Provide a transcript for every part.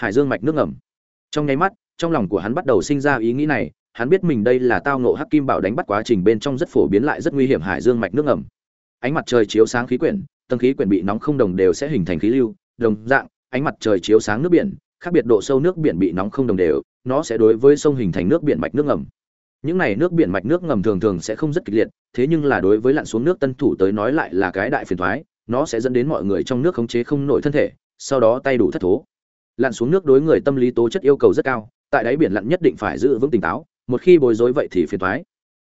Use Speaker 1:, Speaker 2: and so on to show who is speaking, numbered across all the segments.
Speaker 1: hải dương mạch nước ngầm. Trong nháy mắt, trong lòng của hắn bắt đầu sinh ra ý nghĩ này, hắn biết mình đây là tao ngộ hắc kim bảo đánh bắt quá trình bên trong rất phổ biến lại rất nguy hiểm hải dương mạch nước ngầm. Ánh mặt trời chiếu sáng khí quyển, tầng khí quyển bị nóng không đồng đều sẽ hình thành khí lưu, đồng dạng, ánh mặt trời chiếu sáng nước biển, khác biệt độ sâu nước biển bị nóng không đồng đều, nó sẽ đối với sông hình thành nước biển mạch nước ngầm. Những này nước biển mạch nước ngầm thường thường sẽ không rất kịch liệt, thế nhưng là đối với lặn xuống nước tân thủ tới nói lại là cái đại phiền thoái, nó sẽ dẫn đến mọi người trong nước khống chế không nổi thân thể, sau đó tay đủ thất thố lặn xuống nước đối người tâm lý tố chất yêu cầu rất cao, tại đáy biển lặn nhất định phải giữ vững tỉnh táo, một khi bối rối vậy thì phiền thoái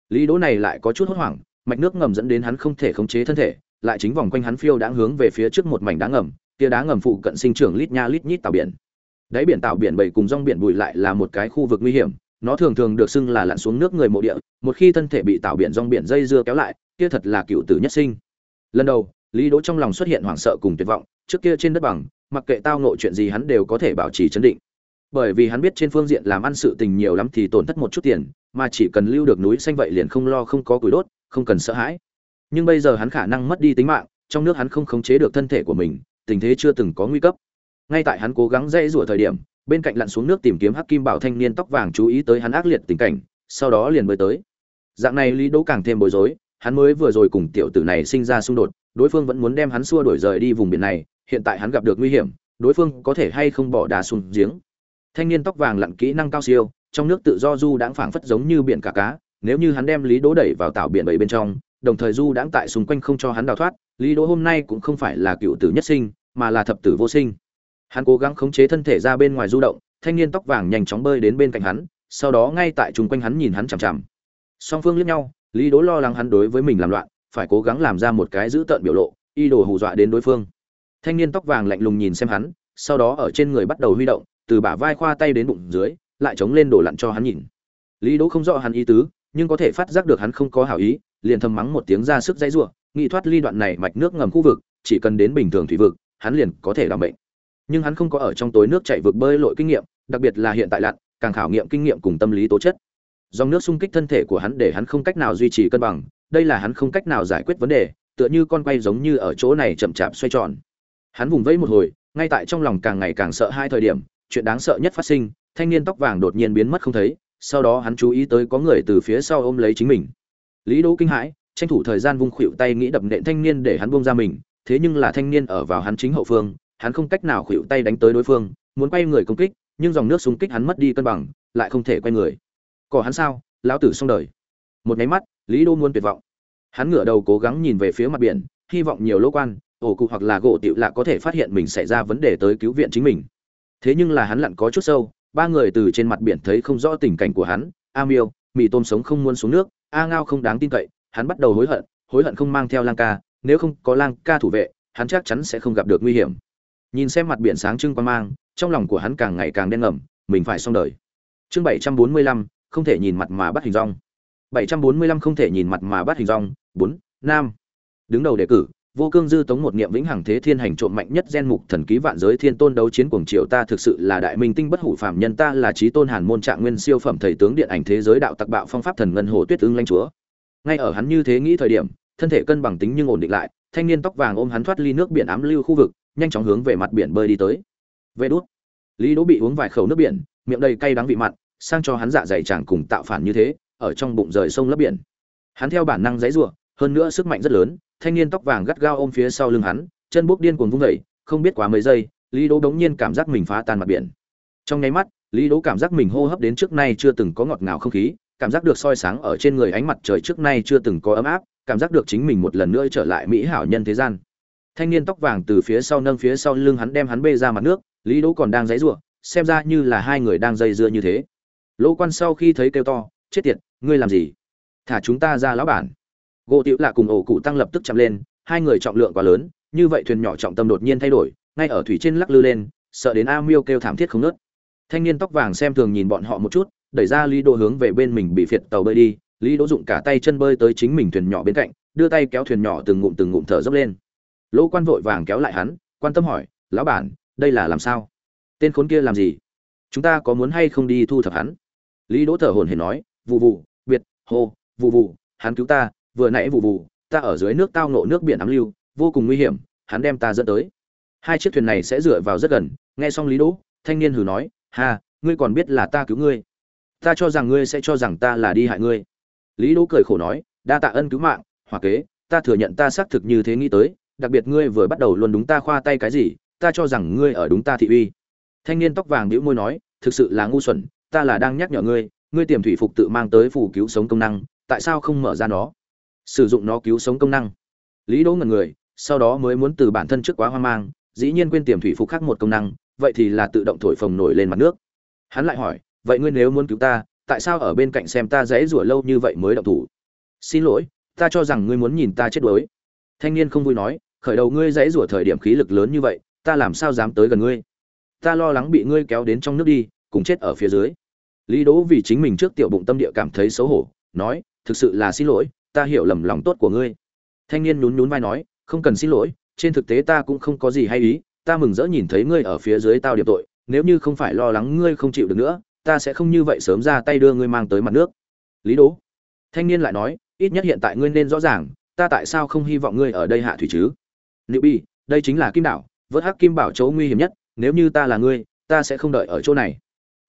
Speaker 1: lý đỗ này lại có chút hốt hoảng, mạch nước ngầm dẫn đến hắn không thể khống chế thân thể, lại chính vòng quanh hắn phiêu đã hướng về phía trước một mảnh đá ngầm kia đá ngầm phụ cận sinh trưởng lít nha lít nhít tàu biển. Đáy biển tàu biển bầy cùng rong biển bụi lại là một cái khu vực nguy hiểm, nó thường thường được xưng là lặn xuống nước người mộ địa, một khi thân thể bị tàu biển rong biển dây dưa kéo lại, kia thật là cựu tử nhất sinh. Lần đầu, lý đỗ trong lòng xuất hiện hoảng sợ cùng tuyệt vọng trước kia trên đất bằng, mặc kệ tao ngộ chuyện gì hắn đều có thể bảo trì chấn định. Bởi vì hắn biết trên phương diện làm ăn sự tình nhiều lắm thì tổn thất một chút tiền, mà chỉ cần lưu được núi xanh vậy liền không lo không có củi đốt, không cần sợ hãi. Nhưng bây giờ hắn khả năng mất đi tính mạng, trong nước hắn không khống chế được thân thể của mình, tình thế chưa từng có nguy cấp. Ngay tại hắn cố gắng dãy rủa thời điểm, bên cạnh lặn xuống nước tìm kiếm hắc kim bảo thanh niên tóc vàng chú ý tới hắn ác liệt tình cảnh, sau đó liền mới tới. Dạng này lý đỗ càng thêm bối rối, hắn mới vừa rồi cùng tiểu tử này sinh ra xung đột, đối phương vẫn muốn đem hắn xua đuổi rời đi vùng biển này hiện tại hắn gặp được nguy hiểm, đối phương có thể hay không bỏ đá xuống giếng. Thanh niên tóc vàng lặn kỹ năng cao siêu, trong nước tự do du đãng phảng phất giống như biển cả cá, nếu như hắn đem lý đỗ đẩy vào tảo biển bảy bên trong, đồng thời du đãng tại xung quanh không cho hắn đào thoát, lý đỗ hôm nay cũng không phải là cựu tử nhất sinh, mà là thập tử vô sinh. Hắn cố gắng khống chế thân thể ra bên ngoài du động, thanh niên tóc vàng nhanh chóng bơi đến bên cạnh hắn, sau đó ngay tại chung quanh hắn nhìn hắn chằm chằm. Song phương liếc nhau, lý đỗ lo lắng hắn đối với mình làm loạn, phải cố gắng làm ra một cái giữ tợn biểu lộ y đồ hù dọa đến đối phương thanh niên tóc vàng lạnh lùng nhìn xem hắn, sau đó ở trên người bắt đầu huy động, từ bả vai khoa tay đến bụng dưới, lại chống lên đổ lặn cho hắn nhìn. Lý đỗ không rõ hắn ý tứ, nhưng có thể phát giác được hắn không có hảo ý, liền thầm mắng một tiếng ra sức dãy rủa nghĩ thoát ly đoạn này mạch nước ngầm khu vực, chỉ cần đến bình thường thủy vực, hắn liền có thể làm bệnh. Nhưng hắn không có ở trong tối nước chảy vực bơi lội kinh nghiệm, đặc biệt là hiện tại lặn, càng khảo nghiệm kinh nghiệm cùng tâm lý tố chất. Dòng nước xung kích thân thể của hắn để hắn không cách nào duy trì cân bằng, đây là hắn không cách nào giải quyết vấn đề, tựa như con quay giống như ở chỗ này chậm chạp xoay tròn hắn vùng vẫy một hồi, ngay tại trong lòng càng ngày càng sợ hai thời điểm, chuyện đáng sợ nhất phát sinh, thanh niên tóc vàng đột nhiên biến mất không thấy, sau đó hắn chú ý tới có người từ phía sau ôm lấy chính mình. Lý đỗ kinh hãi, tranh thủ thời gian vung khuỵu tay nghĩ đập nện thanh niên để hắn buông ra mình, thế nhưng là thanh niên ở vào hắn chính hậu phương, hắn không cách nào khuỵu tay đánh tới đối phương, muốn quay người công kích, nhưng dòng nước xung kích hắn mất đi cân bằng, lại không thể quay người. Cỏ hắn sao? Lão tử xong đời. Một nháy mắt, lý đô muốn tuyệt vọng. Hắn ngửa đầu cố gắng nhìn về phía mặt biển, hy vọng nhiều lỗ quan ổ cụ hoặc là gỗ tiểu lạ có thể phát hiện mình xảy ra vấn đề tới cứu viện chính mình. Thế nhưng là hắn lặn có chút sâu, ba người từ trên mặt biển thấy không rõ tình cảnh của hắn. A miêu, mì tôm sống không muốn xuống nước. A ngao không đáng tin cậy, hắn bắt đầu hối hận hối hận không mang theo lang ca. Nếu không có lang ca thủ vệ, hắn chắc chắn sẽ không gặp được nguy hiểm. Nhìn xem mặt biển sáng trưng quan mang, trong lòng của hắn càng ngày càng đen ngầm, mình phải xong đời. Chương bảy trăm bốn mươi lăm, không thể nhìn mặt mà bắt hình rong bảy trăm bốn mươi lăm, không thể nhìn mặt mà bắt hình rong bốn, nam. Đứng đầu đề cử vô cương dư tống một niệm vĩnh hằng thế thiên hành trộm mạnh nhất gen mục thần ký vạn giới thiên tôn đấu chiến cuồng triều ta thực sự là đại minh tinh bất hủ phàm nhân ta là trí tôn hàn môn trạng nguyên siêu phẩm thầy tướng điện ảnh thế giới đạo tặc bạo phong pháp thần ngân hồ tuyết ương lanh chúa. Ngay ở hắn như thế nghĩ thời điểm, thân thể cân bằng tính nhưng ổn định lại, thanh niên tóc vàng ôm hắn thoát ly nước biển ám lưu khu vực, nhanh chóng hướng về mặt biển bơi đi tới. Vê đốt lý đỗ bị uống vài khẩu nước biển, miệng đầy cay đắng vị mặn, sang cho hắn dạ dày chàng cùng tạo phản như thế, ở trong bụng rời sông lấp biển. Hắn theo bản năng dãy rủa, hơn nữa sức mạnh rất lớn thanh niên tóc vàng gắt gao ôm phía sau lưng hắn chân bốc điên cuồng vung dậy. không biết quá mấy giây lý đỗ đống nhiên cảm giác mình phá tan mặt biển. Trong nháy mắt lý đỗ cảm giác mình hô hấp đến trước nay chưa từng có ngọt ngào không khí cảm giác được soi sáng ở trên người ánh mặt trời trước nay chưa từng có ấm áp cảm giác được chính mình một lần nữa trở lại mỹ hảo nhân thế gian. Thanh niên tóc vàng từ phía sau nâng phía sau lưng hắn đem hắn bê ra mặt nước lý đỗ còn đang giãy giụa, xem ra như là hai người đang dây dưa như thế. Lỗ quan sau khi thấy kêu to chết tiệt ngươi làm gì? Thả chúng ta ra lão bản gỗ tiểu lạ cùng ổ cụ tăng lập tức chạm lên, hai người trọng lượng quá lớn, như vậy thuyền nhỏ trọng tâm đột nhiên thay đổi, ngay ở thủy trên lắc lư lên, sợ đến a miêu kêu thảm thiết không nớt thanh niên tóc vàng xem thường nhìn bọn họ một chút, đẩy ra lý đỗ hướng về bên mình bị phiệt tàu bơi đi, lý đỗ dụng cả tay chân bơi tới chính mình thuyền nhỏ bên cạnh, đưa tay kéo thuyền nhỏ từng ngụm từng ngụm thở dốc lên. Lỗ quan vội vàng kéo lại hắn, quan tâm hỏi, lão bản, đây là làm sao? Tên khốn kia làm gì? Chúng ta có muốn hay không đi thu thập hắn? Lý đỗ thở hổn hển nói vụ vụ biệt, hô vụ vụ hắn cứu ta vừa nãy vụ vụ ta ở dưới nước tao nộ nước biển ám lưu vô cùng nguy hiểm hắn đem ta dẫn tới. Hai chiếc thuyền này sẽ dựa vào rất gần nghe xong lý đỗ thanh niên hừ nói hà, ngươi còn biết là ta cứu ngươi. Ta cho rằng ngươi sẽ cho rằng ta là đi hại ngươi. Lý đỗ cười khổ nói đa tạ ân cứu mạng hòa kế ta thừa nhận ta xác thực như thế nghĩ tới đặc biệt ngươi vừa bắt đầu luôn đúng ta khoa tay cái gì ta cho rằng ngươi ở đúng ta thị uy. Thanh niên tóc vàng bĩu môi nói thực sự là ngu xuẩn ta là đang nhắc nhở ngươi ngươi tiềm thủy phục tự mang tới phù cứu sống công năng tại sao không mở ra nó? Sử dụng nó cứu sống công năng. Lý đỗ ngần người, sau đó mới muốn từ bản thân trước quá hoang mang, dĩ nhiên quên tiềm thủy phục khác một công năng, vậy thì là tự động thổi phồng nổi lên mặt nước. Hắn lại hỏi, vậy ngươi nếu muốn cứu ta, tại sao ở bên cạnh xem ta dễ rủa lâu như vậy mới động thủ? Xin lỗi, ta cho rằng ngươi muốn nhìn ta chết đuối. Thanh niên không vui nói, khởi đầu ngươi dễ rủa thời điểm khí lực lớn như vậy, ta làm sao dám tới gần ngươi? Ta lo lắng bị ngươi kéo đến trong nước đi, cùng chết ở phía dưới. Lý đỗ vì chính mình trước tiểu bụng tâm địa cảm thấy xấu hổ, nói, thực sự là xin lỗi ta hiểu lầm lòng tốt của ngươi. Thanh niên nhún nhún vai nói, không cần xin lỗi, trên thực tế ta cũng không có gì hay ý, ta mừng rỡ nhìn thấy ngươi ở phía dưới tao điệp tội, nếu như không phải lo lắng ngươi không chịu được nữa, ta sẽ không như vậy sớm ra tay đưa ngươi mang tới mặt nước. Lý đỗ. Thanh niên lại nói, ít nhất hiện tại ngươi nên rõ ràng, ta tại sao không hy vọng ngươi ở đây hạ thủy chứ? Nữ bi, đây chính là kim đảo, vớt hắc kim bảo chỗ nguy hiểm nhất, nếu như ta là ngươi, ta sẽ không đợi ở chỗ này.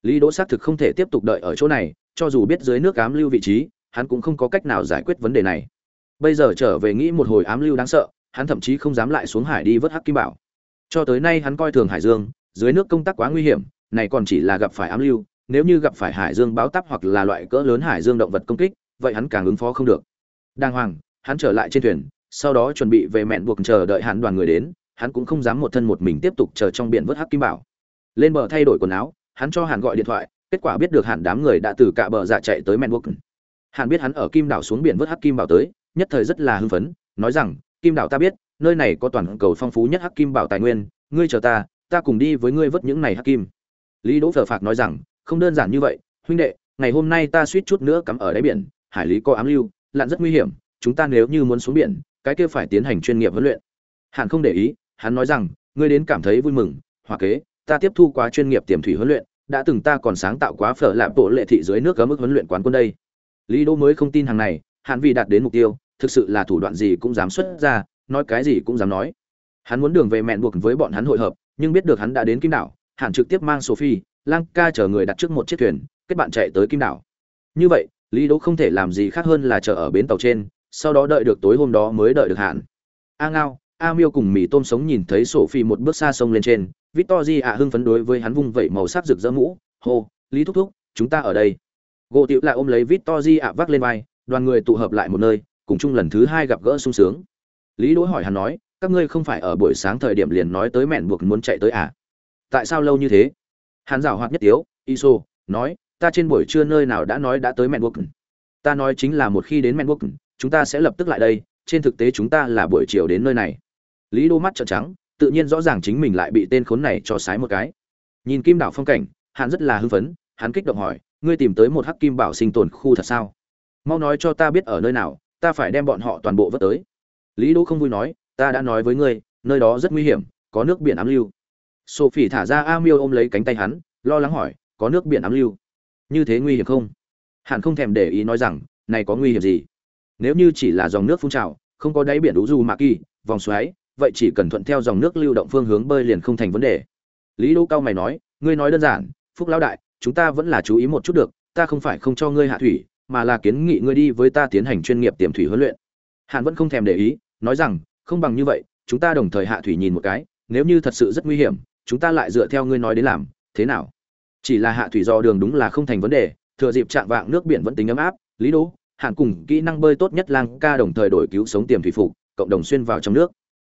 Speaker 1: Lý đỗ xác thực không thể tiếp tục đợi ở chỗ này, cho dù biết dưới nước cám lưu vị trí hắn cũng không có cách nào giải quyết vấn đề này. Bây giờ trở về nghĩ một hồi ám lưu đáng sợ, hắn thậm chí không dám lại xuống hải đi vớt hắc kim bảo. Cho tới nay hắn coi thường hải dương, dưới nước công tác quá nguy hiểm, này còn chỉ là gặp phải ám lưu, nếu như gặp phải hải dương báo táp hoặc là loại cỡ lớn hải dương động vật công kích, vậy hắn càng ứng phó không được. Đàng hoàng, hắn trở lại trên thuyền, sau đó chuẩn bị về mẹn buộc chờ đợi hắn đoàn người đến, hắn cũng không dám một thân một mình tiếp tục chờ trong biển vớt hắc kim bảo. Lên bờ thay đổi quần áo, hắn cho hắn gọi điện thoại, kết quả biết được hẳn đám người đã từ cả bờ dạ chạy tới mẹn buộc hàn biết hắn ở kim đảo xuống biển vớt hắc kim bảo tới, nhất thời rất là hưng phấn, nói rằng, kim đảo ta biết, nơi này có toàn cầu phong phú nhất hắc kim bảo tài nguyên, ngươi chờ ta ta cùng đi với ngươi vớt những này hắc kim. Lý đỗ phờ phạc nói rằng, không đơn giản như vậy, huynh đệ, ngày hôm nay ta suýt chút nữa cắm ở đáy biển, hải lý có ám lưu, lặn rất nguy hiểm, chúng ta nếu như muốn xuống biển, cái kia phải tiến hành chuyên nghiệp huấn luyện. Hàn không để ý, hắn nói rằng, ngươi đến cảm thấy vui mừng, hòa kế, ta tiếp thu quá chuyên nghiệp tiềm thủy huấn luyện, đã từng ta còn sáng tạo quá phở lạp bộ lệ thị dưới nước cấm mức huấn luyện quán quân đây lý đỗ mới không tin hàng này hắn vì đạt đến mục tiêu, thực sự là thủ đoạn gì cũng dám xuất ra, nói cái gì cũng dám nói. Hắn muốn đường về mẹn buộc với bọn hắn hội hợp, nhưng biết được hắn đã đến kim đảo hắn trực tiếp mang sophie, lang ca chở người đặt trước một chiếc thuyền, kết bạn chạy tới kim đảo. Như vậy, lý đỗ không thể làm gì khác hơn là chờ ở bến tàu trên, sau đó đợi được tối hôm đó mới đợi được hạn a ngao, a miêu cùng mì tôm sống nhìn thấy sophie một bước xa sông lên trên victor ạ hưng phấn đối với hắn vung vẩy màu sắc rực rỡ mũ, hô, lý thúc thúc, chúng ta ở đây gỗ tiểu lại ôm lấy victor ạ vác lên vai, đoàn người tụ hợp lại một nơi, cùng chung lần thứ hai gặp gỡ sung sướng. Lý đỗ hỏi hắn nói, các ngươi không phải ở buổi sáng thời điểm liền nói tới mẹn buộc muốn chạy tới à? Tại sao lâu như thế? Hắn giảo hoạt nhất tiếu, iso, nói, ta trên buổi trưa nơi nào đã nói đã tới mẹn buộc. Ta nói chính là một khi đến mẹn buộc, chúng ta sẽ lập tức lại đây, trên thực tế chúng ta là buổi chiều đến nơi này. Lý đô mắt trợn trắng, tự nhiên rõ ràng chính mình lại bị tên khốn này cho sái một cái. Nhìn kim đảo phong cảnh, hắn rất là hưng phấn, hắn kích động hỏi ngươi tìm tới một hắc kim bảo sinh tồn khu thật sao? Mau nói cho ta biết ở nơi nào, ta phải đem bọn họ toàn bộ vớt tới. Lý đỗ không vui nói, ta đã nói với ngươi, nơi đó rất nguy hiểm, có nước biển ám lưu. Sophie thả ra a miêu ôm lấy cánh tay hắn, lo lắng hỏi, có nước biển ám lưu? Như thế nguy hiểm không? Hẳn không thèm để ý nói rằng, này có nguy hiểm gì? Nếu như chỉ là dòng nước phun trào, không có đáy biển đủ du mạ kỳ, vòng xoáy, vậy chỉ cần thuận theo dòng nước lưu động phương hướng bơi liền không thành vấn đề. Lý đỗ cao mày nói, ngươi nói đơn giản, phúc lão đại chúng ta vẫn là chú ý một chút được ta không phải không cho ngươi hạ thủy mà là kiến nghị ngươi đi với ta tiến hành chuyên nghiệp tiềm thủy huấn luyện. Hàn vẫn không thèm để ý nói rằng không bằng như vậy chúng ta đồng thời hạ thủy nhìn một cái nếu như thật sự rất nguy hiểm chúng ta lại dựa theo ngươi nói đến làm thế nào? Chỉ là hạ thủy do đường đúng là không thành vấn đề thừa dịp trạng vạng nước biển vẫn tính ấm áp lý đỗ hàn cùng kỹ năng bơi tốt nhất lang ca đồng thời đổi cứu sống tiềm thủy phục cộng đồng xuyên vào trong nước.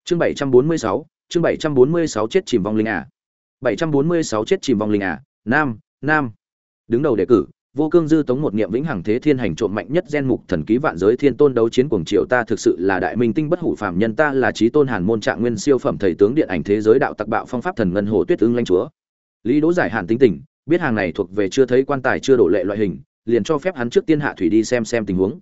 Speaker 1: Chương 746, chương 746 chết chìm vong linh à. 746 chết chìm vong linh à nam nam. Đứng đầu đề cử, vô cương dư tống một niệm vĩnh hằng thế thiên hành trộm mạnh nhất gen mục thần ký vạn giới thiên tôn đấu chiến cuồng triều ta thực sự là đại minh tinh bất hủ phạm nhân ta là trí tôn hàn môn trạng nguyên siêu phẩm thầy tướng điện ảnh thế giới đạo tặc bạo phong pháp thần ngân hồ tuyết ứng lãnh chúa. Lý đỗ giải hàn tính tình, biết hàng này thuộc về chưa thấy quan tài chưa đổ lệ loại hình, liền cho phép hắn trước tiên hạ thủy đi xem xem tình huống.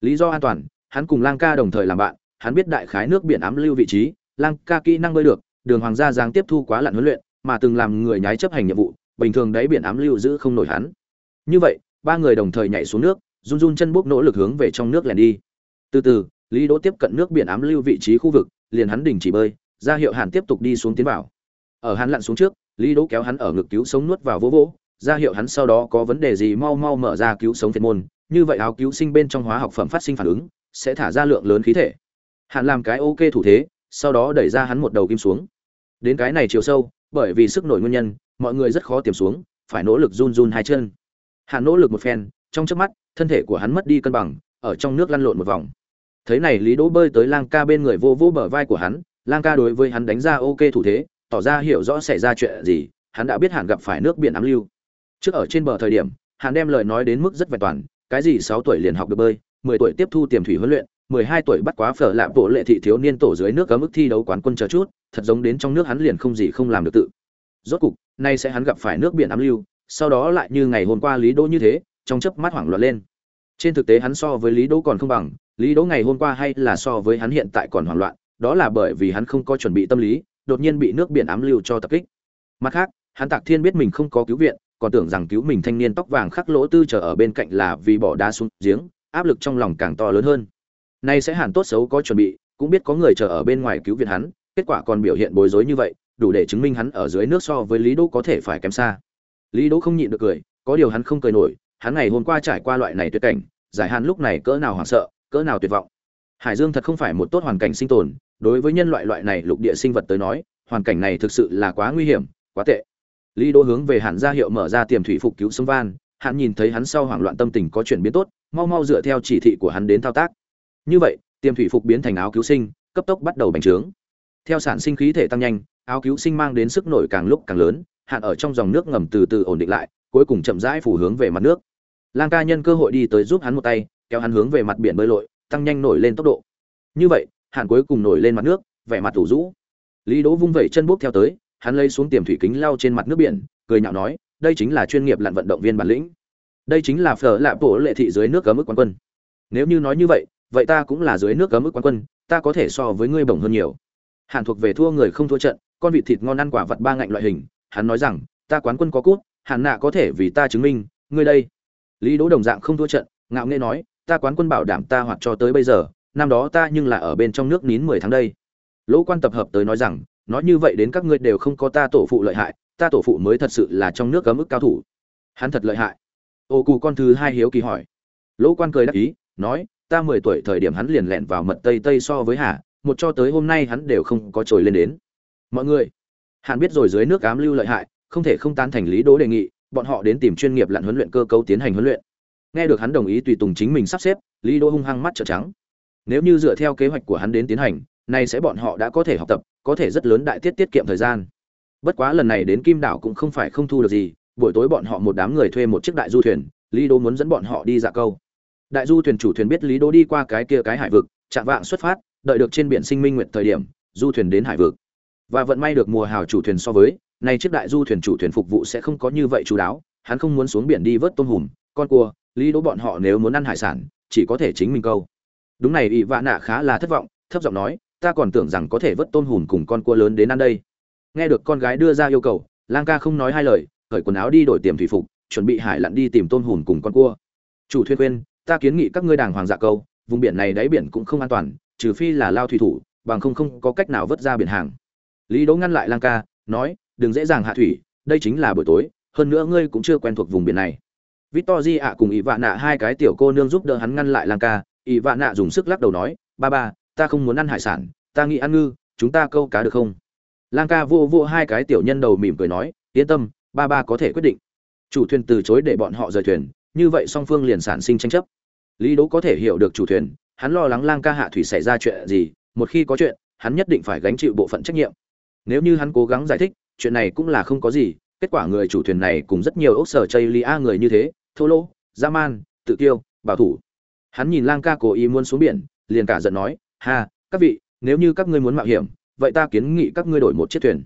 Speaker 1: Lý do an toàn, hắn cùng lang ca đồng thời làm bạn, hắn biết đại khái nước biển ám lưu vị trí, lang ca kỹ năng bơi được, đường hoàng gia giang tiếp thu quá lặn huấn luyện, mà từng làm người nhái chấp hành nhiệm vụ bình thường đáy biển ám lưu giữ không nổi hắn. Như vậy, ba người đồng thời nhảy xuống nước, run run chân bốc nỗ lực hướng về trong nước lẻn đi. Từ từ, lý đỗ tiếp cận nước biển ám lưu vị trí khu vực, liền hắn đình chỉ bơi, ra hiệu hàn tiếp tục đi xuống tiến vào. Ở hắn lặn xuống trước, lý đỗ kéo hắn ở ngực cứu sống nuốt vào vỗ vỗ, ra hiệu hắn sau đó có vấn đề gì mau mau mở ra cứu sống phiên môn, như vậy áo cứu sinh bên trong hóa học phẩm phát sinh phản ứng, sẽ thả ra lượng lớn khí thể. Hàn làm cái ok thủ thế, sau đó đẩy ra hắn một đầu kim xuống. Đến cái này chiều sâu, bởi vì sức nổi nguyên nhân mọi người rất khó tiềm xuống, phải nỗ lực run run hai chân. Hạn nỗ lực một phen, trong chớp mắt, thân thể của hắn mất đi cân bằng, ở trong nước lăn lộn một vòng. Thấy này, lý đỗ bơi tới lang ca bên người vô vô bờ vai của hắn, lang ca đối với hắn đánh ra ok thủ thế, tỏ ra hiểu rõ xảy ra chuyện gì, hắn đã biết hạn gặp phải nước biển ám lưu. Trước ở trên bờ thời điểm hắn đem lời nói đến mức rất vẹn toàn, cái gì sáu tuổi liền học được bơi, mười tuổi tiếp thu tiềm thủy huấn luyện, mười hai tuổi bắt quá phở lạm bộ lệ thị thiếu niên tổ dưới nước có mức thi đấu quán quân chờ chút, thật giống đến trong nước hắn liền không gì không làm được tự rốt cục, nay sẽ hắn gặp phải nước biển ám lưu, sau đó lại như ngày hôm qua lý đỗ như thế, trong chớp mắt hoảng loạn lên. Trên thực tế hắn so với lý đỗ còn không bằng, lý đỗ ngày hôm qua hay là so với hắn hiện tại còn hoảng loạn, đó là bởi vì hắn không có chuẩn bị tâm lý, đột nhiên bị nước biển ám lưu cho tập kích. Mặt khác, hắn tạc thiên biết mình không có cứu viện, còn tưởng rằng cứu mình thanh niên tóc vàng khắc lỗ tư trở ở bên cạnh là vì bỏ đá xuống giếng, áp lực trong lòng càng to lớn hơn. Nay sẽ hẳn tốt xấu có chuẩn bị, cũng biết có người chờ ở bên ngoài cứu viện hắn, kết quả còn biểu hiện bối rối như vậy đủ để chứng minh hắn ở dưới nước so với lý đỗ có thể phải kém xa. Lý đỗ không nhịn được cười, có điều hắn không cười nổi, hắn ngày hôm qua trải qua loại này tuyệt cảnh, giải hạn lúc này cỡ nào hoảng sợ, cỡ nào tuyệt vọng. Hải dương thật không phải một tốt hoàn cảnh sinh tồn, đối với nhân loại loại này lục địa sinh vật tới nói, hoàn cảnh này thực sự là quá nguy hiểm, quá tệ. Lý đỗ hướng về hạn ra hiệu mở ra tiềm thủy phục cứu sông van hạn nhìn thấy hắn sau hoảng loạn tâm tình có chuyển biến tốt, mau mau dựa theo chỉ thị của hắn đến thao tác. Như vậy, tiềm thủy phục biến thành áo cứu sinh, cấp tốc bắt đầu bành trướng. Theo sản sinh khí thể tăng nhanh áo cứu sinh mang đến sức nổi càng lúc càng lớn, hạn ở trong dòng nước ngầm từ từ ổn định lại, cuối cùng chậm rãi phủ hướng về mặt nước. Lang ca nhân cơ hội đi tới giúp hắn một tay, kéo hắn hướng về mặt biển bơi lội, tăng nhanh nổi lên tốc độ. Như vậy, hạn cuối cùng nổi lên mặt nước, vẻ mặt tủ rũ. Lý đỗ vung vẩy chân bút theo tới, hắn lấy xuống tiềm thủy kính lao trên mặt nước biển, cười nhạo nói, đây chính là chuyên nghiệp lặn vận động viên bản lĩnh. Đây chính là phở lạ bộ lệ thị dưới nước cấm ức quán quân. Nếu như nói như vậy vậy ta cũng là dưới nước cấm ức quán quân, ta có thể so với ngươi bổng hơn nhiều. Hàn thuộc về thua người không thua trận con vịt thịt ngon ăn quả vật ba ngạnh loại hình, hắn nói rằng, ta quán quân có cút hàn nạ có thể vì ta chứng minh, ngươi đây. Lý đỗ đồng dạng không thua trận, ngạo nghễ nói, ta quán quân bảo đảm ta hoặc cho tới bây giờ, năm đó ta nhưng là ở bên trong nước nín mười tháng đây. Lỗ quan tập hợp tới nói rằng, nói như vậy đến các ngươi đều không có ta tổ phụ lợi hại, ta tổ phụ mới thật sự là trong nước cấm ức cao thủ. Hắn thật lợi hại. Ô cù con thứ hai hiếu kỳ hỏi. Lỗ quan cười đắc ý, nói, ta mười tuổi thời điểm hắn liền lẹn vào mật tây tây so với hà, một cho tới hôm nay hắn đều không có trồi lên đến mọi người Hàn biết rồi dưới nước ám lưu lợi hại, không thể không tan thành lý đố đề nghị, bọn họ đến tìm chuyên nghiệp lặn huấn luyện cơ cấu tiến hành huấn luyện. Nghe được hắn đồng ý tùy tùng chính mình sắp xếp, lý đỗ hung hăng mắt trợn trắng. Nếu như dựa theo kế hoạch của hắn đến tiến hành nay sẽ bọn họ đã có thể học tập, có thể rất lớn đại tiết tiết kiệm thời gian. Bất quá lần này đến kim đảo cũng không phải không thu được gì, buổi tối bọn họ một đám người thuê một chiếc đại du thuyền, lý đỗ muốn dẫn bọn họ đi dạ câu. Đại du thuyền chủ thuyền biết lý đỗ đi qua cái kia cái hải vực, chạm vạng xuất phát, đợi được trên biển sinh minh nguyện thời điểm, du thuyền đến hải vực và vận may được mùa hào chủ thuyền so với, nay chiếc đại du thuyền chủ thuyền phục vụ sẽ không có như vậy chú đáo, hắn không muốn xuống biển đi vớt tôm hùm, con cua, lý đỗ bọn họ nếu muốn ăn hải sản, chỉ có thể chính mình câu. Đúng này ỵ vạ nạ khá là thất vọng, thấp giọng nói, ta còn tưởng rằng có thể vớt tôm hùm cùng con cua lớn đến ăn đây. Nghe được con gái đưa ra yêu cầu, lang ca không nói hai lời khởi quần áo đi đổi tiềm thủy phục, chuẩn bị hải lặn đi tìm tôm hùm cùng con cua. Chủ thuyết khuyên, ta kiến nghị các ngươi đàng hoàng dạ câu, vùng biển này đáy biển cũng không an toàn, trừ phi là lao thủy thủ, bằng không không có cách nào vớt ra biển hàng lý đỗ ngăn lại lang ca, nói, đừng dễ dàng hạ thủy, đây chính là buổi tối, hơn nữa ngươi cũng chưa quen thuộc vùng biển này. Victor ạ cùng ỷ Vạn nạ hai cái tiểu cô nương giúp đỡ hắn ngăn lại lang ca ỷ Vạn nạ dùng sức lắc đầu nói, ba ba, ta không muốn ăn hải sản, ta nghĩ ăn ngư, chúng ta câu cá được không? Lang ca vô vô hai cái tiểu nhân đầu mỉm cười nói, yên tâm, ba ba có thể quyết định. Chủ thuyền từ chối để bọn họ rời thuyền, như vậy song phương liền sản sinh tranh chấp. Lý đỗ có thể hiểu được chủ thuyền, hắn lo lắng lang ca hạ thủy xảy ra chuyện gì, một khi có chuyện, hắn nhất định phải gánh chịu bộ phận trách nhiệm nếu như hắn cố gắng giải thích, chuyện này cũng là không có gì. Kết quả người chủ thuyền này cùng rất nhiều ốc sở chây lia người như thế, thô lỗ, dã man, tự tiêu bảo thủ. Hắn nhìn lang ca cố ý muốn xuống biển, liền cả giận nói, ha, các vị, nếu như các ngươi muốn mạo hiểm, vậy ta kiến nghị các ngươi đổi một chiếc thuyền.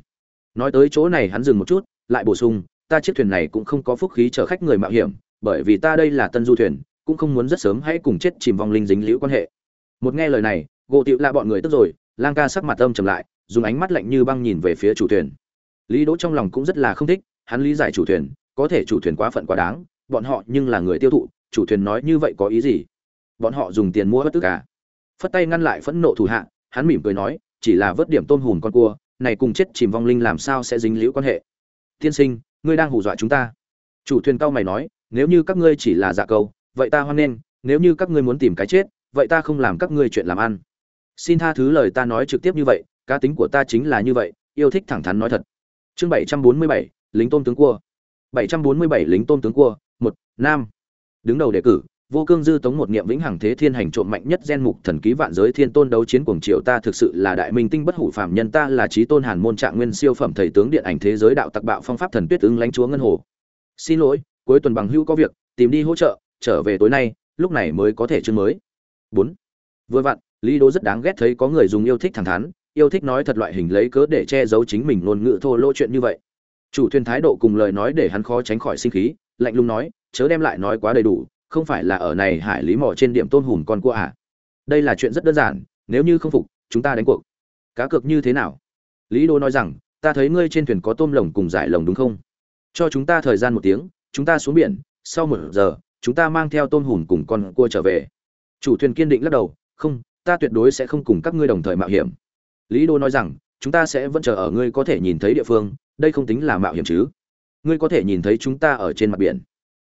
Speaker 1: Nói tới chỗ này hắn dừng một chút, lại bổ sung, ta chiếc thuyền này cũng không có phúc khí chở khách người mạo hiểm, bởi vì ta đây là tân du thuyền, cũng không muốn rất sớm hãy cùng chết chìm vong linh dính liễu quan hệ. Một nghe lời này gộ tiệu là bọn người tức rồi, lang ca sắc mặt âm trầm lại dùng ánh mắt lạnh như băng nhìn về phía chủ thuyền. Lý đỗ trong lòng cũng rất là không thích, hắn lý giải chủ thuyền, có thể chủ thuyền quá phận quá đáng, bọn họ nhưng là người tiêu thụ, chủ thuyền nói như vậy có ý gì? Bọn họ dùng tiền mua bất tức cả phất tay ngăn lại phẫn nộ thủ hạ, hắn mỉm cười nói, chỉ là vớt điểm tôm hùm con cua, này cùng chết chìm vong linh làm sao sẽ dính liễu quan hệ? Tiên sinh, ngươi đang hù dọa chúng ta. Chủ thuyền cao mày nói, nếu như các ngươi chỉ là dạ câu, vậy ta hoan nghênh, nếu như các ngươi muốn tìm cái chết, vậy ta không làm các ngươi chuyện làm ăn. Xin tha thứ lời ta nói trực tiếp như vậy cá tính của ta chính là như vậy, yêu thích thẳng thắn nói thật. Chương bảy trăm bốn mươi bảy, lính tôn tướng cua. bảy trăm bốn mươi bảy, lính tôn tướng cua, một, nam. Đứng đầu đề cử, vô cương dư tống một niệm vĩnh hằng thế thiên hành trộm mạnh nhất gen mục thần ký vạn giới thiên tôn đấu chiến cuồng triệu ta thực sự là đại minh tinh bất hủ phạm nhân, ta là trí tôn hàn môn trạng nguyên siêu phẩm thầy tướng điện ảnh thế giới đạo tặc bạo phong pháp thần tuyết ứng lãnh chúa ngân hồ. Xin lỗi, cuối tuần bằng hữu có việc, tìm đi hỗ trợ, trở về tối nay, lúc này mới có thể chương mới. Bốn. Vừa vặn, lý đô rất đáng ghét thấy có người dùng yêu thích thẳng thắn yêu thích nói thật loại hình lấy cớ để che giấu chính mình ngôn ngữ thô lỗ chuyện như vậy. Chủ thuyền thái độ cùng lời nói để hắn khó tránh khỏi sinh khí, lạnh lùng nói, chớ đem lại nói quá đầy đủ, không phải là ở này hải lý mò trên điểm tôn hùn con cua à. đây là chuyện rất đơn giản, nếu như không phục, chúng ta đánh cuộc. Cá cược như thế nào? Lý đô nói rằng, ta thấy ngươi trên thuyền có tôm lồng cùng giải lồng đúng không? Cho chúng ta thời gian một tiếng, chúng ta xuống biển, sau một giờ, chúng ta mang theo tôm hùn cùng con cua trở về. Chủ thuyền kiên định lắc đầu, không, ta tuyệt đối sẽ không cùng các ngươi đồng thời mạo hiểm lý đô nói rằng, chúng ta sẽ vẫn chờ ở ngươi có thể nhìn thấy địa phương, đây không tính là mạo hiểm chứ. Ngươi có thể nhìn thấy chúng ta ở trên mặt biển.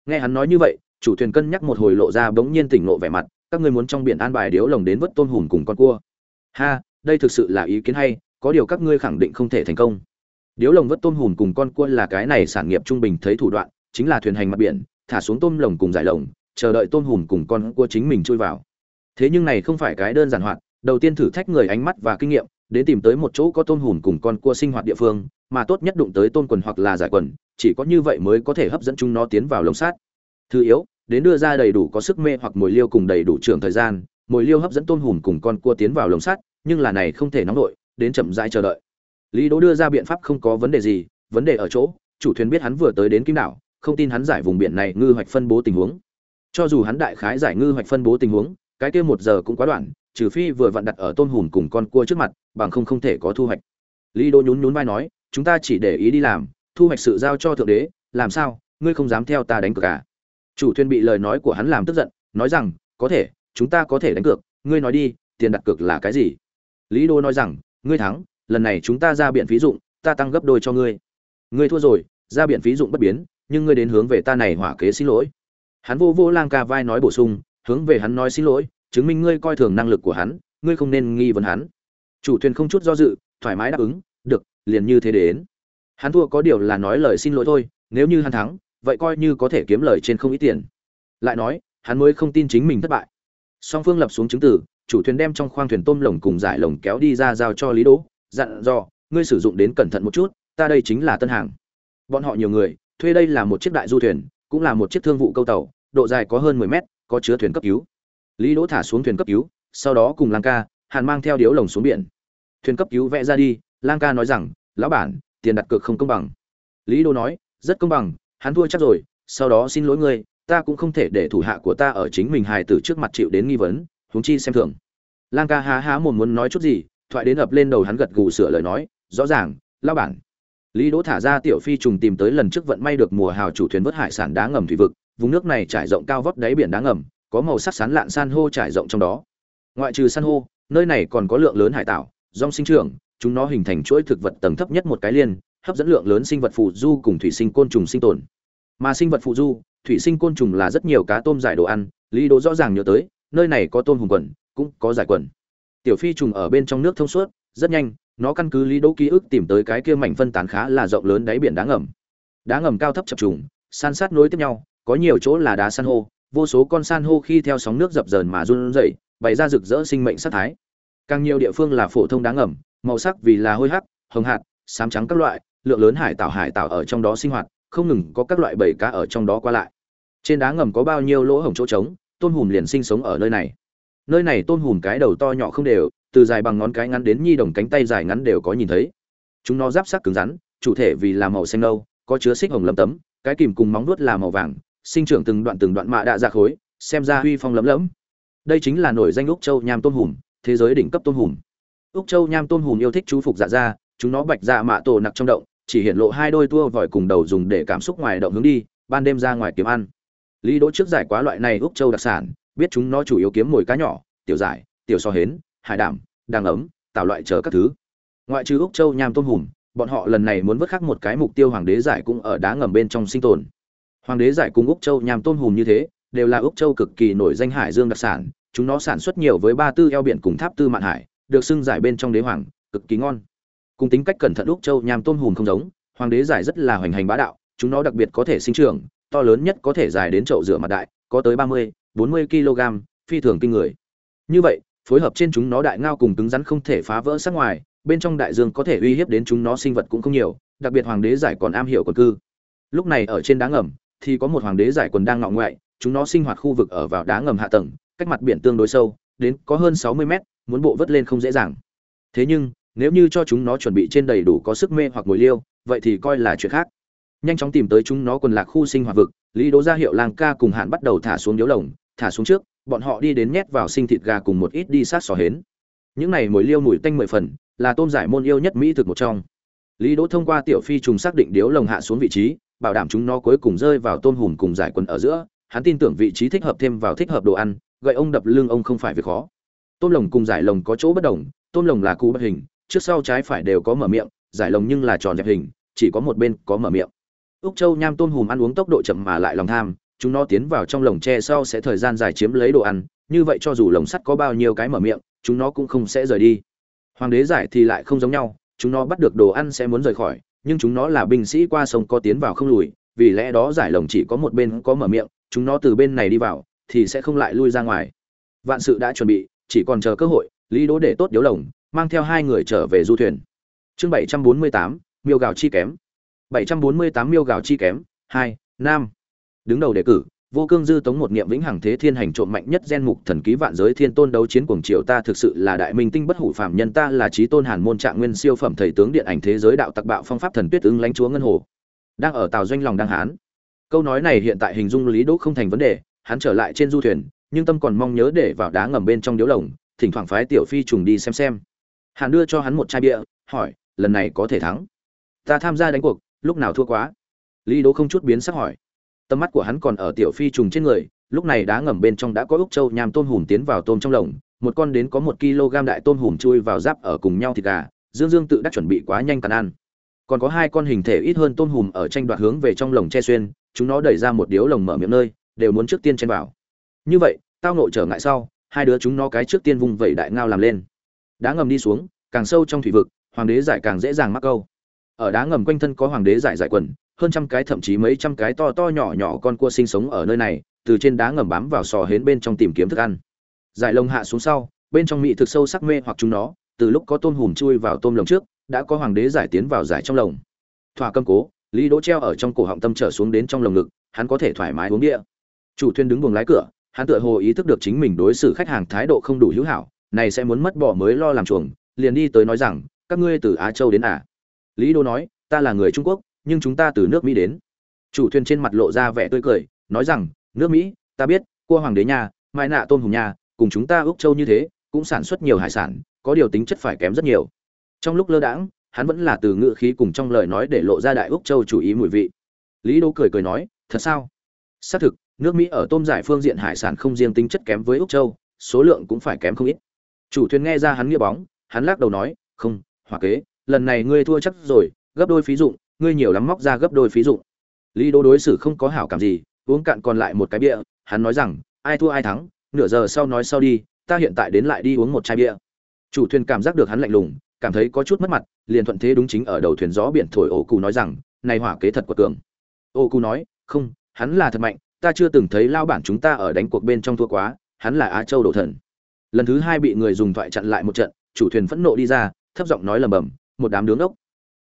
Speaker 1: Nghe hắn nói như vậy, chủ thuyền cân nhắc một hồi lộ ra bỗng nhiên tỉnh lộ vẻ mặt, các ngươi muốn trong biển an bài điếu lồng đến vớt tôm hùm cùng con cua. Ha, đây thực sự là ý kiến hay, có điều các ngươi khẳng định không thể thành công. Điếu lồng vớt tôm hùm cùng con cua là cái này sản nghiệp trung bình thấy thủ đoạn, chính là thuyền hành mặt biển, thả xuống tôm lồng cùng giải lồng, chờ đợi tôm hùm cùng con cua chính mình chui vào. Thế nhưng này không phải cái đơn giản hoạt, đầu tiên thử thách người ánh mắt và kinh nghiệm đến tìm tới một chỗ có tôm hùm cùng con cua sinh hoạt địa phương, mà tốt nhất đụng tới tôm quần hoặc là giải quần, chỉ có như vậy mới có thể hấp dẫn chúng nó tiến vào lồng sát. Thứ yếu, đến đưa ra đầy đủ có sức mê hoặc mồi liêu cùng đầy đủ trường thời gian, mồi liêu hấp dẫn tôm hùm cùng con cua tiến vào lồng sắt nhưng là này không thể nóng nổi, đến chậm rãi chờ đợi. Lý đỗ đưa ra biện pháp không có vấn đề gì, vấn đề ở chỗ, chủ thuyền biết hắn vừa tới đến kim đảo, không tin hắn giải vùng biển này ngư hoạch phân bố tình huống. Cho dù hắn đại khái giải ngư hoạch phân bố tình huống, cái kia một giờ cũng quá đoạn, trừ phi vừa vặn đặt ở tôm hùm cùng con cua trước mặt bằng không không thể có thu hoạch. Lý Đô nhún nhún vai nói, chúng ta chỉ để ý đi làm, thu hoạch sự giao cho thượng đế, làm sao, ngươi không dám theo ta đánh cược à? Chủ thuyền bị lời nói của hắn làm tức giận, nói rằng, có thể, chúng ta có thể đánh cược, ngươi nói đi, tiền đặt cược là cái gì? Lý đô nói rằng, ngươi thắng, lần này chúng ta ra biện phí dụng, ta tăng gấp đôi cho ngươi. Ngươi thua rồi, ra biện phí dụng bất biến, nhưng ngươi đến hướng về ta này hỏa kế xin lỗi. Hắn vô vô lang ca vai nói bổ sung, hướng về hắn nói xin lỗi, chứng minh ngươi coi thường năng lực của hắn, ngươi không nên nghi vấn hắn chủ thuyền không chút do dự thoải mái đáp ứng được liền như thế đến. Hắn thua có điều là nói lời xin lỗi thôi nếu như hắn thắng vậy coi như có thể kiếm lời trên không ít tiền. Lại nói hắn mới không tin chính mình thất bại. Song phương lập xuống chứng tử, chủ thuyền đem trong khoang thuyền tôm lồng cùng giải lồng kéo đi ra giao cho lý đỗ dặn dò ngươi sử dụng đến cẩn thận một chút ta đây chính là tân hàng. Bọn họ nhiều người thuê đây là một chiếc đại du thuyền cũng là một chiếc thương vụ câu tàu độ dài có hơn 10 mét có chứa thuyền cấp cứu. Lý đỗ thả xuống thuyền cấp cứu sau đó cùng lang ca hàn mang theo điếu lồng xuống biển. Thuyền cấp cứu vẽ ra đi, lang ca nói rằng, lão bản, tiền đặt cược không công bằng. Lý đỗ nói, rất công bằng, hắn thua chắc rồi, sau đó xin lỗi ngươi, ta cũng không thể để thủ hạ của ta ở chính mình hài tử trước mặt chịu đến nghi vấn, huống chi xem thường. Lang ca há há mồm muốn nói chút gì, thoại đến ập lên đầu hắn gật gù sửa lời nói, rõ ràng, lão bản. Lý đỗ thả ra tiểu phi trùng tìm tới lần trước vận may được mùa hào chủ thuyền vớt hải sản đá ngầm thủy vực, vùng nước này trải rộng cao vóc đáy biển đá ngầm, có màu sắc sán lạn san hô trải rộng trong đó. Ngoại trừ san hô nơi này còn có lượng lớn hải tạo rong sinh trưởng, chúng nó hình thành chuỗi thực vật tầng thấp nhất một cái liên, hấp dẫn lượng lớn sinh vật phụ du cùng thủy sinh côn trùng sinh tồn. Mà sinh vật phụ du, thủy sinh côn trùng là rất nhiều cá tôm giải đồ ăn, lý đỗ rõ ràng nhớ tới, nơi này có tôm hùng quần, cũng có giải quần. Tiểu phi trùng ở bên trong nước thông suốt, rất nhanh, nó căn cứ lý đỗ ký ức tìm tới cái kia mảnh phân tán khá là rộng lớn đáy biển đá ngầm. Đá ngầm cao thấp chập trùng, san sát nối tiếp nhau, có nhiều chỗ là đá san hô vô số con san hô khi theo sóng nước dập dờn mà run rẩy, bày ra rực rỡ sinh mệnh sắc thái. Càng nhiều địa phương là phổ thông đá ngầm màu sắc vì là hôi hắc, hồng hạt, xám trắng các loại, lượng lớn hải tảo hải tảo ở trong đó sinh hoạt, không ngừng có các loại bầy cá ở trong đó qua lại. Trên đá ngầm có bao nhiêu lỗ hổng chỗ trống tôn hùm liền sinh sống ở nơi này. Nơi này tôn hùm cái đầu to nhỏ không đều, từ dài bằng ngón cái ngắn đến nhi đồng cánh tay dài ngắn đều có nhìn thấy. Chúng nó giáp sắc cứng rắn, chủ thể vì là màu xanh nâu, có chứa xích hồng lấm tấm, cái kìm cùng móng vuốt là màu vàng sinh trưởng từng đoạn từng đoạn mạ đạ ra khối, xem ra huy phong lấm lấm. Đây chính là nổi danh úc châu nham tôn hùm, thế giới đỉnh cấp tôn hùm. Úc châu nham tôn hùm yêu thích chú phục dạ ra chúng nó bạch dạ mạ tổ nặc trong động, chỉ hiện lộ hai đôi tua vòi cùng đầu dùng để cảm xúc ngoài động hướng đi, ban đêm ra ngoài kiếm ăn. Lý đỗ trước giải quá loại này úc châu đặc sản, biết chúng nó chủ yếu kiếm mồi cá nhỏ, tiểu giải tiểu so hến, hải đảm đàng ấm tạo loại chờ các thứ. Ngoại trừ úc châu nham tôm hùm, bọn họ lần này muốn vớt khắc một cái mục tiêu hoàng đế giải cũng ở đá ngầm bên trong sinh tồn hoàng đế giải cùng úc châu nhằm tôm hùm như thế, đều là úc châu cực kỳ nổi danh hải dương đặc sản, chúng nó sản xuất nhiều với ba tư eo biển cùng tháp tư mạn hải, được xưng giải bên trong đế hoàng, cực kỳ ngon. Cùng tính cách cẩn thận úc châu nhằm tôm hùm không giống, hoàng đế giải rất là hoành hành bá đạo, chúng nó đặc biệt có thể sinh trưởng, to lớn nhất có thể dài đến chậu rửa mặt đại, có tới ba mươi, bốn mươi kg phi thường kinh người. Như vậy, phối hợp trên chúng nó đại ngao cùng cứng rắn không thể phá vỡ sắc ngoài, bên trong đại dương có thể uy hiếp đến chúng nó sinh vật cũng không nhiều, đặc biệt hoàng đế giải còn am hiểu quần cư. Lúc này ở trên đá ngầm thì có một hoàng đế giải quần đang ngọ ngoại, chúng nó sinh hoạt khu vực ở vào đá ngầm hạ tầng, cách mặt biển tương đối sâu, đến có hơn sáu mươi mét, muốn bộ vớt lên không dễ dàng. Thế nhưng, nếu như cho chúng nó chuẩn bị trên đầy đủ có sức mê hoặc mồi liêu, vậy thì coi là chuyện khác. Nhanh chóng tìm tới chúng nó quần lạc khu sinh hoạt vực, lý Đỗ ra hiệu lang ca cùng hạn bắt đầu thả xuống điếu lồng, thả xuống trước, bọn họ đi đến nhét vào sinh thịt gà cùng một ít đi sát sò hến. Những này mồi liêu mùi tanh mười phần, là tôm giải môn yêu nhất mỹ thực một trong. Lý đỗ thông qua tiểu phi trùng xác định điếu lồng hạ xuống vị trí bảo đảm chúng nó cuối cùng rơi vào tôm hùm cùng giải quần ở giữa. Hắn tin tưởng vị trí thích hợp thêm vào thích hợp đồ ăn, gậy ông đập lưng ông không phải việc khó. Tôm lồng cùng giải lồng có chỗ bất đồng, tôm lồng là cụ bất hình, trước sau trái phải đều có mở miệng, giải lồng nhưng là tròn dẹp hình, chỉ có một bên có mở miệng. Úc châu nham tôm hùm ăn uống tốc độ chậm mà lại lòng tham, chúng nó tiến vào trong lồng tre sau sẽ thời gian dài chiếm lấy đồ ăn, như vậy cho dù lồng sắt có bao nhiêu cái mở miệng, chúng nó cũng không sẽ rời đi. Hoàng đế giải thì lại không giống nhau, chúng nó bắt được đồ ăn sẽ muốn rời khỏi nhưng chúng nó là binh sĩ qua sông có tiến vào không lùi, vì lẽ đó giải lồng chỉ có một bên có mở miệng, chúng nó từ bên này đi vào, thì sẽ không lại lui ra ngoài. Vạn sự đã chuẩn bị, chỉ còn chờ cơ hội, lý đỗ để tốt điếu lồng, mang theo hai người trở về du thuyền. Chương bảy trăm bốn mươi tám, miêu gạo chi kém. Bảy trăm bốn mươi tám miêu gạo chi kém, hai, nam. Đứng đầu đề cử vô cương dư tống một niệm vĩnh hằng thế thiên hành trộm mạnh nhất gen mục thần ký vạn giới thiên tôn đấu chiến cuồng triều ta thực sự là đại minh tinh bất hủ phạm nhân ta là trí tôn hàn môn trạng nguyên siêu phẩm thầy tướng điện ảnh thế giới đạo tặc bạo phong pháp thần tuyết ứng lãnh chúa ngân hồ. Đang ở tàu doanh lòng đăng hán. Câu nói này hiện tại hình dung lý đỗ không thành vấn đề, hắn trở lại trên du thuyền, nhưng tâm còn mong nhớ để vào đá ngầm bên trong điếu lồng, thỉnh thoảng phái tiểu phi trùng đi xem xem. Hàn đưa cho hắn một chai bia, hỏi, lần này có thể thắng? Ta tham gia đánh cuộc, lúc nào thua quá? Lý đỗ không chút biến sắc hỏi tầm mắt của hắn còn ở tiểu phi trùng trên người, lúc này đá ngầm bên trong đã có úc châu nham tôm hùm tiến vào tôm trong lồng, một con đến có một kg đại tôm hùm chui vào giáp ở cùng nhau thịt gà, dương dương tự đã chuẩn bị quá nhanh tàn ăn. Còn có hai con hình thể ít hơn tôm hùm ở tranh đoạt hướng về trong lồng che xuyên, chúng nó đẩy ra một điếu lồng mở miệng nơi, đều muốn trước tiên chen vào. Như vậy, tao nội trở ngại sau, hai đứa chúng nó cái trước tiên vùng vẩy đại ngao làm lên. Đá ngầm đi xuống, càng sâu trong thủy vực, hoàng đế giải càng dễ dàng mắc câu. Ở đá ngầm quanh thân có hoàng đế giải giải quần hơn trăm cái, thậm chí mấy trăm cái to to nhỏ nhỏ con cua sinh sống ở nơi này, từ trên đá ngầm bám vào sò hến bên trong tìm kiếm thức ăn. Giải lồng hạ xuống sau, bên trong mị thực sâu sắc mê hoặc chúng nó, từ lúc có tôm hùm chui vào tôm lồng trước, đã có hoàng đế giải tiến vào giải trong lồng. Thỏa cầm cố, lý đỗ treo ở trong cổ họng tâm trở xuống đến trong lồng ngực, hắn có thể thoải mái uống địa. Chủ thuyền đứng buồng lái cửa, hắn tựa hồ ý thức được chính mình đối xử khách hàng thái độ không đủ hữu hảo, này sẽ muốn mất bỏ mới lo làm chuồng, liền đi tới nói rằng, các ngươi từ á châu đến à? Lý đỗ nói, ta là người trung quốc nhưng chúng ta từ nước mỹ đến. Chủ thuyền trên mặt lộ ra vẻ tươi cười, nói rằng, nước mỹ, ta biết, cua hoàng đế nhà mai nạ tôm hùm nhà cùng chúng ta úc châu như thế, cũng sản xuất nhiều hải sản, có điều tính chất phải kém rất nhiều. Trong lúc lơ đãng, hắn vẫn là từ ngữ khí cùng trong lời nói để lộ ra đại úc châu chủ ý mùi vị. Lý đô cười cười nói, thật sao? Xác thực, nước mỹ ở tôm giải phương diện hải sản không riêng tính chất kém với úc châu, số lượng cũng phải kém không ít. Chủ thuyền nghe ra hắn nghĩa bóng, hắn lắc đầu nói, không hòa kế, lần này ngươi thua chắc rồi, gấp đôi phí dụng ngươi nhiều lắm móc ra gấp đôi phí dụng. Lý đô đối xử không có hảo cảm gì, uống cạn còn lại một cái bia, hắn nói rằng, ai thua ai thắng, nửa giờ sau nói sau đi, ta hiện tại đến lại đi uống một chai bia. Chủ thuyền cảm giác được hắn lạnh lùng, cảm thấy có chút mất mặt, liền thuận thế đúng chính ở đầu thuyền gió biển thổi ổ cụ nói rằng, này hỏa kế thật của cường. Ổ cụ nói, không, hắn là thật mạnh, ta chưa từng thấy lao bản chúng ta ở đánh cuộc bên trong thua quá, hắn là á châu đổ thần. Lần thứ hai bị người dùng thoại chặn lại một trận, chủ thuyền phẫn nộ đi ra, thấp giọng nói lầm bầm một đám đứng ốc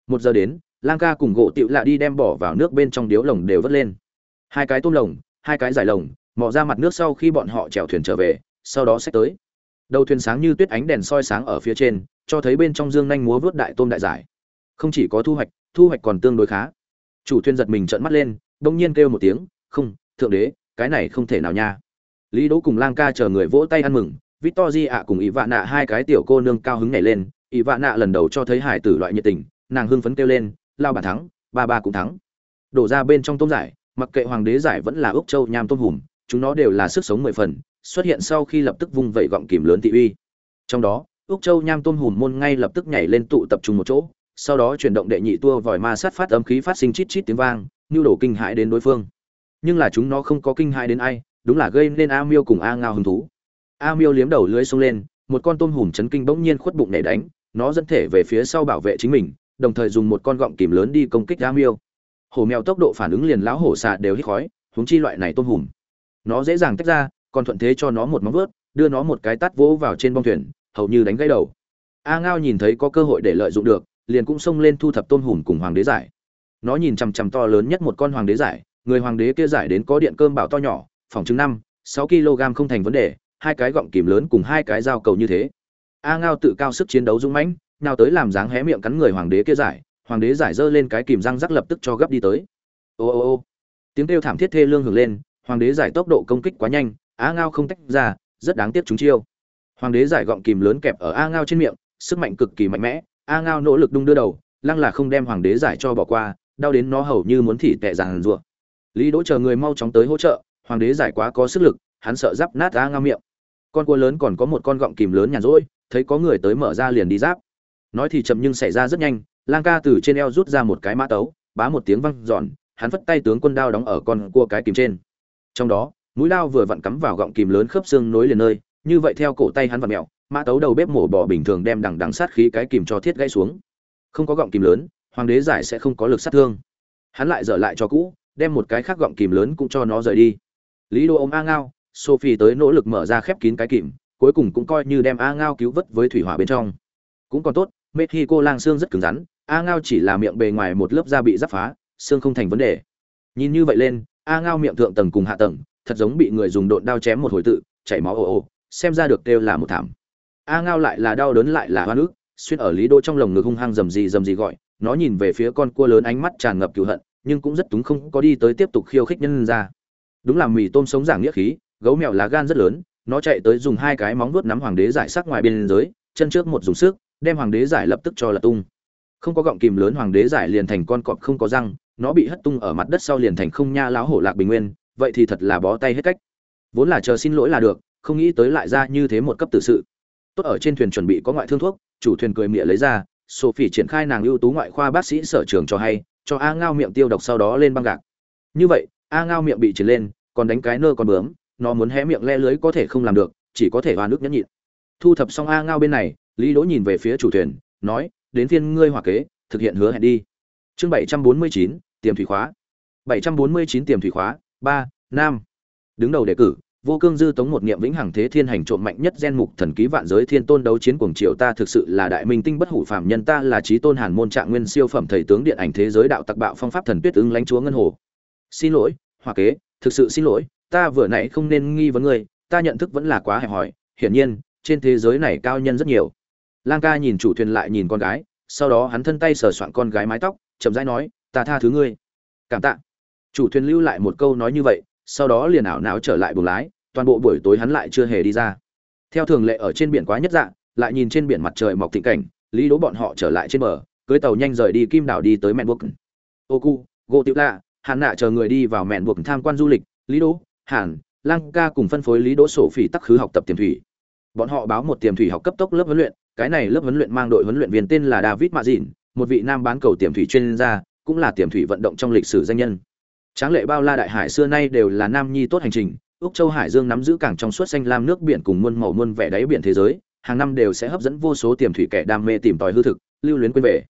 Speaker 1: một giờ đến lang ca cùng gỗ tựu lạ đi đem bỏ vào nước bên trong điếu lồng đều vớt lên. Hai cái tôm lồng, hai cái giải lồng, mò ra mặt nước sau khi bọn họ chèo thuyền trở về, sau đó sẽ tới. Đầu thuyền sáng như tuyết ánh đèn soi sáng ở phía trên, cho thấy bên trong dương nhanh múa vớt đại tôm đại giải. Không chỉ có thu hoạch thu hoạch còn tương đối khá. Chủ thuyền giật mình trợn mắt lên đông nhiên kêu một tiếng, không, thượng đế, cái này không thể nào nha. Lý đỗ cùng lang ca chờ người vỗ tay ăn mừng victor di ạ cùng ỷ Vạn nạ hai cái tiểu cô nương cao hứng nhảy lên, ỷ Vạn nạ lần đầu cho thấy hải tử loại nhiệt tình, nàng hưng phấn kêu lên lao bản thắng, ba ba cũng thắng. Đổ ra bên trong tôm giải, mặc kệ hoàng đế giải vẫn là ốc châu nham tôm hùm, chúng nó đều là sức sống mười phần, xuất hiện sau khi lập tức vung vẩy gọng kìm lớn thị uy. Trong đó, ốc châu nham tôm hùm môn ngay lập tức nhảy lên tụ tập trung một chỗ, sau đó chuyển động đệ nhị tua vòi ma sát phát âm khí phát sinh chít chít tiếng vang, như đổ kinh hãi đến đối phương. Nhưng là chúng nó không có kinh hãi đến ai, đúng là gây nên a miêu cùng a ngao hứng thú. A miêu liếm đầu lưới xông lên, một con tôm hùm chấn kinh bỗng nhiên khuất bụng nhảy đánh, nó dẫn thể về phía sau bảo vệ chính mình đồng thời dùng một con gọng kìm lớn đi công kích đá miêu. Hổ mèo tốc độ phản ứng liền lão hổ xạ đều hít khói, huống chi loại này tôm hùm. Nó dễ dàng tách ra, còn thuận thế cho nó một móng vớt đưa nó một cái tát vỗ vào trên bong thuyền, hầu như đánh gãy đầu. A ngao nhìn thấy có cơ hội để lợi dụng được, liền cũng xông lên thu thập tôm hùm cùng hoàng đế giải. Nó nhìn chằm chằm to lớn nhất một con hoàng đế giải, người hoàng đế kia giải đến có điện cơm bảo to nhỏ, phòng chứng năm, sáu kg không thành vấn đề, hai cái gọng kìm lớn cùng hai cái dao cầu như thế. A ngao tự cao sức chiến đấu dũng mãnh nào tới làm dáng hé miệng cắn người hoàng đế kia giải, hoàng đế giải giơ lên cái kìm răng rắc lập tức cho gấp đi tới. Ô ô ô. Tiếng kêu thảm thiết thê lương hưởng lên, hoàng đế giải tốc độ công kích quá nhanh a ngao không tách ra, rất đáng tiếc chúng chiêu. Hoàng đế giải gọng kìm lớn kẹp ở a ngao trên miệng, sức mạnh cực kỳ mạnh mẽ a ngao nỗ lực đung đưa đầu, lăng là không đem hoàng đế giải cho bỏ qua, đau đến nó hầu như muốn thỉ tệ giàn rùa lý đỗ chờ người mau chóng tới hỗ trợ, hoàng đế giải quá có sức lực, hắn sợ giáp nát a ngao miệng. Con cua lớn còn có một con gọng kìm lớn nhàn rỗi, thấy có người tới mở ra liền đi giáp nói thì chậm nhưng xảy ra rất nhanh, lang ca từ trên eo rút ra một cái mã tấu, bá một tiếng văng giòn hắn phất tay tướng quân đao đóng ở con cua cái kìm trên. Trong đó, mũi lao vừa vặn cắm vào gọng kìm lớn khớp xương nối liền nơi, như vậy theo cổ tay hắn vặn mẹo, mã tấu đầu bếp mổ bò bình thường đem đằng đằng sát khí cái kìm cho thiết gãy xuống. Không có gọng kìm lớn, hoàng đế giải sẽ không có lực sát thương. Hắn lại dở lại cho cũ, đem một cái khác gọng kìm lớn cũng cho nó rời đi. Lý đô ôm a ngao, sophie tới nỗ lực mở ra khép kín cái kìm, cuối cùng cũng coi như đem a ngao cứu vớt với thủy hỏa bên trong. Cũng còn tốt mexico lang xương rất cứng rắn, a ngao chỉ là miệng bề ngoài một lớp da bị giáp phá, xương không thành vấn đề. Nhìn như vậy lên, a ngao miệng thượng tầng cùng hạ tầng, thật giống bị người dùng độn đao chém một hồi tự, chảy máu ồ ồ, xem ra được kêu là một thảm. A ngao lại là đau đớn lại là hoa nước xuyên ở lý đô trong lồng ngực hung hăng rầm gì rầm gì gọi, nó nhìn về phía con cua lớn ánh mắt tràn ngập cựu hận, nhưng cũng rất túng không có đi tới tiếp tục khiêu khích nhân ra. Đúng là mì tôm sống giảng nghĩa khí, gấu mèo lá gan rất lớn, nó chạy tới dùng hai cái móng vuốt nắm hoàng đế giải sắc ngoài biên giới, chân trước một dùng sức đem hoàng đế giải lập tức cho là tung. Không có gọng kìm lớn, hoàng đế giải liền thành con cọp không có răng, nó bị hất tung ở mặt đất sau liền thành không nha láo hổ lạc bình nguyên, vậy thì thật là bó tay hết cách. Vốn là chờ xin lỗi là được, không nghĩ tới lại ra như thế một cấp tự sự. Tốt ở trên thuyền chuẩn bị có ngoại thương thuốc, chủ thuyền cười mịa lấy ra, sophie triển khai nàng ưu tú ngoại khoa bác sĩ sở trường cho hay, cho a ngao miệng tiêu độc sau đó lên băng gạc. Như vậy, a ngao miệng bị triển lên, còn đánh cái nơ còn bướm, nó muốn hé miệng le lưới có thể không làm được, chỉ có thể hoa nước nhẫn nhịn. Thu thập xong a ngao bên này lý đỗ nhìn về phía chủ thuyền, nói, đến phiên ngươi hòa kế, thực hiện hứa hẹn đi. Chương bảy trăm bốn mươi chín, tiềm thủy khóa. bảy trăm bốn mươi chín, tiềm thủy khóa. Ba, nam. Đứng đầu đề cử, vô cương dư tống một niệm vĩnh hằng thế thiên hành trộm mạnh nhất gen mục thần ký vạn giới thiên tôn đấu chiến cuồng triều ta thực sự là đại minh tinh bất hủ phạm nhân, ta là trí tôn hàn môn trạng nguyên siêu phẩm thầy tướng điện ảnh thế giới đạo tặc bạo phong pháp thần tuyết ứng lãnh chúa ngân hồ. Xin lỗi hòa kế, thực sự xin lỗi, ta vừa nãy không nên nghi vấn ngươi, ta nhận thức vẫn là quá hẹp hòi, hiển nhiên, trên thế giới này cao nhân rất nhiều lang ca nhìn chủ thuyền lại nhìn con gái, sau đó hắn thân tay sờ soạn con gái mái tóc, chậm rãi nói, ta tha thứ ngươi. Cảm tạ. Chủ thuyền lưu lại một câu nói như vậy, sau đó liền ảo não trở lại buồng lái, toàn bộ buổi tối hắn lại chưa hề đi ra. Theo thường lệ ở trên biển quá nhất dạng, lại nhìn trên biển mặt trời mọc thịnh cảnh, lý đố bọn họ trở lại trên bờ, cưới tàu nhanh rời đi kim đảo đi tới mẹn buộc oku cu tiểu lạ hàn nạ chờ người đi vào mẹn buộc tham quan du lịch, lý đố hàn Lang ca cùng phân phối lý đỗ sổ phỉ tắc khứ học tập tiềm thủy. Bọn họ báo một tiềm thủy học cấp tốc lớp huấn luyện cái này lớp huấn luyện mang đội huấn luyện viên tên là david mạ một vị nam bán cầu tiềm thủy chuyên gia, cũng là tiềm thủy vận động trong lịch sử danh nhân. Tráng lệ bao la đại hải xưa nay đều là nam nhi tốt hành trình, úc châu hải dương nắm giữ cảng trong suốt xanh lam nước biển cùng muôn màu muôn vẻ đáy biển thế giới, hàng năm đều sẽ hấp dẫn vô số tiềm thủy kẻ đam mê tìm tòi hư thực, lưu luyến quên về.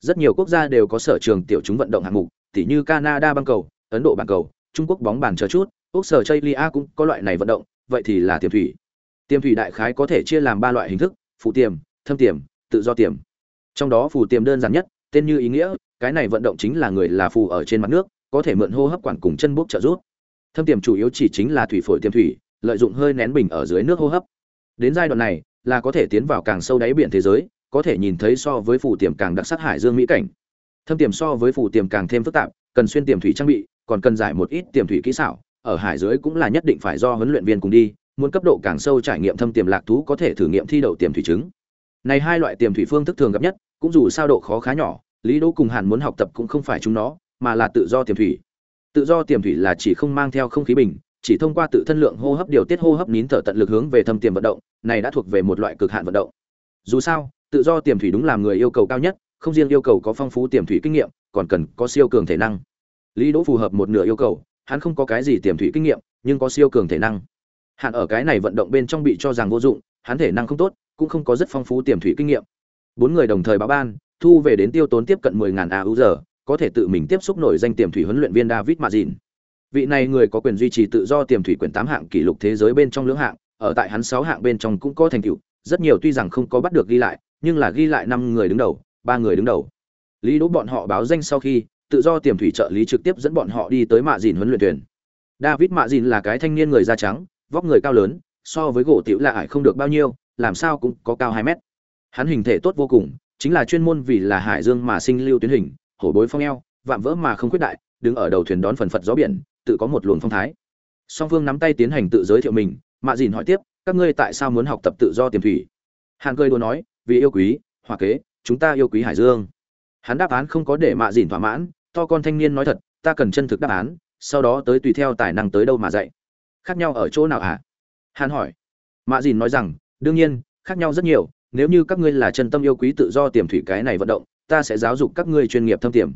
Speaker 1: Rất nhiều quốc gia đều có sở trường tiểu chúng vận động hạng mục, tỉ như canada băng cầu, ấn độ băng cầu, trung quốc bóng bàn chờ chút, úc sở chây cũng có loại này vận động, vậy thì là tiềm thủy. Tiềm thủy đại khái có thể chia làm ba loại hình thức phụ tiềm, thâm tiềm, tự do tiềm. Trong đó phù tiềm đơn giản nhất, tên như ý nghĩa, cái này vận động chính là người là phù ở trên mặt nước, có thể mượn hô hấp quản cùng chân bốc trợ giúp. thâm tiềm chủ yếu chỉ chính là thủy phổi tiềm thủy, lợi dụng hơi nén bình ở dưới nước hô hấp. Đến giai đoạn này, là có thể tiến vào càng sâu đáy biển thế giới, có thể nhìn thấy so với phù tiềm càng đặc sắc hải dương mỹ cảnh. Thâm tiềm so với phù tiềm càng thêm phức tạp, cần xuyên tiềm thủy trang bị, còn cần giải một ít tiềm thủy kỹ xảo, ở hải dưới cũng là nhất định phải do huấn luyện viên cùng đi muốn cấp độ càng sâu trải nghiệm thâm tiềm lạc thú có thể thử nghiệm thi đậu tiềm thủy chứng này hai loại tiềm thủy phương thức thường gặp nhất, cũng dù sao độ khó khá nhỏ, lý đỗ cùng hàn muốn học tập cũng không phải chúng nó, mà là tự do tiềm thủy. Tự do tiềm thủy là chỉ không mang theo không khí bình, chỉ thông qua tự thân lượng hô hấp điều tiết hô hấp nín thở tận lực hướng về thâm tiềm vận động, này đã thuộc về một loại cực hạn vận động. Dù sao, tự do tiềm thủy đúng làm người yêu cầu cao nhất, không riêng yêu cầu có phong phú tiềm thủy kinh nghiệm, còn cần có siêu cường thể năng. Lý đỗ phù hợp một nửa yêu cầu, hắn không có cái gì tiềm thủy kinh nghiệm, nhưng có siêu cường thể năng hạn ở cái này vận động bên trong bị cho rằng vô dụng, hắn thể năng không tốt, cũng không có rất phong phú tiềm thủy kinh nghiệm. Bốn người đồng thời báo ban, thu về đến tiêu tốn tiếp cận 10.000 AU giờ, có thể tự mình tiếp xúc nổi danh tiềm thủy huấn luyện viên David Mazin vị này người có quyền duy trì tự do tiềm thủy quyển tám hạng kỷ lục thế giới bên trong lưỡng hạng, ở tại hắn sáu hạng bên trong cũng có thành tựu, rất nhiều tuy rằng không có bắt được ghi lại, nhưng là ghi lại năm người đứng đầu, ba người đứng đầu. Lý đỗ bọn họ báo danh sau khi, tự do tiềm thủy trợ lý trực tiếp dẫn bọn họ đi tới mạ dìn huấn luyện tuyển david mạ dìn là cái thanh niên người da trắng vóc người cao lớn, so với gỗ tiểu là ải không được bao nhiêu, làm sao cũng có cao hai mét. Hắn hình thể tốt vô cùng, chính là chuyên môn vì là hải dương mà sinh lưu tuyến hình, hổ bối phong eo, vạm vỡ mà không quyết đại, đứng ở đầu thuyền đón phần phật gió biển, tự có một luồng phong thái. Song phương nắm tay tiến hành tự giới thiệu mình, mạ dìn hỏi tiếp, các ngươi tại sao muốn học tập tự do tiềm thủy? Hàn cười đùa nói, vì yêu quý hòa kế, chúng ta yêu quý hải dương. Hắn đáp án không có để mạ dìn thỏa mãn, to con thanh niên nói thật, ta cần chân thực đáp án, sau đó tới tùy theo tài năng tới đâu mà dạy khác nhau ở chỗ nào hả? Hàn hỏi. Mạ dìn nói rằng, đương nhiên, khác nhau rất nhiều, nếu như các ngươi là chân tâm yêu quý tự do tiềm thủy cái này vận động, ta sẽ giáo dục các ngươi chuyên nghiệp thâm tiềm.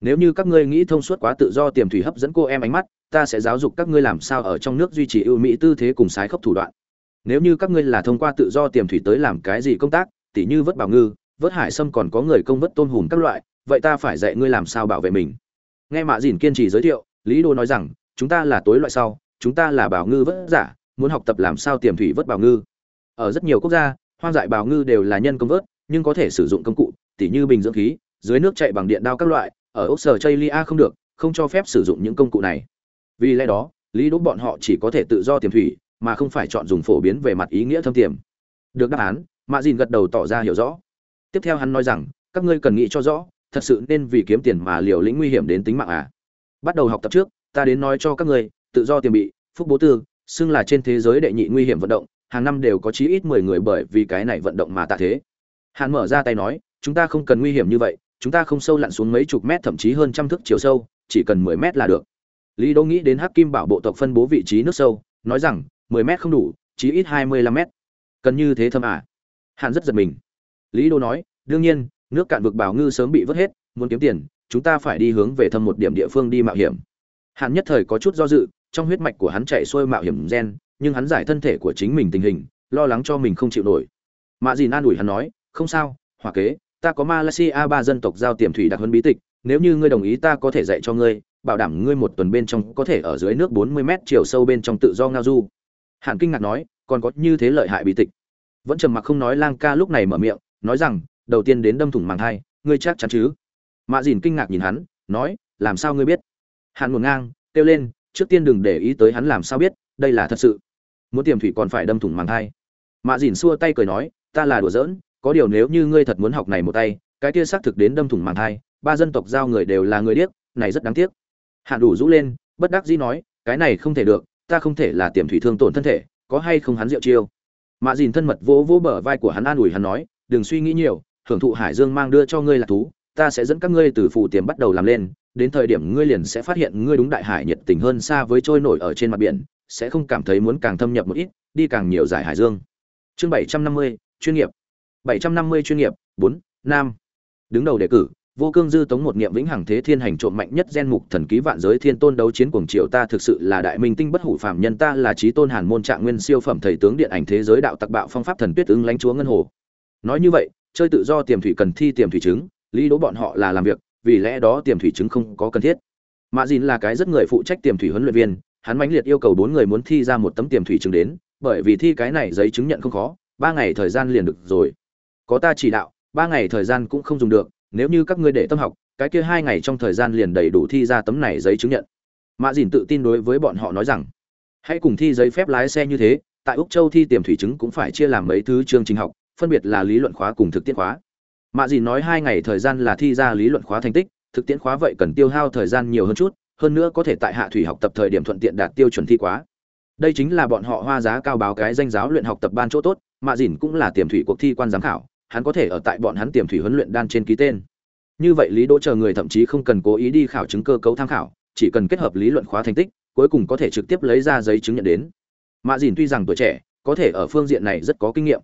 Speaker 1: Nếu như các ngươi nghĩ thông suốt quá tự do tiềm thủy hấp dẫn cô em ánh mắt, ta sẽ giáo dục các ngươi làm sao ở trong nước duy trì ưu mỹ tư thế cùng sái khốc thủ đoạn. Nếu như các ngươi là thông qua tự do tiềm thủy tới làm cái gì công tác, tỉ như vớt bảo ngư, vớt hải sâm còn có người công vớt tôm hùm các loại, vậy ta phải dạy ngươi làm sao bảo vệ mình. Nghe mạ dìn kiên trì giới thiệu, lý đô nói rằng, chúng ta là tối loại sau chúng ta là bảo ngư vớt giả, muốn học tập làm sao tiềm thủy vớt bảo ngư. Ở rất nhiều quốc gia, hoang dại bảo ngư đều là nhân công vớt, nhưng có thể sử dụng công cụ, tỉ như bình dưỡng khí, dưới nước chạy bằng điện đao các loại, ở ốc sở chây lia không được, không cho phép sử dụng những công cụ này. Vì lẽ đó, lý đỗ bọn họ chỉ có thể tự do tiềm thủy, mà không phải chọn dùng phổ biến về mặt ý nghĩa thâm tiềm. Được đáp án, mạ dìn gật đầu tỏ ra hiểu rõ. Tiếp theo hắn nói rằng, các ngươi cần nghĩ cho rõ, thật sự nên vì kiếm tiền mà liều lĩnh nguy hiểm đến tính mạng à? Bắt đầu học tập trước, ta đến nói cho các ngươi tự do tiềm bị, phúc bố tư, xưng là trên thế giới đệ nhị nguy hiểm vận động, hàng năm đều có chí ít mười người bởi vì cái này vận động mà tạ thế. Hàn mở ra tay nói, chúng ta không cần nguy hiểm như vậy, chúng ta không sâu lặn xuống mấy chục mét, thậm chí hơn trăm thước chiều sâu, chỉ cần mười mét là được. Lý đô nghĩ đến hắc kim bảo bộ tộc phân bố vị trí nước sâu, nói rằng, mười mét không đủ, chí ít hai mươi lăm mét. Cần như thế thâm à? Hàn rất giật mình. Lý đô nói, đương nhiên, nước cạn vực bảo ngư sớm bị vớt hết, muốn kiếm tiền, chúng ta phải đi hướng về thâm một điểm địa phương đi mạo hiểm. Hàn nhất thời có chút do dự trong huyết mạch của hắn chạy xuôi mạo hiểm gen, nhưng hắn giải thân thể của chính mình tình hình, lo lắng cho mình không chịu nổi. Mạ dìn an ủi hắn nói, không sao, hỏa kế, ta có malaysia ba dân tộc giao tiềm thủy đặc huấn bí tịch, nếu như ngươi đồng ý ta có thể dạy cho ngươi, bảo đảm ngươi một tuần bên trong có thể ở dưới nước 40 mét chiều sâu bên trong tự do ngao du. Hàn kinh ngạc nói, còn có như thế lợi hại bí tịch? Vẫn trầm mặc không nói, lang ca lúc này mở miệng, nói rằng, đầu tiên đến đâm thủng màng thai, ngươi chắc chắn chứ? Mạ dìn kinh ngạc nhìn hắn, nói, làm sao ngươi biết? Hàn ngổn ngang kêu lên trước tiên đừng để ý tới hắn làm sao biết, đây là thật sự. Muốn tiềm thủy còn phải đâm thủng màng thai. Mạ dìn xua tay cười nói, ta là đùa giỡn, có điều nếu như ngươi thật muốn học này một tay, cái kia xác thực đến đâm thủng màng thai, ba dân tộc giao người đều là người điếc, này rất đáng tiếc. Hạn đủ rũ lên, bất đắc dĩ nói, cái này không thể được, ta không thể là tiềm thủy thương tổn thân thể, có hay không hắn rượu chiêu? Mạ dìn thân mật vỗ vỗ bờ vai của hắn an ủi hắn nói, đừng suy nghĩ nhiều, hưởng thụ hải dương mang đưa cho ngươi là thú, ta sẽ dẫn các ngươi từ phụ tiềm bắt đầu làm lên đến thời điểm ngươi liền sẽ phát hiện ngươi đúng đại hải nhiệt tình hơn xa với trôi nổi ở trên mặt biển, sẽ không cảm thấy muốn càng thâm nhập một ít, đi càng nhiều giải hải dương. Chương bảy trăm năm mươi, chuyên nghiệp. bảy trăm năm mươi chuyên nghiệp, bốn, nam. Đứng đầu đề cử, vô cương dư tống một niệm vĩnh hằng thế thiên hành trộm mạnh nhất gen mục thần ký vạn giới thiên tôn đấu chiến cuồng triều ta thực sự là đại minh tinh bất hủ phàm nhân ta là trí tôn hàn môn trạng nguyên siêu phẩm thầy tướng điện ảnh thế giới đạo tặc bạo phong pháp thần tuyết ứng lãnh chúa ngân hồ. Nói như vậy, chơi tự do tiềm thủy cần thi tiềm thủy chứng, lý đố bọn họ là làm việc vì lẽ đó tiềm thủy chứng không có cần thiết. Mạ dìn là cái rất người phụ trách tiềm thủy huấn luyện viên, hắn mãnh liệt yêu cầu bốn người muốn thi ra một tấm tiềm thủy chứng đến, bởi vì thi cái này giấy chứng nhận không khó, ba ngày thời gian liền được rồi. Có ta chỉ đạo, ba ngày thời gian cũng không dùng được, nếu như các ngươi để tâm học, cái kia hai ngày trong thời gian liền đầy đủ thi ra tấm này giấy chứng nhận. Mạ dìn tự tin đối với bọn họ nói rằng, hãy cùng thi giấy phép lái xe như thế, tại úc châu thi tiềm thủy chứng cũng phải chia làm mấy thứ chương trình học, phân biệt là lý luận khóa cùng thực tiễn khóa mạ dìn nói hai ngày thời gian là thi ra lý luận khóa thành tích, thực tiễn khóa vậy cần tiêu hao thời gian nhiều hơn chút, hơn nữa có thể tại hạ thủy học tập thời điểm thuận tiện đạt tiêu chuẩn thi quá. Đây chính là bọn họ hoa giá cao báo cái danh giáo luyện học tập ban chỗ tốt, mạ dìn cũng là tiềm thủy cuộc thi quan giám khảo, hắn có thể ở tại bọn hắn tiềm thủy huấn luyện đan trên ký tên. Như vậy lý đỗ chờ người thậm chí không cần cố ý đi khảo chứng cơ cấu tham khảo, chỉ cần kết hợp lý luận khóa thành tích, cuối cùng có thể trực tiếp lấy ra giấy chứng nhận đến. Mạ dìn tuy rằng tuổi trẻ, có thể ở phương diện này rất có kinh nghiệm.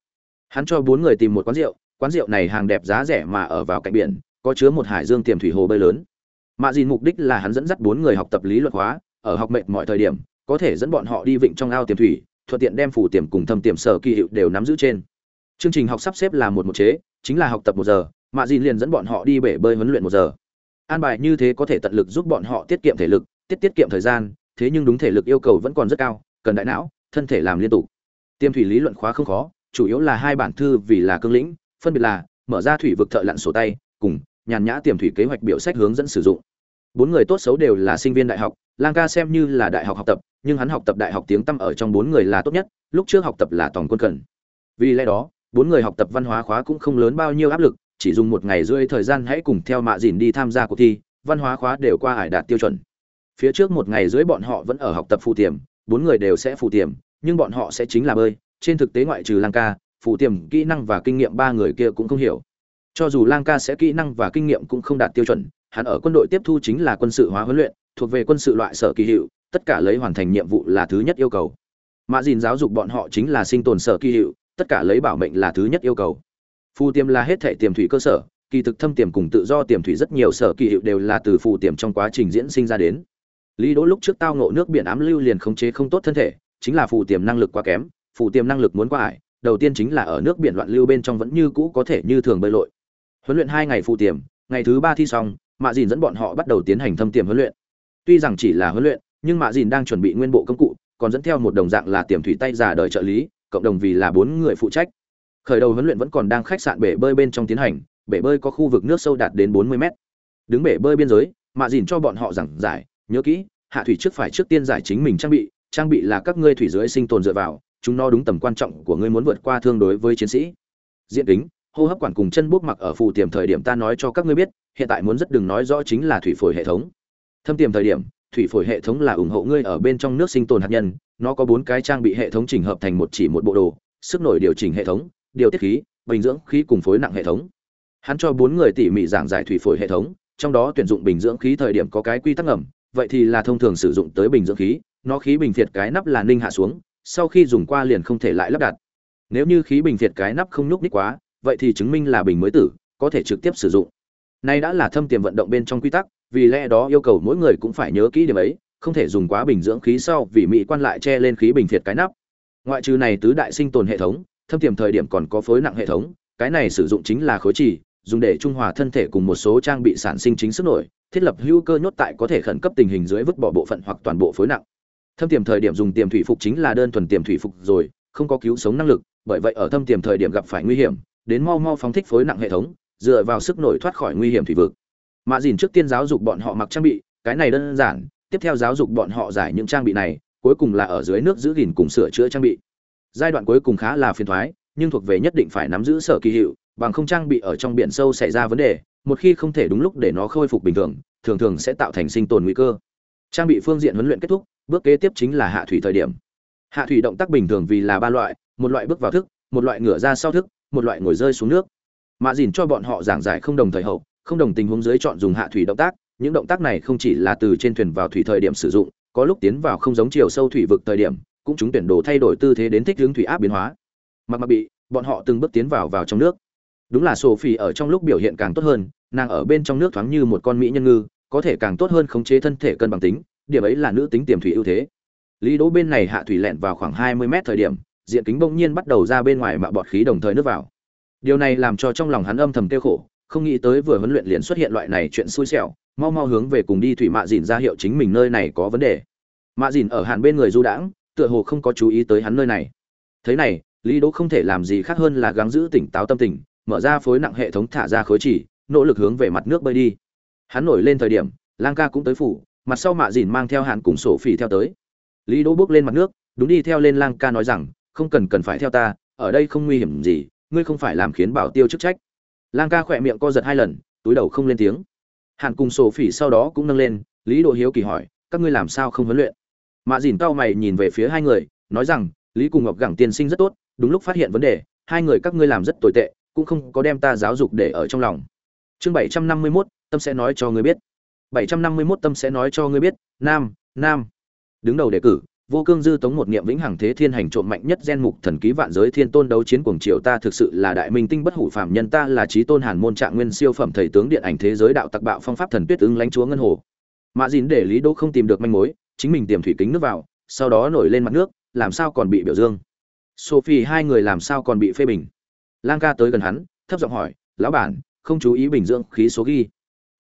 Speaker 1: Hắn cho bốn người tìm một quán rượu quán rượu này hàng đẹp giá rẻ mà ở vào cạnh biển, có chứa một hải dương tiềm thủy hồ bơi lớn. Mạ dìn mục đích là hắn dẫn dắt bốn người học tập lý luật hóa, ở học mệnh mọi thời điểm, có thể dẫn bọn họ đi vịnh trong ao tiềm thủy, thuận tiện đem phủ tiềm cùng thâm tiềm sở kỳ hiệu đều nắm giữ trên. Chương trình học sắp xếp là một một chế, chính là học tập một giờ, mạ dìn liền dẫn bọn họ đi bể bơi huấn luyện một giờ. An bài như thế có thể tận lực giúp bọn họ tiết kiệm thể lực, tiết tiết kiệm thời gian, thế nhưng đúng thể lực yêu cầu vẫn còn rất cao, cần đại não, thân thể làm liên tục. Tiêm thủy lý luận khóa không khó, chủ yếu là hai bản thư vì là cương lĩnh phân biệt là mở ra thủy vực thợ lặn sổ tay cùng nhàn nhã tiềm thủy kế hoạch biểu sách hướng dẫn sử dụng. Bốn người tốt xấu đều là sinh viên đại học, lang ca xem như là đại học học tập, nhưng hắn học tập đại học tiếng tăm ở trong bốn người là tốt nhất, lúc trước học tập là toàn quân cần vì lẽ đó, bốn người học tập văn hóa khóa cũng không lớn bao nhiêu áp lực, chỉ dùng một ngày rưỡi thời gian hãy cùng theo mạ dìn đi tham gia cuộc thi, văn hóa khóa đều qua hải đạt tiêu chuẩn. Phía trước một ngày rưỡi bọn họ vẫn ở học tập phụ tiềm, bốn người đều sẽ phụ tiềm, nhưng bọn họ sẽ chính là bơi, trên thực tế ngoại trừ lang ca phụ tiềm kỹ năng và kinh nghiệm ba người kia cũng không hiểu. Cho dù lang ca sẽ kỹ năng và kinh nghiệm cũng không đạt tiêu chuẩn, hắn ở quân đội tiếp thu chính là quân sự hóa huấn luyện, thuộc về quân sự loại sở kỳ hiệu, tất cả lấy hoàn thành nhiệm vụ là thứ nhất yêu cầu. Mạ dìn giáo dục bọn họ chính là sinh tồn sở kỳ hiệu, tất cả lấy bảo mệnh là thứ nhất yêu cầu. Phù tiềm là hết thể tiềm thủy cơ sở, kỳ thực thâm tiềm cùng tự do tiềm thủy rất nhiều sở kỳ hiệu đều là từ phù tiềm trong quá trình diễn sinh ra đến. Lý đỗ lúc trước tao ngộ nước biển ám lưu liền khống chế không tốt thân thể, chính là phù tiềm năng lực quá kém, phù tiềm năng lực muốn quá ải đầu tiên chính là ở nước biển loạn lưu bên trong vẫn như cũ có thể như thường bơi lội. Huấn luyện hai ngày phụ tiềm, ngày thứ ba thi xong, mạ dìn dẫn bọn họ bắt đầu tiến hành thâm tiềm huấn luyện. Tuy rằng chỉ là huấn luyện, nhưng mạ dìn đang chuẩn bị nguyên bộ công cụ, còn dẫn theo một đồng dạng là tiềm thủy tay giả đời trợ lý, cộng đồng vì là bốn người phụ trách. Khởi đầu huấn luyện vẫn còn đang khách sạn bể bơi bên trong tiến hành, bể bơi có khu vực nước sâu đạt đến 40 mét. Đứng bể bơi biên giới, mạ dìn cho bọn họ giảng giải, nhớ kỹ, hạ thủy trước phải trước tiên giải chính mình trang bị trang bị là các ngươi thủy dưới sinh tồn dựa vào chúng nó đúng tầm quan trọng của ngươi muốn vượt qua thương đối với chiến sĩ. Diện kính, hô hấp quản cùng chân bút mặc ở phù tiềm thời điểm ta nói cho các ngươi biết, hiện tại muốn rất đừng nói rõ chính là thủy phổi hệ thống. Thâm tiềm thời điểm, thủy phổi hệ thống là ủng hộ ngươi ở bên trong nước sinh tồn hạt nhân, nó có bốn cái trang bị hệ thống chỉnh hợp thành một chỉ một bộ đồ, sức nổi điều chỉnh hệ thống, điều tiết khí, bình dưỡng khí cùng phối nặng hệ thống. Hắn cho bốn người tỉ mỉ giảng giải thủy phổi hệ thống, trong đó tuyển dụng bình dưỡng khí thời điểm có cái quy tắc ngầm, vậy thì là thông thường sử dụng tới bình dưỡng khí, nó khí bình thiệt cái nắp là ninh hạ xuống sau khi dùng qua liền không thể lại lắp đặt. Nếu như khí bình việt cái nắp không nhúc nhích quá, vậy thì chứng minh là bình mới tử, có thể trực tiếp sử dụng. Nay đã là thâm tiềm vận động bên trong quy tắc, vì lẽ đó yêu cầu mỗi người cũng phải nhớ kỹ điểm ấy, không thể dùng quá bình dưỡng khí sau vì mỹ quan lại che lên khí bình việt cái nắp. Ngoại trừ này tứ đại sinh tồn hệ thống, thâm tiềm thời điểm còn có phối nặng hệ thống, cái này sử dụng chính là khối trì, dùng để trung hòa thân thể cùng một số trang bị sản sinh chính sức nổi, thiết lập hữu cơ nhốt tại có thể khẩn cấp tình hình dưới vứt bỏ bộ phận hoặc toàn bộ phối nặng thâm tiềm thời điểm dùng tiềm thủy phục chính là đơn thuần tiềm thủy phục rồi, không có cứu sống năng lực, bởi vậy ở thâm tiềm thời điểm gặp phải nguy hiểm, đến mau mau phóng thích phối nặng hệ thống, dựa vào sức nổi thoát khỏi nguy hiểm thủy vực. Mạ dìn trước tiên giáo dục bọn họ mặc trang bị, cái này đơn giản, tiếp theo giáo dục bọn họ giải những trang bị này, cuối cùng là ở dưới nước giữ gìn cùng sửa chữa trang bị. Giai đoạn cuối cùng khá là phiền thoái, nhưng thuộc về nhất định phải nắm giữ sở kỳ hiệu, bằng không trang bị ở trong biển sâu xảy ra vấn đề, một khi không thể đúng lúc để nó khôi phục bình thường thường thường sẽ tạo thành sinh tồn nguy cơ. Trang bị phương diện huấn luyện kết thúc bước kế tiếp chính là hạ thủy thời điểm. Hạ thủy động tác bình thường vì là ba loại, một loại bước vào thức, một loại ngửa ra sau thức, một loại ngồi rơi xuống nước. Mạ dìn cho bọn họ giảng giải không đồng thời hậu, không đồng tình huống dưới chọn dùng hạ thủy động tác, những động tác này không chỉ là từ trên thuyền vào thủy thời điểm sử dụng, có lúc tiến vào không giống chiều sâu thủy vực thời điểm, cũng chúng tuyển đồ thay đổi tư thế đến thích hướng thủy áp biến hóa. Mặc mặc bị, bọn họ từng bước tiến vào vào trong nước. Đúng là sophie ở trong lúc biểu hiện càng tốt hơn, nàng ở bên trong nước thoáng như một con mỹ nhân ngư, có thể càng tốt hơn khống chế thân thể cân bằng tính điểm ấy là nữ tính tiềm thủy ưu thế. Lý đỗ bên này hạ thủy lẹn vào khoảng hai mươi mét thời điểm, diện kính bỗng nhiên bắt đầu ra bên ngoài mạ bọt khí đồng thời nước vào. Điều này làm cho trong lòng hắn âm thầm tiêu khổ, không nghĩ tới vừa huấn luyện liền xuất hiện loại này chuyện xui xẻo, mau mau hướng về cùng đi thủy mạ dìn ra hiệu chính mình nơi này có vấn đề. Mạ dìn ở hàn bên người du đãng, tựa hồ không có chú ý tới hắn nơi này. Thế này, lý đỗ không thể làm gì khác hơn là gắng giữ tỉnh táo tâm tình, mở ra phối nặng hệ thống thả ra khối chỉ, nỗ lực hướng về mặt nước bơi đi. Hắn nổi lên thời điểm, lang ca cũng tới phủ mặt sau mạ dìn mang theo hàn cùng sổ phỉ theo tới. Lý đỗ bước lên mặt nước, đúng đi theo lên lang ca nói rằng, không cần cần phải theo ta, ở đây không nguy hiểm gì, ngươi không phải làm khiến bảo tiêu chức trách. Lang ca khỏe miệng co giật hai lần, túi đầu không lên tiếng. Hàn cùng sổ phỉ sau đó cũng nâng lên, lý Đỗ hiếu kỳ hỏi, các ngươi làm sao không huấn luyện? Mạ dìn cao mày nhìn về phía hai người, nói rằng, lý cùng ngọc gẳng tiên sinh rất tốt, đúng lúc phát hiện vấn đề, hai người các ngươi làm rất tồi tệ, cũng không có đem ta giáo dục để ở trong lòng. Chương bảy trăm năm mươi mốt, tâm sẽ nói cho ngươi biết bảy trăm năm mươi 751 tâm sẽ nói cho ngươi biết, nam nam. Đứng đầu đề cử, vô cương dư tống một niệm vĩnh hằng thế thiên hành trộm mạnh nhất gen mục thần ký vạn giới thiên tôn đấu chiến cuồng triều ta thực sự là đại minh tinh bất hủ phạm nhân ta là trí tôn hàn môn trạng nguyên siêu phẩm thầy tướng điện ảnh thế giới đạo tặc bạo phong pháp thần tuyết ứng lãnh chúa ngân hồ. Mã Dĩn để lý đỗ không tìm được manh mối, chính mình tiềm thủy kính nước vào, sau đó nổi lên mặt nước, làm sao còn bị biểu dương? Sophie, hai người làm sao còn bị phê bình? Lang ca tới gần hắn, thấp giọng hỏi, lão bản, không chú ý bình dưỡng khí số ghi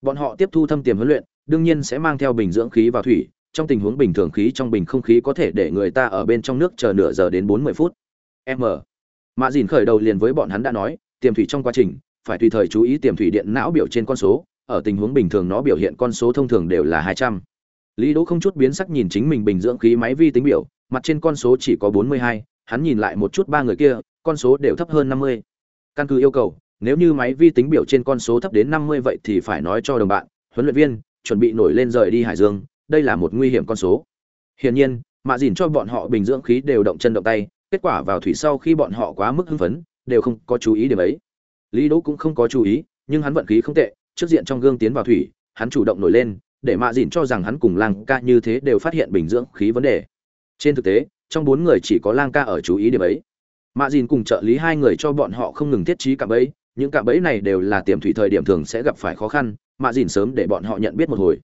Speaker 1: bọn họ tiếp thu thâm tiềm huấn luyện, đương nhiên sẽ mang theo bình dưỡng khí vào thủy, trong tình huống bình thường khí trong bình không khí có thể để người ta ở bên trong nước chờ nửa giờ đến bốn mươi phút. M. Mạ dìn khởi đầu liền với bọn hắn đã nói, tiềm thủy trong quá trình, phải tùy thời chú ý tiềm thủy điện não biểu trên con số, ở tình huống bình thường nó biểu hiện con số thông thường đều là hai trăm. Lý đỗ không chút biến sắc nhìn chính mình bình dưỡng khí máy vi tính biểu, mặt trên con số chỉ có bốn mươi hai, hắn nhìn lại một chút ba người kia, con số đều thấp hơn năm mươi. Căn cứ yêu cầu nếu như máy vi tính biểu trên con số thấp đến năm mươi vậy thì phải nói cho đồng bạn, huấn luyện viên, chuẩn bị nổi lên rời đi hải dương, đây là một nguy hiểm con số. Hiển nhiên, mạ dìn cho bọn họ bình dưỡng khí đều động chân động tay, kết quả vào thủy sau khi bọn họ quá mức hưng phấn, đều không có chú ý điểm ấy. Lý đỗ cũng không có chú ý, nhưng hắn vận khí không tệ, trước diện trong gương tiến vào thủy, hắn chủ động nổi lên, để mạ dìn cho rằng hắn cùng lang ca như thế đều phát hiện bình dưỡng khí vấn đề. Trên thực tế, trong bốn người chỉ có lang ca ở chú ý điểm ấy. Mạ dìn cùng trợ lý hai người cho bọn họ không ngừng thiết trí cạm bẫy những cạm bẫy này đều là tiềm thủy thời điểm thường sẽ gặp phải khó khăn, mạ dìn sớm để bọn họ nhận biết một hồi.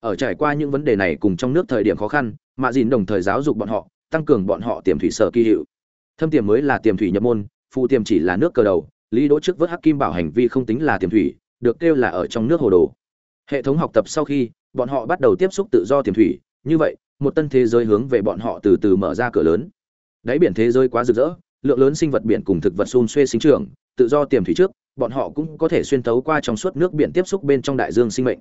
Speaker 1: Ở trải qua những vấn đề này cùng trong nước thời điểm khó khăn, mạ dìn đồng thời giáo dục bọn họ, tăng cường bọn họ tiềm thủy sở kỳ hiệu. Thâm tiềm mới là tiềm thủy nhập môn phụ tiềm chỉ là nước cờ đầu, lý đỗ trước vớt hắc kim bảo hành vi không tính là tiềm thủy, được kêu là ở trong nước hồ đồ. Hệ thống học tập sau khi, bọn họ bắt đầu tiếp xúc tự do tiềm thủy, như vậy, một tân thế giới hướng về bọn họ từ từ mở ra cửa lớn. Đáy biển thế giới quá rực rỡ, lượng lớn sinh vật biển cùng thực vật xun xuê sinh trưởng tự do tiềm thủy trước, bọn họ cũng có thể xuyên tấu qua trong suốt nước biển tiếp xúc bên trong đại dương sinh mệnh.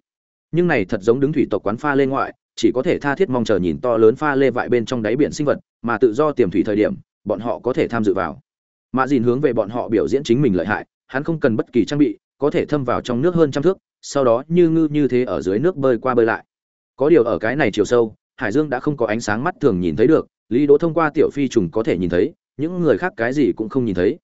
Speaker 1: Nhưng này thật giống đứng thủy tộc quán pha lê ngoại, chỉ có thể tha thiết mong chờ nhìn to lớn pha lê vại bên trong đáy biển sinh vật, mà tự do tiềm thủy thời điểm, bọn họ có thể tham dự vào. Mạ dìn hướng về bọn họ biểu diễn chính mình lợi hại, hắn không cần bất kỳ trang bị, có thể thâm vào trong nước hơn trăm thước, sau đó như ngư như thế ở dưới nước bơi qua bơi lại. Có điều ở cái này chiều sâu, hải dương đã không có ánh sáng mắt thường nhìn thấy được, lý đỗ thông qua tiểu phi trùng có thể nhìn thấy, những người khác cái gì cũng không nhìn thấy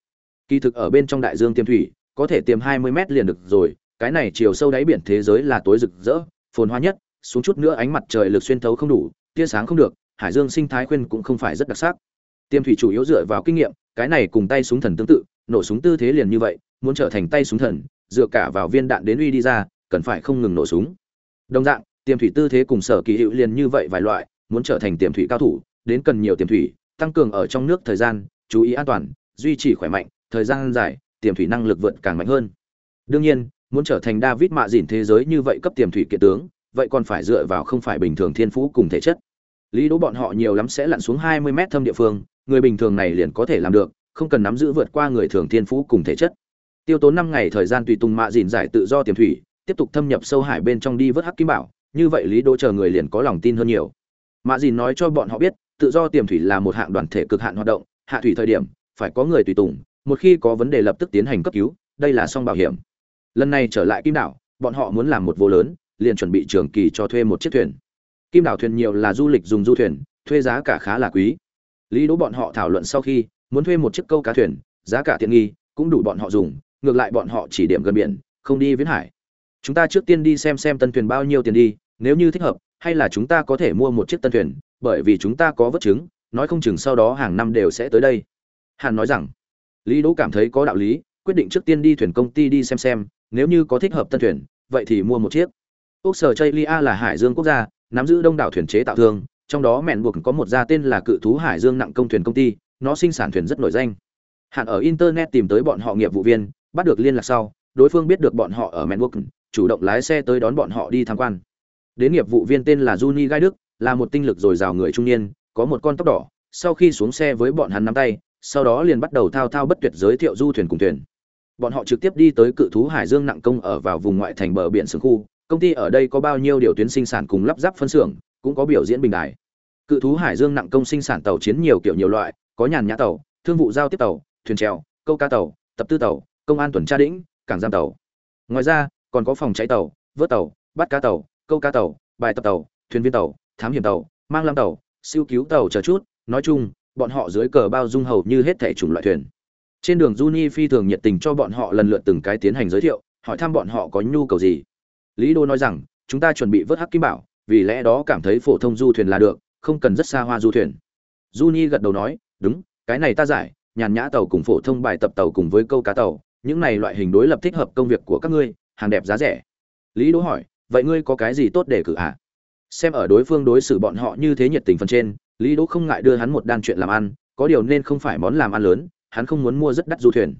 Speaker 1: kỳ thực ở bên trong đại dương tiềm thủy, có thể tiềm 20 mét liền được rồi, cái này chiều sâu đáy biển thế giới là tối rực rỡ, phồn hoa nhất, xuống chút nữa ánh mặt trời lực xuyên thấu không đủ, tia sáng không được, hải dương sinh thái khuyên cũng không phải rất đặc sắc. Tiêm thủy chủ yếu dựa vào kinh nghiệm, cái này cùng tay súng thần tương tự, nổ súng tư thế liền như vậy, muốn trở thành tay súng thần, dựa cả vào viên đạn đến uy đi ra, cần phải không ngừng nổ súng. Đồng dạng tiềm thủy tư thế cùng sở kỳ hiệu liền như vậy vài loại, muốn trở thành tiềm thủy cao thủ, đến cần nhiều tiềm thủy, tăng cường ở trong nước thời gian, chú ý an toàn, duy trì khỏe mạnh thời gian dài, tiềm thủy năng lực vượt càng mạnh hơn. Đương nhiên, muốn trở thành david mạ dỉn thế giới như vậy cấp tiềm thủy kiện tướng, vậy còn phải dựa vào không phải bình thường thiên phú cùng thể chất. Lý đỗ bọn họ nhiều lắm sẽ lặn xuống 20 mét thâm địa phương, người bình thường này liền có thể làm được, không cần nắm giữ vượt qua người thường thiên phú cùng thể chất. Tiêu tốn 5 ngày thời gian tùy tùng mạ dỉn giải tự do tiềm thủy, tiếp tục thâm nhập sâu hải bên trong đi vớt hắc kim bảo, như vậy lý đỗ chờ người liền có lòng tin hơn nhiều. Mạ dỉn nói cho bọn họ biết, tự do tiềm thủy là một hạng đoàn thể cực hạn hoạt động, hạ thủy thời điểm, phải có người tùy tùng một khi có vấn đề lập tức tiến hành cấp cứu, đây là song bảo hiểm. Lần này trở lại kim đảo, bọn họ muốn làm một vô lớn, liền chuẩn bị trường kỳ cho thuê một chiếc thuyền. Kim đảo thuyền nhiều là du lịch dùng du thuyền, thuê giá cả khá là quý. Lý đỗ bọn họ thảo luận sau khi, muốn thuê một chiếc câu cá thuyền, giá cả tiện nghi, cũng đủ bọn họ dùng, ngược lại bọn họ chỉ điểm gần biển, không đi viễn hải. Chúng ta trước tiên đi xem xem tân thuyền bao nhiêu tiền đi, nếu như thích hợp, hay là chúng ta có thể mua một chiếc tân thuyền, bởi vì chúng ta có vớt chứng nói không chừng sau đó hàng năm đều sẽ tới đây. Hàn nói rằng lý đỗ cảm thấy có đạo lý, quyết định trước tiên đi thuyền công ty đi xem xem, nếu như có thích hợp tân thuyền, vậy thì mua một chiếc. Quốc sở chaylia là hải dương quốc gia, nắm giữ đông đảo thuyền chế tạo thương, trong đó mẹn buộc có một gia tên là cự thú hải dương nặng công thuyền công ty, nó sinh sản thuyền rất nổi danh. Hạn ở internet tìm tới bọn họ nghiệp vụ viên, bắt được liên lạc sau, đối phương biết được bọn họ ở mẹn buộc, chủ động lái xe tới đón bọn họ đi tham quan. Đến nghiệp vụ viên tên là Juni Gai Đức, là một tinh lực dồi dào người trung niên, có một con tóc đỏ, sau khi xuống xe với bọn hắn nắm tay sau đó liền bắt đầu thao thao bất tuyệt giới thiệu du thuyền cùng thuyền. Bọn họ trực tiếp đi tới cự thú hải dương nặng công ở vào vùng ngoại thành bờ biển sương khu. Công ty ở đây có bao nhiêu điều tuyến sinh sản cùng lắp ráp phân xưởng, cũng có biểu diễn bình đài. Cự thú hải dương nặng công sinh sản tàu chiến nhiều kiểu nhiều loại, có nhàn nhã tàu, thương vụ giao tiếp tàu, thuyền trèo, câu cá tàu, tập tư tàu, công an tuần tra đĩnh, cảng giam tàu. Ngoài ra, còn có phòng cháy tàu, vớt tàu, bắt cá tàu, câu cá tàu, bài tập tàu, thuyền viên tàu, thám hiểm tàu, mang lam tàu, siêu cứu tàu chờ chút. Nói chung bọn họ dưới cờ bao dung hầu như hết thẻ chủng loại thuyền trên đường Juni phi thường nhiệt tình cho bọn họ lần lượt từng cái tiến hành giới thiệu, hỏi thăm bọn họ có nhu cầu gì. Lý Đô nói rằng, chúng ta chuẩn bị vớt hắc kim bảo, vì lẽ đó cảm thấy phổ thông du thuyền là được, không cần rất xa hoa du thuyền. Juni gật đầu nói, "Đúng, cái này ta giải, nhàn nhã tàu cùng phổ thông bài tập tàu cùng với câu cá tàu, những này loại hình đối lập thích hợp công việc của các ngươi, hàng đẹp giá rẻ." Lý Đỗ hỏi, "Vậy ngươi có cái gì tốt để cử à?" Xem ở đối phương đối xử bọn họ như thế nhiệt tình phần trên, Lý Đỗ không ngại đưa hắn một đan chuyện làm ăn, có điều nên không phải món làm ăn lớn, hắn không muốn mua rất đắt du thuyền.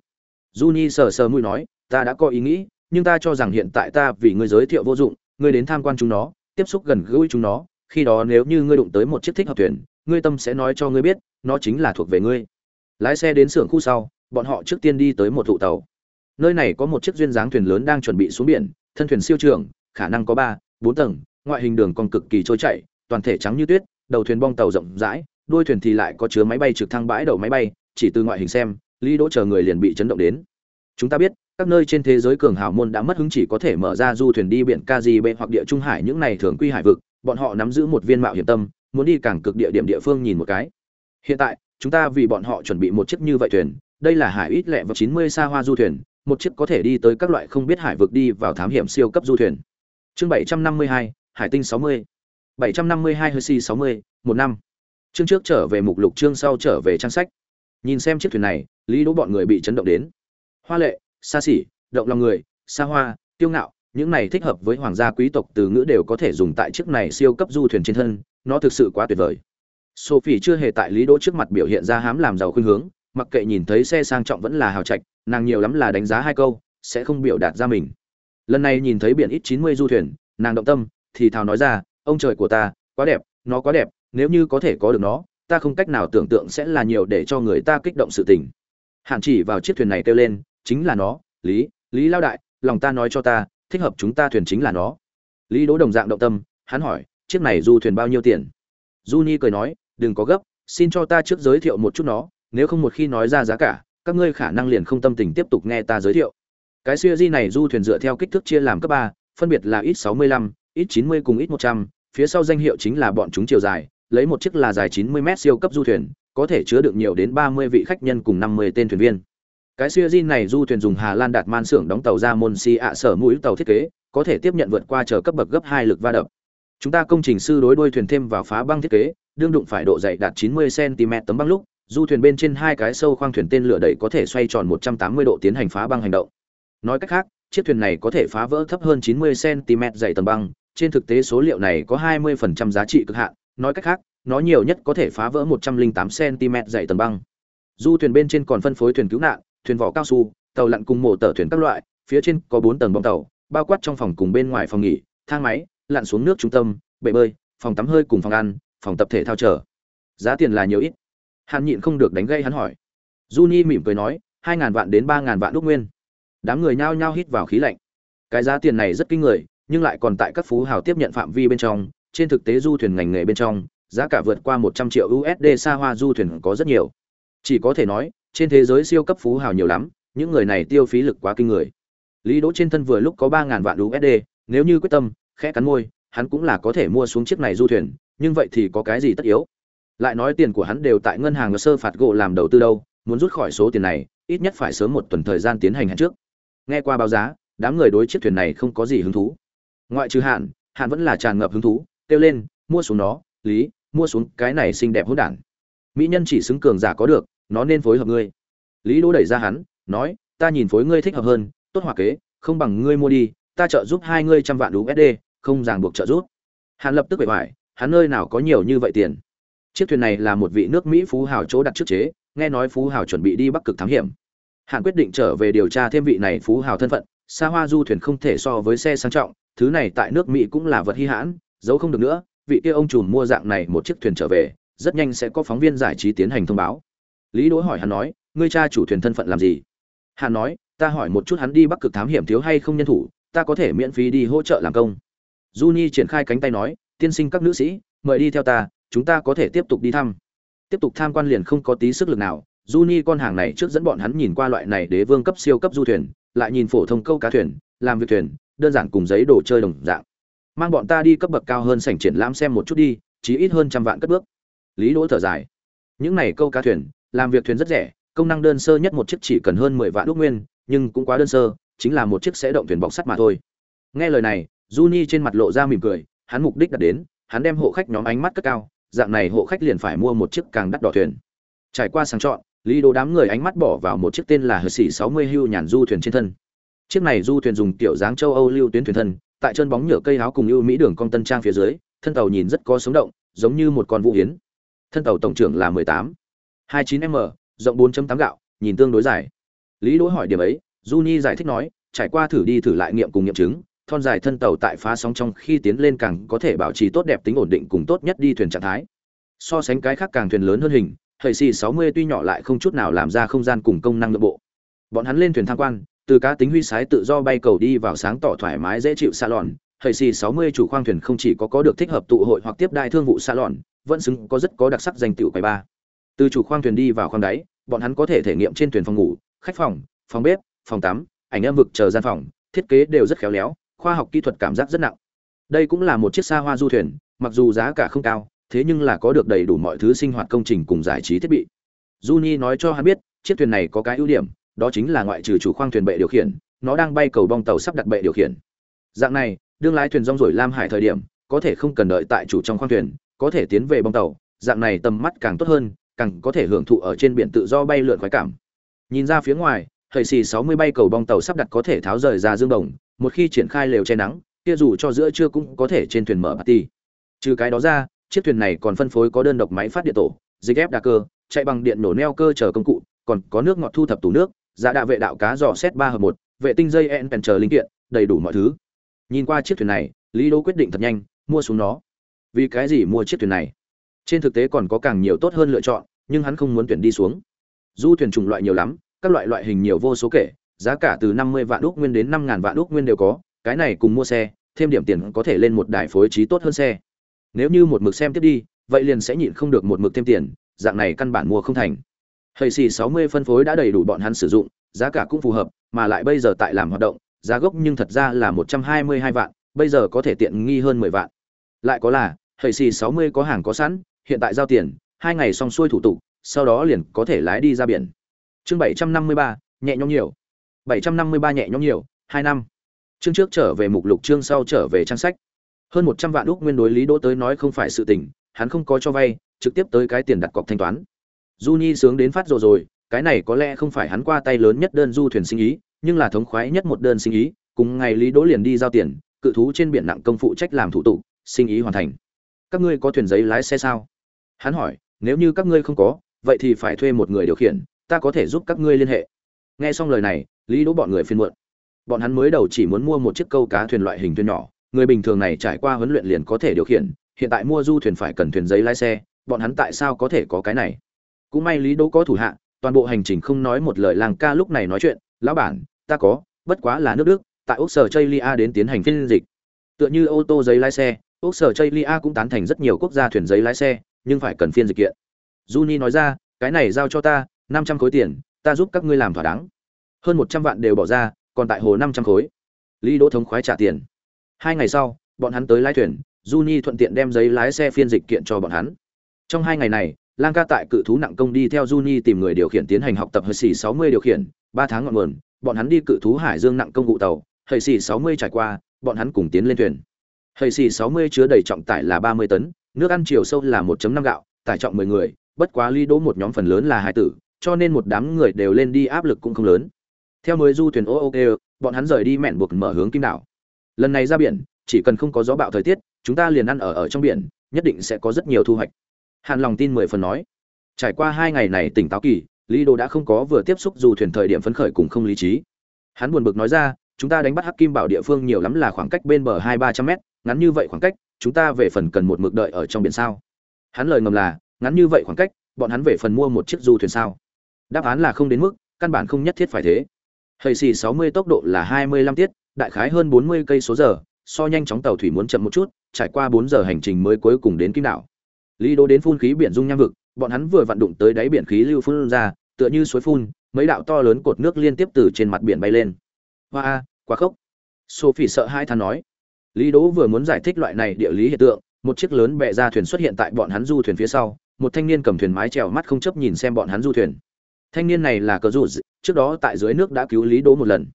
Speaker 1: Juni sờ sờ mũi nói, "Ta đã có ý nghĩ, nhưng ta cho rằng hiện tại ta vì ngươi giới thiệu vô dụng, ngươi đến tham quan chúng nó, tiếp xúc gần gũi chúng nó, khi đó nếu như ngươi đụng tới một chiếc thích hợp thuyền, ngươi tâm sẽ nói cho ngươi biết, nó chính là thuộc về ngươi." Lái xe đến xưởng khu sau, bọn họ trước tiên đi tới một thụ tàu. Nơi này có một chiếc duyên dáng thuyền lớn đang chuẩn bị xuống biển, thân thuyền siêu trường, khả năng có 3, 4 tầng, ngoại hình đường còn cực kỳ trôi chảy, toàn thể trắng như tuyết, đầu thuyền bong tàu rộng rãi, đuôi thuyền thì lại có chứa máy bay trực thăng bãi đậu máy bay, chỉ từ ngoại hình xem, Lý Đỗ chờ người liền bị chấn động đến. Chúng ta biết, các nơi trên thế giới cường hào môn đã mất hứng chỉ có thể mở ra du thuyền đi biển Caribe hoặc địa trung hải những này thường quy hải vực, bọn họ nắm giữ một viên mạo hiểm tâm, muốn đi càng cực địa điểm địa phương nhìn một cái. Hiện tại, chúng ta vì bọn họ chuẩn bị một chiếc như vậy thuyền, đây là hải ít lẹ và 90 xa hoa du thuyền, một chiếc có thể đi tới các loại không biết hải vực đi vào thám hiểm siêu cấp du thuyền. Chương 752, Hải tinh 60. 752 Hershey 60, một năm. Chương trước trở về mục lục chương sau trở về trang sách. Nhìn xem chiếc thuyền này, Lý Đỗ bọn người bị chấn động đến. Hoa lệ, xa xỉ, động lòng người, xa hoa, tiêu ngạo, những này thích hợp với hoàng gia quý tộc từ ngữ đều có thể dùng tại chiếc này siêu cấp du thuyền trên thân, nó thực sự quá tuyệt vời. Sophie chưa hề tại Lý Đỗ trước mặt biểu hiện ra hám làm giàu khuynh hướng, mặc kệ nhìn thấy xe sang trọng vẫn là hào trạch, nàng nhiều lắm là đánh giá hai câu, sẽ không biểu đạt ra mình. Lần này nhìn thấy biển ít 90 du thuyền, nàng động tâm, thì thào nói ra, ông trời của ta, quá đẹp, nó quá đẹp, nếu như có thể có được nó, ta không cách nào tưởng tượng sẽ là nhiều để cho người ta kích động sự tình. Hạn chỉ vào chiếc thuyền này kêu lên, chính là nó, Lý, Lý lao đại, lòng ta nói cho ta, thích hợp chúng ta thuyền chính là nó. Lý Đỗ đồng dạng động tâm, hắn hỏi, chiếc này du thuyền bao nhiêu tiền? Du Nhi cười nói, đừng có gấp, xin cho ta trước giới thiệu một chút nó, nếu không một khi nói ra giá cả, các ngươi khả năng liền không tâm tình tiếp tục nghe ta giới thiệu. Cái siêu di này du thuyền dựa theo kích thước chia làm cấp ba, phân biệt là X65, X90 cùng X100, phía sau danh hiệu chính là bọn chúng chiều dài, lấy một chiếc là dài 90m siêu cấp du thuyền, có thể chứa được nhiều đến 30 vị khách nhân cùng 50 tên thuyền viên. Cái siêu này du thuyền dùng Hà Lan đạt man xưởng đóng tàu ra môn si ạ sở mũi tàu thiết kế, có thể tiếp nhận vượt qua chờ cấp bậc gấp 2 lực va đập. Chúng ta công trình sư đối đuôi thuyền thêm vào phá băng thiết kế, đương đụng phải độ dày đạt 90 cm tấm băng lúc, du thuyền bên trên hai cái sâu khoang thuyền tên lửa đẩy có thể xoay tròn 180 độ tiến hành phá băng hành động. Nói cách khác, chiếc thuyền này có thể phá vỡ thấp hơn 90 cm dày tầng băng, trên thực tế số liệu này có 20% giá trị cực hạn, nói cách khác, nó nhiều nhất có thể phá vỡ 108 cm dày tầng băng. Du thuyền bên trên còn phân phối thuyền cứu nạn, thuyền vỏ cao su, tàu lặn cùng mổ tờ thuyền các loại, phía trên có 4 tầng bong tàu, bao quát trong phòng cùng bên ngoài phòng nghỉ, thang máy, lặn xuống nước trung tâm, bể bơi, phòng tắm hơi cùng phòng ăn, phòng tập thể thao trở. Giá tiền là nhiều ít? Hàn nhịn không được đánh gây hắn hỏi. Juni mỉm cười nói, 2000 vạn đến 3000 vạn đúc nguyên. Đám người nhao nhao hít vào khí lạnh. Cái giá tiền này rất kinh người, nhưng lại còn tại các phú hào tiếp nhận phạm vi bên trong, trên thực tế du thuyền ngành nghề bên trong, giá cả vượt qua 100 triệu USD xa hoa du thuyền có rất nhiều. Chỉ có thể nói, trên thế giới siêu cấp phú hào nhiều lắm, những người này tiêu phí lực quá kinh người. Lý Đỗ trên thân vừa lúc có 3000 vạn USD, nếu như quyết tâm, khẽ cắn môi, hắn cũng là có thể mua xuống chiếc này du thuyền, nhưng vậy thì có cái gì tất yếu? Lại nói tiền của hắn đều tại ngân hàng sơ phạt gỗ làm đầu tư đâu, muốn rút khỏi số tiền này, ít nhất phải sớm một tuần thời gian tiến hành hẹn trước. Nghe qua báo giá, đám người đối chiếc thuyền này không có gì hứng thú. Ngoại trừ Hạn, Hạn vẫn là tràn ngập hứng thú, kêu lên, mua xuống nó, Lý, mua xuống cái này xinh đẹp hỗn đản. Mỹ nhân chỉ xứng cường giả có được, nó nên phối hợp ngươi. Lý Đỗ đẩy ra hắn, nói, ta nhìn phối ngươi thích hợp hơn, tốt hòa kế, không bằng ngươi mua đi, ta trợ giúp hai ngươi trăm vạn USD, không ràng buộc trợ giúp. Hạn lập tức bể bại hắn nơi nào có nhiều như vậy tiền. Chiếc thuyền này là một vị nước Mỹ phú hào chỗ đặt trước chế, nghe nói phú hào chuẩn bị đi Bắc Cực thám hiểm. hạn quyết định trở về điều tra thêm vị này phú hào thân phận, xa hoa du thuyền không thể so với xe sang trọng, thứ này tại nước Mỹ cũng là vật hi hãn, giấu không được nữa, vị kia ông trùm mua dạng này một chiếc thuyền trở về, rất nhanh sẽ có phóng viên giải trí tiến hành thông báo. Lý Đỗ hỏi hắn nói, ngươi cha chủ thuyền thân phận làm gì? Hắn nói, ta hỏi một chút hắn đi Bắc Cực thám hiểm thiếu hay không nhân thủ, ta có thể miễn phí đi hỗ trợ làm công. Juni triển khai cánh tay nói, tiên sinh các nữ sĩ, mời đi theo ta, chúng ta có thể tiếp tục đi thăm. Tiếp tục tham quan liền không có tí sức lực nào, Juni con hàng này trước dẫn bọn hắn nhìn qua loại này đế vương cấp siêu cấp du thuyền, lại nhìn phổ thông câu cá thuyền, làm việc thuyền, đơn giản cùng giấy đồ chơi đồng dạng. Mang bọn ta đi cấp bậc cao hơn sảnh triển lãm xem một chút đi, chí ít hơn trăm vạn cất bước. Lý Đỗ thở dài. Những này câu cá thuyền, làm việc thuyền rất rẻ, công năng đơn sơ nhất một chiếc chỉ cần hơn mười vạn đúc nguyên, nhưng cũng quá đơn sơ, chính là một chiếc sẽ động thuyền bọc sắt mà thôi. Nghe lời này, Juni trên mặt lộ ra mỉm cười, hắn mục đích đặt đến, hắn đem hộ khách nhóm ánh mắt cất cao, dạng này hộ khách liền phải mua một chiếc càng đắt đỏ thuyền trải qua sàng chọn lý đỗ đám người ánh mắt bỏ vào một chiếc tên là hờ xỉ sáu mươi hưu nhàn du thuyền trên thân chiếc này du thuyền dùng tiểu dáng châu âu lưu tuyến thuyền thân, tại chân bóng nhựa cây áo cùng ưu mỹ đường cong tân trang phía dưới, thân tàu nhìn rất có sống động, giống như một con vũ hiến thân tàu tổng trưởng là mười tám, hai chín m, rộng 4.8 gạo, nhìn tương đối dài. Lý đỗ hỏi điểm ấy Juni giải thích nói, trải qua thử đi thử lại nghiệm cùng nghiệm chứng, thon dài thân tàu tại phá sóng trong khi tiến lên càng có thể bảo trì tốt đẹp tính ổn định cùng tốt nhất đi thuyền trạng thái. So sánh cái khác càng thuyền lớn hơn hình hệ xì 60 tuy nhỏ lại không chút nào làm ra không gian cùng công năng nội bộ. Bọn hắn lên thuyền tham quan từ cá tính huy sái tự do bay cầu đi vào sáng tỏ thoải mái dễ chịu xa lòn hệ xì 60 chủ khoang thuyền không chỉ có có được thích hợp tụ hội hoặc tiếp đại thương vụ xa lòn vẫn xứng có rất có đặc sắc danh tựu quầy ba. Từ chủ khoang thuyền đi vào khoang đáy, bọn hắn có thể thể nghiệm trên thuyền phòng ngủ, khách phòng phòng bếp, phòng tắm, ảnh âm vực chờ gian phòng, thiết kế đều rất khéo léo, khoa học kỹ thuật cảm giác rất nặng. Đây cũng là một chiếc xa hoa du thuyền, mặc dù giá cả không cao, thế nhưng là có được đầy đủ mọi thứ sinh hoạt công trình cùng giải trí thiết bị. Juni nói cho hắn biết, chiếc thuyền này có cái ưu điểm đó chính là ngoại trừ chủ khoang thuyền bệ điều khiển, nó đang bay cầu bong tàu sắp đặt bệ điều khiển. Dạng này, đương lái thuyền rong rổi lam hải thời điểm, có thể không cần đợi tại chủ trong khoang thuyền, có thể tiến về bong tàu. Dạng này tầm mắt càng tốt hơn, càng có thể hưởng thụ ở trên biển tự do bay lượn khoái cảm. Nhìn ra phía ngoài thời xì 60 bay cầu bong tàu sắp đặt có thể tháo rời ra dương đồng, một khi triển khai lều che nắng, kia dù cho giữa trưa cũng có thể trên thuyền mở party. Trừ cái đó ra, chiếc thuyền này còn phân phối có đơn độc máy phát điện tổ dịch ép đa cơ, chạy bằng điện nổ neo cơ chờ công cụ, còn có nước ngọt thu thập tủ nước giá đạ vệ đạo cá dò xét ba hợp một, vệ tinh dây en pèn chờ linh kiện, đầy đủ mọi thứ. Nhìn qua chiếc thuyền này, lý đô quyết định thật nhanh, mua xuống nó. Vì cái gì mua chiếc thuyền này? Trên thực tế còn có càng nhiều tốt hơn lựa chọn, nhưng hắn không muốn tuyển đi xuống. Du thuyền chủng loại nhiều lắm, các loại loại hình nhiều vô số kể, giá cả từ năm mươi vạn đúc nguyên đến năm ngàn vạn đúc nguyên đều có, cái này cùng mua xe, thêm điểm tiền có thể lên một đài phối trí tốt hơn xe. Nếu như một mực xem tiếp đi, vậy liền sẽ nhịn không được một mực thêm tiền, dạng này căn bản mua không thành. Hầy xì 60 phân phối đã đầy đủ bọn hắn sử dụng, giá cả cũng phù hợp, mà lại bây giờ tại làm hoạt động, giá gốc nhưng thật ra là 122 vạn, bây giờ có thể tiện nghi hơn 10 vạn. Lại có là, Hầy xì 60 có hàng có sẵn, hiện tại giao tiền, hai ngày xong xuôi thủ tục, sau đó liền có thể lái đi ra biển. Chương 753, nhẹ nhõm nhiều. 753 nhẹ nhõm nhiều, 2 năm. Chương trước trở về mục lục chương sau trở về trang sách. Hơn 100 vạn đúc nguyên đối lý đỗ tới nói không phải sự tình, hắn không có cho vay, trực tiếp tới cái tiền đặt cọc thanh toán. Juni sướng đến phát rồi rồi, cái này có lẽ không phải hắn qua tay lớn nhất đơn du thuyền sinh ý, nhưng là thống khoái nhất một đơn sinh ý, cùng ngày Lý Đỗ liền đi giao tiền, cự thú trên biển nặng công phụ trách làm thủ tục, sinh ý hoàn thành. Các ngươi có thuyền giấy lái xe sao? Hắn hỏi, nếu như các ngươi không có, vậy thì phải thuê một người điều khiển, ta có thể giúp các ngươi liên hệ. Nghe xong lời này, Lý Đỗ bọn người phiền muộn. Bọn hắn mới đầu chỉ muốn mua một chiếc câu cá thuyền loại hình thuyền nhỏ, người bình thường này trải qua huấn luyện liền có thể điều khiển, hiện tại mua du thuyền phải cần thuyền giấy lái xe, bọn hắn tại sao có thể có cái này? Cũng may lý đỗ có thủ hạ, toàn bộ hành trình không nói một lời làng ca lúc này nói chuyện, lão bản, ta có, bất quá là nước đức, tại úc sở chaylia đến tiến hành phiên dịch. Tựa như ô tô giấy lái xe úc sở chaylia cũng tán thành rất nhiều quốc gia thuyền giấy lái xe, nhưng phải cần phiên dịch kiện. Juni nói ra, cái này giao cho ta, năm trăm khối tiền, ta giúp các ngươi làm thỏa đáng. Hơn một trăm vạn đều bỏ ra, còn tại hồ năm trăm khối. Lý đỗ thống khoái trả tiền. Hai ngày sau, bọn hắn tới lái thuyền, juni thuận tiện đem giấy lái xe phiên dịch kiện cho bọn hắn. Trong hai ngày này Lang ca tại cự thú nặng công đi theo Juni tìm người điều khiển tiến hành học tập hơi xì 60 điều khiển, 3 tháng ngọn nguồn, bọn hắn đi cự thú hải dương nặng công vụ tàu, hơi xì 60 trải qua, bọn hắn cùng tiến lên thuyền. Hơi xì 60 chứa đầy trọng tải là 30 tấn, nước ăn chiều sâu là 1.5 gạo, tải trọng 10 người, bất quá ly đỗ một nhóm phần lớn là hải tử, cho nên một đám người đều lên đi áp lực cũng không lớn. Theo mới du thuyền OOK, bọn hắn rời đi mẹn buộc mở hướng kim đảo. Lần này ra biển, chỉ cần không có gió bão thời tiết, chúng ta liền ăn ở ở trong biển, nhất định sẽ có rất nhiều thu hoạch hàn lòng tin mười phần nói trải qua hai ngày này tỉnh táo kỳ lý Đồ đã không có vừa tiếp xúc dù thuyền thời điểm phấn khởi cùng không lý trí. Hắn buồn bực nói ra chúng ta đánh bắt hắc kim bảo địa phương nhiều lắm là khoảng cách bên bờ hai ba trăm mét ngắn như vậy khoảng cách chúng ta về phần cần một mực đợi ở trong biển sao? Hắn lời ngầm là ngắn như vậy khoảng cách bọn hắn về phần mua một chiếc du thuyền sao? Đáp án là không đến mức căn bản không nhất thiết phải thế. Hầy xì 60 tốc độ là 25 tiết, đại khái hơn 40 cây số giờ, so nhanh chóng tàu thủy muốn chậm một chút, trải qua bốn giờ hành trình mới cuối cùng đến kim đảo. Lý Đô đến phun khí biển dung nham vực, bọn hắn vừa vận động tới đáy biển khí lưu phun ra, tựa như suối phun, mấy đạo to lớn cột nước liên tiếp từ trên mặt biển bay lên. Hoa, quá khốc. Sophie sợ hai thán nói. Lý Đỗ vừa muốn giải thích loại này địa lý hiện tượng, một chiếc lớn bè ra thuyền xuất hiện tại bọn hắn du thuyền phía sau, một thanh niên cầm thuyền mái chèo mắt không chấp nhìn xem bọn hắn du thuyền. Thanh niên này là Cờ Dụ, trước đó tại dưới nước đã cứu Lý Đỗ một lần.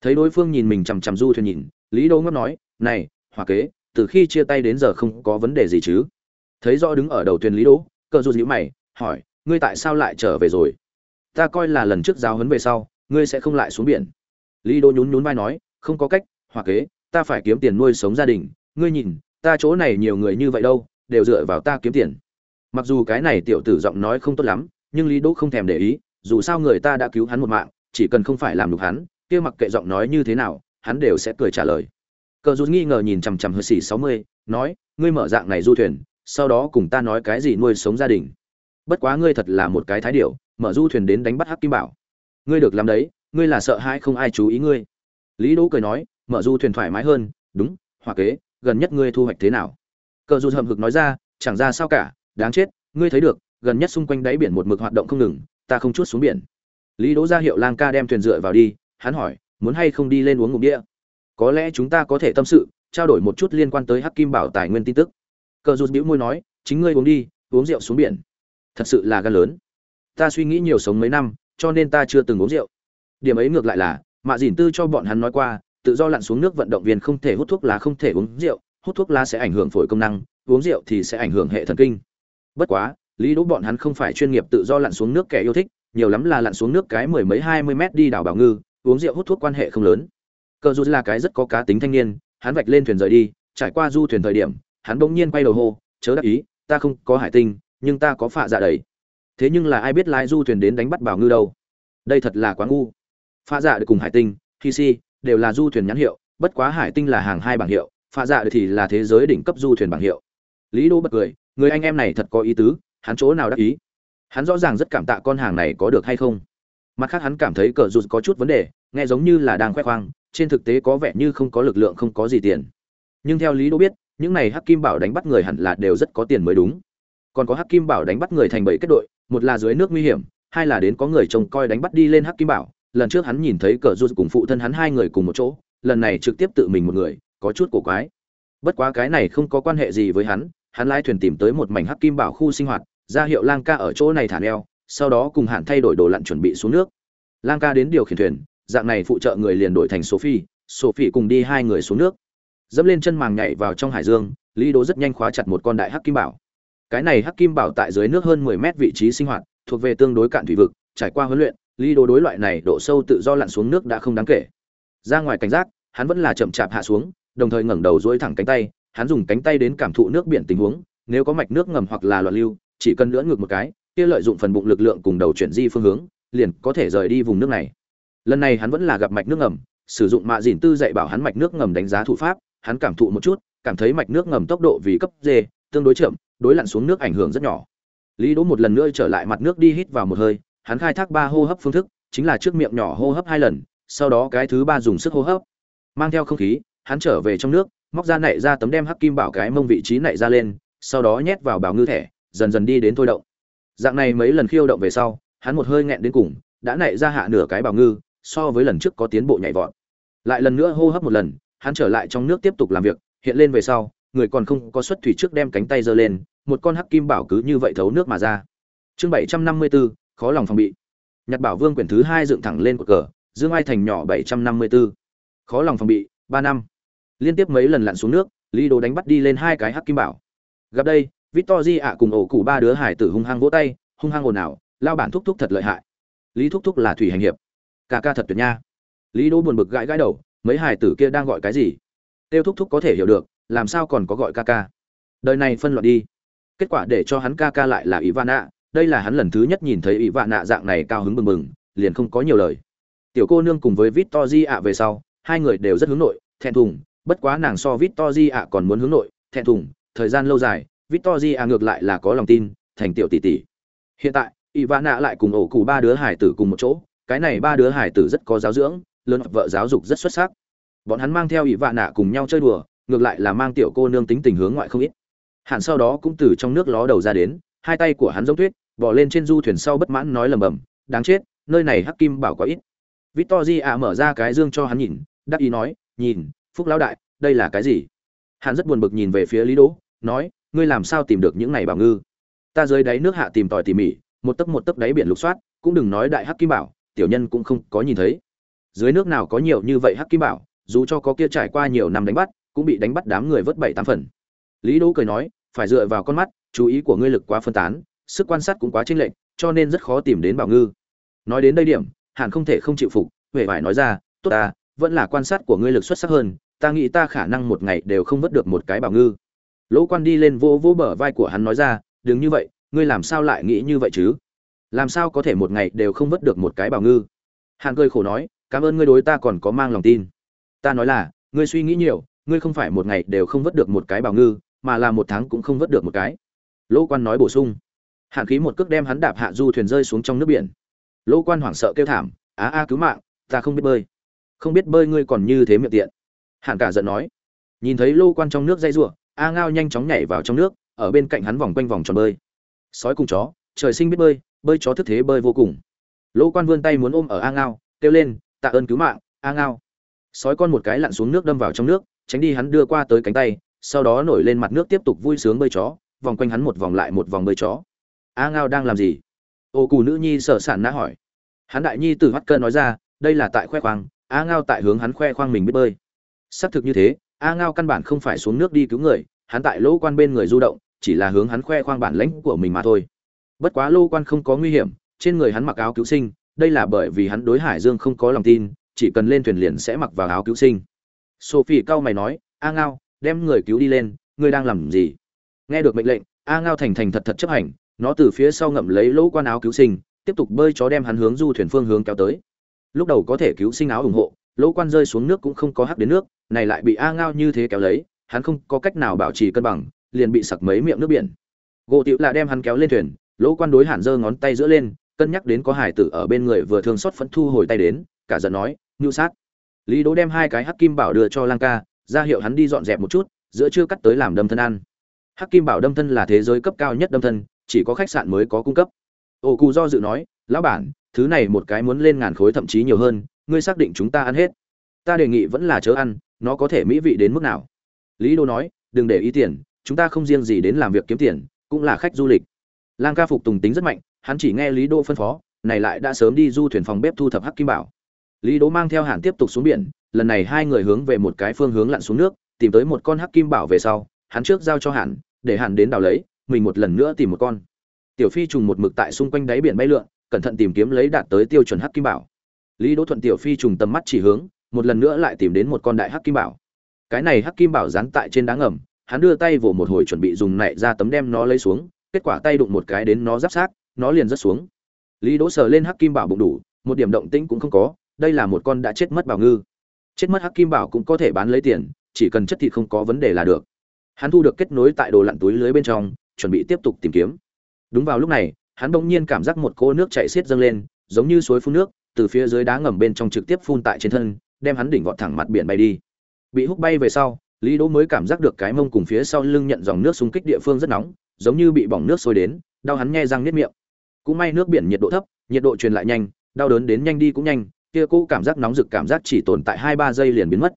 Speaker 1: Thấy đối phương nhìn mình chằm chằm du thuyền nhìn, Lý Đỗ ngáp nói, "Này, Hỏa Kế, từ khi chia tay đến giờ không có vấn đề gì chứ?" Thấy rõ đứng ở đầu thuyền lý đỗ, cờ Dù nhíu mày, hỏi, ngươi tại sao lại trở về rồi? Ta coi là lần trước giáo huấn về sau, ngươi sẽ không lại xuống biển. Lý đỗ nhún nhún vai nói, không có cách hoặc kế, ta phải kiếm tiền nuôi sống gia đình. Ngươi nhìn, ta chỗ này nhiều người như vậy đâu, đều dựa vào ta kiếm tiền. Mặc dù cái này tiểu tử giọng nói không tốt lắm, nhưng lý đỗ không thèm để ý, dù sao người ta đã cứu hắn một mạng, chỉ cần không phải làm được hắn, kia mặc kệ giọng nói như thế nào, hắn đều sẽ cười trả lời. Cờ rút nghi ngờ nhìn chằm chằm hơi xỉ sáu mươi, nói, ngươi mở dạng này du thuyền sau đó cùng ta nói cái gì nuôi sống gia đình. Bất quá ngươi thật là một cái thái điệu mở du thuyền đến đánh bắt hắc kim bảo. Ngươi được làm đấy, ngươi là sợ hãi không ai chú ý ngươi. Lý đỗ cười nói, mở du thuyền thoải mái hơn, đúng, hoặc kế, gần nhất ngươi thu hoạch thế nào? Cờ Du hậm hực nói ra, chẳng ra sao cả, đáng chết, ngươi thấy được, gần nhất xung quanh đáy biển một mực hoạt động không ngừng, ta không chút xuống biển. Lý đỗ ra hiệu lang ca đem thuyền dựa vào đi, hắn hỏi, muốn hay không đi lên uống ngụm đĩa? có lẽ chúng ta có thể tâm sự, trao đổi một chút liên quan tới hắc kim bảo tài nguyên tin tức cờ rụt bĩu môi nói, chính ngươi uống đi, uống rượu xuống biển. Thật sự là gan lớn. Ta suy nghĩ nhiều sống mấy năm, cho nên ta chưa từng uống rượu. Điểm ấy ngược lại là, mạ dìn tư cho bọn hắn nói qua, tự do lặn xuống nước vận động viên không thể hút thuốc lá không thể uống rượu, hút thuốc lá sẽ ảnh hưởng phổi công năng, uống rượu thì sẽ ảnh hưởng hệ thần kinh. Bất quá, lý đỗ bọn hắn không phải chuyên nghiệp tự do lặn xuống nước kẻ yêu thích, nhiều lắm là lặn xuống nước cái mười mấy hai mươi mét đi đảo bảo ngư, uống rượu hút thuốc quan hệ không lớn. Cờ dù là cái rất có cá tính thanh niên, hắn vạch lên thuyền rời đi, trải qua du thuyền thời điểm hắn bỗng nhiên quay đầu hô, chớ đắc ý, ta không có hải tinh, nhưng ta có phạ dạ đầy thế nhưng là ai biết lái du thuyền đến đánh bắt bảo ngư đâu? Đây thật là quá ngu. Phạ dạ được cùng hải tinh, khi si, đều là du thuyền nhãn hiệu, bất quá hải tinh là hàng hai bảng hiệu, phạ dạ được thì là thế giới đỉnh cấp du thuyền bảng hiệu. Lý đô bật cười, người anh em này thật có ý tứ, hắn chỗ nào đắc ý? Hắn rõ ràng rất cảm tạ con hàng này có được hay không. Mặt khác hắn cảm thấy cờ rụt có chút vấn đề, nghe giống như là đang khoe khoang, trên thực tế có vẻ như không có lực lượng, không có gì tiền. Nhưng theo lý đô biết những này hắc kim bảo đánh bắt người hẳn là đều rất có tiền mới đúng. Còn có hắc kim bảo đánh bắt người thành bảy kết đội, một là dưới nước nguy hiểm, hai là đến có người trông coi đánh bắt đi lên hắc kim bảo. Lần trước hắn nhìn thấy cờ rút cùng phụ thân hắn hai người cùng một chỗ, lần này trực tiếp tự mình một người, có chút cổ quái. Bất quá cái này không có quan hệ gì với hắn hắn lái thuyền tìm tới một mảnh hắc kim bảo khu sinh hoạt, ra hiệu lang ca ở chỗ này thả neo, sau đó cùng hạn thay đổi đồ lặn chuẩn bị xuống nước. Lang ca đến điều khiển thuyền, dạng này phụ trợ người liền đổi thành sophie sophie cùng đi hai người xuống nước dẫm lên chân màng nhảy vào trong hải dương, lý đỗ rất nhanh khóa chặt một con đại hắc kim bảo. Cái này hắc kim bảo tại dưới nước hơn 10 mét vị trí sinh hoạt, thuộc về tương đối cạn thủy vực, trải qua huấn luyện, lý đỗ đối loại này độ sâu tự do lặn xuống nước đã không đáng kể. Ra ngoài cảnh giác, hắn vẫn là chậm chạp hạ xuống, đồng thời ngẩng đầu duỗi thẳng cánh tay, hắn dùng cánh tay đến cảm thụ nước biển tình huống, nếu có mạch nước ngầm hoặc là loạn lưu, chỉ cần lưỡn ngược một cái, kia lợi dụng phần bụng lực lượng cùng đầu chuyển di phương hướng, liền có thể rời đi vùng nước này. Lần này hắn vẫn là gặp mạch nước ngầm, sử dụng mạ dìn tư dạy bảo hắn mạch nước ngầm đánh giá thủ pháp hắn cảm thụ một chút, cảm thấy mạch nước ngầm tốc độ vì cấp d tương đối chậm, đối lặn xuống nước ảnh hưởng rất nhỏ. Lý đỗ một lần nữa trở lại mặt nước đi hít vào một hơi, hắn khai thác ba hô hấp phương thức, chính là trước miệng nhỏ hô hấp hai lần, sau đó cái thứ ba dùng sức hô hấp. Mang theo không khí, hắn trở về trong nước, móc ra nảy ra tấm đem hắc kim bảo cái mông vị trí nảy ra lên, sau đó nhét vào bảo ngư thẻ, dần dần đi đến thôi động. Dạng này mấy lần khiêu động về sau, hắn một hơi nghẹn đến cùng, đã nảy ra hạ nửa cái bảo ngư, so với lần trước có tiến bộ nhảy vọt. Lại lần nữa hô hấp một lần hắn trở lại trong nước tiếp tục làm việc hiện lên về sau người còn không có xuất thủy trước đem cánh tay giơ lên một con hắc kim bảo cứ như vậy thấu nước mà ra. Chương bảy trăm năm mươi 754, khó lòng phòng bị. Nhật bảo vương quyển thứ hai dựng thẳng lên cột cờ dương ai thành nhỏ bảy trăm năm mươi 754. khó lòng phòng bị ba năm. Liên tiếp mấy lần lặn xuống nước lý đồ đánh bắt đi lên hai cái hắc kim bảo. Gặp đây victory di ạ cùng ổ cụ ba đứa hải tử hung hăng vỗ tay hung hăng ồn ào lao bản thúc thúc thật lợi hại. Lý thúc thúc là thủy hành hiệp. Cả ca thật tuyệt nha. Lý đỗ buồn bực gãi gãi đầu mấy hải tử kia đang gọi cái gì? Tiêu thúc thúc có thể hiểu được, làm sao còn có gọi ca ca? Đời này phân loạn đi. Kết quả để cho hắn ca ca lại là ivana, đây là hắn lần thứ nhất nhìn thấy ivana dạng này cao hứng bừng bừng, liền không có nhiều lời. Tiểu cô nương cùng với victor di ạ về sau, hai người đều rất hướng nội, thẹn thùng, bất quá nàng so victor ạ còn muốn hướng nội, thẹn thùng, thời gian lâu dài victor ạ ngược lại là có lòng tin, thành tiểu tỷ tỷ. Hiện tại, ivana lại cùng ổ cụ ba đứa hải tử cùng một chỗ, cái này ba đứa hải tử rất có giáo dưỡng lớn vợ giáo dục rất xuất sắc. Bọn hắn mang theo ivana cùng nhau chơi đùa, ngược lại là mang tiểu cô nương tính tình hướng ngoại không ít. Hạn sau đó cũng từ trong nước ló đầu ra đến, hai tay của hắn giống tuyết bỏ lên trên du thuyền sau bất mãn nói lầm bầm, đáng chết, nơi này hắc kim bảo có ít. Victor di ạ mở ra cái dương cho hắn nhìn, đắc ý nói, nhìn, phúc lão đại, đây là cái gì? Hắn rất buồn bực nhìn về phía lý đỗ, nói, ngươi làm sao tìm được những này bảo ngư? Ta dưới đáy nước hạ tìm tòi tỉ mỉ, một tấc một tấc đáy biển lục soát, cũng đừng nói đại hắc kim bảo, tiểu nhân cũng không có nhìn thấy dưới nước nào có nhiều như vậy hắc kim bảo, dù cho có kia trải qua nhiều năm đánh bắt, cũng bị đánh bắt đám người vớt bảy tám phần. Lý đỗ cười nói, phải dựa vào con mắt, chú ý của ngươi lực quá phân tán, sức quan sát cũng quá chênh lệch, cho nên rất khó tìm đến bảo ngư. Nói đến đây điểm, hàn không thể không chịu phục huệ vải nói ra, tốt ta, vẫn là quan sát của ngươi lực xuất sắc hơn, ta nghĩ ta khả năng một ngày đều không vớt được một cái bảo ngư. Lỗ quan đi lên vô vô bờ vai của hắn nói ra, đừng như vậy, ngươi làm sao lại nghĩ như vậy chứ? Làm sao có thể một ngày đều không vớt được một cái bảo ngư? Hàn cười khổ nói cảm ơn ngươi đối ta còn có mang lòng tin. Ta nói là, ngươi suy nghĩ nhiều, ngươi không phải một ngày đều không vớt được một cái bảo ngư, mà là một tháng cũng không vớt được một cái. Lỗ quan nói bổ sung. Hạn khí một cước đem hắn đạp hạ du thuyền rơi xuống trong nước biển. Lỗ quan hoảng sợ kêu thảm á a, cứu mạng, ta không biết bơi. Không biết bơi ngươi còn như thế miệng tiện. Hạn cả giận nói. Nhìn thấy lô quan trong nước dây rủa, a ngao nhanh chóng nhảy vào trong nước, ở bên cạnh hắn vòng quanh vòng tròn bơi. Sói cùng chó, trời sinh biết bơi bơi chó thức thế bơi vô cùng. Lỗ quan vươn tay muốn ôm ở a ngao, kêu lên tạ ơn cứu mạng, a ngao. Sói con một cái lặn xuống nước đâm vào trong nước, tránh đi hắn đưa qua tới cánh tay, sau đó nổi lên mặt nước tiếp tục vui sướng bơi chó, vòng quanh hắn một vòng lại một vòng bơi chó. A ngao đang làm gì? Ô cù nữ nhi sở sản nã hỏi. Hắn đại nhi từ mắt cơn nói ra, đây là tại khoe khoang, a ngao tại hướng hắn khoe khoang mình biết bơi. Xác thực như thế, a ngao căn bản không phải xuống nước đi cứu người, hắn tại lỗ quan bên người du động, chỉ là hướng hắn khoe khoang bản lãnh của mình mà thôi. Bất quá lô quan không có nguy hiểm, trên người hắn mặc áo cứu sinh đây là bởi vì hắn đối hải dương không có lòng tin, chỉ cần lên thuyền liền sẽ mặc vào áo cứu sinh. Sophie cau mày nói, a ngao, đem người cứu đi lên, ngươi đang làm gì? Nghe được mệnh lệnh, a ngao thành thành thật thật chấp hành, nó từ phía sau ngậm lấy lỗ quan áo cứu sinh, tiếp tục bơi chó đem hắn hướng du thuyền phương hướng kéo tới. Lúc đầu có thể cứu sinh áo ủng hộ, lỗ quan rơi xuống nước cũng không có hắc đến nước, này lại bị a ngao như thế kéo lấy, hắn không có cách nào bảo trì cân bằng, liền bị sặc mấy miệng nước biển. Gỗ tiểu là đem hắn kéo lên thuyền, lỗ quan đối hẳn giơ ngón tay giữa lên cân nhắc đến có hải tử ở bên người vừa thương xót phẫn thu hồi tay đến, cả giận nói, ngưu sát. Lý đỗ đem hai cái hắc kim bảo đưa cho lang ca, ra hiệu hắn đi dọn dẹp một chút, giữa chưa cắt tới làm đâm thân ăn. Hắc kim bảo đâm thân là thế giới cấp cao nhất đâm thân, chỉ có khách sạn mới có cung cấp. Ô cù do dự nói, lão bản, thứ này một cái muốn lên ngàn khối thậm chí nhiều hơn, ngươi xác định chúng ta ăn hết. Ta đề nghị vẫn là chớ ăn, nó có thể mỹ vị đến mức nào. Lý đô nói, đừng để ý tiền, chúng ta không riêng gì đến làm việc kiếm tiền, cũng là khách du lịch. Lang ca phục tùng tính rất mạnh hắn chỉ nghe lý đô phân phó, này lại đã sớm đi du thuyền phòng bếp thu thập hắc kim bảo. Lý đỗ mang theo hàn tiếp tục xuống biển, lần này hai người hướng về một cái phương hướng lặn xuống nước, tìm tới một con hắc kim bảo về sau, hắn trước giao cho hàn, để hàn đến đào lấy, mình một lần nữa tìm một con. Tiểu phi trùng một mực tại xung quanh đáy biển bay lượn, cẩn thận tìm kiếm lấy đạt tới tiêu chuẩn hắc kim bảo. Lý đỗ thuận tiểu phi trùng tầm mắt chỉ hướng, một lần nữa lại tìm đến một con đại hắc kim bảo. Cái này hắc kim bảo dán tại trên đá ngầm, hắn đưa tay vỗ một hồi chuẩn bị dùng nảy ra tấm đem nó lấy xuống, kết quả tay đụng một cái đến nó giáp sát nó liền rớt xuống. Lý đỗ sờ lên hắc kim bảo bụng đủ, một điểm động tĩnh cũng không có, đây là một con đã chết mất bảo ngư. Chết mất hắc kim bảo cũng có thể bán lấy tiền, chỉ cần chất thịt không có vấn đề là được. Hắn thu được kết nối tại đồ lặn túi lưới bên trong, chuẩn bị tiếp tục tìm kiếm. Đúng vào lúc này, hắn bỗng nhiên cảm giác một cỗ nước chảy xiết dâng lên, giống như suối phun nước, từ phía dưới đá ngầm bên trong trực tiếp phun tại trên thân, đem hắn đỉnh vọt thẳng mặt biển bay đi. Bị hút bay về sau, lý đỗ mới cảm giác được cái mông cùng phía sau lưng nhận dòng nước xung kích địa phương rất nóng, giống như bị bỏng nước sôi đến, đau hắn nghe răng niết miệng cũng may nước biển nhiệt độ thấp, nhiệt độ truyền lại nhanh, đau đớn đến nhanh đi cũng nhanh, kia cũ cảm giác nóng rực cảm giác chỉ tồn tại hai ba giây liền biến mất.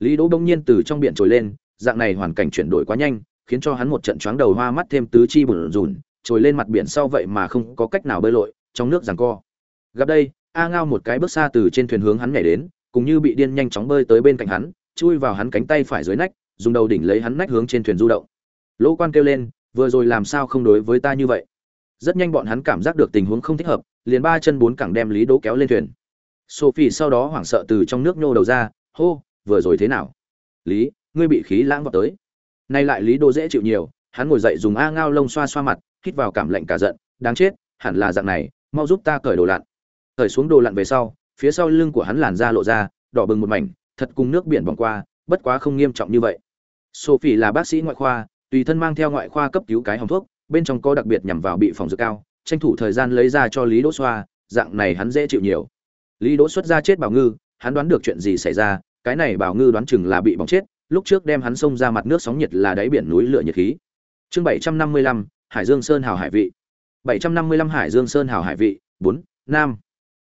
Speaker 1: Lý đỗ bỗng nhiên từ trong biển trồi lên, dạng này hoàn cảnh chuyển đổi quá nhanh, khiến cho hắn một trận choáng đầu hoa mắt thêm tứ chi bùn rùn, trồi lên mặt biển sau vậy mà không có cách nào bơi lội, trong nước giằng co. Gặp đây, a ngao một cái bước xa từ trên thuyền hướng hắn nhảy đến, cùng như bị điên nhanh chóng bơi tới bên cạnh hắn, chui vào hắn cánh tay phải dưới nách, dùng đầu đỉnh lấy hắn nách hướng trên thuyền du động. Lỗ quan kêu lên, vừa rồi làm sao không đối với ta như vậy? Rất nhanh bọn hắn cảm giác được tình huống không thích hợp, liền ba chân bốn cẳng đem lý đỗ kéo lên thuyền. Sophie sau đó hoảng sợ từ trong nước nhô đầu ra, hô, vừa rồi thế nào? Lý, ngươi bị khí lãng vào tới. Nay lại lý đỗ dễ chịu nhiều, hắn ngồi dậy dùng a ngao lông xoa xoa mặt, hít vào cảm lạnh cả giận, đáng chết, hẳn là dạng này, mau giúp ta cởi đồ lặn. Cởi xuống đồ lặn về sau, phía sau lưng của hắn làn da lộ ra, đỏ bừng một mảnh, thật cùng nước biển vòng qua, bất quá không nghiêm trọng như vậy. Sophie là bác sĩ ngoại khoa, tùy thân mang theo ngoại khoa cấp cứu cái hòng thuốc bên trong có đặc biệt nhằm vào bị phòng dược cao, tranh thủ thời gian lấy ra cho lý đỗ xoa, dạng này hắn dễ chịu nhiều. Lý đỗ xuất ra chết bảo ngư, hắn đoán được chuyện gì xảy ra, cái này bảo ngư đoán chừng là bị bỏng chết, lúc trước đem hắn xông ra mặt nước sóng nhiệt là đáy biển núi lửa nhiệt khí. Chương bảy trăm năm mươi lăm, hải dương sơn hào hải vị. bảy trăm năm mươi lăm hải dương sơn hào hải vị, bốn nam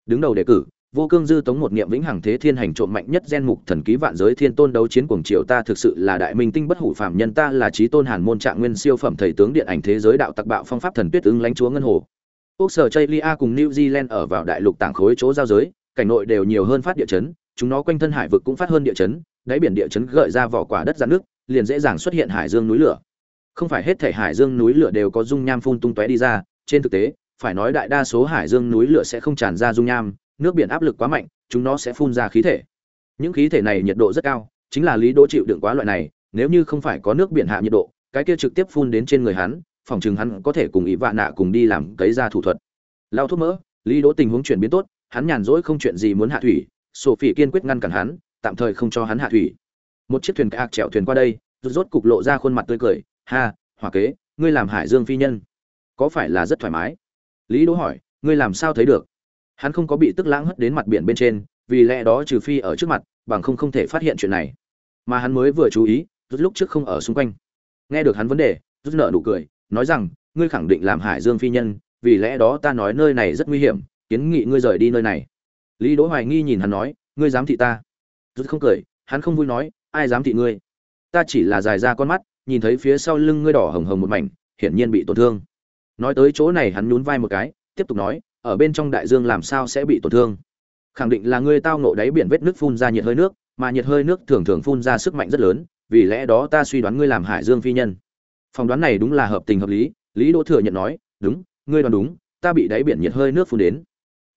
Speaker 1: đứng đầu đề cử vô cương dư tống một niệm vĩnh hằng thế thiên hành trộm mạnh nhất gen mục thần ký vạn giới thiên tôn đấu chiến cuồng triều ta thực sự là đại minh tinh bất hủ phạm nhân ta là trí tôn hàn môn trạng nguyên siêu phẩm thầy tướng điện ảnh thế giới đạo tặc bạo phong pháp thần tuyết ứng lãnh chúa ngân hồ. Úc sở chaylia cùng new zealand ở vào đại lục tảng khối chỗ giao giới, cảnh nội đều nhiều hơn phát địa chấn, chúng nó quanh thân hải vực cũng phát hơn địa chấn, đáy biển địa chấn gợi ra vỏ quả đất ra nước, liền dễ dàng xuất hiện hải dương núi lửa. Không phải hết thể hải dương núi lửa đều có dung nham phun tung tóe đi ra, trên thực tế, phải nói đại đa số hải dương núi lửa sẽ không tràn ra dung nham nước biển áp lực quá mạnh, chúng nó sẽ phun ra khí thể. Những khí thể này nhiệt độ rất cao, chính là lý đỗ chịu đựng quá loại này, nếu như không phải có nước biển hạ nhiệt độ, cái kia trực tiếp phun đến trên người hắn, phòng chừng hắn có thể cùng ý vạ nạ cùng đi làm cấy ra thủ thuật. Lao thuốc mỡ, lý đỗ tình huống chuyển biến tốt, hắn nhàn rỗi không chuyện gì muốn hạ thủy, sophie kiên quyết ngăn cản hắn, tạm thời không cho hắn hạ thủy. Một chiếc thuyền cạc chèo thuyền qua đây rốt cục lộ ra khuôn mặt tươi cười, ha hỏa kế, ngươi làm hải dương phi nhân, có phải là rất thoải mái? Lý đỗ hỏi, ngươi làm sao thấy được? Hắn không có bị tức lãng hất đến mặt biển bên trên, vì lẽ đó trừ phi ở trước mặt, bằng không không thể phát hiện chuyện này. Mà hắn mới vừa chú ý, rút lúc trước không ở xung quanh. Nghe được hắn vấn đề, rút nợ nụ cười, nói rằng, ngươi khẳng định làm hải dương phi nhân, vì lẽ đó ta nói nơi này rất nguy hiểm, kiến nghị ngươi rời đi nơi này. Lý đỗ hoài nghi nhìn hắn nói, ngươi dám thị ta? Rút không cười, hắn không vui nói, ai dám thị ngươi? Ta chỉ là dài ra con mắt, nhìn thấy phía sau lưng ngươi đỏ hồng hồng một mảnh, hiển nhiên bị tổn thương. Nói tới chỗ này hắn nhún vai một cái, tiếp tục nói ở bên trong đại dương làm sao sẽ bị tổn thương? Khẳng định là ngươi tao nộ đáy biển vết nước phun ra nhiệt hơi nước, mà nhiệt hơi nước thường thường phun ra sức mạnh rất lớn, vì lẽ đó ta suy đoán ngươi làm hải dương phi nhân. Phỏng đoán này đúng là hợp tình hợp lý lý đỗ thừa nhận nói, đúng, ngươi đoán đúng, ta bị đáy biển nhiệt hơi nước phun đến.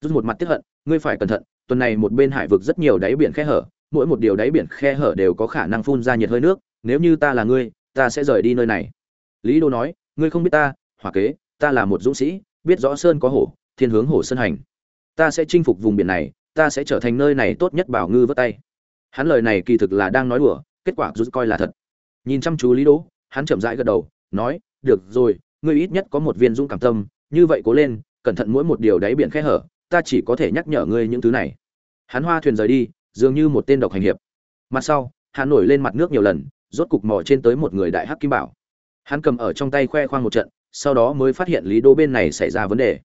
Speaker 1: Rút một mặt tiếp hận, ngươi phải cẩn thận, tuần này một bên hải vực rất nhiều đáy biển khe hở, mỗi một điều đáy biển khe hở đều có khả năng phun ra nhiệt hơi nước, nếu như ta là ngươi, ta sẽ rời đi nơi này. Lý đô nói, ngươi không biết ta, hỏa kế, ta là một dũng sĩ, biết rõ sơn có hổ thiên hướng hổ sơn hành. Ta sẽ chinh phục vùng biển này, ta sẽ trở thành nơi này tốt nhất bảo ngư vớt tay. Hắn lời này kỳ thực là đang nói đùa, kết quả rút coi là thật. Nhìn chăm chú lý đỗ, hắn chậm rãi gật đầu, nói, được rồi, ngươi ít nhất có một viên dũng cảm tâm, như vậy cố lên, cẩn thận mỗi một điều đáy biển khe hở, ta chỉ có thể nhắc nhở ngươi những thứ này. Hắn hoa thuyền rời đi, dường như một tên độc hành hiệp. Mặt sau hắn nổi lên mặt nước nhiều lần, rốt cục mò trên tới một người đại hắc kim bảo. Hắn cầm ở trong tay khoe khoang một trận, sau đó mới phát hiện lý đô bên này xảy ra vấn đề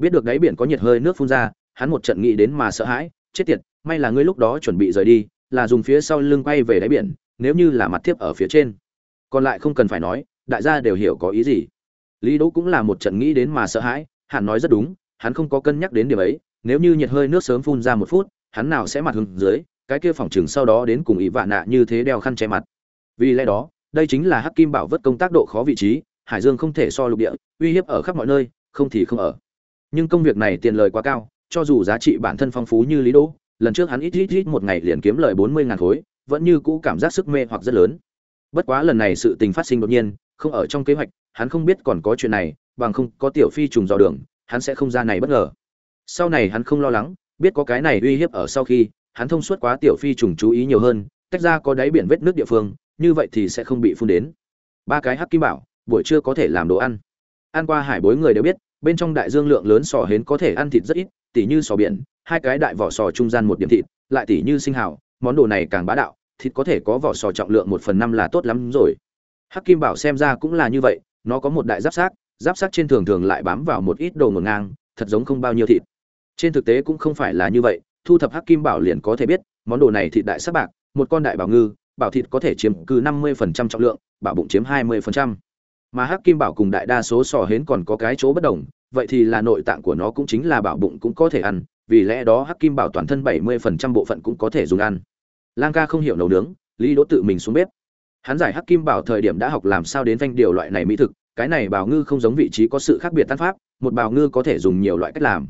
Speaker 1: biết được đáy biển có nhiệt hơi nước phun ra, hắn một trận nghĩ đến mà sợ hãi, chết tiệt, may là ngươi lúc đó chuẩn bị rời đi, là dùng phía sau lưng quay về đáy biển, nếu như là mặt tiếp ở phía trên. Còn lại không cần phải nói, đại gia đều hiểu có ý gì. Lý đỗ cũng là một trận nghĩ đến mà sợ hãi hắn nói rất đúng, hắn không có cân nhắc đến điểm ấy, nếu như nhiệt hơi nước sớm phun ra một phút, hắn nào sẽ mặt hướng dưới, cái kia phòng chừng sau đó đến cùng ý vạn nạ như thế đeo khăn che mặt. Vì lẽ đó, đây chính là hắc kim bảo vớt công tác độ khó vị trí, hải dương không thể so lục địa, uy hiếp ở khắp mọi nơi, không thì không ở nhưng công việc này tiền lời quá cao, cho dù giá trị bản thân phong phú như lý đỗ, lần trước hắn ít ít ít một ngày liền kiếm lời bốn mươi ngàn khối, vẫn như cũ cảm giác sức mê hoặc rất lớn. Bất quá lần này sự tình phát sinh đột nhiên, không ở trong kế hoạch, hắn không biết còn có chuyện này, bằng không có tiểu phi trùng dò đường, hắn sẽ không ra này bất ngờ. Sau này hắn không lo lắng, biết có cái này uy hiếp ở sau khi, hắn thông suốt quá tiểu phi trùng chú ý nhiều hơn, tách ra có đáy biển vết nước địa phương, như vậy thì sẽ không bị phun đến. Ba cái hắc kim bảo, buổi trưa có thể làm đồ ăn. Ăn qua hải bối người đều biết bên trong đại dương lượng lớn sò hến có thể ăn thịt rất ít tỉ như sò biển hai cái đại vỏ sò trung gian một điểm thịt lại tỉ như sinh hào món đồ này càng bá đạo thịt có thể có vỏ sò trọng lượng một phần năm là tốt lắm rồi hắc kim bảo xem ra cũng là như vậy nó có một đại giáp sát giáp sát trên thường thường lại bám vào một ít đồ ngổn ngang thật giống không bao nhiêu thịt trên thực tế cũng không phải là như vậy thu thập hắc kim bảo liền có thể biết món đồ này thịt đại sắc bạc một con đại bảo ngư bảo thịt có thể chiếm cứ 50% trọng lượng, bảo bụng chiếm 20%. Mà hắc kim bảo cùng đại đa số sò hến còn có cái chỗ bất đồng, vậy thì là nội tạng của nó cũng chính là bảo bụng cũng có thể ăn, vì lẽ đó hắc kim bảo toàn thân 70% bộ phận cũng có thể dùng ăn. Lang ca không hiểu nấu nướng, Lý Đỗ tự mình xuống bếp. Hắn giải hắc kim bảo thời điểm đã học làm sao đến vanh điều loại này mỹ thực, cái này bảo ngư không giống vị trí có sự khác biệt tan pháp, một bảo ngư có thể dùng nhiều loại cách làm.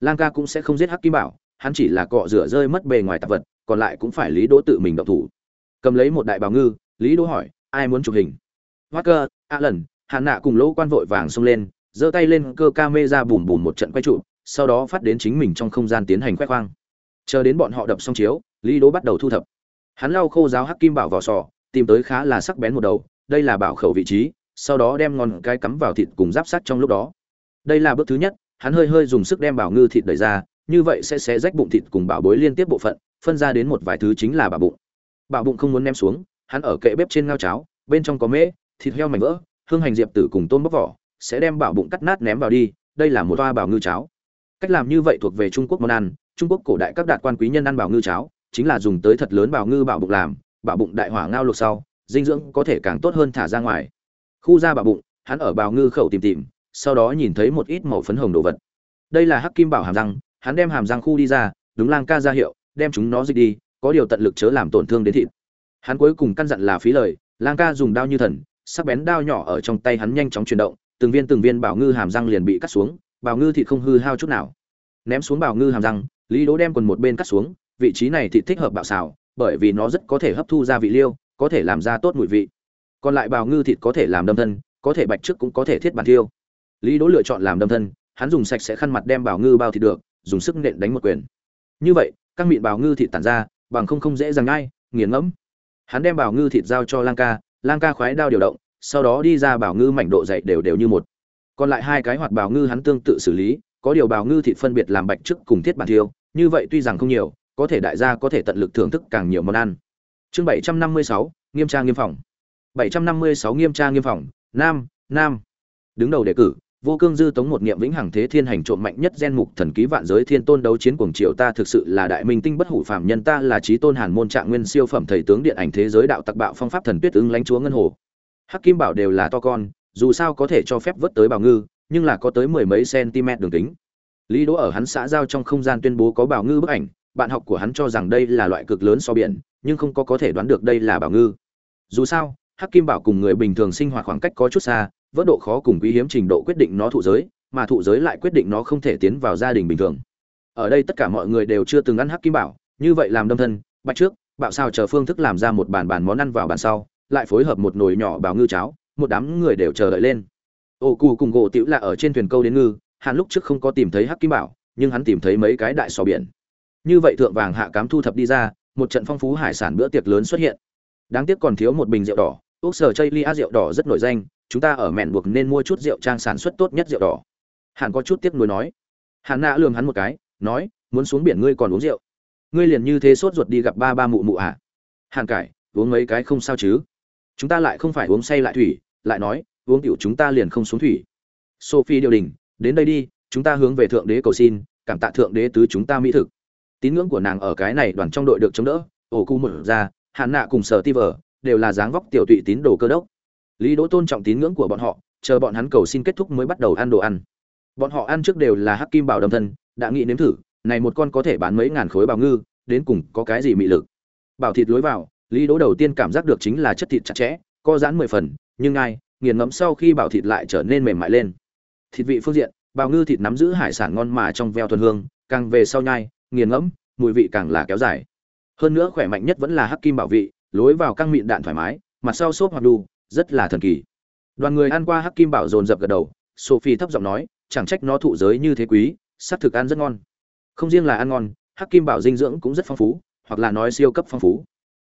Speaker 1: Lang ca cũng sẽ không giết hắc kim bảo, hắn chỉ là cọ rửa rơi mất bề ngoài tạp vật, còn lại cũng phải Lý Đỗ tự mình động thủ cầm lấy một đại bào ngư lý đỗ hỏi ai muốn chụp hình hoa cơ a lần hạn nạ cùng lỗ quan vội vàng xông lên, giơ tay lên cơ ca mê ra bùm bùm một trận quay trụ, sau đó phát đến chính mình trong không gian tiến hành khoe khoang. Chờ đến bọn họ đập xong chiếu, lý đỗ bắt đầu thu thập. Hắn lau khô giáo hắc kim bảo vào sò, tìm tới khá là sắc bén một đầu, đây là bảo khẩu vị trí, sau đó đem ngon cái cắm vào thịt cùng giáp sắt trong lúc đó. Đây là bước thứ nhất, hắn hơi hơi dùng sức đem bảo ngư thịt đẩy ra, như vậy sẽ xé rách bụng thịt cùng bảo bối liên tiếp bộ phận, phân ra đến một vài thứ chính là bảo bụng. Bảo bụng không muốn ném xuống, hắn ở kệ bếp trên ngao cháo, bên trong có mễ thịt heo mảnh vỡ, hương hành diệp tử cùng tôm bóc vỏ, sẽ đem bảo bụng cắt nát ném vào đi, đây là một toa bảo ngư cháo. Cách làm như vậy thuộc về trung quốc món ăn, trung quốc cổ đại các đạt quan quý nhân ăn bảo ngư cháo, chính là dùng tới thật lớn bảo ngư bảo bụng làm, bảo bụng đại hỏa ngao luộc sau, dinh dưỡng có thể càng tốt hơn thả ra ngoài. Khu ra bảo bụng, hắn ở bảo ngư khẩu tìm tìm, sau đó nhìn thấy một ít màu phấn hồng đồ vật. Đây là hắc kim bảo hàm răng, hắn đem hàm răng khu đi ra, đúng lang ca ra hiệu, đem chúng nó dịch đi, có điều tận lực chớ làm tổn thương đến thịt. Hắn cuối cùng căn dặn là phí lời, lang ca dùng đao như thần sắc bén đao nhỏ ở trong tay hắn nhanh chóng chuyển động, từng viên từng viên bảo ngư hàm răng liền bị cắt xuống, bảo ngư thịt không hư hao chút nào. Ném xuống bảo ngư hàm răng, lý đỗ đem quần một bên cắt xuống, vị trí này thịt thích hợp bạo xào, bởi vì nó rất có thể hấp thu ra vị liêu, có thể làm ra tốt mùi vị. Còn lại bào ngư thịt có thể làm đâm thân, có thể bạch trước cũng có thể thiết bàn thiêu. Lý đỗ lựa chọn làm đâm thân, hắn dùng sạch sẽ khăn mặt đem bào ngư bao thịt được, dùng sức nện đánh một quyền. Như vậy, các mịn bào ngư thịt tản ra, bằng không không dễ dàng ngay nghiền ngẫm. Hắn đem bào ngư thịt giao cho lang ca lang ca khoái đao điều động, sau đó đi ra bảo ngư mảnh độ dày đều đều như một. Còn lại hai cái hoạt bào ngư hắn tương tự xử lý, có điều bào ngư thịt phân biệt làm bạch trước cùng thiết bản thiêu, như vậy tuy rằng không nhiều, có thể đại gia có thể tận lực thưởng thức càng nhiều món ăn. Chương bảy trăm năm mươi sáu, nghiêm tra nghiêm phòng. bảy trăm năm mươi sáu nghiêm tra nghiêm phòng, nam nam. Đứng đầu đề cử vô cương dư tống một niệm vĩnh hằng thế thiên hành trộm mạnh nhất gen mục thần ký vạn giới thiên tôn đấu chiến cuồng triều ta thực sự là đại minh tinh bất hủ phàm nhân ta là trí tôn hàn môn trạng nguyên siêu phẩm thầy tướng điện ảnh thế giới đạo tặc bạo phong pháp thần tuyết ứng lãnh chúa ngân hồ. Hắc kim bảo đều là to con, dù sao có thể cho phép vớt tới bảo ngư, nhưng là có tới mười mấy cm đường kính. Lý đỗ ở hắn xã giao trong không gian tuyên bố có bảo ngư bức ảnh, bạn học của hắn cho rằng đây là loại cực lớn so biển, nhưng không có có thể đoán được đây là bảo ngư. Dù sao, hắc kim bảo cùng người bình thường sinh hoạt khoảng cách có chút xa vớt độ khó cùng quý hiếm trình độ quyết định nó thụ giới, mà thụ giới lại quyết định nó không thể tiến vào gia đình bình thường. Ở đây tất cả mọi người đều chưa từng ăn hắc kim bảo, như vậy làm đâm thân, bạch trước, bạo sao chờ phương thức làm ra một bàn bàn món ăn vào bàn sau, lại phối hợp một nồi nhỏ bào ngư cháo, một đám người đều chờ đợi lên. Ô cù cùng gỗ tiểu là ở trên thuyền câu đến ngư, hắn lúc trước không có tìm thấy hắc kim bảo, nhưng hắn tìm thấy mấy cái đại sò biển. Như vậy thượng vàng hạ cám thu thập đi ra, một trận phong phú hải sản bữa tiệc lớn xuất hiện. Đáng tiếc còn thiếu một bình rượu đỏ ốc sở chây lia rượu đỏ rất nổi danh chúng ta ở mẹn buộc nên mua chút rượu trang sản xuất tốt nhất rượu đỏ. Hàn có chút tiếc nuối nói. Hàn nạ lườm hắn một cái, nói, muốn xuống biển ngươi còn uống rượu? Ngươi liền như thế sốt ruột đi gặp ba ba mụ mụ à? Hàn cải, uống mấy cái không sao chứ? Chúng ta lại không phải uống say lại thủy, lại nói, uống tiểu chúng ta liền không xuống thủy. Sophie điều đình, đến đây đi, chúng ta hướng về thượng đế cầu xin, cảm tạ thượng đế tứ chúng ta mỹ thực. Tín ngưỡng của nàng ở cái này đoàn trong đội được chống đỡ, ổ cu một ra hạn nạ cùng sở ti vở đều là dáng vóc tiểu tụy tín đồ cơ đốc lý đỗ tôn trọng tín ngưỡng của bọn họ, chờ bọn hắn cầu xin kết thúc mới bắt đầu ăn đồ ăn. Bọn họ ăn trước đều là hắc kim bảo đâm thân, đã nghĩ nếm thử, này một con có thể bán mấy ngàn khối bào ngư, đến cùng có cái gì mị lực. Bảo thịt lối vào, lý đỗ đầu tiên cảm giác được chính là chất thịt chặt chẽ, co giãn mười phần, nhưng ai, nghiền ngẫm sau khi bảo thịt lại trở nên mềm mại lên. Thịt vị phương diện, bào ngư thịt nắm giữ hải sản ngon mà trong veo thuần hương, càng về sau nhai, nghiền ngẫm, mùi vị càng là kéo dài. Hơn nữa khỏe mạnh nhất vẫn là hắc kim bảo vị, lối vào căng mịn đạn thoải mái, mặt sau xốp hoặc đu rất là thần kỳ. Đoàn người ăn qua hắc kim bảo dồn dập gật đầu, sophie thấp giọng nói, chẳng trách nó thụ giới như thế quý sắc thực ăn rất ngon. Không riêng là ăn ngon, hắc kim bảo dinh dưỡng cũng rất phong phú, hoặc là nói siêu cấp phong phú.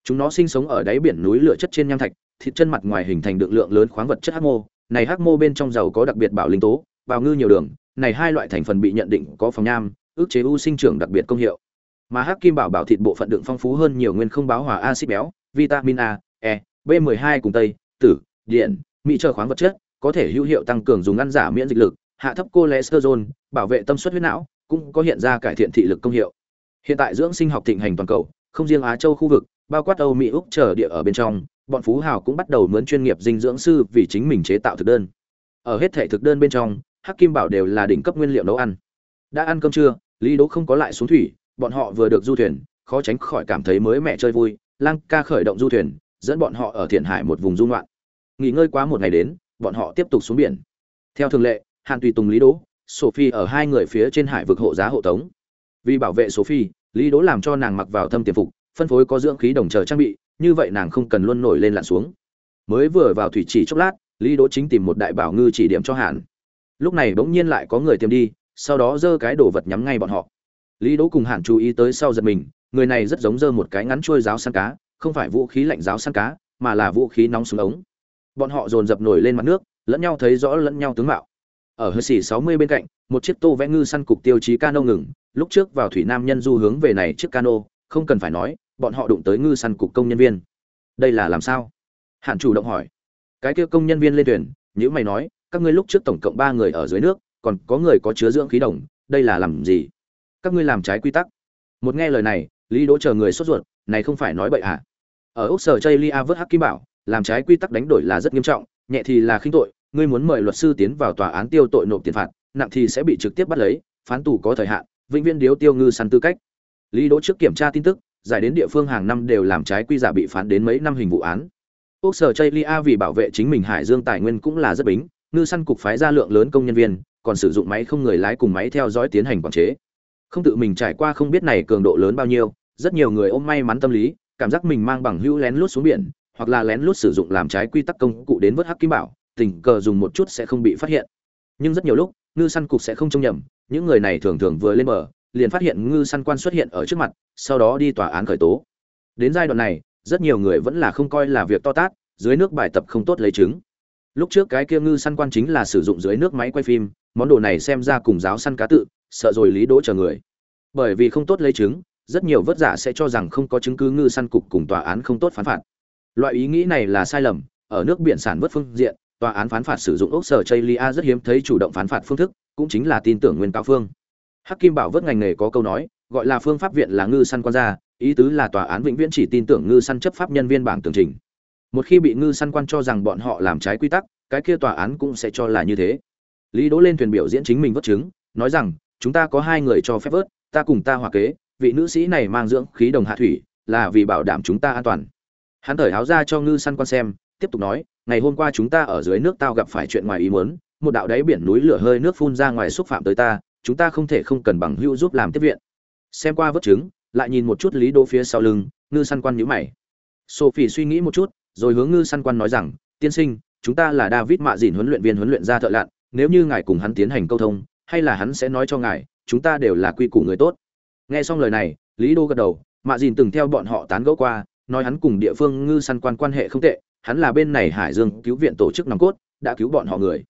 Speaker 1: Chúng nó sinh sống ở đáy biển núi lửa chất trên nham thạch, thịt chân mặt ngoài hình thành được lượng lớn khoáng vật chất hắc mô. Này hắc mô bên trong dầu có đặc biệt bảo linh tố, bào ngư nhiều đường, này hai loại thành phần bị nhận định có phòng nham ức chế u sinh trưởng đặc biệt công hiệu. Mà hắc kim bảo bảo thịt bộ phận đựng phong phú hơn nhiều nguyên không báo hòa axit béo, vitamin a e b 12 cùng tây tử, điện, mỹ trợ khoáng vật chất, có thể hữu hiệu tăng cường dùng ăn giả miễn dịch lực, hạ thấp cholesterol, bảo vệ tâm suất huyết não, cũng có hiện ra cải thiện thị lực công hiệu. Hiện tại dưỡng sinh học thịnh hành toàn cầu, không riêng á châu khu vực, bao quát âu mỹ úc chờ địa ở bên trong, bọn phú hào cũng bắt đầu mướn chuyên nghiệp dinh dưỡng sư vì chính mình chế tạo thực đơn. Ở hết thể thực đơn bên trong, hắc kim bảo đều là đỉnh cấp nguyên liệu nấu ăn. Đã ăn cơm trưa, lý đỗ không có lại xuống thủy, bọn họ vừa được du thuyền, khó tránh khỏi cảm thấy mới mẹ chơi vui lăng ca khởi động du thuyền, dẫn bọn họ ở thiện hải một vùng du ngoạn nghỉ ngơi quá một ngày đến, bọn họ tiếp tục xuống biển. Theo thường lệ, hàn tùy tùng, lý đỗ, sophie ở hai người phía trên hải vực hộ giá hộ tống. Vì bảo vệ sophie, lý đỗ làm cho nàng mặc vào thâm tiềm phục, phân phối có dưỡng khí đồng chờ trang bị, như vậy nàng không cần luôn nổi lên lặn xuống. Mới vừa vào thủy chỉ chốc lát, lý đỗ chính tìm một đại bảo ngư chỉ điểm cho hàn. Lúc này bỗng nhiên lại có người tìm đi, sau đó giơ cái đồ vật nhắm ngay bọn họ. Lý đỗ cùng hàn chú ý tới sau giật mình, người này rất giống giơ một cái ngắn trôi giáo săn cá, không phải vũ khí lạnh giáo săn cá, mà là vũ khí nóng súng ống bọn họ dồn dập nổi lên mặt nước, lẫn nhau thấy rõ lẫn nhau tướng mạo. Ở hơi xỉ sáu mươi bên cạnh, một chiếc tô vẽ ngư săn cục tiêu chí cano ngừng, lúc trước vào thủy nam nhân du hướng về này chiếc cano, không cần phải nói, bọn họ đụng tới ngư săn cục công nhân viên. Đây là làm sao? Hạn chủ động hỏi. Cái kia công nhân viên lên thuyền nhữ mày nói, các ngươi lúc trước tổng cộng ba người ở dưới nước, còn có người có chứa dưỡng khí đồng, đây là làm gì? Các ngươi làm trái quy tắc. Một nghe lời này, lý đỗ chờ người sốt ruột, này không phải nói bậy hả? Ở úc sở chây lia vớt hắc kim bảo làm trái quy tắc đánh đổi là rất nghiêm trọng nhẹ thì là khinh tội ngươi muốn mời luật sư tiến vào tòa án tiêu tội nộp tiền phạt nặng thì sẽ bị trực tiếp bắt lấy phán tù có thời hạn vĩnh viễn điếu tiêu ngư săn tư cách lý đỗ trước kiểm tra tin tức giải đến địa phương hàng năm đều làm trái quy giả bị phán đến mấy năm hình vụ án Quốc sở Chaylia vì bảo vệ chính mình hải dương tài nguyên cũng là rất bính, ngư săn cục phái ra lượng lớn công nhân viên, còn sử dụng máy không người lái cùng máy theo dõi tiến hành quản chế. Không tự mình trải qua không biết này cường độ lớn bao nhiêu, rất nhiều người ôm may mắn tâm lý, cảm giác mình mang bằng hữu lén lút xuống biển, hoặc là lén lút sử dụng làm trái quy tắc công cụ đến vớt hắc kim bảo, tình cờ dùng một chút sẽ không bị phát hiện. Nhưng rất nhiều lúc, ngư săn cục sẽ không trông nhầm, những người này thường thường vừa lên bờ, liền phát hiện ngư săn quan xuất hiện ở trước mặt, sau đó đi tòa án khởi tố. Đến giai đoạn này, rất nhiều người vẫn là không coi là việc to tát, dưới nước bài tập không tốt lấy chứng. Lúc trước cái kia ngư săn quan chính là sử dụng dưới nước máy quay phim, món đồ này xem ra cùng giáo săn cá tự, sợ rồi lý đỗ chờ người. Bởi vì không tốt lấy chứng, rất nhiều vớt giả sẽ cho rằng không có chứng cứ ngư săn cục cùng tòa án không tốt phán phạt. Loại ý nghĩ này là sai lầm, ở nước biển sản vớt phương diện, tòa án phán phạt sử dụng ốc sở Chaylia rất hiếm thấy chủ động phán phạt phương thức, cũng chính là tin tưởng nguyên cao phương. Hắc Kim Bảo vớt ngành nghề có câu nói, gọi là phương pháp viện là ngư săn quan gia, ý tứ là tòa án vĩnh viễn chỉ tin tưởng ngư săn chấp pháp nhân viên bảng tường trình. Một khi bị ngư săn quan cho rằng bọn họ làm trái quy tắc, cái kia tòa án cũng sẽ cho là như thế. Lý Đỗ lên thuyền biểu diễn chính mình vớt chứng, nói rằng, chúng ta có hai người cho phép vớt, ta cùng ta hòa kế, vị nữ sĩ này mang dưỡng khí đồng hạ thủy, là vì bảo đảm chúng ta an toàn. Hắn thở háo ra cho ngư săn quan xem, tiếp tục nói, ngày hôm qua chúng ta ở dưới nước tao gặp phải chuyện ngoài ý muốn, một đạo đáy biển núi lửa hơi nước phun ra ngoài xúc phạm tới ta, chúng ta không thể không cần bằng hữu giúp làm tiếp viện. Xem qua vớt trứng, lại nhìn một chút Lý Đỗ phía sau lưng, ngư săn quan nhíu mày. Sophie suy nghĩ một chút, rồi hướng ngư săn quan nói rằng, tiên sinh, chúng ta là David Mạ Dìn huấn luyện viên huấn luyện ra thợ lặn, nếu như ngài cùng hắn tiến hành câu thông, hay là hắn sẽ nói cho ngài, chúng ta đều là quy củ người tốt. Nghe xong lời này, Lý Đô gật đầu, Mạ Dìn từng theo bọn họ tán gẫu qua, nói hắn cùng địa phương ngư săn quan quan hệ không tệ, hắn là bên này Hải Dương cứu viện tổ chức nòng cốt, đã cứu bọn họ người.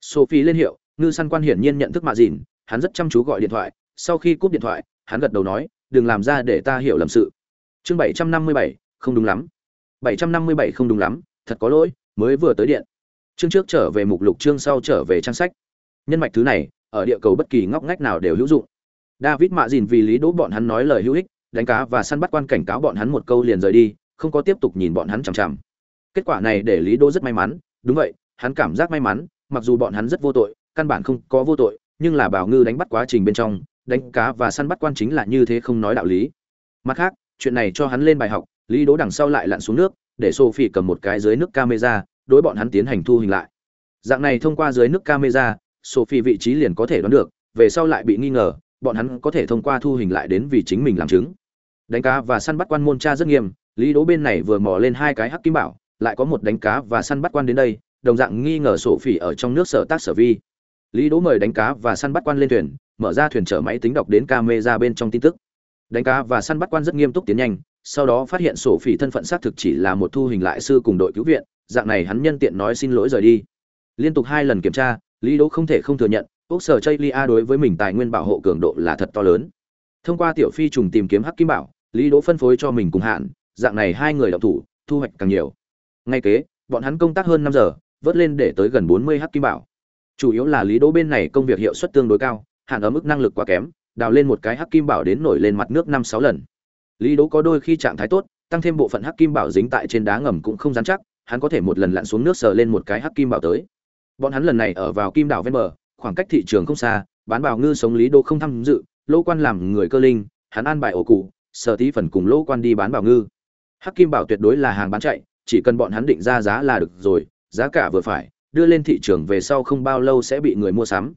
Speaker 1: Sophie lên hiệu, ngư săn quan hiển nhiên nhận thức Mạ Dìn, hắn rất chăm chú gọi điện thoại, sau khi cúp điện thoại, hắn gật đầu nói, đừng làm ra để ta hiểu lầm sự. Chương 757, không đúng lắm. 757 không đúng lắm, thật có lỗi, mới vừa tới điện. Chương trước trở về mục lục chương sau trở về trang sách. Nhân mạch thứ này, ở địa cầu bất kỳ ngóc ngách nào đều hữu dụng. David Mạ Dìn vì lý đỗ bọn hắn nói lời hữu ích, đánh cá và săn bắt quan cảnh cáo bọn hắn một câu liền rời đi, không có tiếp tục nhìn bọn hắn chằm chằm. Kết quả này để Lý Đô rất may mắn, đúng vậy, hắn cảm giác may mắn, mặc dù bọn hắn rất vô tội, căn bản không có vô tội, nhưng là Bảo Ngư đánh bắt quá trình bên trong, đánh cá và săn bắt quan chính là như thế không nói đạo lý. Mặt khác, chuyện này cho hắn lên bài học, Lý Đô đằng sau lại lặn xuống nước, để Sophie cầm một cái dưới nước camera, đối bọn hắn tiến hành thu hình lại. Dạng này thông qua dưới nước camera, Sophie vị trí liền có thể đoán được, về sau lại bị nghi ngờ, bọn hắn có thể thông qua thu hình lại đến vì chính mình làm chứng. Đánh cá và săn bắt quan môn tra rất nghiêm, Lý Đỗ bên này vừa mò lên hai cái hắc kim bảo, lại có một đánh cá và săn bắt quan đến đây, đồng dạng nghi ngờ sổ phỉ ở trong nước sở tác sở vi. Lý Đỗ mời đánh cá và săn bắt quan lên thuyền, mở ra thuyền chở máy tính đọc đến camera bên trong tin tức. Đánh cá và săn bắt quan rất nghiêm túc tiến nhanh, sau đó phát hiện sổ phỉ thân phận xác thực chỉ là một thu hình lại sư cùng đội cứu viện dạng này hắn nhân tiện nói xin lỗi rời đi liên tục hai lần kiểm tra lý đỗ không thể không thừa nhận ốc sở chây lia đối với mình tài nguyên bảo hộ cường độ là thật to lớn. Thông qua tiểu phi trùng tìm kiếm hắc kim bảo, lý đỗ phân phối cho mình cùng hạn, dạng này hai người đọc thủ, thu hoạch càng nhiều. Ngay kế, bọn hắn công tác hơn năm giờ, vớt lên để tới gần bốn mươi hắc kim bảo. Chủ yếu là lý đỗ bên này công việc hiệu suất tương đối cao, hạn ở mức năng lực quá kém, đào lên một cái hắc kim bảo đến nổi lên mặt nước năm sáu lần. Lý đỗ có đôi khi trạng thái tốt, tăng thêm bộ phận hắc kim bảo dính tại trên đá ngầm cũng không rắn chắc, hắn có thể một lần lặn xuống nước sờ lên một cái hắc kim bảo tới. Bọn hắn lần này ở vào kim đảo ven bờ khoảng cách thị trường không xa, bán bảo ngư sống lý đỗ không tham dự lỗ quan làm người cơ linh, hắn an bài ổ cụ, sở tí phần cùng lỗ quan đi bán bảo ngư. Hắc kim bảo tuyệt đối là hàng bán chạy, chỉ cần bọn hắn định ra giá là được rồi, giá cả vừa phải, đưa lên thị trường về sau không bao lâu sẽ bị người mua sắm.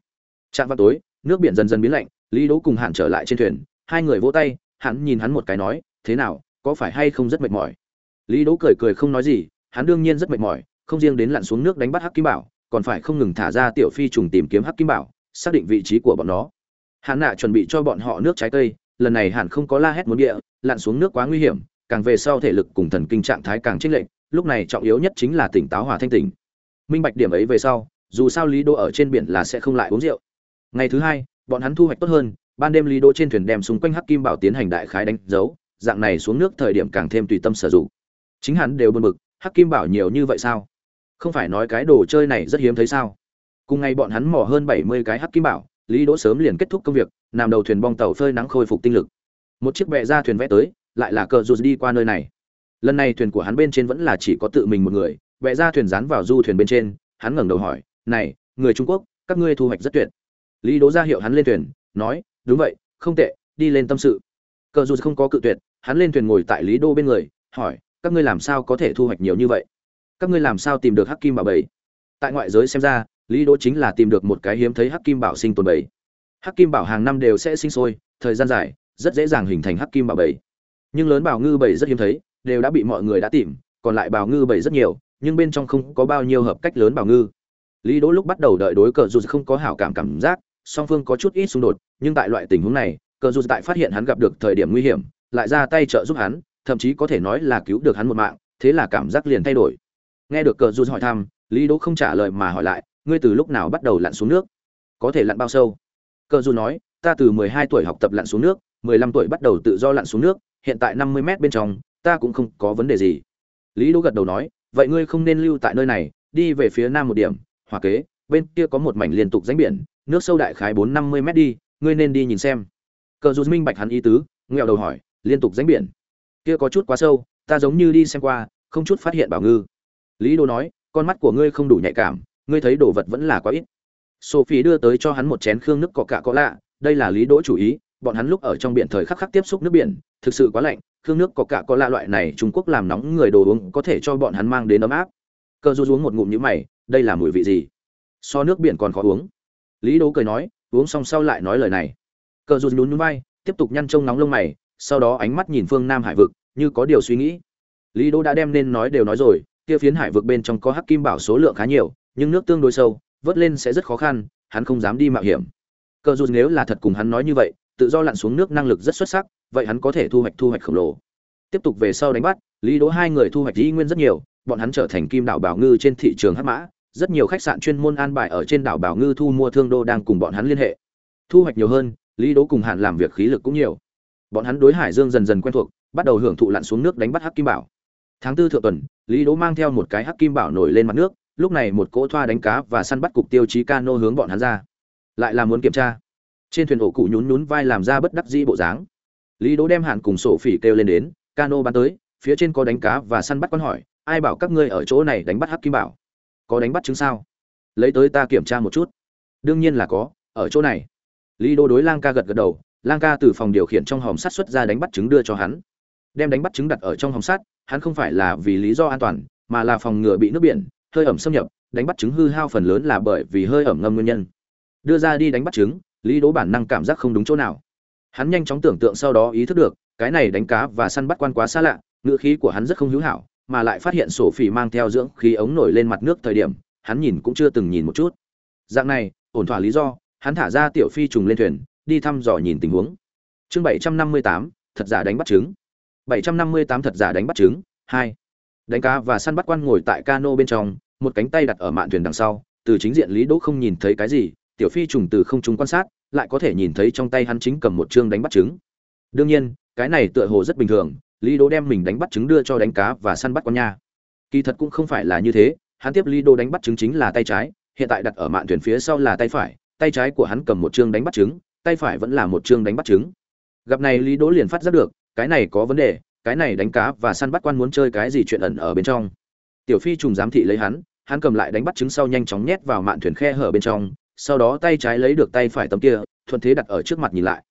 Speaker 1: Trạng vào tối, nước biển dần dần biến lạnh, lý đỗ cùng hạn trở lại trên thuyền, hai người vỗ tay, hắn nhìn hắn một cái nói, thế nào, có phải hay không rất mệt mỏi? Lý đỗ cười cười không nói gì, hắn đương nhiên rất mệt mỏi, không riêng đến lặn xuống nước đánh bắt hắc kim bảo còn phải không ngừng thả ra tiểu phi trùng tìm kiếm hắc kim bảo, xác định vị trí của bọn nó. Hạn nạ chuẩn bị cho bọn họ nước trái cây, lần này hẳn không có la hét muốn địa, lặn xuống nước quá nguy hiểm, càng về sau thể lực cùng thần kinh trạng thái càng chênh lệch, lúc này trọng yếu nhất chính là tỉnh táo hòa thanh tỉnh. Minh bạch điểm ấy về sau, dù sao lý Đô ở trên biển là sẽ không lại uống rượu. Ngày thứ hai, bọn hắn thu hoạch tốt hơn, ban đêm lý Đô trên thuyền đem xung quanh hắc kim bảo tiến hành đại khái đánh dấu, dạng này xuống nước thời điểm càng thêm tùy tâm sử dụng. Chính hắn đều buồn bực, hắc kim bảo nhiều như vậy sao? Không phải nói cái đồ chơi này rất hiếm thấy sao? Cùng ngày bọn hắn mò hơn bảy mươi cái hắc kim bảo, lý đỗ sớm liền kết thúc công việc, nằm đầu thuyền bong tàu phơi nắng khôi phục tinh lực. Một chiếc bè ra thuyền vẽ tới, lại là cờ dù đi qua nơi này. Lần này thuyền của hắn bên trên vẫn là chỉ có tự mình một người, bè ra thuyền dán vào du thuyền bên trên, hắn ngẩng đầu hỏi, này, người trung quốc, các ngươi thu hoạch rất tuyệt. Lý đỗ ra hiệu hắn lên thuyền, nói, đúng vậy, không tệ, đi lên tâm sự. Cờ dù không có cự tuyệt, hắn lên thuyền ngồi tại lý đô bên người, hỏi, các ngươi làm sao có thể thu hoạch nhiều như vậy? Các ngươi làm sao tìm được hắc kim bảo bảy tại ngoại giới xem ra, lý đỗ chính là tìm được một cái hiếm thấy hắc kim bảo sinh tồn bảy hắc kim bảo hàng năm đều sẽ sinh sôi, thời gian dài, rất dễ dàng hình thành hắc kim bảo bảy nhưng lớn bảo ngư bảy rất hiếm thấy, đều đã bị mọi người đã tìm, còn lại bảo ngư bảy rất nhiều, nhưng bên trong không có bao nhiêu hợp cách lớn bảo ngư. Lý đỗ lúc bắt đầu đợi đối cờ dù không có hảo cảm cảm giác, song phương có chút ít xung đột, nhưng tại loại tình huống này, cờ dù tại phát hiện hắn gặp được thời điểm nguy hiểm, lại ra tay trợ giúp hắn, thậm chí có thể nói là cứu được hắn một mạng, thế là cảm giác liền thay đổi nghe được cờ dù hỏi thăm, lý đỗ không trả lời mà hỏi lại, ngươi từ lúc nào bắt đầu lặn xuống nước? Có thể lặn bao sâu? Cờ dù nói, ta từ 12 tuổi học tập lặn xuống nước 15 tuổi bắt đầu tự do lặn xuống nước, hiện tại 50 mét bên trong, ta cũng không có vấn đề gì. Lý đỗ gật đầu nói, vậy ngươi không nên lưu tại nơi này, đi về phía nam một điểm, hòa kế, bên kia có một mảnh liên tục rãnh biển, nước sâu đại khái bốn năm mươi mét đi, ngươi nên đi nhìn xem. Cờ dù minh bạch hắn ý tứ nghèo đầu hỏi, liên tục rãnh biển? Kia có chút quá sâu, ta giống như đi xem qua, không chút phát hiện bảo ngư lý đô nói, con mắt của ngươi không đủ nhạy cảm, ngươi thấy đồ vật vẫn là quá ít. Sophie đưa tới cho hắn một chén khương nước cọ cạ có lạ, đây là lý đỗ chủ ý, bọn hắn lúc ở trong biển thời khắc khắc tiếp xúc nước biển, thực sự quá lạnh, khương nước có cạ có lạ loại này trung quốc làm nóng người đồ uống có thể cho bọn hắn mang đến ấm áp. Cơ du uống một ngụm như mày, đây là mùi vị gì? So nước biển còn khó uống. Lý đỗ cười nói, uống xong sau lại nói lời này. Cơ Du nhún nhún vai, tiếp tục nhăn trông nóng lông mày, sau đó ánh mắt nhìn phương nam hải vực, như có điều suy nghĩ. Lý đỗ đã đem nên nói đều nói rồi kia phiến hải vực bên trong có hắc kim bảo số lượng khá nhiều nhưng nước tương đối sâu vớt lên sẽ rất khó khăn hắn không dám đi mạo hiểm cờ dù nếu là thật cùng hắn nói như vậy tự do lặn xuống nước năng lực rất xuất sắc vậy hắn có thể thu hoạch thu hoạch khổng lồ tiếp tục về sau đánh bắt lý đỗ hai người thu hoạch dĩ nguyên rất nhiều bọn hắn trở thành kim đảo bảo ngư trên thị trường hắc mã rất nhiều khách sạn chuyên môn an bài ở trên đảo Bảo Ngư thu mua thương đô đang cùng bọn hắn liên hệ. Thu hoạch nhiều hơn, Lý Đỗ cùng hạn làm việc khí lực cũng nhiều. Bọn hắn đối Hải Dương dần dần quen thuộc, bắt đầu hưởng thụ lặn xuống nước đánh bắt hắc kim bảo. Tháng tư thượng tuần, Lý Đỗ mang theo một cái hắc kim bảo nổi lên mặt nước, lúc này một cỗ thoa đánh cá và săn bắt cục tiêu chí cano hướng bọn hắn ra. Lại là muốn kiểm tra. Trên thuyền ổ cụ nhún nhún vai làm ra bất đắc dĩ bộ dáng. Lý Đỗ đem Hàn cùng sổ phỉ kêu lên đến, cano bắn tới, phía trên có đánh cá và săn bắt con hỏi, ai bảo các ngươi ở chỗ này đánh bắt hắc kim bảo? có đánh bắt chứng sao lấy tới ta kiểm tra một chút đương nhiên là có ở chỗ này lý đô đối lang ca gật gật đầu lang ca từ phòng điều khiển trong hòm sắt xuất ra đánh bắt chứng đưa cho hắn đem đánh bắt chứng đặt ở trong hòm sắt hắn không phải là vì lý do an toàn mà là phòng ngừa bị nước biển hơi ẩm xâm nhập đánh bắt trứng hư hao phần lớn là bởi vì hơi ẩm ngâm nguyên nhân. Đưa ra đi đánh bắt trứng, lý đố bản năng cảm giác không đúng chỗ nào. Hắn nhanh chóng tưởng tượng sau đó ý thức được cái này đánh cá và săn bắt quan quá xa lạ ngựa khí của hắn rất không hữu hảo mà lại phát hiện sổ phỉ mang theo dưỡng khí ống nổi lên mặt nước thời điểm hắn nhìn cũng chưa từng nhìn một chút. Dạng này ổn thỏa lý do hắn thả ra tiểu phi trùng lên thuyền đi thăm dò nhìn tình huống. Chương bảy trăm năm mươi tám thật giả đánh bắt trứng bảy trăm năm mươi tám thật giả đánh bắt trứng. Hai, đánh cá và săn bắt quan ngồi tại cano bên trong, một cánh tay đặt ở mạn thuyền đằng sau. Từ chính diện lý đỗ không nhìn thấy cái gì, tiểu phi trùng từ không trung quan sát, lại có thể nhìn thấy trong tay hắn chính cầm một chương đánh bắt trứng. Đương nhiên, cái này tựa hồ rất bình thường, lý đỗ đem mình đánh bắt trứng đưa cho đánh cá và săn bắt con nha. Kỳ thật cũng không phải là như thế, hắn tiếp lý đỗ đánh bắt trứng chính là tay trái, hiện tại đặt ở mạn thuyền phía sau là tay phải, tay trái của hắn cầm một chương đánh bắt trứng, tay phải vẫn là một chương đánh bắt trứng. Gặp này lý đỗ liền phát giác được cái này có vấn đề, cái này đánh cá và săn bắt quan muốn chơi cái gì chuyện ẩn ở bên trong. Tiểu phi trùng giám thị lấy hắn hắn cầm lại đánh bắt trứng sau nhanh chóng nhét vào mạn thuyền khe hở bên trong, sau đó tay trái lấy được tay phải tấm kia, thuận thế đặt ở trước mặt nhìn lại.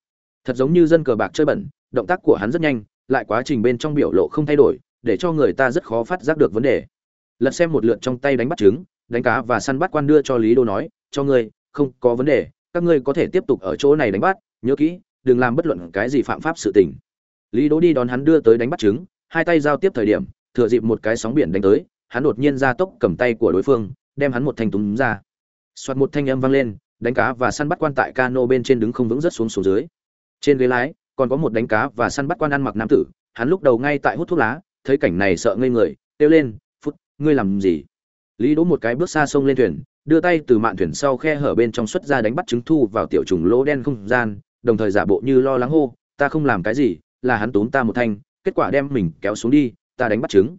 Speaker 1: Thật giống như dân cờ bạc chơi bẩn, động tác của hắn rất nhanh, lại quá trình bên trong biểu lộ không thay đổi, để cho người ta rất khó phát giác được vấn đề. Lật xem một lượt trong tay đánh bắt trứng, đánh cá và săn bắt quan đưa cho lý đô nói, cho ngươi, không có vấn đề, các ngươi có thể tiếp tục ở chỗ này đánh bắt, nhớ kỹ, đừng làm bất luận cái gì phạm pháp sự tình lý đỗ đi đón hắn đưa tới đánh bắt trứng, hai tay giao tiếp thời điểm, thừa dịp một cái sóng biển đánh tới, hắn đột nhiên ra tốc cầm tay của đối phương, đem hắn một thanh túm ra. Soạt một thanh âm vang lên, đánh cá và săn bắt quan tại cano bên trên đứng không vững rất xuống xuống dưới. Trên ghế lái, còn có một đánh cá và săn bắt quan ăn mặc nam tử, hắn lúc đầu ngay tại hút thuốc lá, thấy cảnh này sợ ngây người, kêu lên, phút, ngươi làm gì? Lý đỗ một cái bước xa sông lên thuyền, đưa tay từ mạn thuyền sau khe hở bên trong xuất ra đánh bắt trứng thu vào tiểu trùng lỗ đen không gian, đồng thời giả bộ như lo lắng hô, ta không làm cái gì là hắn tốn ta một thanh, kết quả đem mình kéo xuống đi, ta đánh bắt trứng.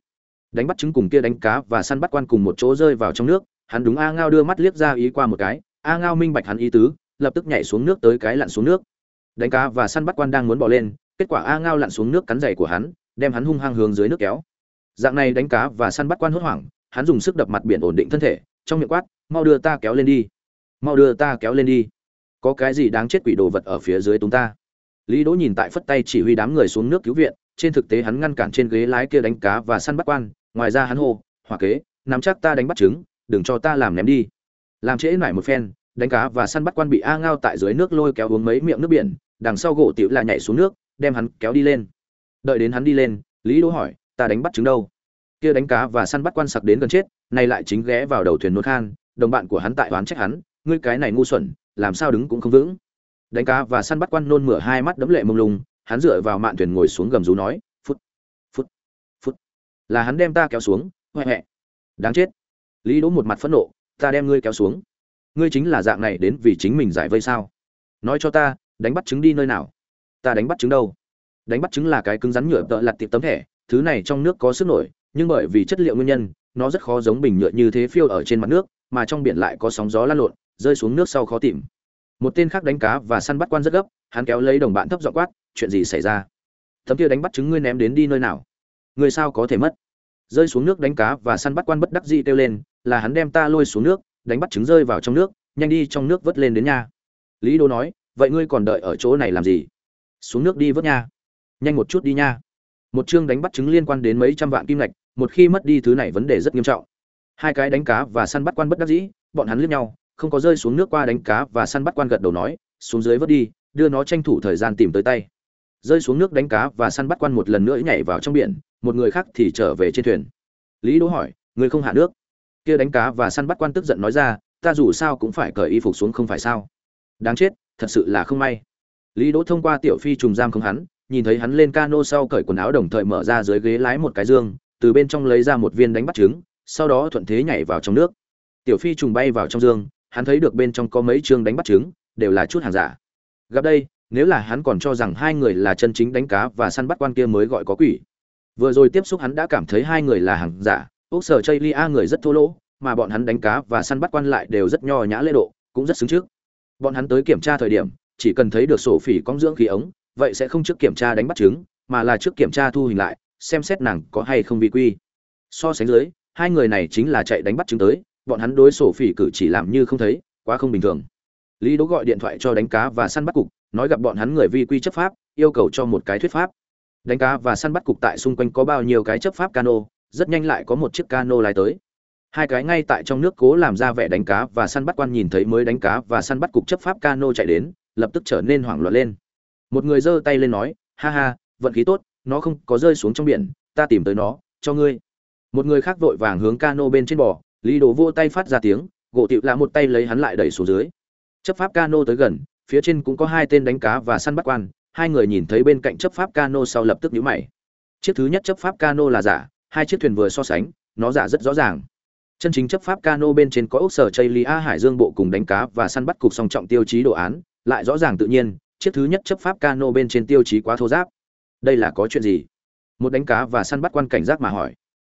Speaker 1: Đánh bắt trứng cùng kia đánh cá và săn bắt quan cùng một chỗ rơi vào trong nước, hắn đúng a ngao đưa mắt liếc ra ý qua một cái, a ngao minh bạch hắn ý tứ, lập tức nhảy xuống nước tới cái lặn xuống nước. Đánh cá và săn bắt quan đang muốn bỏ lên, kết quả a ngao lặn xuống nước cắn giày của hắn, đem hắn hung hăng hướng dưới nước kéo. Dạng này đánh cá và săn bắt quan hốt hoảng, hắn dùng sức đập mặt biển ổn định thân thể, trong miệng quát, mau đưa ta kéo lên đi. Mau đưa ta kéo lên đi. Có cái gì đáng chết quỷ đồ vật ở phía dưới chúng ta? Lý đỗ nhìn tại phất tay chỉ huy đám người xuống nước cứu viện, trên thực tế hắn ngăn cản trên ghế lái kia đánh cá và săn bắt quan, ngoài ra hắn hô, hỏa kế, nắm chắc ta đánh bắt trứng, đừng cho ta làm ném đi. Làm trễ nải một phen, đánh cá và săn bắt quan bị a ngao tại dưới nước lôi kéo uống mấy miệng nước biển, đằng sau gỗ tiểu là nhảy xuống nước, đem hắn kéo đi lên. Đợi đến hắn đi lên, lý đỗ hỏi, ta đánh bắt trứng đâu? Kia đánh cá và săn bắt quan sặc đến gần chết, nay lại chính ghé vào đầu thuyền nốt khan, đồng bạn của hắn tại oán trách hắn, ngươi cái này ngu xuẩn, làm sao đứng cũng không vững đánh cá và săn bắt quan nôn mửa hai mắt đấm lệ mông lung, hắn dựa vào mạn thuyền ngồi xuống gầm rú nói, phút phút phút. Là hắn đem ta kéo xuống huệ huệ đáng chết. Lý đỗ một mặt phẫn nộ, ta đem ngươi kéo xuống? Ngươi chính là dạng này đến vì chính mình giải vây sao? Nói cho ta, đánh bắt trứng đi nơi nào? Ta đánh bắt trứng đâu? Đánh bắt trứng là cái cứng rắn nhựa tợ lặt tiệp tấm thẻ, thứ này trong nước có sức nổi, nhưng bởi vì chất liệu nguyên nhân, nó rất khó giống bình nhựa như thế phiêu ở trên mặt nước, mà trong biển lại có sóng gió lan lộn, rơi xuống nước sau khó tìm một tên khác đánh cá và săn bắt quan rất gấp, hắn kéo lấy đồng bạn thấp dọ quát, chuyện gì xảy ra? Tấm kia đánh bắt trứng ngươi ném đến đi nơi nào? Người sao có thể mất? Rơi xuống nước đánh cá và săn bắt quan bất đắc dĩ kêu lên, là hắn đem ta lôi xuống nước, đánh bắt trứng rơi vào trong nước, nhanh đi trong nước vớt lên đến nhà. lý đô nói, vậy ngươi còn đợi ở chỗ này làm gì? Xuống nước đi vớt nha nhanh một chút đi nha. Một chương đánh bắt trứng liên quan đến mấy trăm vạn kim lạch một khi mất đi thứ này vấn đề rất nghiêm trọng. Hai cái đánh cá và săn bắt quan bất đắc dĩ, bọn hắn liếc nhau không có rơi xuống nước qua đánh cá và săn bắt quan gật đầu nói, xuống dưới vớt đi, đưa nó tranh thủ thời gian tìm tới tay. Rơi xuống nước đánh cá và săn bắt quan một lần nữa nhảy vào trong biển, một người khác thì trở về trên thuyền. Lý đỗ hỏi, người không hạ nước? Kia đánh cá và săn bắt quan tức giận nói ra, ta dù sao cũng phải cởi y phục xuống không phải sao? Đáng chết, thật sự là không may. Lý đỗ thông qua tiểu phi trùng giam không hắn, nhìn thấy hắn lên cano sau cởi quần áo đồng thời mở ra dưới ghế lái một cái dương, từ bên trong lấy ra một viên đánh bắt trứng, sau đó thuận thế nhảy vào trong nước. Tiểu phi trùng bay vào trong dương hắn thấy được bên trong có mấy chương đánh bắt trứng, đều là chút hàng giả. Gặp đây, nếu là hắn còn cho rằng hai người là chân chính đánh cá và săn bắt quan kia mới gọi có quỷ. Vừa rồi tiếp xúc hắn đã cảm thấy hai người là hàng giả, Úc sở chây lia người rất thô lỗ, mà bọn hắn đánh cá và săn bắt quan lại đều rất nho nhã lễ độ, cũng rất xứng trước. Bọn hắn tới kiểm tra thời điểm, chỉ cần thấy được sổ phỉ con dưỡng khí ống, vậy sẽ không trước kiểm tra đánh bắt trứng, mà là trước kiểm tra thu hình lại, xem xét nàng có hay không vi quy. So sánh dưới, hai người này chính là chạy đánh bắt trứng tới bọn hắn đối sổ phỉ cử chỉ làm như không thấy, quá không bình thường. Lý đỗ gọi điện thoại cho đánh cá và săn bắt cục, nói gặp bọn hắn người vi quy chấp pháp, yêu cầu cho một cái thuyết pháp. Đánh cá và săn bắt cục tại xung quanh có bao nhiêu cái chấp pháp cano, rất nhanh lại có một chiếc cano lái tới. Hai cái ngay tại trong nước cố làm ra vẻ đánh cá và săn bắt quan nhìn thấy mới đánh cá và săn bắt cục chấp pháp cano chạy đến, lập tức trở nên hoảng loạn lên. Một người giơ tay lên nói, ha ha, vận khí tốt, nó không có rơi xuống trong biển, ta tìm tới nó, cho ngươi. Một người khác vội vàng hướng cano bên trên bò lý đồ vô tay phát ra tiếng, gỗ tiệu là một tay lấy hắn lại đẩy xuống dưới. Chấp pháp cano tới gần, phía trên cũng có hai tên đánh cá và săn bắt quan, hai người nhìn thấy bên cạnh chấp pháp cano sau lập tức nhíu mày. Chiếc thứ nhất chấp pháp cano là giả, hai chiếc thuyền vừa so sánh, nó giả rất rõ ràng. Chân chính chấp pháp cano bên trên có ốc sở chây A hải dương bộ cùng đánh cá và săn bắt cục song trọng tiêu chí đồ án, lại rõ ràng tự nhiên, chiếc thứ nhất chấp pháp cano bên trên tiêu chí quá thô giáp. Đây là có chuyện gì? Một đánh cá và săn bắt quan cảnh giác mà hỏi.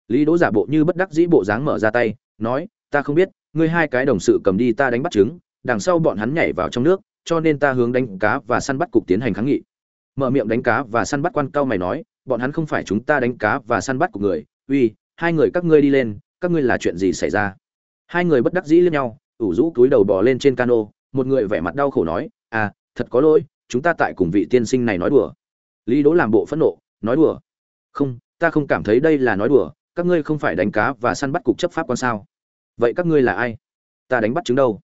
Speaker 1: Lý đỗ giả bộ như bất đắc dĩ bộ dáng mở ra tay nói, ta không biết, ngươi hai cái đồng sự cầm đi ta đánh bắt trứng, đằng sau bọn hắn nhảy vào trong nước, cho nên ta hướng đánh cá và săn bắt cục tiến hành kháng nghị. Mở miệng đánh cá và săn bắt quan cao mày nói, bọn hắn không phải chúng ta đánh cá và săn bắt của người, uy, hai người các ngươi đi lên, các ngươi là chuyện gì xảy ra? Hai người bất đắc dĩ lên nhau, ủ rũ túi đầu bò lên trên cano, một người vẻ mặt đau khổ nói à thật có lỗi, chúng ta tại cùng vị tiên sinh này nói đùa. Lý đỗ làm bộ phẫn nộ, nói đùa? Không, ta không cảm thấy đây là nói đùa, các ngươi không phải đánh cá và săn bắt cục chấp pháp quan sao? Vậy các ngươi là ai? Ta đánh bắt trứng đâu?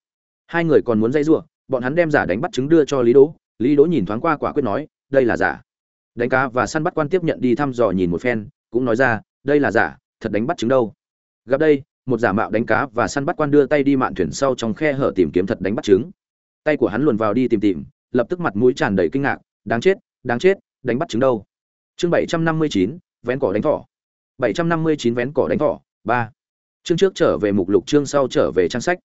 Speaker 1: Hai người còn muốn dây giụa bọn hắn đem giả đánh bắt trứng đưa cho lý đỗ. Lý đỗ nhìn thoáng qua quả quyết nói, đây là giả. Đánh cá và săn bắt quan tiếp nhận đi thăm dò nhìn một phen, cũng nói ra, đây là giả, thật đánh bắt trứng đâu. Gặp đây, một giả mạo đánh cá và săn bắt quan đưa tay đi mạn thuyền sau trong khe hở tìm kiếm thật đánh bắt trứng. Tay của hắn luồn vào đi tìm tìm, lập tức mặt mũi tràn đầy kinh ngạc, đáng chết đáng chết, đánh bắt trứng đâu? Chương bảy trăm năm mươi chín, vén cỏ đánh thỏ. Bảy trăm năm mươi chín vén cỏ đánh thỏ, ba chương trước trở về mục lục, chương sau trở về trang sách.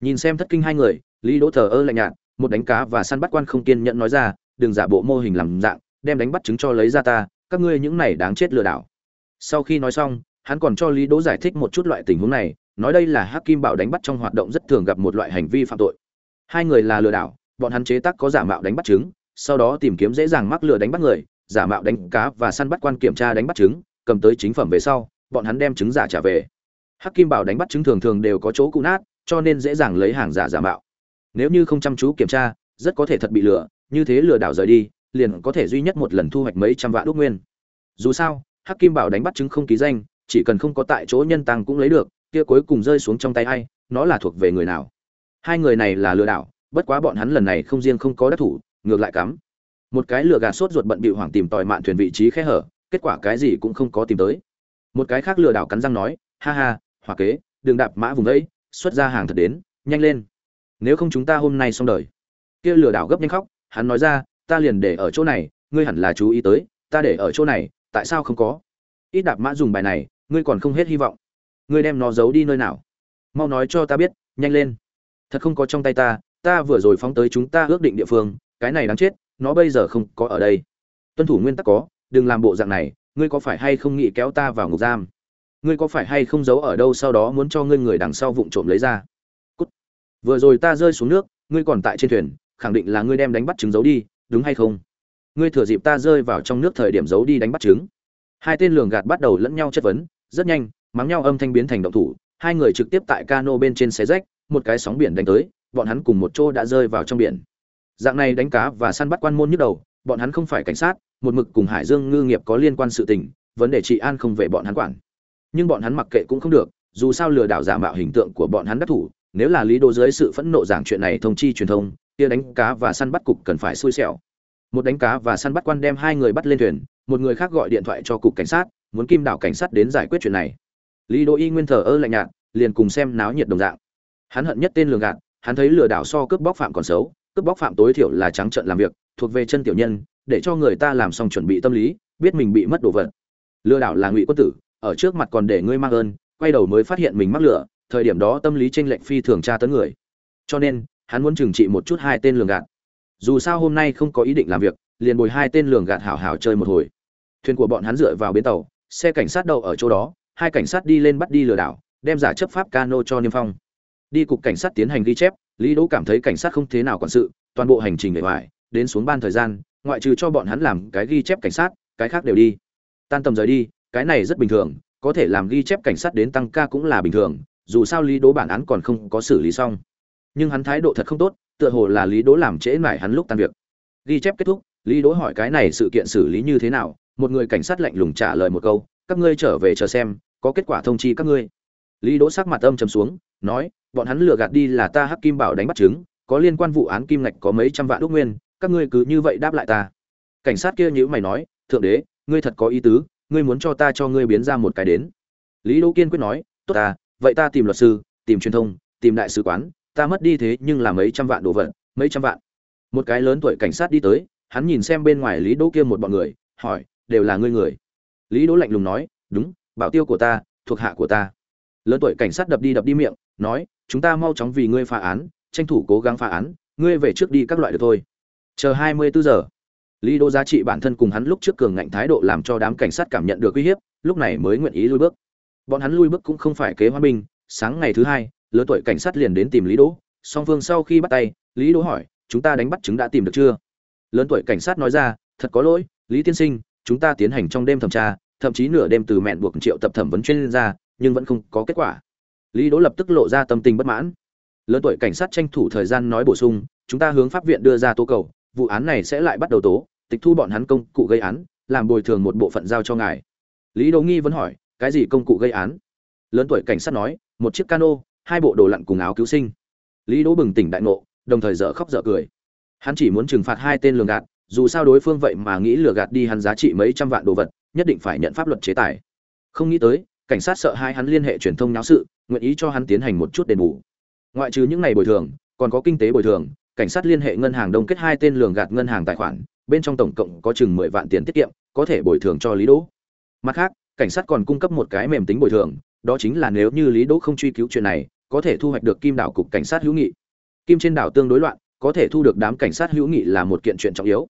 Speaker 1: Nhìn xem thất kinh hai người, lý đỗ thờ ơ lạnh nhạt, một đánh cá và săn bắt quan không kiên nhẫn nói ra, đừng giả bộ mô hình làm dạng, đem đánh bắt chứng cho lấy ra ta, các ngươi những này đáng chết lừa đảo. Sau khi nói xong, hắn còn cho lý đỗ giải thích một chút loại tình huống này, nói đây là hắc kim bảo đánh bắt trong hoạt động rất thường gặp một loại hành vi phạm tội. Hai người là lừa đảo, bọn hắn chế tác có giả mạo đánh bắt trứng, sau đó tìm kiếm dễ dàng mắc lừa đánh bắt người, giả mạo đánh cá và săn bắt quan kiểm tra đánh bắt trứng, cầm tới chính phẩm về sau, bọn hắn đem trứng giả trả về hắc kim bảo đánh bắt trứng thường thường đều có chỗ cũ nát, cho nên dễ dàng lấy hàng giả giả mạo. Nếu như không chăm chú kiểm tra, rất có thể thật bị lừa, như thế lừa đảo rời đi, liền có thể duy nhất một lần thu hoạch mấy trăm vạn đúc nguyên. Dù sao, hắc kim bảo đánh bắt trứng không ký danh, chỉ cần không có tại chỗ nhân tăng cũng lấy được, kia cuối cùng rơi xuống trong tay ai, nó là thuộc về người nào? Hai người này là lừa đảo, bất quá bọn hắn lần này không riêng không có đắc thủ, ngược lại cắm. Một cái lừa gạt sốt ruột bận bịu hoảng tìm tòi mạn thuyền vị trí khe hở, kết quả cái gì cũng không có tìm tới. Một cái khác lừa đảo cắn răng nói, ha ha hỏa kế đừng đạp mã vùng ấy xuất ra hàng thật đến, nhanh lên. Nếu không chúng ta hôm nay xong đời. Kia lừa đảo gấp nhanh khóc, hắn nói ra, ta liền để ở chỗ này, ngươi hẳn là chú ý tới, ta để ở chỗ này, tại sao không có? Ít đạp mã dùng bài này, ngươi còn không hết hy vọng. Ngươi đem nó giấu đi nơi nào? Mau nói cho ta biết, nhanh lên. Thật không có trong tay ta ta vừa rồi phóng tới chúng ta ước định địa phương, cái này đáng chết, nó bây giờ không có ở đây. Tuân thủ nguyên tắc có, đừng làm bộ dạng này, ngươi có phải hay không nghĩ kéo ta vào ngục giam? Ngươi có phải hay không giấu ở đâu sau đó muốn cho ngươi người đằng sau vụng trộm lấy ra? Cút. vừa rồi ta rơi xuống nước, ngươi còn tại trên thuyền, khẳng định là ngươi đem đánh bắt trứng giấu đi, đúng hay không? Ngươi thừa dịp ta rơi vào trong nước thời điểm giấu đi đánh bắt trứng. Hai tên lường gạt bắt đầu lẫn nhau chất vấn, rất nhanh, mắng nhau âm thanh biến thành động thủ, hai người trực tiếp tại cano bên trên xé rách, một cái sóng biển đánh tới, bọn hắn cùng một chỗ đã rơi vào trong biển. Dạng này đánh cá và săn bắt quan môn nhức đầu, bọn hắn không phải cảnh sát, một mực cùng hải dương ngư nghiệp có liên quan sự tình, vấn đề trị an không về bọn hắn quản nhưng bọn hắn mặc kệ cũng không được, dù sao lừa đảo giả mạo hình tượng của bọn hắn đắc thủ, nếu là lý Đô dưới sự phẫn nộ giảng chuyện này thông chi truyền thông tia đánh cá và săn bắt cục cần phải xui xẻo. Một đánh cá và săn bắt quan đem hai người bắt lên thuyền, một người khác gọi điện thoại cho cục cảnh sát, muốn kim đảo cảnh sát đến giải quyết chuyện này. Lý Đô y nguyên thờ ơ lạnh nhạt, liền cùng xem náo nhiệt đồng dạng. Hắn hận nhất tên lường gạt, hắn thấy lừa đảo so cướp bóc phạm còn xấu, cướp bóc phạm tối thiểu là trắng trợn làm việc, thuộc về chân tiểu nhân, để cho người ta làm xong chuẩn bị tâm lý, biết mình bị mất đồ vật. Lừa đảo là ngụy quân tử ở trước mặt còn để ngươi mang ơn, quay đầu mới phát hiện mình mắc lửa, thời điểm đó tâm lý tranh lệch phi thường tra tấn người. Cho nên, hắn muốn trừng trị một chút hai tên lường gạt. Dù sao hôm nay không có ý định làm việc, liền bồi hai tên lường gạt hảo hảo chơi một hồi. Thuyền của bọn hắn dựa vào bến tàu, xe cảnh sát đậu ở chỗ đó, hai cảnh sát đi lên bắt đi lừa đảo, đem giả chấp pháp cano cho niêm phong. Đi cục cảnh sát tiến hành ghi chép, lý đỗ cảm thấy cảnh sát không thế nào quản sự, toàn bộ hành trình bề ngoài, đến xuống ban thời gian, ngoại trừ cho bọn hắn làm cái ghi chép cảnh sát, cái khác đều đi. Tan tầm rời đi cái này rất bình thường, có thể làm ghi chép cảnh sát đến tăng ca cũng là bình thường, dù sao lý đỗ bản án còn không có xử lý xong. Nhưng hắn thái độ thật không tốt, tựa hồ là lý đỗ làm trễ mải hắn lúc tan việc. Ghi chép kết thúc, lý đỗ hỏi cái này sự kiện xử lý như thế nào, một người cảnh sát lạnh lùng trả lời một câu, các ngươi trở về chờ xem, có kết quả thông chi các ngươi. Lý đỗ sắc mặt âm trầm xuống, nói, bọn hắn lừa gạt đi là ta hắc kim bảo đánh bắt chứng có liên quan vụ án kim ngạch có mấy trăm vạn đúc nguyên, các ngươi cứ như vậy đáp lại ta. Cảnh sát kia nhữ mày nói, thượng đế, ngươi thật có ý tứ ngươi muốn cho ta cho ngươi biến ra một cái đến. Lý đỗ kiên quyết nói, tốt ta vậy ta tìm luật sư, tìm truyền thông, tìm đại sứ quán, ta mất đi thế nhưng là mấy trăm vạn đồ vật, mấy trăm vạn. Một cái lớn tuổi cảnh sát đi tới, hắn nhìn xem bên ngoài lý đỗ kia một bọn người, hỏi, đều là ngươi người. Lý đỗ lạnh lùng nói, đúng, bảo tiêu của ta, thuộc hạ của ta. Lớn tuổi cảnh sát đập đi đập đi miệng, nói, chúng ta mau chóng vì ngươi phá án, tranh thủ cố gắng phá án, ngươi về trước đi các loại được thôi. Chờ hai mươi bốn giờ lý đỗ giá trị bản thân cùng hắn lúc trước cường ngạnh thái độ làm cho đám cảnh sát cảm nhận được uy hiếp, lúc này mới nguyện ý lui bước. Bọn hắn lui bước cũng không phải kế hoa binh, sáng ngày thứ hai lớn tuổi cảnh sát liền đến tìm lý đỗ, song phương sau khi bắt tay, lý đỗ hỏi, chúng ta đánh bắt chứng đã tìm được chưa? Lớn tuổi cảnh sát nói ra, thật có lỗi, lý tiên sinh, chúng ta tiến hành trong đêm thẩm tra, thậm chí nửa đêm từ mẹn buộc triệu tập thẩm vấn chuyên gia, nhưng vẫn không có kết quả. Lý đỗ lập tức lộ ra tâm tình bất mãn. Lớn tuổi cảnh sát tranh thủ thời gian nói bổ sung, chúng ta hướng pháp viện đưa ra tố cầu, vụ án này sẽ lại bắt đầu tố tịch thu bọn hắn công cụ gây án, làm bồi thường một bộ phận giao cho ngài. Lý đỗ nghi vẫn hỏi, cái gì công cụ gây án? Lớn tuổi cảnh sát nói, một chiếc cano, hai bộ đồ lặn cùng áo cứu sinh. Lý đỗ bừng tỉnh đại ngộ, đồng thời dở khóc dở cười. Hắn chỉ muốn trừng phạt hai tên lường gạt, dù sao đối phương vậy mà nghĩ lừa gạt đi hắn giá trị mấy trăm vạn đồ vật, nhất định phải nhận pháp luật chế tài. Không nghĩ tới, cảnh sát sợ hai hắn liên hệ truyền thông náo sự, nguyện ý cho hắn tiến hành một chút đền bù. Ngoại trừ những ngày bồi thường, còn có kinh tế bồi thường, cảnh sát liên hệ ngân hàng đông kết hai tên lường gạt ngân hàng tài khoản bên trong tổng cộng có chừng mười vạn tiền tiết kiệm, có thể bồi thường cho lý đỗ. Mặt khác, cảnh sát còn cung cấp một cái mềm tính bồi thường, đó chính là nếu như lý đỗ không truy cứu chuyện này, có thể thu hoạch được kim đảo cục cảnh sát hữu nghị. Kim trên đảo tương đối loạn, có thể thu được đám cảnh sát hữu nghị là một kiện chuyện trọng yếu.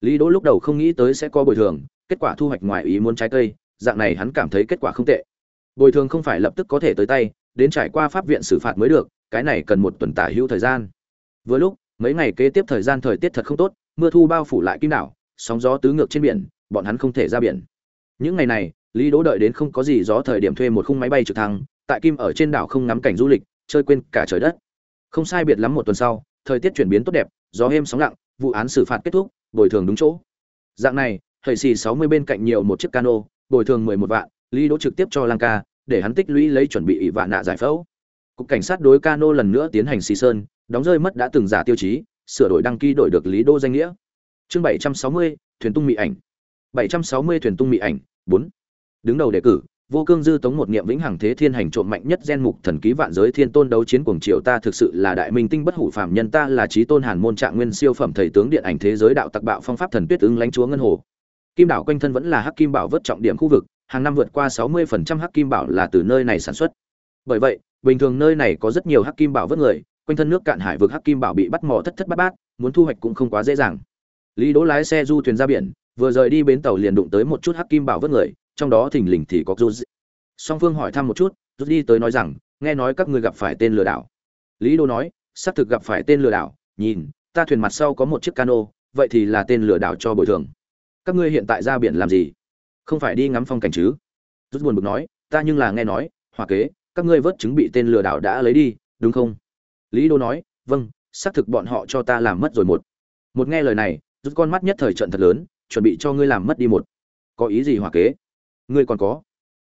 Speaker 1: Lý đỗ lúc đầu không nghĩ tới sẽ có bồi thường, kết quả thu hoạch ngoài ý muốn trái cây, dạng này hắn cảm thấy kết quả không tệ. Bồi thường không phải lập tức có thể tới tay, đến trải qua pháp viện xử phạt mới được, cái này cần một tuần tả hữu thời gian. Vừa lúc, mấy ngày kế tiếp thời gian thời tiết thật không tốt mưa thu bao phủ lại kim đảo, sóng gió tứ ngược trên biển, bọn hắn không thể ra biển. Những ngày này, lý đỗ đợi đến không có gì gió thời điểm thuê một khung máy bay trực thăng, tại kim ở trên đảo không ngắm cảnh du lịch, chơi quên cả trời đất. Không sai biệt lắm một tuần sau, thời tiết chuyển biến tốt đẹp, gió êm sóng lặng, vụ án xử phạt kết thúc, bồi thường đúng chỗ. Dạng này thầy xì sáu mươi bên cạnh nhiều một chiếc cano, bồi thường mười một vạn, lý đỗ trực tiếp cho lang ca, để hắn tích lũy lấy chuẩn bị vạn nạ giải phẫu. Cục cảnh sát đối cano lần nữa tiến hành xì sơn, đóng rơi mất đã từng giả tiêu chí sửa đổi đăng ký đổi được lý đô danh nghĩa. Chương 760, thuyền tung mị ảnh. 760 thuyền tung mị ảnh bốn. Đứng đầu đề cử vô cương dư tống một niệm vĩnh hằng thế thiên hành trộm mạnh nhất gen mục thần ký vạn giới thiên tôn đấu chiến cuồng triều ta thực sự là đại minh tinh bất hủ phạm nhân ta là trí tôn hàn môn trạng nguyên siêu phẩm thầy tướng điện ảnh thế giới đạo tặc bạo phong pháp thần tuyết ứng lãnh chúa ngân hồ. Kim đảo quanh thân vẫn là hắc kim bảo vớt trọng điểm khu vực hàng năm vượt qua 60% hắc kim bảo là từ nơi này sản xuất. Bởi vậy bình thường nơi này có rất nhiều hắc kim bảo vớt người quanh thân nước cạn hải vực hắc kim bảo bị bắt mò thất thất bát bát, muốn thu hoạch cũng không quá dễ dàng. Lý đỗ lái xe du thuyền ra biển, vừa rời đi bến tàu liền đụng tới một chút hắc kim bảo vớt người, trong đó thình lình thì có rút song phương hỏi thăm một chút, rút đi tới nói rằng, nghe nói các ngươi gặp phải tên lừa đảo. Lý đỗ nói, xác thực gặp phải tên lừa đảo, nhìn, ta thuyền mặt sau có một chiếc cano, vậy thì là tên lừa đảo cho bồi thường. Các ngươi hiện tại ra biển làm gì? Không phải đi ngắm phong cảnh chứ? Rút buồn bực nói, ta nhưng là nghe nói hòa kế, các ngươi vớt chứng bị tên lừa đảo đã lấy đi, đúng không? Lý đô nói vâng xác thực bọn họ cho ta làm mất rồi một. Một nghe lời này, rút con mắt nhất thời trận thật lớn, chuẩn bị cho ngươi làm mất đi một. Có ý gì hòa kế? Ngươi còn có.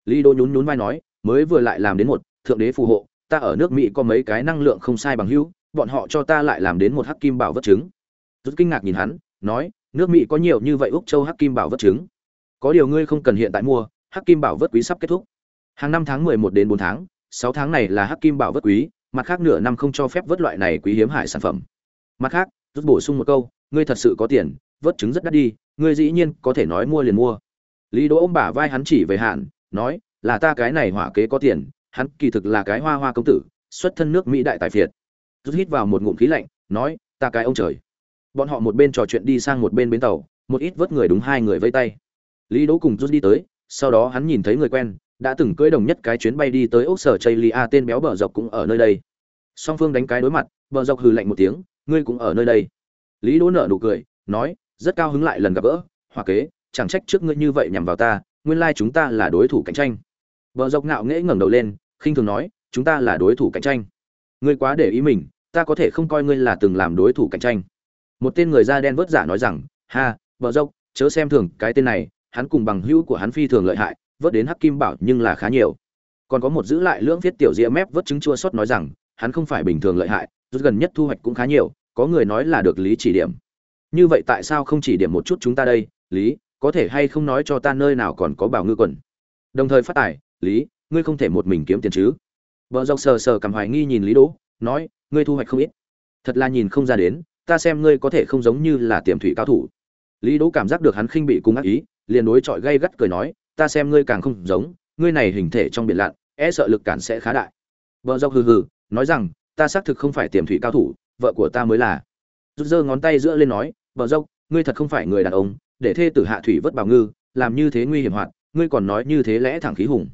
Speaker 1: Lý đô nhún nhún vai nói, mới vừa lại làm đến một, thượng đế phù hộ, ta ở nước mỹ có mấy cái năng lượng không sai bằng hữu, bọn họ cho ta lại làm đến một hắc kim bảo vất trứng. rút kinh ngạc nhìn hắn, nói, nước mỹ có nhiều như vậy úc châu hắc kim bảo vất trứng? có điều ngươi không cần hiện tại mua, hắc kim bảo vất quý sắp kết thúc. Hàng năm tháng mười một đến bốn tháng, sáu tháng này là hắc kim bảo vất quý mặt khác nửa năm không cho phép vớt loại này quý hiếm hải sản phẩm. Mặt khác, rút bổ sung một câu, ngươi thật sự có tiền, vớt trứng rất đắt đi, ngươi dĩ nhiên có thể nói mua liền mua. Lý đỗ ôm bả vai hắn chỉ về hạn, nói, là ta cái này hỏa kế có tiền, hắn kỳ thực là cái hoa hoa công tử, xuất thân nước mỹ đại tài phiệt. Rút hít vào một ngụm khí lạnh, nói, ta cái ông trời. Bọn họ một bên trò chuyện đi sang một bên bến tàu, một ít vớt người đúng hai người vây tay. Lý đỗ cùng rút đi tới, sau đó hắn nhìn thấy người quen đã từng cưỡi đồng nhất cái chuyến bay đi tới ốc sở chây lia tên béo bờ dọc cũng ở nơi đây. Song phương đánh cái đối mặt bờ dọc hừ lạnh một tiếng, ngươi cũng ở nơi đây. Lý đỗ nợ nụ cười, nói, rất cao hứng lại lần gặp gỡ, hoa kế, chẳng trách trước ngươi như vậy nhằm vào ta, nguyên lai chúng ta là đối thủ cạnh tranh. Bờ dọc ngạo nghễ ngẩng đầu lên, khinh thường nói, chúng ta là đối thủ cạnh tranh. Ngươi quá để ý mình, ta có thể không coi ngươi là từng làm đối thủ cạnh tranh. Một tên người da đen vớt giả nói rằng, ha bờ dốc chớ xem thường cái tên này, hắn cùng bằng hữu của hắn phi thường lợi hại vớt đến hắc kim bảo nhưng là khá nhiều. Còn có một giữ lại lưỡng viết tiểu diễm mép vớt trứng chua sót nói rằng, hắn không phải bình thường lợi hại, rút gần nhất thu hoạch cũng khá nhiều, có người nói là được lý chỉ điểm. Như vậy tại sao không chỉ điểm một chút chúng ta đây? Lý, có thể hay không nói cho ta nơi nào còn có bảo ngư quần? Đồng thời phát tài, lý, ngươi không thể một mình kiếm tiền chứ? Vợ dọc sờ sờ cảm hoài nghi nhìn lý đỗ, nói, ngươi thu hoạch không ít. Thật là nhìn không ra đến, ta xem ngươi có thể không giống như là tiềm thủy cao thủ. Lý đỗ cảm giác được hắn khinh bị cùng ác ý, liền đối chọi gay gắt cười nói ta xem ngươi càng không giống, ngươi này hình thể trong biển lặn e sợ lực cản sẽ khá đại. Vợ dọc hừ hừ, nói rằng, ta xác thực không phải tiềm thủy cao thủ, vợ của ta mới là. Rút giơ ngón tay giữa lên nói vợ dốc, ngươi thật không phải người đàn ông, để thê tử hạ thủy vớt bảo ngư, làm như thế nguy hiểm hoạt, ngươi còn nói như thế lẽ thẳng khí hùng.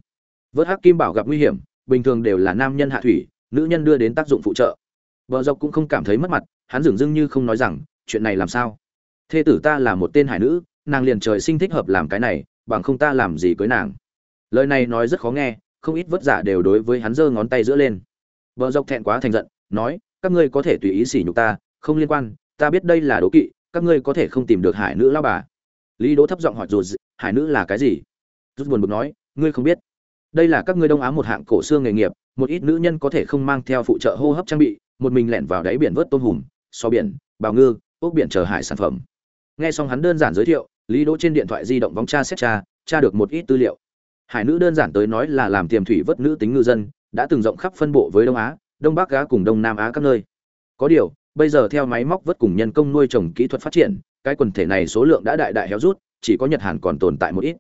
Speaker 1: Vớt hắc kim bảo gặp nguy hiểm, bình thường đều là nam nhân hạ thủy, nữ nhân đưa đến tác dụng phụ trợ. Vợ dốc cũng không cảm thấy mất mặt, hắn dường dưng như không nói rằng, chuyện này làm sao? Thê tử ta là một tên hải nữ, nàng liền trời sinh thích hợp làm cái này bằng không ta làm gì cưới nàng. Lời này nói rất khó nghe, không ít vất giả đều đối với hắn giơ ngón tay giữa lên. Vợ dọc thẹn quá thành giận, nói, các ngươi có thể tùy ý sỉ nhục ta, không liên quan, ta biết đây là đố kỵ, các ngươi có thể không tìm được hải nữ lao bà. Lý đỗ thấp giọng hỏi rồi hải nữ là cái gì? Rút buồn bực nói, ngươi không biết. Đây là các ngươi đông á một hạng cổ xương nghề nghiệp, một ít nữ nhân có thể không mang theo phụ trợ hô hấp trang bị, một mình lẻn vào đáy biển vớt tôm hùm, so biển, bào ngư, ốc biển chờ hải sản phẩm. Nghe xong hắn đơn giản giới thiệu lý đỗ trên điện thoại di động vóng tra xét tra tra được một ít tư liệu. Hải nữ đơn giản tới nói là làm tiềm thủy vớt nữ tính ngư dân, đã từng rộng khắp phân bộ với đông á, đông bắc á cùng đông nam á các nơi. Có điều, bây giờ theo máy móc vớt cùng nhân công nuôi trồng kỹ thuật phát triển, cái quần thể này số lượng đã đại đại héo rút, chỉ có nhật hàn còn tồn tại một ít.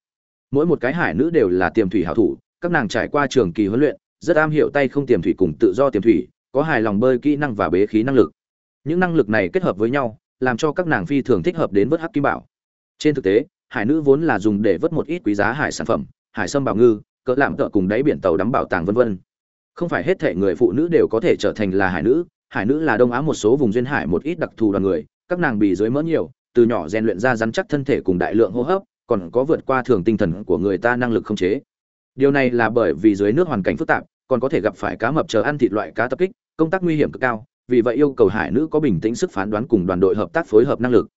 Speaker 1: Mỗi một cái hải nữ đều là tiềm thủy hảo thủ, các nàng trải qua trường kỳ huấn luyện, rất am hiểu tay không tiềm thủy cùng tự do tiềm thủy, có hài lòng bơi kỹ năng và bế khí năng lực. Những năng lực này kết hợp với nhau, làm cho các nàng phi thường thích hợp đến vớt hắc kim bảo trên thực tế, hải nữ vốn là dùng để vớt một ít quý giá hải sản phẩm, hải sâm bảo ngư, cỡ làm tợ cùng đáy biển tàu đắm bảo tàng vân vân. Không phải hết thể người phụ nữ đều có thể trở thành là hải nữ hải nữ là đông á một số vùng duyên hải một ít đặc thù đoàn người, các nàng bị dưới mỡ nhiều, từ nhỏ rèn luyện ra rắn chắc thân thể cùng đại lượng hô hấp, còn có vượt qua thường tinh thần của người ta năng lực không chế. Điều này là bởi vì dưới nước hoàn cảnh phức tạp, còn có thể gặp phải cá mập chờ ăn thịt loại cá tập kích, công tác nguy hiểm cực cao, vì vậy yêu cầu hải nữ có bình tĩnh sức phán đoán cùng đoàn đội hợp tác phối hợp năng lực.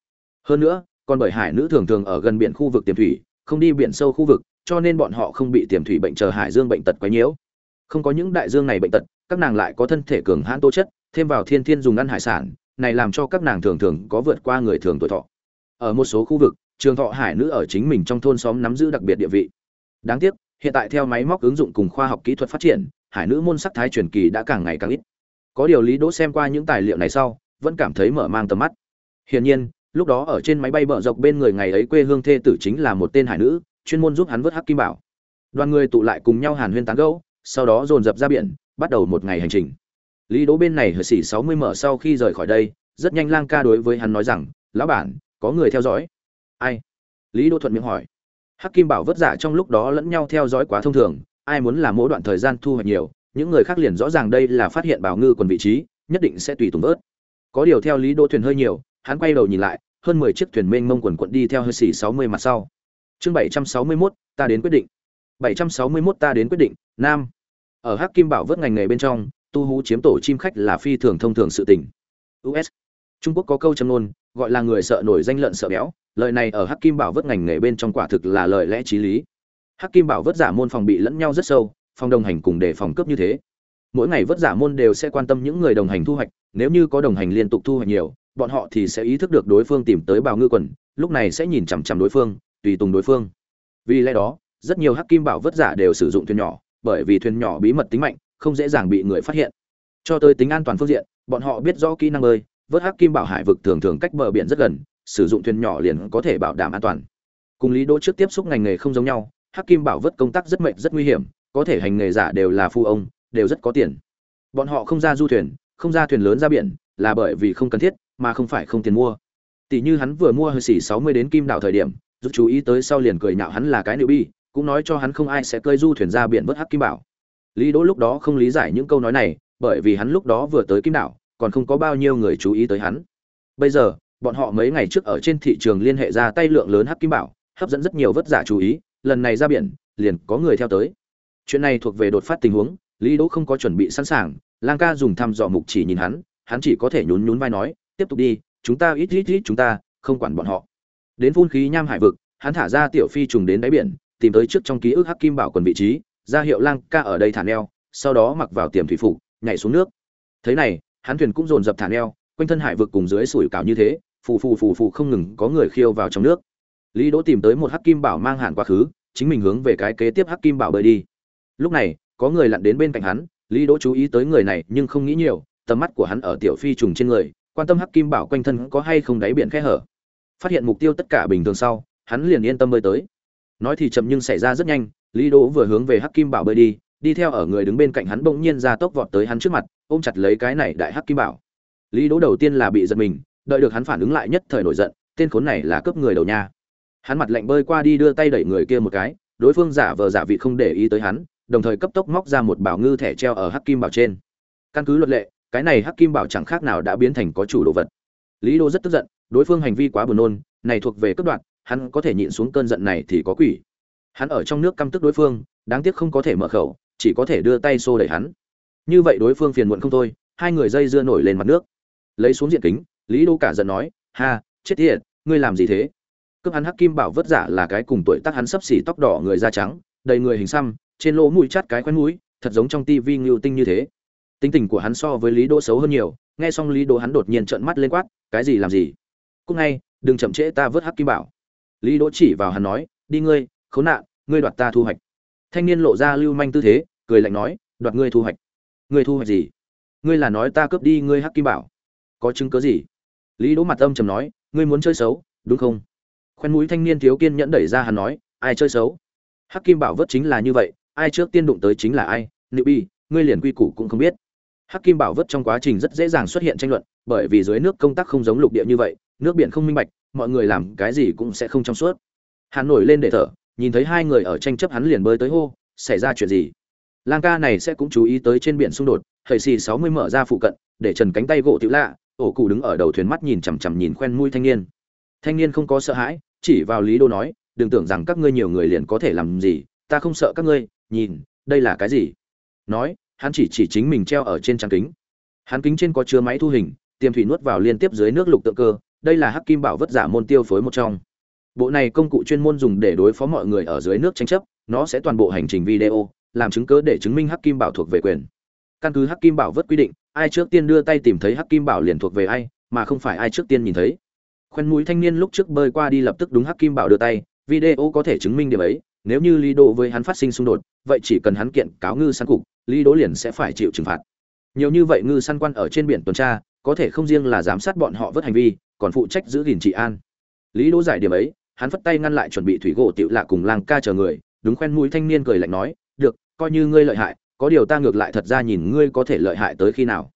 Speaker 1: Hơn nữa còn bởi hải nữ thường thường ở gần biển khu vực tiềm thủy, không đi biển sâu khu vực, cho nên bọn họ không bị tiềm thủy bệnh chờ hải dương bệnh tật quấy nhiễu. Không có những đại dương này bệnh tật, các nàng lại có thân thể cường hãn tố chất, thêm vào thiên thiên dùng ăn hải sản, này làm cho các nàng thường thường có vượt qua người thường tuổi thọ. Ở một số khu vực, trường thọ hải nữ ở chính mình trong thôn xóm nắm giữ đặc biệt địa vị. Đáng tiếc, hiện tại theo máy móc ứng dụng cùng khoa học kỹ thuật phát triển, hải nữ môn sắc thái truyền kỳ đã càng ngày càng ít. Có điều lý đỗ xem qua những tài liệu này sau, vẫn cảm thấy mở mang tầm mắt. Hiển nhiên lúc đó ở trên máy bay bờ dọc bên người ngày ấy quê hương thê tử chính là một tên hải nữ, chuyên môn giúp hắn vớt hắc kim bảo. Đoàn người tụ lại cùng nhau hàn huyên tán gẫu, sau đó dồn dập ra biển, bắt đầu một ngày hành trình. Lý đỗ bên này hơi xỉ sáu mươi mở sau khi rời khỏi đây, rất nhanh lang ca đối với hắn nói rằng, lão bản, có người theo dõi. Ai? Lý đỗ thuận miệng hỏi. Hắc kim bảo vớt giả trong lúc đó lẫn nhau theo dõi quá thông thường, ai muốn làm mỗi đoạn thời gian thu hoạch nhiều, những người khác liền rõ ràng đây là phát hiện bảo ngư quần vị trí, nhất định sẽ tùy tùng vớt. Có điều theo lý đỗ thuyền hơi nhiều, hắn quay đầu nhìn lại hơn mười chiếc thuyền mênh mông quần quận đi theo hơi xỉ sáu mươi mặt sau. Chương bảy trăm sáu mươi 761, ta đến quyết định. Bảy trăm sáu mươi 761 ta đến quyết định nam. Ở hắc kim bảo vớt ngành nghề bên trong tu hú chiếm tổ chim khách là phi thường thông thường sự tình. Us trung quốc có câu châm ngôn gọi là người sợ nổi danh lợn sợ béo. Lời này ở hắc kim bảo vớt ngành nghề bên trong quả thực là lời lẽ trí lý. Hắc kim bảo vớt giả môn phòng bị lẫn nhau rất sâu phòng đồng hành cùng để phòng cướp như thế. Mỗi ngày vớt giả môn đều sẽ quan tâm những người đồng hành thu hoạch nếu như có đồng hành liên tục thu hoạch nhiều bọn họ thì sẽ ý thức được đối phương tìm tới bào ngư quần, lúc này sẽ nhìn chằm chằm đối phương, tùy tùng đối phương. Vì lẽ đó, rất nhiều hắc kim bảo vớt giả đều sử dụng thuyền nhỏ, bởi vì thuyền nhỏ bí mật tính mạnh, không dễ dàng bị người phát hiện. Cho tới tính an toàn phương diện, bọn họ biết rõ kỹ năng bơi, vớt hắc kim bảo hải vực thường thường cách bờ biển rất gần, sử dụng thuyền nhỏ liền có thể bảo đảm an toàn. Cùng lý đỗ trước tiếp xúc ngành nghề không giống nhau, hắc kim bảo vớt công tác rất mệnh rất nguy hiểm, có thể hành nghề giả đều là phu ông, đều rất có tiền. Bọn họ không ra du thuyền, không ra thuyền lớn ra biển, là bởi vì không cần thiết mà không phải không tiền mua. Tỷ như hắn vừa mua hơi xỉ sáu mươi đến kim đảo thời điểm, giúp chú ý tới sau liền cười nhạo hắn là cái nữ bi cũng nói cho hắn không ai sẽ cơi du thuyền ra biển vớt hắc kim bảo. Lý đỗ lúc đó không lý giải những câu nói này, bởi vì hắn lúc đó vừa tới kim đảo, còn không có bao nhiêu người chú ý tới hắn. Bây giờ, bọn họ mấy ngày trước ở trên thị trường liên hệ ra tay lượng lớn hắc kim bảo, hấp dẫn rất nhiều vất giả chú ý, lần này ra biển, liền có người theo tới. Chuyện này thuộc về đột phát tình huống, lý đỗ không có chuẩn bị sẵn sàng, lang ca dùng thăm dò mục chỉ nhìn hắn hắn chỉ có thể nhún nhún vai nói tiếp tục đi, chúng ta ít ít ít chúng ta, không quản bọn họ. Đến phun khí nham hải vực, hắn thả ra tiểu phi trùng đến đáy biển, tìm tới trước trong ký ức hắc kim bảo quần vị trí, ra hiệu lang ca ở đây thả neo, sau đó mặc vào tiềm thủy phục, nhảy xuống nước. Thế này, hắn thuyền cũng dồn dập thả neo, quanh thân hải vực cùng dưới sủi cảo như thế, phù phù phù phù không ngừng có người khiêu vào trong nước. Lý đỗ tìm tới một hắc kim bảo mang hẳn quá khứ, chính mình hướng về cái kế tiếp hắc kim bảo bơi đi. Lúc này, có người lặn đến bên cạnh hắn, lý đỗ chú ý tới người này, nhưng không nghĩ nhiều, tầm mắt của hắn ở tiểu phi trùng trên người quan tâm hắc kim bảo quanh thân có hay không đáy biển khe hở. Phát hiện mục tiêu tất cả bình thường sau, hắn liền yên tâm bơi tới. Nói thì chậm nhưng xảy ra rất nhanh, lý đỗ vừa hướng về hắc kim bảo bơi đi đi theo ở người đứng bên cạnh hắn bỗng nhiên ra tốc vọt tới hắn trước mặt, ôm chặt lấy cái này đại hắc kim bảo. Lý đỗ đầu tiên là bị giật mình, đợi được hắn phản ứng lại nhất thời nổi giận, tên khốn này là cướp người đầu nha. Hắn mặt lạnh bơi qua đi đưa tay đẩy người kia một cái, đối phương giả vờ giả vị không để ý tới hắn, đồng thời cấp tốc móc ra một bảo ngư thẻ treo ở hắc kim bảo trên. Căn cứ luật lệ cái này hắc kim bảo chẳng khác nào đã biến thành có chủ đồ vật. Lý đô rất tức giận, đối phương hành vi quá buồn nôn, này thuộc về cấp đoạn hắn có thể nhịn xuống cơn giận này thì có quỷ. Hắn ở trong nước căm tức đối phương, đáng tiếc không có thể mở khẩu, chỉ có thể đưa tay xô đẩy hắn. Như vậy đối phương phiền muộn không thôi, hai người dây dưa nổi lên mặt nước. Lấy xuống diện kính, lý đô cả giận nói, ha, chết tiệt, ngươi làm gì thế? Cướp hắn hắc kim bảo vất giả là cái cùng tuổi tác hắn sấp xỉ tóc đỏ người da trắng, đầy người hình xăm, trên lỗ mũi chát cái khoen mũi, thật giống trong tivi ngưu tinh như thế tính tình của hắn so với lý đỗ xấu hơn nhiều, nghe xong lý đỗ hắn đột nhiên trợn mắt lên quát, cái gì làm gì? Cúc ngay, đừng chậm trễ ta vớt hắc kim bảo. Lý đỗ chỉ vào hắn nói, đi ngươi, khốn nạn, ngươi đoạt ta thu hoạch. Thanh niên lộ ra lưu manh tư thế, cười lạnh nói, đoạt ngươi thu hoạch. Ngươi thu hoạch gì? Ngươi là nói ta cướp đi ngươi hắc kim bảo. Có chứng cớ gì? Lý đỗ mặt âm trầm nói, ngươi muốn chơi xấu, đúng không? Khoen mũi thanh niên thiếu kiên nhẫn đẩy ra hắn nói, ai chơi xấu? Hắc kim bảo vớt chính là như vậy, ai trước tiên đụng tới chính là ai? Nữ bi, ngươi liền quy củ cũng không biết hắc kim bảo vớt trong quá trình rất dễ dàng xuất hiện tranh luận, bởi vì dưới nước công tác không giống lục địa như vậy, nước biển không minh bạch, mọi người làm cái gì cũng sẽ không trong suốt. Hắn nổi lên để thở, nhìn thấy hai người ở tranh chấp hắn liền bơi tới hô, xảy ra chuyện gì? Lang ca này sẽ cũng chú ý tới trên biển xung đột Thầy xì sáu mươi mở ra phụ cận, để trần cánh tay gỗ tiểu lạ, ổ cụ đứng ở đầu thuyền mắt nhìn chằm chằm nhìn khoen mũi thanh niên. Thanh niên không có sợ hãi, chỉ vào lý đô nói, đừng tưởng rằng các ngươi nhiều người liền có thể làm gì, ta không sợ các ngươi, nhìn, đây là cái gì? Nói hắn chỉ chỉ chính mình treo ở trên trang kính. Hắn kính trên có chứa máy thu hình, tiềm thủy nuốt vào liên tiếp dưới nước lục tượng cơ, đây là hắc kim bảo vất giả môn tiêu phối một trong. Bộ này công cụ chuyên môn dùng để đối phó mọi người ở dưới nước tranh chấp, nó sẽ toàn bộ hành trình video, làm chứng cớ để chứng minh hắc kim bảo thuộc về quyền. Căn cứ hắc kim bảo vất quy định, ai trước tiên đưa tay tìm thấy hắc kim bảo liền thuộc về ai, mà không phải ai trước tiên nhìn thấy. Khoen mũi thanh niên lúc trước bơi qua đi lập tức đúng hắc kim bảo đưa tay, video có thể chứng minh điểm ấy nếu như lý đỗ với hắn phát sinh xung đột, vậy chỉ cần hắn kiện cáo ngư săn cục, lý đỗ liền sẽ phải chịu trừng phạt. Nhiều như vậy ngư săn quan ở trên biển tuần tra, có thể không riêng là giám sát bọn họ vớt hành vi, còn phụ trách giữ gìn trị an. Lý đỗ giải điểm ấy, hắn phất tay ngăn lại chuẩn bị thủy gỗ tiểu lạ cùng lang ca chờ người, đúng khoen mũi thanh niên cười lạnh nói, được, coi như ngươi lợi hại, có điều ta ngược lại thật ra nhìn ngươi có thể lợi hại tới khi nào.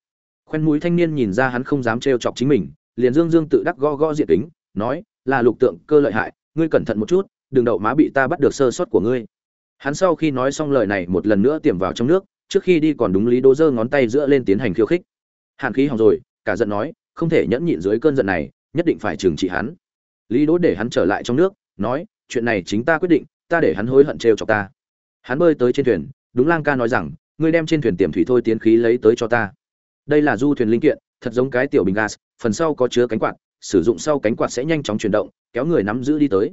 Speaker 1: Khoen mũi thanh niên nhìn ra hắn không dám trêu chọc chính mình, liền dương dương tự đắc go go diện tính nói, là lục tượng cơ lợi hại, ngươi cẩn thận một chút đừng đậu má bị ta bắt được sơ sót của ngươi. Hắn sau khi nói xong lời này một lần nữa tiềm vào trong nước, trước khi đi còn đúng lý đỗ giơ ngón tay giữa lên tiến hành khiêu khích. Hàn khí hỏng rồi, cả giận nói, không thể nhẫn nhịn dưới cơn giận này, nhất định phải trừng trị hắn. Lý đỗ để hắn trở lại trong nước, nói, chuyện này chính ta quyết định, ta để hắn hối hận trêu chọc ta. Hắn bơi tới trên thuyền, đúng lang ca nói rằng, ngươi đem trên thuyền tiềm thủy thôi tiến khí lấy tới cho ta. Đây là du thuyền linh kiện, thật giống cái tiểu bình gas, phần sau có chứa cánh quạt, sử dụng sau cánh quạt sẽ nhanh chóng chuyển động, kéo người nắm giữ đi tới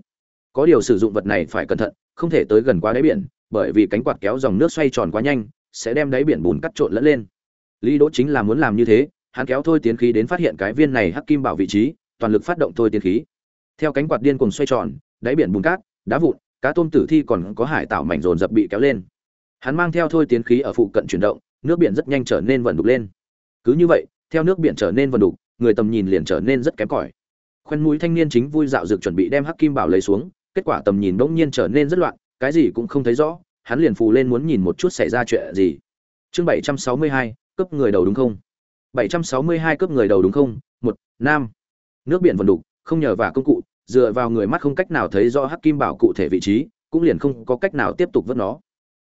Speaker 1: có điều sử dụng vật này phải cẩn thận, không thể tới gần quá đáy biển, bởi vì cánh quạt kéo dòng nước xoay tròn quá nhanh, sẽ đem đáy biển bùn cắt trộn lẫn lên. Lý đỗ chính là muốn làm như thế, hắn kéo thôi tiến khí đến phát hiện cái viên này hắc kim bảo vị trí, toàn lực phát động thôi tiến khí. Theo cánh quạt điên cuồng xoay tròn, đáy biển bùn cát, đá vụn, cá tôm tử thi còn có hải tạo mảnh rồn dập bị kéo lên. Hắn mang theo thôi tiến khí ở phụ cận chuyển động, nước biển rất nhanh trở nên vần đục lên. Cứ như vậy, theo nước biển trở nên vần đục, người tầm nhìn liền trở nên rất kém cỏi. Khoen mũi thanh niên chính vui dạo dược chuẩn bị đem hắc kim bảo lấy xuống kết quả tầm nhìn bỗng nhiên trở nên rất loạn, cái gì cũng không thấy rõ, hắn liền phù lên muốn nhìn một chút xảy ra chuyện gì. Chương bảy trăm sáu mươi hai cấp người đầu đúng không? bảy trăm sáu mươi hai cấp người đầu đúng không? Một, nam. Nước biển vần đục, không nhờ vào công cụ, dựa vào người mắt không cách nào thấy rõ hắc kim bảo cụ thể vị trí, cũng liền không có cách nào tiếp tục vớt nó.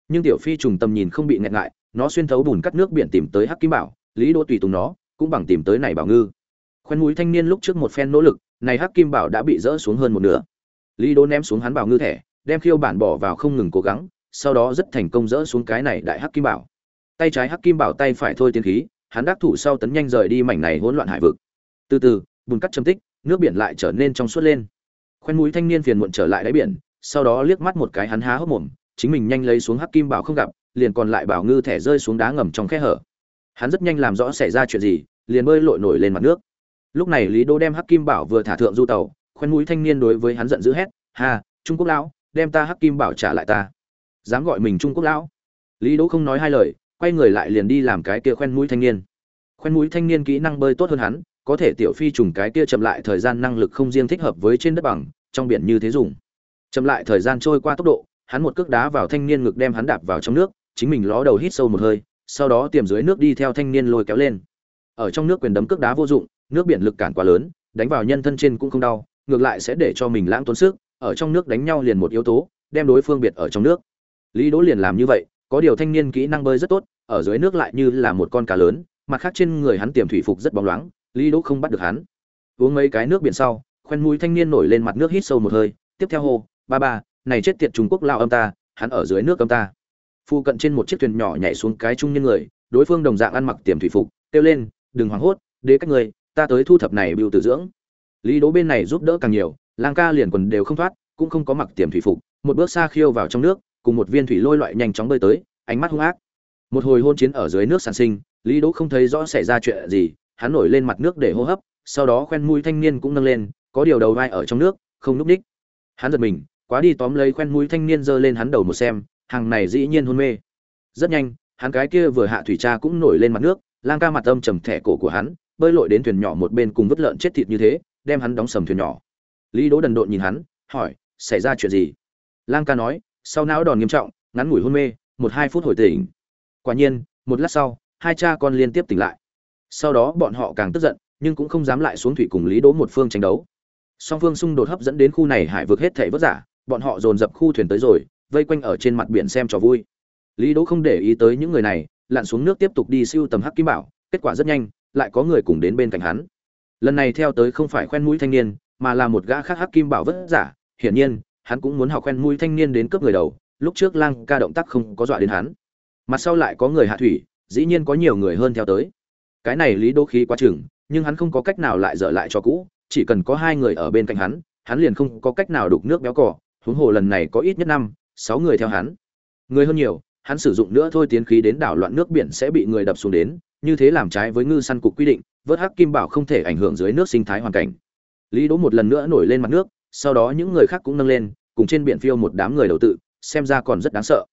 Speaker 1: Nhưng tiểu phi trùng tầm nhìn không bị nghẹn ngại, nó xuyên thấu bùn cắt nước biển tìm tới hắc kim bảo, lý đỗ tùy tùng nó, cũng bằng tìm tới này bảo ngư. Khoen mũi thanh niên lúc trước một phen nỗ lực, này hắc kim bảo đã bị rỡ xuống hơn một nửa lý đỗ ném xuống hắn bảo ngư thẻ, đem khiêu bản bỏ vào không ngừng cố gắng, sau đó rất thành công rỡ xuống cái này đại hắc kim bảo. Tay trái hắc kim bảo tay phải thôi tiến khí, hắn đắc thủ sau tấn nhanh rời đi mảnh này hỗn loạn hải vực. Từ từ, bùn cắt châm tích, nước biển lại trở nên trong suốt lên. Khoen mũi thanh niên phiền muộn trở lại đáy biển, sau đó liếc mắt một cái hắn há hốc mồm, chính mình nhanh lấy xuống hắc kim bảo không gặp, liền còn lại bảo ngư thẻ rơi xuống đá ngầm trong khe hở. Hắn rất nhanh làm rõ xảy ra chuyện gì, liền bơi lội nổi lên mặt nước. Lúc này lý đô đem hắc kim bảo vừa thả thượng du tàu khoen mũi thanh niên đối với hắn giận dữ hét hà, trung quốc lão đem ta hắc kim bảo trả lại ta. Dám gọi mình trung quốc lão. Lý đỗ không nói hai lời quay người lại liền đi làm cái kia khoen mũi thanh niên. Khoen mũi thanh niên kỹ năng bơi tốt hơn hắn có thể tiểu phi trùng cái kia chậm lại thời gian năng lực không riêng thích hợp với trên đất bằng trong biển như thế dùng. Chậm lại thời gian trôi qua tốc độ hắn một cước đá vào thanh niên ngực đem hắn đạp vào trong nước chính mình ló đầu hít sâu một hơi sau đó tiềm dưới nước đi theo thanh niên lôi kéo lên. Ở trong nước quyền đấm cước đá vô dụng nước biển lực cản quá lớn đánh vào nhân thân trên cũng không đau ngược lại sẽ để cho mình lãng tốn sức, ở trong nước đánh nhau liền một yếu tố, đem đối phương biệt ở trong nước. Lý đỗ liền làm như vậy, có điều thanh niên kỹ năng bơi rất tốt, ở dưới nước lại như là một con cá lớn, mặt khác trên người hắn tiềm thủy phục rất bóng loáng, lý đỗ không bắt được hắn. Uống mấy cái nước biển sau, khoen mũi thanh niên nổi lên mặt nước hít sâu một hơi, tiếp theo hô, ba ba, này chết tiệt trung quốc lao âm ta, hắn ở dưới nước âm ta. Phu cận trên một chiếc thuyền nhỏ nhảy xuống cái trung nhân người, đối phương đồng dạng ăn mặc tiềm thủy phục, kêu lên, đừng hoảng hốt, đế các người ta tới thu thập này bưu tử dưỡng lý đỗ bên này giúp đỡ càng nhiều, lang ca liền quần đều không thoát, cũng không có mặc tiềm thủy phục, một bước xa khiêu vào trong nước, cùng một viên thủy lôi loại nhanh chóng bơi tới, ánh mắt hung ác. Một hồi hôn chiến ở dưới nước sản sinh, lý đỗ không thấy rõ xảy ra chuyện gì, hắn nổi lên mặt nước để hô hấp, sau đó khoen mũi thanh niên cũng nâng lên, có điều đầu vai ở trong nước, không núp ních. Hắn giật mình, quá đi tóm lấy khoen mũi thanh niên giơ lên hắn đầu một xem, hàng này dĩ nhiên hôn mê. Rất nhanh, hắn cái kia vừa hạ thủy cha cũng nổi lên mặt nước, lang ca mặt âm trầm thẻ cổ của hắn, bơi lội đến thuyền nhỏ một bên cùng vứt lợn chết thịt như thế đem hắn đóng sầm thuyền nhỏ. Lý đỗ đần độn nhìn hắn, hỏi, xảy ra chuyện gì? Lang ca nói, sau não đòn nghiêm trọng, ngắn ngủi hôn mê, một hai phút hồi tỉnh. Quả nhiên, một lát sau, hai cha con liên tiếp tỉnh lại. Sau đó bọn họ càng tức giận, nhưng cũng không dám lại xuống thủy cùng lý đỗ một phương tranh đấu. Song phương xung đột hấp dẫn đến khu này hải vực hết thảy vất giả bọn họ dồn dập khu thuyền tới rồi, vây quanh ở trên mặt biển xem trò vui. Lý đỗ không để ý tới những người này, lặn xuống nước tiếp tục đi siêu tầm hắc kim bảo, kết quả rất nhanh, lại có người cùng đến bên cạnh hắn lần này theo tới không phải khoen mũi thanh niên, mà là một gã khác hắc kim bảo vất giả. Hiển nhiên, hắn cũng muốn học khoen mũi thanh niên đến cướp người đầu. Lúc trước lang ca động tác không có dọa đến hắn. Mặt sau lại có người hạ thủy, dĩ nhiên có nhiều người hơn theo tới. Cái này lý đô khí quá chừng, nhưng hắn không có cách nào lại dở lại cho cũ. Chỉ cần có hai người ở bên cạnh hắn hắn liền không có cách nào đục nước béo cỏ huống hồ lần này có ít nhất năm, sáu người theo hắn. Người hơn nhiều, hắn sử dụng nữa thôi, tiến khí đến đảo loạn nước biển sẽ bị người đập xuống đến. Như thế làm trái với ngư săn cục quy định vớt hắc kim bảo không thể ảnh hưởng dưới nước sinh thái hoàn cảnh. Lý đỗ một lần nữa nổi lên mặt nước, sau đó những người khác cũng nâng lên, cùng trên biển phiêu một đám người đầu tự, xem ra còn rất đáng sợ.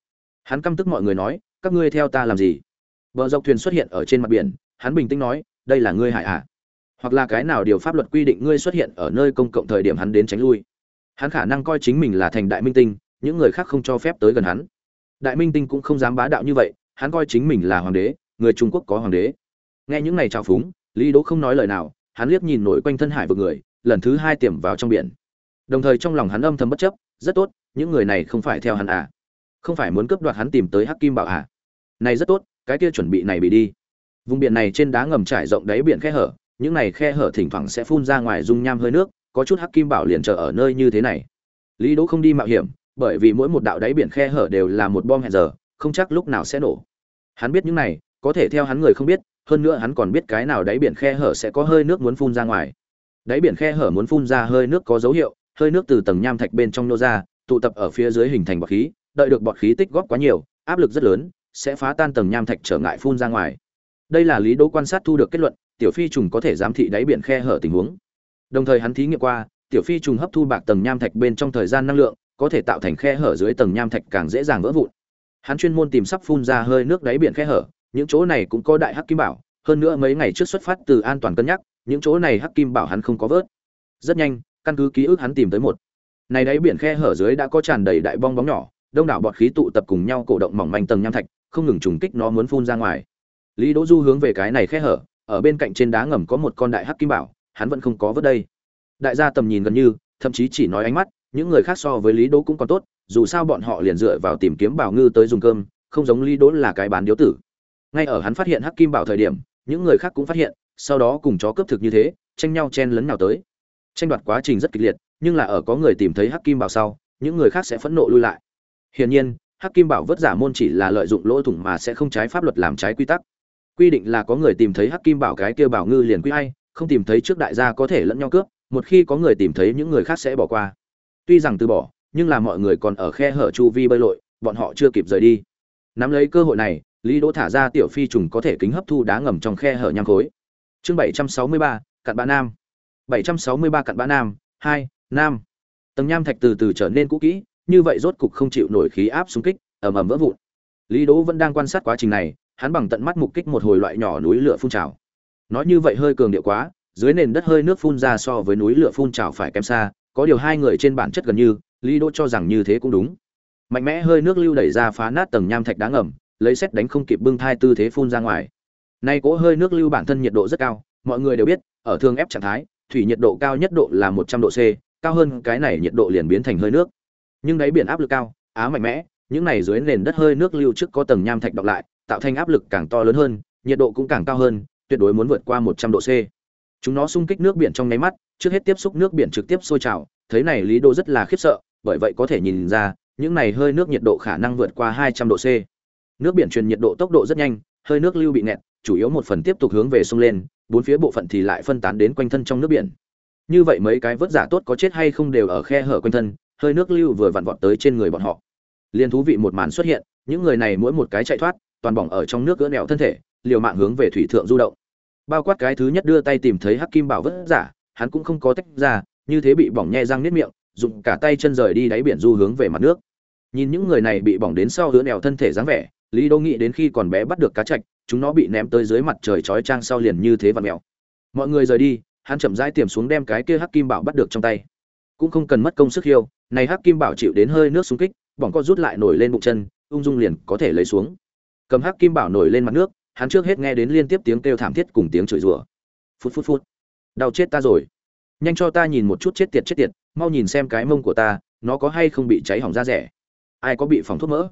Speaker 1: Hắn căm tức mọi người nói, các ngươi theo ta làm gì? Vợ dọc thuyền xuất hiện ở trên mặt biển, hắn bình tĩnh nói, đây là ngươi hại ạ à? hoặc là cái nào điều pháp luật quy định ngươi xuất hiện ở nơi công cộng thời điểm hắn đến tránh lui? Hắn khả năng coi chính mình là thành đại minh tinh, những người khác không cho phép tới gần hắn. Đại minh tinh cũng không dám bá đạo như vậy, hắn coi chính mình là hoàng đế, người trung quốc có hoàng đế. Nghe những này trào phúng lý đỗ không nói lời nào, hắn liếc nhìn nổi quanh thân hải vực người, lần thứ hai tiềm vào trong biển. Đồng thời trong lòng hắn âm thầm bất chấp, rất tốt, những người này không phải theo hắn à. Không phải muốn cướp đoạt hắn tìm tới hắc kim bảo à. Này rất tốt, cái kia chuẩn bị này bị đi. Vùng biển này trên đá ngầm trải rộng đáy biển khe hở, những này khe hở thỉnh thoảng sẽ phun ra ngoài dung nham hơi nước, có chút hắc kim bảo liền chờ ở nơi như thế này. Lý đỗ không đi mạo hiểm, bởi vì mỗi một đạo đáy biển khe hở đều là một bom hẹn giờ, không chắc lúc nào sẽ nổ. Hắn biết những này, có thể theo hắn người không biết hơn nữa hắn còn biết cái nào đáy biển khe hở sẽ có hơi nước muốn phun ra ngoài. Đáy biển khe hở muốn phun ra hơi nước có dấu hiệu, hơi nước từ tầng nham thạch bên trong nô ra, tụ tập ở phía dưới hình thành bọt khí, đợi được bọt khí tích góp quá nhiều, áp lực rất lớn, sẽ phá tan tầng nham thạch trở ngại phun ra ngoài. Đây là lý đỗ quan sát thu được kết luận, tiểu phi trùng có thể giám thị đáy biển khe hở tình huống. Đồng thời hắn thí nghiệm qua, tiểu phi trùng hấp thu bạc tầng nham thạch bên trong thời gian năng lượng, có thể tạo thành khe hở dưới tầng nham thạch càng dễ dàng vỡ vụn. Hắn chuyên môn tìm sắp phun ra hơi nước đáy biển khe hở những chỗ này cũng có đại hắc kim bảo, hơn nữa mấy ngày trước xuất phát từ an toàn cân nhắc, những chỗ này hắc kim bảo hắn không có vớt. Rất nhanh, căn cứ ký ức hắn tìm tới một. Này đáy biển khe hở dưới đã có tràn đầy đại bong bóng nhỏ, đông đảo bọt khí tụ tập cùng nhau cổ động mỏng manh tầng nham thạch, không ngừng trùng kích nó muốn phun ra ngoài. Lý đỗ du hướng về cái này khe hở, ở bên cạnh trên đá ngầm có một con đại hắc kim bảo, hắn vẫn không có vớt đây. Đại gia tầm nhìn gần như, thậm chí chỉ nói ánh mắt, những người khác so với lý đỗ cũng còn tốt, dù sao bọn họ liền dựa vào tìm kiếm bảo ngư tới dùng cơm, không giống lý đỗ là cái bán điếu tử ngay ở hắn phát hiện hắc kim bảo thời điểm, những người khác cũng phát hiện, sau đó cùng chó cướp thực như thế, tranh nhau chen lấn nào tới. Tranh đoạt quá trình rất kịch liệt, nhưng là ở có người tìm thấy hắc kim bảo sau, những người khác sẽ phẫn nộ lui lại. Hiển nhiên, hắc kim bảo vất giả môn chỉ là lợi dụng lỗ thủng mà sẽ không trái pháp luật làm trái quy tắc. Quy định là có người tìm thấy hắc kim bảo cái kia bảo ngư liền quy hay không tìm thấy trước đại gia có thể lẫn nhau cướp, một khi có người tìm thấy những người khác sẽ bỏ qua. Tuy rằng từ bỏ, nhưng là mọi người còn ở khe hở chu vi bơi lội, bọn họ chưa kịp rời đi. Nắm lấy cơ hội này lý đỗ thả ra tiểu phi trùng có thể kính hấp thu đá ngầm trong khe hở nham khối. Chương 763, cặn bã nam. 763 cặn bã nam. Hai nam. Tầng nham thạch từ từ trở nên cũ kỹ như vậy rốt cục không chịu nổi khí áp xung kích ầm ầm vỡ vụn. Lý đỗ vẫn đang quan sát quá trình này hắn bằng tận mắt mục kích một hồi loại nhỏ núi lửa phun trào. Nói như vậy hơi cường điệu quá dưới nền đất hơi nước phun ra so với núi lửa phun trào phải kém xa có điều hai người trên bản chất gần như lý đỗ cho rằng như thế cũng đúng. Mạnh mẽ hơi nước lưu đẩy ra phá nát tầng nham thạch đá ngầm lấy xét đánh không kịp bưng thai tư thế phun ra ngoài. Nay cỗ hơi nước lưu bản thân nhiệt độ rất cao, mọi người đều biết, ở thương ép trạng thái, thủy nhiệt độ cao nhất độ là một trăm độ c, cao hơn cái này nhiệt độ liền biến thành hơi nước. Nhưng đáy biển áp lực cao, á mạnh mẽ, những này dưới nền đất hơi nước lưu trước có tầng nham thạch đọc lại, tạo thành áp lực càng to lớn hơn, nhiệt độ cũng càng cao hơn, tuyệt đối muốn vượt qua một trăm độ c. Chúng nó xung kích nước biển trong nháy mắt, trước hết tiếp xúc nước biển trực tiếp sôi trào, thấy này lý đô rất là khiếp sợ, bởi vậy có thể nhìn ra, những này hơi nước nhiệt độ khả năng vượt qua hai trăm độ c nước biển truyền nhiệt độ tốc độ rất nhanh, hơi nước lưu bị nẹt chủ yếu một phần tiếp tục hướng về sông lên, bốn phía bộ phận thì lại phân tán đến quanh thân trong nước biển. Như vậy mấy cái vớt giả tốt có chết hay không đều ở khe hở quanh thân, hơi nước lưu vừa vặn vọt tới trên người bọn họ. Liên thú vị một màn xuất hiện, những người này mỗi một cái chạy thoát, toàn bỏng ở trong nước gỡ nẹo thân thể, liều mạng hướng về thủy thượng du động. Bao quát cái thứ nhất đưa tay tìm thấy hắc kim bảo vớt giả, hắn cũng không có tách ra, như thế bị bỏng nhe răng nếp miệng, dùng cả tay chân rời đi đáy biển du hướng về mặt nước. Nhìn những người này bị bỏng đến sau hứa nẹo thân thể dáng vẻ lý đô nghĩ đến khi còn bé bắt được cá trạch chúng nó bị ném tới dưới mặt trời chói trang sau liền như thế và mèo. Mọi người rời đi, hắn chậm rãi tiềm xuống đem cái kia hắc kim bảo bắt được trong tay. Cũng không cần mất công sức hiêu, này hắc kim bảo chịu đến hơi nước xung kích, bỏng co rút lại nổi lên bụng chân, ung dung liền có thể lấy xuống. Cầm hắc kim bảo nổi lên mặt nước, hắn trước hết nghe đến liên tiếp tiếng kêu thảm thiết cùng tiếng chửi rủa. Phút phút phút. Đau chết ta rồi. Nhanh cho ta nhìn một chút chết tiệt chết tiệt, mau nhìn xem cái mông của ta, nó có hay không bị cháy hỏng da rẻ. Ai có bị phỏng thuốc mỡ?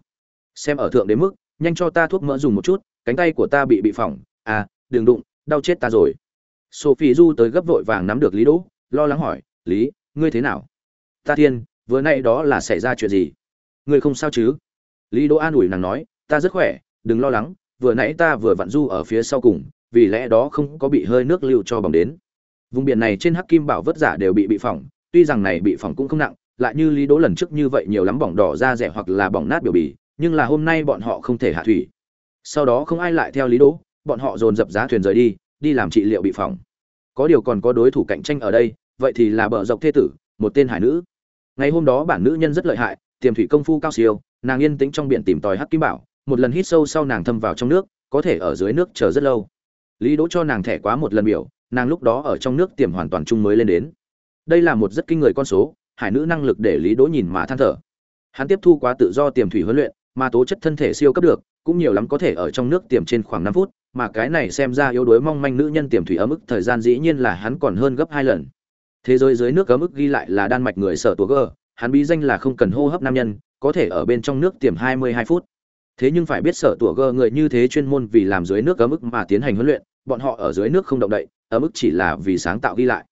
Speaker 1: Xem ở thượng đến mức nhanh cho ta thuốc mỡ dùng một chút, cánh tay của ta bị bị phỏng à đừng đụng, đau chết ta rồi. Sophie du tới gấp vội vàng nắm được lý đỗ, lo lắng hỏi, lý, ngươi thế nào? Ta thiên, vừa nay đó là xảy ra chuyện gì? Ngươi không sao chứ? Lý đỗ an ủi nàng nói, ta rất khỏe, đừng lo lắng, vừa nãy ta vừa vặn du ở phía sau cùng, vì lẽ đó không có bị hơi nước lưu cho bỏng đến. Vùng biển này trên hắc kim bảo vất giả đều bị bị phỏng, tuy rằng này bị phỏng cũng không nặng, lại như lý đỗ lần trước như vậy nhiều lắm bỏng đỏ da rẻ hoặc là bỏng nát biểu bì nhưng là hôm nay bọn họ không thể hạ thủy. Sau đó không ai lại theo lý đỗ, bọn họ dồn dập giá thuyền rời đi đi làm trị liệu bị phỏng. Có điều còn có đối thủ cạnh tranh ở đây, vậy thì là bờ dọc thê tử, một tên hải nữ. Ngày hôm đó bản nữ nhân rất lợi hại, tiềm thủy công phu cao siêu, nàng yên tĩnh trong biển tìm tòi hắc kim bảo, một lần hít sâu sau nàng thâm vào trong nước, có thể ở dưới nước chờ rất lâu. Lý đỗ cho nàng thẻ quá một lần biểu, nàng lúc đó ở trong nước tiềm hoàn toàn chung mới lên đến. Đây là một rất kinh người con số, hải nữ năng lực để lý đỗ nhìn mà than thở. Hắn tiếp thu quá tự do tiềm thủy huấn luyện mà tố chất thân thể siêu cấp được, cũng nhiều lắm có thể ở trong nước tiềm trên khoảng năm phút, mà cái này xem ra yếu đuối mong manh nữ nhân tiềm thủy ở mức thời gian dĩ nhiên là hắn còn hơn gấp hai lần. Thế giới dưới nước ở mức ghi lại là đan mạch người sở tuổi gơ, hắn bí danh là không cần hô hấp nam nhân, có thể ở bên trong nước tiềm hai mươi hai phút. Thế nhưng phải biết sở tuổi gơ người như thế chuyên môn vì làm dưới nước ở mức mà tiến hành huấn luyện, bọn họ ở dưới nước không động đậy, ở mức chỉ là vì sáng tạo ghi lại.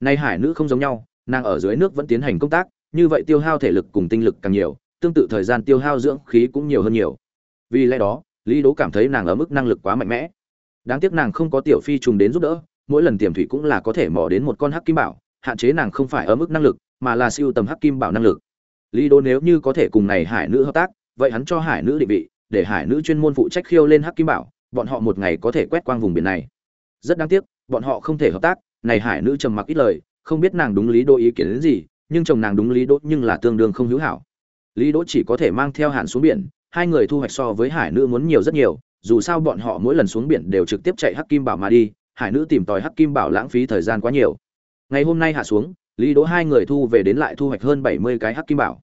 Speaker 1: Nay hải nữ không giống nhau, nàng ở dưới nước vẫn tiến hành công tác, như vậy tiêu hao thể lực cùng tinh lực càng nhiều tương tự thời gian tiêu hao dưỡng khí cũng nhiều hơn nhiều. Vì lẽ đó, lý đố cảm thấy nàng ở mức năng lực quá mạnh mẽ. Đáng tiếc nàng không có tiểu phi trùng đến giúp đỡ, mỗi lần tiềm thủy cũng là có thể mò đến một con hắc kim bảo, hạn chế nàng không phải ở mức năng lực, mà là siêu tầm hắc kim bảo năng lực. Lý đố nếu như có thể cùng này hải nữ hợp tác, vậy hắn cho hải nữ định vị, để hải nữ chuyên môn phụ trách khiêu lên hắc kim bảo, bọn họ một ngày có thể quét quang vùng biển này. Rất đáng tiếc, bọn họ không thể hợp tác, này hải nữ trầm mặc ít lời, không biết nàng đúng lý đô ý kiến đến gì, nhưng chồng nàng đúng lý đỗ nhưng là tương đương không hữu hảo lý đỗ chỉ có thể mang theo hàn xuống biển, hai người thu hoạch so với hải nữ muốn nhiều rất nhiều, dù sao bọn họ mỗi lần xuống biển đều trực tiếp chạy hắc kim bảo mà đi, hải nữ tìm tòi hắc kim bảo lãng phí thời gian quá nhiều. Ngày hôm nay hạ xuống, lý đỗ hai người thu về đến lại thu hoạch hơn bảy mươi cái hắc kim bảo.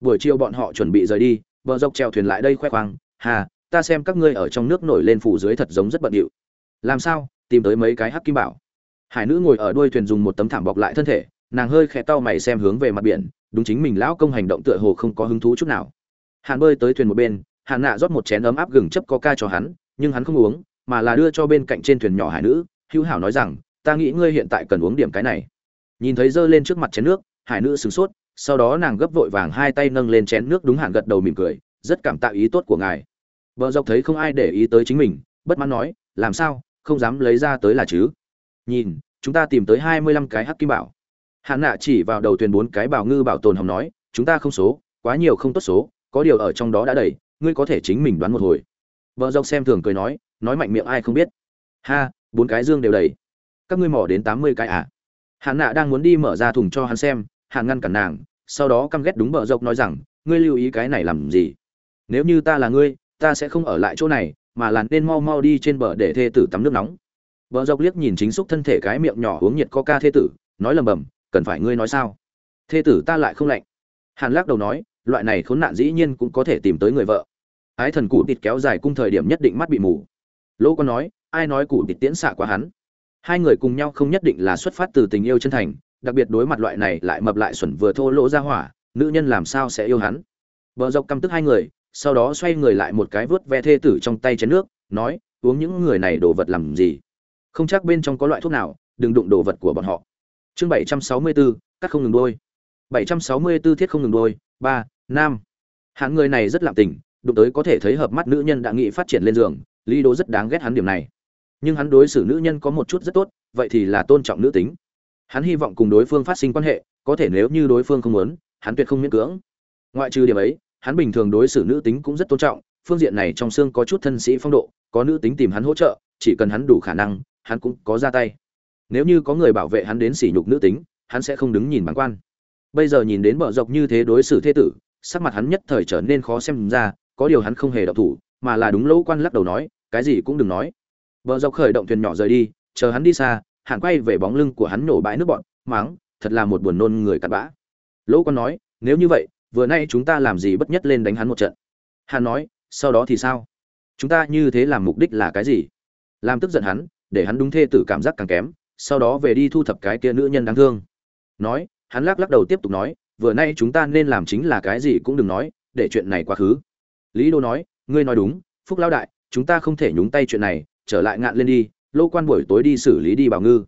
Speaker 1: Buổi chiều bọn họ chuẩn bị rời đi, bờ dọc trèo thuyền lại đây khoe khoang, hà, ta xem các ngươi ở trong nước nổi lên phủ dưới thật giống rất bận điệu. Làm sao, tìm tới mấy cái hắc kim bảo? Hải nữ ngồi ở đuôi thuyền dùng một tấm thảm bọc lại thân thể, nàng hơi khẽ tao mày xem hướng về mặt biển đúng chính mình lão công hành động tựa hồ không có hứng thú chút nào. Hàn bơi tới thuyền một bên, hàn nạ rót một chén ấm áp gừng chấp coca cho hắn, nhưng hắn không uống, mà là đưa cho bên cạnh trên thuyền nhỏ hải nữ, hữu hảo nói rằng, ta nghĩ ngươi hiện tại cần uống điểm cái này. Nhìn thấy dơ lên trước mặt chén nước, hải nữ sửng sốt, sau đó nàng gấp vội vàng hai tay nâng lên chén nước đúng hạn gật đầu mỉm cười, rất cảm tạ ý tốt của ngài. Vợ dọc thấy không ai để ý tới chính mình, bất mãn nói, làm sao, không dám lấy ra tới là chứ? Nhìn, chúng ta tìm tới hai mươi lăm cái hắc kim bảo hạn nạ chỉ vào đầu thuyền bốn cái bảo ngư bảo tồn hồng nói, chúng ta không số, quá nhiều không tốt số, có điều ở trong đó đã đầy, ngươi có thể chính mình đoán một hồi. Vợ dọc xem thường cười nói nói mạnh miệng ai không biết. Ha, bốn cái dương đều đầy. Các ngươi mỏ đến tám mươi cái à? Hạn nạ đang muốn đi mở ra thùng cho hắn xem hạn ngăn cản nàng, sau đó căm ghét đúng bờ dọc nói rằng, ngươi lưu ý cái này làm gì? Nếu như ta là ngươi, ta sẽ không ở lại chỗ này, mà làn nên mau mau đi trên bờ để thê tử tắm nước nóng. Bờ dọc liếc nhìn chính xúc thân thể cái miệng nhỏ uống nhiệt coca thê tử, nói lầm bầm cần phải ngươi nói sao? Thê tử ta lại không lạnh. Hàn lắc đầu nói, loại này khốn nạn dĩ nhiên cũng có thể tìm tới người vợ. Ái thần cụ tịt kéo dài cung thời điểm nhất định mắt bị mù. Lỗ có nói, ai nói cụ tịt tiễn xạ quá hắn? Hai người cùng nhau không nhất định là xuất phát từ tình yêu chân thành, đặc biệt đối mặt loại này lại mập lại xuẩn vừa thô lỗ ra hỏa, nữ nhân làm sao sẽ yêu hắn? Vợ dọc căm tức hai người, sau đó xoay người lại một cái vớt ve thê tử trong tay chén nước, nói, uống những người này đồ vật làm gì? Không chắc bên trong có loại thuốc nào, đừng đụng đồ vật của bọn họ chương bảy trăm sáu mươi bốn cắt không ngừng đôi. bảy trăm sáu mươi 764 thiết không ngừng đôi, ba nam hạng người này rất lạm tình, đụng tới có thể thấy hợp mắt nữ nhân đã nghị phát triển lên giường, lý Đỗ rất đáng ghét hắn điểm này. Nhưng hắn đối xử nữ nhân có một chút rất tốt, vậy thì là tôn trọng nữ tính. Hắn hy vọng cùng đối phương phát sinh quan hệ, có thể nếu như đối phương không muốn, hắn tuyệt không miễn cưỡng. Ngoại trừ điểm ấy, hắn bình thường đối xử nữ tính cũng rất tôn trọng, phương diện này trong xương có chút thân sĩ phong độ, có nữ tính tìm hắn hỗ trợ, chỉ cần hắn đủ khả năng, hắn cũng có ra tay nếu như có người bảo vệ hắn đến sỉ nhục nữ tính, hắn sẽ không đứng nhìn bằng quan. Bây giờ nhìn đến bờ dọc như thế đối xử thế tử, sắc mặt hắn nhất thời trở nên khó xem ra, có điều hắn không hề động thủ, mà là đúng lỗ quan lắc đầu nói, cái gì cũng đừng nói. Bờ dọc khởi động thuyền nhỏ rời đi, chờ hắn đi xa, hạn quay về bóng lưng của hắn nổ bãi nước bọn máng thật là một buồn nôn người cặn bã. Lỗ quan nói, nếu như vậy, vừa nay chúng ta làm gì bất nhất lên đánh hắn một trận? Hắn nói, sau đó thì sao? Chúng ta như thế làm mục đích là cái gì? Làm tức giận hắn, để hắn đúng thê tử cảm giác càng kém sau đó về đi thu thập cái kia nữ nhân đáng thương. Nói, hắn lắc lắc đầu tiếp tục nói, vừa nay chúng ta nên làm chính là cái gì cũng đừng nói, để chuyện này quá khứ. Lý đô nói, ngươi nói đúng, phúc lao đại, chúng ta không thể nhúng tay chuyện này, trở lại ngạn lên đi, lô quan buổi tối đi xử lý đi bảo ngư.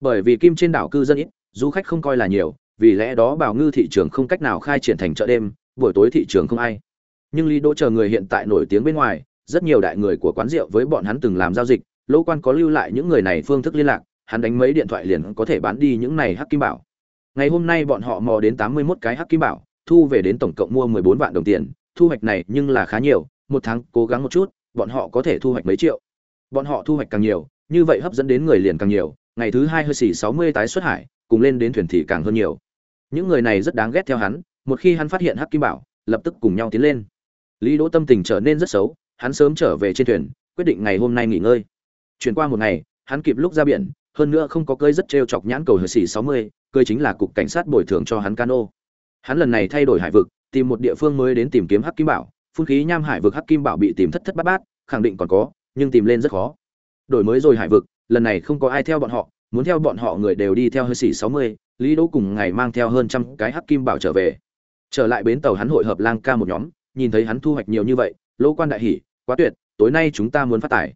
Speaker 1: Bởi vì kim trên đảo cư dân ít, du khách không coi là nhiều, vì lẽ đó bảo ngư thị trường không cách nào khai triển thành chợ đêm, buổi tối thị trường không ai. Nhưng lý đỗ chờ người hiện tại nổi tiếng bên ngoài, rất nhiều đại người của quán rượu với bọn hắn từng làm giao dịch, lô quan có lưu lại những người này phương thức liên lạc hắn đánh mấy điện thoại liền có thể bán đi những này hắc kim bảo. Ngày hôm nay bọn họ mò đến tám mươi 81 cái hắc kim bảo, thu về đến tổng cộng mua mười bốn vạn đồng tiền. Thu hoạch này nhưng là khá nhiều, một tháng cố gắng một chút, bọn họ có thể thu hoạch mấy triệu. Bọn họ thu hoạch càng nhiều, như vậy hấp dẫn đến người liền càng nhiều. Ngày thứ hai hơi xỉ sáu mươi tái xuất hải, cùng lên đến thuyền thì càng hơn nhiều. Những người này rất đáng ghét theo hắn, một khi hắn phát hiện hắc kim bảo, lập tức cùng nhau tiến lên. Lý đỗ tâm tình trở nên rất xấu, hắn sớm trở về trên thuyền, quyết định ngày hôm nay nghỉ ngơi. Chuyển qua một ngày, hắn kịp lúc ra biển hơn nữa không có cơi rất trêu chọc nhãn cầu hơi xỉ sáu mươi, cơi chính là cục cảnh sát bồi thường cho hắn cano. Hắn lần này thay đổi hải vực, tìm một địa phương mới đến tìm kiếm hắc kim bảo. Phun khí nham hải vực hắc kim bảo bị tìm thất thất bát bát, khẳng định còn có, nhưng tìm lên rất khó. Đổi mới rồi hải vực, lần này không có ai theo bọn họ, muốn theo bọn họ người đều đi theo hơi xỉ sáu mươi, lý đỗ cùng ngày mang theo hơn trăm cái hắc kim bảo trở về. Trở lại bến tàu hắn hội hợp lang ca một nhóm, nhìn thấy hắn thu hoạch nhiều như vậy, lỗ quan đại hỉ, quá tuyệt, tối nay chúng ta muốn phát tài.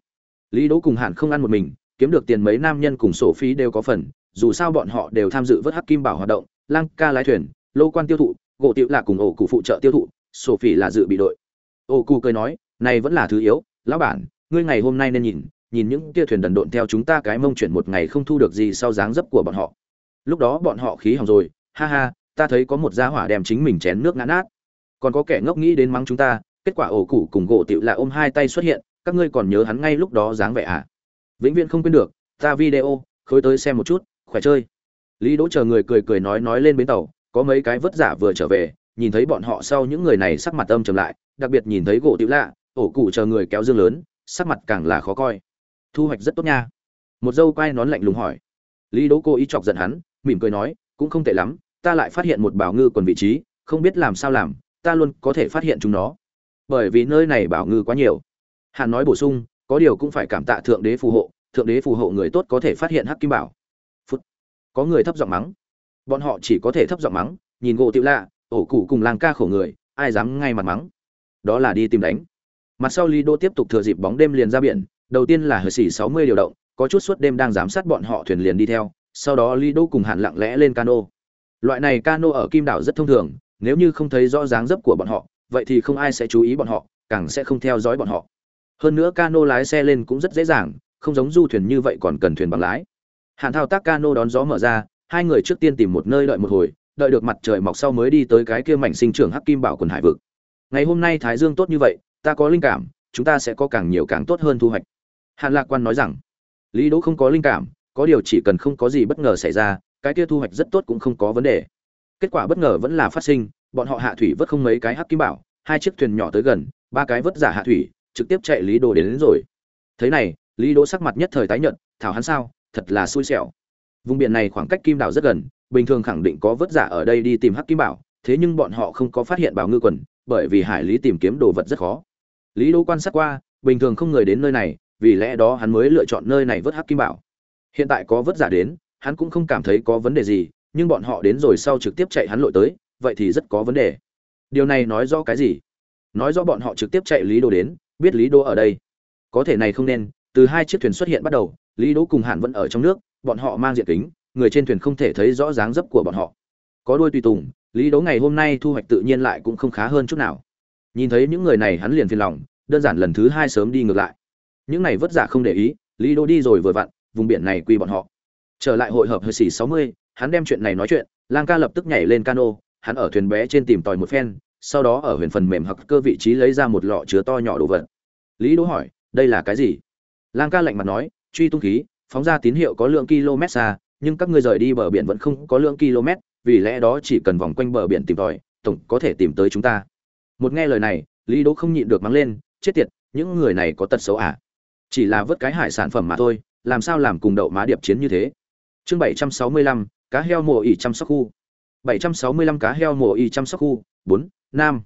Speaker 1: Lý đỗ cùng hạn không ăn một mình kiếm được tiền mấy nam nhân cùng sổ phí đều có phần, dù sao bọn họ đều tham dự vớt hắc kim bảo hoạt động, lang ca lái thuyền, lô quan tiêu thụ, gỗ tiệu là cùng ổ cụ phụ trợ tiêu thụ, sổ phỉ là dự bị đội. Ổ cụ cười nói, này vẫn là thứ yếu, lão bản, ngươi ngày hôm nay nên nhìn nhìn những kia thuyền đần độn theo chúng ta cái mông chuyển một ngày không thu được gì sau dáng dấp của bọn họ. Lúc đó bọn họ khí hỏng rồi, ha ha, ta thấy có một gia hỏa đem chính mình chén nước ngã nát. Còn có kẻ ngốc nghĩ đến mắng chúng ta, kết quả ổ cụ cùng gỗ tiệu là ôm hai tay xuất hiện, các ngươi còn nhớ hắn ngay lúc đó dáng vẻ à? Vĩnh viễn không quên được, ta video khối tới xem một chút, khỏe chơi. Lý đỗ chờ người cười cười nói nói lên bến tàu, có mấy cái vất giả vừa trở về, nhìn thấy bọn họ sau những người này sắc mặt âm trầm lại, đặc biệt nhìn thấy gỗ tiểu lạ, ổ cụ chờ người kéo dương lớn, sắc mặt càng là khó coi. Thu hoạch rất tốt nha. Một dâu quai nón lạnh lùng hỏi. Lý đỗ cố ý chọc giận hắn, mỉm cười nói, cũng không tệ lắm, ta lại phát hiện một bảo ngư còn vị trí, không biết làm sao làm, ta luôn có thể phát hiện chúng nó. Bởi vì nơi này bảo ngư quá nhiều. Hắn nói bổ sung có điều cũng phải cảm tạ thượng đế phù hộ, thượng đế phù hộ người tốt có thể phát hiện hắc kim bảo. Phút. Có người thấp giọng mắng. Bọn họ chỉ có thể thấp giọng mắng, nhìn gỗ tiểu lạ, ổ cụ cùng làng ca khổ người, ai dám ngay mặt mắng. Đó là đi tìm đánh. Mặt sau lý đô tiếp tục thừa dịp bóng đêm liền ra biển, đầu tiên là hờ xỉ sáu mươi điều động, có chút suốt đêm đang giám sát bọn họ thuyền liền đi theo, sau đó lý đô cùng hạn lặng lẽ lên cano. Loại này cano ở kim đảo rất thông thường, nếu như không thấy rõ dáng dấp của bọn họ, vậy thì không ai sẽ chú ý bọn họ, càng sẽ không theo dõi bọn họ hơn nữa cano lái xe lên cũng rất dễ dàng, không giống du thuyền như vậy còn cần thuyền bằng lái. Hạn thao tác cano đón gió mở ra, hai người trước tiên tìm một nơi đợi một hồi, đợi được mặt trời mọc sau mới đi tới cái kia mảnh sinh trưởng hắc kim bảo quần hải vực. Ngày hôm nay thái dương tốt như vậy, ta có linh cảm, chúng ta sẽ có càng nhiều càng tốt hơn thu hoạch. Hạn lạc quan nói rằng, lý đỗ không có linh cảm, có điều chỉ cần không có gì bất ngờ xảy ra, cái kia thu hoạch rất tốt cũng không có vấn đề. Kết quả bất ngờ vẫn là phát sinh, bọn họ hạ thủy vớt không mấy cái hắc kim bảo, hai chiếc thuyền nhỏ tới gần, ba cái vớt giả hạ thủy trực tiếp chạy lý đỗ đến, đến rồi. Thế này lý đỗ sắc mặt nhất thời tái nhợt thảo hắn sao? Thật là xui xẻo. Vùng biển này khoảng cách kim đảo rất gần bình thường khẳng định có vớt giả ở đây đi tìm hắc kim bảo thế nhưng bọn họ không có phát hiện bảo ngư quần bởi vì hải lý tìm kiếm đồ vật rất khó. Lý đỗ quan sát qua bình thường không người đến nơi này vì lẽ đó hắn mới lựa chọn nơi này vớt hắc kim bảo. Hiện tại có vớt giả đến hắn cũng không cảm thấy có vấn đề gì nhưng bọn họ đến rồi sau trực tiếp chạy hắn lội tới vậy thì rất có vấn đề. Điều này nói rõ cái gì? Nói rõ bọn họ trực tiếp chạy lý đồ đến biết lý Đỗ ở đây. Có thể này không nên, từ hai chiếc thuyền xuất hiện bắt đầu, lý đỗ cùng hạn vẫn ở trong nước, bọn họ mang diện kính, người trên thuyền không thể thấy rõ dáng dấp của bọn họ. Có đôi tùy tùng, lý đỗ ngày hôm nay thu hoạch tự nhiên lại cũng không khá hơn chút nào. Nhìn thấy những người này hắn liền phiền lòng, đơn giản lần thứ hai sớm đi ngược lại. Những này vất giả không để ý, lý đỗ đi rồi vừa vặn, vùng biển này quy bọn họ. Trở lại hội hợp hơi xỉ sáu mươi, hắn đem chuyện này nói chuyện, lang ca lập tức nhảy lên cano, hắn ở thuyền bé trên tìm tòi một phen sau đó ở huyền phần mềm hoặc cơ vị trí lấy ra một lọ chứa to nhỏ đồ vật. Lý đỗ hỏi, đây là cái gì? Lang ca lạnh mặt nói, truy tung khí, phóng ra tín hiệu có lượng km xa, nhưng các ngươi rời đi bờ biển vẫn không có lượng km, vì lẽ đó chỉ cần vòng quanh bờ biển tìm tòi, tổng có thể tìm tới chúng ta. Một nghe lời này, lý đỗ không nhịn được mắng lên, chết tiệt, những người này có tật xấu à? Chỉ là vớt cái hải sản phẩm mà thôi, làm sao làm cùng đậu má điệp chiến như thế? Chương bảy trăm sáu mươi lăm, cá heo mùa ỉ chăm sóc khu bảy trăm sáu mươi lăm cá heo mùa y chăm sóc khu, bốn, nam.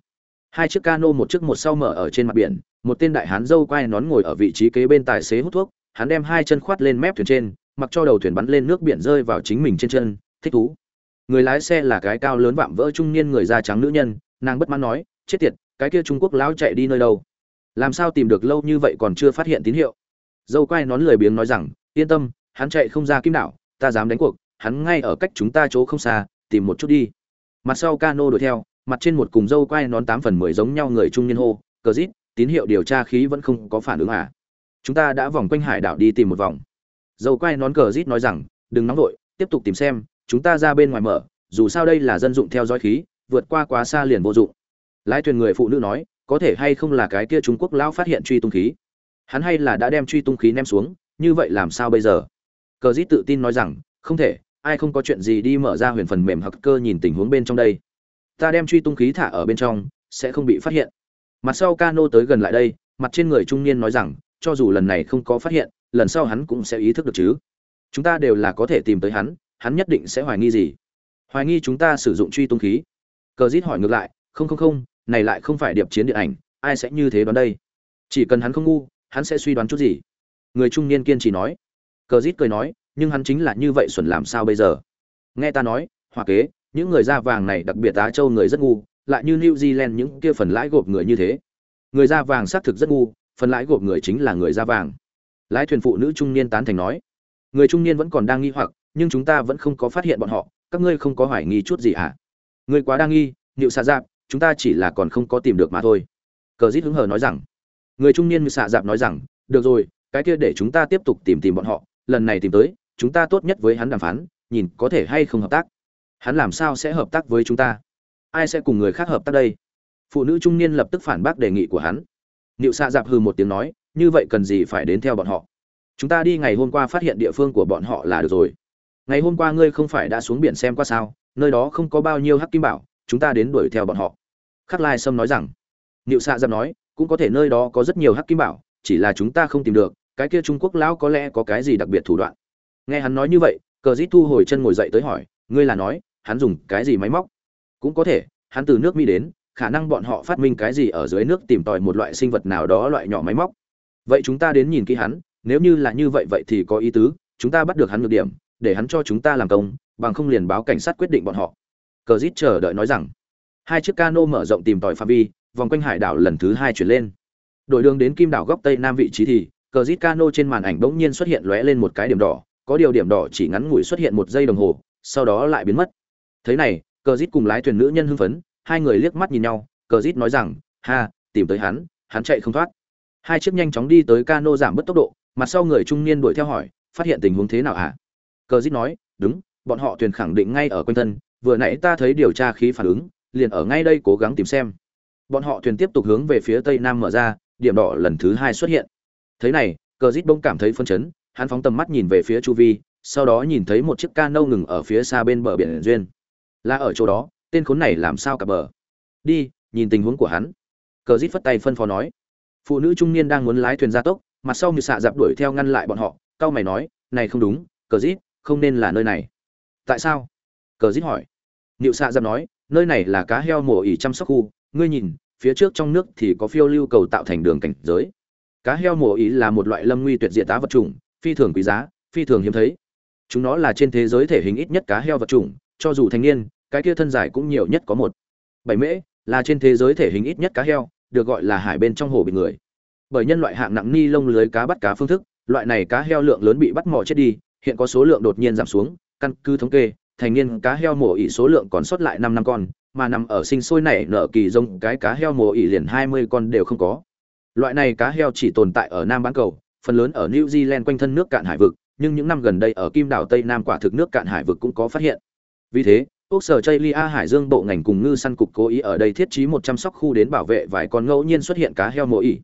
Speaker 1: Hai chiếc cano, một chiếc một sau mở ở trên mặt biển, một tên đại hán dâu quai nón ngồi ở vị trí kế bên tài xế hút thuốc, hắn đem hai chân khoát lên mép thuyền trên, mặc cho đầu thuyền bắn lên nước biển rơi vào chính mình trên chân, thích thú. Người lái xe là cái cao lớn vạm vỡ trung niên người da trắng nữ nhân, nàng bất mãn nói, chết tiệt, cái kia trung quốc lão chạy đi nơi đâu? Làm sao tìm được lâu như vậy còn chưa phát hiện tín hiệu? Dâu quai nón lười biếng nói rằng, yên tâm, hắn chạy không ra kim đảo, ta dám đánh cuộc, hắn ngay ở cách chúng ta chỗ không xa tìm một chút đi. Mặt sau cano đuổi theo, mặt trên một cùng dâu quai nón tám phần mười giống nhau người trung niên hô, cờ rít tín hiệu điều tra khí vẫn không có phản ứng à? Chúng ta đã vòng quanh hải đảo đi tìm một vòng. Dâu quai nón cờ rít nói rằng, đừng nóng vội, tiếp tục tìm xem, chúng ta ra bên ngoài mở, dù sao đây là dân dụng theo dõi khí, vượt qua quá xa liền vô dụng. Lái thuyền người phụ nữ nói, có thể hay không là cái kia trung quốc lão phát hiện truy tung khí? Hắn hay là đã đem truy tung khí ném xuống, như vậy làm sao bây giờ? Cờ dít tự tin nói rằng, không thể ai không có chuyện gì đi mở ra huyền phần mềm hoặc cơ nhìn tình huống bên trong đây. Ta đem truy tung khí thả ở bên trong, sẽ không bị phát hiện. Mặt sau cano tới gần lại đây, mặt trên người trung niên nói rằng, cho dù lần này không có phát hiện, lần sau hắn cũng sẽ ý thức được chứ. Chúng ta đều là có thể tìm tới hắn hắn nhất định sẽ hoài nghi gì? Hoài nghi chúng ta sử dụng truy tung khí. Cờ dít hỏi ngược lại, không không không, này lại không phải điệp chiến điện ảnh, ai sẽ như thế đoán đây? Chỉ cần hắn không ngu, hắn sẽ suy đoán chút gì? Người trung niên kiên trì nói. Cờ dít cười nói nhưng hắn chính là như vậy xuẩn làm sao bây giờ? Nghe ta nói, hoa kế, những người da vàng này, đặc biệt á châu người rất ngu, lại như new zealand những kia phần lãi gộp người như thế. Người da vàng xác thực rất ngu, phần lãi gộp người chính là người da vàng. Lái thuyền phụ nữ trung niên tán thành nói, người trung niên vẫn còn đang nghi hoặc, nhưng chúng ta vẫn không có phát hiện bọn họ, các ngươi không có hoài nghi chút gì à? người quá đa nghi nịu xạ dạp, chúng ta chỉ là còn không có tìm được mà thôi. Cờ dít hứng hờ nói rằng. Người trung niên như xạ dạp nói rằng, được rồi, cái kia để chúng ta tiếp tục tìm tìm bọn họ, lần này tìm tới chúng ta tốt nhất với hắn đàm phán, nhìn có thể hay không hợp tác. Hắn làm sao sẽ hợp tác với chúng ta? Ai sẽ cùng người khác hợp tác đây? Phụ nữ trung niên lập tức phản bác đề nghị của hắn. Nịu xạ dạp hư một tiếng nói, như vậy cần gì phải đến theo bọn họ? Chúng ta đi ngày hôm qua phát hiện địa phương của bọn họ là được rồi. Ngày hôm qua ngươi không phải đã xuống biển xem qua sao? Nơi đó không có bao nhiêu hắc kim bảo, chúng ta đến đuổi theo bọn họ. Khắc lai sâm nói rằng. Niệu xạ dạp nói, cũng có thể nơi đó có rất nhiều hắc kim bảo, chỉ là chúng ta không tìm được, cái kia trung quốc lão có lẽ có cái gì đặc biệt thủ đoạn nghe hắn nói như vậy, cờ dít thu hồi chân ngồi dậy tới hỏi, ngươi là nói, hắn dùng cái gì máy móc? Cũng có thể, hắn từ nước mỹ đến, khả năng bọn họ phát minh cái gì ở dưới nước tìm tòi một loại sinh vật nào đó loại nhỏ máy móc. Vậy chúng ta đến nhìn kỹ hắn, nếu như là như vậy vậy thì có ý tứ, chúng ta bắt được hắn được điểm, để hắn cho chúng ta làm công, bằng không liền báo cảnh sát quyết định bọn họ. Cờ dít chờ đợi nói rằng, hai chiếc cano mở rộng tìm tòi pha vi, vòng quanh hải đảo lần thứ hai chuyển lên. Đội đường đến kim đảo góc tây nam vị trí thì, cờ dít cano trên màn ảnh bỗng nhiên xuất hiện lóe lên một cái điểm đỏ có điều điểm đỏ chỉ ngắn ngủi xuất hiện một giây đồng hồ, sau đó lại biến mất. Thế này, cờ rít cùng lái thuyền nữ nhân hưng phấn, hai người liếc mắt nhìn nhau, cờ rít nói rằng, ha, tìm tới hắn hắn chạy không thoát. Hai chiếc nhanh chóng đi tới cano giảm bớt tốc độ, mặt sau người trung niên đuổi theo hỏi, phát hiện tình huống thế nào ạ? À? cờ rít nói, đúng, bọn họ thuyền khẳng định ngay ở quanh thân, vừa nãy ta thấy điều tra khí phản ứng, liền ở ngay đây cố gắng tìm xem. Bọn họ thuyền tiếp tục hướng về phía tây nam mở ra, điểm đỏ lần thứ hai xuất hiện. Thế này, cờ rít bông cảm thấy phân chấn hắn phóng tầm mắt nhìn về phía chu vi sau đó nhìn thấy một chiếc ca nâu ngừng ở phía xa bên bờ biển duyên. Là ở chỗ đó tên khốn này làm sao cả bờ? Đi nhìn tình huống của hắn. Cờ rít phất tay phân phó nói. Phụ nữ trung niên đang muốn lái thuyền ra tốc mặt sau như xạ dạp đuổi theo ngăn lại bọn họ cao mày nói này không đúng cờ rít, không nên là nơi này. Tại sao? Cờ rít hỏi. Nịu xạ dạp nói nơi này là cá heo mổ ỉ chăm sóc khu ngươi nhìn phía trước trong nước thì có phiêu lưu cầu tạo thành đường cảnh giới. Cá heo mổ ỉ là một loại lâm nguy tuyệt diệt tá vật chủng phi thường quý giá, phi thường hiếm thấy. Chúng nó là trên thế giới thể hình ít nhất cá heo vật chủng, cho dù thanh niên, cái kia thân dài cũng nhiều nhất có một. Bảy mễ, là trên thế giới thể hình ít nhất cá heo, được gọi là hải bên trong hồ bị người. Bởi nhân loại hạng nặng ni lông lưới cá bắt cá phương thức, loại này cá heo lượng lớn bị bắt mò chết đi, hiện có số lượng đột nhiên giảm xuống, căn cứ thống kê, thành niên cá heo mổ ỉ số lượng còn sót lại năm năm con, mà nằm ở sinh sôi nảy nở kỳ rông, cái cá heo mổ ỉ liền hai mươi con đều không có. Loại này cá heo chỉ tồn tại ở nam bán cầu phần lớn ở new zealand quanh thân nước cạn hải vực, nhưng những năm gần đây ở kim đảo tây nam quả thực nước cạn hải vực cũng có phát hiện. Vì thế, Quốc sở chây hải dương bộ ngành cùng ngư săn cục cố ý ở đây thiết trí một chăm sóc khu đến bảo vệ vài con ngẫu nhiên xuất hiện cá heo mồi ỉ.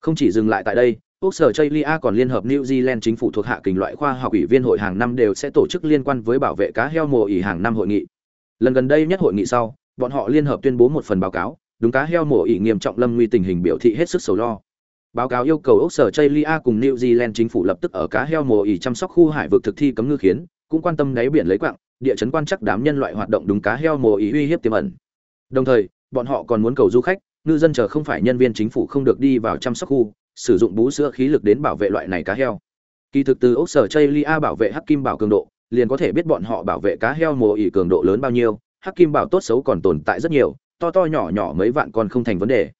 Speaker 1: Không chỉ dừng lại tại đây, quốc sở chây còn liên hợp new zealand chính phủ thuộc hạ kình loại khoa học ủy viên hội hàng năm đều sẽ tổ chức liên quan với bảo vệ cá heo mồi ỉ hàng năm hội nghị. Lần gần đây nhất hội nghị sau, bọn họ liên hợp tuyên bố một phần báo cáo, đúng cá heo mổ ỉ nghiêm trọng lâm nguy tình hình biểu thị hết sức sầu lo báo cáo yêu cầu ốc sở chây lia cùng new zealand chính phủ lập tức ở cá heo mổ ỉ chăm sóc khu hải vực thực thi cấm ngư khiến cũng quan tâm đáy biển lấy quặng địa chấn quan chắc đám nhân loại hoạt động đúng cá heo mồ ỉ uy hiếp tiềm ẩn. Đồng thời, bọn họ còn muốn cầu du khách, ngư dân chờ không phải nhân viên chính phủ không được đi vào chăm sóc khu, sử dụng bú sữa khí lực đến bảo vệ loại này cá heo. Kỳ thực từ ốc sở Chaylia bảo vệ hắc kim bảo cường độ, liền có thể biết bọn họ bảo vệ cá heo mồ ỉ cường độ lớn bao nhiêu, hắc kim bảo tốt xấu còn tồn tại rất nhiều, to to nhỏ nhỏ mấy vạn con không thành vấn đề.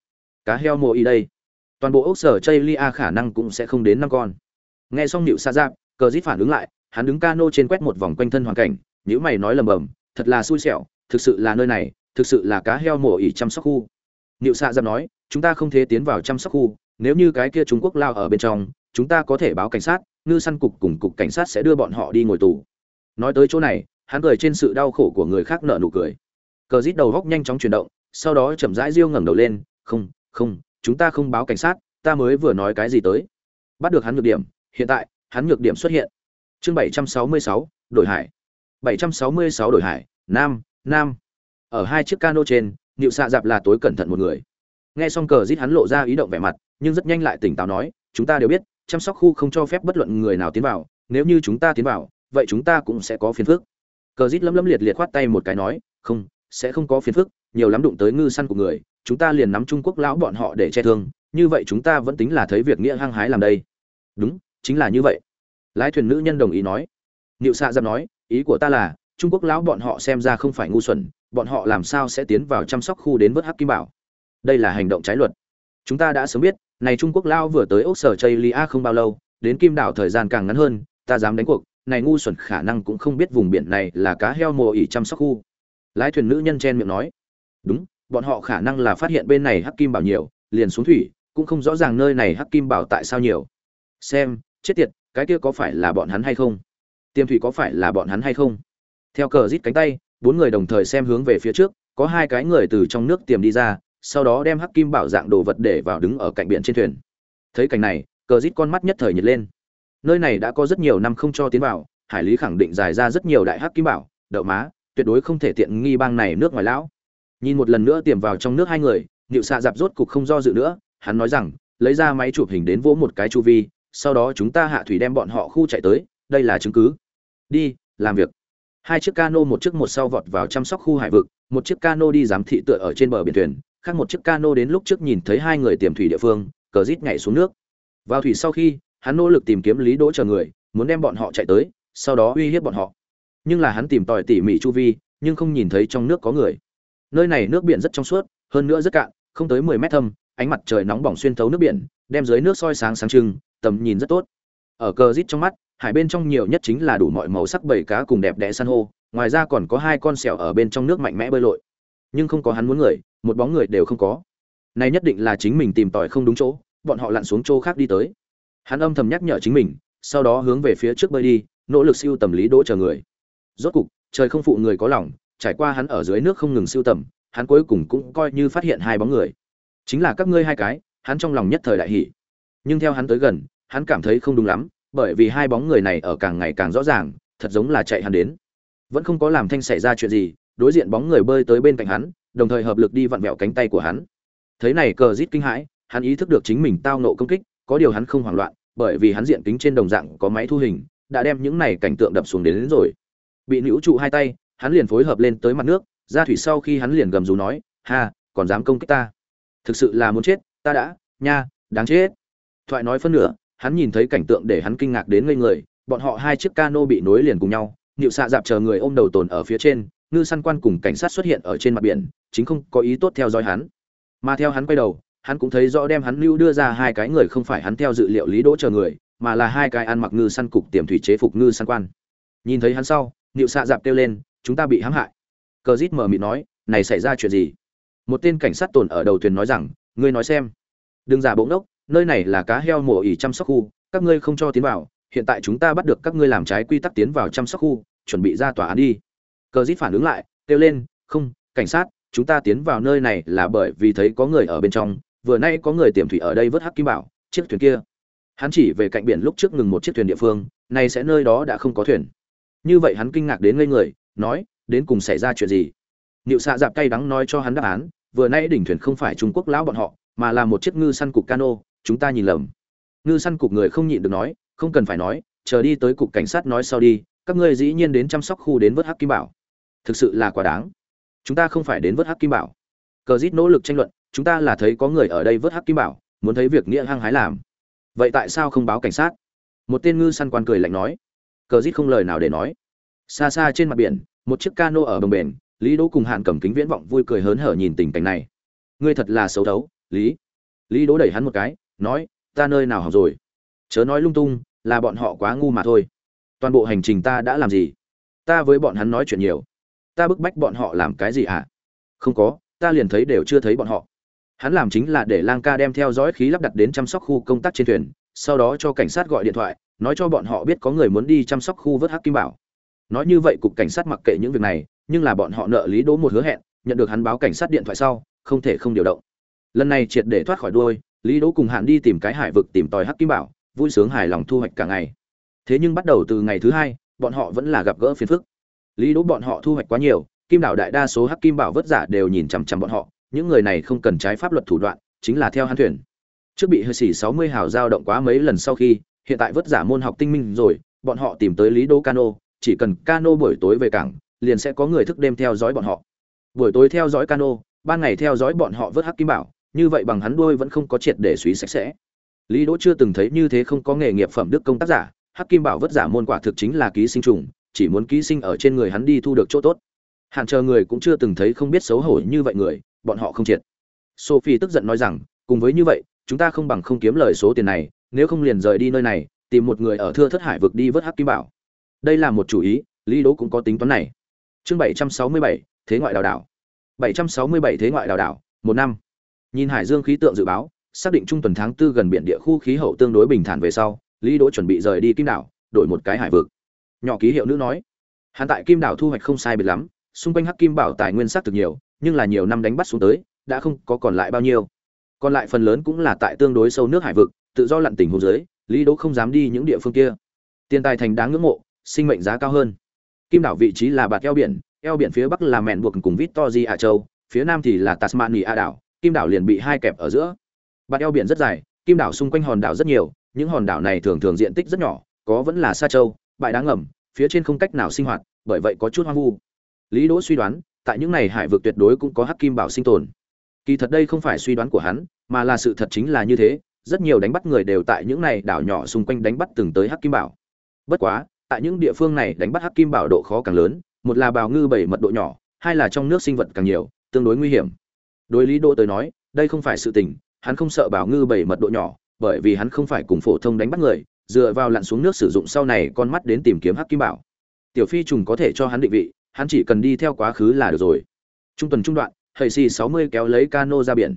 Speaker 1: Cá heo mồ ỉ đây, toàn bộ ốc sở Chaylia khả năng cũng sẽ không đến năm con. Nghe xong nịu xa Giáp, cờ dít phản ứng lại, hắn đứng cano trên quét một vòng quanh thân hoàn cảnh, nhữ mày nói lầm bầm thật là xui xẻo thực sự là nơi này thực sự là cá heo mổ ỉ chăm sóc khu. Nịu xa giam nói chúng ta không thể tiến vào chăm sóc khu nếu như cái kia trung quốc lao ở bên trong chúng ta có thể báo cảnh sát ngư săn cục cùng cục cảnh sát sẽ đưa bọn họ đi ngồi tù. Nói tới chỗ này hắn cười trên sự đau khổ của người khác nợ nụ cười. Cờ rít đầu góc nhanh chóng chuyển động sau đó chậm rãi riêu ngẩng đầu lên không không chúng ta không báo cảnh sát, ta mới vừa nói cái gì tới. Bắt được hắn nhược điểm, hiện tại, hắn nhược điểm xuất hiện. Chương bảy trăm sáu mươi sáu, đổi hải. bảy trăm sáu mươi sáu đổi hải, nam nam. Ở hai chiếc cano trên nịu xạ dạp là tối cẩn thận một người. Nghe xong cờ rít hắn lộ ra ý động vẻ mặt, nhưng rất nhanh lại tỉnh táo nói, chúng ta đều biết, chăm sóc khu không cho phép bất luận người nào tiến vào, nếu như chúng ta tiến vào, vậy chúng ta cũng sẽ có phiền phức. Cờ rít lấm lấm liệt liệt khoát tay một cái nói, không, sẽ không có phiền phức, nhiều lắm đụng tới ngư săn của người chúng ta liền nắm trung quốc lão bọn họ để che thương, như vậy chúng ta vẫn tính là thấy việc nghĩa hăng hái làm đây. Đúng, chính là như vậy. Lái thuyền nữ nhân đồng ý nói. Niệu xạ giáp nói, ý của ta là, trung quốc lão bọn họ xem ra không phải ngu xuẩn, bọn họ làm sao sẽ tiến vào chăm sóc khu đến vớt hắc kim bảo? Đây là hành động trái luật. Chúng ta đã sớm biết, này trung quốc lão vừa tới ốc sở chây lia không bao lâu, đến kim đảo thời gian càng ngắn hơn, ta dám đánh cuộc, này ngu xuẩn khả năng cũng không biết vùng biển này là cá heo mồ ỉ chăm sóc khu. Lái thuyền nữ nhân chen miệng nói. Đúng bọn họ khả năng là phát hiện bên này hắc kim bảo nhiều, liền xuống thủy, cũng không rõ ràng nơi này hắc kim bảo tại sao nhiều. Xem, chết tiệt, cái kia có phải là bọn hắn hay không? Tiêm thủy có phải là bọn hắn hay không? Theo cờ rít cánh tay, bốn người đồng thời xem hướng về phía trước, có hai cái người từ trong nước tiềm đi ra, sau đó đem hắc kim bảo dạng đồ vật để vào đứng ở cạnh biển trên thuyền. Thấy cảnh này, cờ rít con mắt nhất thời nhiệt lên. Nơi này đã có rất nhiều năm không cho tiến vào, hải lý khẳng định dài ra rất nhiều đại hắc kim bảo, đậu má, tuyệt đối không thể tiện nghi bang này nước ngoài lão nhìn một lần nữa tiềm vào trong nước hai người nịu xạ dạp rốt cục không do dự nữa, hắn nói rằng, lấy ra máy chụp hình đến vỗ một cái chu vi, sau đó chúng ta hạ thủy đem bọn họ khu chạy tới, đây là chứng cứ. Đi, làm việc. Hai chiếc cano một chiếc một sau vọt vào chăm sóc khu hải vực, một chiếc cano đi giám thị tựa ở trên bờ biển thuyền, khác một chiếc cano đến lúc trước nhìn thấy hai người tiềm thủy địa phương, cờ rít nhảy xuống nước. Vào thủy sau khi, hắn nỗ lực tìm kiếm lý đỗ chờ người, muốn đem bọn họ chạy tới, sau đó uy hiếp bọn họ. Nhưng là hắn tìm tòi tỉ mỉ chu vi, nhưng không nhìn thấy trong nước có người nơi này nước biển rất trong suốt, hơn nữa rất cạn, không tới mười mét thâm, ánh mặt trời nóng bỏng xuyên thấu nước biển, đem dưới nước soi sáng sáng trưng, tầm nhìn rất tốt. Ở cờ rít trong mắt, hải bên trong nhiều nhất chính là đủ mọi màu sắc bầy cá cùng đẹp đẽ san hô, ngoài ra còn có hai con sẹo ở bên trong nước mạnh mẽ bơi lội. Nhưng không có hắn muốn người, một bóng người đều không có. Này nhất định là chính mình tìm tòi không đúng chỗ, bọn họ lặn xuống chỗ khác đi tới. Hắn âm thầm nhắc nhở chính mình, sau đó hướng về phía trước bơi đi, nỗ lực siêu tầm lý đỗ chờ người. Rốt cục, trời không phụ người có lòng trải qua hắn ở dưới nước không ngừng siêu tầm hắn cuối cùng cũng coi như phát hiện hai bóng người. Chính là các ngươi hai cái hắn trong lòng nhất thời đại hỉ, nhưng theo hắn tới gần hắn cảm thấy không đúng lắm bởi vì hai bóng người này ở càng ngày càng rõ ràng thật giống là chạy hắn đến. Vẫn không có làm thanh xảy ra chuyện gì đối diện bóng người bơi tới bên cạnh hắn đồng thời hợp lực đi vặn vẹo cánh tay của hắn. Thấy này cờ rít kinh hãi hắn ý thức được chính mình tao nộ công kích có điều hắn không hoảng loạn bởi vì hắn diện kính trên đồng dạng có máy thu hình đã đem những này cảnh tượng đập xuống đến, đến rồi. Bị nữu trụ hai tay hắn liền phối hợp lên tới mặt nước, ra thủy sau khi hắn liền gầm rú nói, ha, còn dám công kích ta? Thực sự là muốn chết, ta đã, nha, đáng chết. Thoại nói phân nửa, hắn nhìn thấy cảnh tượng để hắn kinh ngạc đến ngây người, bọn họ hai chiếc cano bị nối liền cùng nhau nịu xạ dạp chờ người ôm đầu tồn ở phía trên, ngư săn quan cùng cảnh sát xuất hiện ở trên mặt biển, chính không có ý tốt theo dõi hắn. Mà theo hắn quay đầu, hắn cũng thấy rõ đem hắn lưu đưa ra hai cái người không phải hắn theo dự liệu lý đỗ chờ người, mà là hai cái ăn mặc ngư săn cục tiềm thủy chế phục ngư săn quan. Nhìn thấy hắn sau nịu xạ dạp kêu lên chúng ta bị hãm hại. Cờ rít mờ mịt nói, này xảy ra chuyện gì? Một tên cảnh sát tồn ở đầu thuyền nói rằng, ngươi nói xem. Đừng giả bỗng đốc nơi này là cá heo mổ ỉ chăm sóc khu, các ngươi không cho tiến vào, hiện tại chúng ta bắt được các ngươi làm trái quy tắc tiến vào chăm sóc khu, chuẩn bị ra tòa án đi. Cờ rít phản ứng lại, kêu lên, không, cảnh sát, chúng ta tiến vào nơi này là bởi vì thấy có người ở bên trong, vừa nay có người tiềm thủy ở đây vớt hắc kim bảo, chiếc thuyền kia. Hắn chỉ về cạnh biển lúc trước ngừng một chiếc thuyền địa phương này sẽ nơi đó đã không có thuyền. Như vậy hắn kinh ngạc đến ngây người nói, đến cùng xảy ra chuyện gì? Niệu xạ dạp cay đắng nói cho hắn đáp án, vừa nay đỉnh thuyền không phải trung quốc lão bọn họ, mà là một chiếc ngư săn cục cano, chúng ta nhìn lầm. Ngư săn cục người không nhịn được nói, không cần phải nói, chờ đi tới cục cảnh sát nói sau đi, các ngươi dĩ nhiên đến chăm sóc khu đến vớt hắc kim bảo. Thực sự là quá đáng. Chúng ta không phải đến vớt hắc kim bảo. Cờ rít nỗ lực tranh luận, chúng ta là thấy có người ở đây vớt hắc kim bảo, muốn thấy việc nghĩa hăng hái làm. Vậy tại sao không báo cảnh sát? Một tên ngư săn quan cười lạnh nói. Cờ rít không lời nào để nói xa xa trên mặt biển, một chiếc cano ở bồng bền lý đỗ cùng hạn cầm kính viễn vọng vui cười hớn hở nhìn tình cảnh này. Ngươi thật là xấu thấu, lý. Lý đỗ đẩy hắn một cái, nói, ta nơi nào học rồi? Chớ nói lung tung, là bọn họ quá ngu mà thôi. Toàn bộ hành trình ta đã làm gì? Ta với bọn hắn nói chuyện nhiều. Ta bức bách bọn họ làm cái gì hả? À? không có, ta liền thấy đều chưa thấy bọn họ. Hắn làm chính là để lang ca đem theo dõi khí lắp đặt đến chăm sóc khu công tác trên thuyền, sau đó cho cảnh sát gọi điện thoại, nói cho bọn họ biết có người muốn đi chăm sóc khu vớt hắc kim bảo nói như vậy cục cảnh sát mặc kệ những việc này, nhưng là bọn họ nợ lý đỗ một hứa hẹn, nhận được hắn báo cảnh sát điện thoại sau, không thể không điều động. Lần này triệt để thoát khỏi đuôi, lý đỗ cùng hạn đi tìm cái hải vực tìm tòi hắc kim bảo, vui sướng hài lòng thu hoạch cả ngày. Thế nhưng bắt đầu từ ngày thứ hai, bọn họ vẫn là gặp gỡ phiền phức. Lý đỗ bọn họ thu hoạch quá nhiều, kim đảo đại đa số hắc kim bảo vớt giả đều nhìn chằm chằm bọn họ, những người này không cần trái pháp luật thủ đoạn, chính là theo hắn thuyền. Trước bị hơi xỉ sáu mươi hào giao động quá mấy lần sau khi, hiện tại vớt giả môn học tinh minh rồi, bọn họ tìm tới lý đỗ cano chỉ cần cano buổi tối về cảng, liền sẽ có người thức đêm theo dõi bọn họ. Buổi tối theo dõi cano, ban ngày theo dõi bọn họ vớt hắc kim bảo, như vậy bằng hắn đuôi vẫn không có triệt để suy sạch sẽ. Lý đỗ chưa từng thấy như thế không có nghề nghiệp phẩm đức công tác giả, hắc kim bảo vất giả môn quả thực chính là ký sinh trùng, chỉ muốn ký sinh ở trên người hắn đi thu được chỗ tốt. Hàng chờ người cũng chưa từng thấy không biết xấu hổ như vậy người, bọn họ không triệt. Sophie tức giận nói rằng, cùng với như vậy, chúng ta không bằng không kiếm lời số tiền này, nếu không liền rời đi nơi này, tìm một người ở thưa thất hải vực đi vớt hắc kim bảo đây là một chủ ý, lý đỗ cũng có tính toán này. Chương bảy trăm sáu mươi bảy, thế ngoại đào đảo. bảy trăm sáu mươi bảy, thế ngoại đào đảo, một năm. Nhìn hải dương khí tượng dự báo, xác định trung tuần tháng tư gần biển địa khu khí hậu tương đối bình thản về sau, lý đỗ chuẩn bị rời đi kim đảo, đổi một cái hải vực. Nhỏ ký hiệu nữ nói, hắn tại kim đảo thu hoạch không sai biệt lắm, xung quanh hắc kim bảo tài nguyên sắc thực nhiều, nhưng là nhiều năm đánh bắt xuống tới, đã không có còn lại bao nhiêu. Còn lại phần lớn cũng là tại tương đối sâu nước hải vực, tự do lặn tỉnh hồ dưới, lý đỗ không dám đi những địa phương kia. Tiền tài thành đáng ngưỡng mộ sinh mệnh giá cao hơn. Kim đảo vị trí là bạt eo biển eo biển phía bắc là mẹn buộc cùng victoria châu, phía nam thì là tasmania đảo, kim đảo liền bị hai kẹp ở giữa. Bạt eo biển rất dài, kim đảo xung quanh hòn đảo rất nhiều, những hòn đảo này thường thường diện tích rất nhỏ, có vẫn là sa châu, bãi đá ngầm, phía trên không cách nào sinh hoạt, bởi vậy có chút hoang vu. Lý đỗ suy đoán, tại những này hải vực tuyệt đối cũng có hắc kim bảo sinh tồn. Kỳ thật đây không phải suy đoán của hắn, mà là sự thật chính là như thế, rất nhiều đánh bắt người đều tại những này đảo nhỏ xung quanh đánh bắt từng tới hắc kim bảo. Bất quá tại những địa phương này đánh bắt hắc kim bảo độ khó càng lớn, một là bào ngư bảy mật độ nhỏ, hai là trong nước sinh vật càng nhiều, tương đối nguy hiểm. Đối lý đỗ tới nói, đây không phải sự tình, hắn không sợ bào ngư bảy mật độ nhỏ, bởi vì hắn không phải cùng phổ thông đánh bắt người, dựa vào lặn xuống nước sử dụng sau này con mắt đến tìm kiếm hắc kim bảo. Tiểu phi trùng có thể cho hắn định vị, hắn chỉ cần đi theo quá khứ là được rồi. Trung tuần trung đoạn, hầy xì sáu mươi kéo lấy cano ra biển.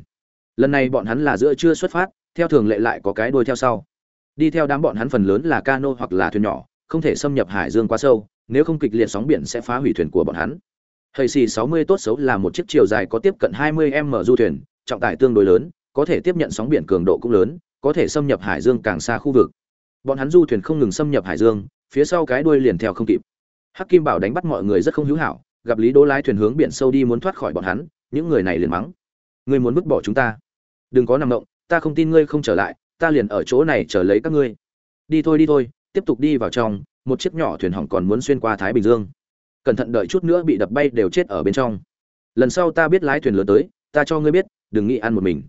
Speaker 1: Lần này bọn hắn là giữa trưa xuất phát, theo thường lệ lại có cái đuôi theo sau. Đi theo đám bọn hắn phần lớn là cano hoặc là thuyền nhỏ không thể xâm nhập hải dương quá sâu, nếu không kịch liệt sóng biển sẽ phá hủy thuyền của bọn hắn. Hầy xì sáu mươi tốt xấu là một chiếc chiều dài có tiếp cận hai mươi m du thuyền, trọng tải tương đối lớn, có thể tiếp nhận sóng biển cường độ cũng lớn, có thể xâm nhập hải dương càng xa khu vực. Bọn hắn du thuyền không ngừng xâm nhập hải dương, phía sau cái đuôi liền theo không kịp. Hắc kim bảo đánh bắt mọi người rất không hữu hảo, gặp lý đỗ lái thuyền hướng biển sâu đi muốn thoát khỏi bọn hắn, những người này liền mắng. Ngươi muốn vứt bỏ chúng ta? Đừng có nằm động, ta không tin ngươi không trở lại, ta liền ở chỗ này chờ lấy các ngươi. Đi thôi đi thôi tiếp tục đi vào trong, một chiếc nhỏ thuyền hỏng còn muốn xuyên qua thái bình dương. Cẩn thận đợi chút nữa bị đập bay đều chết ở bên trong. Lần sau ta biết lái thuyền lớn tới, ta cho ngươi biết, đừng nghĩ ăn một mình.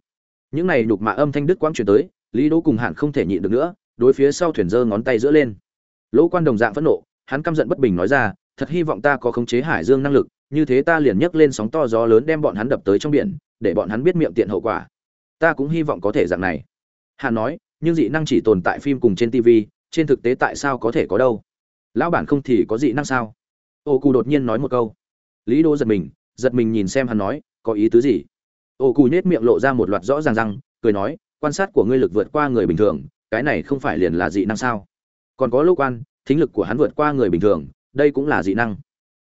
Speaker 1: Những này nhục mạ âm thanh đức quang truyền tới, lý đỗ cùng hạn không thể nhịn được nữa, đối phía sau thuyền giơ ngón tay giữa lên. Lỗ quan đồng dạng phẫn nộ, hắn căm giận bất bình nói ra, thật hy vọng ta có khống chế hải dương năng lực, như thế ta liền nhấc lên sóng to gió lớn đem bọn hắn đập tới trong biển, để bọn hắn biết miệng tiện hậu quả. Ta cũng hy vọng có thể dạng này. Hạn nói, nhưng dị năng chỉ tồn tại phim cùng trên tv trên thực tế tại sao có thể có đâu? Lão bản không thì có dị năng sao? Ô cù đột nhiên nói một câu. Lý đô giật mình giật mình nhìn xem hắn nói, có ý tứ gì? Ô cù nhếch miệng lộ ra một loạt rõ ràng răng, cười nói, quan sát của ngươi lực vượt qua người bình thường, cái này không phải liền là dị năng sao? Còn có lỗ quan, thính lực của hắn vượt qua người bình thường, đây cũng là dị năng.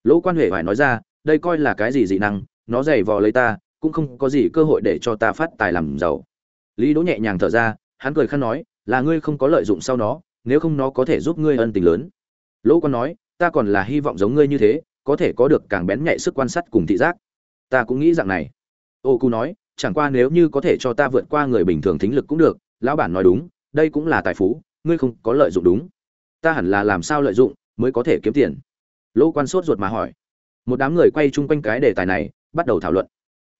Speaker 1: Lỗ quan huệ phải nói ra, đây coi là cái gì dị năng? Nó dày vò lấy ta, cũng không có gì cơ hội để cho ta phát tài làm giàu. Lý đỗ nhẹ nhàng thở ra, hắn cười khăn nói, là ngươi không có lợi dụng sau nó nếu không nó có thể giúp ngươi ân tình lớn. Lỗ quan nói, ta còn là hy vọng giống ngươi như thế, có thể có được càng bén nhạy sức quan sát cùng thị giác. Ta cũng nghĩ dạng này. Ô cu nói, chẳng qua nếu như có thể cho ta vượt qua người bình thường thính lực cũng được, lão bản nói đúng, đây cũng là tài phú, ngươi không có lợi dụng đúng. Ta hẳn là làm sao lợi dụng mới có thể kiếm tiền? Lỗ quan sốt ruột mà hỏi. Một đám người quay chung quanh cái đề tài này, bắt đầu thảo luận.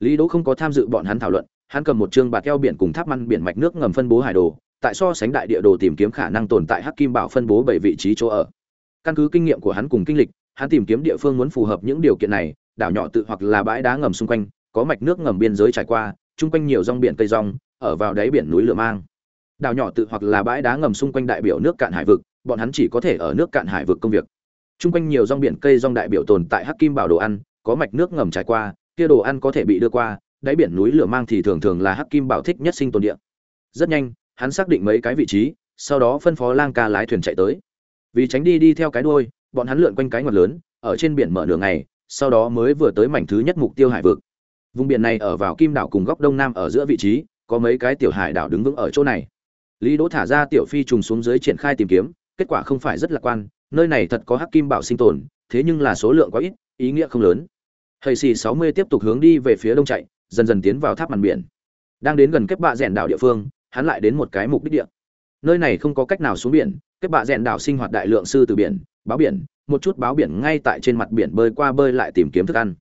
Speaker 1: Lý đỗ không có tham dự bọn hắn thảo luận, hắn cầm một chương bạt keo biển cùng tháp măn biển mạch nước ngầm phân bố hải đồ tại so sánh đại địa đồ tìm kiếm khả năng tồn tại hắc kim bảo phân bố bảy vị trí chỗ ở. Căn cứ kinh nghiệm của hắn cùng kinh lịch, hắn tìm kiếm địa phương muốn phù hợp những điều kiện này, đảo nhỏ tự hoặc là bãi đá ngầm xung quanh, có mạch nước ngầm biên giới trải qua, chung quanh nhiều rong biển cây rong, ở vào đáy biển núi lửa mang. Đảo nhỏ tự hoặc là bãi đá ngầm xung quanh đại biểu nước cạn hải vực, bọn hắn chỉ có thể ở nước cạn hải vực công việc. Chung quanh nhiều rong biển cây rong đại biểu tồn tại hắc kim bảo đồ ăn, có mạch nước ngầm trải qua, kia đồ ăn có thể bị đưa qua, đáy biển núi lửa mang thì thường thường là hắc kim bảo thích nhất sinh tồn địa. Rất nhanh hắn xác định mấy cái vị trí sau đó phân phó lang ca lái thuyền chạy tới. Vì tránh đi đi theo cái đuôi bọn hắn lượn quanh cái ngọt lớn ở trên biển mở nửa ngày sau đó mới vừa tới mảnh thứ nhất mục tiêu hải vực. Vùng biển này ở vào kim đảo cùng góc đông nam ở giữa vị trí có mấy cái tiểu hải đảo đứng vững ở chỗ này. Lý đỗ thả ra tiểu phi trùng xuống dưới triển khai tìm kiếm kết quả không phải rất lạc quan nơi này thật có hắc kim bảo sinh tồn thế nhưng là số lượng quá ít ý nghĩa không lớn. Hầy xì 60 tiếp tục hướng đi về phía đông chạy, dần dần tiến vào tháp màn biển. Đang đến gần kết bạ rèn đảo địa phương, hắn lại đến một cái mục đích địa. Nơi này không có cách nào xuống biển, các bạ rèn đảo sinh hoạt đại lượng sư từ biển, báo biển, một chút báo biển ngay tại trên mặt biển bơi qua bơi lại tìm kiếm thức ăn.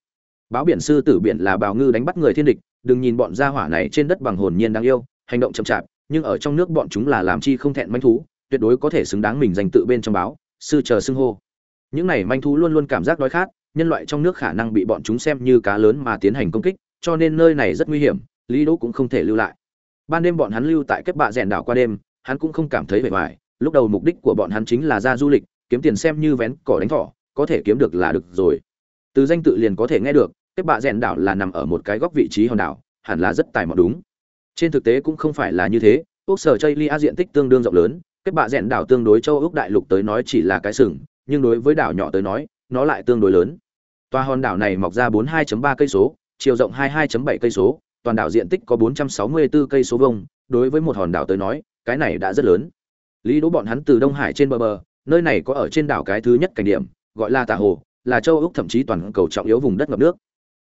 Speaker 1: Báo biển sư tử biển là bào ngư đánh bắt người thiên địch, đừng nhìn bọn gia hỏa này trên đất bằng hồn nhiên đáng yêu, hành động chậm chạp, nhưng ở trong nước bọn chúng là làm chi không thẹn manh thú, tuyệt đối có thể xứng đáng mình dành tự bên trong báo, sư chờ xưng hô. Những này manh thú luôn luôn cảm giác đói khát, nhân loại trong nước khả năng bị bọn chúng xem như cá lớn mà tiến hành công kích, cho nên nơi này rất nguy hiểm, Lý Đỗ cũng không thể lưu lại. Ban đêm bọn hắn lưu tại kết bạ rèn đảo qua đêm, hắn cũng không cảm thấy vẻ vải, lúc đầu mục đích của bọn hắn chính là ra du lịch, kiếm tiền xem như vén cỏ đánh thỏ, có thể kiếm được là được rồi. Từ danh tự liền có thể nghe được, kết bạ rèn đảo là nằm ở một cái góc vị trí hòn đảo, hẳn là rất tài mọt đúng. Trên thực tế cũng không phải là như thế, quốc sở Chaylia diện tích tương đương rộng lớn, kết bạ rèn đảo tương đối châu ước đại lục tới nói chỉ là cái sừng, nhưng đối với đảo nhỏ tới nói, nó lại tương đối lớn. Toa hòn đảo này mọc ra 42.3 cây số, chiều rộng 22.7 cây số, toàn đảo diện tích có 464 cây số vuông, đối với một hòn đảo tới nói, cái này đã rất lớn. Lý Đỗ bọn hắn từ Đông Hải trên bờ bờ, nơi này có ở trên đảo cái thứ nhất cảnh điểm, gọi là Tả Hồ, là châu Úc thậm chí toàn cầu trọng yếu vùng đất ngập nước.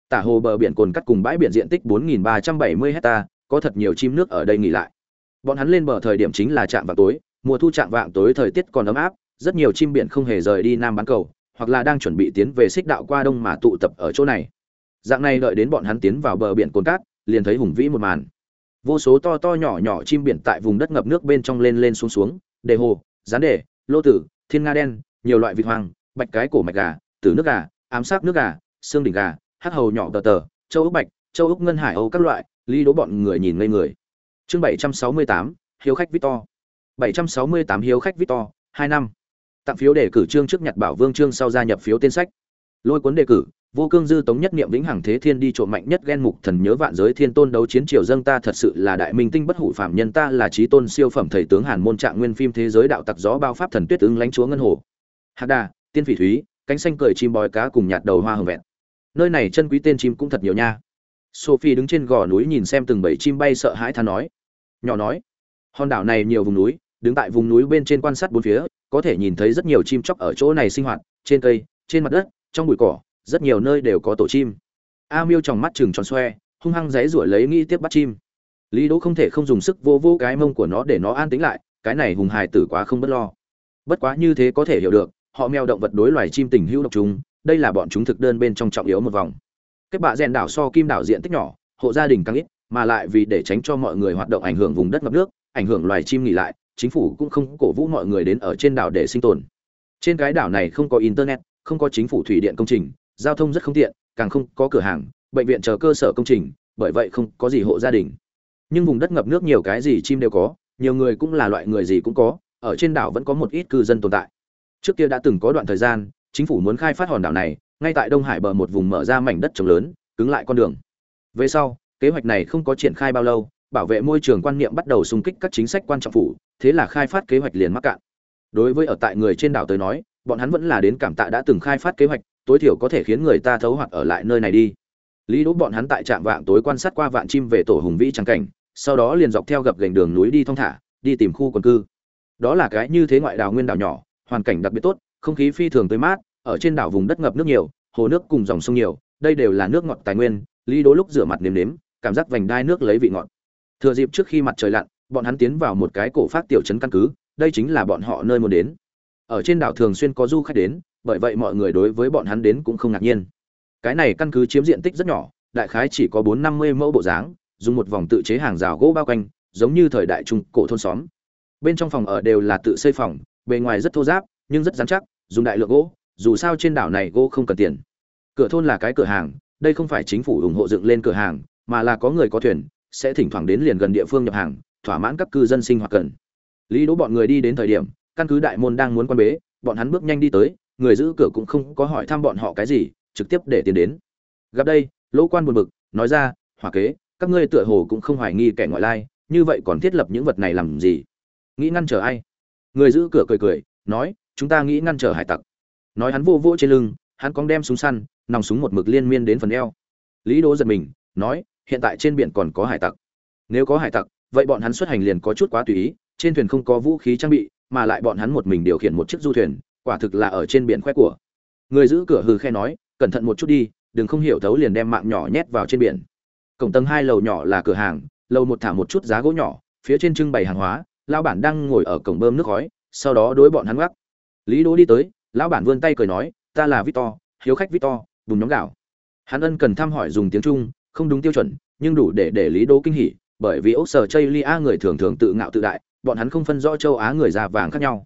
Speaker 1: Tả Hồ bờ biển cồn cắt cùng bãi biển diện tích 4370 hecta, có thật nhiều chim nước ở đây nghỉ lại. Bọn hắn lên bờ thời điểm chính là trạm vào tối, mùa thu trạm vạng tối thời tiết còn ấm áp, rất nhiều chim biển không hề rời đi nam bán cầu, hoặc là đang chuẩn bị tiến về xích đạo qua đông mà tụ tập ở chỗ này dạng này đợi đến bọn hắn tiến vào bờ biển cồn cát liền thấy hùng vĩ một màn. Vô số to to nhỏ nhỏ chim biển tại vùng đất ngập nước bên trong lên lên xuống xuống, đề hồ rán đề, lô tử, thiên nga đen, nhiều loại vịt hoang, bạch cái cổ mạch gà, tử nước gà, ám sát nước gà, xương đỉnh gà, hắc hầu nhỏ tờ tờ, châu úc bạch, châu úc ngân hải âu các loại ly đố bọn người nhìn ngây người. Chương bảy trăm sáu mươi tám, hiếu khách victor. bảy trăm sáu mươi tám, hiếu khách victor, hai năm. Tặng phiếu đề cử trương trước nhặt bảo vương trương sau gia nhập phiếu tên sách. Lôi cuốn đề cử vô cương dư tống nhất niệm vĩnh hằng thế thiên đi trộm mạnh nhất ghen mục thần nhớ vạn giới thiên tôn đấu chiến triều dâng ta thật sự là đại minh tinh bất hủ phạm nhân, ta là trí tôn siêu phẩm thầy tướng hàn môn trạng nguyên phim thế giới đạo tặc gió bao pháp thần tuyết ứng lãnh chúa ngân hồ. Hạc đà, tiên phỉ thúy, cánh xanh cười chim bói cá cùng nhạt đầu hoa hồng vẹn. Nơi này chân quý tên chim cũng thật nhiều nha. Sophie đứng trên gò núi nhìn xem từng bầy chim bay sợ hãi than nói. Nhỏ nói, hòn đảo này nhiều vùng núi, đứng tại vùng núi bên trên quan sát bốn phía, có thể nhìn thấy rất nhiều chim chóc ở chỗ này sinh hoạt, trên cây, trên mặt đất, trong bụi cỏ rất nhiều nơi đều có tổ chim. A miêu trong mắt chừng tròn xoe, hung hăng dãy ruổi lấy nghĩ tiếp bắt chim. Lý đỗ không thể không dùng sức vô vô cái mông của nó để nó an tĩnh lại, cái này hùng hài tử quá không bất lo. Bất quá như thế có thể hiểu được, họ mèo động vật đối loài chim tình hữu độc chúng, đây là bọn chúng thực đơn bên trong trọng yếu một vòng. Kết bạ rèn đảo so kim đảo diện tích nhỏ, hộ gia đình càng ít, mà lại vì để tránh cho mọi người hoạt động ảnh hưởng vùng đất ngập nước, ảnh hưởng loài chim nghỉ lại, chính phủ cũng không cổ vũ mọi người đến ở trên đảo để sinh tồn. Trên cái đảo này không có internet, không có chính phủ thủy điện công trình giao thông rất không tiện, càng không có cửa hàng, bệnh viện chờ cơ sở công trình, bởi vậy không có gì hộ gia đình. Nhưng vùng đất ngập nước nhiều cái gì chim đều có, nhiều người cũng là loại người gì cũng có, ở trên đảo vẫn có một ít cư dân tồn tại. Trước kia đã từng có đoạn thời gian, chính phủ muốn khai phát hòn đảo này, ngay tại đông hải bờ một vùng mở ra mảnh đất trồng lớn, cứng lại con đường. Về sau, kế hoạch này không có triển khai bao lâu, bảo vệ môi trường quan niệm bắt đầu xung kích các chính sách quan trọng phủ, thế là khai phát kế hoạch liền mắc cạn. Đối với ở tại người trên đảo tới nói, bọn hắn vẫn là đến cảm tạ đã từng khai phát kế hoạch tối thiểu có thể khiến người ta thấu hoặc ở lại nơi này đi. Lý đỗ bọn hắn tại trạm vạng tối quan sát qua vạn chim về tổ hùng vĩ trắng cảnh, sau đó liền dọc theo gập gành đường núi đi thong thả, đi tìm khu quần cư. Đó là cái như thế ngoại đảo nguyên đảo nhỏ, hoàn cảnh đặc biệt tốt, không khí phi thường tươi mát, ở trên đảo vùng đất ngập nước nhiều, hồ nước cùng dòng sông nhiều, đây đều là nước ngọt tài nguyên, lý đỗ lúc rửa mặt nếm nếm, cảm giác vành đai nước lấy vị ngọt. Thừa dịp trước khi mặt trời lặn, bọn hắn tiến vào một cái cổ phát tiểu trấn căn cứ, đây chính là bọn họ nơi muốn đến. Ở trên đảo thường xuyên có du khách đến bởi vậy mọi người đối với bọn hắn đến cũng không ngạc nhiên. Cái này căn cứ chiếm diện tích rất nhỏ, đại khái chỉ có bốn năm mươi mẫu bộ dáng, dùng một vòng tự chế hàng rào gỗ bao quanh, giống như thời đại trung cổ thôn xóm. Bên trong phòng ở đều là tự xây phòng, bề ngoài rất thô giáp nhưng rất dán chắc, dùng đại lượng gỗ, dù sao trên đảo này gỗ không cần tiền. Cửa thôn là cái cửa hàng, đây không phải chính phủ ủng hộ dựng lên cửa hàng, mà là có người có thuyền, sẽ thỉnh thoảng đến liền gần địa phương nhập hàng, thỏa mãn các cư dân sinh hoạt cần. Lý đỗ bọn người đi đến thời điểm, căn cứ đại môn đang muốn quan bế, bọn hắn bước nhanh đi tới người giữ cửa cũng không có hỏi thăm bọn họ cái gì, trực tiếp để tiền đến. Gặp đây, lỗ quan buồn bực, nói ra, hỏa kế, các ngươi tựa hồ cũng không hoài nghi kẻ ngoại lai, như vậy còn thiết lập những vật này làm gì? Nghĩ ngăn trở ai? Người giữ cửa cười cười, nói, chúng ta nghĩ ngăn trở hải tặc. Nói hắn vô vô trên lưng, hắn cong đem súng săn, nòng súng một mực liên miên đến phần eo. Lý đỗ giật mình, nói, hiện tại trên biển còn có hải tặc. Nếu có hải tặc, vậy bọn hắn xuất hành liền có chút quá tùy ý, trên thuyền không có vũ khí trang bị, mà lại bọn hắn một mình điều khiển một chiếc du thuyền quả thực là ở trên biển khoe của. Người giữ cửa hừ khe nói, cẩn thận một chút đi, đừng không hiểu thấu liền đem mạng nhỏ nhét vào trên biển. Cổng tầng hai lầu nhỏ là cửa hàng, lầu một thả một chút giá gỗ nhỏ, phía trên trưng bày hàng hóa, lão bản đang ngồi ở cổng bơm nước khói, sau đó đối bọn hắn gác. Lý đỗ đi tới, lão bản vươn tay cười nói, ta là victor, hiếu khách victor bùn nhóm gạo. Hắn ân cần thăm hỏi dùng tiếng trung, không đúng tiêu chuẩn, nhưng đủ để để lý đỗ kinh hỉ, bởi vì ốc sở chây lia người thường thường tự ngạo tự đại, bọn hắn không phân rõ châu á người già vàng khác nhau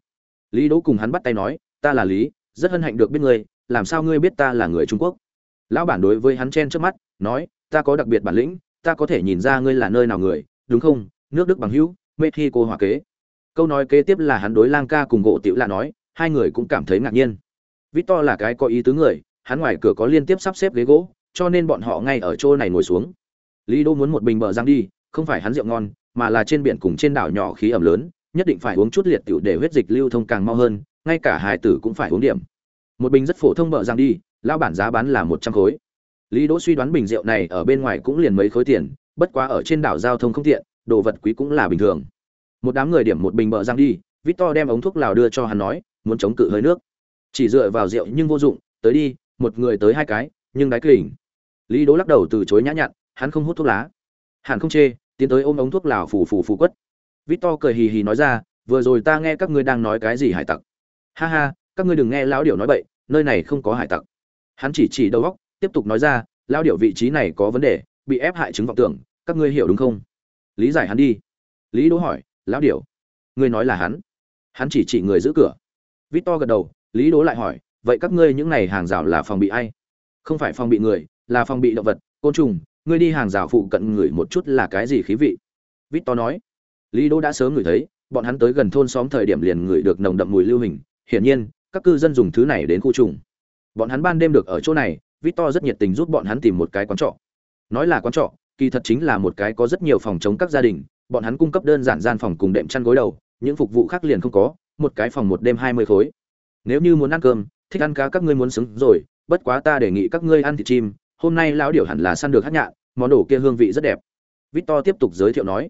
Speaker 1: lý đỗ cùng hắn bắt tay nói, ta là lý, rất hân hạnh được biết ngươi, làm sao ngươi biết ta là người trung quốc? Lão bản đối với hắn chen trước mắt, nói, ta có đặc biệt bản lĩnh, ta có thể nhìn ra ngươi là nơi nào người, đúng không? Nước đức bằng hữu, Mexico hòa kế. Câu nói kế tiếp là hắn đối lang ca cùng gỗ tiểu lạ nói, hai người cũng cảm thấy ngạc nhiên. Victor là cái có ý tứ người, hắn ngoài cửa có liên tiếp sắp xếp ghế gỗ, cho nên bọn họ ngay ở chỗ này ngồi xuống. Lý đô muốn một bình bờ giang đi, không phải hắn rượu ngon, mà là trên biển cùng trên đảo nhỏ khí ẩm lớn nhất định phải uống chút liệt tiểu để huyết dịch lưu thông càng mau hơn, ngay cả hài tử cũng phải uống điểm. Một bình rất phổ thông bợ rằng đi, lão bản giá bán là một trăm khối. Lý đỗ suy đoán bình rượu này ở bên ngoài cũng liền mấy khối tiền, bất quá ở trên đảo giao thông không tiện, đồ vật quý cũng là bình thường. Một đám người điểm một bình bợ rằng đi, victor đem ống thuốc lào đưa cho hắn nói, muốn chống cự hơi nước. Chỉ dựa vào rượu nhưng vô dụng, tới đi, một người tới hai cái, nhưng đái kỉnh lý đỗ lắc đầu từ chối nhã nhặn, hắn không hút thuốc lá. Hàn không chê, tiến tới ôm ống thuốc lào phủ phủ phủ quất victor cười hì hì nói ra, vừa rồi ta nghe các ngươi đang nói cái gì hải tặc? Ha ha, các ngươi đừng nghe lão điểu nói bậy, nơi này không có hải tặc. Hắn chỉ chỉ đầu góc, tiếp tục nói ra, lão điểu vị trí này có vấn đề, bị ép hại chứng vọng tưởng, các ngươi hiểu đúng không? Lý giải hắn đi. Lý đỗ hỏi, lão điểu, ngươi nói là hắn? Hắn chỉ chỉ người giữ cửa. Victor gật đầu, lý đỗ lại hỏi, vậy các ngươi những này hàng rào là phòng bị ai? Không phải phòng bị người, là phòng bị động vật, côn trùng, ngươi đi hàng rào phụ cận người một chút là cái gì khí vị? Victor nói lý đỗ đã sớm ngửi thấy, bọn hắn tới gần thôn xóm thời điểm liền ngửi được nồng đậm mùi lưu hình, hiển nhiên, các cư dân dùng thứ này đến khu trùng. Bọn hắn ban đêm được ở chỗ này victor rất nhiệt tình giúp bọn hắn tìm một cái quán trọ. Nói là quán trọ, kỳ thật chính là một cái có rất nhiều phòng chống các gia đình, bọn hắn cung cấp đơn giản gian phòng cùng đệm chăn gối đầu, những phục vụ khác liền không có, một cái phòng một đêm hai mươi khối. Nếu như muốn ăn cơm, thích ăn cá các ngươi muốn xứng rồi, bất quá ta đề nghị các ngươi ăn thịt chim, hôm nay lão điểu hẳn là săn được hát nhạn, món đồ kia hương vị rất đẹp. Victor tiếp tục giới thiệu nói.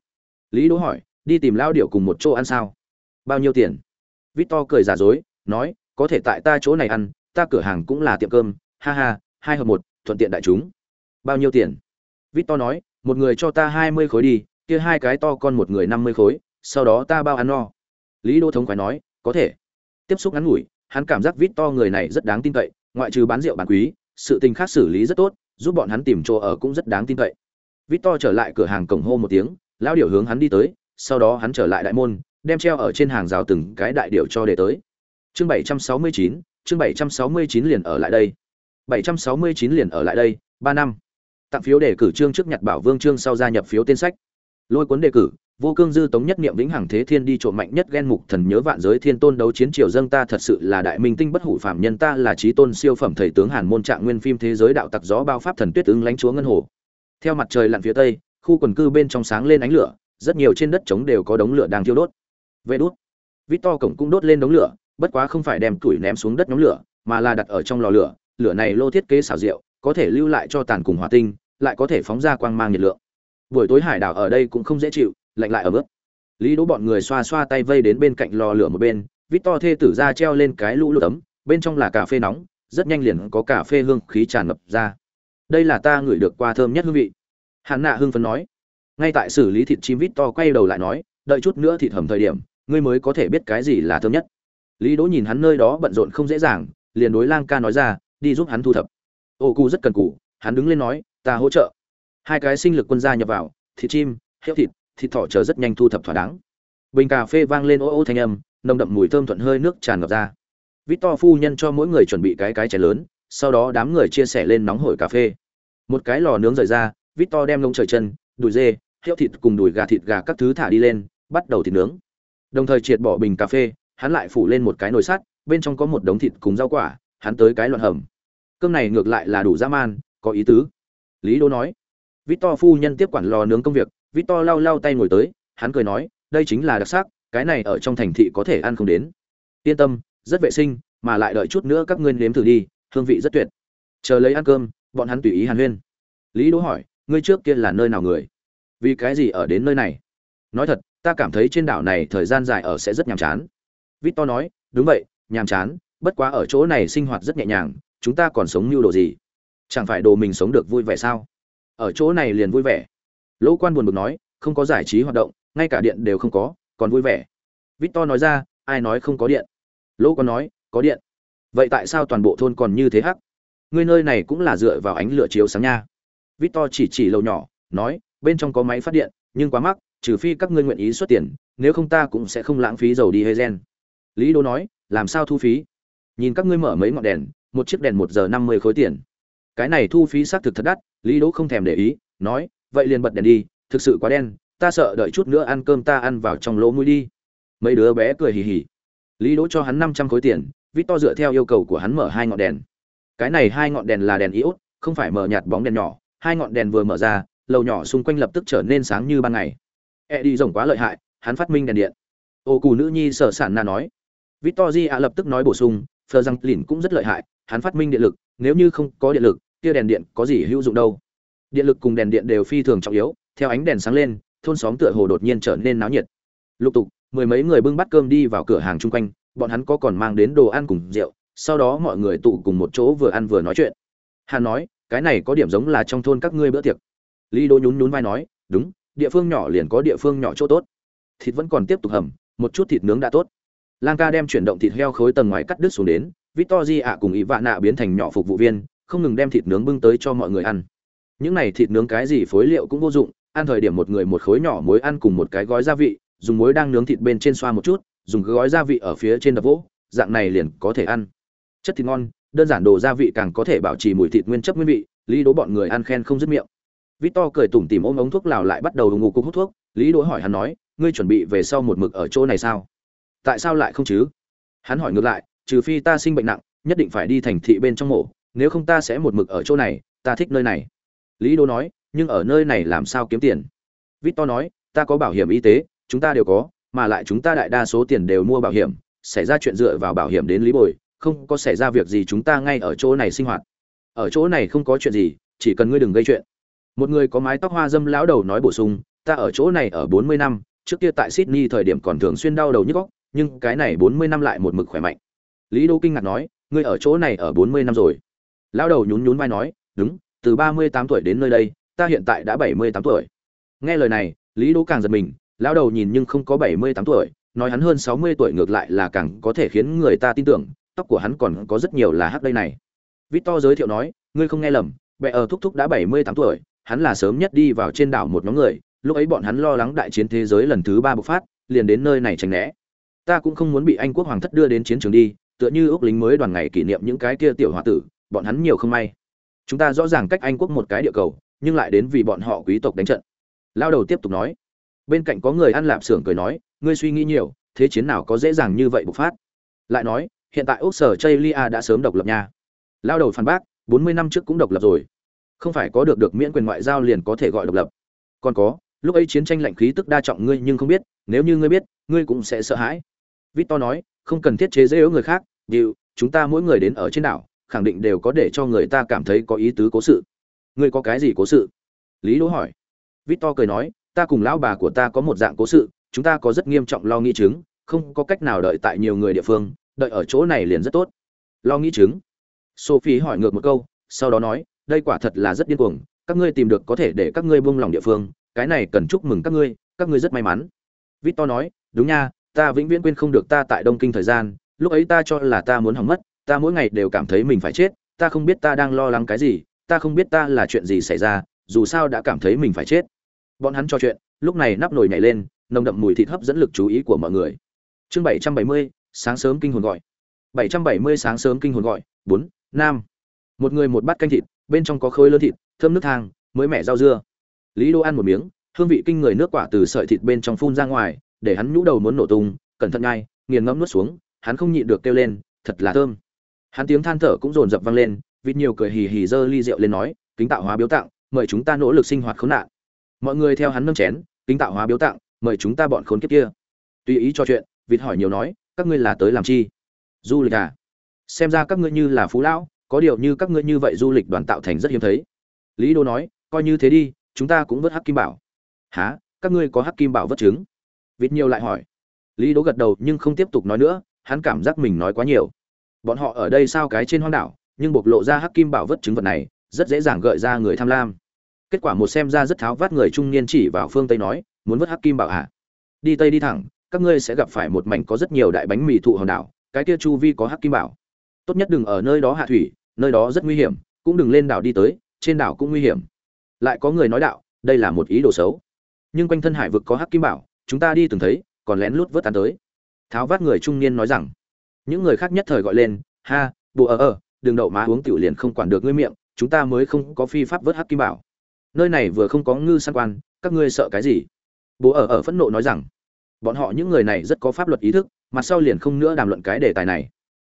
Speaker 1: Lý đỗ hỏi đi tìm lão điệu cùng một chỗ ăn sao? Bao nhiêu tiền? Victor cười giả dối, nói, có thể tại ta chỗ này ăn, ta cửa hàng cũng là tiệm cơm, ha ha, hai hợp một, thuận tiện đại chúng. Bao nhiêu tiền? Victor nói, một người cho ta hai mươi khối đi, kia hai cái to con một người năm mươi khối, sau đó ta bao ăn no. Lý đô thống khoái nói, có thể. Tiếp xúc ngắn ngủi, hắn cảm giác victor người này rất đáng tin cậy, ngoại trừ bán rượu bán quý, sự tình khác xử lý rất tốt, giúp bọn hắn tìm chỗ ở cũng rất đáng tin cậy. Victor trở lại cửa hàng cổng hô một tiếng, lão điểu hướng hắn đi tới sau đó hắn trở lại đại môn, đem treo ở trên hàng rào từng cái đại điểu cho để tới. Chương bảy trăm sáu mươi chín, chương bảy trăm sáu mươi chín liền ở lại đây. bảy trăm sáu mươi chín liền ở lại đây, ba năm. Tặng phiếu đề cử trương trước nhặt bảo vương trương sau gia nhập phiếu tên sách. Lôi cuốn đề cử, vô cương dư tống nhất niệm vĩnh hằng thế thiên đi trộm mạnh nhất ghen mục thần nhớ vạn giới thiên tôn đấu chiến triều dâng ta thật sự là đại minh tinh bất hủ phạm nhân ta là trí tôn siêu phẩm thầy tướng hàn môn trạng nguyên phim thế giới đạo tặc gió bao pháp thần tuyết ứng lãnh chúa ngân hồ. Theo mặt trời lặn phía tây, khu quần cư bên trong sáng lên ánh lửa rất nhiều trên đất trống đều có đống lửa đang thiêu đốt. Vê đốt vít to cổng cũng đốt lên đống lửa, bất quá không phải đem củi ném xuống đất nhóm lửa, mà là đặt ở trong lò lửa lửa này lô thiết kế xảo diệu, có thể lưu lại cho tàn cùng hỏa tinh, lại có thể phóng ra quang mang nhiệt lượng. Buổi tối hải đảo ở đây cũng không dễ chịu, lạnh lại ở mức. Lý đỗ bọn người xoa xoa tay vây đến bên cạnh lò lửa một bên, victor thê tử ra treo lên cái lũ lụt tấm bên trong là cà phê nóng, rất nhanh liền có cà phê hương khí tràn ngập ra. Đây là ta ngửi được qua thơm nhất hương vị. Hàn nạ hương phấn nói ngay tại xử lý thịt chim victor quay đầu lại nói, đợi chút nữa thịt hầm thời điểm, ngươi mới có thể biết cái gì là thơm nhất. Lý đỗ nhìn hắn nơi đó bận rộn không dễ dàng, liền đối lang ca nói ra, đi giúp hắn thu thập. Ô cu rất cần cù, hắn đứng lên nói, ta hỗ trợ. Hai cái sinh lực quân gia nhập vào, thịt chim hiệu thịt thịt thỏ chờ rất nhanh thu thập thỏa đáng. Bình cà phê vang lên ô ô thanh âm, nồng đậm mùi thơm thuận hơi nước tràn ngập ra. Victor phu nhân cho mỗi người chuẩn bị cái cái chén lớn, sau đó đám người chia sẻ lên nóng hổi cà phê. Một cái lò nướng rời ra, victor đem lông trời chân đùi dê, heo thịt cùng đùi gà thịt gà các thứ thả đi lên, bắt đầu thịt nướng. Đồng thời triệt bỏ bình cà phê, hắn lại phủ lên một cái nồi sắt, bên trong có một đống thịt cùng rau quả, hắn tới cái loạn hầm. Cơm này ngược lại là đủ dã man, có ý tứ. Lý đô nói. Victor phu nhân tiếp quản lò nướng công việc, victor lau lau tay ngồi tới, hắn cười nói, đây chính là đặc sắc, cái này ở trong thành thị có thể ăn không đến. Yên tâm, rất vệ sinh, mà lại đợi chút nữa các ngươi nếm thử đi, hương vị rất tuyệt. Chờ lấy ăn cơm, bọn hắn tùy ý hàn huyên. Lý đỗ hỏi ngươi trước kia là nơi nào người? Vì cái gì ở đến nơi này? Nói thật, ta cảm thấy trên đảo này thời gian dài ở sẽ rất nhàm chán. Victor nói, đúng vậy, nhàm chán, bất quá ở chỗ này sinh hoạt rất nhẹ nhàng, chúng ta còn sống như đồ gì? Chẳng phải đồ mình sống được vui vẻ sao? Ở chỗ này liền vui vẻ. Lỗ quan buồn bực nói, không có giải trí hoạt động, ngay cả điện đều không có, còn vui vẻ. Victor nói ra, ai nói không có điện? Lỗ quan nói, có điện. Vậy tại sao toàn bộ thôn còn như thế hắc? Ngươi nơi này cũng là dựa vào ánh lửa chiếu sáng nha victor chỉ chỉ lầu nhỏ, nói, bên trong có máy phát điện, nhưng quá mắc, trừ phi các ngươi nguyện ý xuất tiền, nếu không ta cũng sẽ không lãng phí dầu đi Hezen. gen. Lý đô nói, làm sao thu phí? Nhìn các ngươi mở mấy ngọn đèn, một chiếc đèn một giờ năm mươi khối tiền. Cái này thu phí xác thực thật đắt, lý đỗ không thèm để ý, nói, vậy liền bật đèn đi, thực sự quá đen, ta sợ đợi chút nữa ăn cơm ta ăn vào trong lỗ mũi đi. Mấy đứa bé cười hì hì. Lý đỗ cho hắn năm trăm khối tiền, Victor dựa theo yêu cầu của hắn mở hai ngọn đèn. Cái này hai ngọn đèn là đèn iốt, không phải mở nhạt bóng đèn nhỏ hai ngọn đèn vừa mở ra, lầu nhỏ xung quanh lập tức trở nên sáng như ban ngày. E đi rồng quá lợi hại, hắn phát minh đèn điện. Ô cù nữ nhi sở sản na nói. Victor a lập tức nói bổ sung, phờ rằng lìn cũng rất lợi hại, hắn phát minh điện lực, nếu như không có điện lực, kia đèn điện có gì hữu dụng đâu? Điện lực cùng đèn điện đều phi thường trọng yếu, theo ánh đèn sáng lên, thôn xóm tựa hồ đột nhiên trở nên náo nhiệt. Lục tục, mười mấy người bưng bát cơm đi vào cửa hàng chung quanh, bọn hắn có còn mang đến đồ ăn cùng rượu, sau đó mọi người tụ cùng một chỗ vừa ăn vừa nói chuyện. Hắn nói cái này có điểm giống là trong thôn các ngươi bữa tiệc. Lý đỗ nhún nhún vai nói, đúng, địa phương nhỏ liền có địa phương nhỏ chỗ tốt. Thịt vẫn còn tiếp tục hầm, một chút thịt nướng đã tốt. Lang ca đem chuyển động thịt heo khối tầng ngoài cắt đứt xuống đến victor ạ cùng ý vạ nạ biến thành nhỏ phục vụ viên, không ngừng đem thịt nướng bưng tới cho mọi người ăn. Những này thịt nướng cái gì phối liệu cũng vô dụng, ăn thời điểm một người một khối nhỏ muối ăn cùng một cái gói gia vị, dùng muối đang nướng thịt bên trên xoa một chút, dùng gói gia vị ở phía trên đập vỗ, dạng này liền có thể ăn. Chất thịt ngon đơn giản đồ gia vị càng có thể bảo trì mùi thịt nguyên chất nguyên vị, lý đố bọn người ăn khen không dứt miệng. Victor cười tủm tỉm ôm ống thuốc lào lại bắt đầu ngủ cục hút thuốc, lý đố hỏi hắn nói, ngươi chuẩn bị về sau một mực ở chỗ này sao? Tại sao lại không chứ? Hắn hỏi ngược lại, trừ phi ta sinh bệnh nặng, nhất định phải đi thành thị bên trong mộ nếu không ta sẽ một mực ở chỗ này, ta thích nơi này. Lý đô nói, nhưng ở nơi này làm sao kiếm tiền? Victor nói, ta có bảo hiểm y tế, chúng ta đều có, mà lại chúng ta đại đa số tiền đều mua bảo hiểm, xảy ra chuyện dựa vào bảo hiểm đến lý bồi không có xảy ra việc gì chúng ta ngay ở chỗ này sinh hoạt. Ở chỗ này không có chuyện gì, chỉ cần ngươi đừng gây chuyện. Một người có mái tóc hoa dâm lão đầu nói bổ sung, ta ở chỗ này ở bốn mươi năm, trước kia tại sydney thời điểm còn thường xuyên đau đầu nhức góc nhưng cái này bốn mươi năm lại một mực khỏe mạnh. Lý đô kinh ngạc nói, ngươi ở chỗ này ở bốn mươi năm rồi. Lão đầu nhún nhún vai nói, đúng, từ ba mươi tám tuổi đến nơi đây, ta hiện tại đã bảy mươi tám tuổi. Nghe lời này, lý đô càng giật mình, lão đầu nhìn nhưng không có bảy mươi tám tuổi, nói hắn hơn sáu mươi tuổi ngược lại là càng có thể khiến người ta tin tưởng tóc của hắn còn có rất nhiều là hắc đây này. Victor giới thiệu nói, ngươi không nghe lầm bệ ở thúc thúc đã bảy mươi tám tuổi, hắn là sớm nhất đi vào trên đảo một nhóm người, lúc ấy bọn hắn lo lắng đại chiến thế giới lần thứ ba bộc phát, liền đến nơi này tránh né. Ta cũng không muốn bị anh quốc hoàng thất đưa đến chiến trường đi, tựa như ước lính mới đoàn ngày kỷ niệm những cái kia tiểu h tử, bọn hắn nhiều không may. Chúng ta rõ ràng cách anh quốc một cái địa cầu, nhưng lại đến vì bọn họ quý tộc đánh trận. Lao đầu tiếp tục nói. Bên cạnh có người ăn lạp xưởng cười nói, ngươi suy nghĩ nhiều, thế chiến nào có dễ dàng như vậy bộc phát? Lại nói hiện tại úc sở chây lia đã sớm độc lập nha. Lao đầu phản bác, bốn mươi năm trước cũng độc lập rồi. Không phải có được được miễn quyền ngoại giao liền có thể gọi độc lập. Còn có, lúc ấy chiến tranh lạnh khí tức đa trọng ngươi nhưng không biết, nếu như ngươi biết, ngươi cũng sẽ sợ hãi. Victor nói, không cần thiết chế dễ người khác điều chúng ta mỗi người đến ở trên đảo, khẳng định đều có để cho người ta cảm thấy có ý tứ cố sự. Ngươi có cái gì cố sự? Lý đỗ hỏi. Victor cười nói, ta cùng lão bà của ta có một dạng cố sự, chúng ta có rất nghiêm trọng lo nghi chứng, không có cách nào đợi tại nhiều người địa phương đợi ở chỗ này liền rất tốt. Lo nghĩ chứng. Sophie hỏi ngược một câu, sau đó nói, đây quả thật là rất điên cuồng, các ngươi tìm được có thể để các ngươi buông lòng địa phương, cái này cần chúc mừng các ngươi các ngươi rất may mắn. Victor nói, đúng nha, ta vĩnh viễn quên không được ta tại đông kinh thời gian, lúc ấy ta cho là ta muốn hỏng mất, ta mỗi ngày đều cảm thấy mình phải chết, ta không biết ta đang lo lắng cái gì, ta không biết ta là chuyện gì xảy ra, dù sao đã cảm thấy mình phải chết. Bọn hắn trò chuyện, lúc này nắp nồi nhảy lên, nồng đậm mùi thịt hấp dẫn lực chú ý của mọi người. Chương bảy trăm bảy mươi sáng sớm kinh hồn gọi. bảy trăm bảy mươi sáng sớm kinh hồn gọi 4, nam. Một người một bát canh thịt bên trong có khối lớn thịt thơm nước thang mới mẻ rau dưa. Lý đô ăn một miếng hương vị kinh người nước quả từ sợi thịt bên trong phun ra ngoài để hắn nhũ đầu muốn nổ tung cẩn thận ngay nghiền ngẫm nuốt xuống hắn không nhịn được kêu lên thật là thơm. Hắn tiếng than thở cũng dồn dập vang lên vịt nhiều cười hì hì dơ ly rượu lên nói kính tạo hóa biếu tặng mời chúng ta nỗ lực sinh hoạt khốn nạn. Mọi người theo hắn nâng chén kính tạo hóa biếu tặng mời chúng ta bọn khốn kiếp kia. Tùy ý cho chuyện vịt hỏi nhiều nói các ngươi là tới làm chi? Du lịch à? Xem ra các ngươi như là phú lão, có điều như các ngươi như vậy du lịch đoàn tạo thành rất hiếm thấy. Lý đô nói, coi như thế đi, chúng ta cũng vớt hắc kim bảo. Há các ngươi có hắc kim bảo vớt trứng? Vịt nhiều lại hỏi. Lý đô gật đầu nhưng không tiếp tục nói nữa, hắn cảm giác mình nói quá nhiều. Bọn họ ở đây sao cái trên hoang đảo, nhưng bộc lộ ra hắc kim bảo vớt trứng vật này, rất dễ dàng gợi ra người tham lam. Kết quả một xem ra rất tháo vát người trung niên chỉ vào phương tây nói, muốn vớt hắc kim bảo à? Đi tây đi thẳng các ngươi sẽ gặp phải một mảnh có rất nhiều đại bánh mì thụ hòn đảo, cái kia chu vi có hắc kim bảo. Tốt nhất đừng ở nơi đó hạ thủy, nơi đó rất nguy hiểm, cũng đừng lên đảo đi tới, trên đảo cũng nguy hiểm. Lại có người nói đạo, đây là một ý đồ xấu. Nhưng quanh thân hải vực có hắc kim bảo, chúng ta đi từng thấy, còn lén lút vớt tán tới. Tháo vát người trung niên nói rằng, những người khác nhất thời gọi lên, ha, bùa ở ở đường đậu má uống tiểu liền không quản được ngươi miệng, chúng ta mới không có phi pháp vớt hắc kim bảo. Nơi này vừa không có ngư săn quan, các ngươi sợ cái gì? Bố ở ở phẫn nộ nói rằng bọn họ những người này rất có pháp luật ý thức mặt sau liền không nữa đàm luận cái đề tài này.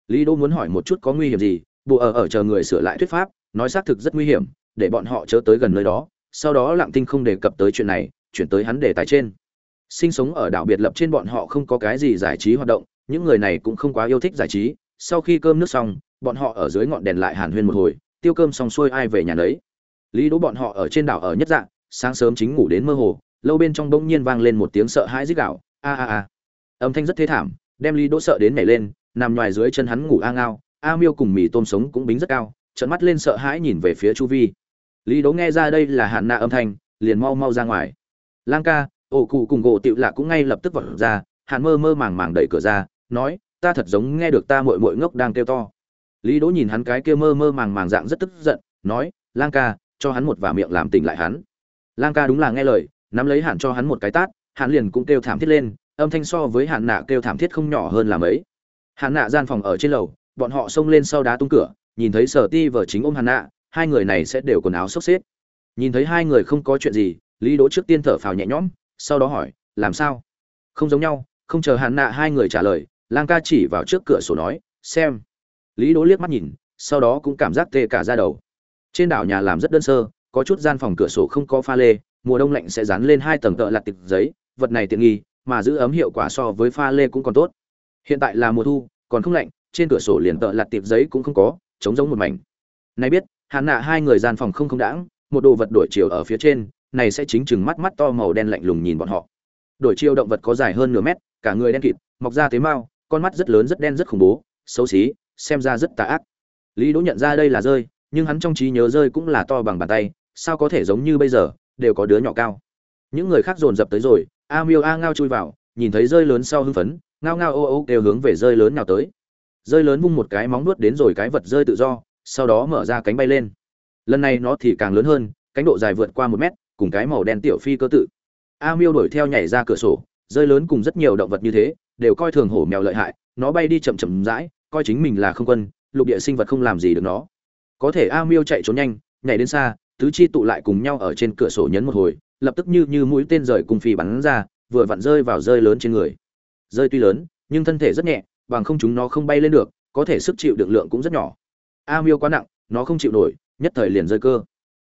Speaker 1: Lý đô muốn hỏi một chút có nguy hiểm gì bố ở ở chờ người sửa lại thuyết pháp, nói xác thực rất nguy hiểm, để bọn họ chớ tới gần nơi đó, sau đó lặng tinh không đề cập tới chuyện này, chuyển tới hắn đề tài trên. Sinh sống ở đảo biệt lập trên bọn họ không có cái gì giải trí hoạt động, những người này cũng không quá yêu thích giải trí, sau khi cơm nước xong, bọn họ ở dưới ngọn đèn lại hàn huyên một hồi, tiêu cơm xong xuôi ai về nhà nấy. Lý đỗ bọn họ ở trên đảo ở nhất dạng, sáng sớm chính ngủ đến mơ hồ, lâu bên trong bỗng nhiên vang lên một tiếng sợ hãi rít gạo a a a. Âm thanh rất thế thảm, đem lý đỗ sợ đến nhảy lên, nằm ngoài dưới chân hắn ngủ a ngao. A miêu cùng mì tôm sống cũng bính rất cao, trợn mắt lên sợ hãi nhìn về phía chu vi. Lý đỗ nghe ra đây là hạn nạ âm thanh, liền mau mau ra ngoài. Lang ca, ổ cụ cùng gỗ tựu lạ cũng ngay lập tức vọt ra, hạn mơ mơ màng màng đẩy cửa ra, nói, ta thật giống nghe được ta mội mội ngốc đang kêu to. Lý đỗ nhìn hắn cái kia mơ mơ màng màng dạng rất tức giận, nói, lang ca, cho hắn một vả miệng làm tỉnh lại hắn. Lang ca đúng là nghe lời, nắm lấy hạn cho hắn một cái tát hạn liền cũng kêu thảm thiết lên, âm thanh so với hạn nạ kêu thảm thiết không nhỏ hơn là mấy. Hạn nạ gian phòng ở trên lầu, bọn họ xông lên sau đá tung cửa, nhìn thấy sở ti vợ chính ôm hạn nạ, hai người này sẽ đều quần áo xốc xếp. Nhìn thấy hai người không có chuyện gì, lý đỗ trước tiên thở phào nhẹ nhõm, sau đó hỏi, làm sao? Không giống nhau, không chờ hạn nạ hai người trả lời, lang ca chỉ vào trước cửa sổ nói, xem. Lý đỗ liếc mắt nhìn, sau đó cũng cảm giác tê cả ra đầu. Trên đảo nhà làm rất đơn sơ, có chút gian phòng cửa sổ không có pha lê, mùa đông lạnh sẽ dán lên hai tầng tợ lặt tịch giấy vật này tiện nghi, mà giữ ấm hiệu quả so với pha lê cũng còn tốt. Hiện tại là mùa thu, còn không lạnh, trên cửa sổ liền tợ lặt tiệp giấy cũng không có chống giống một mảnh. Nay biết hạn nạ hai người gian phòng không không đãng, một đồ vật đổi chiều ở phía trên, này sẽ chính chừng mắt mắt to màu đen lạnh lùng nhìn bọn họ. Đổi chiều động vật có dài hơn nửa mét, cả người đen kịt, mọc ra tế mao con mắt rất lớn rất đen rất khủng bố, xấu xí, xem ra rất tà ác. Lý đỗ nhận ra đây là rơi, nhưng hắn trong trí nhớ rơi cũng là to bằng bàn tay, sao có thể giống như bây giờ, đều có đứa nhỏ cao. Những người khác dồn dập tới rồi a miêu a ngao chui vào, nhìn thấy rơi lớn sau hưng phấn, ngao ngao ô ô đều hướng về rơi lớn nào tới. Rơi lớn vung một cái móng nuốt đến rồi cái vật rơi tự do, sau đó mở ra cánh bay lên. Lần này nó thì càng lớn hơn, cánh độ dài vượt qua một mét, cùng cái màu đen tiểu phi cơ tự. A miêu đuổi theo nhảy ra cửa sổ, rơi lớn cùng rất nhiều động vật như thế, đều coi thường hổ mèo lợi hại, nó bay đi chậm chậm rãi, coi chính mình là không quân, lục địa sinh vật không làm gì được nó. Có thể a miêu chạy trốn nhanh, nhảy đến xa, tứ chi tụ lại cùng nhau ở trên cửa sổ nhấn một hồi lập tức như như mũi tên rời cùng phi bắn ra, vừa vặn rơi vào rơi lớn trên người. Rơi tuy lớn, nhưng thân thể rất nhẹ, bằng không chúng nó không bay lên được, có thể sức chịu đựng lượng cũng rất nhỏ. A miêu quá nặng, nó không chịu nổi, nhất thời liền rơi cơ.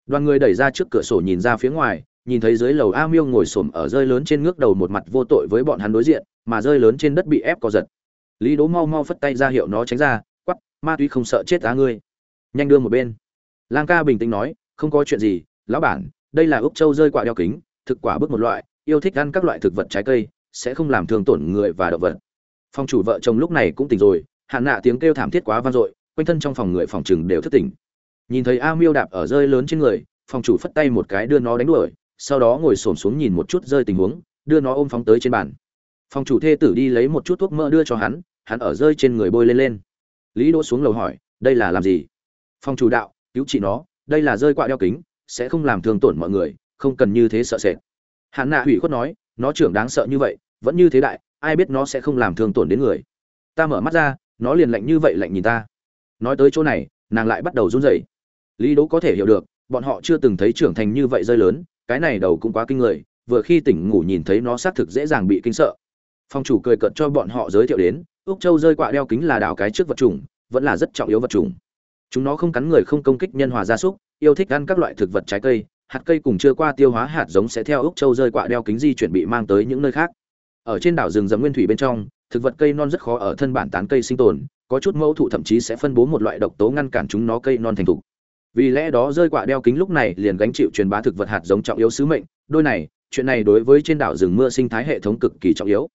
Speaker 1: Đoàn người đẩy ra trước cửa sổ nhìn ra phía ngoài, nhìn thấy dưới lầu a miêu ngồi xổm ở rơi lớn trên ngước đầu một mặt vô tội với bọn hắn đối diện, mà rơi lớn trên đất bị ép co giật. Lý đố mau mau phất tay ra hiệu nó tránh ra quắp ma túy không sợ chết á ngươi. Nhanh đưa một bên. Lang ca bình tĩnh nói, không có chuyện gì, lão bản đây là ốc châu rơi quả đeo kính, thực quả bước một loại, yêu thích ăn các loại thực vật trái cây, sẽ không làm thương tổn người và động vật. Phòng chủ vợ chồng lúc này cũng tỉnh rồi hạn nạ tiếng kêu thảm thiết quá vang dội, quanh thân trong phòng người phòng chừng đều thức tỉnh. Nhìn thấy a miêu đạp ở rơi lớn trên người, phòng chủ phất tay một cái đưa nó đánh đuổi, sau đó ngồi xổm xuống nhìn một chút rơi tình huống, đưa nó ôm phóng tới trên bàn. Phòng chủ thê tử đi lấy một chút thuốc mỡ đưa cho hắn hắn ở rơi trên người bôi lên lên. Lý đỗ xuống lầu hỏi, đây là làm gì? Phòng chủ đạo, cứu trị nó, đây là rơi quạ đeo kính sẽ không làm thương tổn mọi người, không cần như thế sợ sệt. Hạn nạ hủy khuất nói, nó trưởng đáng sợ như vậy, vẫn như thế đại, ai biết nó sẽ không làm thương tổn đến người. Ta mở mắt ra, nó liền lạnh như vậy lạnh nhìn ta. Nói tới chỗ này, nàng lại bắt đầu run rẩy. Lý đỗ có thể hiểu được, bọn họ chưa từng thấy trưởng thành như vậy rơi lớn, cái này đầu cũng quá kinh người, vừa khi tỉnh ngủ nhìn thấy nó xác thực dễ dàng bị kinh sợ. Phong chủ cười cợt cho bọn họ giới thiệu đến, úc châu rơi quạ đeo kính là đảo cái trước vật chủng, vẫn là rất trọng yếu vật chủng chúng nó không cắn người không công kích nhân hòa gia súc, yêu thích ăn các loại thực vật trái cây, hạt cây cùng chưa qua tiêu hóa hạt giống sẽ theo ốc châu rơi quạ đeo kính di chuyển bị mang tới những nơi khác. Ở trên đảo rừng rậm nguyên thủy bên trong, thực vật cây non rất khó ở thân bản tán cây sinh tồn, có chút mẫu thụ thậm chí sẽ phân bố một loại độc tố ngăn cản chúng nó cây non thành thục. Vì lẽ đó rơi quả đeo kính lúc này liền gánh chịu truyền bá thực vật hạt giống trọng yếu sứ mệnh, đôi này, chuyện này đối với trên đảo rừng mưa sinh thái hệ thống cực kỳ trọng yếu.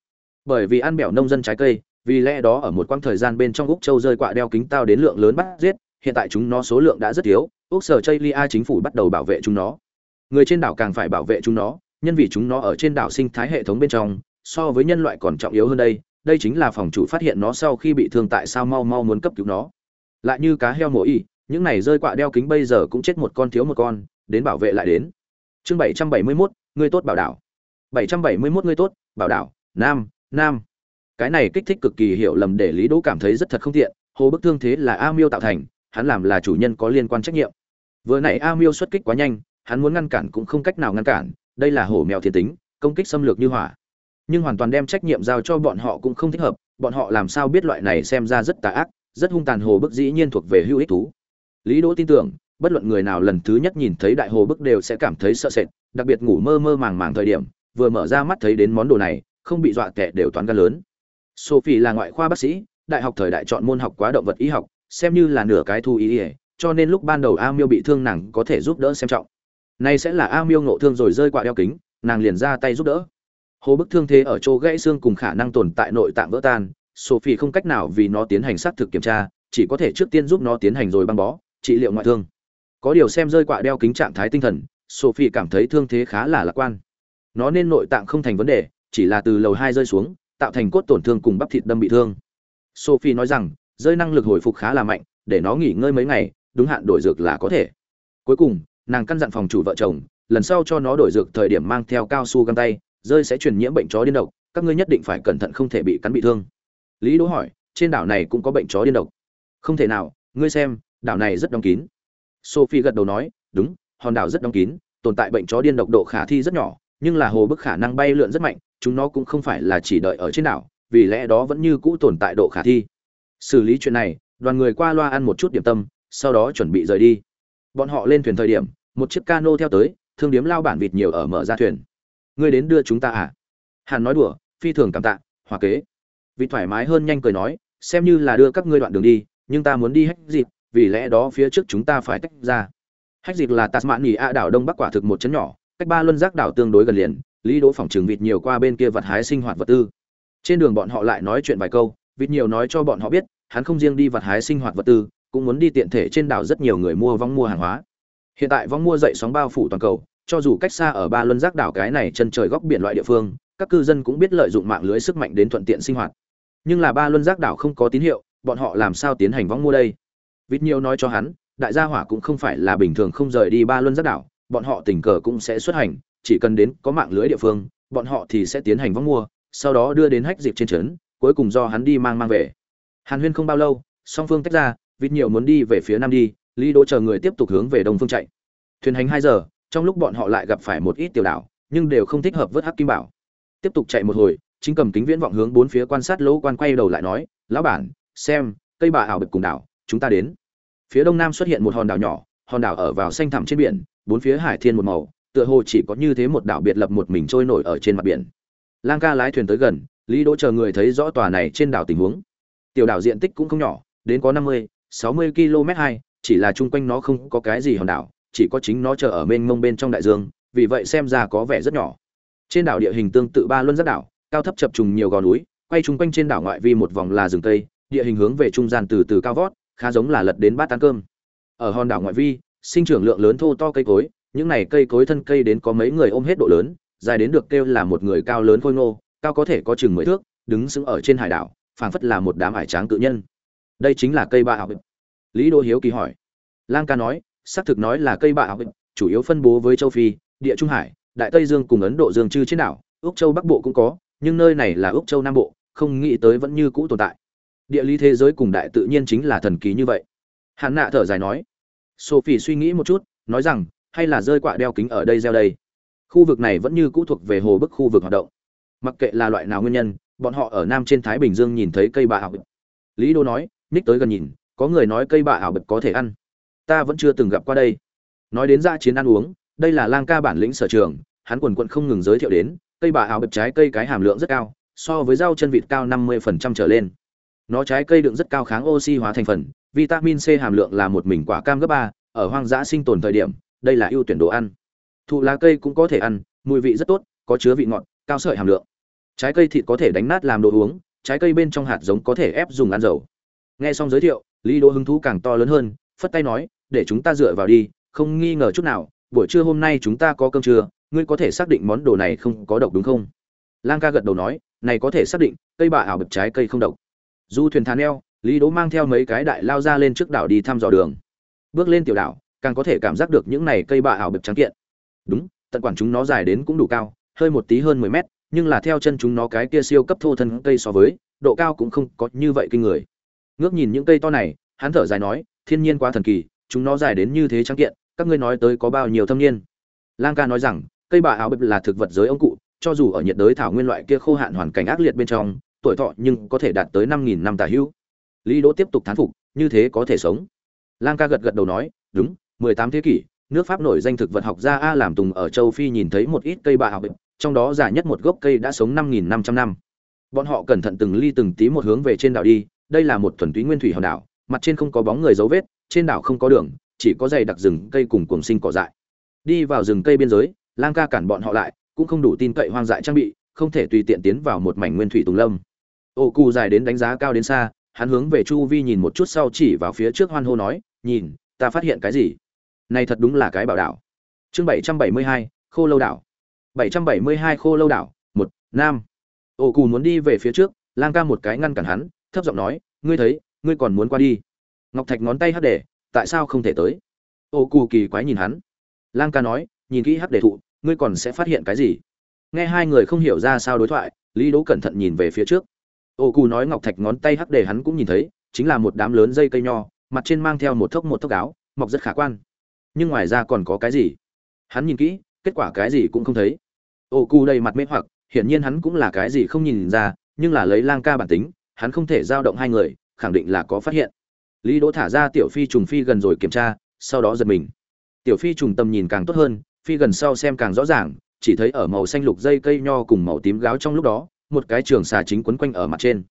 Speaker 1: Bởi vì ăn bẻo nông dân trái cây, vì lẽ đó ở một quãng thời gian bên trong úc châu rơi quả đeo kính tao đến lượng lớn bắt giết hiện tại chúng nó số lượng đã rất thiếu, úc sở chây lia chính phủ bắt đầu bảo vệ chúng nó. Người trên đảo càng phải bảo vệ chúng nó, nhân vì chúng nó ở trên đảo sinh thái hệ thống bên trong, so với nhân loại còn trọng yếu hơn đây đây chính là phòng chủ phát hiện nó sau khi bị thương tại sao mau mau muốn cấp cứu nó. Lại như cá heo mổ y những này rơi quạ đeo kính bây giờ cũng chết một con thiếu một con, đến bảo vệ lại đến. Chương bảy trăm bảy mươi mốt người tốt bảo đảo. bảy trăm bảy mươi mốt người tốt bảo đảo. Nam nam. Cái này kích thích cực kỳ hiểu lầm để lý đỗ cảm thấy rất thật không tiện, hồ bức thương thế là a miêu tạo thành hắn làm là chủ nhân có liên quan trách nhiệm. Vừa nãy a miêu xuất kích quá nhanh, hắn muốn ngăn cản cũng không cách nào ngăn cản, đây là hổ mèo thiên tính, công kích xâm lược như hỏa. Nhưng hoàn toàn đem trách nhiệm giao cho bọn họ cũng không thích hợp, bọn họ làm sao biết loại này xem ra rất tà ác, rất hung tàn hồ bức dĩ nhiên thuộc về hữu ích thú. Lý đỗ tin tưởng, bất luận người nào lần thứ nhất nhìn thấy đại hồ bức đều sẽ cảm thấy sợ sệt, đặc biệt ngủ mơ mơ màng màng thời điểm, vừa mở ra mắt thấy đến món đồ này, không bị dọa tệ đều toán gan lớn. Sophie là ngoại khoa bác sĩ, đại học thời đại chọn môn học quá động vật y học xem như là nửa cái thu ý ỉa, cho nên lúc ban đầu a miêu bị thương nàng có thể giúp đỡ xem trọng. Nay sẽ là a miêu ngộ thương rồi rơi quạ đeo kính, nàng liền ra tay giúp đỡ. Hồ bức thương thế ở chỗ gãy xương cùng khả năng tồn tại nội tạng vỡ tan, sophie không cách nào vì nó tiến hành xác thực kiểm tra, chỉ có thể trước tiên giúp nó tiến hành rồi băng bó, trị liệu ngoại thương. Có điều xem rơi quạ đeo kính trạng thái tinh thần, sophie cảm thấy thương thế khá là lạc quan. Nó nên nội tạng không thành vấn đề, chỉ là từ lầu hai rơi xuống, tạo thành cốt tổn thương cùng bắp thịt đâm bị thương. Sophie nói rằng rơi năng lực hồi phục khá là mạnh, để nó nghỉ ngơi mấy ngày, đúng hạn đổi dược là có thể. Cuối cùng, nàng căn dặn phòng chủ vợ chồng, lần sau cho nó đổi dược thời điểm mang theo cao su găng tay, rơi sẽ truyền nhiễm bệnh chó điên độc, các ngươi nhất định phải cẩn thận không thể bị cắn bị thương. Lý đỗ hỏi, trên đảo này cũng có bệnh chó điên độc? Không thể nào, ngươi xem, đảo này rất đóng kín. Sophie gật đầu nói, đúng, hòn đảo rất đóng kín, tồn tại bệnh chó điên độc độ khả thi rất nhỏ, nhưng là hồ bức khả năng bay lượn rất mạnh, chúng nó cũng không phải là chỉ đợi ở trên đảo, vì lẽ đó vẫn như cũ tồn tại độ khả thi xử lý chuyện này, đoàn người qua loa ăn một chút điểm tâm, sau đó chuẩn bị rời đi. Bọn họ lên thuyền thời điểm, một chiếc cano theo tới, thương điếm lao bản vịt nhiều ở mở ra thuyền. Ngươi đến đưa chúng ta à? Hàn nói đùa, phi thường cảm tạ, hòa kế. Vịt thoải mái hơn nhanh cười nói, xem như là đưa các ngươi đoạn đường đi, nhưng ta muốn đi hết dịp, vì lẽ đó phía trước chúng ta phải tách ra. Hách dịch là tasmania a đảo đông bắc quả thực một chấn nhỏ, cách ba luân giác đảo tương đối gần liền, lý đỗ phòng trường vịt nhiều qua bên kia vật hái sinh hoạt vật tư. Trên đường bọn họ lại nói chuyện vài câu vịt nhiều nói cho bọn họ biết, hắn không riêng đi vật hái sinh hoạt vật tư, cũng muốn đi tiện thể trên đảo rất nhiều người mua vong mua hàng hóa. Hiện tại vong mua dậy sóng bao phủ toàn cầu, cho dù cách xa ở ba luân giác đảo cái này chân trời góc biển loại địa phương, các cư dân cũng biết lợi dụng mạng lưới sức mạnh đến thuận tiện sinh hoạt. Nhưng là ba luân giác đảo không có tín hiệu, bọn họ làm sao tiến hành vong mua đây? Vịt nhiều nói cho hắn, đại gia hỏa cũng không phải là bình thường không rời đi ba luân giác đảo, bọn họ tình cờ cũng sẽ xuất hành, chỉ cần đến có mạng lưới địa phương, bọn họ thì sẽ tiến hành vong mua, sau đó đưa đến hách dịp trên trấn cuối cùng do hắn đi mang mang về. Hàn huyên không bao lâu, song phương tách ra, vịt nhiều muốn đi về phía nam đi, lý đỗ chờ người tiếp tục hướng về đông phương chạy. Thuyền hành hai giờ, trong lúc bọn họ lại gặp phải một ít tiểu đảo, nhưng đều không thích hợp vớt hắc kim bảo. Tiếp tục chạy một hồi, chính cầm kính viễn vọng hướng bốn phía quan sát lỗ quan quay đầu lại nói, lão bản, xem, cây bà ảo bực cùng đảo, chúng ta đến. Phía đông nam xuất hiện một hòn đảo nhỏ, hòn đảo ở vào xanh thẳm trên biển, bốn phía hải thiên một màu, tựa hồ chỉ có như thế một đảo biệt lập một mình trôi nổi ở trên mặt biển. Lang ca lái thuyền tới gần lý đỗ chờ người thấy rõ tòa này trên đảo tình huống. Tiểu đảo diện tích cũng không nhỏ, đến có năm mươi, sáu mươi km hai, chỉ là chung quanh nó không có cái gì hòn đảo, chỉ có chính nó chờ ở mênh mông bên trong đại dương, vì vậy xem ra có vẻ rất nhỏ. Trên đảo địa hình tương tự ba luân rất đảo, cao thấp chập trùng nhiều gò núi, quay chung quanh trên đảo ngoại vi một vòng là rừng tây địa hình hướng về trung gian từ từ cao vót, khá giống là lật đến bát tán cơm. Ở hòn đảo ngoại vi, sinh trưởng lượng lớn thô to cây cối, những này cây cối thân cây đến có mấy người ôm hết độ lớn, dài đến được kêu là một người cao lớn khôi ngô cao có thể có chừng mười thước, đứng sững ở trên hải đảo, phảng phất là một đám hải tráng tự nhân. Đây chính là cây bạ học lý đô hiếu kỳ hỏi. Lang ca nói, xác thực nói là cây bạ học chủ yếu phân bố với châu phi, địa trung hải, đại tây dương cùng ấn độ dương chư trên đảo, úc châu bắc bộ cũng có, nhưng nơi này là úc châu nam bộ, không nghĩ tới vẫn như cũ tồn tại. Địa lý thế giới cùng đại tự nhiên chính là thần kỳ như vậy. Hạn nạ thở dài nói. Sophie suy nghĩ một chút, nói rằng, hay là rơi quạ đeo kính ở đây gieo đây. Khu vực này vẫn như cũ thuộc về hồ bức khu vực hoạt động mặc kệ là loại nào nguyên nhân bọn họ ở nam trên thái bình dương nhìn thấy cây bạ ảo bực lý đô nói ních tới gần nhìn có người nói cây bạ ảo bực có thể ăn ta vẫn chưa từng gặp qua đây nói đến ra chiến ăn uống đây là lang ca bản lĩnh sở trường hắn quần quận không ngừng giới thiệu đến cây bạ ảo bực trái cây cái hàm lượng rất cao so với rau chân vịt cao 50% trở lên. Nó trái cây đựng rất cao kháng oxy hóa thành phần, vitamin C hàm lượng là một mình quả cam gấp ba, ở hoang dã sinh tồn thời điểm, đây là ưu tuyển đồ ăn. Thụ lá cây cũng có thể ăn, mùi vị rất tốt, có chứa vị ngọt, cao sợi hàm lượng. Trái cây thịt có thể đánh nát làm đồ uống, trái cây bên trong hạt giống có thể ép dùng ăn dầu. Nghe xong giới thiệu, Lý Đỗ hứng thú càng to lớn hơn, phất tay nói, để chúng ta dựa vào đi, không nghi ngờ chút nào, buổi trưa hôm nay chúng ta có cơm trưa, ngươi có thể xác định món đồ này không có độc đúng không? Lang ca gật đầu nói, này có thể xác định, cây bạ ảo bực trái cây không độc. Du thuyền thàn neo Lý Đỗ mang theo mấy cái đại lao ra lên trước đảo đi thăm dò đường. Bước lên tiểu đảo, càng có thể cảm giác được những này cây bạ ảo bực trắng kiện. Đúng, tận quản chúng nó dài đến cũng đủ cao, hơi một tí hơn 10 mét, nhưng là theo chân chúng nó cái kia siêu cấp thô thân cây so với, độ cao cũng không có như vậy kinh người. Ngước nhìn những cây to này, hắn thở dài nói, thiên nhiên quá thần kỳ, chúng nó dài đến như thế trắng kiện, các ngươi nói tới có bao nhiêu thâm niên. Lang ca nói rằng, cây bà áo bực là thực vật giới ông cụ, cho dù ở nhiệt đới thảo nguyên loại kia khô hạn hoàn cảnh ác liệt bên trong, tuổi thọ nhưng có thể đạt tới 5000 năm tả hữu. Lý Đỗ tiếp tục thán phục, như thế có thể sống. Lang ca gật gật đầu nói, đúng, 18 thế kỷ, nước Pháp nổi danh thực vật học gia A làm tùng ở châu Phi nhìn thấy một ít cây bà áo bệnh, trong đó dài nhất một gốc cây đã sống 5500 năm. Bọn họ cẩn thận từng ly từng tí một hướng về trên đảo đi, đây là một thuần túy nguyên thủy hòn đảo, mặt trên không có bóng người dấu vết, trên đảo không có đường, chỉ có dày đặc rừng cây cùng cuồng sinh cỏ dại. Đi vào rừng cây biên giới, Lang ca cản bọn họ lại, cũng không đủ tin cậy hoang dại trang bị, không thể tùy tiện tiến vào một mảnh nguyên thủy tùng lâm. Ô cụ dài đến đánh giá cao đến xa, hắn hướng về chu vi nhìn một chút sau chỉ vào phía trước hoan hô nói, nhìn, ta phát hiện cái gì? Này thật đúng là cái bảo đảo. Chương 772, Khô Lâu đảo. 772 Khô Lâu đảo, một Nam. Ô Cù muốn đi về phía trước, Lang ca một cái ngăn cản hắn, thấp giọng nói, ngươi thấy, ngươi còn muốn qua đi. Ngọc Thạch ngón tay hất để, tại sao không thể tới? Ô Cù kỳ quái nhìn hắn. Lang ca nói, nhìn kỹ hắc đề thụ, ngươi còn sẽ phát hiện cái gì? Nghe hai người không hiểu ra sao đối thoại, Lý Đỗ cẩn thận nhìn về phía trước ô cù nói ngọc thạch ngón tay hắc để hắn cũng nhìn thấy chính là một đám lớn dây cây nho mặt trên mang theo một thốc một thốc áo mọc rất khả quan nhưng ngoài ra còn có cái gì hắn nhìn kỹ kết quả cái gì cũng không thấy. Ô cu đầy mặt mê hoặc, hiển nhiên hắn cũng là cái gì không nhìn ra, nhưng là lấy lang ca bản tính, hắn không thể giao động hai người, khẳng định là có phát hiện. Lý đỗ thả ra tiểu phi trùng phi gần rồi kiểm tra, sau đó giật mình. Tiểu phi trùng tầm nhìn càng tốt hơn, phi gần sau xem càng rõ ràng, chỉ thấy ở màu xanh lục dây cây nho cùng màu tím gáo trong lúc đó, một cái trường xà chính quấn quanh ở mặt trên.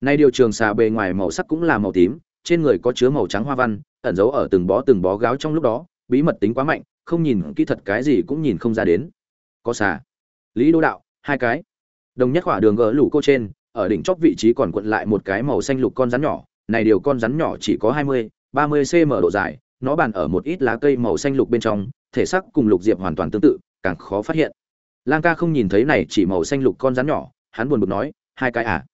Speaker 1: Nay điều trường xà bề ngoài màu sắc cũng là màu tím, trên người có chứa màu trắng hoa văn, ẩn giấu ở từng bó từng bó gáo trong lúc đó, bí mật tính quá mạnh không nhìn kỹ thật cái gì cũng nhìn không ra đến. Có xà. Lý đô đạo, hai cái. Đồng nhất khỏa đường gỡ lũ cô trên, ở đỉnh chóp vị trí còn quận lại một cái màu xanh lục con rắn nhỏ. Này điều con rắn nhỏ chỉ có hai mươi, ba mươi cm độ dài, nó bàn ở một ít lá cây màu xanh lục bên trong, thể sắc cùng lục diệp hoàn toàn tương tự, càng khó phát hiện. Lang ca không nhìn thấy này chỉ màu xanh lục con rắn nhỏ, hắn buồn bực nói, hai cái à?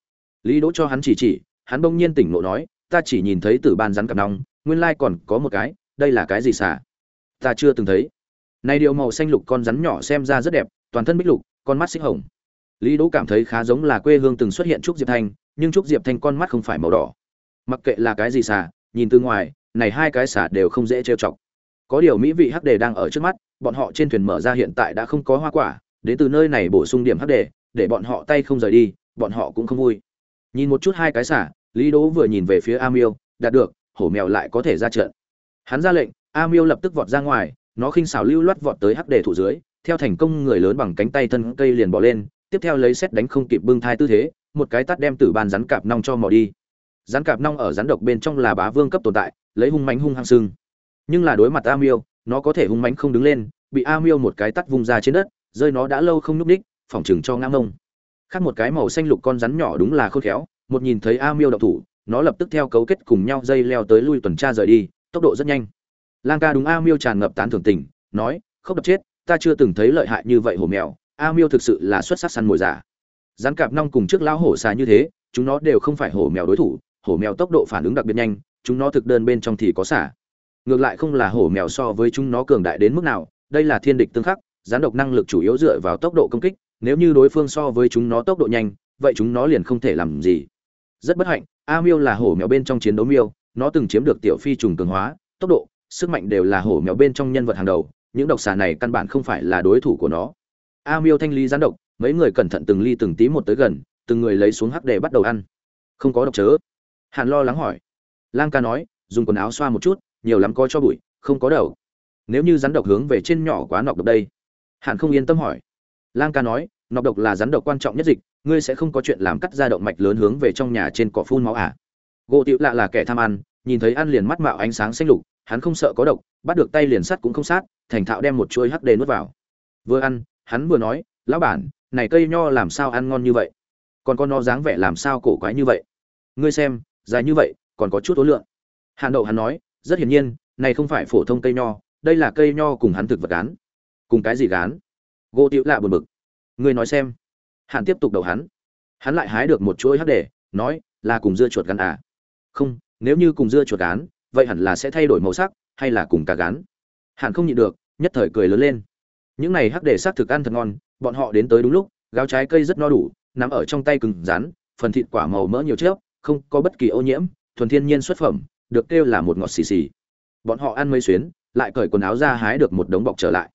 Speaker 1: Lý đỗ cho hắn chỉ chỉ, hắn bỗng nhiên tỉnh ngộ nói, ta chỉ nhìn thấy từ ban rắn cặp nong, nguyên lai còn có một cái, đây là cái gì xả ta chưa từng thấy. Này điều màu xanh lục con rắn nhỏ xem ra rất đẹp, toàn thân bích lục, con mắt xích hồng. Lý đỗ cảm thấy khá giống là quê hương từng xuất hiện trúc diệp thanh, nhưng trúc diệp thanh con mắt không phải màu đỏ. Mặc kệ là cái gì xả, nhìn từ ngoài, này hai cái xả đều không dễ trêu chọc. Có điều mỹ vị hắc đề đang ở trước mắt, bọn họ trên thuyền mở ra hiện tại đã không có hoa quả, đến từ nơi này bổ sung điểm hắc đề, để bọn họ tay không rời đi, bọn họ cũng không vui. Nhìn một chút hai cái xả, lý đỗ vừa nhìn về phía a miêu đạt được, hổ mèo lại có thể ra trận. Hắn ra lệnh a miêu lập tức vọt ra ngoài, nó khinh xảo lưu loát vọt tới hắc đề thụ dưới, theo thành công người lớn bằng cánh tay thân cây liền bỏ lên, tiếp theo lấy xét đánh không kịp bưng thai tư thế, một cái tát đem tử bàn rắn cạp nong cho mò đi. Rắn cạp nong ở rắn độc bên trong là bá vương cấp tồn tại, lấy hung mánh hung hăng sưng. Nhưng là đối mặt a miêu, nó có thể hung mánh không đứng lên, bị a miêu một cái tắt vung ra trên đất, rơi nó đã lâu không nhúc ních phỏng chừng cho ngã mông. Khác một cái màu xanh lục con rắn nhỏ đúng là khôn khéo, một nhìn thấy a miêu độc thủ, nó lập tức theo cấu kết cùng nhau dây leo tới lui tuần tra rời đi, tốc độ rất nhanh lang ca đúng a miêu tràn ngập tán thưởng tình, nói không đập chết, ta chưa từng thấy lợi hại như vậy hổ mèo, a miêu thực sự là xuất sắc săn mồi giả. Rắn cạp nong cùng trước lão hổ xà như thế, chúng nó đều không phải hổ mèo đối thủ, hổ mèo tốc độ phản ứng đặc biệt nhanh, chúng nó thực đơn bên trong thì có xả ngược lại không là hổ mèo so với chúng nó cường đại đến mức nào, đây là thiên địch tương khắc, gián độc năng lực chủ yếu dựa vào tốc độ công kích, nếu như đối phương so với chúng nó tốc độ nhanh, vậy chúng nó liền không thể làm gì. Rất bất hạnh, a miêu là hổ mèo bên trong chiến đấu miêu, nó từng chiếm được tiểu phi trùng cường hóa, tốc độ sức mạnh đều là hổ mèo bên trong nhân vật hàng đầu, những độc xà này căn bản không phải là đối thủ của nó. A miêu thanh lý gián độc, mấy người cẩn thận từng ly từng tí một tới gần, từng người lấy xuống hắc để bắt đầu ăn. Không có độc chớ? Hàn lo lắng hỏi. Lang ca nói, dùng quần áo xoa một chút, nhiều lắm có cho bụi, không có đầu. Nếu như rắn độc hướng về trên nhỏ quá nọc độc đây. Hàn không yên tâm hỏi. Lang ca nói, nọc độc là rắn độc quan trọng nhất dịch, ngươi sẽ không có chuyện làm cắt ra động mạch lớn hướng về trong nhà trên cỏ phun máu à? Gỗ tiểu lạ là kẻ tham ăn, nhìn thấy ăn liền mắt mạo ánh sáng xanh lục hắn không sợ có độc, bắt được tay liền sắt cũng không sát, thành thạo đem một chuôi hắc đề nuốt vào. Vừa ăn, hắn vừa nói, lão bản, này cây nho làm sao ăn ngon như vậy? Còn con nó dáng vẻ làm sao cổ quái như vậy? Ngươi xem, dài như vậy, còn có chút ố lượng. Hàn đậu hắn nói, rất hiển nhiên, này không phải phổ thông cây nho, đây là cây nho cùng hắn thực vật gán. Cùng cái gì gán? Gỗ tiểu lạ buồn bực. Ngươi nói xem. Hàn tiếp tục đầu hắn. Hắn lại hái được một chuỗi hắc đề, nói, là cùng dưa chuột gắn à? Không, nếu như cùng dưa chuột gán vậy hẳn là sẽ thay đổi màu sắc hay là cùng cả gán? Hẳn không nhịn được, nhất thời cười lớn lên. Những này hắc đề xác thực ăn thật ngon, bọn họ đến tới đúng lúc, gáo trái cây rất no đủ nằm ở trong tay cứng rắn, phần thịt quả màu mỡ nhiều chớp, không có bất kỳ ô nhiễm, thuần thiên nhiên xuất phẩm, được kêu là một ngọt xì xì. Bọn họ ăn mấy xuyến, lại cởi quần áo ra hái được một đống bọc trở lại.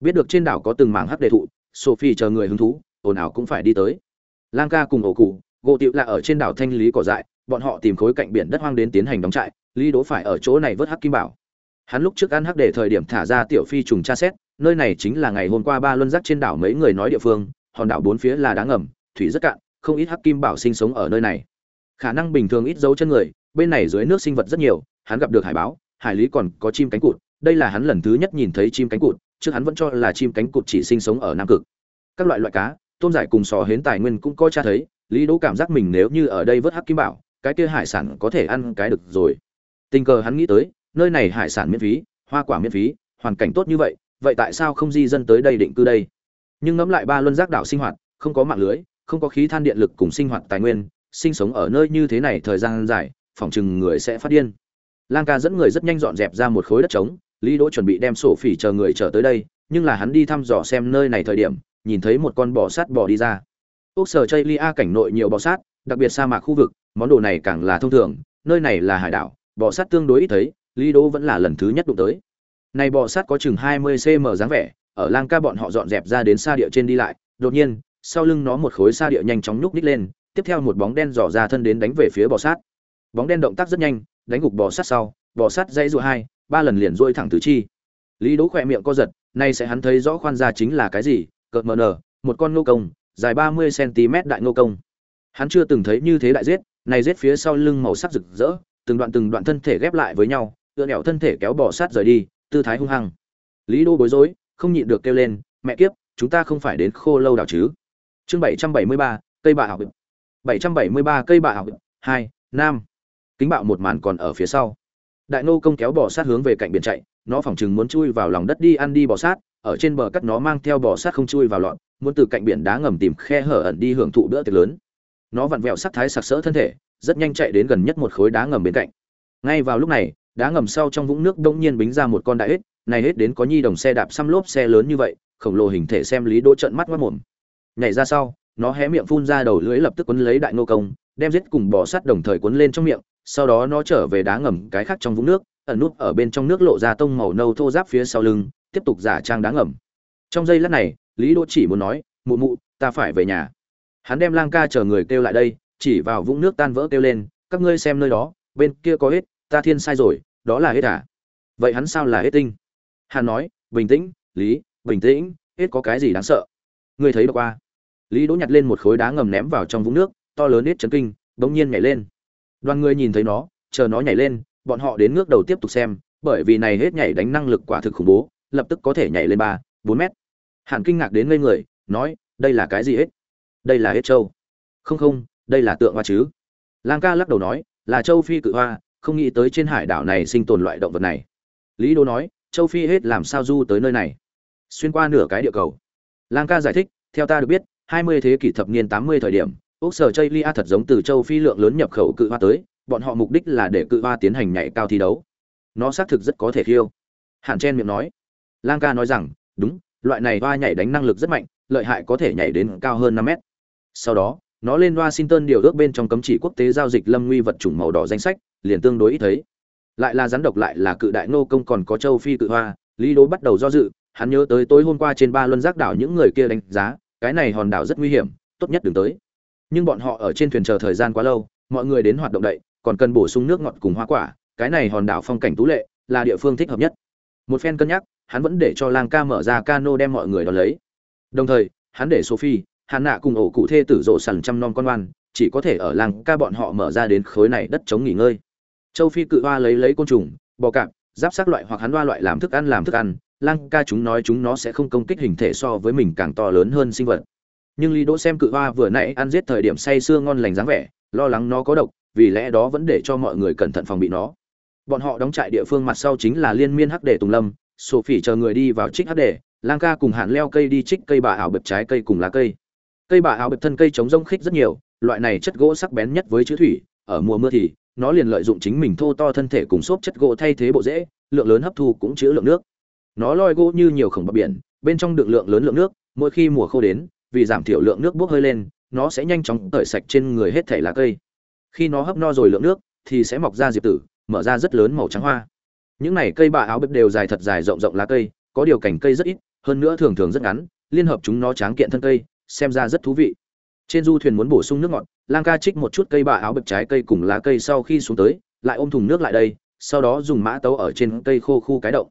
Speaker 1: Biết được trên đảo có từng mảng hắc đề thụ, sophie chờ người hứng thú, ồn ào cũng phải đi tới. Lang ca cùng ổ cụ, gỗ tiệu là ở trên đảo thanh lý cỏ dại, bọn họ tìm khối cạnh biển đất hoang đến tiến hành đóng trại lý đỗ phải ở chỗ này vớt hắc kim bảo. Hắn lúc trước ăn hắc để thời điểm thả ra tiểu phi trùng tra xét, nơi này chính là ngày hôm qua ba luân giác trên đảo mấy người nói địa phương, hòn đảo bốn phía là đá ngầm, thủy rất cạn, không ít hắc kim bảo sinh sống ở nơi này. Khả năng bình thường ít dấu chân người, bên này dưới nước sinh vật rất nhiều, hắn gặp được hải báo, hải lý còn có chim cánh cụt, đây là hắn lần thứ nhất nhìn thấy chim cánh cụt, trước hắn vẫn cho là chim cánh cụt chỉ sinh sống ở nam cực. Các loại loại cá, tôm giải cùng sò hến tài nguyên cũng coi cha thấy, lý đỗ cảm giác mình nếu như ở đây vớt hắc kim bảo, cái kia hải sản có thể ăn cái được rồi tình cờ hắn nghĩ tới, nơi này hải sản miễn phí, hoa quả miễn phí, hoàn cảnh tốt như vậy vậy tại sao không di dân tới đây định cư đây? Nhưng ngẫm lại ba luân giác đảo sinh hoạt, không có mạng lưới, không có khí than điện lực cùng sinh hoạt tài nguyên, sinh sống ở nơi như thế này thời gian dài, phỏng chừng người sẽ phát điên. Lang ca dẫn người rất nhanh dọn dẹp ra một khối đất trống, lý đỗ chuẩn bị đem sổ phỉ chờ người trở tới đây, nhưng là hắn đi thăm dò xem nơi này thời điểm, nhìn thấy một con bò sát bò đi ra. Ốc sở chây lia cảnh nội nhiều bò sát, đặc biệt sa mạc khu vực, món đồ này càng là thông thường, nơi này là hải đảo bò sát tương đối ít thấy, lý đỗ vẫn là lần thứ nhất đụng tới. Này bò sát có chừng 20 cm dáng vẻ, ở lang ca bọn họ dọn dẹp ra đến xa địa trên đi lại, đột nhiên, sau lưng nó một khối xa địa nhanh chóng nhúc nhích lên, tiếp theo một bóng đen dò ra thân đến đánh về phía bò sát. Bóng đen động tác rất nhanh, đánh gục bò sát sau, bò sát dây dụa hai, ba lần liền duỗi thẳng tứ chi. Lý đỗ khỏe miệng co giật, nay sẽ hắn thấy rõ khoan ra chính là cái gì, cợt mờ nở, một con nô công, dài 30 cm đại nô công. Hắn chưa từng thấy như thế đại giết này giết phía sau lưng màu sắc rực rỡ từng đoạn từng đoạn thân thể ghép lại với nhau tựa nẹo thân thể kéo bò sát rời đi tư thái hung hăng. Lý đô bối rối không nhịn được kêu lên mẹ kiếp chúng ta không phải đến khô lâu đảo chứ? Chương 773, cây bạ học 773 cây bạ học hai nam. Kính bạo một màn còn ở phía sau. Đại nô công kéo bò sát hướng về cạnh biển chạy nó phỏng chừng muốn chui vào lòng đất đi ăn đi bò sát ở trên bờ cắt nó mang theo bò sát không chui vào lọn muốn từ cạnh biển đá ngầm tìm khe hở ẩn đi hưởng thụ bữa tiệc lớn. Nó vặn vẹo sắc thái sặc sỡ thân thể rất nhanh chạy đến gần nhất một khối đá ngầm bên cạnh. Ngay vào lúc này, đá ngầm sau trong vũng nước đông nhiên bính ra một con đại hết này hết đến có nhi đồng xe đạp xăm lốp xe lớn như vậy, khổng lồ hình thể xem lý đỗ trợn mắt quát mồm. Nhảy ra sau, nó hé miệng phun ra đầu lưỡi lập tức quấn lấy đại nô công, đem giết cùng bò sát đồng thời quấn lên trong miệng, sau đó nó trở về đá ngầm cái khác trong vũng nước, ẩn nút ở bên trong nước lộ ra tông màu nâu thô ráp phía sau lưng, tiếp tục giả trang đá ngầm. Trong giây lát này, lý đỗ chỉ muốn nói, mụ mụ, ta phải về nhà. Hắn đem lang ca chờ người kêu lại đây chỉ vào vũng nước tan vỡ kêu lên, các ngươi xem nơi đó, bên kia có hết, ta thiên sai rồi, đó là hết à? Vậy hắn sao là hết tinh? Hắn nói, bình tĩnh, lý, bình tĩnh, hết có cái gì đáng sợ? Ngươi thấy được qua? Lý đỗ nhặt lên một khối đá ngầm ném vào trong vũng nước, to lớn hết chấn kinh, bỗng nhiên nhảy lên. Đoàn người nhìn thấy nó, chờ nó nhảy lên, bọn họ đến ngước đầu tiếp tục xem, bởi vì này hết nhảy đánh năng lực quả thực khủng bố, lập tức có thể nhảy lên ba, bốn mét. Hàn kinh ngạc đến ngây người, nói, đây là cái gì hết? Đây là hết châu không không đây là tượng hoa chứ? Lang ca lắc đầu nói, là châu phi cự hoa, không nghĩ tới trên hải đảo này sinh tồn loại động vật này. Lý đô nói, châu phi hết làm sao du tới nơi này? Xuyên qua nửa cái địa cầu. Lang ca giải thích, theo ta được biết 20 thế kỷ thập niên 80 thời điểm, úc sở chây lia thật giống từ châu phi lượng lớn nhập khẩu cự hoa tới, bọn họ mục đích là để cự hoa tiến hành nhảy cao thi đấu. Nó xác thực rất có thể khiêu. Hạn chen miệng nói. Lang ca nói rằng, đúng, loại này hoa nhảy đánh năng lực rất mạnh, lợi hại có thể nhảy đến cao hơn năm mét. Sau đó nó lên washington điều ước bên trong cấm chỉ quốc tế giao dịch lâm nguy vật chủng màu đỏ danh sách, liền tương đối ít thấy. Lại là rắn độc lại là cự đại nô công còn có châu phi cự hoa, lý đố bắt đầu do dự, hắn nhớ tới tối hôm qua trên ba luân giác đảo những người kia đánh giá, cái này hòn đảo rất nguy hiểm, tốt nhất đừng tới. Nhưng bọn họ ở trên thuyền chờ thời gian quá lâu, mọi người đến hoạt động đậy, còn cần bổ sung nước ngọt cùng hoa quả, cái này hòn đảo phong cảnh tú lệ, là địa phương thích hợp nhất. Một phen cân nhắc, hắn vẫn để cho lang ca mở ra cano đem mọi người đón lấy. Đồng thời, hắn để sophie Hàn nạ cùng ổ cụ thê tử rộ sằn trăm non con oan, chỉ có thể ở làng ca bọn họ mở ra đến khối này đất chống nghỉ ngơi. Châu phi cự hoa lấy lấy côn trùng, bò cạp, giáp sát loại hoặc hắn hoa loại làm thức ăn làm thức ăn lang ca chúng nói chúng nó sẽ không công kích hình thể so với mình càng to lớn hơn sinh vật. Nhưng lý đỗ xem cự hoa vừa nãy ăn giết thời điểm say sưa ngon lành dáng vẻ, lo lắng nó có độc, vì lẽ đó vẫn để cho mọi người cẩn thận phòng bị nó. Bọn họ đóng trại địa phương mặt sau chính là liên miên hắc đề tùng lâm, sophie chờ người đi vào trích hắc đề lang ca cùng hạn leo cây đi trích cây bà ảo bập trái cây cùng lá cây cây bà áo bẹp thân cây chống rông khích rất nhiều, loại này chất gỗ sắc bén nhất với chữ thủy, ở mùa mưa thì, nó liền lợi dụng chính mình thô to thân thể cùng xốp chất gỗ thay thế bộ rễ, lượng lớn hấp thu cũng chứa lượng nước. Nó loi gỗ như nhiều khổng bọc biển, bên trong đựng lượng lớn lượng nước, mỗi khi mùa khô đến, vì giảm thiểu lượng nước bốc hơi lên, nó sẽ nhanh chóng tởi sạch trên người hết thể lá cây. Khi nó hấp no rồi lượng nước, thì sẽ mọc ra diệp tử, mở ra rất lớn màu trắng hoa. Những này cây bạ áo bếp đều dài thật dài rộng rộng lá cây, có điều cành cây rất ít, hơn nữa thường thường rất ngắn, liên hợp chúng nó tráng kiện thân cây xem ra rất thú vị. Trên du thuyền muốn bổ sung nước ngọt, lang ca trích một chút cây bạ áo bực trái cây cùng lá cây sau khi xuống tới, lại ôm thùng nước lại đây, sau đó dùng mã tấu ở trên cây khô khu cái động.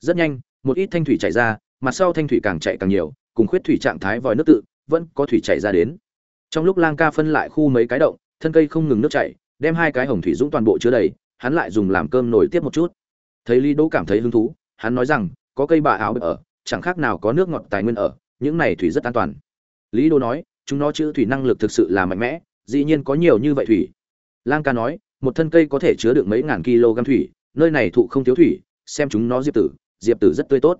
Speaker 1: Rất nhanh, một ít thanh thủy chảy ra, mặt sau thanh thủy càng chạy càng nhiều, cùng khuyết thủy trạng thái vòi nước tự, vẫn có thủy chảy ra đến. Trong lúc lang ca phân lại khu mấy cái động, thân cây không ngừng nước chảy, đem hai cái hồng thủy dũng toàn bộ chứa đầy, hắn lại dùng làm cơm nổi tiếp một chút. Thấy lý đỗ cảm thấy hứng thú, hắn nói rằng, có cây bà áo ở, chẳng khác nào có nước ngọt tài nguyên ở, những này thủy rất an toàn lý Đô nói, chúng nó chữ thủy năng lực thực sự là mạnh mẽ, dĩ nhiên có nhiều như vậy thủy. Lang ca nói, một thân cây có thể chứa được mấy ngàn kg thủy, nơi này thụ không thiếu thủy, xem chúng nó diệp tử diệp tử rất tươi tốt.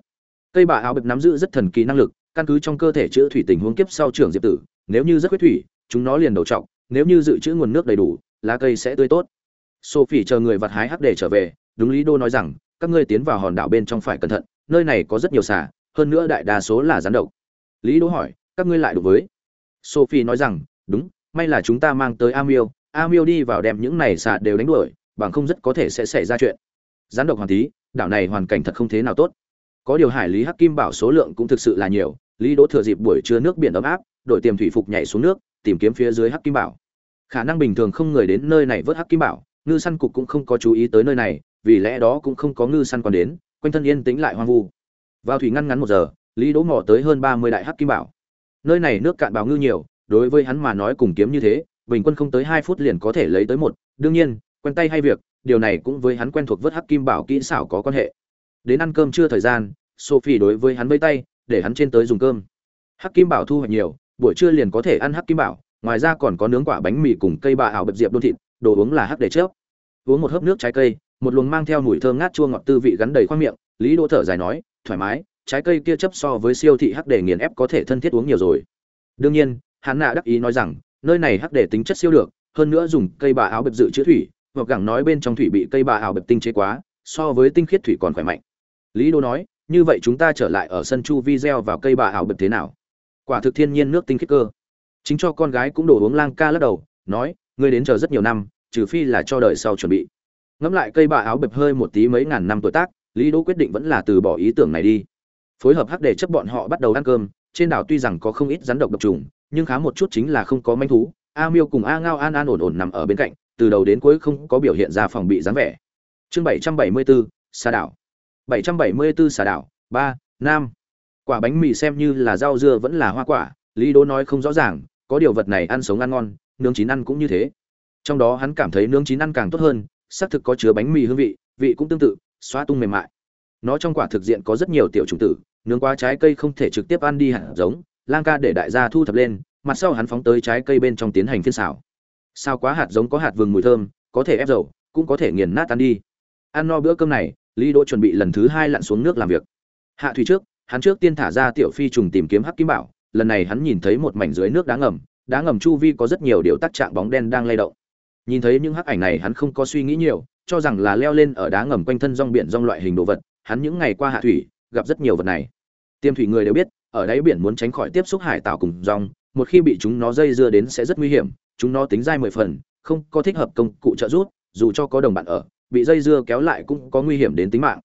Speaker 1: Cây bà áo bệp nắm giữ rất thần kỳ năng lực, căn cứ trong cơ thể chữa thủy tình huống kiếp sau trưởng diệp tử, nếu như rất huyết thủy, chúng nó liền đầu trọng nếu như dự trữ nguồn nước đầy đủ, lá cây sẽ tươi tốt. Sophie chờ người vặt hái hắc để trở về, đúng lý đô nói rằng, các ngươi tiến vào hòn đảo bên trong phải cẩn thận, nơi này có rất nhiều xà, hơn nữa đại đa số là rắn độc. Lý đô hỏi các ngươi lại đối với. Sophie nói rằng, đúng, may là chúng ta mang tới amil. Amil đi vào đem những này xạ đều đánh đuổi, bằng không rất có thể sẽ xảy ra chuyện. Gián độc hoàn tí đảo này hoàn cảnh thật không thế nào tốt. Có điều hải lý hắc kim bảo số lượng cũng thực sự là nhiều, lý đỗ thừa dịp buổi trưa nước biển ấm áp, đội tiềm thủy phục nhảy xuống nước, tìm kiếm phía dưới hắc kim bảo. Khả năng bình thường không người đến nơi này vớt hắc kim bảo, ngư săn cục cũng không có chú ý tới nơi này, vì lẽ đó cũng không có ngư săn còn đến, quanh thân yên tĩnh lại hoang vu. Vào thủy ngăn ngắn một giờ, lý đỗ mò tới hơn ba mươi đại hắc kim bảo nơi này nước cạn bào ngư nhiều, đối với hắn mà nói cùng kiếm như thế, bình quân không tới hai phút liền có thể lấy tới một. Đương nhiên, quen tay hay việc, điều này cũng với hắn quen thuộc vớt hắc kim bảo kỹ xảo có quan hệ. Đến ăn cơm chưa thời gian, sophie đối với hắn vây tay, để hắn trên tới dùng cơm. Hắc kim bảo thu hoạch nhiều, buổi trưa liền có thể ăn hắc kim bảo, ngoài ra còn có nướng quả bánh mì cùng cây bà ảo bập diệp đôn thịt, đồ uống là hắc để chớp. Uống một hớp nước trái cây, một luồng mang theo mùi thơm ngát chua ngọt tư vị gắn đầy khoang miệng, lý đỗ thở dài nói, thoải mái trái cây kia chấp so với siêu thị hắc để nghiền ép có thể thân thiết uống nhiều rồi. Đương nhiên, hắn nạ đắc ý nói rằng, nơi này hắc để tính chất siêu được, hơn nữa dùng cây bà áo bập dự chứa thủy, hoặc gẳng nói bên trong thủy bị cây bà áo bập tinh chế quá, so với tinh khiết thủy còn khỏe mạnh. Lý đô nói, như vậy chúng ta trở lại ở sân chu vi gieo vào cây bà ảo bập thế nào? Quả thực thiên nhiên nước tinh khiết cơ. Chính cho con gái cũng đổ uống lang ca lắc đầu, nói, ngươi đến chờ rất nhiều năm, trừ phi là cho đời sau chuẩn bị. Ngẫm lại cây bà áo bập hơi một tí mấy ngàn năm tuổi tác, lý đỗ quyết định vẫn là từ bỏ ý tưởng này đi phối hợp hắc để chấp bọn họ bắt đầu ăn cơm trên đảo tuy rằng có không ít rắn độc độc trùng nhưng khá một chút chính là không có manh thú. A miêu cùng a ngao an an ổn ổn nằm ở bên cạnh từ đầu đến cuối không có biểu hiện ra phòng bị dáng vẻ. Chương 774, xà đảo. 774 xà đảo. Ba nam. Quả bánh mì xem như là rau dưa vẫn là hoa quả lý Đố nói không rõ ràng có điều vật này ăn sống ăn ngon nướng chín ăn cũng như thế. Trong đó hắn cảm thấy nướng chín ăn càng tốt hơn xác thực có chứa bánh mì hương vị vị cũng tương tự xóa tung mềm mại nó trong quả thực diện có rất nhiều tiểu trùng tử, nướng qua trái cây không thể trực tiếp ăn đi hạt giống, lang ca để đại gia thu thập lên, mặt sau hắn phóng tới trái cây bên trong tiến hành phiên xào. Sao quá hạt giống có hạt vừng mùi thơm, có thể ép dầu, cũng có thể nghiền nát ăn đi. Ăn no bữa cơm này, lý đỗ chuẩn bị lần thứ hai lặn xuống nước làm việc. Hạ thủy trước, hắn trước tiên thả ra tiểu phi trùng tìm kiếm hắc kim bảo, lần này hắn nhìn thấy một mảnh dưới nước đá ngầm đá ngầm chu vi có rất nhiều điều tác trạng bóng đen đang lay động. Nhìn thấy những hắc ảnh này hắn không có suy nghĩ nhiều, cho rằng là leo lên ở đá ngầm quanh thân rong biển rong loại hình đồ vật hắn những ngày qua hạ thủy, gặp rất nhiều vật này. Tiêm thủy người đều biết, ở đáy biển muốn tránh khỏi tiếp xúc hải tạo cùng rong, một khi bị chúng nó dây dưa đến sẽ rất nguy hiểm, chúng nó tính dai mười phần, không có thích hợp công cụ trợ giúp, dù cho có đồng bạn ở, bị dây dưa kéo lại cũng có nguy hiểm đến tính mạng.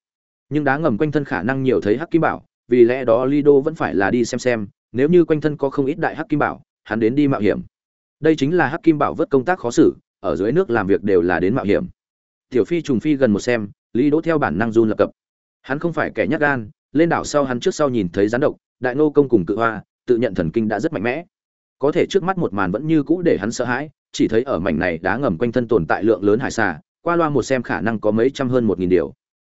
Speaker 1: Nhưng đá ngầm quanh thân khả năng nhiều thấy hắc kim bảo, vì lẽ đó lido vẫn phải là đi xem xem, nếu như quanh thân có không ít đại hắc kim bảo, hắn đến đi mạo hiểm. Đây chính là hắc kim bảo vớt công tác khó xử, ở dưới nước làm việc đều là đến mạo hiểm. Tiểu phi trùng phi gần một xem lý đỗ theo bản năng run lập cập hắn không phải kẻ nhát gan, lên đảo sau hắn trước sau nhìn thấy rắn độc, đại nô công cùng cự hoa, tự nhận thần kinh đã rất mạnh mẽ. Có thể trước mắt một màn vẫn như cũ để hắn sợ hãi, chỉ thấy ở mảnh này đá ngầm quanh thân tồn tại lượng lớn hải xà, qua loa một xem khả năng có mấy trăm hơn một nghìn điều.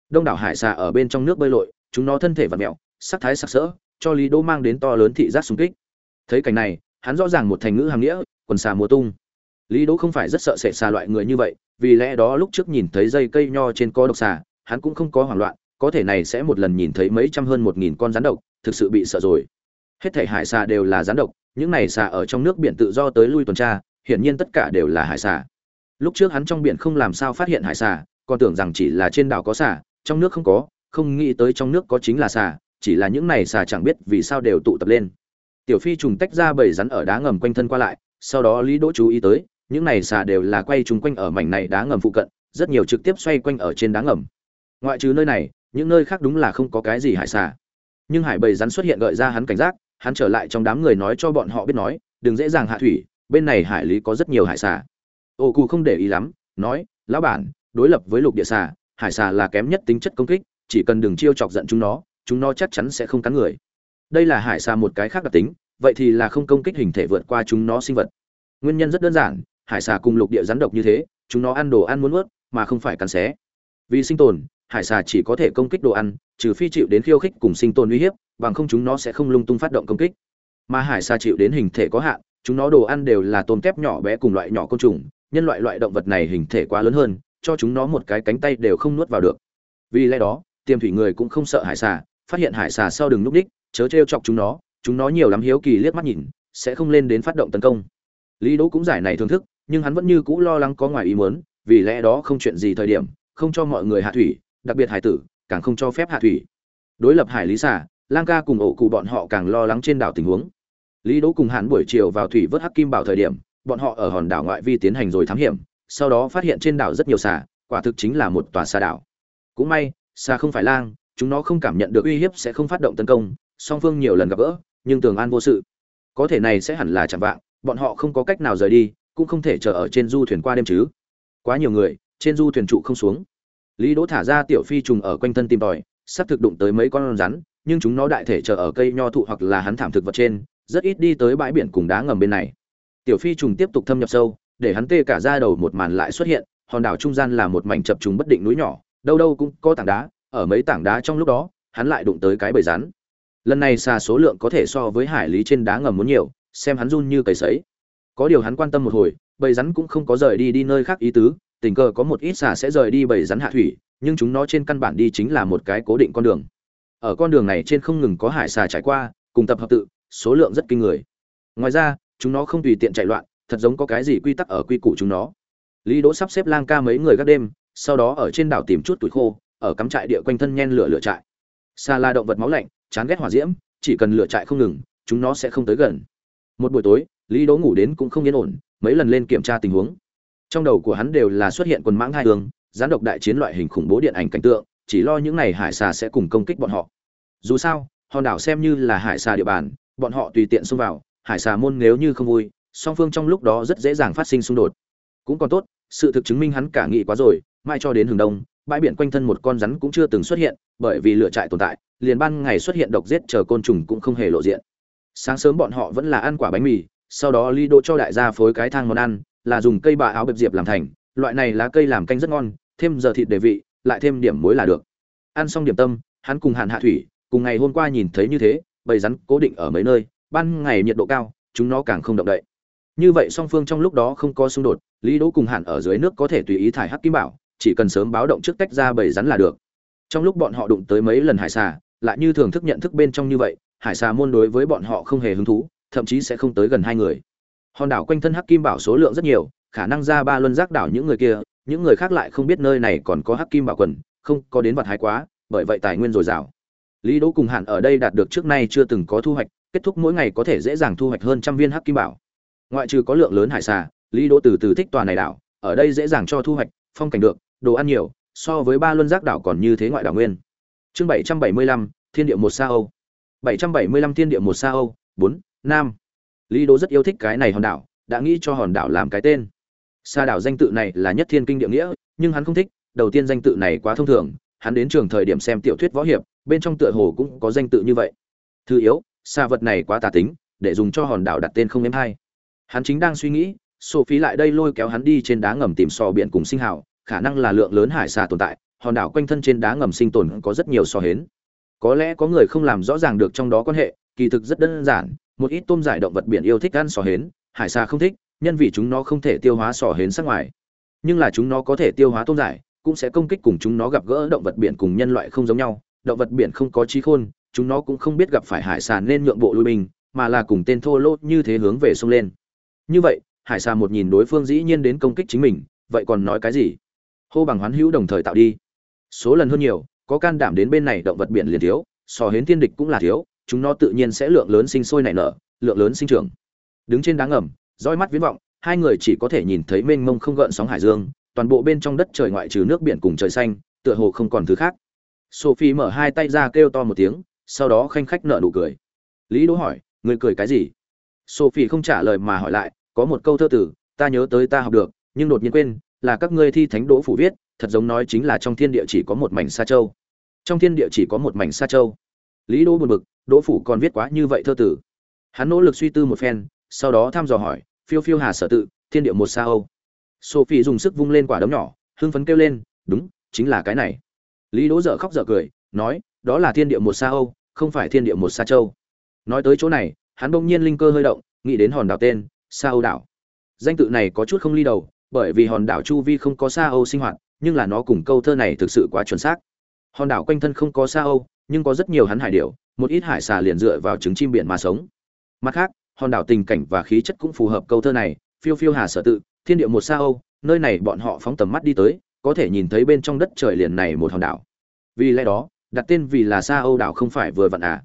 Speaker 1: Đông đảo hải xà ở bên trong nước bơi lội, chúng nó thân thể vật mẹo sắc thái sắc sỡ, cho lý đỗ mang đến to lớn thị giác xung kích. Thấy cảnh này, hắn rõ ràng một thành ngữ hàng nghĩa, quần xà mùa tung. Lý đỗ không phải rất sợ sệt xà loại người như vậy, vì lẽ đó lúc trước nhìn thấy dây cây nho trên co độc xà, hắn cũng không có hoảng loạn có thể này sẽ một lần nhìn thấy mấy trăm hơn một nghìn con rắn độc, thực sự bị sợ rồi. Hết thể hải xà đều là rắn độc, những này xà ở trong nước biển tự do tới lui tuần tra, hiển nhiên tất cả đều là hải xà. Lúc trước hắn trong biển không làm sao phát hiện hải xà, còn tưởng rằng chỉ là trên đảo có xà, trong nước không có, không nghĩ tới trong nước có chính là xà, chỉ là những này xà chẳng biết vì sao đều tụ tập lên. Tiểu phi trùng tách ra bầy rắn ở đá ngầm quanh thân qua lại, sau đó lý đỗ chú ý tới, những này xà đều là quay trùng quanh ở mảnh này đá ngầm phụ cận, rất nhiều trực tiếp xoay quanh ở trên đá ngầm. Ngoại trừ nơi này những nơi khác đúng là không có cái gì hải xà. Nhưng hải bầy rắn xuất hiện gợi ra hắn cảnh giác, hắn trở lại trong đám người nói cho bọn họ biết nói, đừng dễ dàng hạ thủy, bên này hải lý có rất nhiều hải xà. Ô cù không để ý lắm, nói, lão bản, đối lập với lục địa xà, hải xà là kém nhất tính chất công kích, chỉ cần đừng chiêu chọc giận chúng nó chúng nó chắc chắn sẽ không cắn người. Đây là hải xà một cái khác đặc tính, vậy thì là không công kích hình thể vượt qua chúng nó sinh vật. Nguyên nhân rất đơn giản, hải xà cùng lục địa rắn độc như thế, chúng nó ăn đồ ăn muốn ướt mà không phải cắn xé. Vì sinh tồn hải xà chỉ có thể công kích đồ ăn, trừ phi chịu đến khiêu khích cùng sinh tồn uy hiếp, bằng không chúng nó sẽ không lung tung phát động công kích. Mà hải xà chịu đến hình thể có hạn, chúng nó đồ ăn đều là tôm tép nhỏ bé cùng loại nhỏ côn trùng, nhân loại loại động vật này hình thể quá lớn hơn, cho chúng nó một cái cánh tay đều không nuốt vào được. Vì lẽ đó tiềm thủy người cũng không sợ hải xà, phát hiện hải xà sau đừng núp đích, chớ trêu chọc chúng nó chúng nó nhiều lắm hiếu kỳ liếc mắt nhìn, sẽ không lên đến phát động tấn công. Lý đỗ cũng giải này thưởng thức, nhưng hắn vẫn như cũ lo lắng có ngoài ý muốn, vì lẽ đó không chuyện gì thời điểm, không cho mọi người hạ thủy đặc biệt hải tử, càng không cho phép hạ thủy. Đối lập hải lý xà, lang ca cùng ổ cụ bọn họ càng lo lắng trên đảo tình huống. Lý đỗ cùng hắn buổi chiều vào thủy vớt hắc kim bảo thời điểm, bọn họ ở hòn đảo ngoại vi tiến hành rồi thám hiểm, sau đó phát hiện trên đảo rất nhiều xà, quả thực chính là một tòa xà đảo. Cũng may, xà không phải lang, chúng nó không cảm nhận được uy hiếp sẽ không phát động tấn công, song phương nhiều lần gặp gỡ, nhưng tường an vô sự. Có thể này sẽ hẳn là chẳng vạng, bọn họ không có cách nào rời đi, cũng không thể chờ ở trên du thuyền qua đêm chứ. Quá nhiều người, trên du thuyền trụ không xuống lý đỗ thả ra tiểu phi trùng ở quanh thân tìm tòi, sắp thực đụng tới mấy con rắn, nhưng chúng nó đại thể chờ ở cây nho thụ hoặc là hắn thảm thực vật trên, rất ít đi tới bãi biển cùng đá ngầm bên này. Tiểu phi trùng tiếp tục thâm nhập sâu, để hắn tê cả ra đầu một màn lại xuất hiện, hòn đảo trung gian là một mảnh chập trùng bất định núi nhỏ, đâu đâu cũng có tảng đá, ở mấy tảng đá trong lúc đó, hắn lại đụng tới cái bầy rắn. Lần này xa số lượng có thể so với hải lý trên đá ngầm muốn nhiều, xem hắn run như cầy sấy. Có điều hắn quan tâm một hồi, bầy rắn cũng không có rời đi đi nơi khác ý tứ tình cờ có một ít xà sẽ rời đi bầy rắn hạ thủy, nhưng chúng nó trên căn bản đi chính là một cái cố định con đường. Ở con đường này trên không ngừng có hải xà trải qua, cùng tập hợp tự, số lượng rất kinh người. Ngoài ra, chúng nó không tùy tiện chạy loạn, thật giống có cái gì quy tắc ở quy củ chúng nó. Lý đỗ sắp xếp lang ca mấy người gác đêm, sau đó ở trên đảo tìm chút tuổi khô, ở cắm trại địa quanh thân nhen lửa lửa trại. Xa là động vật máu lạnh, chán ghét hỏa diễm, chỉ cần lửa trại không ngừng, chúng nó sẽ không tới gần. Một buổi tối, lý đỗ ngủ đến cũng không yên ổn, mấy lần lên kiểm tra tình huống trong đầu của hắn đều là xuất hiện quần mãng hai hương gián độc đại chiến loại hình khủng bố điện ảnh cảnh tượng, chỉ lo những này hải xà sẽ cùng công kích bọn họ. Dù sao, hòn đảo xem như là hải xà địa bàn, bọn họ tùy tiện xông vào, hải xà môn nếu như không vui, song phương trong lúc đó rất dễ dàng phát sinh xung đột. Cũng còn tốt, sự thực chứng minh hắn cả nghị quá rồi mai cho đến hướng đông, bãi biển quanh thân một con rắn cũng chưa từng xuất hiện, bởi vì lửa trại tồn tại, liền ban ngày xuất hiện độc giết chờ côn trùng cũng không hề lộ diện. Sáng sớm bọn họ vẫn là ăn quả bánh mì, sau đó ly đỗ cho đại gia phối cái thang món ăn là dùng cây bà áo bẹp diệp làm thành, loại này lá cây làm canh rất ngon, thêm giờ thịt để vị, lại thêm điểm muối là được. Ăn xong điểm tâm, hắn cùng Hàn hạ thủy, cùng ngày hôm qua nhìn thấy như thế bầy rắn cố định ở mấy nơi, ban ngày nhiệt độ cao, chúng nó càng không động đậy. Như vậy song phương trong lúc đó không có xung đột, lý đỗ cùng Hàn ở dưới nước có thể tùy ý thải hắc kim bảo, chỉ cần sớm báo động trước tách ra bầy rắn là được. Trong lúc bọn họ đụng tới mấy lần hải xà, lại như thường thức nhận thức bên trong như vậy, hải xà môn đối với bọn họ không hề hứng thú, thậm chí sẽ không tới gần hai người hòn đảo quanh thân hắc kim bảo số lượng rất nhiều, khả năng ra ba luân giác đảo những người kia, những người khác lại không biết nơi này còn có hắc kim bảo quần, không có đến vật hái quá, bởi vậy tài nguyên dồi dào. Lý đỗ cùng hạn ở đây đạt được trước nay chưa từng có thu hoạch, kết thúc mỗi ngày có thể dễ dàng thu hoạch hơn trăm viên hắc kim bảo. Ngoại trừ có lượng lớn hải xà, lý đỗ từ từ thích tòa này đảo, ở đây dễ dàng cho thu hoạch, phong cảnh được, đồ ăn nhiều, so với ba luân giác đảo còn như thế ngoại đảo nguyên. Chương bảy trăm bảy mươi lăm, thiên địa một sa âu. Bảy trăm bảy mươi lăm thiên địa một sa âu, bốn, nam lý đỗ rất yêu thích cái này hòn đảo, đã nghĩ cho hòn đảo làm cái tên. Sa đảo danh tự này là nhất thiên kinh địa nghĩa, nhưng hắn không thích, đầu tiên danh tự này quá thông thường, hắn đến trường thời điểm xem tiểu thuyết võ hiệp, bên trong tựa hồ cũng có danh tự như vậy. Thứ yếu xa vật này quá tà tính, để dùng cho hòn đảo đặt tên không êm hay. Hắn chính đang suy nghĩ, sophie lại đây lôi kéo hắn đi trên đá ngầm tìm sò biển cùng sinh hào, khả năng là lượng lớn hải xà tồn tại, hòn đảo quanh thân trên đá ngầm sinh tồn có rất nhiều sò hến. Có lẽ có người không làm rõ ràng được trong đó quan hệ, kỳ thực rất đơn giản một ít tôm giải động vật biển yêu thích ăn sò hến, hải xa không thích, nhân vì chúng nó không thể tiêu hóa sò hến sắc ngoài. Nhưng là chúng nó có thể tiêu hóa tôm giải, cũng sẽ công kích cùng chúng nó gặp gỡ động vật biển cùng nhân loại không giống nhau. Động vật biển không có trí khôn, chúng nó cũng không biết gặp phải hải sản nên nhượng bộ lui binh, mà là cùng tên thô lỗ như thế hướng về sông lên. Như vậy, hải xà một nhìn đối phương dĩ nhiên đến công kích chính mình, vậy còn nói cái gì? Hô bằng hoán hữu đồng thời tạo đi. Số lần hơn nhiều, có can đảm đến bên này động vật biển liền thiếu, sò hến thiên địch cũng là thiếu chúng nó tự nhiên sẽ lượng lớn sinh sôi nảy nở, lượng lớn sinh trưởng. Đứng trên đá ngầm dõi mắt viễn vọng, hai người chỉ có thể nhìn thấy mênh mông không gợn sóng hải dương, toàn bộ bên trong đất trời ngoại trừ nước biển cùng trời xanh, tựa hồ không còn thứ khác. Sophie mở hai tay ra kêu to một tiếng, sau đó khanh khách nở nụ cười. Lý đỗ hỏi người cười cái gì? Sophie không trả lời mà hỏi lại, có một câu thơ tử, ta nhớ tới ta học được, nhưng đột nhiên quên, là các ngươi thi thánh đỗ phủ viết, thật giống nói chính là trong thiên địa chỉ có một mảnh sa châu. Trong thiên địa chỉ có một mảnh sa châu. Lý đỗ buồn bực đỗ phủ còn viết quá như vậy thơ tử. Hắn nỗ lực suy tư một phen, sau đó thăm dò hỏi, phiêu phiêu hà sở tự, thiên địa một sa âu sophie dùng sức vung lên quả đấm nhỏ, hưng phấn kêu lên, đúng, chính là cái này. Lý đỗ dở khóc dở cười, nói, đó là thiên địa một sa âu không phải thiên địa một sa châu. Nói tới chỗ này, hắn bỗng nhiên linh cơ hơi động, nghĩ đến hòn đảo tên sa âu đảo. Danh tự này có chút không ly đầu, bởi vì hòn đảo chu vi không có sa âu sinh hoạt, nhưng là nó cùng câu thơ này thực sự quá chuẩn xác. Hòn đảo quanh thân không có sa âu nhưng có rất nhiều hắn hải điểu một ít hải xà liền dựa vào trứng chim biển mà sống. Mặt khác, hòn đảo tình cảnh và khí chất cũng phù hợp câu thơ này, phiêu phiêu hà sở tự, thiên địa một sa âu, nơi này bọn họ phóng tầm mắt đi tới, có thể nhìn thấy bên trong đất trời liền này một hòn đảo. Vì lẽ đó, đặt tên vì là sa âu đảo không phải vừa vặn à.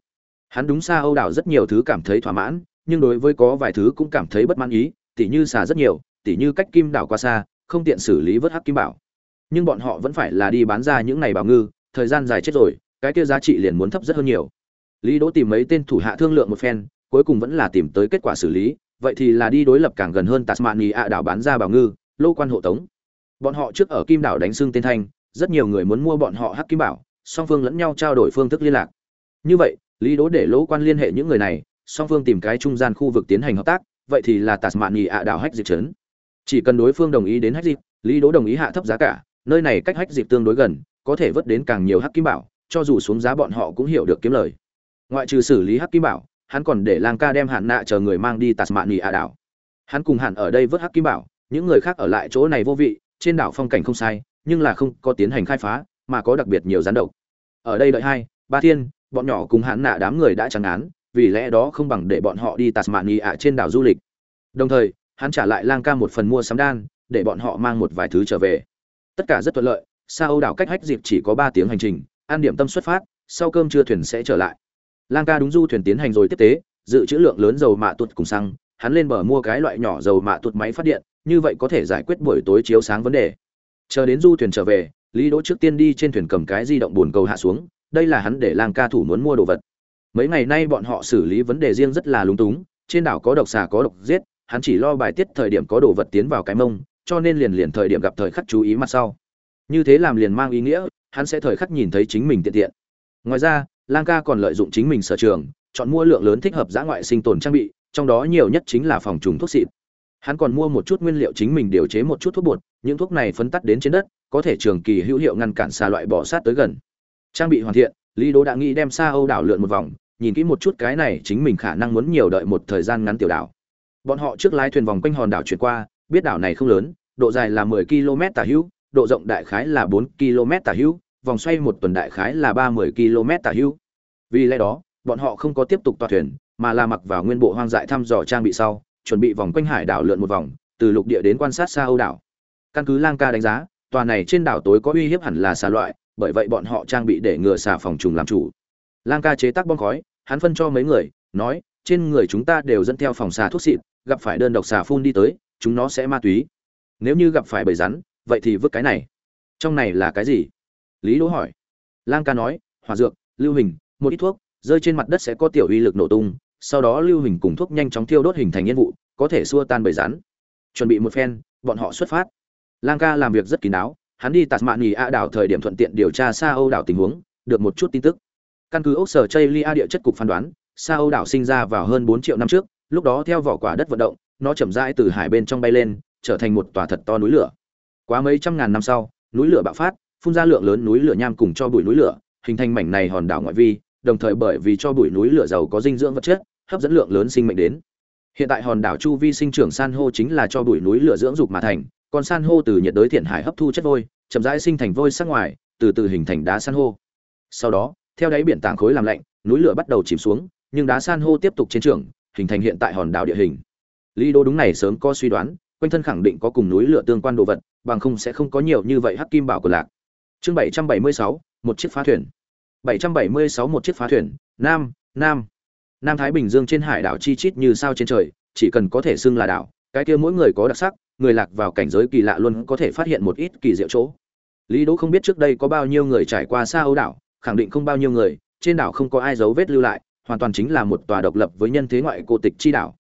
Speaker 1: Hắn đúng sa âu đảo rất nhiều thứ cảm thấy thỏa mãn, nhưng đối với có vài thứ cũng cảm thấy bất mãn ý, tỉ như xà rất nhiều, tỉ như cách kim đảo qua xa, không tiện xử lý vớt hắc kim bảo. Nhưng bọn họ vẫn phải là đi bán ra những này bảo ngư, thời gian dài chết rồi, cái kia giá trị liền muốn thấp rất hơn nhiều lý đỗ tìm mấy tên thủ hạ thương lượng một phen, cuối cùng vẫn là tìm tới kết quả xử lý, vậy thì là đi đối lập càng gần hơn tasmania đảo bán ra bảo ngư, lô quan hộ tống. Bọn họ trước ở kim đảo đánh xương tên thanh, rất nhiều người muốn mua bọn họ hắc kim bảo, song phương lẫn nhau trao đổi phương thức liên lạc. Như vậy, lý đỗ để lỗ quan liên hệ những người này, song phương tìm cái trung gian khu vực tiến hành hợp tác, vậy thì là tasmania đảo hách dịch trấn. Chỉ cần đối phương đồng ý đến hách dịch, lý đỗ đồng ý hạ thấp giá cả, nơi này cách hách dịch tương đối gần, có thể vớt đến càng nhiều hắc kim bảo, cho dù xuống giá bọn họ cũng hiểu được kiếm lời ngoại trừ xử lý hắc kim bảo hắn còn để lang ca đem hạn nạ chờ người mang đi tạt mạn nghỉ ạ đảo. Hắn cùng hạn ở đây vớt hắc kim bảo những người khác ở lại chỗ này vô vị trên đảo phong cảnh không sai nhưng là không có tiến hành khai phá mà có đặc biệt nhiều gián độc. Ở đây đợi hai ba thiên bọn nhỏ cùng hạn nạ đám người đã chẳng án vì lẽ đó không bằng để bọn họ đi tạt mạn nghỉ ạ trên đảo du lịch. Đồng thời hắn trả lại lang ca một phần mua sắm đan để bọn họ mang một vài thứ trở về. Tất cả rất thuận lợi Sa Âu đảo cách hách dịp chỉ có ba tiếng hành trình, an điểm tâm xuất phát, sau cơm trưa thuyền sẽ trở lại. Lang ca đúng du thuyền tiến hành rồi tiếp tế, dự trữ lượng lớn dầu mạ tuột cùng xăng, hắn lên bờ mua cái loại nhỏ dầu mạ tuột máy phát điện, như vậy có thể giải quyết buổi tối chiếu sáng vấn đề. Chờ đến du thuyền trở về, Lý Đỗ trước tiên đi trên thuyền cầm cái di động buồn cầu hạ xuống, đây là hắn để Lang ca thủ muốn mua đồ vật. Mấy ngày nay bọn họ xử lý vấn đề riêng rất là lúng túng, trên đảo có độc xà có độc giết, hắn chỉ lo bài tiết thời điểm có đồ vật tiến vào cái mông, cho nên liền liền thời điểm gặp thời khắc chú ý mặt sau như thế làm liền mang ý nghĩa hắn sẽ thời khắc nhìn thấy chính mình tiện tiện ngoài ra lang ca còn lợi dụng chính mình sở trường chọn mua lượng lớn thích hợp giã ngoại sinh tồn trang bị trong đó nhiều nhất chính là phòng trùng thuốc xịt. Hắn còn mua một chút nguyên liệu chính mình điều chế một chút thuốc bột những thuốc này phấn tắt đến trên đất có thể trường kỳ hữu hiệu ngăn cản xa loại bỏ sát tới gần. Trang bị hoàn thiện lý đỗ đã nghĩ đem xa âu đảo lượn một vòng nhìn kỹ một chút cái này chính mình khả năng muốn nhiều đợi một thời gian ngắn tiểu đảo. Bọn họ trước lái thuyền vòng quanh hòn đảo chuyển qua biết đảo này không lớn độ dài là 10 km tả hữu độ rộng đại khái là 4 km tả hữu, vòng xoay một tuần đại khái là 30 km tả hữu. Vì lẽ đó, bọn họ không có tiếp tục toa thuyền, mà là mặc vào nguyên bộ hoang dại thăm dò trang bị sau, chuẩn bị vòng quanh hải đảo lượn một vòng, từ lục địa đến quan sát xa Âu đảo. Căn cứ Lang Ca đánh giá, tòa này trên đảo tối có uy hiếp hẳn là xà loại, bởi vậy bọn họ trang bị để ngừa xà phòng trùng làm chủ. Lang Ca chế tác bom khói, hắn phân cho mấy người, nói, trên người chúng ta đều dẫn theo phòng xà thuốc xịt, gặp phải đơn độc xà phun đi tới, chúng nó sẽ ma túy. Nếu như gặp phải bầy rắn, vậy thì vứt cái này trong này là cái gì lý đỗ hỏi lang ca nói hỏa dược lưu hình một ít thuốc rơi trên mặt đất sẽ có tiểu uy lực nổ tung sau đó lưu hình cùng thuốc nhanh chóng thiêu đốt hình thành nhiên vụ có thể xua tan bầy rắn. Chuẩn bị một phen bọn họ xuất phát. Lang ca làm việc rất kín đáo hắn đi tạt mạn nghỉ a đảo thời điểm thuận tiện điều tra xa âu đảo tình huống được một chút tin tức. Căn cứ ốc sở chây lia địa chất cục phán đoán xa Âu đảo sinh ra vào hơn bốn triệu năm trước, lúc đó theo vỏ quả đất vận động, nó chậm rãi từ hải bên trong bay lên, trở thành một tòa thật to núi lửa. Quá mấy trăm ngàn năm sau, núi lửa bạo phát, phun ra lượng lớn núi lửa nham cùng cho bụi núi lửa, hình thành mảnh này hòn đảo ngoại vi, đồng thời bởi vì cho bụi núi lửa giàu có dinh dưỡng vật chất, hấp dẫn lượng lớn sinh mệnh đến. Hiện tại hòn đảo chu vi sinh trưởng san hô chính là cho bụi núi lửa dưỡng dục mà thành, còn san hô từ nhiệt đới thiện hải hấp thu chất vôi, chậm rãi sinh thành vôi sắc ngoài, từ từ hình thành đá san hô. Sau đó, theo đáy biển tảng khối làm lạnh, núi lửa bắt đầu chìm xuống, nhưng đá san hô tiếp tục trên trường, hình thành hiện tại hòn đảo địa hình. Lý Đô đúng này sớm có suy đoán, quanh thân khẳng định có cùng núi lửa tương quan đồ vật, bằng không sẽ không có nhiều như vậy hắc kim bảo của lạc. Chương 776, một chiếc phá thuyền. 776 một chiếc phá thuyền, Nam, Nam. Nam Thái Bình Dương trên hải đảo chi chít như sao trên trời, chỉ cần có thể xưng là đảo, cái kia mỗi người có đặc sắc, người lạc vào cảnh giới kỳ lạ luôn có thể phát hiện một ít kỳ diệu chỗ. Lý Đỗ không biết trước đây có bao nhiêu người trải qua xa Âu đảo, khẳng định không bao nhiêu người, trên đảo không có ai dấu vết lưu lại, hoàn toàn chính là một tòa độc lập với nhân thế ngoại cô tịch chi đảo.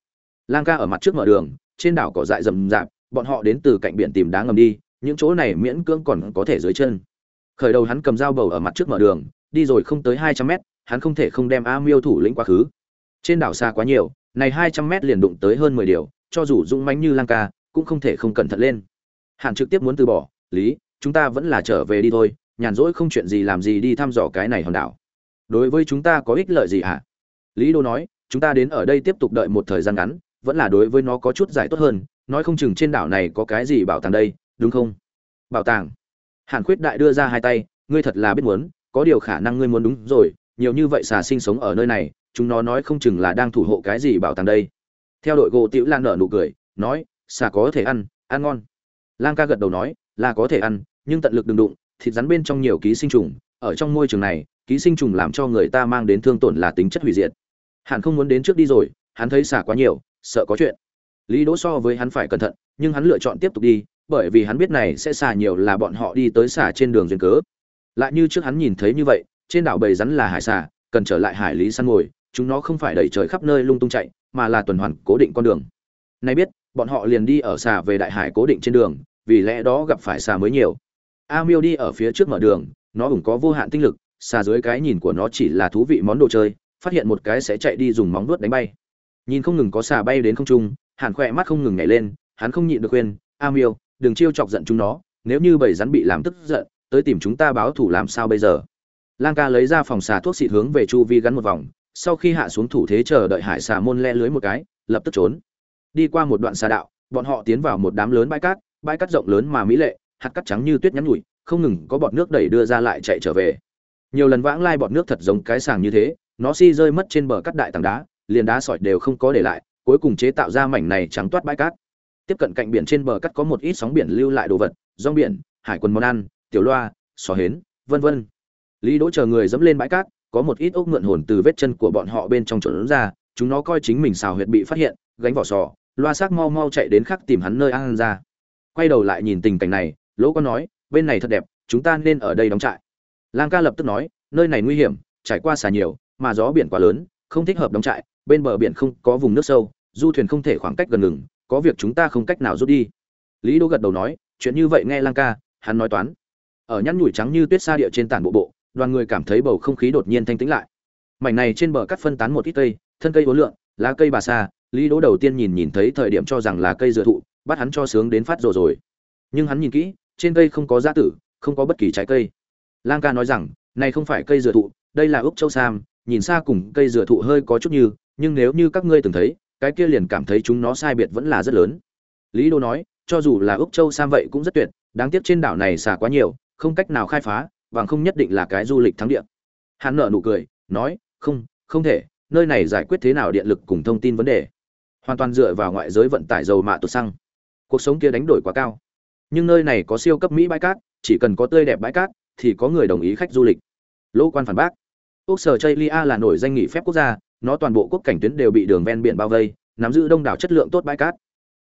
Speaker 1: Lang ca ở mặt trước mở đường, trên đảo cỏ dại rậm rạp, bọn họ đến từ cạnh biển tìm đá ngầm đi, những chỗ này miễn cưỡng còn có thể dưới chân. Khởi đầu hắn cầm dao bầu ở mặt trước mở đường, đi rồi không tới 200 mét, hắn không thể không đem A Miêu thủ lĩnh quá khứ. Trên đảo xa quá nhiều, này 200 mét liền đụng tới hơn 10 điều, cho dù dũng mãnh như Lang ca, cũng không thể không cẩn thận lên. Hàn trực tiếp muốn từ bỏ, "Lý, chúng ta vẫn là trở về đi thôi, nhàn rỗi không chuyện gì làm gì đi thăm dò cái này hòn đảo. Đối với chúng ta có ích lợi gì hả?" Lý Đô nói, "Chúng ta đến ở đây tiếp tục đợi một thời gian ngắn, vẫn là đối với nó có chút giải tốt hơn, nói không chừng trên đảo này có cái gì bảo tàng đây, đúng không?" Bảo tàng. Hàn Khuyết đại đưa ra hai tay, "Ngươi thật là biết muốn, có điều khả năng ngươi muốn đúng rồi, nhiều như vậy xà sinh sống ở nơi này, chúng nó nói không chừng là đang thủ hộ cái gì bảo tàng đây." Theo đội gỗ Tiểu Lan nở nụ cười, nói, "Xà có thể ăn, ăn ngon." Lang ca gật đầu nói, "Là có thể ăn, nhưng tận lực đừng đụng, thịt rắn bên trong nhiều ký sinh trùng, ở trong môi trường này, ký sinh trùng làm cho người ta mang đến thương tổn là tính chất hủy diệt." Hàn không muốn đến trước đi rồi, hắn thấy xà quá nhiều, sợ có chuyện. Lý Đỗ so với hắn phải cẩn thận, nhưng hắn lựa chọn tiếp tục đi, bởi vì hắn biết này sẽ xà nhiều là bọn họ đi tới xà trên đường duyên cớ. Lại như trước hắn nhìn thấy như vậy, trên đảo bầy rắn là hải xà, cần trở lại hải lý săn ngồi, chúng nó không phải đẩy trời khắp nơi lung tung chạy, mà là tuần hoàn cố định con đường. Nay biết, bọn họ liền đi ở xà về đại hải cố định trên đường, vì lẽ đó gặp phải xà mới nhiều. A Miêu đi ở phía trước mở đường, nó cũng có vô hạn tinh lực, xà dưới cái nhìn của nó chỉ là thú vị món đồ chơi, phát hiện một cái sẽ chạy đi dùng móng vuốt đánh bay. Nhìn không ngừng có xà bay đến không trung, Hàn khỏe mắt không ngừng nhảy lên, hắn không nhịn được khuyên, "A Miêu, đừng chiêu chọc giận chúng nó, nếu như bầy rắn bị làm tức giận, tới tìm chúng ta báo thủ làm sao bây giờ?" Lang ca lấy ra phòng xà thuốc xịt hướng về chu vi gắn một vòng, sau khi hạ xuống thủ thế chờ đợi hải xà môn le lưới một cái, lập tức trốn. Đi qua một đoạn xà đạo, bọn họ tiến vào một đám lớn bãi cát, bãi cát rộng lớn mà mỹ lệ, hạt cát trắng như tuyết nhắn nhủi, không ngừng có bọt nước đẩy đưa ra lại chạy trở về. Nhiều lần vãng lai bọt nước thật giống cái sàng như thế, nó si rơi mất trên bờ cắt đại tảng đá, liền đá sỏi đều không có để lại, cuối cùng chế tạo ra mảnh này trắng toát bãi cát. Tiếp cận cạnh biển trên bờ cắt có một ít sóng biển lưu lại đồ vật, rong biển, hải quần món ăn, tiểu loa, xò hến, vân vân. Lý Đỗ chờ người dẫm lên bãi cát, có một ít ốc mượn hồn từ vết chân của bọn họ bên trong trốn ra, chúng nó coi chính mình xào huyệt bị phát hiện, gánh vỏ sò, loa xác mau mau chạy đến khắc tìm hắn nơi ăn ra. Quay đầu lại nhìn tình cảnh này, Lỗ có nói, bên này thật đẹp, chúng ta nên ở đây đóng trại. Lang ca lập tức nói, nơi này nguy hiểm, trải qua xà nhiều, mà gió biển quá lớn, không thích hợp đóng trại, bên bờ biển không có vùng nước sâu, du thuyền không thể khoảng cách gần ngừng, có việc chúng ta không cách nào rút đi. Lý Đỗ gật đầu nói, chuyện như vậy nghe Lang ca, hắn nói toán. Ở nhăn nhủi trắng như tuyết sa địa trên tản bộ bộ, đoàn người cảm thấy bầu không khí đột nhiên thanh tĩnh lại. Mảnh này trên bờ cắt phân tán một ít cây thân cây vốn lượn, lá cây bà sa lý đỗ đầu tiên nhìn nhìn thấy thời điểm cho rằng là cây dựa thụ bắt hắn cho sướng đến phát rồi rồi. Nhưng hắn nhìn kỹ trên cây không có giá tử không có bất kỳ trái cây. Lang ca nói rằng này không phải cây dựa thụ đây là ốc châu sam nhìn xa cùng cây dựa thụ hơi có chút như nhưng nếu như các ngươi từng thấy cái kia liền cảm thấy chúng nó sai biệt vẫn là rất lớn. Lý đô nói cho dù là ốc châu sam vậy cũng rất tuyệt đáng tiếc trên đảo này xả quá nhiều không cách nào khai phá, và không nhất định là cái du lịch thắng địa. Hắn nợ nụ cười, nói, không không thể, nơi này giải quyết thế nào điện lực cùng thông tin vấn đề? Hoàn toàn dựa vào ngoại giới vận tải dầu mạ tụt xăng. Cuộc sống kia đánh đổi quá cao. Nhưng nơi này có siêu cấp mỹ bãi cát, chỉ cần có tươi đẹp bãi cát, thì có người đồng ý khách du lịch. Lỗ quan phản bác. Quốc sở chaylia là nổi danh nghỉ phép quốc gia, nó toàn bộ quốc cảnh tuyến đều bị đường ven biển bao vây, nắm giữ đông đảo chất lượng tốt bãi cát.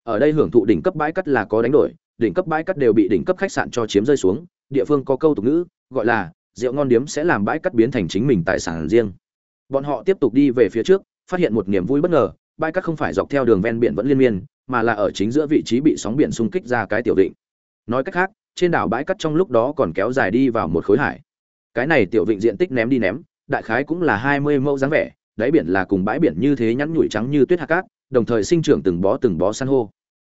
Speaker 1: Ở đây hưởng thụ đỉnh cấp bãi cát là có đánh đổi đỉnh cấp bãi cát đều bị đỉnh cấp khách sạn cho chiếm rơi xuống, địa phương có câu tục ngữ, gọi là, rượu ngon điếm sẽ làm bãi cát biến thành chính mình tài sản riêng. Bọn họ tiếp tục đi về phía trước, phát hiện một niềm vui bất ngờ, bãi cát không phải dọc theo đường ven biển vẫn liên miên, mà là ở chính giữa vị trí bị sóng biển xung kích ra cái tiểu định nói cách khác, trên đảo bãi cát trong lúc đó còn kéo dài đi vào một khối hải. Cái này tiểu vịnh diện tích ném đi ném, đại khái cũng là hai mươi mẫu dáng vẻ, đáy biển là cùng bãi biển như thế nhẵn nhủi trắng như tuyết hạt cát, đồng thời sinh trưởng từng bó từng bó san hô.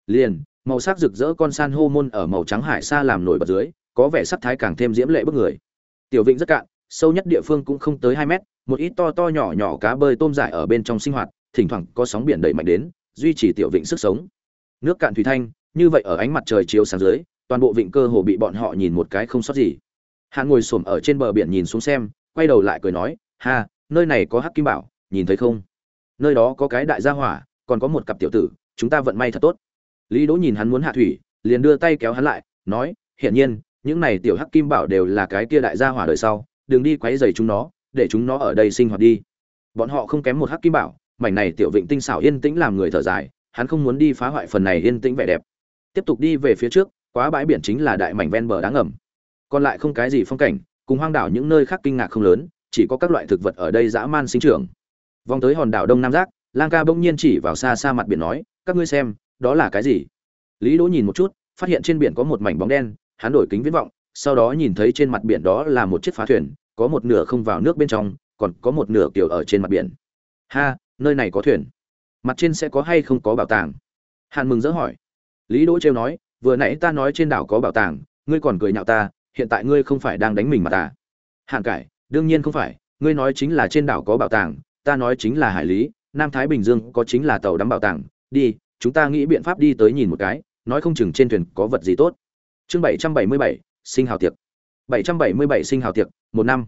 Speaker 1: Liền màu sắc rực rỡ con san hô môn ở màu trắng hải xa làm nổi bật dưới, có vẻ sắc thái càng thêm diễm lệ bức người. Tiểu vịnh rất cạn, sâu nhất địa phương cũng không tới hai mét, một ít to to nhỏ nhỏ cá bơi tôm dại ở bên trong sinh hoạt, thỉnh thoảng có sóng biển đẩy mạnh đến, duy trì tiểu vịnh sức sống. Nước cạn thủy thanh, như vậy ở ánh mặt trời chiếu sáng dưới, toàn bộ vịnh cơ hồ bị bọn họ nhìn một cái không sót gì. Hạng ngồi xổm ở trên bờ biển nhìn xuống xem, quay đầu lại cười nói, ha, nơi này có hắc kim bảo, nhìn thấy không? Nơi đó có cái đại gia hỏa, còn có một cặp tiểu tử, chúng ta vận may thật tốt lý đỗ nhìn hắn muốn hạ thủy, liền đưa tay kéo hắn lại, nói, hiển nhiên, những này tiểu hắc kim bảo đều là cái kia đại gia hỏa đời sau, đừng đi quấy rầy chúng nó, để chúng nó ở đây sinh hoạt đi. Bọn họ không kém một hắc kim bảo, mảnh này tiểu vịnh tinh xảo yên tĩnh làm người thở dài, hắn không muốn đi phá hoại phần này yên tĩnh vẻ đẹp. Tiếp tục đi về phía trước, quá bãi biển chính là đại mảnh ven bờ đá ngầm. Còn lại không cái gì phong cảnh, cùng hoang đảo những nơi khác kinh ngạc không lớn, chỉ có các loại thực vật ở đây dã man sinh trưởng. Vòng tới hòn đảo đông nam giác, lang ca bỗng nhiên chỉ vào xa xa mặt biển nói, các ngươi xem đó là cái gì? Lý đỗ nhìn một chút, phát hiện trên biển có một mảnh bóng đen, hắn đổi kính viễn vọng, sau đó nhìn thấy trên mặt biển đó là một chiếc phá thuyền, có một nửa không vào nước bên trong, còn có một nửa kiểu ở trên mặt biển. Ha, nơi này có thuyền. Mặt trên sẽ có hay không có bảo tàng? Hàn mừng dỡ hỏi. Lý đỗ trêu nói, vừa nãy ta nói trên đảo có bảo tàng, ngươi còn cười nhạo ta, hiện tại ngươi không phải đang đánh mình mà ta. Hàn cải, đương nhiên không phải, ngươi nói chính là trên đảo có bảo tàng, ta nói chính là hải lý, nam thái bình dương có chính là tàu đắm bảo tàng, đi chúng ta nghĩ biện pháp đi tới nhìn một cái, nói không chừng trên thuyền có vật gì tốt. Chương bảy trăm bảy mươi bảy, sinh hào tiệc. bảy trăm bảy mươi bảy sinh hào tiệc, một năm.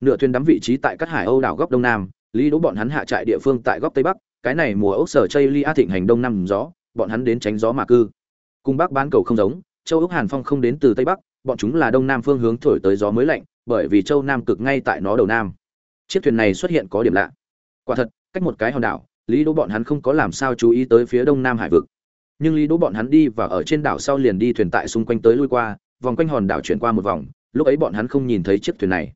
Speaker 1: Nửa thuyền đắm vị trí tại các hải âu đảo góc đông nam, lý đỗ bọn hắn hạ trại địa phương tại góc tây bắc, cái này mùa ốc sở chây A thịnh hành đông nam gió, bọn hắn đến tránh gió mà cư. Cung bắc bán cầu không giống, châu ốc hàn phong không đến từ tây bắc, bọn chúng là đông nam phương hướng thổi tới gió mới lạnh, bởi vì châu nam cực ngay tại nó đầu nam. Chiếc thuyền này xuất hiện có điểm lạ. Quả thật, cách một cái hòn đảo lý đỗ bọn hắn không có làm sao chú ý tới phía đông nam hải vực. Nhưng lý đỗ bọn hắn đi và ở trên đảo sau liền đi thuyền tại xung quanh tới lui qua, vòng quanh hòn đảo chuyển qua một vòng, lúc ấy bọn hắn không nhìn thấy chiếc thuyền này.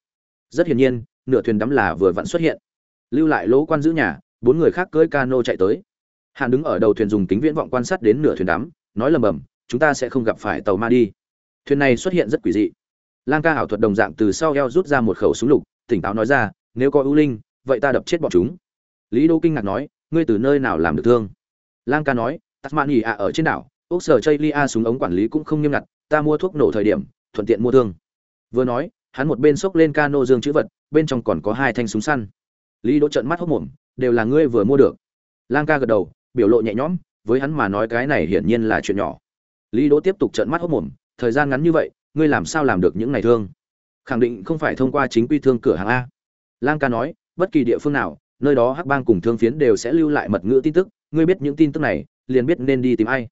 Speaker 1: Rất hiển nhiên, nửa thuyền đắm là vừa vặn xuất hiện. Lưu lại lỗ quan giữ nhà, bốn người khác cưỡi cano chạy tới. Hạn đứng ở đầu thuyền dùng kính viễn vọng quan sát đến nửa thuyền đắm, nói lầm bầm, chúng ta sẽ không gặp phải tàu ma đi. Thuyền này xuất hiện rất quỷ dị. Lang ca ảo thuật đồng dạng từ sau eo rút ra một khẩu súng lục, tỉnh táo nói ra, nếu có ưu linh, vậy ta đập chết bọn chúng. Lý đô kinh ngạc nói ngươi từ nơi nào làm được thương? Lang ca nói, tasmania ở trên đảo ốc sở chây lia súng ống quản lý cũng không nghiêm ngặt, ta mua thuốc nổ thời điểm, thuận tiện mua thương. Vừa nói, hắn một bên xốc lên cano dương chữ vật, bên trong còn có hai thanh súng săn. Lý đỗ trợn mắt hốc mồm, đều là ngươi vừa mua được. Lang ca gật đầu, biểu lộ nhẹ nhõm, với hắn mà nói cái này hiển nhiên là chuyện nhỏ. Lý đỗ tiếp tục trợn mắt hốc mồm, thời gian ngắn như vậy, ngươi làm sao làm được những này thương? Khẳng định không phải thông qua chính quy thương cửa hàng a. Lang ca nói, bất kỳ địa phương nào nơi đó hắc bang cùng thương phiến đều sẽ lưu lại mật ngữ tin tức, ngươi biết những tin tức này, liền biết nên đi tìm ai.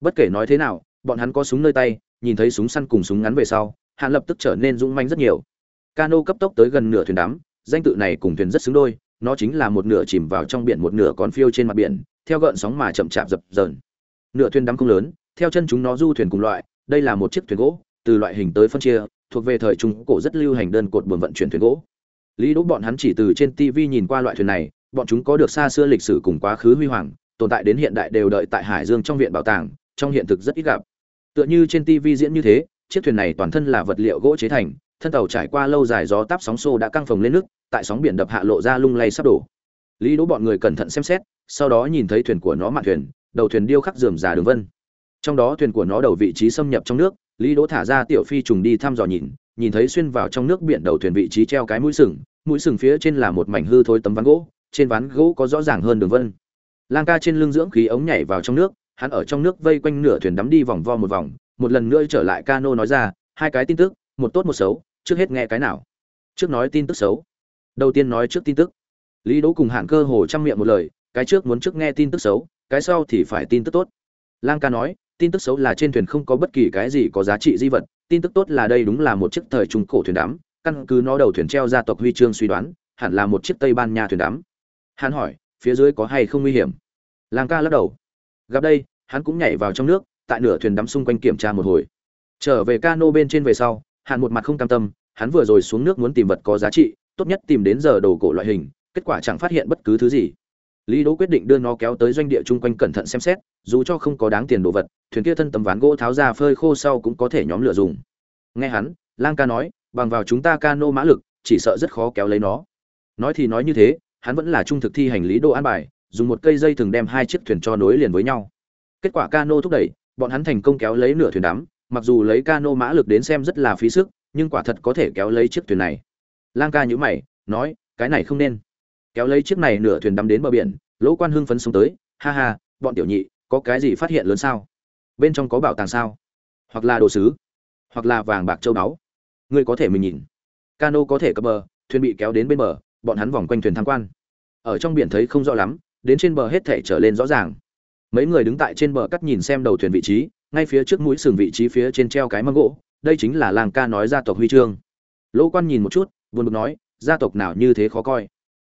Speaker 1: Bất kể nói thế nào, bọn hắn có súng nơi tay, nhìn thấy súng săn cùng súng ngắn về sau hắn lập tức trở nên dũng manh rất nhiều. Cano cấp tốc tới gần nửa thuyền đắm, danh tự này cùng thuyền rất xứng đôi, nó chính là một nửa chìm vào trong biển một nửa còn phiêu trên mặt biển, theo gợn sóng mà chậm chạp dập dờn. Nửa thuyền đắm không lớn, theo chân chúng nó du thuyền cùng loại, đây là một chiếc thuyền gỗ, từ loại hình tới phân chia, thuộc về thời trung cổ rất lưu hành đơn cột buồm vận chuyển thuyền gỗ lý đỗ bọn hắn chỉ từ trên tv nhìn qua loại thuyền này, bọn chúng có được xa xưa lịch sử cùng quá khứ huy hoàng, tồn tại đến hiện đại đều đợi tại hải dương trong viện bảo tàng, trong hiện thực rất ít gặp. Tựa như trên tv diễn như thế, chiếc thuyền này toàn thân là vật liệu gỗ chế thành, thân tàu trải qua lâu dài gió táp sóng xô đã căng phồng lên nước, tại sóng biển đập hạ lộ ra lung lay sắp đổ. Lý đỗ bọn người cẩn thận xem xét, sau đó nhìn thấy thuyền của nó mạn thuyền, đầu thuyền điêu khắc dườm già đường vân. Trong đó thuyền của nó đầu vị trí xâm nhập trong nước, lý đỗ thả ra tiểu phi trùng đi thăm dò nhìn nhìn thấy xuyên vào trong nước biển đầu thuyền vị trí treo cái mũi sừng mũi sừng phía trên là một mảnh hư thối tấm ván gỗ, trên ván gỗ có rõ ràng hơn đường vân. Lang ca trên lưng dưỡng khí ống nhảy vào trong nước, hắn ở trong nước vây quanh nửa thuyền đắm đi vòng vo một vòng, một lần nữa trở lại cano nói ra, hai cái tin tức, một tốt một xấu, trước hết nghe cái nào? Trước nói tin tức xấu. Đầu tiên nói trước tin tức. Lý đỗ cùng Hạng cơ hồ chăm miệng một lời, cái trước muốn trước nghe tin tức xấu, cái sau thì phải tin tức tốt. Lang ca nói tin tức xấu là trên thuyền không có bất kỳ cái gì có giá trị di vật, tin tức tốt là đây đúng là một chiếc thời trung cổ thuyền đắm, căn cứ nó đầu thuyền treo gia tộc huy chương suy đoán, hẳn là một chiếc tây ban nha thuyền đắm. Hắn hỏi, phía dưới có hay không nguy hiểm? Lang ca lắc đầu. Gặp đây, hắn cũng nhảy vào trong nước, tại nửa thuyền đắm xung quanh kiểm tra một hồi. Trở về cano bên trên về sau, hắn một mặt không cam tâm, hắn vừa rồi xuống nước muốn tìm vật có giá trị, tốt nhất tìm đến giờ đồ cổ loại hình, kết quả chẳng phát hiện bất cứ thứ gì. Lý đỗ quyết định đưa nó kéo tới doanh địa chung quanh cẩn thận xem xét, dù cho không có đáng tiền đồ vật thuyền kia thân tấm ván gỗ tháo ra phơi khô sau cũng có thể nhóm lửa dùng. Nghe hắn, lang ca nói, bằng vào chúng ta cano mã lực, chỉ sợ rất khó kéo lấy nó. Nói thì nói như thế, hắn vẫn là trung thực thi hành lý đồ an bài, dùng một cây dây thường đem hai chiếc thuyền cho nối liền với nhau. Kết quả cano thúc đẩy, bọn hắn thành công kéo lấy nửa thuyền đắm, mặc dù lấy cano mã lực đến xem rất là phí sức, nhưng quả thật có thể kéo lấy chiếc thuyền này. Lang ca nhữ mày, nói, cái này không nên. Kéo lấy chiếc này nửa thuyền đắm đến bờ biển, lỗ quan hưng phấn xuống tới, ha ha, bọn tiểu nhị, có cái gì phát hiện lớn sao? Bên trong có bảo tàng sao? Hoặc là đồ sứ? Hoặc là vàng bạc châu báu? Ngươi có thể mình nhìn. Cano có thể cập bờ, thuyền bị kéo đến bên bờ, bọn hắn vòng quanh thuyền tham quan. Ở trong biển thấy không rõ lắm, đến trên bờ hết thể trở lên rõ ràng. Mấy người đứng tại trên bờ cắt nhìn xem đầu thuyền vị trí, ngay phía trước mũi sừng vị trí phía trên treo cái mâm gỗ, đây chính là làng ca nói gia tộc huy chương. Lỗ quan nhìn một chút, buồn bực nói, gia tộc nào như thế khó coi.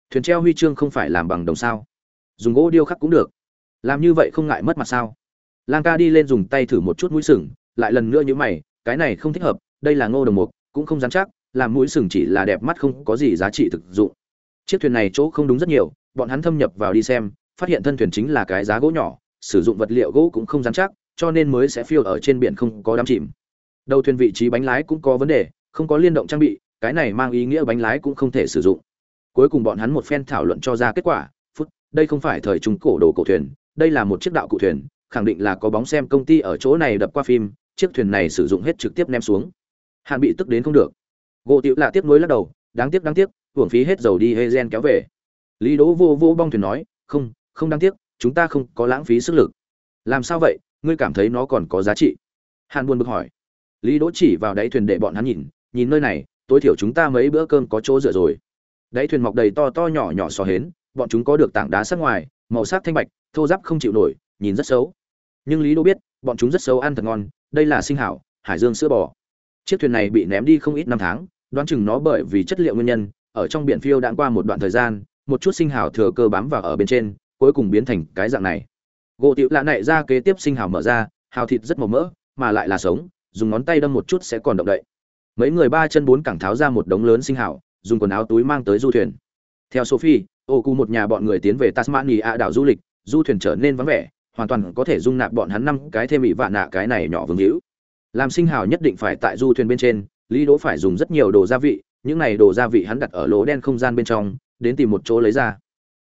Speaker 1: Thuyền treo huy chương không phải làm bằng đồng sao? Dùng gỗ điêu khắc cũng được. Làm như vậy không ngại mất mặt sao? Lang ca đi lên dùng tay thử một chút mũi sừng, lại lần nữa như mày, cái này không thích hợp, đây là ngô đồng mục, cũng không dám chắc, làm mũi sừng chỉ là đẹp mắt không có gì giá trị thực dụng. Chiếc thuyền này chỗ không đúng rất nhiều, bọn hắn thâm nhập vào đi xem, phát hiện thân thuyền chính là cái giá gỗ nhỏ, sử dụng vật liệu gỗ cũng không dám chắc, cho nên mới sẽ phiêu ở trên biển không có đám chìm. Đầu thuyền vị trí bánh lái cũng có vấn đề, không có liên động trang bị, cái này mang ý nghĩa bánh lái cũng không thể sử dụng. Cuối cùng bọn hắn một phen thảo luận cho ra kết quả, phút, đây không phải thời trung cổ đồ cổ thuyền, đây là một chiếc đạo cụ thuyền khẳng định là có bóng xem công ty ở chỗ này đập qua phim, chiếc thuyền này sử dụng hết trực tiếp ném xuống. Hàn bị tức đến không được. Gỗ tiểu lạ tiếp nối lắc đầu, đáng tiếc đáng tiếc, hưởng phí hết dầu đi hê gen kéo về. Lý đỗ vô vô bong thuyền nói, không không đáng tiếc, chúng ta không có lãng phí sức lực. Làm sao vậy? Ngươi cảm thấy nó còn có giá trị? Hàn buồn bực hỏi. Lý đỗ chỉ vào đáy thuyền để bọn hắn nhìn nhìn nơi này, tối thiểu chúng ta mấy bữa cơm có chỗ dựa rồi. Đáy thuyền mọc đầy to to nhỏ nhỏ xò hến, bọn chúng có được tảng đá sát ngoài, màu sắc thanh bạch, thô giáp không chịu nổi, nhìn rất xấu nhưng lý Đô biết, bọn chúng rất xấu ăn thật ngon, đây là sinh hảo, hải dương sữa bò. Chiếc thuyền này bị ném đi không ít năm tháng, đoán chừng nó bởi vì chất liệu nguyên nhân, ở trong biển phiêu đạn qua một đoạn thời gian, một chút sinh hảo thừa cơ bám vào ở bên trên, cuối cùng biến thành cái dạng này. Gỗ tiểu lạ nảy ra kế tiếp sinh hảo mở ra, hào thịt rất màu mỡ, mà lại là sống, dùng ngón tay đâm một chút sẽ còn động đậy. Mấy người ba chân bốn cẳng tháo ra một đống lớn sinh hảo, dùng quần áo túi mang tới du thuyền. Theo sophie ô cu một nhà bọn người tiến về tasmania đảo du lịch, du thuyền trở nên vắng vẻ hoàn toàn có thể dung nạp bọn hắn năm cái thêm bị vạ nạ cái này nhỏ vương hữu. Làm sinh hào nhất định phải tại du thuyền bên trên lý đỗ phải dùng rất nhiều đồ gia vị những này đồ gia vị hắn đặt ở lỗ đen không gian bên trong đến tìm một chỗ lấy ra.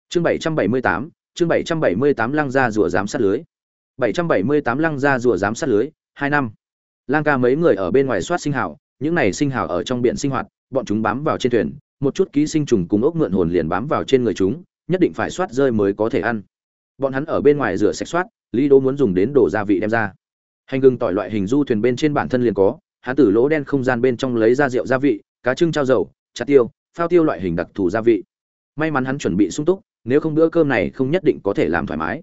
Speaker 1: Chương 778, chương 778 lăng ra rùa giám sát lưới. 778 lăng ra rùa giám sát lưới hai năm. Lang ca mấy người ở bên ngoài soát sinh hào những này sinh hào ở trong biển sinh hoạt bọn chúng bám vào trên thuyền một chút ký sinh trùng cùng ốc mượn hồn liền bám vào trên người chúng nhất định phải soát rơi mới có thể ăn bọn hắn ở bên ngoài rửa sạch soát, lý đỗ muốn dùng đến đổ gia vị đem ra. Hành gừng tỏi loại hình du thuyền bên trên bản thân liền có hắn từ lỗ đen không gian bên trong lấy ra rượu gia vị, cá trưng trao dầu chặt tiêu, phao tiêu loại hình đặc thù gia vị. May mắn hắn chuẩn bị sung túc, nếu không bữa cơm này không nhất định có thể làm thoải mái.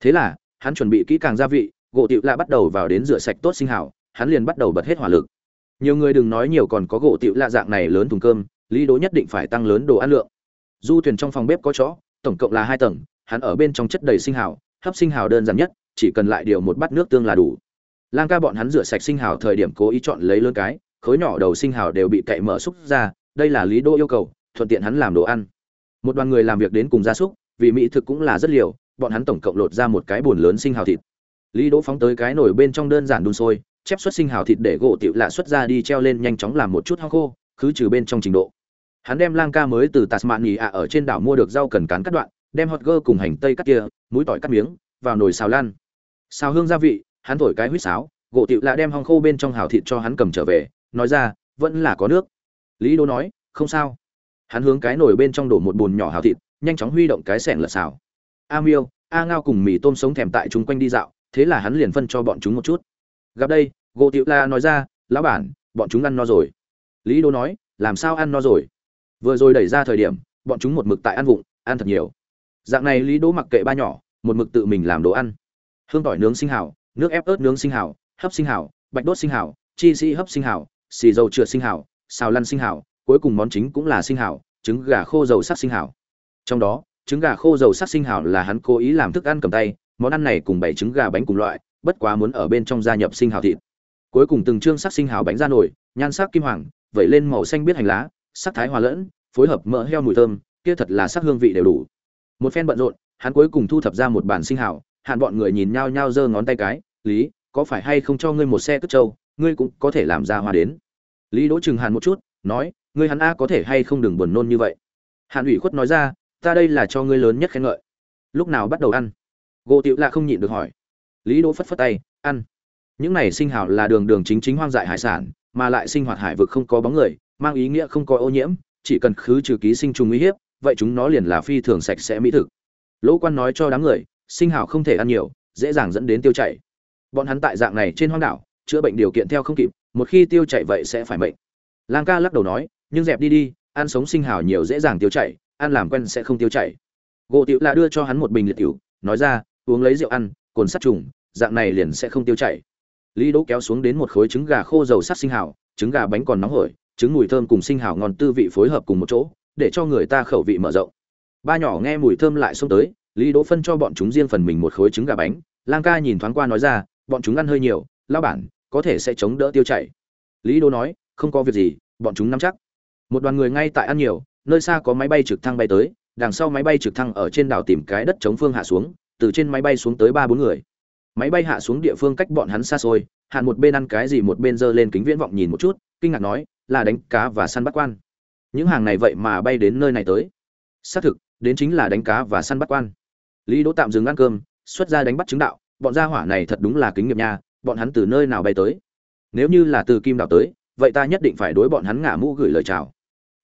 Speaker 1: Thế là, hắn chuẩn bị kỹ càng gia vị, gỗ tiệu lạ bắt đầu vào đến rửa sạch tốt sinh hảo hắn liền bắt đầu bật hết hỏa lực. Nhiều người đừng nói nhiều còn có gỗ tiệu lạ dạng này lớn thùng cơm, lý đố nhất định phải tăng lớn đồ ăn lượng. Du thuyền trong phòng bếp có chó, tổng cộng là hai tầng hắn ở bên trong chất đầy sinh hào, hấp sinh hào đơn giản nhất, chỉ cần lại điều một bát nước tương là đủ. Lang ca bọn hắn rửa sạch sinh hào thời điểm cố ý chọn lấy lớn cái, khối nhỏ đầu sinh hào đều bị cậy mở xúc ra, đây là lý đô yêu cầu, thuận tiện hắn làm đồ ăn. Một đoàn người làm việc đến cùng gia súc, vì mỹ thực cũng là rất liều, bọn hắn tổng cộng lột ra một cái buồn lớn sinh hào thịt. Lý đỗ phóng tới cái nồi bên trong đơn giản đun sôi, chép xuất sinh hào thịt để gỗ tiểu lạ xuất ra đi treo lên nhanh chóng làm một chút hao khô, khứ trừ bên trong trình độ. Hắn đem lang ca mới từ tasmania ở trên đảo mua được rau cần cán cắt đoạn đem hot gơ cùng hành tây cắt kia, mũi tỏi cắt miếng, vào nồi xào lan. Xào hương gia vị, hắn thổi cái huýt sáo, gỗ tịu lạ đem hong khô bên trong hào thịt cho hắn cầm trở về, nói ra, vẫn là có nước. Lý đô nói, không sao. Hắn hướng cái nồi bên trong đổ một bùn nhỏ hào thịt, nhanh chóng huy động cái sẻng lật xào. A miêu, a ngao cùng mì tôm sống thèm tại chúng quanh đi dạo, thế là hắn liền phân cho bọn chúng một chút. Gặp đây, gỗ tịu la nói ra, lão bản, bọn chúng ăn no rồi. Lý đô nói, làm sao ăn no rồi? Vừa rồi đẩy ra thời điểm, bọn chúng một mực tại ăn vụng, ăn thật nhiều dạng này lý đỗ mặc kệ ba nhỏ, một mực tự mình làm đồ ăn. Hương tỏi nướng sinh hảo, nước ép ớt nướng sinh hảo, hấp sinh hảo, bạch đốt sinh hảo, chi sĩ hấp sinh hảo, xì dầu trượt sinh hảo, xào lăn sinh hảo, cuối cùng món chính cũng là sinh hảo, trứng gà khô dầu sắc sinh hảo. Trong đó, trứng gà khô dầu sắc sinh hảo là hắn cố ý làm thức ăn cầm tay, món ăn này cùng bảy trứng gà bánh cùng loại, bất quá muốn ở bên trong gia nhập sinh hảo thịt. Cuối cùng từng trương sắc sinh hảo bánh ra nổi nhan sắc kim hoàng, vẩy lên màu xanh biết hành lá, sắc thái hòa lẫn, phối hợp mỡ heo mùi thơm, kia thật là sắc hương vị đều đủ một phen bận rộn, hắn cuối cùng thu thập ra một bản sinh hảo hạn bọn người nhìn nhau nhau giơ ngón tay cái, lý, có phải hay không cho ngươi một xe cất trâu, ngươi cũng có thể làm ra hoa đến. Lý đỗ chừng hàn một chút, nói, ngươi hắn a có thể hay không đừng buồn nôn như vậy? Hàn ủy khuất nói ra, ta đây là cho ngươi lớn nhất khen ngợi. Lúc nào bắt đầu ăn? Gỗ tiểu lạ không nhịn được hỏi. Lý đỗ phất phất tay, ăn. Những này sinh hảo là đường đường chính chính hoang dại hải sản, mà lại sinh hoạt hải vực không có bóng người, mang ý nghĩa không có ô nhiễm, chỉ cần khứ trừ ký sinh trùng uy hiếp vậy chúng nó liền là phi thường sạch sẽ mỹ thực. Lỗ quan nói cho đám người, sinh hào không thể ăn nhiều, dễ dàng dẫn đến tiêu chảy. Bọn hắn tại dạng này trên hoang đảo, chữa bệnh điều kiện theo không kịp, một khi tiêu chảy vậy sẽ phải mệnh. Lang ca lắc đầu nói, nhưng dẹp đi đi, ăn sống sinh hào nhiều dễ dàng tiêu chảy, ăn làm quen sẽ không tiêu chảy. Gỗ tiểu là đưa cho hắn một bình liệt tiểu, nói ra, uống lấy rượu ăn, cồn sát trùng, dạng này liền sẽ không tiêu chảy. Lý đỗ kéo xuống đến một khối trứng gà khô dầu sắt sinh hào, trứng gà bánh còn nóng hổi, trứng mùi thơm cùng sinh hào ngon tư vị phối hợp cùng một chỗ để cho người ta khẩu vị mở rộng. Ba nhỏ nghe mùi thơm lại xông tới, lý đỗ phân cho bọn chúng riêng phần mình một khối trứng gà bánh. Lang ca nhìn thoáng qua nói ra, bọn chúng ăn hơi nhiều lao bản, có thể sẽ chống đỡ tiêu chảy. Lý đỗ nói, không có việc gì, bọn chúng nắm chắc. Một đoàn người ngay tại ăn nhiều, nơi xa có máy bay trực thăng bay tới, đằng sau máy bay trực thăng ở trên đảo tìm cái đất chống phương hạ xuống, từ trên máy bay xuống tới ba bốn người. Máy bay hạ xuống địa phương cách bọn hắn xa xôi, hạn một bên ăn cái gì một bên giơ lên kính viễn vọng nhìn một chút, kinh ngạc nói, là đánh cá và săn bắt quan những hàng này vậy mà bay đến nơi này tới. Xác thực, đến chính là đánh cá và săn bắt quan. Lý đỗ tạm dừng ăn cơm, xuất ra đánh bắt chứng đạo, bọn gia hỏa này thật đúng là kính nghiệp nha, bọn hắn từ nơi nào bay tới? Nếu như là từ kim đảo tới, vậy ta nhất định phải đối bọn hắn ngả mũ gửi lời chào.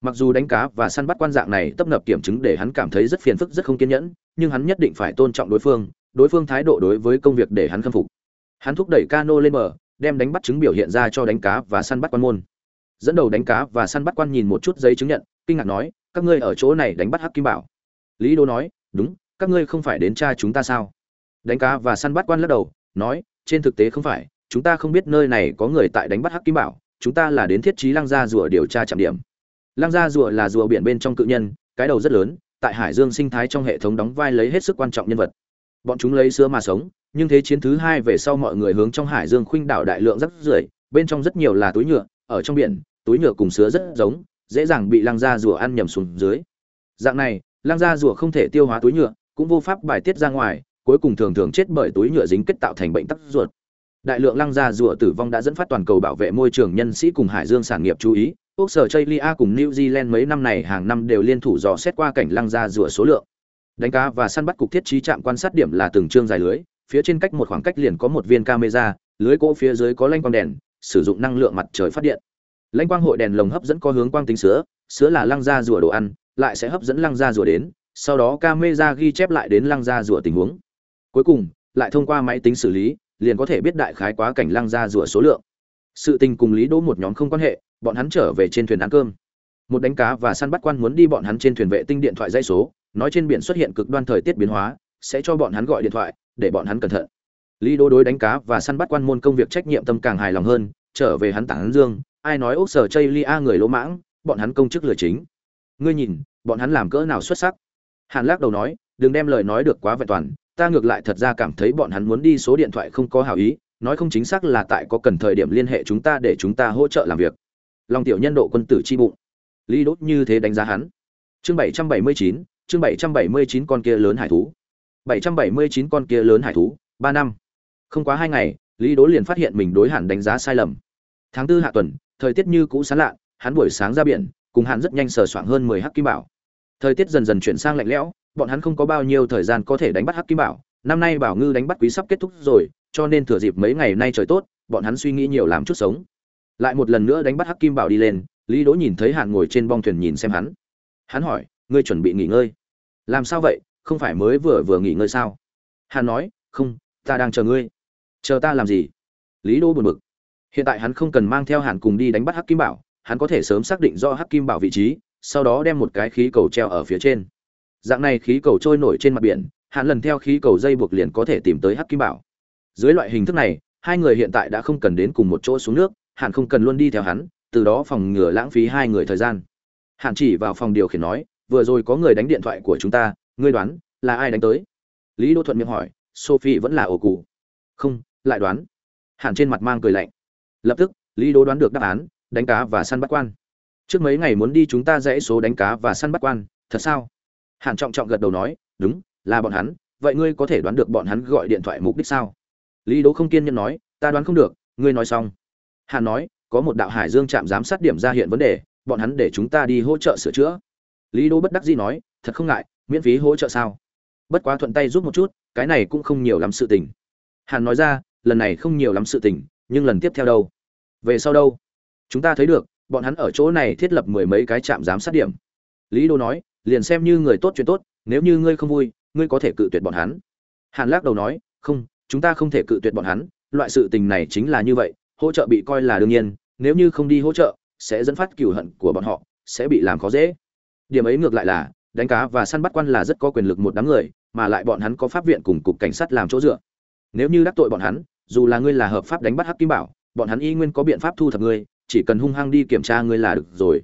Speaker 1: Mặc dù đánh cá và săn bắt quan dạng này tấp nập kiểm chứng để hắn cảm thấy rất phiền phức, rất không kiên nhẫn, nhưng hắn nhất định phải tôn trọng đối phương đối phương thái độ đối với công việc để hắn khâm phục. Hắn thúc đẩy cano lên bờ, đem đánh bắt chứng biểu hiện ra cho đánh cá và săn bắt quan môn dẫn đầu đánh cá và săn bắt quan nhìn một chút giấy chứng nhận, kinh ngạc nói, các ngươi ở chỗ này đánh bắt hắc kim bảo. Lý đô nói, đúng, các ngươi không phải đến cha chúng ta sao? Đánh cá và săn bắt quan lắc đầu, nói, trên thực tế không phải, chúng ta không biết nơi này có người tại đánh bắt hắc kim bảo, chúng ta là đến thiết trí lăng gia rùa điều tra trạm điểm. Lăng gia rùa là rùa biển bên trong cự nhân, cái đầu rất lớn, tại hải dương sinh thái trong hệ thống đóng vai lấy hết sức quan trọng nhân vật. Bọn chúng lấy sữa mà sống, nhưng thế chiến thứ hai về sau mọi người hướng trong hải dương khuynh đảo đại lượng rất rưởi, bên trong rất nhiều là túi nhựa, ở trong biển túi nhựa cùng sữa rất giống, dễ dàng bị lăng da rùa ăn nhầm xuống dưới. Dạng này, lăng da rùa không thể tiêu hóa túi nhựa, cũng vô pháp bài tiết ra ngoài, cuối cùng thường thường chết bởi túi nhựa dính kết tạo thành bệnh tắc ruột. Đại lượng lăng da rùa tử vong đã dẫn phát toàn cầu bảo vệ môi trường nhân sĩ cùng hải dương sản nghiệp chú ý. Úc sở Australia cùng new zealand mấy năm này hàng năm đều liên thủ dò xét qua cảnh lăng da rùa số lượng. Đánh cá và săn bắt cục thiết trí trạm quan sát điểm là từng trương dài lưới, phía trên cách một khoảng cách liền có một viên camera, lưới cỗ phía dưới có lanh quang đèn, sử dụng năng lượng mặt trời phát điện lãnh quang hội đèn lồng hấp dẫn có hướng quang tính sữa sữa là lăng da rùa đồ ăn, lại sẽ hấp dẫn lăng da rùa đến, sau đó camera ghi chép lại đến lăng da rùa tình huống. Cuối cùng, lại thông qua máy tính xử lý, liền có thể biết đại khái quá cảnh lăng da rùa số lượng. Sự tình cùng lý đỗ một nhóm không quan hệ, bọn hắn trở về trên thuyền ăn cơm. Một đánh cá và săn bắt quan muốn đi bọn hắn trên thuyền vệ tinh điện thoại dây số, nói trên biển xuất hiện cực đoan thời tiết biến hóa, sẽ cho bọn hắn gọi điện thoại, để bọn hắn cẩn thận. Lý đỗ đối đánh cá và săn bắt quan môn công việc trách nhiệm tâm càng hài lòng hơn, trở về hắn tảng dương ai nói ốc sở chây lia người lỗ mãng, bọn hắn công chức lừa chính. Ngươi nhìn, bọn hắn làm cỡ nào xuất sắc? Hàn lắc đầu nói, đừng đem lời nói được quá vẹn toàn, ta ngược lại thật ra cảm thấy bọn hắn muốn đi số điện thoại không có hảo ý, nói không chính xác là tại có cần thời điểm liên hệ chúng ta để chúng ta hỗ trợ làm việc. Lòng tiểu nhân độ quân tử chi bụng. Lý đốt như thế đánh giá hắn. Chương bảy trăm bảy mươi chín, chương bảy trăm bảy mươi chín con kia lớn hải thú. bảy trăm bảy mươi chín con kia lớn hải thú, ba năm. Không quá hai ngày, lý đố liền phát hiện mình đối hẳn đánh giá sai lầm tháng tư hạ tuần, thời tiết như cũ sán lạ hắn buổi sáng ra biển, cùng hắn rất nhanh sờ soạng hơn mười hắc kim bảo. Thời tiết dần dần chuyển sang lạnh lẽo, bọn hắn không có bao nhiêu thời gian có thể đánh bắt hắc kim bảo. Năm nay bảo ngư đánh bắt quý sắp kết thúc rồi, cho nên thừa dịp mấy ngày nay trời tốt, bọn hắn suy nghĩ nhiều làm chút sống. Lại một lần nữa đánh bắt hắc kim bảo đi lên, lý đỗ nhìn thấy hạn ngồi trên bong thuyền nhìn xem hắn. Hắn hỏi, ngươi chuẩn bị nghỉ ngơi? Làm sao vậy? Không phải mới vừa vừa nghỉ ngơi sao? Hắn nói, không, ta đang chờ ngươi. Chờ ta làm gì? Lý đỗ buồn bực hiện tại hắn không cần mang theo hàn cùng đi đánh bắt hắc kim bảo, hắn có thể sớm xác định do hắc kim bảo vị trí, sau đó đem một cái khí cầu treo ở phía trên. Dạng này khí cầu trôi nổi trên mặt biển hắn lần theo khí cầu dây buộc liền có thể tìm tới hắc kim bảo. Dưới loại hình thức này, hai người hiện tại đã không cần đến cùng một chỗ xuống nước hạn không cần luôn đi theo hắn, từ đó phòng ngừa lãng phí hai người thời gian. Hạn chỉ vào phòng điều khiển nói, vừa rồi có người đánh điện thoại của chúng ta, ngươi đoán là ai đánh tới? Lý đỗ thuận miệng hỏi, sophie vẫn là ổ cụ. Không, lại đoán. Hạn trên mặt mang cười lạnh lập tức, lý đố đoán được đáp án, đánh cá và săn bắt quan. Trước mấy ngày muốn đi chúng ta dãy số đánh cá và săn bắt quan, thật sao? Hàn trọng trọng gật đầu nói, đúng, là bọn hắn, vậy ngươi có thể đoán được bọn hắn gọi điện thoại mục đích sao? Lý đố không kiên nhẫn nói, ta đoán không được, ngươi nói xong. Hàn nói, có một đạo hải dương trạm giám sát điểm ra hiện vấn đề, bọn hắn để chúng ta đi hỗ trợ sửa chữa. Lý đố bất đắc dĩ nói, thật không ngại, miễn phí hỗ trợ sao? Bất quá thuận tay giúp một chút, cái này cũng không nhiều lắm sự tình. Hàn nói ra, lần này không nhiều lắm sự tình, nhưng lần tiếp theo đâu? Về sau đâu? Chúng ta thấy được, bọn hắn ở chỗ này thiết lập mười mấy cái trạm giám sát điểm. Lý đô nói, liền xem như người tốt chuyện tốt, nếu như ngươi không vui, ngươi có thể cự tuyệt bọn hắn. Hàn lắc đầu nói, không, chúng ta không thể cự tuyệt bọn hắn, loại sự tình này chính là như vậy, hỗ trợ bị coi là đương nhiên, nếu như không đi hỗ trợ, sẽ dẫn phát cửu hận của bọn họ, sẽ bị làm khó dễ. Điểm ấy ngược lại là, đánh cá và săn bắt quan là rất có quyền lực một đám người, mà lại bọn hắn có pháp viện cùng cục cảnh sát làm chỗ dựa. Nếu như đắc tội bọn hắn, dù là ngươi là hợp pháp đánh bắt hắc kim bảo bọn hắn y nguyên có biện pháp thu thập ngươi, chỉ cần hung hăng đi kiểm tra ngươi là được rồi.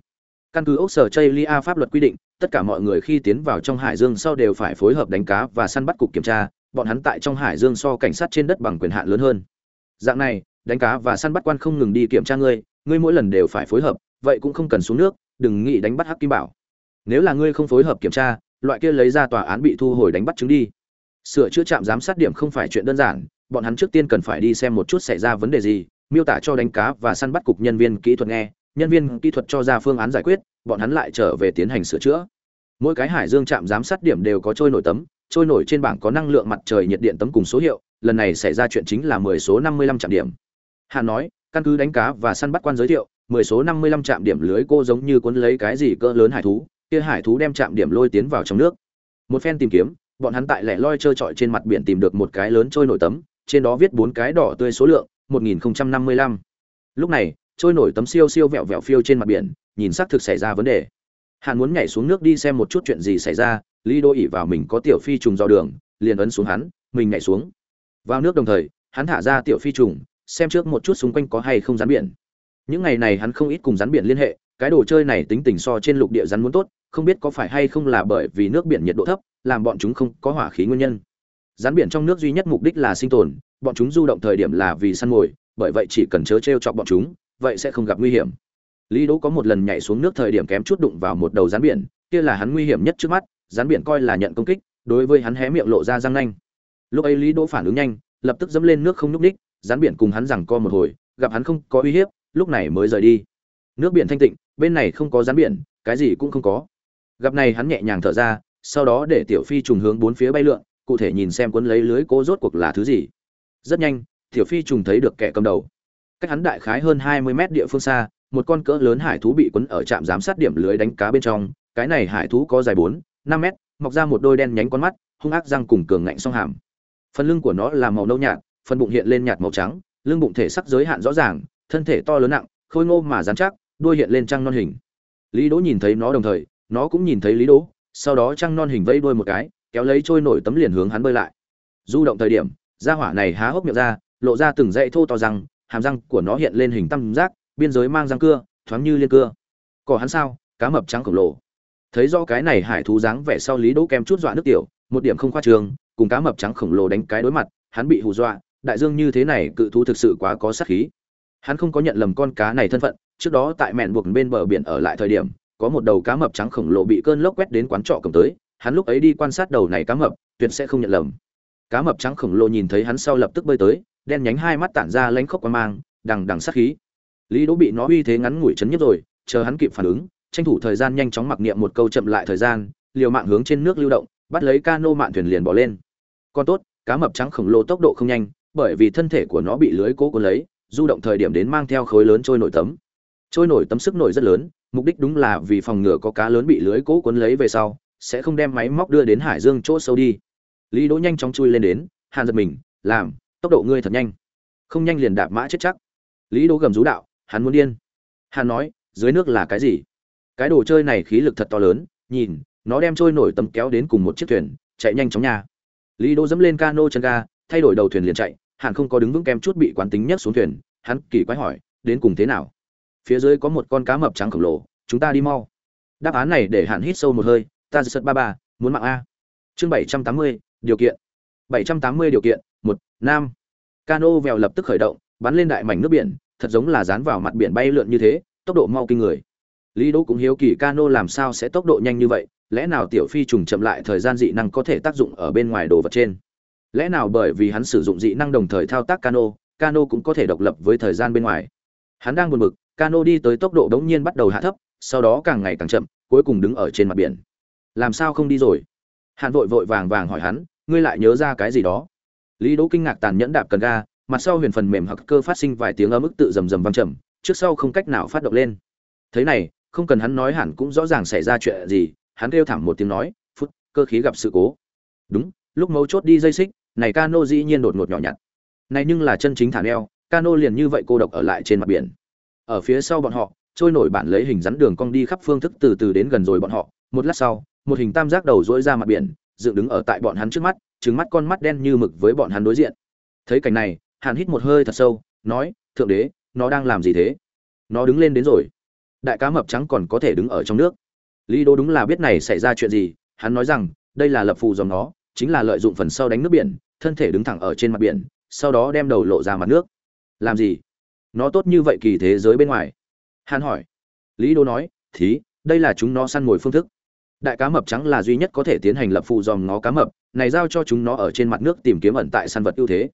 Speaker 1: Căn cứ ốc sở chây lia pháp luật quy định, tất cả mọi người khi tiến vào trong hải dương sau đều phải phối hợp đánh cá và săn bắt cục kiểm tra, bọn hắn tại trong hải dương so cảnh sát trên đất bằng quyền hạn lớn hơn. Dạng này, đánh cá và săn bắt quan không ngừng đi kiểm tra ngươi ngươi mỗi lần đều phải phối hợp, vậy cũng không cần xuống nước, đừng nghĩ đánh bắt hắc kim bảo. Nếu là ngươi không phối hợp kiểm tra, loại kia lấy ra tòa án bị thu hồi đánh bắt chứng đi. Sửa chữa trạm giám sát điểm không phải chuyện đơn giản, bọn hắn trước tiên cần phải đi xem một chút xảy ra vấn đề gì miêu tả cho đánh cá và săn bắt cục nhân viên kỹ thuật nghe, nhân viên kỹ thuật cho ra phương án giải quyết, bọn hắn lại trở về tiến hành sửa chữa. Mỗi cái hải dương trạm giám sát điểm đều có trôi nổi tấm, trôi nổi trên bảng có năng lượng mặt trời nhiệt điện tấm cùng số hiệu, lần này xảy ra chuyện chính là mười số năm mươi lăm trạm điểm. Hà nói, căn cứ đánh cá và săn bắt quan giới thiệu, mười số năm mươi lăm trạm điểm lưới cô giống như cuốn lấy cái gì cỡ lớn hải thú, kia hải thú đem trạm điểm lôi tiến vào trong nước. Một phen tìm kiếm, bọn hắn tại lẻ loi trơ trọi trên mặt biển tìm được một cái lớn trôi nổi tấm, trên đó viết bốn cái đỏ tươi số lượng 1055. lúc này, trôi nổi tấm siêu siêu vẹo vẹo phiêu trên mặt biển, nhìn xác thực xảy ra vấn đề. Hàn muốn nhảy xuống nước đi xem một chút chuyện gì xảy ra, lý đô ỷ vào mình có tiểu phi trùng dò đường, liền ấn xuống hắn, mình nhảy xuống. Vào nước đồng thời, hắn thả ra tiểu phi trùng, xem trước một chút xung quanh có hay không rắn biển. Những ngày này hắn không ít cùng rắn biển liên hệ, cái đồ chơi này tính tình so trên lục địa rắn muốn tốt, không biết có phải hay không là bởi vì nước biển nhiệt độ thấp, làm bọn chúng không có hỏa khí nguyên nhân. Rắn biển trong nước duy nhất mục đích là sinh tồn bọn chúng du động thời điểm là vì săn mồi, bởi vậy chỉ cần chớ trêu chọc bọn chúng, vậy sẽ không gặp nguy hiểm. Lý đỗ có một lần nhảy xuống nước thời điểm kém chút đụng vào một đầu rắn biển, kia là hắn nguy hiểm nhất trước mắt, rắn biển coi là nhận công kích, đối với hắn hé miệng lộ ra răng nanh. Lúc ấy lý đỗ phản ứng nhanh, lập tức dẫm lên nước không nhúc đích. rắn biển cùng hắn rằng co một hồi, gặp hắn không có uy hiếp, lúc này mới rời đi. Nước biển thanh tịnh, bên này không có rắn biển, cái gì cũng không có. Gặp này hắn nhẹ nhàng thở ra, sau đó để tiểu phi trùng hướng bốn phía bay lượn, cụ thể nhìn xem cuốn lấy lưới cố rốt cuộc là thứ gì rất nhanh, tiểu phi trùng thấy được kẻ cầm đầu. Cách hắn đại khái hơn hai mươi mét địa phương xa, một con cỡ lớn hải thú bị quấn ở trạm giám sát điểm lưới đánh cá bên trong. Cái này hải thú có dài bốn, năm mét, mọc ra một đôi đen nhánh con mắt, hung ác răng cùng cường ngạnh song hàm. Phần lưng của nó là màu nâu nhạt, phần bụng hiện lên nhạt màu trắng, lưng bụng thể sắc giới hạn rõ ràng, thân thể to lớn nặng, khôi ngô mà dán chắc, đuôi hiện lên trăng non hình. Lý đỗ nhìn thấy nó đồng thời, nó cũng nhìn thấy lý đỗ, sau đó trăng non hình vây đuôi một cái, kéo lấy trôi nổi tấm liền hướng hắn bơi lại. Du động thời điểm gia hỏa này há hốc miệng ra, lộ ra từng dãy thô to răng, hàm răng của nó hiện lên hình tam giác, biên giới mang răng cưa, thoáng như liên cưa. Cỏ hắn sao? Cá mập trắng khổng lồ. Thấy do cái này hải thú dáng vẻ sau lý đỗ kem chút dọa nước tiểu, một điểm không khoa trường, cùng cá mập trắng khổng lồ đánh cái đối mặt, hắn bị hù dọa, đại dương như thế này cự thú thực sự quá có sát khí. Hắn không có nhận lầm con cá này thân phận, trước đó tại mẹn buộc bên bờ biển ở lại thời điểm, có một đầu cá mập trắng khổng lồ bị cơn lốc quét đến quán trọ cầm tới, hắn lúc ấy đi quan sát đầu này cá mập, tuyệt sẽ không nhận lầm cá mập trắng khổng lồ nhìn thấy hắn sau lập tức bơi tới, đen nhánh hai mắt tản ra lánh khóc qua mang, đằng đằng sát khí. Lý đỗ bị nó uy thế ngắn ngủi chấn nhất rồi, chờ hắn kịp phản ứng, tranh thủ thời gian nhanh chóng mặc niệm một câu chậm lại thời gian, liều mạng hướng trên nước lưu động, bắt lấy ca nô mạn thuyền liền bỏ lên. Còn tốt, cá mập trắng khổng lồ tốc độ không nhanh, bởi vì thân thể của nó bị lưới cố cuốn lấy, du động thời điểm đến mang theo khối lớn trôi nổi tấm. Trôi nổi tấm sức nổi rất lớn, mục đích đúng là vì phòng ngừa có cá lớn bị lưới cố cuốn lấy về sau, sẽ không đem máy móc đưa đến hải dương chỗ sâu đi lý đỗ nhanh chóng chui lên đến, hàn giật mình, làm, tốc độ ngươi thật nhanh. Không nhanh liền đạp mã chết chắc. Lý đỗ gầm rú đạo, hắn muốn điên. Hàn nói, dưới nước là cái gì? Cái đồ chơi này khí lực thật to lớn, nhìn, nó đem trôi nổi tấm kéo đến cùng một chiếc thuyền, chạy nhanh chóng nhà lý đỗ dẫm lên cano chân ga, thay đổi đầu thuyền liền chạy, hàn không có đứng vững kem chút bị quán tính nhấc xuống thuyền, hắn kỳ quái hỏi, đến cùng thế nào? Phía dưới có một con cá mập trắng khổng lồ, chúng ta đi mau. Đáp án này để hàn hít sâu một hơi, ta giật ba ba, muốn mạng a. Chương bảy trăm tám mươi điều kiện. bảy trăm tám mươi điều kiện, một, nam. Cano vèo lập tức khởi động, bắn lên đại mảnh nước biển, thật giống là dán vào mặt biển bay lượn như thế, tốc độ mau kinh người. Lý đỗ cũng hiếu kỳ cano làm sao sẽ tốc độ nhanh như vậy, lẽ nào tiểu phi trùng chậm lại thời gian dị năng có thể tác dụng ở bên ngoài đồ vật trên? Lẽ nào bởi vì hắn sử dụng dị năng đồng thời thao tác cano cano cũng có thể độc lập với thời gian bên ngoài? Hắn đang buồn bực, cano đi tới tốc độ đống nhiên bắt đầu hạ thấp, sau đó càng ngày càng chậm, cuối cùng đứng ở trên mặt biển. Làm sao không đi rồi? Hàn vội vội vàng vàng hỏi hắn, ngươi lại nhớ ra cái gì đó? Lý đỗ kinh ngạc tàn nhẫn đạp cần ga, mặt sau huyền phần mềm hoặc cơ phát sinh vài tiếng ấm ức tự rầm rầm vang trầm, trước sau không cách nào phát động lên. Thế này, không cần hắn nói hẳn cũng rõ ràng xảy ra chuyện gì, hắn kêu thảm một tiếng nói, phút, cơ khí gặp sự cố. Đúng, lúc mấu chốt đi dây xích, này cano dĩ nhiên đột ngột nhỏ nhặt. Này nhưng là chân chính thả neo, cano liền như vậy cô độc ở lại trên mặt biển. Ở phía sau bọn họ, trôi nổi bản lấy hình rắn đường cong đi khắp phương thức từ từ đến gần rồi bọn họ, một lát sau một hình tam giác đầu dỗi ra mặt biển, dựng đứng ở tại bọn hắn trước mắt trứng mắt con mắt đen như mực với bọn hắn đối diện. Thấy cảnh này, hàn hít một hơi thật sâu, nói, thượng đế, nó đang làm gì thế? Nó đứng lên đến rồi. Đại cá mập trắng còn có thể đứng ở trong nước. Lý đô đúng là biết này xảy ra chuyện gì, hắn nói rằng, đây là lập phù dòng nó, chính là lợi dụng phần sau đánh nước biển, thân thể đứng thẳng ở trên mặt biển, sau đó đem đầu lộ ra mặt nước. Làm gì? Nó tốt như vậy kỳ thế giới bên ngoài? Hắn hỏi. Lý đô nói, thí, đây là chúng nó săn mồi phương thức đại cá mập trắng là duy nhất có thể tiến hành lập phù dòm nó cá mập, này giao cho chúng nó ở trên mặt nước tìm kiếm ẩn tại săn vật ưu thế.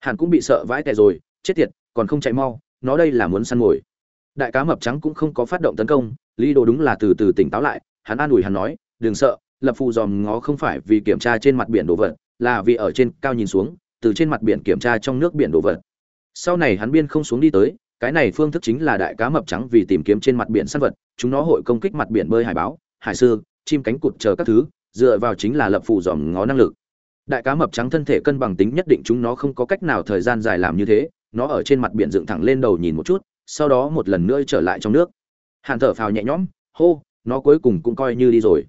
Speaker 1: Hàn cũng bị sợ vãi tè rồi, chết tiệt, còn không chạy mau, nó đây là muốn săn mồi. Đại cá mập trắng cũng không có phát động tấn công, lý đồ đúng là từ từ tỉnh táo lại, hắn an ủi hắn nói, đừng sợ, lập phù dòm ngó không phải vì kiểm tra trên mặt biển đồ vật, là vì ở trên cao nhìn xuống, từ trên mặt biển kiểm tra trong nước biển đồ vật. Sau này hắn biên không xuống đi tới, cái này phương thức chính là đại cá mập trắng vì tìm kiếm trên mặt biển săn vật, chúng nó hội công kích mặt biển bơi hải báo, hải sư chim cánh cụt chờ các thứ, dựa vào chính là lập phù dòm ngó năng lực. Đại cá mập trắng thân thể cân bằng tính nhất định chúng nó không có cách nào thời gian dài làm như thế, nó ở trên mặt biển dựng thẳng lên đầu nhìn một chút, sau đó một lần nữa trở lại trong nước. Hàn thở phào nhẹ nhõm, hô, nó cuối cùng cũng coi như đi rồi.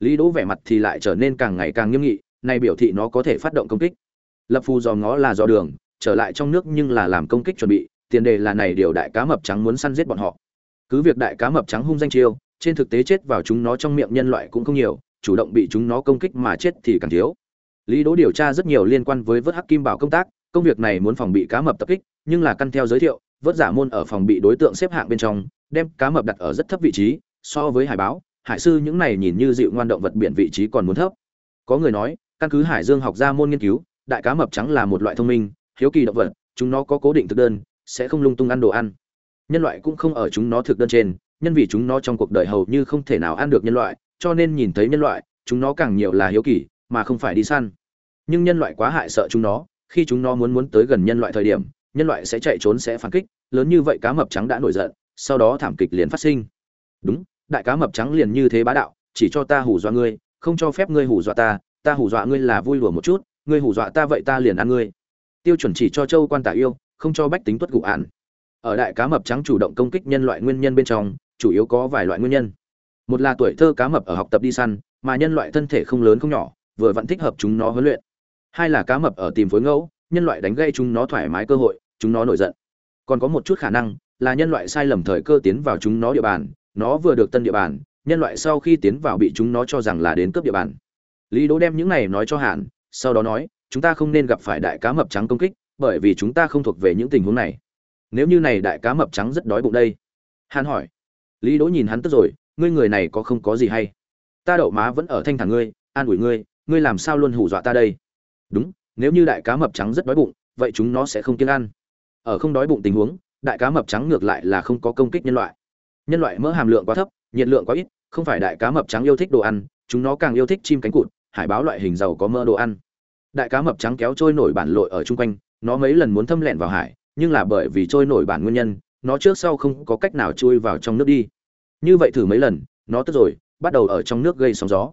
Speaker 1: Lý đỗ vẻ mặt thì lại trở nên càng ngày càng nghiêm nghị, nay biểu thị nó có thể phát động công kích. Lập phù dòm ngó là do đường, trở lại trong nước nhưng là làm công kích chuẩn bị, tiền đề là này điều đại cá mập trắng muốn săn giết bọn họ. Cứ việc đại cá mập trắng hung danh chiêu trên thực tế chết vào chúng nó trong miệng nhân loại cũng không nhiều, chủ động bị chúng nó công kích mà chết thì càng thiếu. Lý đỗ điều tra rất nhiều liên quan với vớt hắc kim bảo công tác, công việc này muốn phòng bị cá mập tập kích, nhưng là căn theo giới thiệu, vớt giả môn ở phòng bị đối tượng xếp hạng bên trong, đem cá mập đặt ở rất thấp vị trí, so với hải báo, hải sư những này nhìn như dịu ngoan động vật biển vị trí còn muốn thấp. Có người nói, căn cứ hải dương học ra môn nghiên cứu, đại cá mập trắng là một loại thông minh, hiếu kỳ động vật, chúng nó có cố định thực đơn, sẽ không lung tung ăn đồ ăn. Nhân loại cũng không ở chúng nó thực đơn trên nhân vì chúng nó trong cuộc đời hầu như không thể nào ăn được nhân loại, cho nên nhìn thấy nhân loại, chúng nó càng nhiều là hiếu kỳ, mà không phải đi săn. Nhưng nhân loại quá hại sợ chúng nó, khi chúng nó muốn muốn tới gần nhân loại thời điểm, nhân loại sẽ chạy trốn sẽ phản kích, lớn như vậy cá mập trắng đã nổi giận, sau đó thảm kịch liền phát sinh. Đúng, đại cá mập trắng liền như thế bá đạo, chỉ cho ta hù dọa ngươi, không cho phép ngươi hù dọa ta ta hù dọa ngươi là vui lùa một chút, ngươi hù dọa ta vậy ta liền ăn ngươi. Tiêu chuẩn chỉ cho châu quan tả yêu, không cho bách tính tuất gụ án. ở đại cá mập trắng chủ động công kích nhân loại nguyên nhân bên trong chủ yếu có vài loại nguyên nhân. Một là tuổi thơ cá mập ở học tập đi săn, mà nhân loại thân thể không lớn không nhỏ, vừa vẫn thích hợp chúng nó huấn luyện. Hai là cá mập ở tìm phối ngẫu, nhân loại đánh gây chúng nó thoải mái cơ hội, chúng nó nổi giận. Còn có một chút khả năng là nhân loại sai lầm thời cơ tiến vào chúng nó địa bàn, nó vừa được tân địa bàn, nhân loại sau khi tiến vào bị chúng nó cho rằng là đến cướp địa bàn. Lý đỗ đem những này nói cho hạn sau đó nói, chúng ta không nên gặp phải đại cá mập trắng công kích, bởi vì chúng ta không thuộc về những tình huống này. Nếu như này đại cá mập trắng rất đói bụng đây. Hàn hỏi lý đỗ nhìn hắn tức rồi, ngươi người này có không có gì hay? Ta đậu má vẫn ở thanh thản ngươi, an ủi ngươi ngươi làm sao luôn hù dọa ta đây? Đúng, nếu như đại cá mập trắng rất đói bụng, vậy chúng nó sẽ không kiêng ăn. Ở không đói bụng tình huống, đại cá mập trắng ngược lại là không có công kích nhân loại. Nhân loại mỡ hàm lượng quá thấp, nhiệt lượng quá ít, không phải đại cá mập trắng yêu thích đồ ăn, chúng nó càng yêu thích chim cánh cụt, hải báo loại hình giàu có mỡ đồ ăn. Đại cá mập trắng kéo trôi nổi bản lội ở chung quanh, nó mấy lần muốn thâm lẹn vào hải, nhưng là bởi vì trôi nổi bản nguyên nhân nó trước sau không có cách nào chui vào trong nước đi. Như vậy thử mấy lần, nó tức rồi, bắt đầu ở trong nước gây sóng gió.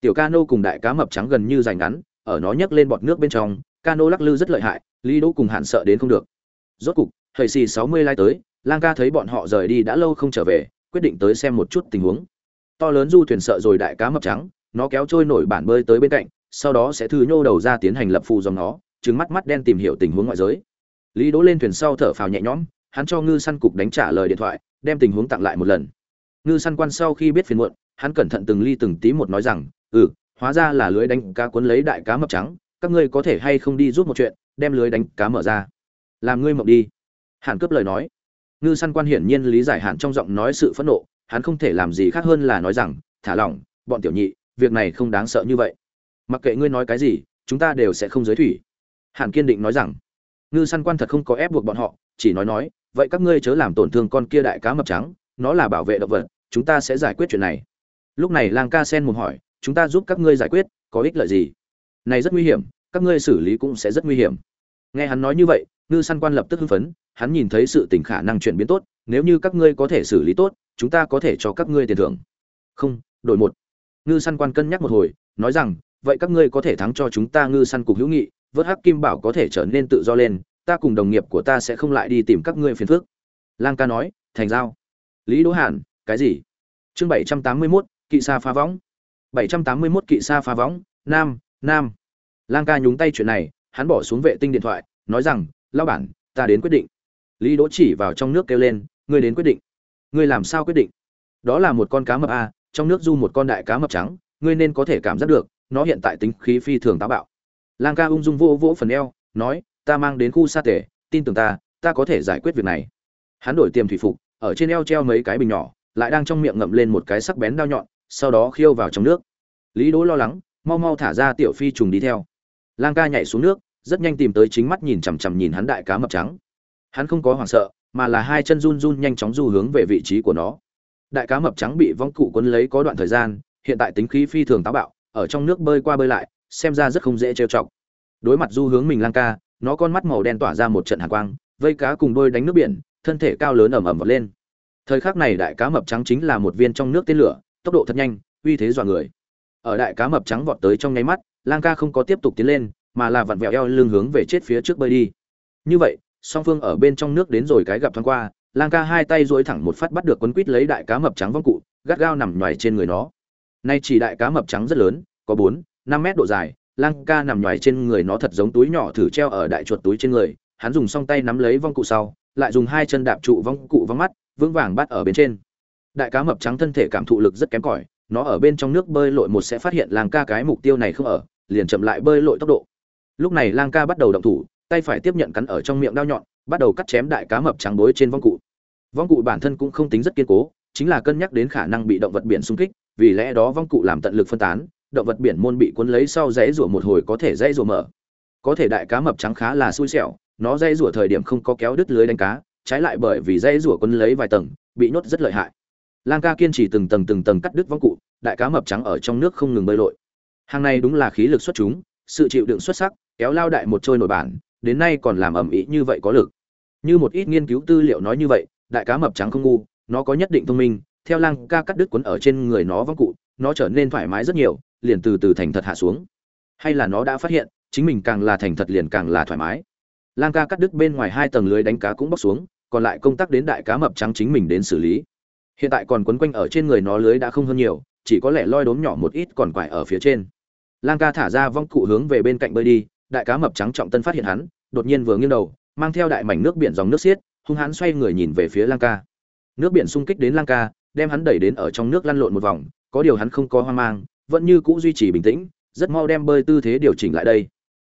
Speaker 1: Tiểu cano cùng đại cá mập trắng gần như dài ngắn, ở nó nhấc lên bọt nước bên trong, cano lắc lư rất lợi hại, lý đỗ cùng hạn sợ đến không được. Rốt cục thầy xì sáu mươi lai tới, lang ca thấy bọn họ rời đi đã lâu không trở về, quyết định tới xem một chút tình huống. To lớn du thuyền sợ rồi đại cá mập trắng, nó kéo trôi nổi bản bơi tới bên cạnh, sau đó sẽ thư nhô đầu ra tiến hành lập phù dòng nó trứng mắt mắt đen tìm hiểu tình huống ngoại giới. Lý đỗ lên thuyền sau thở phào nhẹ nhõm hắn cho ngư săn cục đánh trả lời điện thoại, đem tình huống tặng lại một lần. Ngư săn quan sau khi biết phiền muộn, hắn cẩn thận từng ly từng tí một nói rằng ừ hóa ra là lưới đánh cá cuốn lấy đại cá mập trắng, các ngươi có thể hay không đi giúp một chuyện, đem lưới đánh cá mở ra. Làm ngươi mộng đi. Hàn cướp lời nói. Ngư săn quan hiển nhiên lý giải hạn trong giọng nói sự phẫn nộ, hắn không thể làm gì khác hơn là nói rằng, thả lỏng, bọn tiểu nhị, việc này không đáng sợ như vậy. Mặc kệ ngươi nói cái gì, chúng ta đều sẽ không giới thủy. Hàn kiên định nói rằng. Ngư săn quan thật không có ép buộc bọn họ, chỉ nói nói vậy các ngươi chớ làm tổn thương con kia đại cá mập trắng, nó là bảo vệ động vật, chúng ta sẽ giải quyết chuyện này. Lúc này lang ca sen mồm hỏi, chúng ta giúp các ngươi giải quyết, có ích lợi gì? Này rất nguy hiểm, các ngươi xử lý cũng sẽ rất nguy hiểm. Nghe hắn nói như vậy, ngư săn quan lập tức hưng phấn, hắn nhìn thấy sự tình khả năng chuyển biến tốt, nếu như các ngươi có thể xử lý tốt, chúng ta có thể cho các ngươi tiền thưởng. Không, đổi một. Ngư săn quan cân nhắc một hồi, nói rằng, vậy các ngươi có thể thắng cho chúng ta ngư săn cục hữu nghị, vớt hắc kim bảo có thể trở nên tự do lên ta cùng đồng nghiệp của ta sẽ không lại đi tìm các ngươi phiền phức. Lang ca nói, thành giao. Lý đỗ hàn, cái gì? Chương bảy trăm tám mươi mốt, kỵ sa phá võng. bảy trăm tám mươi mốt, kỵ sa phá võng, nam nam. Lang ca nhúng tay chuyện này, hắn bỏ xuống vệ tinh điện thoại, nói rằng lao bản, ta đến quyết định. Lý đỗ chỉ vào trong nước kêu lên, ngươi đến quyết định. Ngươi làm sao quyết định? Đó là một con cá mập a, trong nước du một con đại cá mập trắng, ngươi nên có thể cảm giác được, nó hiện tại tính khí phi thường táo bạo. Lang ca ung dung vô vỗ phần eo, nói ta mang đến khu sa tể, tin tưởng ta ta có thể giải quyết việc này. Hắn đổi tiềm thủy phục, ở trên eo treo mấy cái bình nhỏ, lại đang trong miệng ngậm lên một cái sắc bén đao nhọn, sau đó khiêu vào trong nước. Lý đỗ lo lắng, mau mau thả ra tiểu phi trùng đi theo. Lang ca nhảy xuống nước, rất nhanh tìm tới chính mắt nhìn chằm chằm nhìn hắn đại cá mập trắng. Hắn không có hoảng sợ, mà là hai chân run run nhanh chóng du hướng về vị trí của nó. Đại cá mập trắng bị vong cụ quấn lấy có đoạn thời gian, hiện tại tính khí phi thường táo bạo, ở trong nước bơi qua bơi lại, xem ra rất không dễ trêu chọc. Đối mặt du hướng mình lang ca nó con mắt màu đen tỏa ra một trận hàn quang, vây cá cùng đôi đánh nước biển, thân thể cao lớn ẩm ẩm vọt lên. Thời khắc này đại cá mập trắng chính là một viên trong nước tên lửa, tốc độ thật nhanh, uy thế dọa người. Ở đại cá mập trắng vọt tới trong nháy mắt, lang ca không có tiếp tục tiến lên, mà là vặn vẹo eo lưng hướng về chết phía trước bơi đi. Như vậy, song phương ở bên trong nước đến rồi cái gặp thoáng qua, lang ca hai tay duỗi thẳng một phát bắt được quấn quít lấy đại cá mập trắng vong cụ, gắt gao nằm ngoài trên người nó. Nay chỉ đại cá mập trắng rất lớn, có bốn, năm mét độ dài lang ca nằm nhoài trên người nó thật giống túi nhỏ thử treo ở đại chuột túi trên người. Hắn dùng song tay nắm lấy vong cụ sau, lại dùng hai chân đạp trụ vong cụ văng mắt, vững vàng bắt ở bên trên. Đại cá mập trắng thân thể cảm thụ lực rất kém cỏi, nó ở bên trong nước bơi lội một sẽ phát hiện lang ca cái mục tiêu này không ở, liền chậm lại bơi lội tốc độ. Lúc này lang ca bắt đầu động thủ, tay phải tiếp nhận cắn ở trong miệng đao nhọn, bắt đầu cắt chém đại cá mập trắng bối trên vong cụ. Vong cụ bản thân cũng không tính rất kiên cố, chính là cân nhắc đến khả năng bị động vật biển xung kích, vì lẽ đó vong cụ làm tận lực phân tán động vật biển môn bị cuốn lấy sau dãy rủa một hồi có thể dãy rủa mở. Có thể đại cá mập trắng khá là xui xẻo, nó dãy rủa thời điểm không có kéo đứt lưới đánh cá, trái lại bởi vì dãy rủa cuốn lấy vài tầng, bị nhốt rất lợi hại. Lang ca kiên trì từng tầng từng tầng cắt đứt vong cụ, đại cá mập trắng ở trong nước không ngừng bơi lội. Hàng này đúng là khí lực xuất chúng, sự chịu đựng xuất sắc, kéo lao đại một trôi nổi bản, đến nay còn làm ẩm ĩ như vậy có lực. Như một ít nghiên cứu tư liệu nói như vậy, đại cá mập trắng không ngu, nó có nhất định thông minh, theo lang ca cắt đứt cuốn ở trên người nó vong cụ, nó trở nên thoải mái rất nhiều liền từ từ thành thật hạ xuống. Hay là nó đã phát hiện, chính mình càng là thành thật liền càng là thoải mái. Lang ca cắt đứt bên ngoài hai tầng lưới đánh cá cũng bóc xuống, còn lại công tác đến đại cá mập trắng chính mình đến xử lý. Hiện tại còn quấn quanh ở trên người nó lưới đã không hơn nhiều, chỉ có lẽ loi đốm nhỏ một ít còn quải ở phía trên. Lang ca thả ra vong cụ hướng về bên cạnh bơi đi, đại cá mập trắng trọng tân phát hiện hắn, đột nhiên vừa nghiêng đầu, mang theo đại mảnh nước biển dòng nước xiết, hung hãn xoay người nhìn về phía lang ca. Nước biển xung kích đến lang ca, đem hắn đẩy đến ở trong nước lăn lộn một vòng, có điều hắn không có hoang mang vẫn như cũ duy trì bình tĩnh, rất mau đem bơi tư thế điều chỉnh lại đây.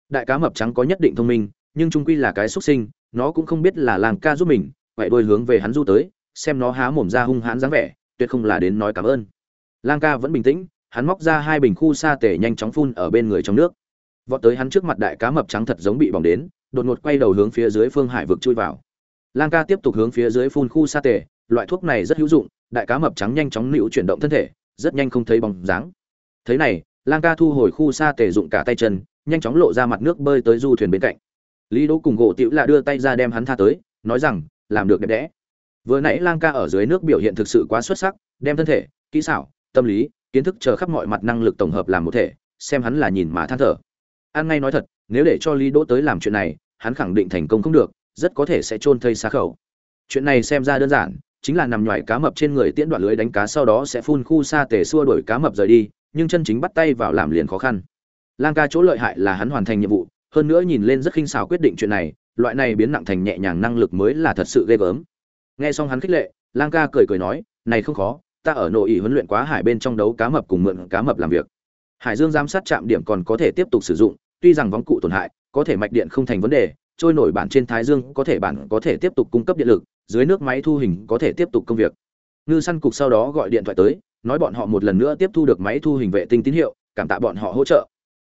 Speaker 1: Đại cá mập trắng có nhất định thông minh, nhưng trung quy là cái xuất sinh, nó cũng không biết là lang ca giúp mình vậy đôi hướng về hắn du tới, xem nó há mồm ra hung hãn dáng vẻ, tuyệt không là đến nói cảm ơn. Lang ca vẫn bình tĩnh, hắn móc ra hai bình khu sa tể nhanh chóng phun ở bên người trong nước. Vọt tới hắn trước mặt đại cá mập trắng thật giống bị bỏng đến, đột ngột quay đầu hướng phía dưới phương hải vực chui vào. Lang ca tiếp tục hướng phía dưới phun khu sa tể loại thuốc này rất hữu dụng, đại cá mập trắng nhanh chóng nịu chuyển động thân thể, rất nhanh không thấy bóng dáng thế này, lang ca thu hồi khu xa tể dụng cả tay chân, nhanh chóng lộ ra mặt nước bơi tới du thuyền bên cạnh. Lý đỗ cùng gỗ tiểu lạ đưa tay ra đem hắn tha tới, nói rằng, làm được đẹp đẽ. Vừa nãy lang ca ở dưới nước biểu hiện thực sự quá xuất sắc, đem thân thể, kỹ xảo, tâm lý, kiến thức chờ khắp mọi mặt năng lực tổng hợp làm một thể, xem hắn là nhìn mà than thở. An ngay nói thật, nếu để cho lý đỗ tới làm chuyện này, hắn khẳng định thành công không được, rất có thể sẽ chôn thây xa khẩu. Chuyện này xem ra đơn giản, chính là nằm ngoài cá mập trên người tiễn đoạn lưới đánh cá sau đó sẽ phun khu xa tề xua đuổi cá mập rời đi nhưng chân chính bắt tay vào làm liền khó khăn. Lang ca chỗ lợi hại là hắn hoàn thành nhiệm vụ, hơn nữa nhìn lên rất khinh xào quyết định chuyện này, loại này biến nặng thành nhẹ nhàng năng lực mới là thật sự ghê gớm. Nghe xong hắn khích lệ, lang ca cười cười nói, này không khó, ta ở nội ý huấn luyện quá hải bên trong đấu cá mập cùng mượn cá mập làm việc. Hải dương giám sát trạm điểm còn có thể tiếp tục sử dụng, tuy rằng vóng cụ tổn hại, có thể mạch điện không thành vấn đề, trôi nổi bản trên thái dương có thể bản có thể tiếp tục cung cấp điện lực, dưới nước máy thu hình có thể tiếp tục công việc. Ngư săn cục sau đó gọi điện thoại tới nói bọn họ một lần nữa tiếp thu được máy thu hình vệ tinh tín hiệu, cảm tạ bọn họ hỗ trợ.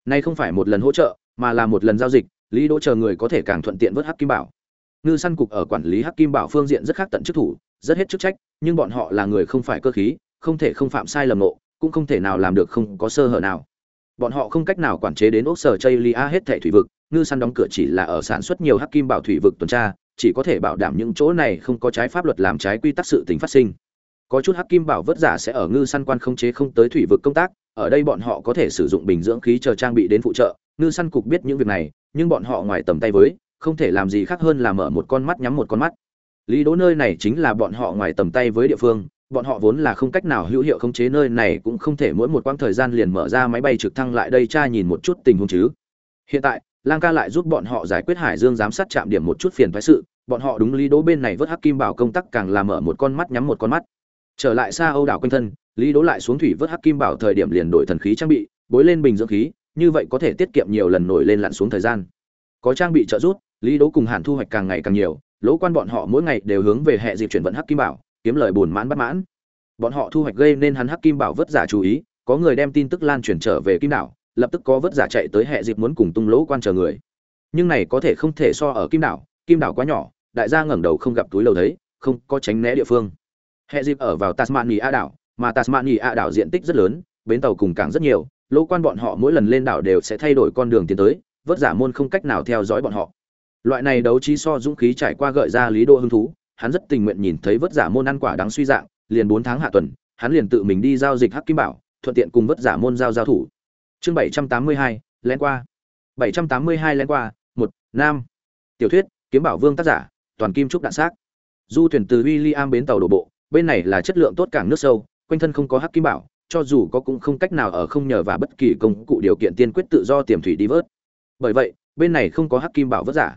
Speaker 1: Nay không phải một lần hỗ trợ, mà là một lần giao dịch, lý đỗ chờ người có thể càng thuận tiện vớt hắc kim bảo. Ngư săn cục ở quản lý hắc kim bảo phương diện rất khác tận chức thủ, rất hết chức trách, nhưng bọn họ là người không phải cơ khí, không thể không phạm sai lầm nộ cũng không thể nào làm được không có sơ hở nào. Bọn họ không cách nào quản chế đến ốc sở chây lia hết thẻ thủy vực, ngư săn đóng cửa chỉ là ở sản xuất nhiều hắc kim bảo thủy vực tuần tra, chỉ có thể bảo đảm những chỗ này không có trái pháp luật làm trái quy tắc sự tính phát sinh có chút hắc kim bảo vớt giả sẽ ở ngư săn quan không chế không tới thủy vực công tác, ở đây bọn họ có thể sử dụng bình dưỡng khí chờ trang bị đến phụ trợ. Ngư săn cục biết những việc này, nhưng bọn họ ngoài tầm tay với, không thể làm gì khác hơn là mở một con mắt nhắm một con mắt. Lý đỗ nơi này chính là bọn họ ngoài tầm tay với địa phương, bọn họ vốn là không cách nào hữu hiệu khống chế nơi này cũng không thể mỗi một quãng thời gian liền mở ra máy bay trực thăng lại đây tra nhìn một chút tình huống chứ. Hiện tại, lang ca lại giúp bọn họ giải quyết hải dương giám sát chạm điểm một chút phiền phái sự, bọn họ đúng lý đỗ bên này vớt hắc kim bảo công tác càng làm mở một con mắt nhắm một con mắt trở lại xa âu đảo quanh thân, lý đỗ lại xuống thủy vớt hắc kim bảo thời điểm liền đổi thần khí trang bị, bối lên bình dưỡng khí, như vậy có thể tiết kiệm nhiều lần nổi lên lặn xuống thời gian. Có trang bị trợ giúp, lý đỗ cùng hàn thu hoạch càng ngày càng nhiều, lỗ quan bọn họ mỗi ngày đều hướng về hệ dịp chuyển vận hắc kim bảo, kiếm lời buồn mãn bất mãn. Bọn họ thu hoạch gây nên hắn hắc kim bảo vớt giả chú ý, có người đem tin tức lan truyền trở về kim đảo, lập tức có vớt giả chạy tới hệ dịp muốn cùng tung lỗ quan chờ người. Nhưng này có thể không thể so ở kim đảo kim đảo quá nhỏ, đại gia ngẩng đầu không gặp túi lầu thấy, không có tránh né địa phương hệ dịp ở vào tasmania đảo, mà tasmania đảo diện tích rất lớn, bến tàu cùng cảng rất nhiều, lỗ quan bọn họ mỗi lần lên đảo đều sẽ thay đổi con đường tiến tới, vớt giả môn không cách nào theo dõi bọn họ. Loại này đấu trí so dũng khí trải qua gợi ra lý đô hứng thú, hắn rất tình nguyện nhìn thấy vớt giả môn ăn quả đáng suy dạng, liền bốn tháng hạ tuần, hắn liền tự mình đi giao dịch hắc kim bảo, thuận tiện cùng vớt giả môn giao giao thủ. Chương bảy trăm tám mươi hai len qua. bảy trăm tám mươi hai len qua, một nam tiểu thuyết, kiếm bảo vương tác giả, toàn kim trúc đạn xác. Du thuyền từ William bến tàu đổ bộ bên này là chất lượng tốt cảng nước sâu, quanh thân không có hắc kim bảo, cho dù có cũng không cách nào ở không nhờ và bất kỳ công cụ điều kiện tiên quyết tự do tiềm thủy đi vớt. Bởi vậy, bên này không có hắc kim bảo vớt giả.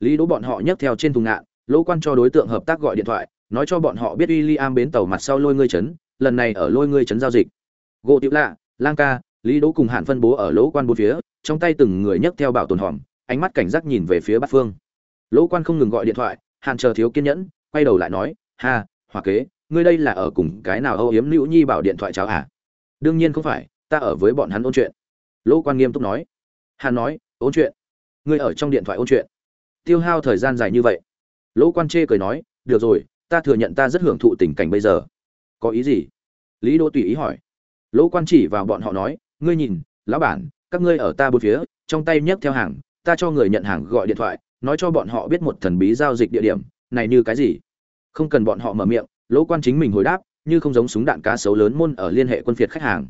Speaker 1: Lý đỗ bọn họ nhấc theo trên thùng ngạn, lỗ quan cho đối tượng hợp tác gọi điện thoại, nói cho bọn họ biết William bến tàu mặt sau lôi ngươi chấn, lần này ở lôi ngươi chấn giao dịch. Gỗ tiểu lạ, lang ca, lý đỗ cùng hạn phân bố ở lỗ quan bốn phía, trong tay từng người nhấc theo bảo tồn hòm, ánh mắt cảnh giác nhìn về phía bát phương. Lỗ quan không ngừng gọi điện thoại hạn chờ thiếu kiên nhẫn, quay đầu lại nói, ha hòa kế, ngươi đây là ở cùng cái nào âu yếm nữ nhi bảo điện thoại cháo à? Đương nhiên không phải, ta ở với bọn hắn ôn chuyện. Lỗ quan nghiêm túc nói. Hàn nói, ôn chuyện. Ngươi ở trong điện thoại ôn chuyện. Tiêu hao thời gian dài như vậy. Lỗ quan chê cười nói, được rồi, ta thừa nhận ta rất hưởng thụ tình cảnh bây giờ. Có ý gì? Lý đỗ tùy ý hỏi. Lỗ quan chỉ vào bọn họ nói, ngươi nhìn, lão bản, các ngươi ở ta bốn phía, trong tay nhấc theo hàng, ta cho người nhận hàng gọi điện thoại, nói cho bọn họ biết một thần bí giao dịch địa điểm, này như cái gì? Không cần bọn họ mở miệng, lỗ quan chính mình hồi đáp, như không giống súng đạn cá sấu lớn môn ở liên hệ quân phiệt khách hàng.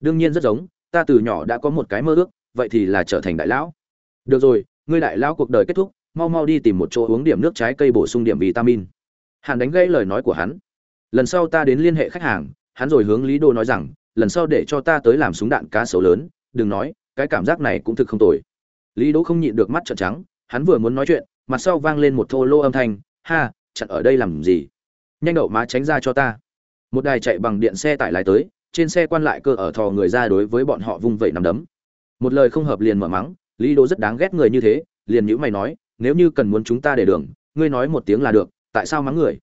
Speaker 1: Đương nhiên rất giống, ta từ nhỏ đã có một cái mơ ước, vậy thì là trở thành đại lão. Được rồi, ngươi đại lão cuộc đời kết thúc, mau mau đi tìm một chỗ uống điểm nước trái cây bổ sung điểm vitamin. Hàn đánh gãy lời nói của hắn. Lần sau ta đến liên hệ khách hàng, hắn rồi hướng lý đô nói rằng, lần sau để cho ta tới làm súng đạn cá sấu lớn, đừng nói, cái cảm giác này cũng thực không tồi. Lý đỗ không nhịn được mắt trợn trắng, hắn vừa muốn nói chuyện, mặt sau vang lên một thô lô âm thanh, ha chặn ở đây làm gì? Nhanh đậu má tránh ra cho ta. Một đài chạy bằng điện xe tải lái tới, trên xe quan lại cơ ở thò người ra đối với bọn họ vung vẩy nằm đấm. Một lời không hợp liền mở mắng, lý đỗ rất đáng ghét người như thế, liền nhữ mày nói, nếu như cần muốn chúng ta để đường, ngươi nói một tiếng là được, tại sao mắng người?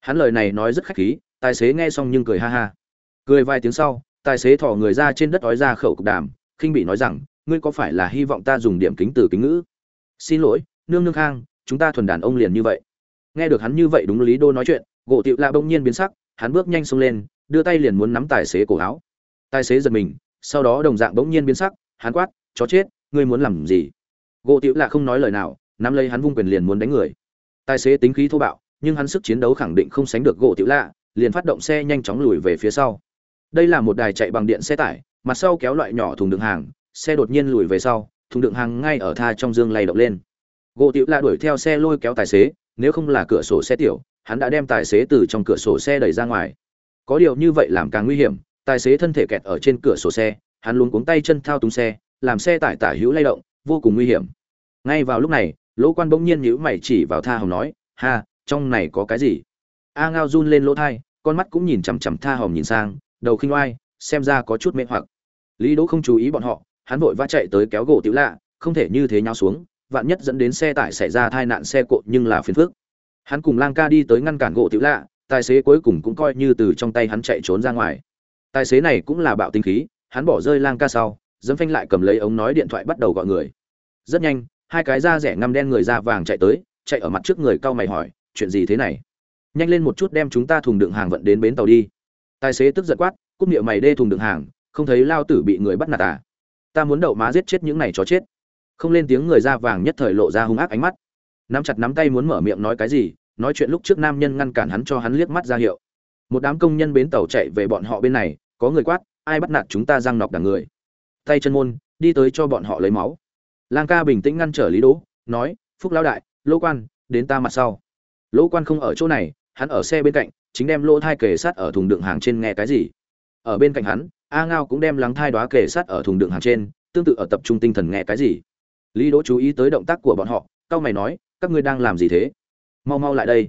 Speaker 1: Hắn lời này nói rất khách khí, tài xế nghe xong nhưng cười ha ha. Cười vài tiếng sau, tài xế thò người ra trên đất ói ra khẩu cục đàm, khinh bị nói rằng, ngươi có phải là hy vọng ta dùng điểm kính từ kính ngữ? Xin lỗi, nương nương khang, chúng ta thuần đàn ông liền như vậy nghe được hắn như vậy đúng lý đô nói chuyện, gỗ tiệu lạ bỗng nhiên biến sắc, hắn bước nhanh xông lên, đưa tay liền muốn nắm tài xế cổ áo. Tài xế giật mình, sau đó đồng dạng bỗng nhiên biến sắc, hắn quát, chó chết, ngươi muốn làm gì? Gỗ tiệu lạ không nói lời nào, nắm lấy hắn vung quyền liền muốn đánh người. Tài xế tính khí thô bạo, nhưng hắn sức chiến đấu khẳng định không sánh được gỗ tiểu lạ, liền phát động xe nhanh chóng lùi về phía sau. Đây là một đài chạy bằng điện xe tải, mặt sau kéo loại nhỏ thùng đựng hàng, xe đột nhiên lùi về sau, thùng đựng hàng ngay ở tha trong dương lay động lên. Gỗ tiểu lạ đuổi theo xe lôi kéo tài xế nếu không là cửa sổ xe tiểu, hắn đã đem tài xế từ trong cửa sổ xe đẩy ra ngoài. Có điều như vậy làm càng nguy hiểm, tài xế thân thể kẹt ở trên cửa sổ xe, hắn luôn cuống tay chân thao túng xe, làm xe tải tải hữu lay động, vô cùng nguy hiểm. Ngay vào lúc này, lỗ quan bỗng nhiên nhíu mày chỉ vào tha hồng nói, ha, trong này có cái gì? A ngao run lên lỗ thai, con mắt cũng nhìn chằm chằm tha hồng nhìn sang, đầu khinh oai, xem ra có chút mê hoặc. Lý đỗ không chú ý bọn họ, hắn vội vã chạy tới kéo gỗ tiểu lạ, không thể như thế nhau xuống vạn nhất dẫn đến xe tải xảy ra tai nạn xe cộ nhưng là phiền phức. Hắn cùng lang ca đi tới ngăn cản gỗ tiểu lạ, tài xế cuối cùng cũng coi như từ trong tay hắn chạy trốn ra ngoài. Tài xế này cũng là bạo tinh khí, hắn bỏ rơi lang ca sau dẫm phanh lại cầm lấy ống nói điện thoại bắt đầu gọi người. Rất nhanh, hai cái da rẻ ngăm đen người da vàng chạy tới, chạy ở mặt trước người cao mày hỏi, chuyện gì thế này? Nhanh lên một chút đem chúng ta thùng đựng hàng vận đến bến tàu đi. Tài xế tức giận quát, cúp miệng mày đê thùng đựng hàng, không thấy lao tử bị người bắt nạt à? Ta muốn đậu má giết chết những này chó chết không lên tiếng người da vàng nhất thời lộ ra hung ác ánh mắt. Nắm chặt nắm tay muốn mở miệng nói cái gì, nói chuyện lúc trước nam nhân ngăn cản hắn cho hắn liếc mắt ra hiệu. Một đám công nhân bến tàu chạy về bọn họ bên này, có người quát, ai bắt nạt chúng ta răng nọc đằng người? Tay chân môn, đi tới cho bọn họ lấy máu. Lang ca bình tĩnh ngăn trở lý đỗ, nói, phúc lão đại lỗ quan, đến ta mặt sau. Lỗ quan không ở chỗ này, hắn ở xe bên cạnh, chính đem lỗ thai kề sát ở thùng đựng hàng trên nghe cái gì. Ở bên cạnh hắn, a ngao cũng đem lắng thai đoá kề sát ở thùng đựng hàng trên, tương tự ở tập trung tinh thần nghe cái gì lý đỗ chú ý tới động tác của bọn họ, cau mày nói, các ngươi đang làm gì thế? Mau mau lại đây.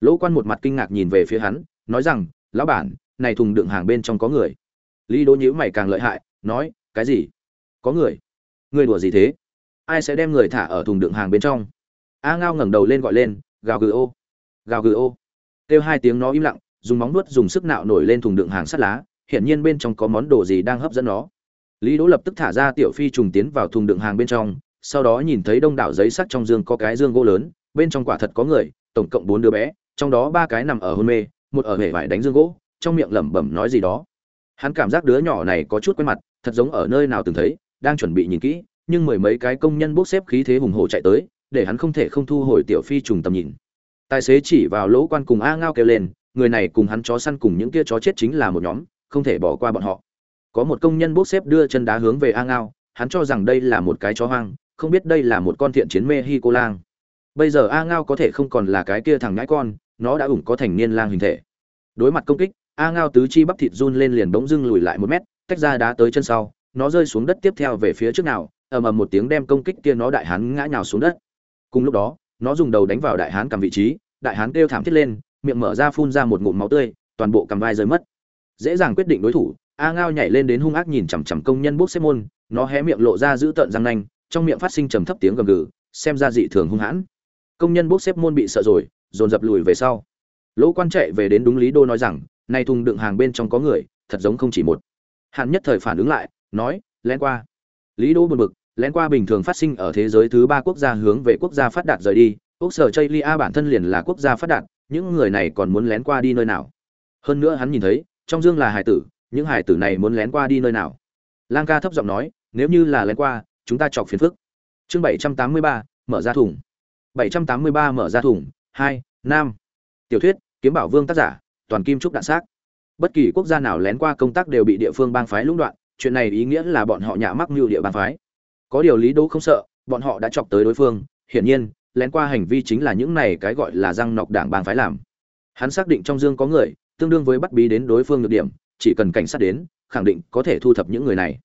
Speaker 1: Lỗ quan một mặt kinh ngạc nhìn về phía hắn, nói rằng, lão bản, này thùng đựng hàng bên trong có người. Lý đỗ nhíu mày càng lợi hại, nói, cái gì? Có người? Người đùa gì thế? Ai sẽ đem người thả ở thùng đựng hàng bên trong? A ngao ngẩng đầu lên gọi lên, gào gừ ô, gào gừ ô. Kêu hai tiếng nó im lặng, dùng móng nuốt dùng sức nạo nổi lên thùng đựng hàng sắt lá, hiển nhiên bên trong có món đồ gì đang hấp dẫn nó. Lý đỗ lập tức thả ra tiểu phi trùng tiến vào thùng đựng hàng bên trong sau đó nhìn thấy đông đảo giấy sắt trong dương có cái dương gỗ lớn, bên trong quả thật có người, tổng cộng bốn đứa bé, trong đó ba cái nằm ở hôn mê, một ở hệ vải đánh dương gỗ, trong miệng lẩm bẩm nói gì đó. Hắn cảm giác đứa nhỏ này có chút quen mặt, thật giống ở nơi nào từng thấy, đang chuẩn bị nhìn kỹ, nhưng mười mấy cái công nhân bốc xếp khí thế hùng hổ chạy tới, để hắn không thể không thu hồi tiểu phi trùng tầm nhìn. Tài xế chỉ vào lỗ quan cùng a ngao kêu lên, người này cùng hắn chó săn cùng những kia chó chết chính là một nhóm, không thể bỏ qua bọn họ. Có một công nhân bốc xếp đưa chân đá hướng về a ngao, hắn cho rằng đây là một cái chó hoang không biết đây là một con thiện chiến mê hi cô lang. Bây giờ a ngao có thể không còn là cái kia thằng ngãi con, nó đã ủng có thành niên lang hình thể. Đối mặt công kích, a ngao tứ chi bắp thịt run lên liền bỗng dưng lùi lại một mét, tách ra đá tới chân sau, nó rơi xuống đất tiếp theo về phía trước nào, ầm ầm một tiếng đem công kích kia nó đại hán ngã nhào xuống đất. Cùng lúc đó, nó dùng đầu đánh vào đại hán cầm vị trí, đại hán kêu thảm thiết lên, miệng mở ra phun ra một ngụm máu tươi, toàn bộ cầm vai rơi mất. Dễ dàng quyết định đối thủ, a ngao nhảy lên đến hung ác nhìn chằm chằm công nhân bốc xếp môn nó hé miệng lộ ra giữ tợn răng nanh trong miệng phát sinh trầm thấp tiếng gầm gừ, xem ra dị thường hung hãn. Công nhân bốc xếp môn bị sợ rồi, dồn dập lùi về sau. Lỗ quan chạy về đến đúng lý đô nói rằng nay thùng đựng hàng bên trong có người, thật giống không chỉ một. Hàn nhất thời phản ứng lại, nói, lén qua. Lý đô buồn bực, lén qua bình thường phát sinh ở thế giới thứ ba quốc gia hướng về quốc gia phát đạt rời đi, quốc sở chây lia bản thân liền là quốc gia phát đạt, những người này còn muốn lén qua đi nơi nào? Hơn nữa hắn nhìn thấy, trong dương là hải tử, những hải tử này muốn lén qua đi nơi nào? Lang ca thấp giọng nói, nếu như là lén qua chúng ta chọc phiền phức. Chương bảy trăm tám mươi ba, mở ra thùng. bảy trăm tám mươi ba, mở ra thùng. Hai, nam. Tiểu thuyết, kiếm bảo vương tác giả, toàn kim trúc đạn xác. Bất kỳ quốc gia nào lén qua công tác đều bị địa phương bang phái lũng đoạn, chuyện này ý nghĩa là bọn họ nhạ mắc mưu địa bang phái. Có điều lý đỗ không sợ, bọn họ đã chọc tới đối phương, hiển nhiên, lén qua hành vi chính là những này cái gọi là răng nọc đảng bang phái làm. Hắn xác định trong dương có người, tương đương với bắt bí đến đối phương được điểm, chỉ cần cảnh sát đến, khẳng định có thể thu thập những người này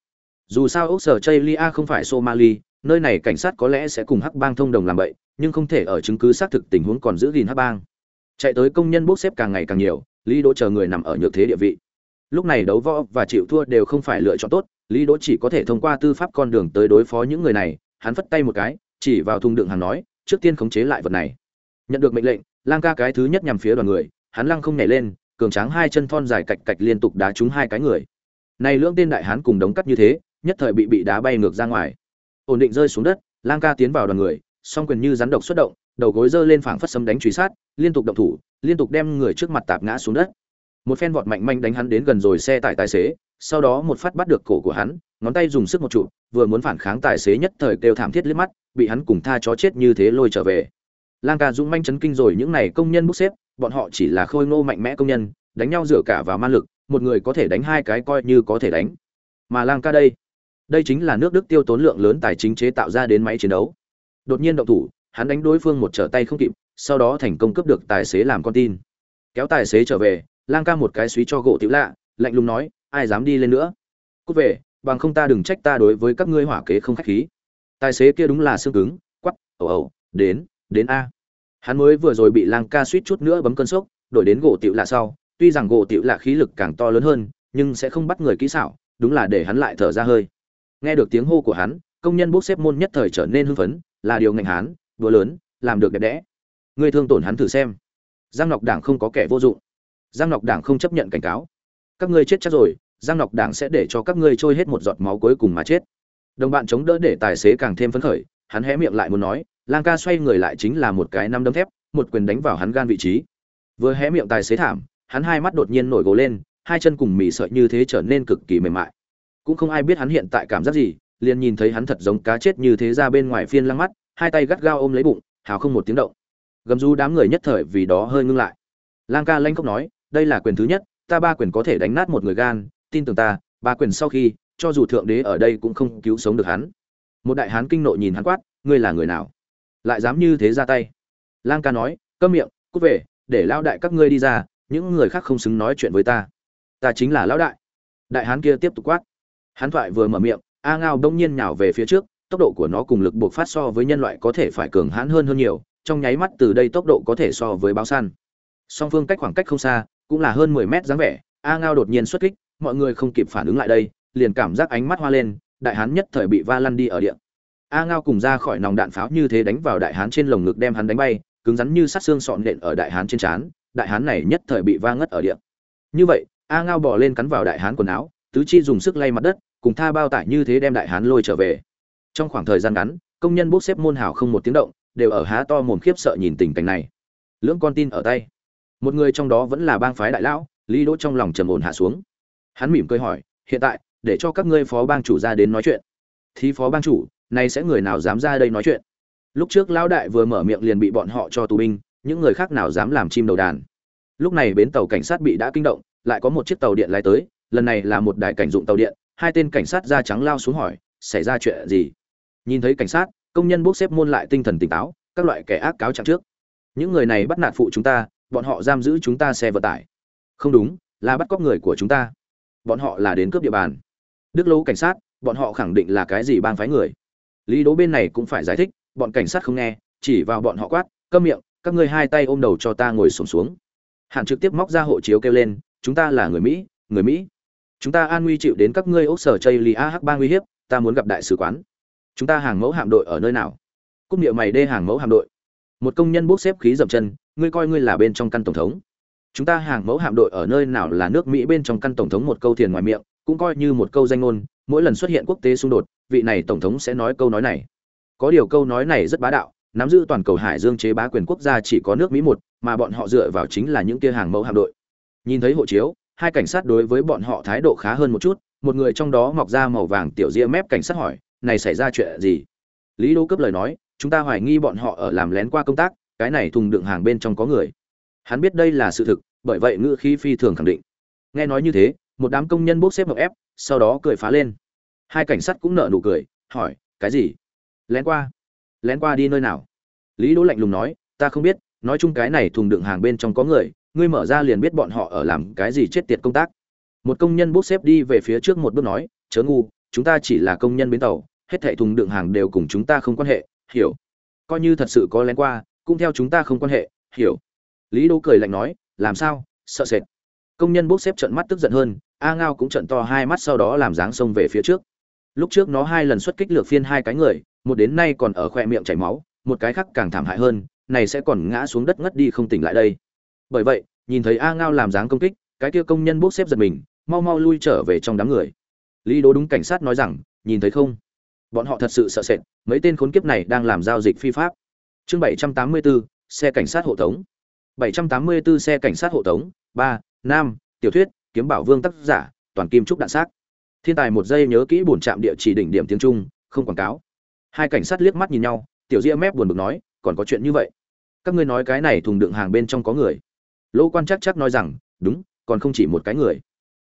Speaker 1: dù sao ốc sở chaylia không phải somali, nơi này cảnh sát có lẽ sẽ cùng hắc bang thông đồng làm vậy, nhưng không thể ở chứng cứ xác thực tình huống còn giữ gìn hắc bang. Chạy tới công nhân bốc xếp càng ngày càng nhiều, lý đỗ chờ người nằm ở nhược thế địa vị. Lúc này đấu võ và chịu thua đều không phải lựa chọn tốt, lý đỗ chỉ có thể thông qua tư pháp con đường tới đối phó những người này, hắn phất tay một cái, chỉ vào thùng đựng hàng nói, trước tiên khống chế lại vật này. Nhận được mệnh lệnh, lang ca cái thứ nhất nhằm phía đoàn người, hắn lăng không nhảy lên, cường tráng hai chân thon dài cạch cạch liên tục đá trúng hai cái người. Này lưỡng tên đại hán cùng đống cắt như thế nhất thời bị bị đá bay ngược ra ngoài. Ổn định rơi xuống đất, lang ca tiến vào đoàn người, song quyền như rắn độc xuất động, đầu gối giơ lên phảng phất sấm đánh truy sát, liên tục động thủ, liên tục đem người trước mặt tạp ngã xuống đất. Một phen vọt mạnh manh đánh hắn đến gần rồi xe tải tài xế, sau đó một phát bắt được cổ của hắn, ngón tay dùng sức một trụ, vừa muốn phản kháng tài xế nhất thời kêu thảm thiết liếc mắt, bị hắn cùng tha chó chết như thế lôi trở về. Lang ca dũng manh chấn kinh rồi, những này công nhân bốc xếp, bọn họ chỉ là khôi ngô mạnh mẽ công nhân, đánh nhau dựa cả vào man lực, một người có thể đánh hai cái coi như có thể đánh. Mà lang ca đây đây chính là nước đức tiêu tốn lượng lớn tài chính chế tạo ra đến máy chiến đấu. Đột nhiên động thủ, hắn đánh đối phương một trở tay không kịp, sau đó thành công cướp được tài xế làm con tin. Kéo tài xế trở về, lang ca một cái suý cho gỗ tiểu lạ, lạnh lùng nói, ai dám đi lên nữa? Cút về, bằng không ta đừng trách ta đối với các ngươi hỏa kế không khách khí. Tài xế kia đúng là xương cứng quắp ẩu ẩu đến đến a. Hắn mới vừa rồi bị lang ca suýt chút nữa bấm cơn sốc, đổi đến gỗ tiểu lạ sau, tuy rằng gỗ tiểu lạ khí lực càng to lớn hơn, nhưng sẽ không bắt người kỹ xảo, đúng là để hắn lại thở ra hơi nghe được tiếng hô của hắn, công nhân bốc xếp môn nhất thời trở nên hưng phấn, là điều ngành hán, đùa lớn, làm được đẹp đẽ. Người thương tổn hắn thử xem. Giang ngọc đảng không có kẻ vô dụng. Giang ngọc đảng không chấp nhận cảnh cáo. Các ngươi chết chắc rồi, giang ngọc đảng sẽ để cho các ngươi trôi hết một giọt máu cuối cùng mà chết. Đồng bạn chống đỡ để tài xế càng thêm phấn khởi, hắn hé miệng lại muốn nói, lang ca xoay người lại chính là một cái năm đấm thép, một quyền đánh vào hắn gan vị trí. Vừa hé miệng tài xế thảm, hắn hai mắt đột nhiên nổi gồ lên, hai chân cùng mì sợi như thế trở nên cực kỳ mềm mại cũng không ai biết hắn hiện tại cảm giác gì, liền nhìn thấy hắn thật giống cá chết như thế ra bên ngoài phiên lăng mắt, hai tay gắt gao ôm lấy bụng, hào không một tiếng động. Gầm rú đám người nhất thời vì đó hơi ngưng lại. Lang ca lanh khóc nói, đây là quyền thứ nhất, ta ba quyền có thể đánh nát một người gan, tin tưởng ta, ba quyền sau khi, cho dù thượng đế ở đây cũng không cứu sống được hắn. Một đại hán kinh nộ nhìn hắn quát, ngươi là người nào? Lại dám như thế ra tay. Lang ca nói, câm miệng, cút về, để lão đại các ngươi đi ra, những người khác không xứng nói chuyện với ta. Ta chính là lão đại. Đại hán kia tiếp tục quát hắn thoại vừa mở miệng, a ngao đông nhiên nhào về phía trước, tốc độ của nó cùng lực buộc phát so với nhân loại có thể phải cường hãn hơn hơn nhiều, trong nháy mắt từ đây tốc độ có thể so với báo săn. Song phương cách khoảng cách không xa, cũng là hơn mười mét dáng vẻ, a ngao đột nhiên xuất kích, mọi người không kịp phản ứng lại đây, liền cảm giác ánh mắt hoa lên, đại hán nhất thời bị va lăn đi ở địa. A ngao cùng ra khỏi nòng đạn pháo như thế đánh vào đại hán trên lồng ngực đem hắn đánh bay, cứng rắn như sát xương sọn nện ở đại hán trên trán, đại hán này nhất thời bị va ngất ở địa. Như vậy, a ngao bò lên cắn vào đại hán quần áo tứ chi dùng sức lay mặt đất, cùng tha bao tải như thế đem đại hán lôi trở về. Trong khoảng thời gian ngắn, công nhân bốc xếp môn hào không một tiếng động, đều ở há to mồm khiếp sợ nhìn tình cảnh này. Lưỡng con tin ở tay. Một người trong đó vẫn là bang phái đại lão, lý đỗ trong lòng trầm ổn hạ xuống. Hắn mỉm cười hỏi, hiện tại, để cho các ngươi phó bang chủ ra đến nói chuyện. Thì phó bang chủ nay sẽ người nào dám ra đây nói chuyện? Lúc trước lão đại vừa mở miệng liền bị bọn họ cho tù binh, những người khác nào dám làm chim đầu đàn. Lúc này bến tàu cảnh sát bị đã kinh động, lại có một chiếc tàu điện lái tới lần này là một đại cảnh dụng tàu điện hai tên cảnh sát da trắng lao xuống hỏi xảy ra chuyện gì? Nhìn thấy cảnh sát công nhân bốc xếp môn lại tinh thần tỉnh táo các loại kẻ ác cáo trạng trước. Những người này bắt nạt phụ chúng ta bọn họ giam giữ chúng ta xe vận tải. Không đúng là bắt cóc người của chúng ta. Bọn họ là đến cướp địa bàn. Đức lâu cảnh sát bọn họ khẳng định là cái gì bang phái người? Lý đố bên này cũng phải giải thích bọn cảnh sát không nghe chỉ vào bọn họ quát câm miệng các ngươi hai tay ôm đầu cho ta ngồi sổm xuống, xuống hạn trực tiếp móc ra hộ chiếu kêu lên chúng ta là người mỹ người mỹ chúng ta an nguy chịu đến các ngươi ốc sở chây lì a hắc nguy uy hiếp, ta muốn gặp đại sứ quán. Chúng ta hàng mẫu hạm đội ở nơi nào? Cúc niệm mày đê hàng mẫu hạm đội. Một công nhân bốc xếp khí dậm chân, ngươi coi ngươi là bên trong căn tổng thống. Chúng ta hàng mẫu hạm đội ở nơi nào là nước mỹ bên trong căn tổng thống một câu thiền ngoài miệng, cũng coi như một câu danh ngôn, mỗi lần xuất hiện quốc tế xung đột, vị này tổng thống sẽ nói câu nói này. Có điều câu nói này rất bá đạo, nắm giữ toàn cầu hải dương chế bá quyền quốc gia chỉ có nước mỹ một, mà bọn họ dựa vào chính là những kia hàng mẫu hạm đội. Nhìn thấy hộ chiếu hai cảnh sát đối với bọn họ thái độ khá hơn một chút, một người trong đó mọc ra màu vàng tiểu ria mép cảnh sát hỏi, này xảy ra chuyện gì? Lý đô cấp lời nói, chúng ta hoài nghi bọn họ ở làm lén qua công tác, cái này thùng đựng hàng bên trong có người. Hắn biết đây là sự thực, bởi vậy ngữ khí phi thường khẳng định. Nghe nói như thế, một đám công nhân bốc xếp hợp ép, sau đó cười phá lên. Hai cảnh sát cũng nợ nụ cười, hỏi, cái gì? Lén qua? Lén qua đi nơi nào? Lý đỗ lạnh lùng nói, ta không biết, nói chung cái này thùng đựng hàng bên trong có người ngươi mở ra liền biết bọn họ ở làm cái gì chết tiệt công tác. Một công nhân bốc xếp đi về phía trước một bước nói, chớ ngu, chúng ta chỉ là công nhân bến tàu, hết thảy thùng đựng hàng đều cùng chúng ta không quan hệ, hiểu. Coi như thật sự có lén qua, cũng theo chúng ta không quan hệ, hiểu. Lý Đô cười lạnh nói, làm sao, sợ sệt. Công nhân bốc xếp trận mắt tức giận hơn, a ngao cũng trận to hai mắt sau đó làm dáng xông về phía trước. Lúc trước nó hai lần xuất kích lược phiên hai cái người, một đến nay còn ở khoe miệng chảy máu, một cái khác càng thảm hại hơn, này sẽ còn ngã xuống đất ngất đi không tỉnh lại đây bởi vậy nhìn thấy a ngao làm dáng công kích cái kia công nhân bốc xếp giật mình mau mau lui trở về trong đám người. Lý đố đúng cảnh sát nói rằng nhìn thấy không? Bọn họ thật sự sợ sệt mấy tên khốn kiếp này đang làm giao dịch phi pháp. Chương 784, xe cảnh sát hộ tống. 784 xe cảnh sát hộ tống. Ba nam tiểu thuyết kiếm bảo vương tác giả toàn kim trúc đạn xác. Thiên tài một giây nhớ kỹ bổn trạm địa chỉ đỉnh điểm tiếng trung không quảng cáo. Hai cảnh sát liếc mắt nhìn nhau tiểu ria mép buồn bực nói còn có chuyện như vậy? Các ngươi nói cái này thùng đựng hàng bên trong có người lỗ quan chắc chắc nói rằng, đúng, còn không chỉ một cái người.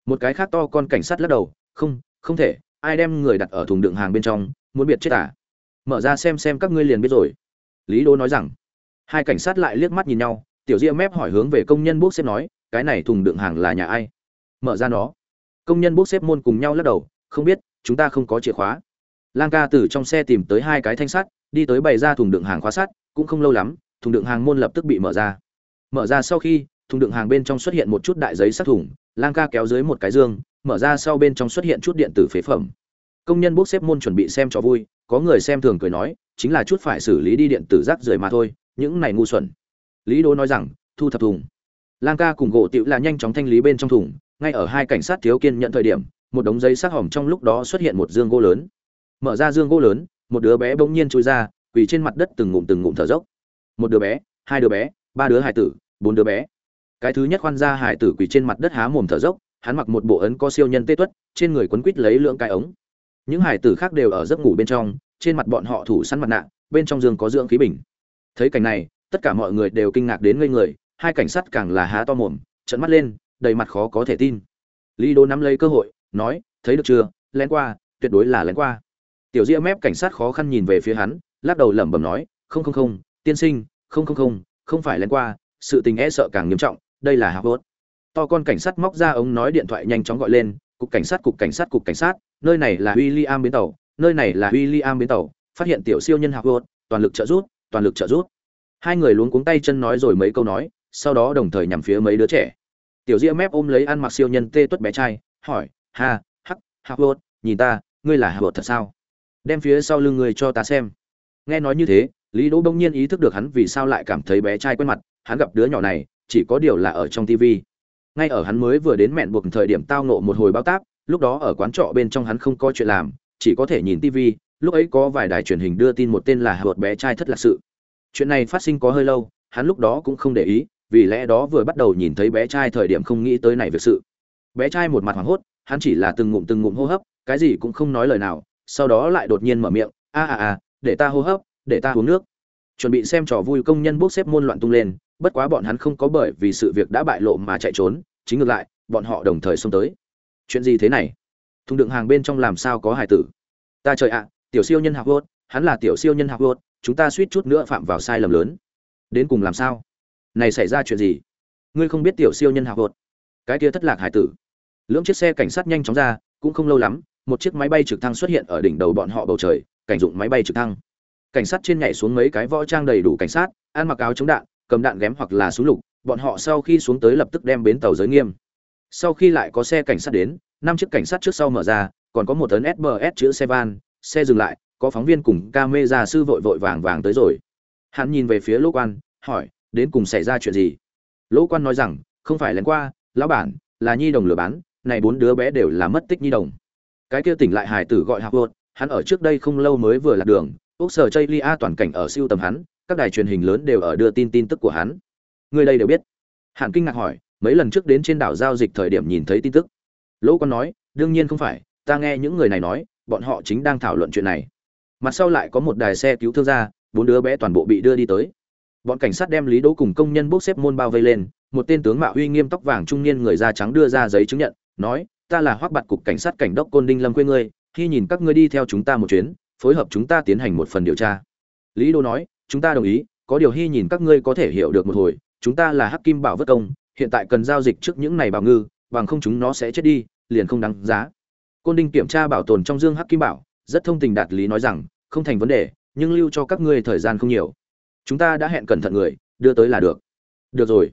Speaker 1: Một cái khác to con cảnh sát lắc đầu, không không thể, ai đem người đặt ở thùng đựng hàng bên trong, muốn biệt chết à? Mở ra xem xem các ngươi liền biết rồi. Lý đô nói rằng. Hai cảnh sát lại liếc mắt nhìn nhau, tiểu ria mép hỏi hướng về công nhân bốc xếp nói, cái này thùng đựng hàng là nhà ai? Mở ra nó. Công nhân bốc xếp môn cùng nhau lắc đầu, không biết, chúng ta không có chìa khóa. Lang ca từ trong xe tìm tới hai cái thanh sắt, đi tới bày ra thùng đựng hàng khóa sắt, cũng không lâu lắm, thùng đựng hàng môn lập tức bị mở ra. Mở ra sau khi thùng đựng hàng bên trong xuất hiện một chút đại giấy sắt thùng, lang ca kéo dưới một cái dương, mở ra sau bên trong xuất hiện chút điện tử phế phẩm. Công nhân bốc xếp môn chuẩn bị xem cho vui, có người xem thường cười nói, chính là chút phải xử lý đi điện tử rác rưởi mà thôi, những này ngu xuẩn. Lý đố nói rằng, thu thập thùng. Lang ca cùng gỗ tiểu là nhanh chóng thanh lý bên trong thùng, ngay ở hai cảnh sát thiếu kiên nhận thời điểm, một đống giấy sát hỏng trong lúc đó xuất hiện một dương gỗ lớn. Mở ra dương gỗ lớn, một đứa bé bỗng nhiên trôi ra, quỳ trên mặt đất từng ngụm từng ngụm thở dốc. Một đứa bé, hai đứa bé, ba đứa hải tử, bốn đứa bé cái thứ nhất khoan ra hải tử quỳ trên mặt đất há mồm thở dốc, hắn mặc một bộ ấn có siêu nhân tê tuất, trên người quấn quít lấy lượng cái ống. Những hải tử khác đều ở giấc ngủ bên trong, trên mặt bọn họ thủ săn mặt nạ, bên trong giường có dưỡng khí bình. Thấy cảnh này, tất cả mọi người đều kinh ngạc đến ngây người, hai cảnh sát càng là há to mồm trận mắt lên, đầy mặt khó có thể tin. Lý đô nắm lấy cơ hội, nói, thấy được chưa? Lén qua, tuyệt đối là lén qua. Tiểu diễm mép cảnh sát khó khăn nhìn về phía hắn, lắc đầu lẩm bẩm nói, không không không, tiên sinh, không không không không phải lén qua, sự tình e sợ càng nghiêm trọng đây là hạc to con cảnh sát móc ra ống nói điện thoại nhanh chóng gọi lên, cục cảnh sát, cục cảnh sát, cục cảnh sát, nơi này là William bến tàu, nơi này là William bến tàu, phát hiện tiểu siêu nhân hạc toàn lực trợ giúp, toàn lực trợ giúp. Hai người luống cuống tay chân nói rồi mấy câu nói, sau đó đồng thời nhằm phía mấy đứa trẻ. Tiểu diễm mép ôm lấy ăn mặc siêu nhân tê tuất bé trai, hỏi, ha, hắc, hạc nhìn ta, ngươi là hạc thật sao? Đem phía sau lưng người cho ta xem. Nghe nói như thế, lý đỗ bỗng nhiên ý thức được hắn vì sao lại cảm thấy bé trai quen mặt, hắn gặp đứa nhỏ này chỉ có điều là ở trong tv ngay ở hắn mới vừa đến mẹn buộc thời điểm tao nộ một hồi bao táp, lúc đó ở quán trọ bên trong hắn không có chuyện làm chỉ có thể nhìn tv lúc ấy có vài đài truyền hình đưa tin một tên là hợp bé trai thất lạc sự. Chuyện này phát sinh có hơi lâu hắn lúc đó cũng không để ý vì lẽ đó vừa bắt đầu nhìn thấy bé trai thời điểm không nghĩ tới này việc sự. Bé trai một mặt hoảng hốt hắn chỉ là từng ngụm từng ngụm hô hấp cái gì cũng không nói lời nào sau đó lại đột nhiên mở miệng a a a để ta hô hấp để ta uống nước. Chuẩn bị xem trò vui công nhân bốc xếp môn loạn tung lên bất quá bọn hắn không có bởi vì sự việc đã bại lộ mà chạy trốn, chính ngược lại, bọn họ đồng thời xông tới. Chuyện gì thế này? Thùng đựng hàng bên trong làm sao có hải tử? Ta trời ạ, tiểu siêu nhân học hốt hắn là tiểu siêu nhân học hốt chúng ta suýt chút nữa phạm vào sai lầm lớn. Đến cùng làm sao? Này xảy ra chuyện gì? Ngươi không biết tiểu siêu nhân học hốt cái kia thất lạc hải tử. Lưỡng chiếc xe cảnh sát nhanh chóng ra, cũng không lâu lắm, một chiếc máy bay trực thăng xuất hiện ở đỉnh đầu bọn họ bầu trời, cảnh dụng máy bay trực thăng. Cảnh sát trên nhảy xuống mấy cái võ trang đầy đủ cảnh sát, ăn mặc áo chống đạn cầm đạn ghém hoặc là súng lục bọn họ sau khi xuống tới lập tức đem bến tàu giới nghiêm. Sau khi lại có xe cảnh sát đến năm chiếc cảnh sát trước sau mở ra còn có một tấn sbs chữ xe van xe dừng lại có phóng viên cùng ca mê ra sư vội vội vàng vàng tới rồi. Hắn nhìn về phía lỗ quan hỏi đến cùng xảy ra chuyện gì? Lỗ quan nói rằng không phải lén qua lão bản là nhi đồng lừa bán này bốn đứa bé đều là mất tích nhi đồng. Cái kia tỉnh lại hải tử gọi hạc Vượt, hắn ở trước đây không lâu mới vừa lạc đường úc sở chây lia toàn cảnh ở siêu tầm hắn các đài truyền hình lớn đều ở đưa tin tin tức của hắn. Người đây đều biết. Hàn kinh ngạc hỏi, mấy lần trước đến trên đảo giao dịch thời điểm nhìn thấy tin tức. Lỗ Quan nói, đương nhiên không phải, ta nghe những người này nói, bọn họ chính đang thảo luận chuyện này. Mặt sau lại có một đài xe cứu thương ra, bốn đứa bé toàn bộ bị đưa đi tới. Bọn cảnh sát đem lý đỗ cùng công nhân bốc xếp môn bao vây lên, một tên tướng mạo uy nghiêm tóc vàng trung niên người da trắng đưa ra giấy chứng nhận, nói, ta là hoắc bạt cục cảnh sát cảnh đốc côn đinh lâm quê ngươi, khi nhìn các ngươi đi theo chúng ta một chuyến, phối hợp chúng ta tiến hành một phần điều tra. Lý đô nói chúng ta đồng ý, có điều hy nhìn các ngươi có thể hiểu được một hồi, chúng ta là hắc kim bảo vất công, hiện tại cần giao dịch trước những này bảo ngư, bằng không chúng nó sẽ chết đi, liền không đáng giá. Côn đinh kiểm tra bảo tồn trong dương hắc kim bảo, rất thông tình đạt lý nói rằng, không thành vấn đề, nhưng lưu cho các ngươi thời gian không nhiều. Chúng ta đã hẹn cẩn thận người, đưa tới là được. Được rồi.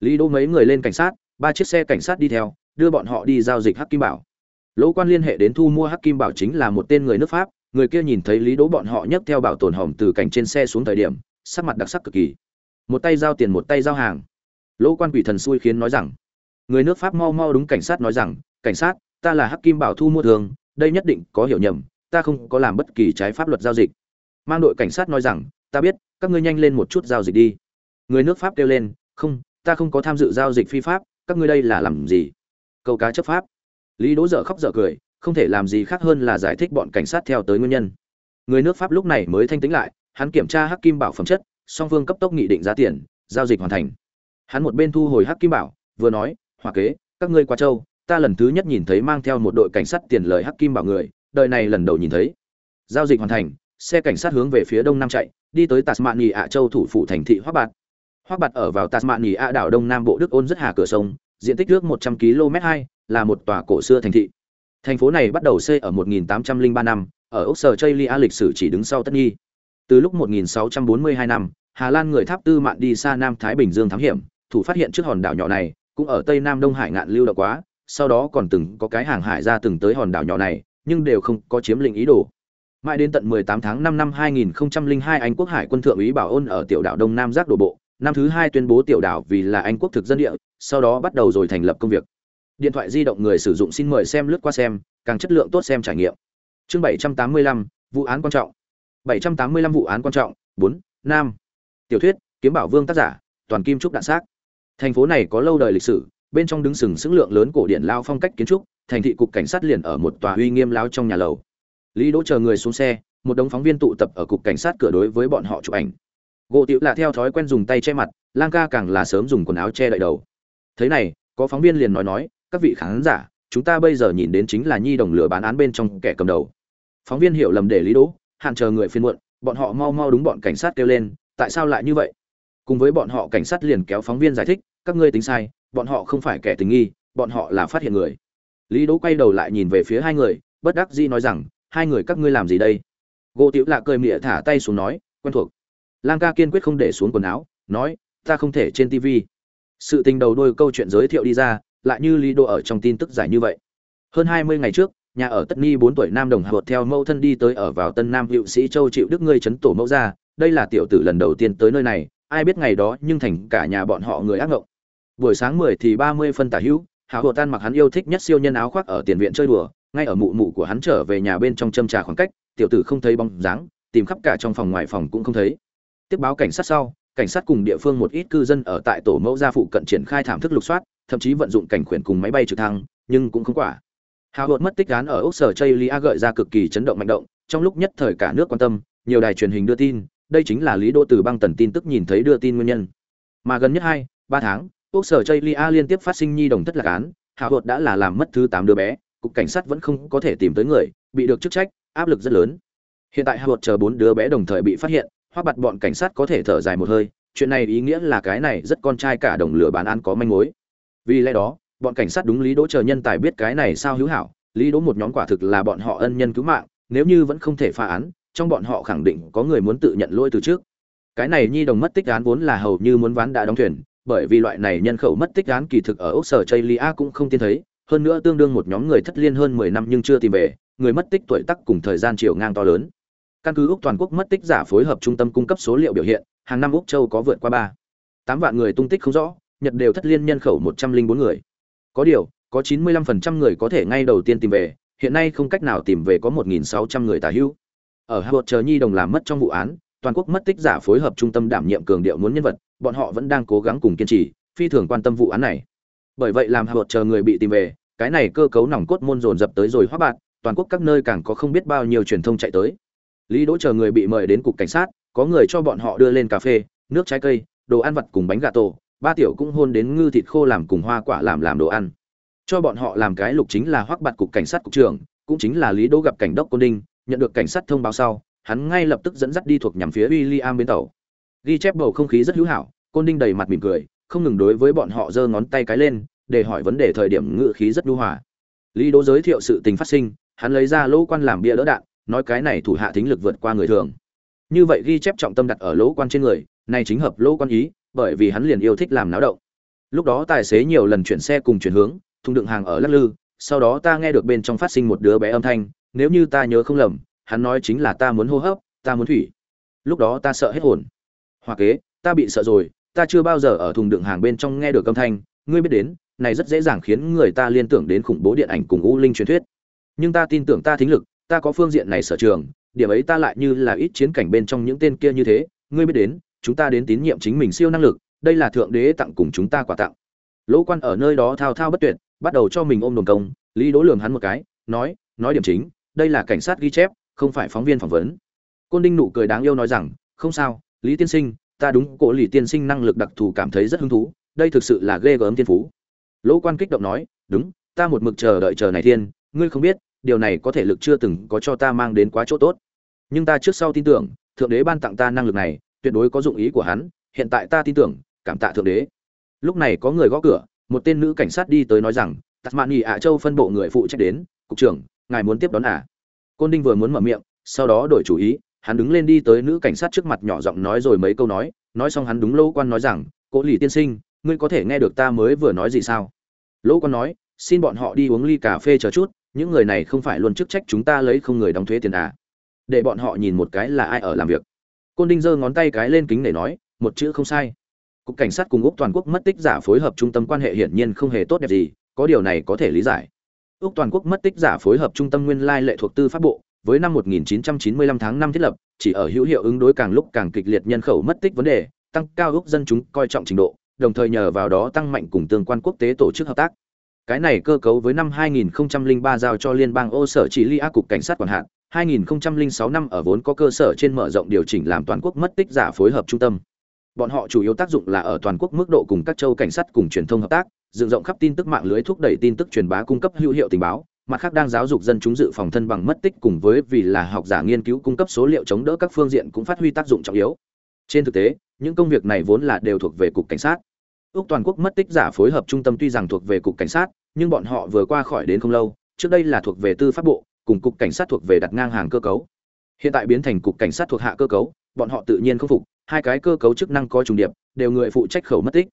Speaker 1: Lý đô mấy người lên cảnh sát, ba chiếc xe cảnh sát đi theo, đưa bọn họ đi giao dịch hắc kim bảo. Lỗ quan liên hệ đến thu mua hắc kim bảo chính là một tên người nước pháp người kia nhìn thấy lý đỗ bọn họ nhấc theo bảo tồn hòm từ cảnh trên xe xuống thời điểm, sắc mặt đặc sắc cực kỳ. Một tay giao tiền, một tay giao hàng. Lỗ quan quỷ thần xui khiến nói rằng, người nước pháp mau mau đúng cảnh sát nói rằng, cảnh sát, ta là hắc kim bảo thu mua thường, đây nhất định có hiểu nhầm, ta không có làm bất kỳ trái pháp luật giao dịch. Mang đội cảnh sát nói rằng, ta biết, các ngươi nhanh lên một chút giao dịch đi. Người nước pháp kêu lên, không, ta không có tham dự giao dịch phi pháp, các ngươi đây là làm gì? Câu cá chấp pháp. Lý đỗ dở khóc dở cười không thể làm gì khác hơn là giải thích bọn cảnh sát theo tới nguyên nhân. Người nước pháp lúc này mới thanh tĩnh lại, hắn kiểm tra hắc kim bảo phẩm chất, song phương cấp tốc nghị định giá tiền, giao dịch hoàn thành. Hắn một bên thu hồi hắc kim bảo, vừa nói, hòa kế, các ngươi qua châu, ta lần thứ nhất nhìn thấy mang theo một đội cảnh sát tiền lời hắc kim bảo người, đời này lần đầu nhìn thấy. Giao dịch hoàn thành, xe cảnh sát hướng về phía đông nam chạy, đi tới tasmania ạ châu thủ phủ thành thị hoác bạt. Hoác bạt ở vào tasmania ạ đảo đông nam bộ đức ôn rất hà cửa sông, diện tích nước 100 km 2 là một tòa cổ xưa thành thị thành phố này bắt đầu xây ở 1803 năm ở Úc sở chây lia lịch sử chỉ đứng sau tất Nhi. từ lúc 1642 năm hà lan người tháp tư mạn đi xa nam thái bình dương thám hiểm thủ phát hiện trước hòn đảo nhỏ này cũng ở tây nam đông hải ngạn lưu đã quá sau đó còn từng có cái hàng hải ra từng tới hòn đảo nhỏ này nhưng đều không có chiếm lĩnh ý đồ mãi đến tận 18 tháng 5 năm 2002 Anh quốc hải quân thượng úy Bảo Ôn ở tiểu đảo Đông Nam giác đổ bộ, năm thứ hai tuyên bố tiểu đảo vì là Anh quốc thực dân địa, sau đó bắt đầu rồi thành lập công việc. Điện thoại di động người sử dụng xin mời xem lướt qua xem, càng chất lượng tốt xem trải nghiệm. Chương 785, vụ án quan trọng. 785 vụ án quan trọng, 4, Nam. Tiểu thuyết, Kiếm Bảo Vương tác giả, Toàn Kim Trúc đạn xác. Thành phố này có lâu đời lịch sử, bên trong đứng sừng sững lượng lớn cổ điển lao phong cách kiến trúc thành thị cục cảnh sát liền ở một tòa uy nghiêm lao trong nhà lầu lý đỗ chờ người xuống xe một đống phóng viên tụ tập ở cục cảnh sát cửa đối với bọn họ chụp ảnh gỗ tiểu là theo thói quen dùng tay che mặt lang ca càng là sớm dùng quần áo che đậy đầu thế này có phóng viên liền nói nói các vị khán giả, chúng ta bây giờ nhìn đến chính là nhi đồng lửa bán án bên trong kẻ cầm đầu. Phóng viên hiểu lầm để lý đỗ, hạn chờ người phiên muộn, bọn họ mau mau đúng bọn cảnh sát kêu lên, tại sao lại như vậy? Cùng với bọn họ cảnh sát liền kéo phóng viên giải thích, các ngươi tính sai, bọn họ không phải kẻ tình nghi, bọn họ là phát hiện người. Lý đỗ quay đầu lại nhìn về phía hai người, bất đắc dĩ nói rằng, hai người các ngươi làm gì đây? Gỗ tiểu lạ cười mỉa thả tay xuống nói, quen thuộc. Lang ca kiên quyết không để xuống quần áo, nói, ta không thể trên tv sự tình đầu đôi câu chuyện giới thiệu đi ra lại như lý đỗ ở trong tin tức giải như vậy. Hơn hai mươi ngày trước, nhà ở tất ni bốn tuổi nam đồng hợp theo mẫu thân đi tới ở vào tân nam hiệu sĩ châu chịu đức ngươi chấn tổ mẫu ra đây là tiểu tử lần đầu tiên tới nơi này, ai biết ngày đó nhưng thành cả nhà bọn họ người ác ngộng. Buổi sáng mười thì ba mươi phân tả hữu hạ hồ tan mặc hắn yêu thích nhất siêu nhân áo khoác ở tiền viện chơi đùa, ngay ở mụ mụ của hắn trở về nhà bên trong châm trà khoảng cách, tiểu tử không thấy bóng dáng, tìm khắp cả trong phòng ngoài phòng cũng không thấy. Tiếp báo cảnh sát sau, cảnh sát cùng địa phương một ít cư dân ở tại tổ mẫu gia phụ cận triển khai thảm thức lục soát thậm chí vận dụng cảnh khuyển cùng máy bay trực thăng, nhưng cũng không quả. Hào hột mất tích án ở Úc sở chây lia gợi ra cực kỳ chấn động mạnh động, trong lúc nhất thời cả nước quan tâm, nhiều đài truyền hình đưa tin, đây chính là lý đô từ băng tần tin tức nhìn thấy đưa tin nguyên nhân. Mà gần nhất hai, ba tháng, Úc sở chây lia liên tiếp phát sinh nhi đồng thất lạc án, hào hột đã là làm mất thứ tám đứa bé, cục cảnh sát vẫn không có thể tìm tới người, bị được chức trách, áp lực rất lớn. Hiện tại hào hột chờ bốn đứa bé đồng thời bị phát hiện, hoặc bật bọn cảnh sát có thể thở dài một hơi, chuyện này ý nghĩa là cái này rất con trai cả đồng lửa bán ăn có manh mối vì lẽ đó, bọn cảnh sát đúng lý đỗ chờ nhân tài biết cái này sao hữu hảo, lý đỗ một nhóm quả thực là bọn họ ân nhân cứu mạng, nếu như vẫn không thể phá án, trong bọn họ khẳng định có người muốn tự nhận lỗi từ trước. Cái này nhi đồng mất tích án vốn là hầu như muốn ván đã đóng thuyền, bởi vì loại này nhân khẩu mất tích án kỳ thực ở ốc sở chây lia cũng không tiên thấy, hơn nữa tương đương một nhóm người thất liên hơn mười năm nhưng chưa tìm về, người mất tích tuổi tác cùng thời gian chiều ngang to lớn. Căn cứ úc toàn quốc mất tích giả phối hợp trung tâm cung cấp số liệu biểu hiện, hàng năm úc châu có vượt qua ba. Tám vạn người tung tích không rõ nhật đều thất liên nhân khẩu một trăm linh bốn người. Có điều, có chín mươi lăm phần trăm người có thể ngay đầu tiên tìm về, hiện nay không cách nào tìm về có một nghìn sáu trăm người tà hữu. Ở hà chờ nhi đồng làm mất trong vụ án, toàn quốc mất tích giả phối hợp trung tâm đảm nhiệm cường điệu muốn nhân vật, bọn họ vẫn đang cố gắng cùng kiên trì, phi thường quan tâm vụ án này. Bởi vậy làm hà chờ người bị tìm về, cái này cơ cấu nòng cốt môn dồn dập tới rồi hóa bạn, toàn quốc các nơi càng có không biết bao nhiêu truyền thông chạy tới. Lý đỗ chờ người bị mời đến cục cảnh sát, có người cho bọn họ đưa lên cà phê, nước trái cây, đồ ăn vặt cùng bánh gà tổ ba tiểu cũng hôn đến ngư thịt khô làm cùng hoa quả làm làm đồ ăn. Cho bọn họ làm cái lục chính là hoắc bạt cục cảnh sát cục trưởng, cũng chính là lý đỗ gặp cảnh đốc côn đinh, nhận được cảnh sát thông báo sau, hắn ngay lập tức dẫn dắt đi thuộc nhằm phía William bên tàu. Ghi chép bầu không khí rất hữu hảo, côn đinh đầy mặt mỉm cười, không ngừng đối với bọn họ giơ ngón tay cái lên, để hỏi vấn đề thời điểm ngự khí rất nhu hòa. Lý đỗ giới thiệu sự tình phát sinh, hắn lấy ra lỗ quan làm bia đỡ đạn, nói cái này thủ hạ thính lực vượt qua người thường. Như vậy ghi chép trọng tâm đặt ở lỗ quan trên người, này chính hợp lỗ quan ý bởi vì hắn liền yêu thích làm náo động. Lúc đó tài xế nhiều lần chuyển xe cùng chuyển hướng, thùng đựng hàng ở lắc lư, sau đó ta nghe được bên trong phát sinh một đứa bé âm thanh, nếu như ta nhớ không lầm, hắn nói chính là ta muốn hô hấp, ta muốn thủy. Lúc đó ta sợ hết hồn. Hoặc kế, ta bị sợ rồi, ta chưa bao giờ ở thùng đựng hàng bên trong nghe được âm thanh. Ngươi biết đến, này rất dễ dàng khiến người ta liên tưởng đến khủng bố điện ảnh cùng u linh truyền thuyết. Nhưng ta tin tưởng ta thính lực, ta có phương diện này sở trường, điểm ấy ta lại như là ít chiến cảnh bên trong những tên kia như thế. Ngươi biết đến chúng ta đến tín nhiệm chính mình siêu năng lực, đây là thượng đế tặng cùng chúng ta quà tặng. Lỗ quan ở nơi đó thao thao bất tuyệt, bắt đầu cho mình ôm đồn công, lý đỗ lường hắn một cái, nói nói điểm chính, đây là cảnh sát ghi chép, không phải phóng viên phỏng vấn. Côn đinh nụ cười đáng yêu nói rằng, không sao, lý tiên sinh, ta đúng, cổ lý tiên sinh năng lực đặc thù cảm thấy rất hứng thú, đây thực sự là ghê gớm tiên phú. Lỗ quan kích động nói, đúng, ta một mực chờ đợi chờ này thiên, ngươi không biết, điều này có thể lực chưa từng có cho ta mang đến quá chỗ tốt. Nhưng ta trước sau tin tưởng, thượng đế ban tặng ta năng lực này tuyệt đối có dụng ý của hắn, hiện tại ta tin tưởng, cảm tạ thượng đế. Lúc này có người gõ cửa, một tên nữ cảnh sát đi tới nói rằng tạt mạn nghỉ ạ, châu phân bộ người phụ trách đến, cục trưởng, ngài muốn tiếp đón à? Côn đinh vừa muốn mở miệng, sau đó đổi chủ ý, hắn đứng lên đi tới nữ cảnh sát trước mặt nhỏ giọng nói rồi mấy câu nói nói xong hắn đúng lỗ quan nói rằng, cố lì tiên sinh, ngươi có thể nghe được ta mới vừa nói gì sao? Lỗ quan nói, xin bọn họ đi uống ly cà phê chờ chút, những người này không phải luôn chức trách chúng ta lấy không người đóng thuế tiền à. Để bọn họ nhìn một cái là ai ở làm việc côn đinh giơ ngón tay cái lên kính để nói một chữ không sai cục cảnh sát cùng úc toàn quốc mất tích giả phối hợp trung tâm quan hệ hiển nhiên không hề tốt đẹp gì có điều này có thể lý giải úc toàn quốc mất tích giả phối hợp trung tâm nguyên lai lệ thuộc tư pháp bộ với năm 1995 tháng 5 thiết lập chỉ ở hữu hiệu ứng đối càng lúc càng kịch liệt nhân khẩu mất tích vấn đề tăng cao úc dân chúng coi trọng trình độ đồng thời nhờ vào đó tăng mạnh cùng tương quan quốc tế tổ chức hợp tác. Cái này cơ cấu với năm 2003 giao cho liên bang ô sở chỉ Lia cục cảnh sát quản hạt, 2006 năm ở vốn có cơ sở trên mở rộng điều chỉnh làm toàn quốc mất tích giả phối hợp trung tâm. Bọn họ chủ yếu tác dụng là ở toàn quốc mức độ cùng các châu cảnh sát cùng truyền thông hợp tác, dựng rộng khắp tin tức mạng lưới thúc đẩy tin tức truyền bá cung cấp hữu hiệu tình báo, mặt khác đang giáo dục dân chúng dự phòng thân bằng mất tích cùng với vì là học giả nghiên cứu cung cấp số liệu chống đỡ các phương diện cũng phát huy tác dụng trọng yếu. Trên thực tế, những công việc này vốn là đều thuộc về cục cảnh sát. Úc toàn quốc mất tích giả phối hợp trung tâm tuy rằng thuộc về cục cảnh sát, nhưng bọn họ vừa qua khỏi đến không lâu, trước đây là thuộc về tư pháp bộ, cùng cục cảnh sát thuộc về đặt ngang hàng cơ cấu. Hiện tại biến thành cục cảnh sát thuộc hạ cơ cấu, bọn họ tự nhiên không phục, hai cái cơ cấu chức năng có trùng điệp, đều người phụ trách khẩu mất tích.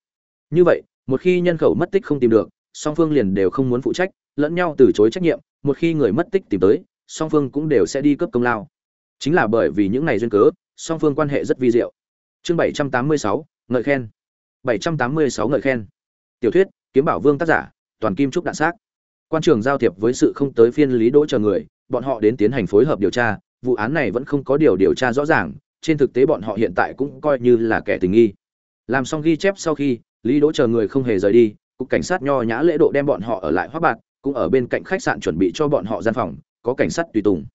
Speaker 1: Như vậy, một khi nhân khẩu mất tích không tìm được, song phương liền đều không muốn phụ trách, lẫn nhau từ chối trách nhiệm, một khi người mất tích tìm tới, song phương cũng đều sẽ đi cướp công lao. Chính là bởi vì những này duyên cớ, song phương quan hệ rất vi diệu. Chương 786, ngợi khen. 786 ngợi khen. Tiểu thuyết, Kiếm Bảo Vương tác giả, toàn kim trúc đạn xác. Quan trường giao thiệp với sự không tới phiên lý đỗ chờ người, bọn họ đến tiến hành phối hợp điều tra, vụ án này vẫn không có điều điều tra rõ ràng, trên thực tế bọn họ hiện tại cũng coi như là kẻ tình nghi. Làm xong ghi chép sau khi, Lý Đỗ chờ người không hề rời đi, cục cảnh sát nho nhã lễ độ đem bọn họ ở lại hóa bạc cũng ở bên cạnh khách sạn chuẩn bị cho bọn họ gian phòng, có cảnh sát tùy tùng.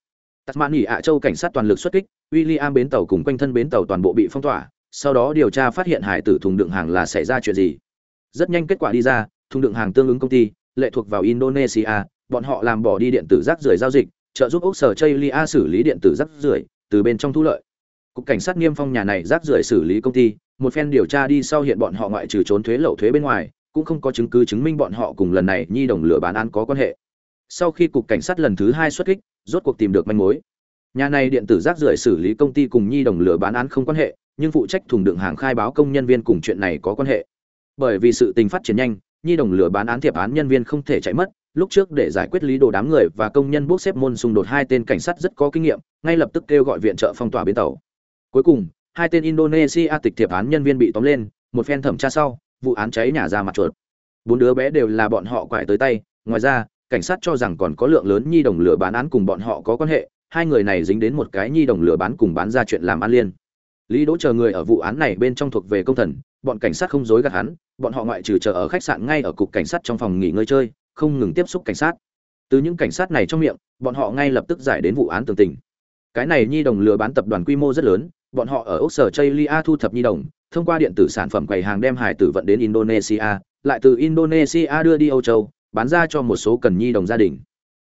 Speaker 1: Tasmania ạ châu cảnh sát toàn lực xuất kích, William bến tàu cùng quanh thân bến tàu toàn bộ bị phong tỏa, sau đó điều tra phát hiện hải tử thùng đựng hàng là xảy ra chuyện gì. Rất nhanh kết quả đi ra, thùng đựng hàng tương ứng công ty, lệ thuộc vào Indonesia, bọn họ làm bỏ đi điện tử rác rưởi giao dịch, trợ giúp Úc Sở Chaylia xử lý điện tử rác rưởi, từ bên trong thu lợi. Cục cảnh sát Niêm Phong nhà này rác rưởi xử lý công ty, một phen điều tra đi sau hiện bọn họ ngoại trừ trốn thuế lậu thuế bên ngoài, cũng không có chứng cứ chứng minh bọn họ cùng lần này nhi đồng lửa bán án có quan hệ. Sau khi cục cảnh sát lần thứ hai xuất kích, rốt cuộc tìm được manh mối. Nhà này điện tử rác rưởi xử lý công ty cùng nhi đồng lửa bán án không quan hệ, nhưng phụ trách thùng đựng hàng khai báo công nhân viên cùng chuyện này có quan hệ. Bởi vì sự tình phát triển nhanh, nhi đồng lửa bán án thiệp án nhân viên không thể chạy mất, lúc trước để giải quyết lý đồ đám người và công nhân bốc xếp môn xung đột hai tên cảnh sát rất có kinh nghiệm, ngay lập tức kêu gọi viện trợ phong tỏa bến tàu. Cuối cùng, hai tên Indonesia tịch thiệp án nhân viên bị tóm lên, một phen thẩm tra sau, vụ án cháy nhà ra mặt chuột. Bốn đứa bé đều là bọn họ quải tới tay, ngoài ra, cảnh sát cho rằng còn có lượng lớn nhi đồng lửa bán án cùng bọn họ có quan hệ, hai người này dính đến một cái nhi đồng lửa bán cùng bán ra chuyện làm ăn liên. Lý Đỗ chờ người ở vụ án này bên trong thuộc về công thần, bọn cảnh sát không dối gạt hắn, bọn họ ngoại trừ chờ ở khách sạn ngay ở cục cảnh sát trong phòng nghỉ ngơi chơi, không ngừng tiếp xúc cảnh sát. Từ những cảnh sát này trong miệng, bọn họ ngay lập tức giải đến vụ án tường tình. Cái này nhi đồng lừa bán tập đoàn quy mô rất lớn, bọn họ ở Úc sở Chaylia thu thập nhi đồng, thông qua điện tử sản phẩm quầy hàng đem hải tử vận đến Indonesia, lại từ Indonesia đưa đi Âu Châu, bán ra cho một số cần nhi đồng gia đình.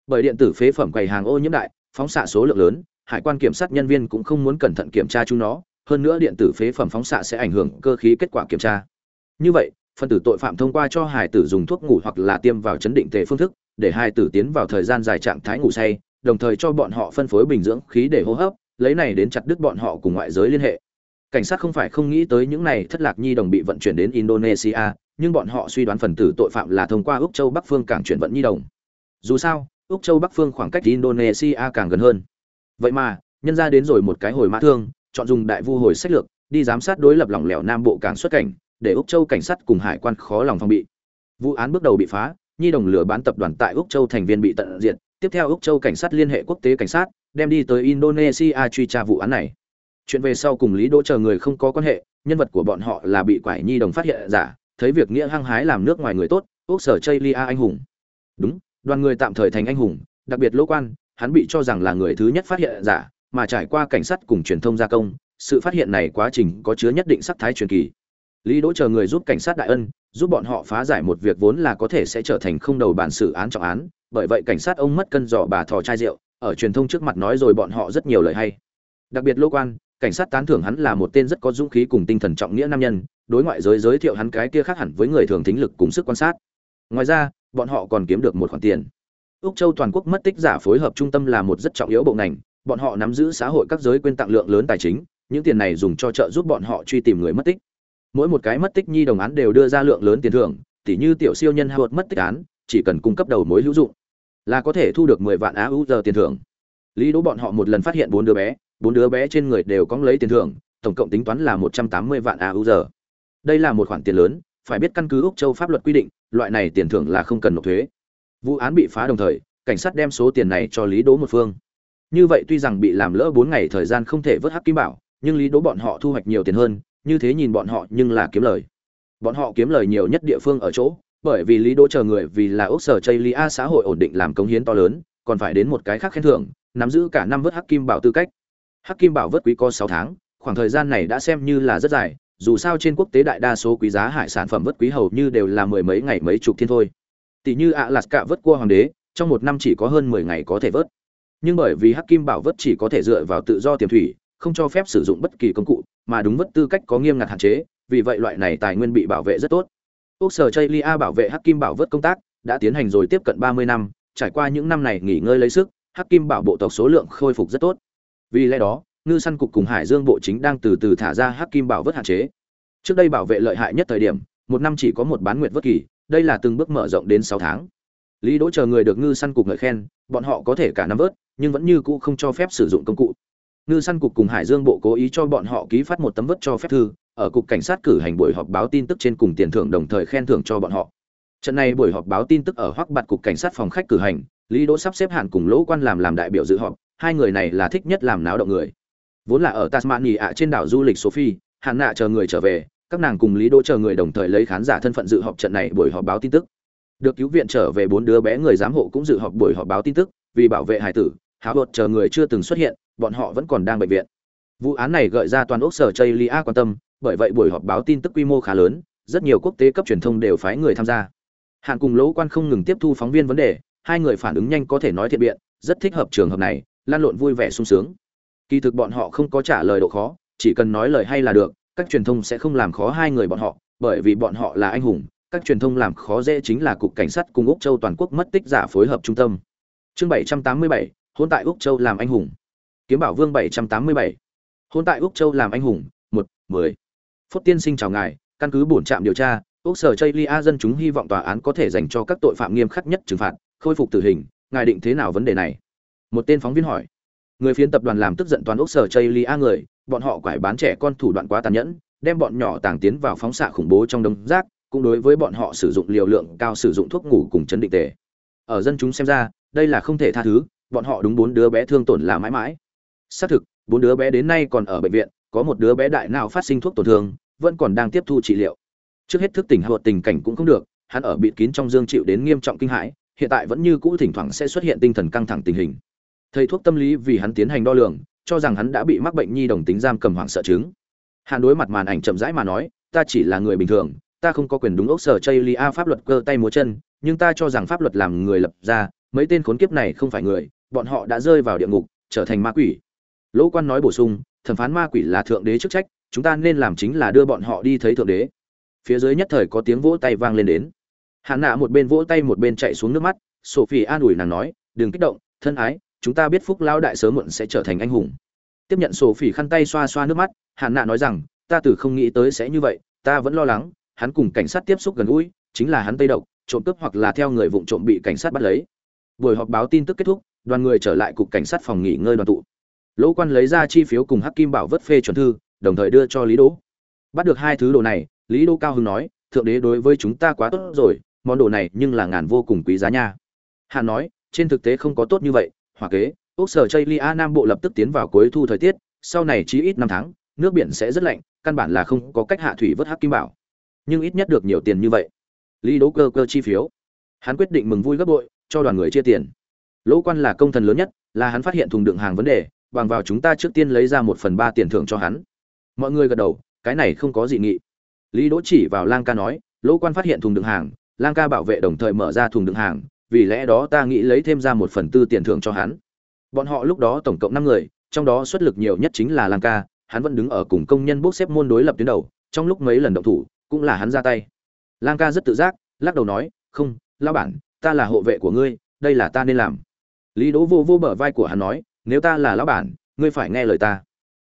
Speaker 1: Bởi điện tử phế phẩm quầy hàng ô nhiễm đại, phóng xạ số lượng lớn, hải quan kiểm sát nhân viên cũng không muốn cẩn thận kiểm tra chúng nó, hơn nữa điện tử phế phẩm phóng xạ sẽ ảnh hưởng cơ khí kết quả kiểm tra. Như vậy, phân tử tội phạm thông qua cho hải tử dùng thuốc ngủ hoặc là tiêm vào chấn định tề phương thức, để hải tử tiến vào thời gian dài trạng thái ngủ say, đồng thời cho bọn họ phân phối bình dưỡng khí để hô hấp, lấy này đến chặt đứt bọn họ cùng ngoại giới liên hệ. Cảnh sát không phải không nghĩ tới những này thất lạc nhi đồng bị vận chuyển đến Indonesia, nhưng bọn họ suy đoán phần tử tội phạm là thông qua Úc Châu Bắc phương cảng chuyển vận nhi đồng. Dù sao, Úc Châu Bắc phương khoảng cách Indonesia càng gần hơn. Vậy mà, nhân ra đến rồi một cái hồi mã thương, chọn dùng đại vu hồi sách lược, đi giám sát đối lập lỏng lẻo Nam Bộ cảng xuất cảnh, để Úc Châu cảnh sát cùng hải quan khó lòng phòng bị. Vụ án bước đầu bị phá, nhi đồng lừa bán tập đoàn tại Úc Châu thành viên bị tận diệt, tiếp theo Úc Châu cảnh sát liên hệ quốc tế cảnh sát, đem đi tới Indonesia truy tra vụ án này. Chuyện về sau cùng Lý Đỗ chờ người không có quan hệ, nhân vật của bọn họ là bị quải nhi đồng phát hiện giả, thấy việc nghĩa hăng hái làm nước ngoài người tốt, Úc sở Chaylia anh hùng. Đúng, đoàn người tạm thời thành anh hùng, đặc biệt Lỗ Quan, hắn bị cho rằng là người thứ nhất phát hiện giả, mà trải qua cảnh sát cùng truyền thông gia công, sự phát hiện này quá trình có chứa nhất định sắc thái truyền kỳ. Lý Đỗ chờ người giúp cảnh sát đại ân, giúp bọn họ phá giải một việc vốn là có thể sẽ trở thành không đầu bản xử án trọng án, bởi vậy cảnh sát ông mất cân giỏ bà thò chai rượu, ở truyền thông trước mặt nói rồi bọn họ rất nhiều lời hay. Đặc biệt Lô Quan, cảnh sát tán thưởng hắn là một tên rất có dũng khí cùng tinh thần trọng nghĩa nam nhân, đối ngoại giới giới thiệu hắn cái kia khác hẳn với người thường thính lực cùng sức quan sát. Ngoài ra, bọn họ còn kiếm được một khoản tiền. Úc Châu toàn quốc mất tích giả phối hợp trung tâm là một rất trọng yếu bộ ngành, bọn họ nắm giữ xã hội các giới quyên tặng lượng lớn tài chính, những tiền này dùng cho trợ giúp bọn họ truy tìm người mất tích. Mỗi một cái mất tích nhi đồng án đều đưa ra lượng lớn tiền thưởng, tỉ như tiểu siêu nhân Howard mất tích án, chỉ cần cung cấp đầu mối hữu dụng, là có thể thu được 10 vạn AU giờ tiền thưởng. Lý Đỗ bọn họ một lần phát hiện bốn đứa bé, bốn đứa bé trên người đều có lấy tiền thưởng, tổng cộng tính toán là 180 vạn AU giờ. Đây là một khoản tiền lớn, phải biết căn cứ Úc Châu pháp luật quy định, loại này tiền thưởng là không cần nộp thuế. Vụ án bị phá đồng thời, cảnh sát đem số tiền này cho Lý Đỗ một phương. Như vậy tuy rằng bị làm lỡ 4 ngày thời gian không thể vớt hắc kim bảo, nhưng Lý Đỗ bọn họ thu hoạch nhiều tiền hơn, như thế nhìn bọn họ nhưng là kiếm lời. bọn họ kiếm lời nhiều nhất địa phương ở chỗ bởi vì lý đỗ chờ người vì là ốc sở chây lia xã hội ổn định làm cống hiến to lớn còn phải đến một cái khác khen thưởng nắm giữ cả năm vớt hắc kim bảo tư cách. Hắc kim bảo vớt quý có sáu tháng khoảng thời gian này đã xem như là rất dài dù sao trên quốc tế đại đa số quý giá hải sản phẩm vớt quý hầu như đều là mười mấy ngày mấy chục thiên thôi. Tỷ như ạ lạt cả vớt cua hoàng đế trong một năm chỉ có hơn mười ngày có thể vớt nhưng bởi vì hắc kim bảo vớt chỉ có thể dựa vào tự do tiềm thủy, không cho phép sử dụng bất kỳ công cụ, mà đúng vớt tư cách có nghiêm ngặt hạn chế, vì vậy loại này tài nguyên bị bảo vệ rất tốt. Quốc sở chây lia bảo vệ hắc kim bảo vớt công tác đã tiến hành rồi tiếp cận ba mươi năm, trải qua những năm này nghỉ ngơi lấy sức, hắc kim bảo bộ tộc số lượng khôi phục rất tốt. Vì lẽ đó, ngư săn cục cùng hải dương bộ chính đang từ từ thả ra hắc kim bảo vớt hạn chế. Trước đây bảo vệ lợi hại nhất thời điểm, một năm chỉ có một bán nguyệt vớt kỳ, đây là từng bước mở rộng đến sáu tháng. Lý đỗ chờ người được ngư săn cục ngợi khen, bọn họ có thể cả năm vớt nhưng vẫn như cũ không cho phép sử dụng công cụ. Ngư săn cục cùng hải dương bộ cố ý cho bọn họ ký phát một tấm vớt cho phép thư, ở cục cảnh sát cử hành buổi họp báo tin tức trên cùng tiền thưởng đồng thời khen thưởng cho bọn họ. Trận này buổi họp báo tin tức ở hoắc bạt cục cảnh sát phòng khách cử hành, lý đỗ sắp xếp hạn cùng lỗ quan làm làm đại biểu dự họp, hai người này là thích nhất làm náo động người. Vốn là ở tasmania trên đảo du lịch sophie hạn nạ chờ người trở về, các nàng cùng lý đỗ chờ người đồng thời lấy khán giả thân phận dự họp trận này buổi họp báo tin tức. Được cứu viện trở về bốn đứa bé người giám hộ cũng dự họp buổi họp báo tin tức, vì bảo vệ hải tử tháo bột chờ người chưa từng xuất hiện, bọn họ vẫn còn đang bệnh viện. Vụ án này gợi ra toàn ốc sở chây lia quan tâm, bởi vậy buổi họp báo tin tức quy mô khá lớn, rất nhiều quốc tế cấp truyền thông đều phái người tham gia. Hạn cùng lỗ quan không ngừng tiếp thu phóng viên vấn đề, hai người phản ứng nhanh có thể nói thiện biện, rất thích hợp trường hợp này, lan lộn vui vẻ sung sướng. Kỳ thực bọn họ không có trả lời độ khó, chỉ cần nói lời hay là được, các truyền thông sẽ không làm khó hai người bọn họ, bởi vì bọn họ là anh hùng, các truyền thông làm khó dễ chính là cục cảnh sát cùng úc châu toàn quốc mất tích giả phối hợp trung tâm. Chương bảy trăm tám mươi bảy hôn tại úc châu làm anh hùng. Kiếm bảo vương bảy trăm tám mươi bảy. Hôn tại úc châu làm anh hùng, một, mười. Phúc tiên sinh chào ngài, căn cứ bổn trạm điều tra, úc sở chây lia dân chúng hy vọng tòa án có thể dành cho các tội phạm nghiêm khắc nhất trừng phạt, khôi phục tử hình, ngài định thế nào vấn đề này? Một tên phóng viên hỏi. Người phiến tập đoàn làm tức giận toàn úc sở chây lia người, bọn họ quải bán trẻ con thủ đoạn quá tàn nhẫn, đem bọn nhỏ tàng tiến vào phóng xạ khủng bố trong đống rác, cũng đối với bọn họ sử dụng liều lượng cao sử dụng thuốc ngủ cùng chấn định tề. Ở dân chúng xem ra, đây là không thể tha thứ bọn họ đúng bốn đứa bé thương tổn là mãi mãi. Xác thực, bốn đứa bé đến nay còn ở bệnh viện, có một đứa bé đại nào phát sinh thuốc tổn thương, vẫn còn đang tiếp thu trị liệu. Trước hết thức tỉnh hạ tình cảnh cũng không được, hắn ở bịt kín trong dương chịu đến nghiêm trọng kinh hãi, hiện tại vẫn như cũ thỉnh thoảng sẽ xuất hiện tinh thần căng thẳng tình hình. Thầy thuốc tâm lý vì hắn tiến hành đo lường, cho rằng hắn đã bị mắc bệnh nhi đồng tính giam cầm hoảng sợ chứng. Hắn đối mặt màn ảnh chậm rãi mà nói, ta chỉ là người bình thường, ta không có quyền đúng ốc sở chây lia pháp luật cơ tay múa chân, nhưng ta cho rằng pháp luật làm người lập ra, mấy tên khốn kiếp này không phải người bọn họ đã rơi vào địa ngục, trở thành ma quỷ. Lỗ quan nói bổ sung, thẩm phán ma quỷ là thượng đế chức trách, chúng ta nên làm chính là đưa bọn họ đi thấy thượng đế. Phía dưới nhất thời có tiếng vỗ tay vang lên đến. Hạn nạ một bên vỗ tay một bên chạy xuống nước mắt, sophie an ủi nàng nói, đừng kích động, thân ái, chúng ta biết phúc lao đại sớm muộn sẽ trở thành anh hùng. Tiếp nhận sophie khăn tay xoa xoa nước mắt hạn nạ nói rằng, ta từ không nghĩ tới sẽ như vậy, ta vẫn lo lắng, hắn cùng cảnh sát tiếp xúc gần gũi, chính là hắn tây độc, trộm cướp hoặc là theo người vụng trộm bị cảnh sát bắt lấy. Buổi họp báo tin tức kết thúc đoàn người trở lại cục cảnh sát phòng nghỉ ngơi đoàn tụ. Lỗ quan lấy ra chi phiếu cùng hắc kim bảo vất phê chuẩn thư, đồng thời đưa cho lý đỗ. Bắt được hai thứ đồ này, lý đỗ cao hưng nói, thượng đế đối với chúng ta quá tốt rồi, món đồ này nhưng là ngàn vô cùng quý giá nha. Hàn nói, trên thực tế không có tốt như vậy hoặc kế ốc sở chây lia nam bộ lập tức tiến vào cuối thu thời tiết, sau này chỉ ít năm tháng, nước biển sẽ rất lạnh, căn bản là không có cách hạ thủy vớt hắc kim bảo. Nhưng ít nhất được nhiều tiền như vậy. Lý đỗ cơ cơ chi phiếu. Hắn quyết định mừng vui gấp bội, cho đoàn người chia tiền lỗ quan là công thần lớn nhất, là hắn phát hiện thùng đựng hàng vấn đề, bằng vào chúng ta trước tiên lấy ra một phần ba tiền thưởng cho hắn. Mọi người gật đầu, cái này không có dị nghị. Lý đỗ chỉ vào lang ca nói, lỗ quan phát hiện thùng đựng hàng, lang ca bảo vệ đồng thời mở ra thùng đựng hàng, vì lẽ đó ta nghĩ lấy thêm ra một phần tư tiền thưởng cho hắn. Bọn họ lúc đó tổng cộng năm người, trong đó xuất lực nhiều nhất chính là lang ca, hắn vẫn đứng ở cùng công nhân bốc xếp môn đối lập tuyến đầu, trong lúc mấy lần động thủ, cũng là hắn ra tay. Lang ca rất tự giác, lắc đầu nói, không lao bản, ta là hộ vệ của ngươi, đây là ta nên làm lý đỗ vô vô bờ vai của hắn nói, nếu ta là lão bản, ngươi phải nghe lời ta.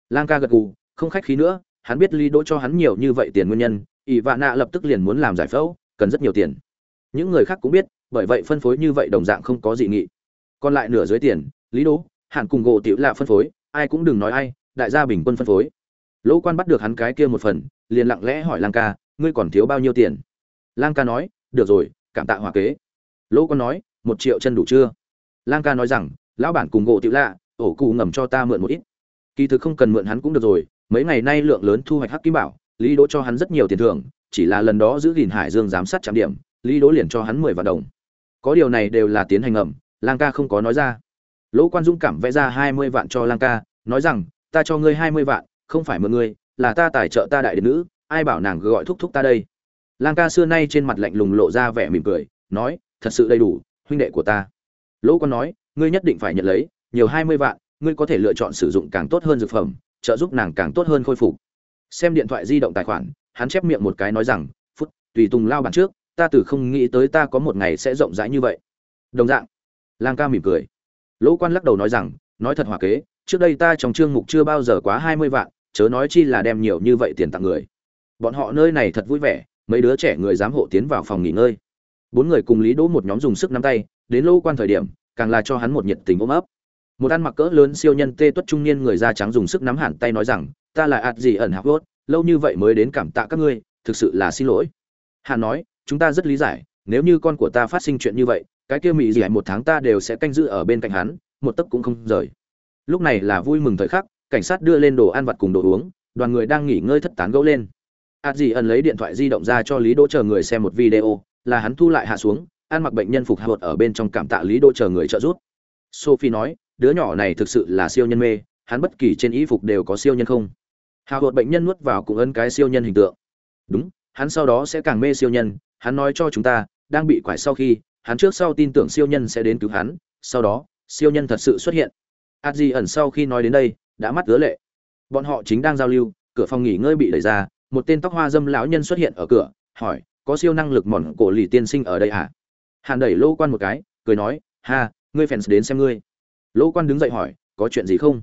Speaker 1: Lang ca gật gù, không khách khí nữa, hắn biết lý đỗ cho hắn nhiều như vậy tiền nguyên nhân, ỷ Vạn nạ lập tức liền muốn làm giải phẫu, cần rất nhiều tiền. Những người khác cũng biết, bởi vậy phân phối như vậy đồng dạng không có dị nghị. Còn lại nửa dưới tiền, lý đỗ hạn cùng gỗ tiểu lạ phân phối, ai cũng đừng nói ai, đại gia bình quân phân phối. Lỗ quan bắt được hắn cái kia một phần, liền lặng lẽ hỏi lang ca, ngươi còn thiếu bao nhiêu tiền? Lang ca nói, được rồi, cảm tạ hòa kế. Lỗ quan nói, một triệu chân đủ chưa? Lang ca nói rằng, lão bản cùng gỗ tiểu lạ, ổ cụ ngầm cho ta mượn một ít. Kỳ thực không cần mượn hắn cũng được rồi, mấy ngày nay lượng lớn thu hoạch hắc kim bảo, lý đỗ cho hắn rất nhiều tiền thưởng, chỉ là lần đó giữ gìn hải dương giám sát trạm điểm, lý đỗ liền cho hắn mười vạn đồng. Có điều này đều là tiến hành ngầm, lang ca không có nói ra. Lỗ quan dũng cảm vẽ ra hai mươi vạn cho lang ca, nói rằng, ta cho ngươi hai mươi vạn, không phải mượn ngươi, là ta tài trợ ta đại đệ nữ, ai bảo nàng gọi thúc thúc ta đây? Lang ca xưa nay trên mặt lạnh lùng lộ ra vẻ mỉm cười, nói, thật sự đầy đủ, huynh đệ của ta lỗ quan nói, ngươi nhất định phải nhận lấy, nhiều hai mươi vạn, ngươi có thể lựa chọn sử dụng càng tốt hơn dược phẩm, trợ giúp nàng càng tốt hơn khôi phục. Xem điện thoại di động tài khoản, hắn chép miệng một cái nói rằng phút tùy tùng lao bàn trước, ta từ không nghĩ tới ta có một ngày sẽ rộng rãi như vậy. Đồng dạng, lang ca mỉm cười. Lỗ quan lắc đầu nói rằng, nói thật hòa kế, trước đây ta trong chương mục chưa bao giờ quá hai mươi vạn, chớ nói chi là đem nhiều như vậy tiền tặng người. Bọn họ nơi này thật vui vẻ, mấy đứa trẻ người dám hộ tiến vào phòng nghỉ ngơi. Bốn người cùng lý đỗ một nhóm dùng sức nắm tay đến lô quan thời điểm, càng là cho hắn một nhiệt tình ôm ấp. Một ăn mặc cỡ lớn siêu nhân tê tuất trung niên người da trắng dùng sức nắm hẳn tay nói rằng, ta là ạt gì ẩn hạc vốt lâu như vậy mới đến cảm tạ các ngươi, thực sự là xin lỗi. Hàn nói, chúng ta rất lý giải, nếu như con của ta phát sinh chuyện như vậy, cái kia mỹ gì một tháng ta đều sẽ canh giữ ở bên cạnh hắn, một tấc cũng không rời. Lúc này là vui mừng thời khắc, cảnh sát đưa lên đồ ăn vặt cùng đồ uống, đoàn người đang nghỉ ngơi thất tán gẫu lên. Ạt gì ẩn lấy điện thoại di động ra cho lý đỗ chờ người xem một video, là hắn thu lại hạ xuống ăn mặc bệnh nhân phục hạ ở bên trong cảm tạ lý đỗ chờ người trợ giúp. Sophie nói, đứa nhỏ này thực sự là siêu nhân mê, hắn bất kỳ trên y phục đều có siêu nhân không? Hào hột bệnh nhân nuốt vào cũng ấn cái siêu nhân hình tượng. Đúng, hắn sau đó sẽ càng mê siêu nhân, hắn nói cho chúng ta, đang bị quải sau khi, hắn trước sau tin tưởng siêu nhân sẽ đến cứu hắn, sau đó, siêu nhân thật sự xuất hiện. A di ẩn sau khi nói đến đây, đã mắt ứa lệ. Bọn họ chính đang giao lưu, cửa phòng nghỉ ngơi bị đẩy ra, một tên tóc hoa dâm lão nhân xuất hiện ở cửa, hỏi, có siêu năng lực mòn cổ lì tiên sinh ở đây à hàn đẩy lô quan một cái, cười nói, ha, ngươi fans đến xem ngươi. Lỗ quan đứng dậy hỏi, có chuyện gì không?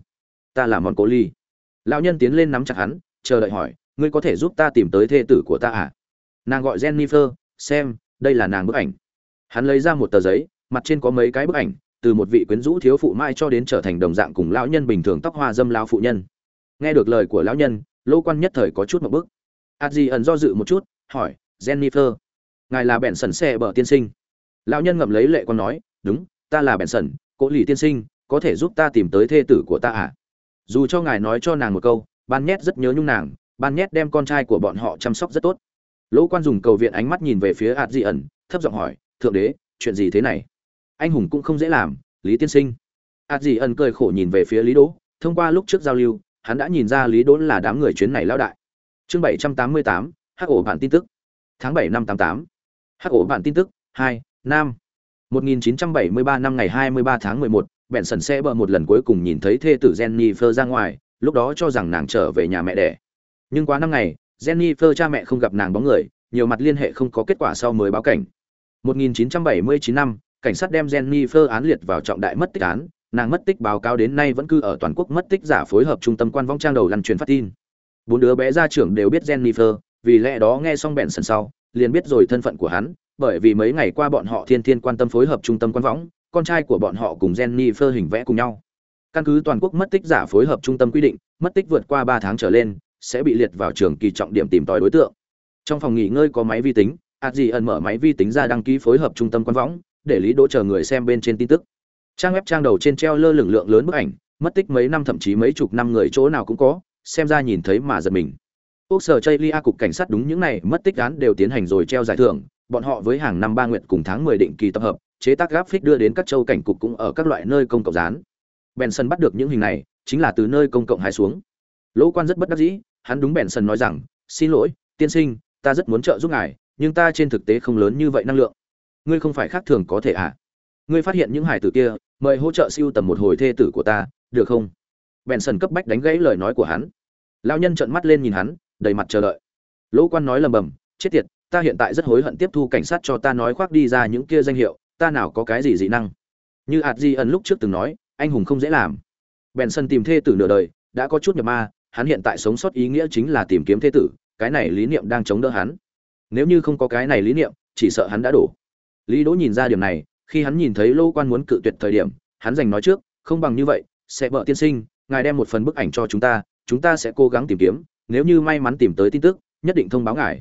Speaker 1: Ta là mòn cố ly lão nhân tiến lên nắm chặt hắn, chờ đợi hỏi, ngươi có thể giúp ta tìm tới thê tử của ta à? Nàng gọi jennifer, xem, đây là nàng bức ảnh. Hắn lấy ra một tờ giấy, mặt trên có mấy cái bức ảnh, từ một vị quyến rũ thiếu phụ mai cho đến trở thành đồng dạng cùng lão nhân bình thường tóc hoa dâm lão phụ nhân. Nghe được lời của lão nhân lỗ quan nhất thời có chút một bức. A di ẩn do dự một chút, hỏi, jennifer, ngài là bèn sần xe bờ tiên sinh? Lão nhân ngậm lấy lệ quan nói đúng ta là bèn sẩn, cố lì tiên sinh có thể giúp ta tìm tới thê tử của ta à? Dù cho ngài nói cho nàng một câu ban nhét rất nhớ nhung nàng ban nhét đem con trai của bọn họ chăm sóc rất tốt. Lỗ quan dùng cầu viện ánh mắt nhìn về phía hạt di ẩn thấp giọng hỏi thượng đế chuyện gì thế này? Anh hùng cũng không dễ làm lý tiên sinh. Hạt di ẩn cười khổ nhìn về phía lý đỗ thông qua lúc trước giao lưu hắn đã nhìn ra lý đỗ là đám người chuyến này lao đại. Chương bảy trăm tám mươi tám hắc ổ bản tin tức. Tháng bảy năm tám tám. Hắc ổ bản tin tức hai nam 1973 năm ngày 23 tháng 11, bèn sần xe bờ một lần cuối cùng nhìn thấy thê tử Jennifer ra ngoài, lúc đó cho rằng nàng trở về nhà mẹ đẻ. Nhưng quá năm ngày, Jennifer cha mẹ không gặp nàng bóng người, nhiều mặt liên hệ không có kết quả sau mới báo cảnh. 1979 năm, cảnh sát đem Jennifer án liệt vào trọng đại mất tích án, nàng mất tích báo cáo đến nay vẫn cư ở toàn quốc mất tích giả phối hợp trung tâm quan vong trang đầu lăn truyền phát tin. Bốn đứa bé gia trưởng đều biết Jennifer, vì lẽ đó nghe xong bèn sần sau, liền biết rồi thân phận của hắn, bởi vì mấy ngày qua bọn họ thiên thiên quan tâm phối hợp trung tâm quan võng, con trai của bọn họ cùng Jennifer hình vẽ cùng nhau. Căn cứ toàn quốc mất tích giả phối hợp trung tâm quy định, mất tích vượt qua ba tháng trở lên sẽ bị liệt vào trường kỳ trọng điểm tìm tòi đối tượng. Trong phòng nghỉ ngơi có máy vi tính, Adji ẩn mở máy vi tính ra đăng ký phối hợp trung tâm quan võng, để lý đỗ chờ người xem bên trên tin tức. Trang web trang đầu trên treo lơ lửng lượng lớn bức ảnh, mất tích mấy năm thậm chí mấy chục năm người chỗ nào cũng có, xem ra nhìn thấy mà giật mình. Quốc sở Chaylia cục cảnh sát đúng những này mất tích án đều tiến hành rồi treo giải thưởng, bọn họ với hàng năm ba nguyện cùng tháng 10 định kỳ tập hợp, chế tác graphic đưa đến các châu cảnh cục cũng ở các loại nơi công cộng dán. Benson bắt được những hình này, chính là từ nơi công cộng hái xuống. Lỗ Quan rất bất đắc dĩ, hắn đúng Benson nói rằng, "Xin lỗi, tiên sinh, ta rất muốn trợ giúp ngài, nhưng ta trên thực tế không lớn như vậy năng lượng. Ngươi không phải khác thường có thể à? Ngươi phát hiện những hải tử kia, mời hỗ trợ siêu tầm một hồi thê tử của ta, được không?" Benson cấp bách đánh gãy lời nói của hắn. Lão nhân trợn mắt lên nhìn hắn, đầy mặt chờ đợi. Lỗ Quan nói lầm bầm, "Chết tiệt, ta hiện tại rất hối hận tiếp thu cảnh sát cho ta nói khoác đi ra những kia danh hiệu, ta nào có cái gì dị năng? Như hạt di ẩn lúc trước từng nói, anh hùng không dễ làm. Bèn sân tìm thê tử nửa đời, đã có chút nhập ma, hắn hiện tại sống sót ý nghĩa chính là tìm kiếm thê tử, cái này lý niệm đang chống đỡ hắn. Nếu như không có cái này lý niệm, chỉ sợ hắn đã đổ. Lý đỗ nhìn ra điểm này, khi hắn nhìn thấy lô quan muốn cự tuyệt thời điểm, hắn dành nói trước, không bằng như vậy, sẽ vợ tiên sinh, ngài đem một phần bức ảnh cho chúng ta chúng ta sẽ cố gắng tìm kiếm, nếu như may mắn tìm tới tin tức, nhất định thông báo ngài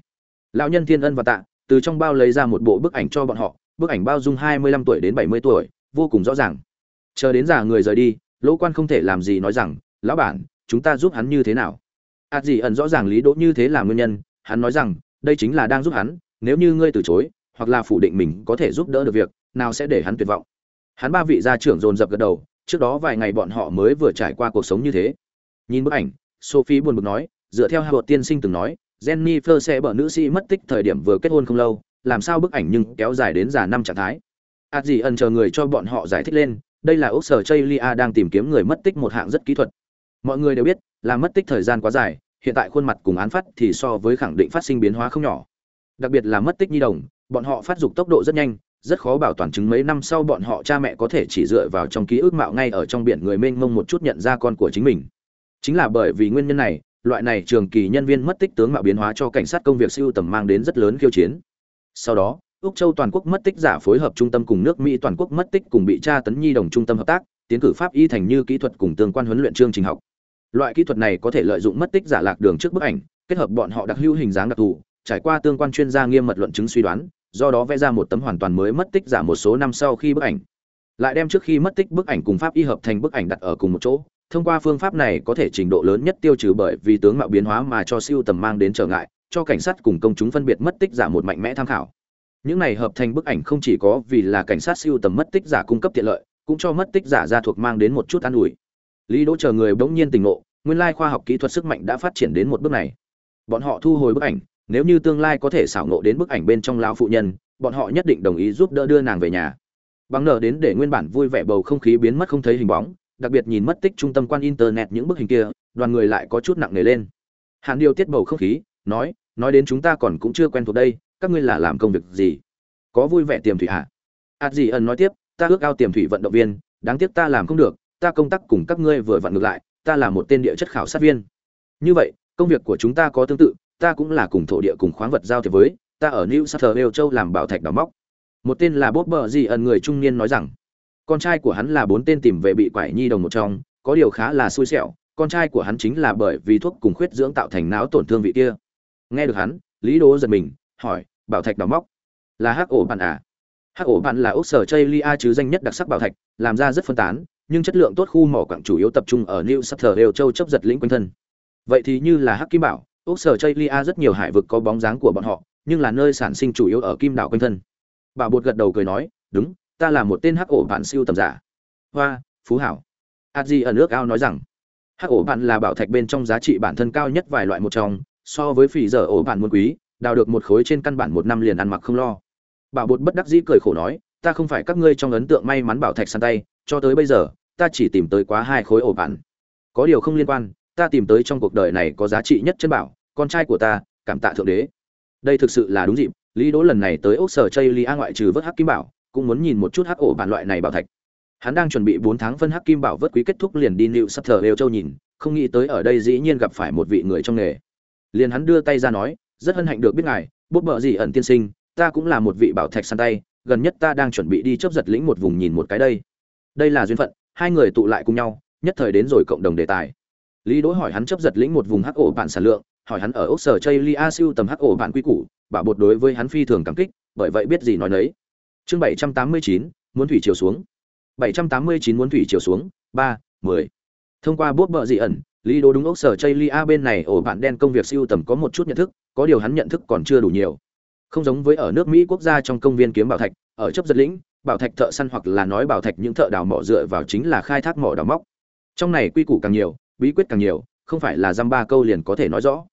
Speaker 1: lão nhân thiên ân và tạ, từ trong bao lấy ra một bộ bức ảnh cho bọn họ, bức ảnh bao dung hai mươi lăm tuổi đến bảy mươi tuổi, vô cùng rõ ràng. Chờ đến già người rời đi, lỗ quan không thể làm gì nói rằng, lão bản, chúng ta giúp hắn như thế nào? Ạt gì ẩn rõ ràng lý đỗ như thế là nguyên nhân, hắn nói rằng, đây chính là đang giúp hắn, nếu như ngươi từ chối, hoặc là phủ định mình có thể giúp đỡ được việc, nào sẽ để hắn tuyệt vọng. Hắn ba vị gia trưởng dồn dập gật đầu, trước đó vài ngày bọn họ mới vừa trải qua cuộc sống như thế. Nhìn bức ảnh, sophie buồn bực nói, dựa theo hạ tiên sinh từng nói jennifer sẽ bở nữ sĩ mất tích thời điểm vừa kết hôn không lâu, làm sao bức ảnh nhưng kéo dài đến già năm trạng thái. Ạt gì ẩn chờ người cho bọn họ giải thích lên, đây là Úc sở chaylia đang tìm kiếm người mất tích một hạng rất kỹ thuật. Mọi người đều biết, là mất tích thời gian quá dài, hiện tại khuôn mặt cùng án phát thì so với khẳng định phát sinh biến hóa không nhỏ. Đặc biệt là mất tích nhi đồng, bọn họ phát dục tốc độ rất nhanh, rất khó bảo toàn chứng mấy năm sau bọn họ cha mẹ có thể chỉ dựa vào trong ký ức mạo ngay ở trong biển người mênh mông một chút nhận ra con của chính mình. Chính là bởi vì nguyên nhân này loại này trường kỳ nhân viên mất tích tướng mạo biến hóa cho cảnh sát công việc siêu tầm mang đến rất lớn khiêu chiến. Sau đó, úc châu toàn quốc mất tích giả phối hợp trung tâm cùng nước mỹ toàn quốc mất tích cùng bị tra tấn nhi đồng trung tâm hợp tác, tiến cử pháp y thành như kỹ thuật cùng tương quan huấn luyện chương trình học. Loại kỹ thuật này có thể lợi dụng mất tích giả lạc đường trước bức ảnh, kết hợp bọn họ đặc hữu hình dáng đặc thù, trải qua tương quan chuyên gia nghiêm mật luận chứng suy đoán, do đó vẽ ra một tấm hoàn toàn mới mất tích giả một số năm sau khi bức ảnh. Lại đem trước khi mất tích bức ảnh cùng pháp y hợp thành bức ảnh đặt ở cùng một chỗ thông qua phương pháp này có thể trình độ lớn nhất tiêu trừ bởi vì tướng mạo biến hóa mà cho siêu tầm mang đến trở ngại, cho cảnh sát cùng công chúng phân biệt mất tích giả một mạnh mẽ tham khảo. Những này hợp thành bức ảnh không chỉ có vì là cảnh sát siêu tầm mất tích giả cung cấp tiện lợi, cũng cho mất tích giả ra thuộc mang đến một chút an ủi. Lý đỗ chờ người bỗng nhiên tỉnh ngộ, nguyên lai khoa học kỹ thuật sức mạnh đã phát triển đến một bước này. Bọn họ thu hồi bức ảnh, nếu như tương lai có thể xảo ngộ đến bức ảnh bên trong lão phụ nhân, bọn họ nhất định đồng ý giúp đỡ đưa nàng về nhà. Bằng nở đến để nguyên bản vui vẻ bầu không khí biến mất không thấy hình bóng đặc biệt nhìn mất tích trung tâm quan internet những bức hình kia, đoàn người lại có chút nặng nề lên. Hàn điều tiết bầu không khí, nói nói đến chúng ta còn cũng chưa quen thuộc đây, các ngươi là làm công việc gì? Có vui vẻ tiềm thủy hả? Hạt gì ẩn nói tiếp, ta ước ao tiềm thủy vận động viên, đáng tiếc ta làm không được, ta công tác cùng các ngươi vừa vặn ngược lại, ta là một tên địa chất khảo sát viên. Như vậy, công việc của chúng ta có tương tự, ta cũng là cùng thổ địa cùng khoáng vật giao thiệp với, ta ở new south wales châu làm bảo thạch đào móc. Một tên là Bob bờ gì ẩn người trung niên nói rằng con trai của hắn là bốn tên tìm về bị quải nhi đồng một trong, có điều khá là xui xẻo, con trai của hắn chính là bởi vì thuốc cùng khuyết dưỡng tạo thành não tổn thương vị kia. Nghe được hắn, lý đố giật mình, hỏi, bảo thạch đào móc, là hắc ổ bạn à? Hắc ổ bạn là ốc sở chây lia chứ danh nhất đặc sắc bảo thạch, làm ra rất phân tán, nhưng chất lượng tốt khu mỏ quặng chủ yếu tập trung ở new south wales châu chấp giật lĩnh quanh thân. Vậy thì như là hắc kim bảo ốc sở chây lia rất nhiều hải vực có bóng dáng của bọn họ, nhưng là nơi sản sinh chủ yếu ở kim đảo quanh thân. Bảo bột gật đầu cười nói, đúng ta là một tên hắc ổ bạn siêu tầm giả. Hoa, phú hảo. A di ở nước ao nói rằng, hắc ổ bạn là bảo thạch bên trong giá trị bản thân cao nhất vài loại một trong, so với phỉ giờ ổ bạn muôn quý, đào được một khối trên căn bản một năm liền ăn mặc không lo. Bảo bột bất đắc dĩ cười khổ nói, ta không phải các ngươi trong ấn tượng may mắn bảo thạch săn tay, cho tới bây giờ, ta chỉ tìm tới quá hai khối ổ bạn. Có điều không liên quan, ta tìm tới trong cuộc đời này có giá trị nhất chân bảo, con trai của ta, cảm tạ thượng đế. Đây thực sự là đúng dịp, lý đỗ lần này tới ốc sở chây lý a ngoại trừ vớt hắc kim bảo cũng muốn nhìn một chút hắc ổ bản loại này bảo thạch. Hắn đang chuẩn bị bốn tháng phân hắc kim bảo vớt quý kết thúc liền đi nịu sắp thờ đều châu nhìn, không nghĩ tới ở đây dĩ nhiên gặp phải một vị người trong nghề. Liền hắn đưa tay ra nói, rất hân hạnh được biết ngài, bút bợ gì ẩn tiên sinh, ta cũng là một vị bảo thạch săn tay, gần nhất ta đang chuẩn bị đi chấp giật lĩnh một vùng nhìn một cái đây. Đây là duyên phận, hai người tụ lại cùng nhau, nhất thời đến rồi cộng đồng đề tài. Lý đỗ hỏi hắn chấp giật lĩnh một vùng hắc ổ bản sản lượng, hỏi hắn ở ốc sở chây lia siêu tầm hắc ổ bản quy củ, bảo bột đối với hắn phi thường cảm kích, bởi vậy biết gì nói nấy chương bảy trăm tám mươi chín, muốn thủy chiều xuống. bảy trăm tám mươi chín muốn thủy chiều xuống, ba, mười. Thông qua bốt bợ dị ẩn, lý đỗ đúng ốc sở chây lia bên này ổ bạn đen công việc siêu tầm có một chút nhận thức, có điều hắn nhận thức còn chưa đủ nhiều. Không giống với ở nước mỹ quốc gia trong công viên kiếm bảo thạch, ở chấp giật lĩnh, bảo thạch thợ săn hoặc là nói bảo thạch những thợ đào mỏ dựa vào chính là khai thác mỏ đào móc. Trong này quy củ càng nhiều, bí quyết càng nhiều, không phải là dăm ba câu liền có thể nói rõ.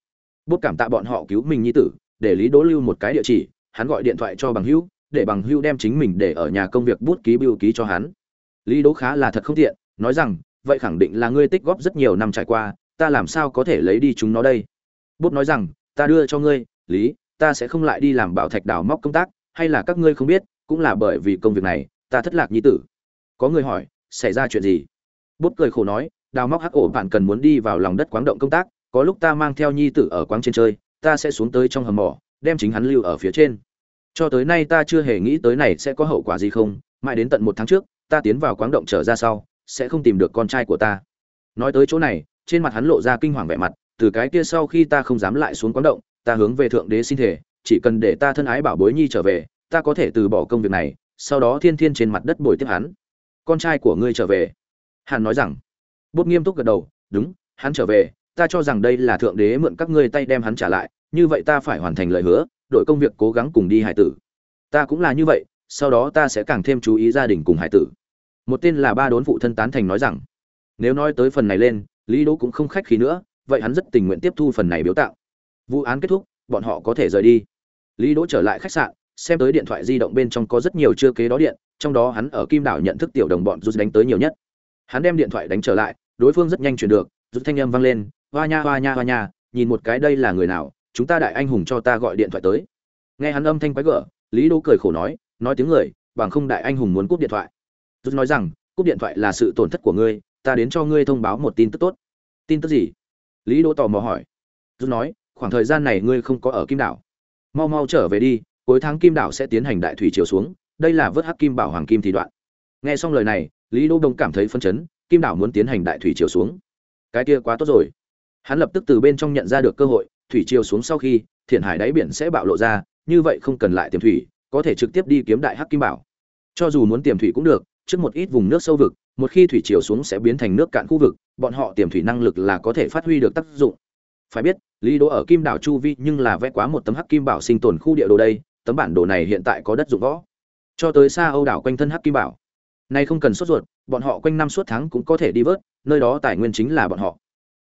Speaker 1: Bút cảm tạ bọn họ cứu mình nhi tử, để lý đỗ lưu một cái địa chỉ, hắn gọi điện thoại cho bằng hữu để bằng hưu đem chính mình để ở nhà công việc bút ký bưu ký cho hắn. Lý đỗ khá là thật không tiện, nói rằng, vậy khẳng định là ngươi tích góp rất nhiều năm trải qua, ta làm sao có thể lấy đi chúng nó đây? Bút nói rằng, ta đưa cho ngươi, lý, ta sẽ không lại đi làm bảo thạch đào móc công tác, hay là các ngươi không biết, cũng là bởi vì công việc này, ta thất lạc nhi tử. Có người hỏi, xảy ra chuyện gì? Bút cười khổ nói, đào móc hắc ổ bạn cần muốn đi vào lòng đất quáng động công tác, có lúc ta mang theo nhi tử ở quáng trên chơi, ta sẽ xuống tới trong hầm mỏ, đem chính hắn lưu ở phía trên cho tới nay ta chưa hề nghĩ tới này sẽ có hậu quả gì không, mãi đến tận một tháng trước, ta tiến vào quáng động trở ra sau, sẽ không tìm được con trai của ta. Nói tới chỗ này, trên mặt hắn lộ ra kinh hoàng vẻ mặt, từ cái kia sau khi ta không dám lại xuống quáng động, ta hướng về thượng đế xin thể chỉ cần để ta thân ái bảo bối nhi trở về, ta có thể từ bỏ công việc này, sau đó thiên thiên trên mặt đất bồi tiếp hắn. Con trai của ngươi trở về. Hắn nói rằng. Bút nghiêm túc gật đầu, đúng, hắn trở về, ta cho rằng đây là thượng đế mượn các ngươi tay đem hắn trả lại, như vậy ta phải hoàn thành lời hứa đội công việc cố gắng cùng đi hải tử. Ta cũng là như vậy, sau đó ta sẽ càng thêm chú ý gia đình cùng hải tử. Một tên là ba đốn phụ thân tán thành nói rằng, nếu nói tới phần này lên, lý đỗ cũng không khách khí nữa, vậy hắn rất tình nguyện tiếp thu phần này biếu tạo vụ án kết thúc, bọn họ có thể rời đi. Lý đỗ trở lại khách sạn, xem tới điện thoại di động bên trong có rất nhiều chưa kế đó điện, trong đó hắn ở kim đảo nhận thức tiểu đồng bọn rút đánh tới nhiều nhất. Hắn đem điện thoại đánh trở lại, đối phương rất nhanh chuyển được, rút thanh âm vang lên, hoa nha hoa nha hoa nha, nhìn một cái đây là người nào chúng ta đại anh hùng cho ta gọi điện thoại tới. Nghe hắn âm thanh quái gở, lý đỗ cười khổ nói nói tiếng người, bằng không đại anh hùng muốn cúp điện thoại. Rút nói rằng, cúp điện thoại là sự tổn thất của ngươi, ta đến cho ngươi thông báo một tin tức tốt. Tin tức gì? Lý đỗ tò mò hỏi. Rút nói, khoảng thời gian này ngươi không có ở kim đảo. Mau mau trở về đi, cuối tháng kim đảo sẽ tiến hành đại thủy chiều xuống, đây là vớt hắc kim bảo hoàng kim thì đoạn. Nghe xong lời này, lý đỗ đông cảm thấy phân chấn, kim đảo muốn tiến hành đại thủy chiều xuống. Cái kia quá tốt rồi. Hắn lập tức từ bên trong nhận ra được cơ hội thủy chiều xuống sau khi, thiện hải đáy biển sẽ bạo lộ ra, như vậy không cần lại tiềm thủy, có thể trực tiếp đi kiếm đại hắc kim bảo. Cho dù muốn tiềm thủy cũng được, trước một ít vùng nước sâu vực, một khi thủy chiều xuống sẽ biến thành nước cạn khu vực, bọn họ tiềm thủy năng lực là có thể phát huy được tác dụng. Phải biết, lý đỗ ở kim đảo chu vi nhưng là vẽ quá một tấm hắc kim bảo sinh tồn khu địa đồ đây, tấm bản đồ này hiện tại có đất dụng võ. Cho tới xa âu đảo quanh thân hắc kim bảo. Nay không cần sốt ruột, bọn họ quanh năm suốt tháng cũng có thể đi vớt, nơi đó tài nguyên chính là bọn họ.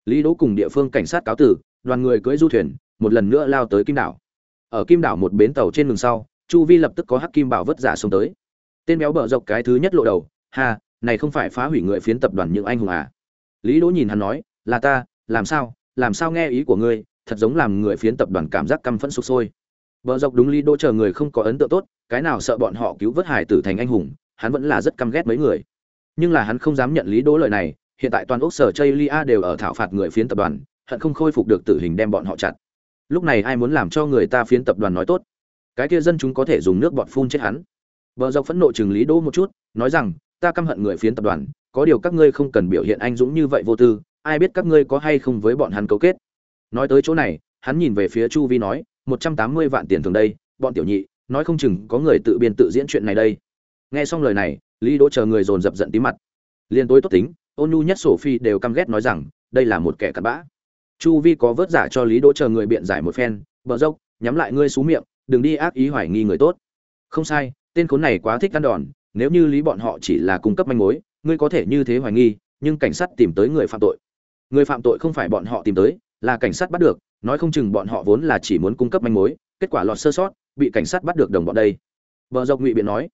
Speaker 1: Lý đỗ cùng địa phương cảnh sát cáo tử đoàn người cưỡi du thuyền, một lần nữa lao tới kim đảo. Ở kim đảo một bến tàu trên đường sau, chu vi lập tức có hắc kim bảo vất giả xuống tới. Tên béo bờ dọc cái thứ nhất lộ đầu, ha, này không phải phá hủy người phiến tập đoàn những anh hùng à? Lý đỗ nhìn hắn nói, là ta, làm sao làm sao nghe ý của ngươi, thật giống làm người phiến tập đoàn cảm giác căm phẫn sục sôi. Bờ dọc đúng lý đỗ chờ người không có ấn tượng tốt, cái nào sợ bọn họ cứu vớt hải tử thành anh hùng, hắn vẫn là rất căm ghét mấy người. Nhưng là hắn không dám nhận lý đỗ lời này, hiện tại toàn ốc sở chaylia đều ở thảo phạt người phiến tập đoàn hận không khôi phục được tử hình đem bọn họ chặt. Lúc này ai muốn làm cho người ta phiến tập đoàn nói tốt? Cái kia dân chúng có thể dùng nước bọt phun chết hắn. Bờ dọc phẫn nộ chừng lý đỗ một chút, nói rằng, ta căm hận người phiến tập đoàn, có điều các ngươi không cần biểu hiện anh dũng như vậy vô tư, ai biết các ngươi có hay không với bọn hắn cấu kết? Nói tới chỗ này, hắn nhìn về phía chu vi nói, một trăm tám mươi vạn tiền thường đây, bọn tiểu nhị, nói không chừng có người tự biên tự diễn chuyện này đây. Nghe xong lời này, lý đỗ chờ người dồn dập giận tí mặt. Liên tối tốt tính, ôn nhu nhất sổ phi đều căm ghét nói rằng, đây là một kẻ cặn bã chu vi có vớt giả cho lý đỗ chờ người biện giải một phen bờ dốc, nhắm lại ngươi xú miệng, đừng đi ác ý hoài nghi người tốt. Không sai, tên khốn này quá thích ăn đòn, nếu như lý bọn họ chỉ là cung cấp manh mối, ngươi có thể như thế hoài nghi, nhưng cảnh sát tìm tới người phạm tội. Người phạm tội không phải bọn họ tìm tới, là cảnh sát bắt được, nói không chừng bọn họ vốn là chỉ muốn cung cấp manh mối, kết quả lọt sơ sót, bị cảnh sát bắt được đồng bọn đây. Vợ dọc ngụy biện nói.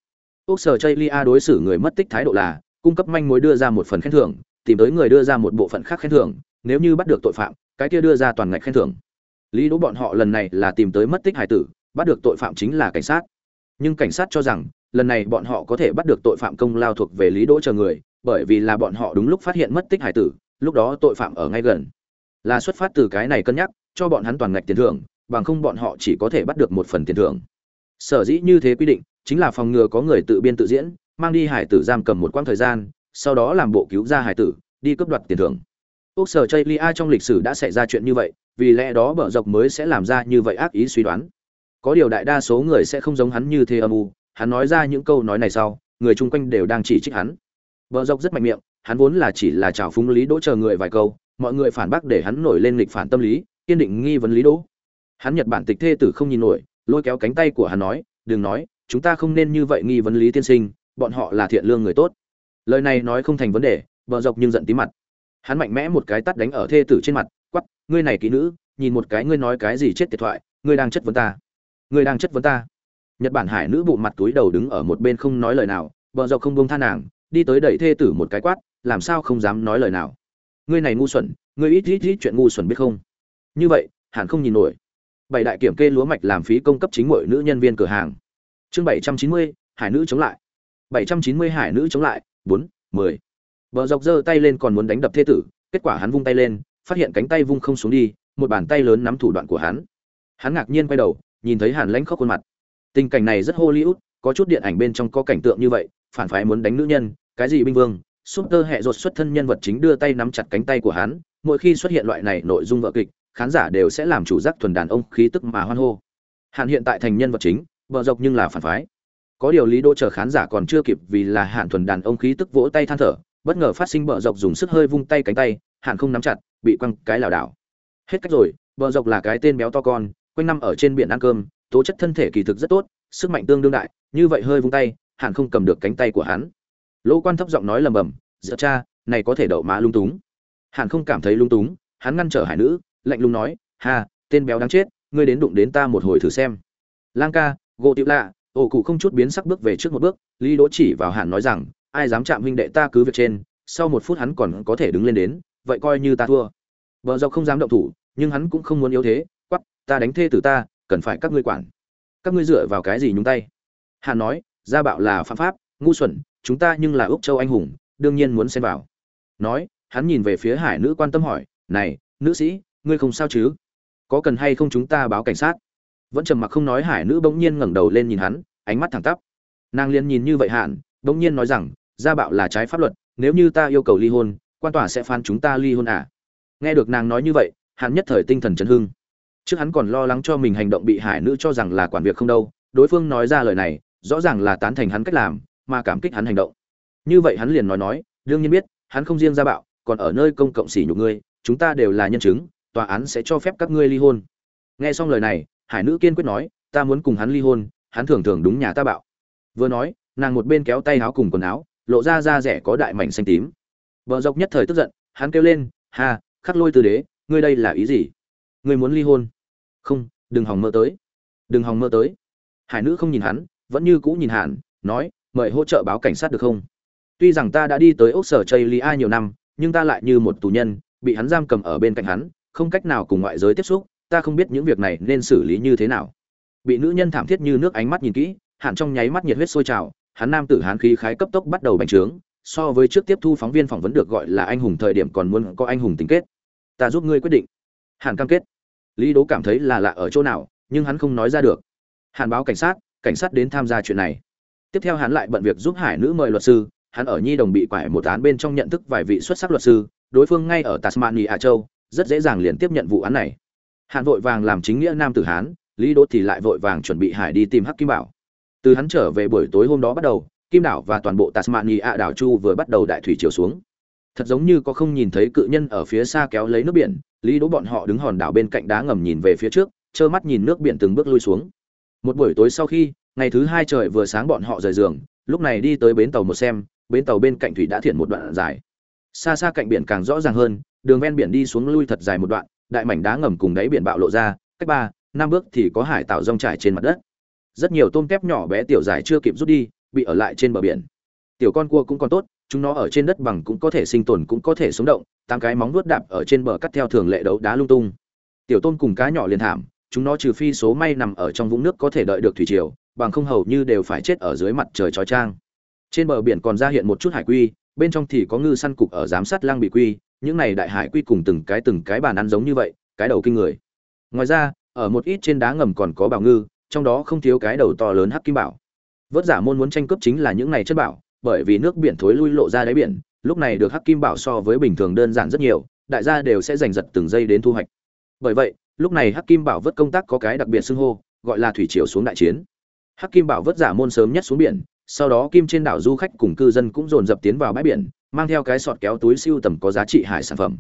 Speaker 1: Úc sở chây lia đối xử người mất tích thái độ là, cung cấp manh mối đưa ra một phần khen thưởng, tìm tới người đưa ra một bộ phận khác khen thưởng, nếu như bắt được tội phạm cái kia đưa ra toàn ngạch khen thưởng. Lý đỗ bọn họ lần này là tìm tới mất tích hải tử, bắt được tội phạm chính là cảnh sát. Nhưng cảnh sát cho rằng, lần này bọn họ có thể bắt được tội phạm công lao thuộc về lý đỗ chờ người, bởi vì là bọn họ đúng lúc phát hiện mất tích hải tử, lúc đó tội phạm ở ngay gần. Là xuất phát từ cái này cân nhắc, cho bọn hắn toàn ngạch tiền thưởng, bằng không bọn họ chỉ có thể bắt được một phần tiền thưởng. Sở dĩ như thế quy định, chính là phòng ngừa có người tự biên tự diễn, mang đi hải tử giam cầm một quãng thời gian, sau đó làm bộ cứu ra hải tử, đi cướp đoạt tiền thưởng úc sở chây lia trong lịch sử đã xảy ra chuyện như vậy, vì lẽ đó bờ dọc mới sẽ làm ra như vậy ác ý suy đoán. Có điều đại đa số người sẽ không giống hắn như thế âm u, hắn nói ra những câu nói này sau, người chung quanh đều đang chỉ trích hắn. Bờ dọc rất mạnh miệng, hắn vốn là chỉ là chào phúng lý đỗ chờ người vài câu, mọi người phản bác để hắn nổi lên lịch phản tâm lý, kiên định nghi vấn lý đỗ. Hắn nhật bản tịch thê tử không nhìn nổi, lôi kéo cánh tay của hắn nói, đừng nói, chúng ta không nên như vậy nghi vấn lý tiên sinh, bọn họ là thiện lương người tốt. Lời này nói không thành vấn đề, Bờ dọc nhưng giận tí mặt hắn mạnh mẽ một cái tắt đánh ở thê tử trên mặt quắp ngươi này kỹ nữ, nhìn một cái ngươi nói cái gì chết tiệt thoại, ngươi đang chất vấn ta. Ngươi đang chất vấn ta. Nhật bản hải nữ bộ mặt túi đầu đứng ở một bên không nói lời nào vợ dậu không buông tha nàng, đi tới đẩy thê tử một cái quát, làm sao không dám nói lời nào? Ngươi này ngu xuẩn, ngươi ít ít ít chuyện ngu xuẩn biết không? Như vậy, hẳn không nhìn nổi. Bảy đại kiểm kê lúa mạch làm phí công cấp chính mọi nữ nhân viên cửa hàng. Chương bảy trăm chín mươi, hải nữ chống lại. Bảy trăm chín mươi hải nữ chống lại, bốn, mười. Bờ dọc giơ tay lên còn muốn đánh đập thế tử, kết quả hắn vung tay lên, phát hiện cánh tay vung không xuống đi, một bàn tay lớn nắm thủ đoạn của hắn. Hắn ngạc nhiên quay đầu, nhìn thấy Hàn Lãnh khóc khuôn mặt. Tình cảnh này rất Hollywood, có chút điện ảnh bên trong có cảnh tượng như vậy, phản phái muốn đánh nữ nhân, cái gì binh vương, super hệ ruột xuất thân nhân vật chính đưa tay nắm chặt cánh tay của hắn, mỗi khi xuất hiện loại này nội dung vở kịch, khán giả đều sẽ làm chủ giác thuần đàn ông khí tức mà hoan hô. Hàn hiện tại thành nhân vật chính, bờ dọc nhưng là phản phái. Có điều lý đô chờ khán giả còn chưa kịp vì là Hàn thuần đàn ông khí tức vỗ tay than thở, bất ngờ phát sinh bờ dọc dùng sức hơi vung tay cánh tay, hạn không nắm chặt, bị quăng cái lảo đảo. Hết cách rồi, bờ dọc là cái tên béo to con, quanh năm ở trên biển ăn cơm, tố chất thân thể kỳ thực rất tốt, sức mạnh tương đương đại, như vậy hơi vung tay, hạn không cầm được cánh tay của hắn. Lỗ quan thấp giọng nói lầm bầm giữa cha, này có thể đậu má lung túng. Hạn không cảm thấy lung túng, hắn ngăn trở hải nữ, lạnh lùng nói, ha, tên béo đáng chết, ngươi đến đụng đến ta một hồi thử xem. Lang ca, gỗ tiểu lạ, ổ cụ không chút biến sắc bước về trước một bước, lý đỗ chỉ vào hạn nói rằng ai dám chạm huynh đệ ta cứ việc trên, sau một phút hắn còn có thể đứng lên đến, vậy coi như ta thua. Vợ dọc không dám động thủ, nhưng hắn cũng không muốn yếu thế quắp ta đánh thê tử ta, cần phải các ngươi quản. Các ngươi dựa vào cái gì nhúng tay? Hạn nói, gia bạo là phạm pháp, ngu xuẩn, chúng ta nhưng là úc châu anh hùng, đương nhiên muốn xen vào. Nói, hắn nhìn về phía hải nữ quan tâm hỏi, này, nữ sĩ, ngươi không sao chứ? Có cần hay không chúng ta báo cảnh sát? Vẫn trầm mặc không nói, hải nữ bỗng nhiên ngẩng đầu lên nhìn hắn, ánh mắt thẳng tắp. Nàng liền nhìn như vậy hạn, bỗng nhiên nói rằng gia bạo là trái pháp luật, nếu như ta yêu cầu ly hôn, quan tòa sẽ phán chúng ta ly hôn à? Nghe được nàng nói như vậy, hắn nhất thời tinh thần chấn hưng. Trước hắn còn lo lắng cho mình hành động bị hải nữ cho rằng là quản việc không đâu, đối phương nói ra lời này, rõ ràng là tán thành hắn cách làm, mà cảm kích hắn hành động. Như vậy hắn liền nói nói, đương nhiên biết, hắn không riêng gia bạo, còn ở nơi công cộng xỉ nhục ngươi, chúng ta đều là nhân chứng, tòa án sẽ cho phép các ngươi ly hôn. Nghe xong lời này, hải nữ kiên quyết nói, ta muốn cùng hắn ly hôn, hắn thường thường đúng nhà ta bạo. Vừa nói, nàng một bên kéo tay áo cùng quần áo lộ ra da rẻ có đại mảnh xanh tím. Vợ dọc nhất thời tức giận, hắn kêu lên, ha, khắc lôi tư đế, ngươi đây là ý gì? Ngươi muốn ly hôn? Không, đừng hòng mơ tới. Đừng hòng mơ tới. Hải nữ không nhìn hắn, vẫn như cũ nhìn hạn nói, mời hỗ trợ báo cảnh sát được không? Tuy rằng ta đã đi tới ốc sở chây lia nhiều năm, nhưng ta lại như một tù nhân, bị hắn giam cầm ở bên cạnh hắn, không cách nào cùng ngoại giới tiếp xúc, ta không biết những việc này nên xử lý như thế nào. Bị nữ nhân thảm thiết như nước ánh mắt nhìn kỹ hạn trong nháy mắt nhiệt huyết sôi trào hắn nam tử hán khí khái cấp tốc bắt đầu bành trướng, so với trước tiếp thu phóng viên phỏng vấn được gọi là anh hùng thời điểm còn muốn có anh hùng tính kết. Ta giúp ngươi quyết định. Hàn cam kết. Lý đố cảm thấy là lạ ở chỗ nào, nhưng hắn không nói ra được. Hàn báo cảnh sát cảnh sát đến tham gia chuyện này. Tiếp theo hắn lại bận việc giúp hải nữ mời luật sư, hắn ở nhi đồng bị quải một án bên trong nhận thức vài vị xuất sắc luật sư, đối phương ngay ở tasmania châu, rất dễ dàng liền tiếp nhận vụ án này. Hắn vội vàng làm chính nghĩa nam tử hán, lý đỗ thì lại vội vàng chuẩn bị hải đi tìm hắc kim bảo từ hắn trở về buổi tối hôm đó bắt đầu, kim đảo và toàn bộ tasmania đảo chu vừa bắt đầu đại thủy chiều xuống. Thật giống như có không nhìn thấy cự nhân ở phía xa kéo lấy nước biển, lý đỗ bọn họ đứng hòn đảo bên cạnh đá ngầm nhìn về phía trước, trơ mắt nhìn nước biển từng bước lui xuống. Một buổi tối sau khi, ngày thứ hai trời vừa sáng bọn họ rời giường, lúc này đi tới bến tàu một xem, bến tàu bên cạnh thủy đã thiện một đoạn dài. Xa xa cạnh biển càng rõ ràng hơn, đường ven biển đi xuống lui thật dài một đoạn, đại mảnh đá ngầm cùng đáy biển bạo lộ ra, cách ba, năm bước thì có hải tạo rong trải trên mặt đất rất nhiều tôm tép nhỏ bé tiểu dài chưa kịp rút đi, bị ở lại trên bờ biển. Tiểu con cua cũng còn tốt, chúng nó ở trên đất bằng cũng có thể sinh tồn cũng có thể sống động, tám cái móng vuốt đạp ở trên bờ cắt theo thường lệ đấu đá lung tung. Tiểu tôm cùng cá nhỏ liền thảm, chúng nó trừ phi số may nằm ở trong vũng nước có thể đợi được thủy triều, bằng không hầu như đều phải chết ở dưới mặt trời trói trang. Trên bờ biển còn ra hiện một chút hải quy, bên trong thì có ngư săn cục ở giám sát lăng bị quy, những này đại hải quy cùng từng cái từng cái bàn ăn giống như vậy, cái đầu kinh người. Ngoài ra, ở một ít trên đá ngầm còn có bào ngư trong đó không thiếu cái đầu to lớn hắc kim bảo. Vớt giả môn muốn tranh cướp chính là những này chất bảo, bởi vì nước biển thối lui lộ ra đáy biển, lúc này được hắc kim bảo so với bình thường đơn giản rất nhiều, đại gia đều sẽ giành giật từng giây đến thu hoạch. Bởi vậy, lúc này hắc kim bảo vớt công tác có cái đặc biệt xưng hô, gọi là thủy triều xuống đại chiến. Hắc kim bảo vớt giả môn sớm nhất xuống biển, sau đó kim trên đảo du khách cùng cư dân cũng dồn dập tiến vào bãi biển, mang theo cái sọt kéo túi siêu tầm có giá trị hải sản phẩm.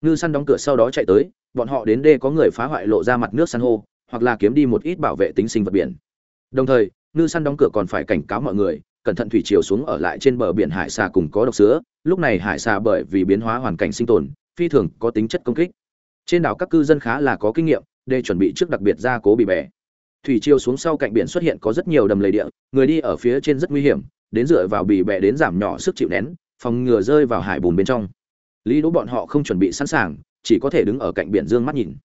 Speaker 1: Ngư săn đóng cửa sau đó chạy tới, bọn họ đến đê có người phá hoại lộ ra mặt nước san hô hoặc là kiếm đi một ít bảo vệ tính sinh vật biển. Đồng thời, ngư săn đóng cửa còn phải cảnh cáo mọi người, cẩn thận thủy chiều xuống ở lại trên bờ biển hải xà cùng có độc sữa, lúc này hải xà bởi vì biến hóa hoàn cảnh sinh tồn, phi thường có tính chất công kích. Trên đảo các cư dân khá là có kinh nghiệm, để chuẩn bị trước đặc biệt ra cố bị bè. Thủy chiều xuống sau cạnh biển xuất hiện có rất nhiều đầm lầy địa, người đi ở phía trên rất nguy hiểm, đến dựa vào bị bè đến giảm nhỏ sức chịu nén, phòng ngừa rơi vào hải bùn bên trong. Lý đỗ bọn họ không chuẩn bị sẵn sàng, chỉ có thể đứng ở cạnh biển dương mắt nhìn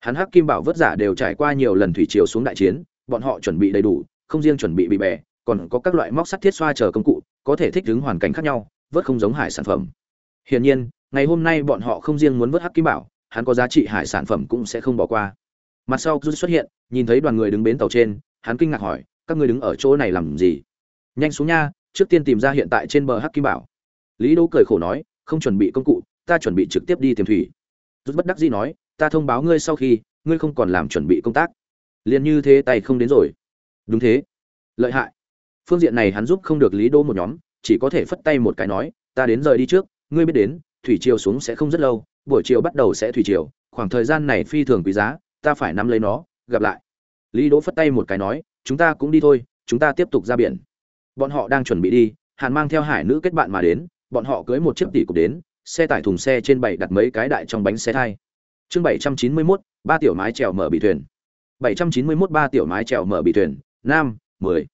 Speaker 1: hắn hắc kim bảo vất giả đều trải qua nhiều lần thủy triều xuống đại chiến, bọn họ chuẩn bị đầy đủ, không riêng chuẩn bị bị bè, còn có các loại móc sắt thiết xoa chờ công cụ, có thể thích ứng hoàn cảnh khác nhau, vớt không giống hải sản phẩm. Hiển nhiên, ngày hôm nay bọn họ không riêng muốn vớt hắc kim bảo, hắn có giá trị hải sản phẩm cũng sẽ không bỏ qua. Mặt sau rút xuất hiện, nhìn thấy đoàn người đứng bến tàu trên, hắn kinh ngạc hỏi, các người đứng ở chỗ này làm gì? Nhanh xuống nha, trước tiên tìm ra hiện tại trên bờ hắc kim bảo. Lý đỗ cười khổ nói, không chuẩn bị công cụ, ta chuẩn bị trực tiếp đi tìm thủy. Rút bất đắc dĩ nói ta thông báo ngươi sau khi, ngươi không còn làm chuẩn bị công tác. Liền như thế tay không đến rồi. Đúng thế. Lợi hại. Phương diện này hắn giúp không được lý đô một nhóm, chỉ có thể phất tay một cái nói, ta đến rời đi trước, ngươi biết đến, thủy triều xuống sẽ không rất lâu, buổi chiều bắt đầu sẽ thủy triều, khoảng thời gian này phi thường quý giá, ta phải nắm lấy nó, gặp lại. Lý đỗ phất tay một cái nói, chúng ta cũng đi thôi, chúng ta tiếp tục ra biển. Bọn họ đang chuẩn bị đi, hàn mang theo hải nữ kết bạn mà đến, bọn họ cưới một chiếc tỷ cục đến, xe tải thùng xe trên bảy đặt mấy cái đại trong bánh xe thai chương bảy trăm chín mươi mốt ba tiểu mái trèo mở bị thuyền. bảy trăm chín mươi mốt ba tiểu mái trèo mở bị thuyền. Nam mười.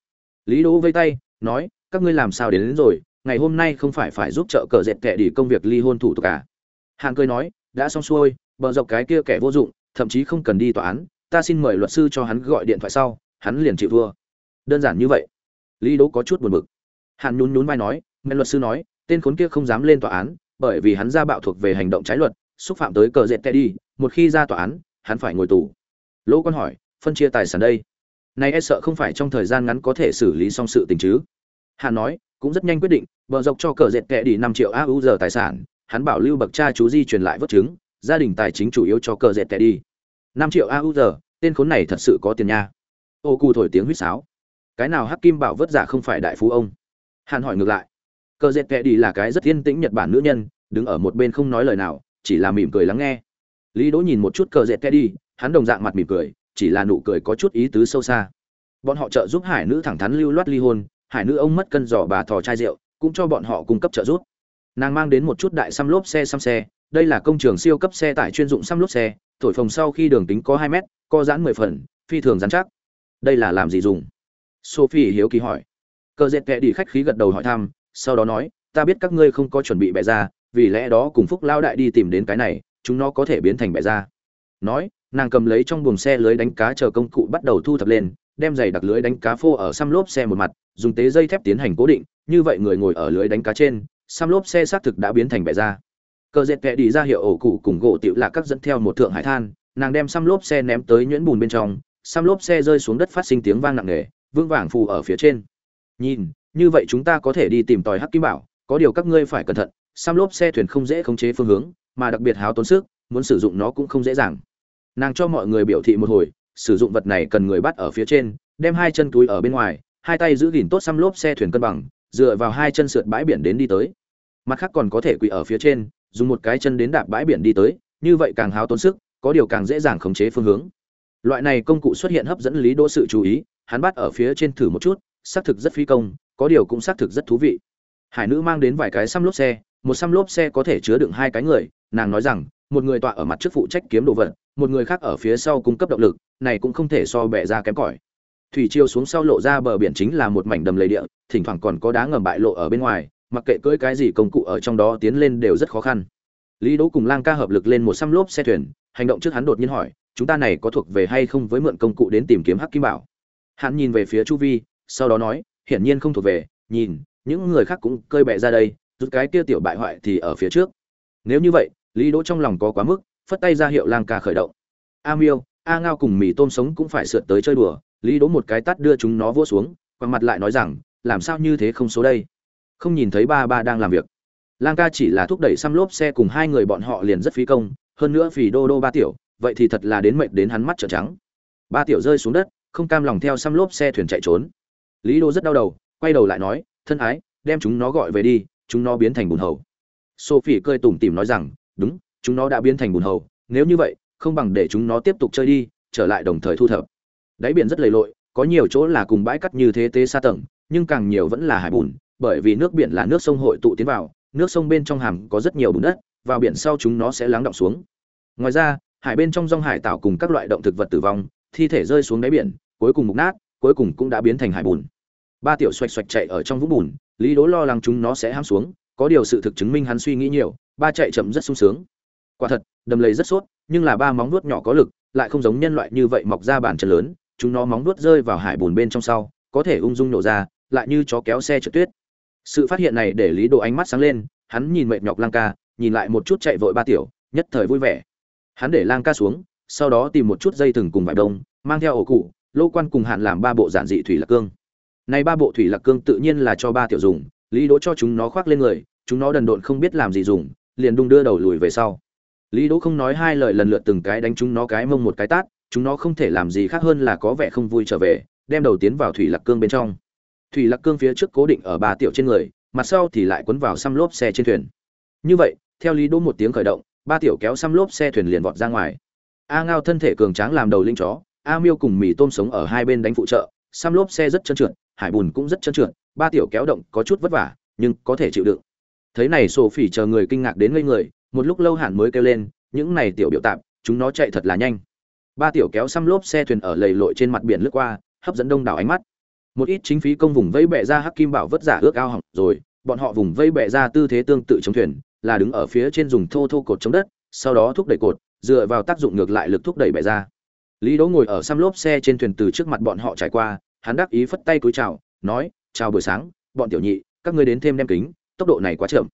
Speaker 1: Lý đỗ vây tay nói các ngươi làm sao đến, đến rồi? Ngày hôm nay không phải phải giúp trợ cờ dệt kẻ đi công việc ly hôn thủ tục cả à? cười nói đã xong xuôi bờ dọc cái kia kẻ vô dụng thậm chí không cần đi tòa án ta xin mời luật sư cho hắn gọi điện thoại sau hắn liền chịu thua. Đơn giản như vậy. Lý đỗ có chút buồn bực. Hàn nhún nhún vai nói men luật sư nói tên khốn kia không dám lên tòa án bởi vì hắn ra bạo thuộc về hành động trái luật xúc phạm tới cờ dệt teddy đi một khi ra tòa án, hắn phải ngồi tù. Lỗ quan hỏi, phân chia tài sản đây? Này e sợ không phải trong thời gian ngắn có thể xử lý xong sự tình chứ? Hàn nói, cũng rất nhanh quyết định bờ dọc cho cờ dệt Kệ đi năm triệu au giờ tài sản, hắn bảo lưu bậc cha chú di truyền lại vớt chứng gia đình tài chính chủ yếu cho cờ dệt Kệ đi. Năm triệu au giờ, tên khốn này thật sự có tiền nha. Ô cu thổi tiếng huýt sáo. Cái nào hắc kim bảo vớt giả không phải đại phú ông? Hàn hỏi ngược lại. Cờ dệt Kệ đi là cái rất yên tĩnh nhật bản nữ nhân, đứng ở một bên không nói lời nào, chỉ là mỉm cười lắng nghe lý đỗ nhìn một chút cờ dệt teddy đi hắn đồng dạng mặt mỉm cười, chỉ là nụ cười có chút ý tứ sâu xa. Bọn họ trợ giúp hải nữ thẳng thắn lưu loát ly hôn, hải nữ ông mất cân giỏ bà thò chai rượu, cũng cho bọn họ cung cấp trợ giúp. Nàng mang đến một chút đại xăm lốp xe xăm xe, đây là công trường siêu cấp xe tải chuyên dụng xăm lốp xe, thổi phồng sau khi đường tính có hai mét co giãn mười phần, phi thường dán chắc. Đây là làm gì dùng? Sophie hiếu kỳ hỏi. Cờ dệt kệ đi khách khí gật đầu hỏi thăm, sau đó nói, ta biết các ngươi không có chuẩn bị bẻ ra, vì lẽ đó cùng phúc lao đại đi tìm đến cái này chúng nó có thể biến thành bẻ ra nói, nàng cầm lấy trong buồng xe lưới đánh cá chờ công cụ bắt đầu thu thập lên, đem giày đặc lưới đánh cá phô ở xăm lốp xe một mặt, dùng tế dây thép tiến hành cố định, như vậy người ngồi ở lưới đánh cá trên, xăm lốp xe xác thực đã biến thành bẻ ra cờ dệt kệ đi ra hiệu ổ cụ cùng gỗ tựu là các dẫn theo một thượng hải than, nàng đem xăm lốp xe ném tới nhuyễn bùn bên trong, xăm lốp xe rơi xuống đất phát sinh tiếng vang nặng nề vương vàng phù ở phía trên. Nhìn, như vậy chúng ta có thể đi tìm tòi hắc kim bảo, có điều các ngươi phải cẩn thận, xăm lốp xe thuyền không dễ khống chế phương hướng mà đặc biệt háo tốn sức, muốn sử dụng nó cũng không dễ dàng. Nàng cho mọi người biểu thị một hồi, sử dụng vật này cần người bắt ở phía trên, đem hai chân túi ở bên ngoài, hai tay giữ gìn tốt xăm lốp xe thuyền cân bằng, dựa vào hai chân sượt bãi biển đến đi tới. Mặt khác còn có thể quỳ ở phía trên, dùng một cái chân đến đạp bãi biển đi tới, như vậy càng háo tốn sức, có điều càng dễ dàng khống chế phương hướng. Loại này công cụ xuất hiện hấp dẫn lý đỗ sự chú ý, hắn bắt ở phía trên thử một chút, xác thực rất phi công, có điều cũng xác thực rất thú vị. Hải nữ mang đến vài cái xăm lốp xe một xăm lốp xe có thể chứa đựng hai cái người, nàng nói rằng, một người tọa ở mặt trước phụ trách kiếm đồ vật, một người khác ở phía sau cung cấp động lực, này cũng không thể so bẻ ra kém cỏi. Thủy chiều xuống sau lộ ra bờ biển chính là một mảnh đầm lầy địa, thỉnh thoảng còn có đá ngầm bại lộ ở bên ngoài, mặc kệ cưỡi cái gì công cụ ở trong đó tiến lên đều rất khó khăn. Lý đỗ cùng lang ca hợp lực lên một xăm lốp xe thuyền, hành động trước hắn đột nhiên hỏi, chúng ta này có thuộc về hay không với mượn công cụ đến tìm kiếm hắc kim bảo? Hắn nhìn về phía chu vi, sau đó nói, hiển nhiên không thuộc về, nhìn, những người khác cũng cơi bẹ ra đây rút cái kia tiểu bại hoại thì ở phía trước. Nếu như vậy, lý đỗ trong lòng có quá mức, phất tay ra hiệu lang ca khởi động. A miêu, a ngao cùng mì tôm sống cũng phải sượt tới chơi đùa, lý đỗ một cái tắt đưa chúng nó vỗ xuống quăng mặt lại nói rằng, làm sao như thế không số đây? Không nhìn thấy ba ba đang làm việc. Lang ca chỉ là thúc đẩy xăm lốp xe cùng hai người bọn họ liền rất phí công, hơn nữa vì đô đô ba tiểu, vậy thì thật là đến mệnh đến hắn mắt trợn trắng. Ba tiểu rơi xuống đất, không cam lòng theo xăm lốp xe thuyền chạy trốn. Lý đô rất đau đầu, quay đầu lại nói, thân ái, đem chúng nó gọi về đi chúng nó biến thành bùn hầu. Sophie cười tủm tỉm nói rằng, đúng, chúng nó đã biến thành bùn hầu, nếu như vậy, không bằng để chúng nó tiếp tục chơi đi, trở lại đồng thời thu thập. Đáy biển rất lầy lội, có nhiều chỗ là cùng bãi cắt như thế tế xa tầng, nhưng càng nhiều vẫn là hải bùn, bởi vì nước biển là nước sông hội tụ tiến vào, nước sông bên trong hàm có rất nhiều bùn đất, vào biển sau chúng nó sẽ lắng động xuống. Ngoài ra, hải bên trong rong hải tạo cùng các loại động thực vật tử vong, thi thể rơi xuống đáy biển, cuối cùng mục nát, cuối cùng cũng đã biến thành hải bùn. Ba tiểu xoạch xoạch chạy ở trong vũng bùn lý đố lo lắng chúng nó sẽ ham xuống, có điều sự thực chứng minh hắn suy nghĩ nhiều, ba chạy chậm rất sung sướng. Quả thật, đầm lầy rất sốt, nhưng là ba móng nuốt nhỏ có lực, lại không giống nhân loại như vậy mọc ra bàn chân lớn, chúng nó móng nuốt rơi vào hải bùn bên trong sau, có thể ung dung nổ ra, lại như chó kéo xe trượt tuyết. Sự phát hiện này để lý đồ ánh mắt sáng lên, hắn nhìn mệt nhọc lang ca, nhìn lại một chút chạy vội ba tiểu, nhất thời vui vẻ. Hắn để lang ca xuống, sau đó tìm một chút dây thừng cùng vải đông mang theo ổ cụ, lô quan cùng hạn làm ba bộ giản dị thủy lạc cương này ba bộ thủy lạc cương tự nhiên là cho ba tiểu dùng, lý đỗ cho chúng nó khoác lên người, chúng nó đần độn không biết làm gì dùng, liền đung đưa đầu lùi về sau. Lý đỗ không nói hai lời lần lượt từng cái đánh chúng nó cái mông một cái tát, chúng nó không thể làm gì khác hơn là có vẻ không vui trở về, đem đầu tiến vào thủy lạc cương bên trong. Thủy lạc cương phía trước cố định ở ba tiểu trên người, mặt sau thì lại quấn vào xăm lốp xe trên thuyền. Như vậy, theo lý đỗ một tiếng khởi động, ba tiểu kéo xăm lốp xe thuyền liền vọt ra ngoài. A ngao thân thể cường tráng làm đầu linh chó, a miêu cùng mì tôm sống ở hai bên đánh phụ trợ, xăm lốp xe rất trơn trượt hải bùn cũng rất trơn trượt, ba tiểu kéo động có chút vất vả, nhưng có thể chịu đựng. Thấy này sổ phỉ chờ người kinh ngạc đến ngây người, một lúc lâu hẳn mới kêu lên, những này tiểu biểu tạp, chúng nó chạy thật là nhanh. Ba tiểu kéo xăm lốp xe thuyền ở lầy lội trên mặt biển lướt qua, hấp dẫn đông đảo ánh mắt. Một ít chính phí công vùng vây bẹ ra hắc kim bảo vất giả ước ao hỏng rồi, bọn họ vùng vây bẹ ra tư thế tương tự chống thuyền, là đứng ở phía trên dùng thô thô cột chống đất, sau đó thúc đẩy cột, dựa vào tác dụng ngược lại lực thúc đẩy bẹ ra. Lý đỗ ngồi ở xăm lốp xe trên thuyền từ trước mặt bọn họ trải qua hắn đắc ý phất tay cúi chào, nói, chào buổi sáng, bọn tiểu nhị, các ngươi đến thêm đem kính, tốc độ này quá chậm.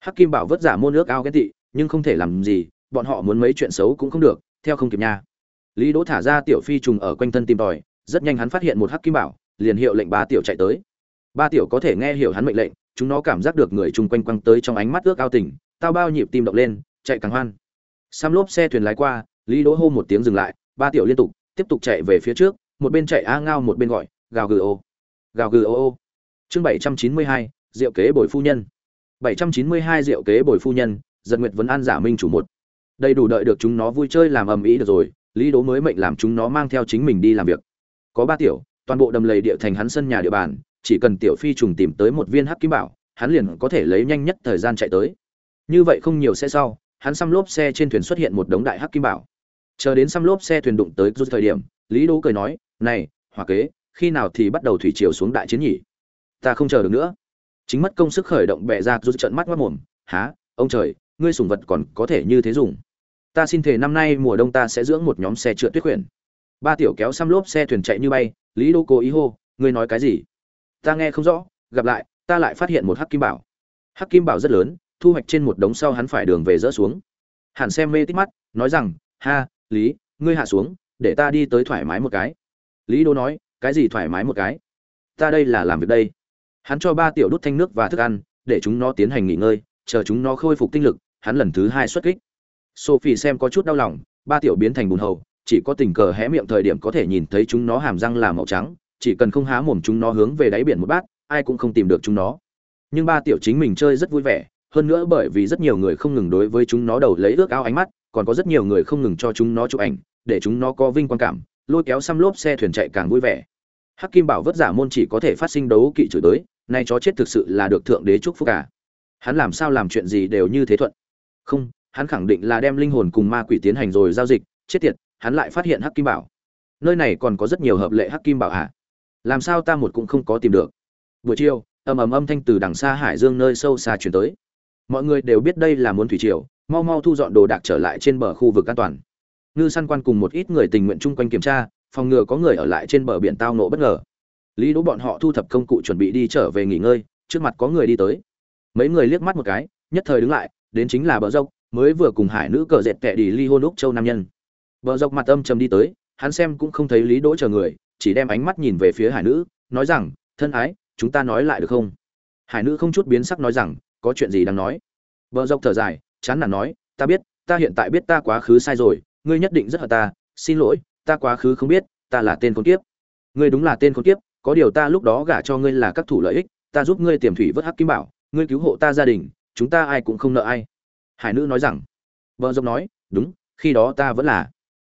Speaker 1: Hắc kim bảo vất giả môn nước ao ghen tị, nhưng không thể làm gì, bọn họ muốn mấy chuyện xấu cũng không được, theo không kịp nha. Lý đỗ thả ra tiểu phi trùng ở quanh thân tìm tòi, rất nhanh hắn phát hiện một hắc kim bảo, liền hiệu lệnh ba tiểu chạy tới. Ba tiểu có thể nghe hiểu hắn mệnh lệnh, chúng nó cảm giác được người chung quanh quăng tới trong ánh mắt ước ao tỉnh tao bao nhịp tim đập lên, chạy càng hoan. Sam lốp xe thuyền lái qua, lý đỗ hô một tiếng dừng lại, ba tiểu liên tục, tiếp tục chạy về phía trước, một bên chạy a ngao một bên gọi gào gừ ô gào gừ ô ô. Chương bảy trăm chín mươi hai, diệu kế bồi phu nhân. bảy trăm chín mươi hai diệu kế bồi phu nhân, giật nguyệt vấn an giả minh chủ một. Đầy đủ đợi được chúng nó vui chơi làm ầm ĩ được rồi, lý đố mới mệnh làm chúng nó mang theo chính mình đi làm việc. Có ba tiểu, toàn bộ đầm lầy địa thành hắn sân nhà địa bàn, chỉ cần tiểu phi trùng tìm tới một viên hắc kim bảo, hắn liền có thể lấy nhanh nhất thời gian chạy tới. Như vậy không nhiều sẽ sau, hắn xăm lốp xe trên thuyền xuất hiện một đống đại hắc kim bảo. Chờ đến xăm lốp xe thuyền đụng tới rút thời điểm, lý đố cười nói, này hòa kế khi nào thì bắt đầu thủy triều xuống đại chiến nhỉ? Ta không chờ được nữa. Chính mất công sức khởi động bẹ ra rút trận mắt mắt mồm. Há ông trời, ngươi sùng vật còn có thể như thế dùng. Ta xin thể năm nay mùa đông ta sẽ dưỡng một nhóm xe trượt tuyết khuyển. Ba tiểu kéo xăm lốp xe thuyền chạy như bay, lý đô cố ý hô, ngươi nói cái gì? Ta nghe không rõ, gặp lại, ta lại phát hiện một hắc kim bảo. Hắc kim bảo rất lớn, thu hoạch trên một đống sau hắn phải đường về rỡ xuống. Hẳn xem mê tích mắt, nói rằng, ha, lý, ngươi hạ xuống, để ta đi tới thoải mái một cái. Lý đô nói cái gì thoải mái một cái? Ta đây là làm việc đây. Hắn cho ba tiểu đút thanh nước và thức ăn, để chúng nó tiến hành nghỉ ngơi, chờ chúng nó khôi phục tinh lực, hắn lần thứ hai xuất kích. Sophie xem có chút đau lòng, ba tiểu biến thành bùn hầu, chỉ có tình cờ hé miệng thời điểm có thể nhìn thấy chúng nó hàm răng là màu trắng, chỉ cần không há mồm chúng nó hướng về đáy biển một bát, ai cũng không tìm được chúng nó. Nhưng ba tiểu chính mình chơi rất vui vẻ, hơn nữa bởi vì rất nhiều người không ngừng đối với chúng nó đầu lấy ước ao ánh mắt, còn có rất nhiều người không ngừng cho chúng nó chụp ảnh, để chúng nó có vinh quang cảm lôi kéo xăm lốp xe thuyền chạy càng vui vẻ. Hắc kim bảo vất giả môn chỉ có thể phát sinh đấu kỵ chửi tới, nay chó chết thực sự là được thượng đế chúc phúc cả hắn làm sao làm chuyện gì đều như thế thuận. Không, hắn khẳng định là đem linh hồn cùng ma quỷ tiến hành rồi giao dịch, chết tiệt, hắn lại phát hiện hắc kim bảo. Nơi này còn có rất nhiều hợp lệ hắc kim bảo à. Làm sao ta một cũng không có tìm được. Buổi chiều, ầm ầm âm thanh từ đằng xa hải dương nơi sâu xa chuyển tới. Mọi người đều biết đây là muốn thủy triều, mau mau thu dọn đồ đạc trở lại trên bờ khu vực an toàn ngư săn quan cùng một ít người tình nguyện chung quanh kiểm tra, phòng ngừa có người ở lại trên bờ biển tao nộ bất ngờ. Lý đỗ bọn họ thu thập công cụ chuẩn bị đi trở về nghỉ ngơi, trước mặt có người đi tới. Mấy người liếc mắt một cái, nhất thời đứng lại, đến chính là bờ dốc, mới vừa cùng hải nữ cờ dẹt tệ đi ly hôn úc châu nam nhân. Bờ dốc mặt âm trầm đi tới, hắn xem cũng không thấy lý đỗ chờ người, chỉ đem ánh mắt nhìn về phía hải nữ, nói rằng, thân ái, chúng ta nói lại được không? Hải nữ không chút biến sắc nói rằng, có chuyện gì đang nói? Bờ dốc thở dài, chán nản nói, ta biết, ta hiện tại biết ta quá khứ sai rồi ngươi nhất định rất hận ta, xin lỗi, ta quá khứ không biết, ta là tên con kiếp. Ngươi đúng là tên con kiếp, có điều ta lúc đó gả cho ngươi là các thủ lợi ích, ta giúp ngươi tiềm thủy vớt hắc kim bảo, ngươi cứu hộ ta gia đình, chúng ta ai cũng không nợ ai. Hải nữ nói rằng, vợ dốc nói, đúng, khi đó ta vẫn là.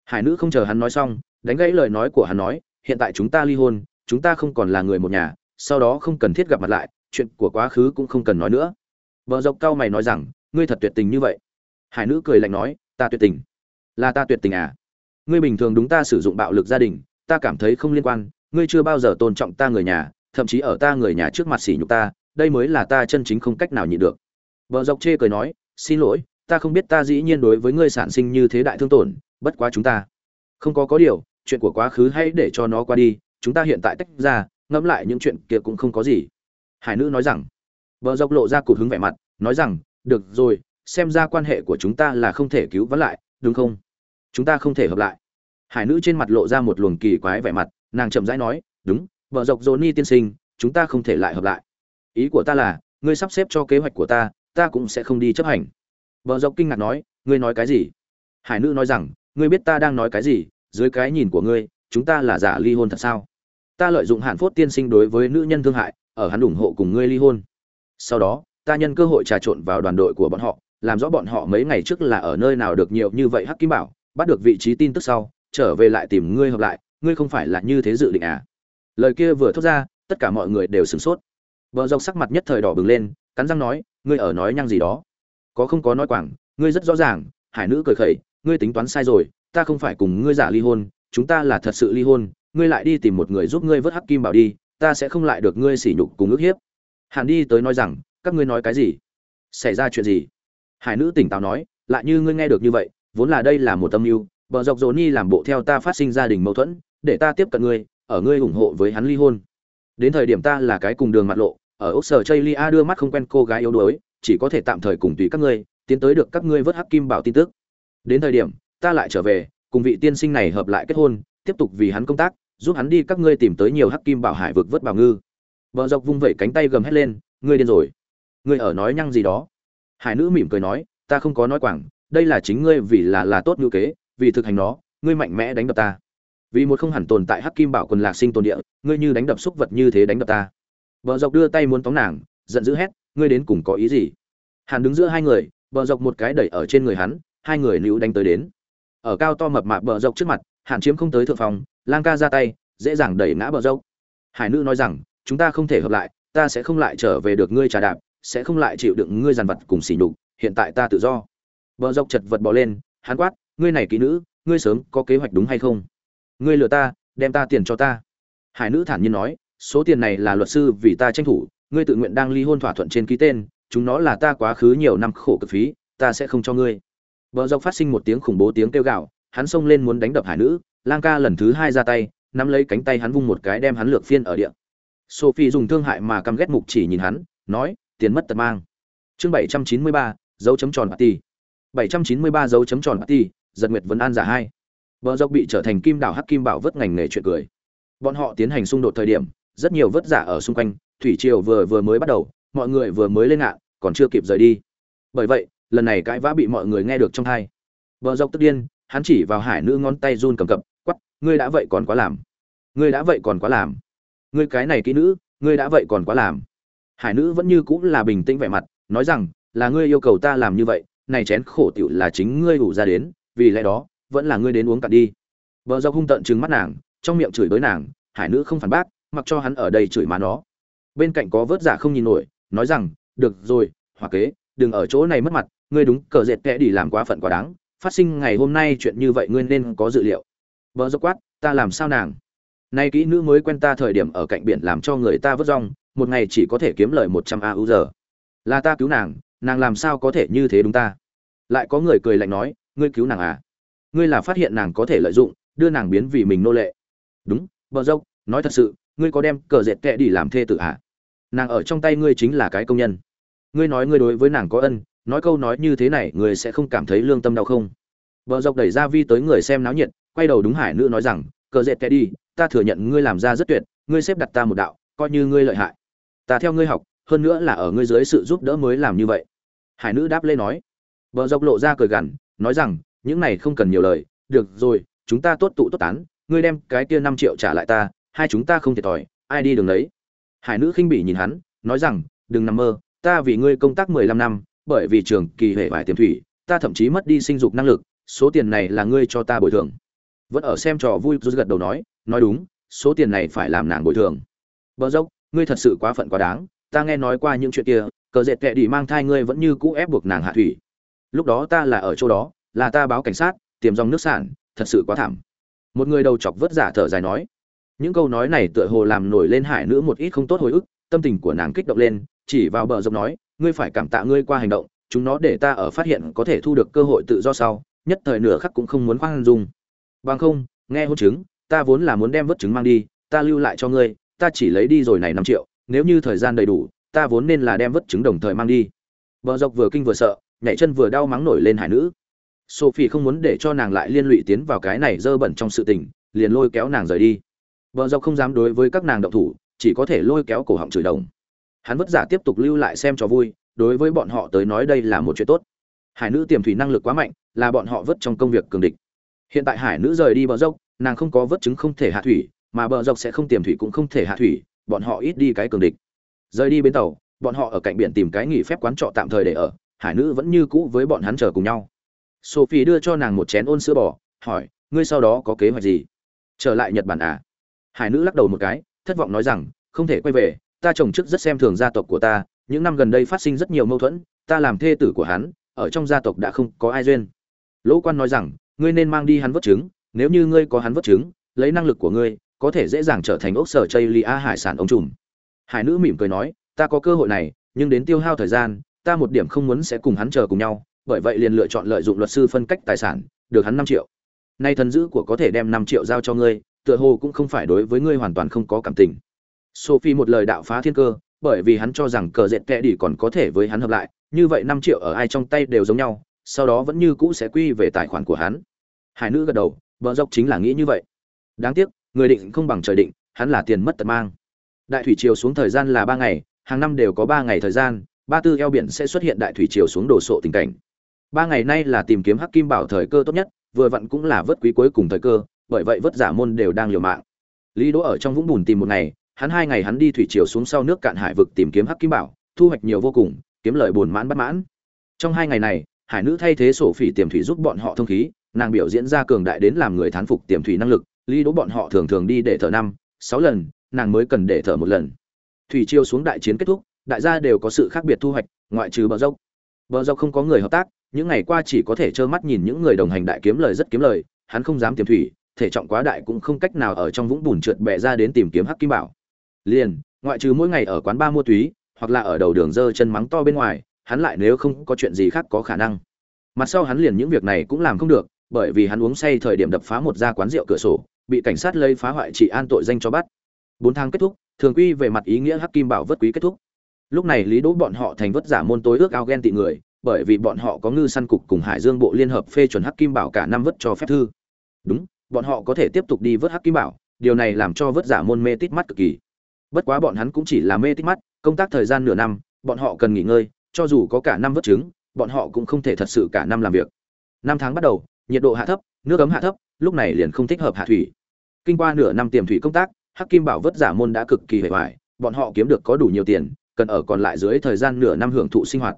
Speaker 1: Hải nữ không chờ hắn nói xong, đánh gãy lời nói của hắn nói, hiện tại chúng ta ly hôn, chúng ta không còn là người một nhà, sau đó không cần thiết gặp mặt lại, chuyện của quá khứ cũng không cần nói nữa. Vợ dốc cao mày nói rằng, ngươi thật tuyệt tình như vậy. Hải nữ cười lạnh nói, ta tuyệt tình là ta tuyệt tình à. Ngươi bình thường đúng ta sử dụng bạo lực gia đình, ta cảm thấy không liên quan, ngươi chưa bao giờ tôn trọng ta người nhà, thậm chí ở ta người nhà trước mặt sỉ nhục ta, đây mới là ta chân chính không cách nào nhịn được. Vợ dọc chê cười nói, xin lỗi, ta không biết ta dĩ nhiên đối với ngươi sản sinh như thế đại thương tổn, bất quá chúng ta không có có điều, chuyện của quá khứ hãy để cho nó qua đi, chúng ta hiện tại tách ra, ngẫm lại những chuyện kia cũng không có gì. Hải nữ nói rằng vợ dọc lộ ra cụt hứng vẻ mặt, nói rằng, được rồi, xem ra quan hệ của chúng ta là không thể cứu vãn lại, đúng không? Chúng ta không thể hợp lại. Hải nữ trên mặt lộ ra một luồng kỳ quái vẻ mặt, nàng chậm rãi nói, đúng, vợ dọc dồn ni tiên sinh, chúng ta không thể lại hợp lại. Ý của ta là, ngươi sắp xếp cho kế hoạch của ta ta cũng sẽ không đi chấp hành. Vợ dọc kinh ngạc nói, ngươi nói cái gì? Hải nữ nói rằng, ngươi biết ta đang nói cái gì? Dưới cái nhìn của ngươi, chúng ta là giả ly hôn thật sao? Ta lợi dụng hạn phốt tiên sinh đối với nữ nhân thương hại, ở hắn ủng hộ cùng ngươi ly hôn. Sau đó, ta nhân cơ hội trà trộn vào đoàn đội của bọn họ, làm rõ bọn họ mấy ngày trước là ở nơi nào được nhiều như vậy hắc kim bảo bắt được vị trí tin tức sau, trở về lại tìm ngươi hợp lại, ngươi không phải là như thế dự định à? Lời kia vừa thốt ra, tất cả mọi người đều sửng sốt. Vợ dọc sắc mặt nhất thời đỏ bừng lên, cắn răng nói, ngươi ở nói nhăng gì đó? Có không có nói quảng, ngươi rất rõ ràng, hải nữ cười khẩy, ngươi tính toán sai rồi, ta không phải cùng ngươi giả ly hôn, chúng ta là thật sự ly hôn, ngươi lại đi tìm một người giúp ngươi vớt hắc kim bảo đi, ta sẽ không lại được ngươi sỉ nhục cùng ước hiếp. Hàn đi tới nói rằng, các ngươi nói cái gì? Xảy ra chuyện gì? Hải nữ tỉnh táo nói, lại như ngươi nghe được như vậy vốn là đây là một tâm mưu, bờ dọc dồn ni làm bộ theo ta phát sinh gia đình mâu thuẫn, để ta tiếp cận ngươi, ở ngươi ủng hộ với hắn ly hôn. Đến thời điểm ta là cái cùng đường mặt lộ, ở ốc sở chây lia đưa mắt không quen cô gái yếu đuối, chỉ có thể tạm thời cùng tùy các ngươi, tiến tới được các ngươi vớt hắc kim bảo tin tức. Đến thời điểm, ta lại trở về, cùng vị tiên sinh này hợp lại kết hôn, tiếp tục vì hắn công tác, giúp hắn đi các ngươi tìm tới nhiều hắc kim bảo hải vực vớt bảo ngư. Vợ dọc vung vẩy cánh tay gầm hét lên, ngươi điên rồi. Ngươi ở nói nhăng gì đó. Hải nữ mỉm cười nói, ta không có nói quảng đây là chính ngươi vì là là tốt ngữ kế, vì thực hành nó, ngươi mạnh mẽ đánh đập ta. Vì một không hẳn tồn tại hắc kim bảo quần lạc sinh tồn địa, ngươi như đánh đập xúc vật như thế đánh đập ta. Vợ dọc đưa tay muốn tóm nàng, giận dữ hét, ngươi đến cùng có ý gì? Hàn đứng giữa hai người, bờ dọc một cái đẩy ở trên người hắn, hai người nữ đánh tới đến. Ở cao to mập mạp bờ dọc trước mặt, hàn chiếm không tới thượng phòng, lang ca ra tay, dễ dàng đẩy ngã bờ dốc hải nữ nói rằng, chúng ta không thể hợp lại, ta sẽ không lại trở về được ngươi trà đạp, sẽ không lại chịu đựng ngươi dàn vật cùng sỉ nhục, hiện tại ta tự do. Bờ dọc chật vật bỏ lên, hắn quát, ngươi này kỹ nữ, ngươi sớm có kế hoạch đúng hay không? Ngươi lừa ta, đem ta tiền cho ta. Hải nữ thản nhiên nói, số tiền này là luật sư vì ta tranh thủ, ngươi tự nguyện đang ly hôn thỏa thuận trên ký tên, chúng nó là ta quá khứ nhiều năm khổ cực phí, ta sẽ không cho ngươi. Bờ dọc phát sinh một tiếng khủng bố tiếng kêu gào, hắn xông lên muốn đánh đập hải nữ, Lang ca lần thứ hai ra tay, nắm lấy cánh tay hắn vung một cái đem hắn lược phiên ở địa. Sophie dùng thương hại mà căm ghét mục chỉ nhìn hắn, nói, tiền mất tật mang. Chương 793, dấu chấm tròn tỷ. 793 dấu chấm tròn ti, giật nguyệt vấn an giả hai. Bờ dọc bị trở thành kim đảo hắc kim bảo vớt ngành nghề chuyện cười. Bọn họ tiến hành xung đột thời điểm, rất nhiều vớt giả ở xung quanh, thủy triều vừa vừa mới bắt đầu, mọi người vừa mới lên ngạn, còn chưa kịp rời đi. Bởi vậy, lần này cãi vã bị mọi người nghe được trong hai. Bờ dọc tức điên, hắn chỉ vào hải nữ ngón tay run cầm cập, quắc, ngươi đã vậy còn quá làm. Ngươi đã vậy còn quá làm. Ngươi cái này kỹ nữ, ngươi đã vậy còn quá làm. Hải nữ vẫn như cũng là bình tĩnh vẻ mặt, nói rằng, là ngươi yêu cầu ta làm như vậy, này chén khổ tiểu là chính ngươi đủ ra đến, vì lẽ đó, vẫn là ngươi đến uống cạn đi. Vợ dọc hung tận trừng mắt nàng, trong miệng chửi đối nàng, hải nữ không phản bác, mặc cho hắn ở đây chửi má nó. Bên cạnh có vớt giả không nhìn nổi, nói rằng, được rồi hòa kế, đừng ở chỗ này mất mặt, ngươi đúng cờ dệt kẽ đi làm quá phận quá đáng, phát sinh ngày hôm nay chuyện như vậy ngươi nên có dự liệu. Vợ dốc quát, ta làm sao nàng? Nay kỹ nữ mới quen ta thời điểm ở cạnh biển làm cho người ta vớt rong, một ngày chỉ có thể kiếm lời một trăm a u giờ. Là ta cứu nàng nàng làm sao có thể như thế đúng ta? Lại có người cười lạnh nói, ngươi cứu nàng à? Ngươi là phát hiện nàng có thể lợi dụng, đưa nàng biến vì mình nô lệ. Đúng, bờ dốc, nói thật sự, ngươi có đem cờ dệt kệ đi làm thê tử à? Nàng ở trong tay ngươi chính là cái công nhân. Ngươi nói ngươi đối với nàng có ân, nói câu nói như thế này ngươi sẽ không cảm thấy lương tâm đau không? Bờ dọc đẩy ra vi tới người xem náo nhiệt, quay đầu đúng hải nữ nói rằng, cờ dệt kệ đi, ta thừa nhận ngươi làm ra rất tuyệt, ngươi xếp đặt ta một đạo, coi như ngươi lợi hại. Ta theo ngươi học, hơn nữa là ở ngươi dưới sự giúp đỡ mới làm như vậy. Hải nữ đáp lê nói bờ dọc lộ ra cười gằn, nói rằng, những này không cần nhiều lời, được rồi, chúng ta tốt tụ tốt tán, ngươi đem cái kia năm triệu trả lại ta, hai chúng ta không thiệt thòi, ai đi đường lấy hải nữ khinh bỉ nhìn hắn, nói rằng, đừng nằm mơ, ta vì ngươi công tác mười lăm năm, bởi vì trường kỳ hệ bại tiềm thủy, ta thậm chí mất đi sinh dục năng lực, số tiền này là ngươi cho ta bồi thường. Vẫn ở xem trò vui, rút gật đầu nói nói đúng, số tiền này phải làm nàng bồi thường. Bờ dốc, ngươi thật sự quá phận quá đáng, ta nghe nói qua những chuyện kia, cờ dệt kệ đi mang thai ngươi vẫn như cũ ép buộc nàng hạ thủy lúc đó ta là ở chỗ đó, là ta báo cảnh sát, tiềm dòng nước sản, thật sự quá thảm. Một người đầu chọc vớt giả thở dài nói. Những câu nói này tựa hồ làm nổi lên hải nữ một ít không tốt hồi ức, tâm tình của nàng kích động lên, chỉ vào bờ rộng nói, ngươi phải cảm tạ ngươi qua hành động, chúng nó để ta ở phát hiện có thể thu được cơ hội tự do sau, nhất thời nửa khắc cũng không muốn khoan dung. Bằng không, nghe hôn chứng, ta vốn là muốn đem vớt chứng mang đi, ta lưu lại cho ngươi, ta chỉ lấy đi rồi này năm triệu, nếu như thời gian đầy đủ, ta vốn nên là đem vớt chứng đồng thời mang đi. Bờ dọc vừa kinh vừa sợ nhảy chân vừa đau mắng nổi lên hải nữ. Sophie không muốn để cho nàng lại liên lụy tiến vào cái này dơ bẩn trong sự tình, liền lôi kéo nàng rời đi. Vợ dọc không dám đối với các nàng động thủ, chỉ có thể lôi kéo cổ họng chửi đồng. Hắn vất giả tiếp tục lưu lại xem cho vui, đối với bọn họ tới nói đây là một chuyện tốt. Hải nữ tiềm thủy năng lực quá mạnh, là bọn họ vất trong công việc cường địch. Hiện tại hải nữ rời đi bờ dốc nàng không có vớt chứng không thể hạ thủy, mà bờ dốc sẽ không tiềm thủy cũng không thể hạ thủy, bọn họ ít đi cái cường địch. Rời đi bến tàu, bọn họ ở cạnh biển tìm cái nghỉ phép quán trọ tạm thời để ở hải nữ vẫn như cũ với bọn hắn chờ cùng nhau. Sophie đưa cho nàng một chén ôn sữa bò, hỏi, ngươi sau đó có kế hoạch gì? Trở lại nhật bản à? Hải nữ lắc đầu một cái, thất vọng nói rằng, không thể quay về, ta chồng chức rất xem thường gia tộc của ta, những năm gần đây phát sinh rất nhiều mâu thuẫn, ta làm thê tử của hắn, ở trong gia tộc đã không có ai duyên. Lỗ quan nói rằng, ngươi nên mang đi hắn vớt chứng nếu như ngươi có hắn vớt chứng lấy năng lực của ngươi, có thể dễ dàng trở thành ốc sở chây lia hải sản ống trùm. Hải nữ mỉm cười nói, ta có cơ hội này, nhưng đến tiêu hao thời gian ta một điểm không muốn sẽ cùng hắn chờ cùng nhau, bởi vậy liền lựa chọn lợi dụng luật sư phân cách tài sản, được hắn năm triệu. Nay thần dữ của có thể đem năm triệu giao cho ngươi, tựa hồ cũng không phải đối với ngươi hoàn toàn không có cảm tình. Sophie một lời đạo phá thiên cơ, bởi vì hắn cho rằng cờ dệt kẻ đỉ còn có thể với hắn hợp lại, như vậy năm triệu ở ai trong tay đều giống nhau, sau đó vẫn như cũ sẽ quy về tài khoản của hắn. Hải nữ gật đầu, vợ dốc chính là nghĩ như vậy. Đáng tiếc, người định không bằng trời định, hắn là tiền mất tật mang. Đại thủy triều xuống thời gian là ba ngày, hàng năm đều có ba ngày thời gian ba tư eo biển sẽ xuất hiện đại thủy triều xuống đồ sộ tình cảnh. Ba ngày nay là tìm kiếm hắc kim bảo thời cơ tốt nhất, vừa vặn cũng là vớt quý cuối cùng thời cơ, bởi vậy vớt giả môn đều đang liều mạng. Lý đỗ ở trong vũng bùn tìm một ngày, hắn hai ngày hắn đi thủy triều xuống sau nước cạn hải vực tìm kiếm hắc kim bảo, thu hoạch nhiều vô cùng, kiếm lợi buồn mãn bất mãn. Trong hai ngày này, hải nữ thay thế sổ phỉ tiềm thủy giúp bọn họ thông khí, nàng biểu diễn ra cường đại đến làm người thán phục tiềm thủy năng lực, lý đỗ bọn họ thường thường đi để thở năm, sáu lần, nàng mới cần để thở một lần. Thủy triều xuống đại chiến kết thúc đại gia đều có sự khác biệt thu hoạch, ngoại trừ bờ dốc. Bờ dốc không có người hợp tác, những ngày qua chỉ có thể trơ mắt nhìn những người đồng hành đại kiếm lời rất kiếm lời, hắn không dám tiềm thủy, thể trọng quá đại cũng không cách nào ở trong vũng bùn trượt bẹ ra đến tìm kiếm hắc kim bảo. Liền, ngoại trừ mỗi ngày ở quán ba mua túy, hoặc là ở đầu đường dơ chân mắng to bên ngoài, hắn lại nếu không có chuyện gì khác có khả năng. Mặt sau hắn liền những việc này cũng làm không được, bởi vì hắn uống say thời điểm đập phá một gia quán rượu cửa sổ, bị cảnh sát lấy phá hoại trị an tội danh cho bắt. Bốn tháng kết thúc, thường quy về mặt ý nghĩa hắc kim bảo vất quý kết thúc lúc này lý đỗ bọn họ thành vất giả môn tối ước ao ghen tị người, bởi vì bọn họ có ngư săn cục cùng hải dương bộ liên hợp phê chuẩn hắc kim bảo cả năm vất cho phép thư. Đúng, bọn họ có thể tiếp tục đi vớt hắc kim bảo, điều này làm cho vớt giả môn mê tít mắt cực kỳ. Bất quá bọn hắn cũng chỉ là mê tít mắt, công tác thời gian nửa năm, bọn họ cần nghỉ ngơi, cho dù có cả năm vớt trứng bọn họ cũng không thể thật sự cả năm làm việc. Năm tháng bắt đầu, nhiệt độ hạ thấp, nước ấm hạ thấp, lúc này liền không thích hợp hạ thủy. Kinh qua nửa năm tiềm thủy công tác, hắc kim bảo vớt giả môn đã cực kỳ hề hoài, bọn họ kiếm được có đủ nhiều tiền cần ở còn lại dưới thời gian nửa năm hưởng thụ sinh hoạt.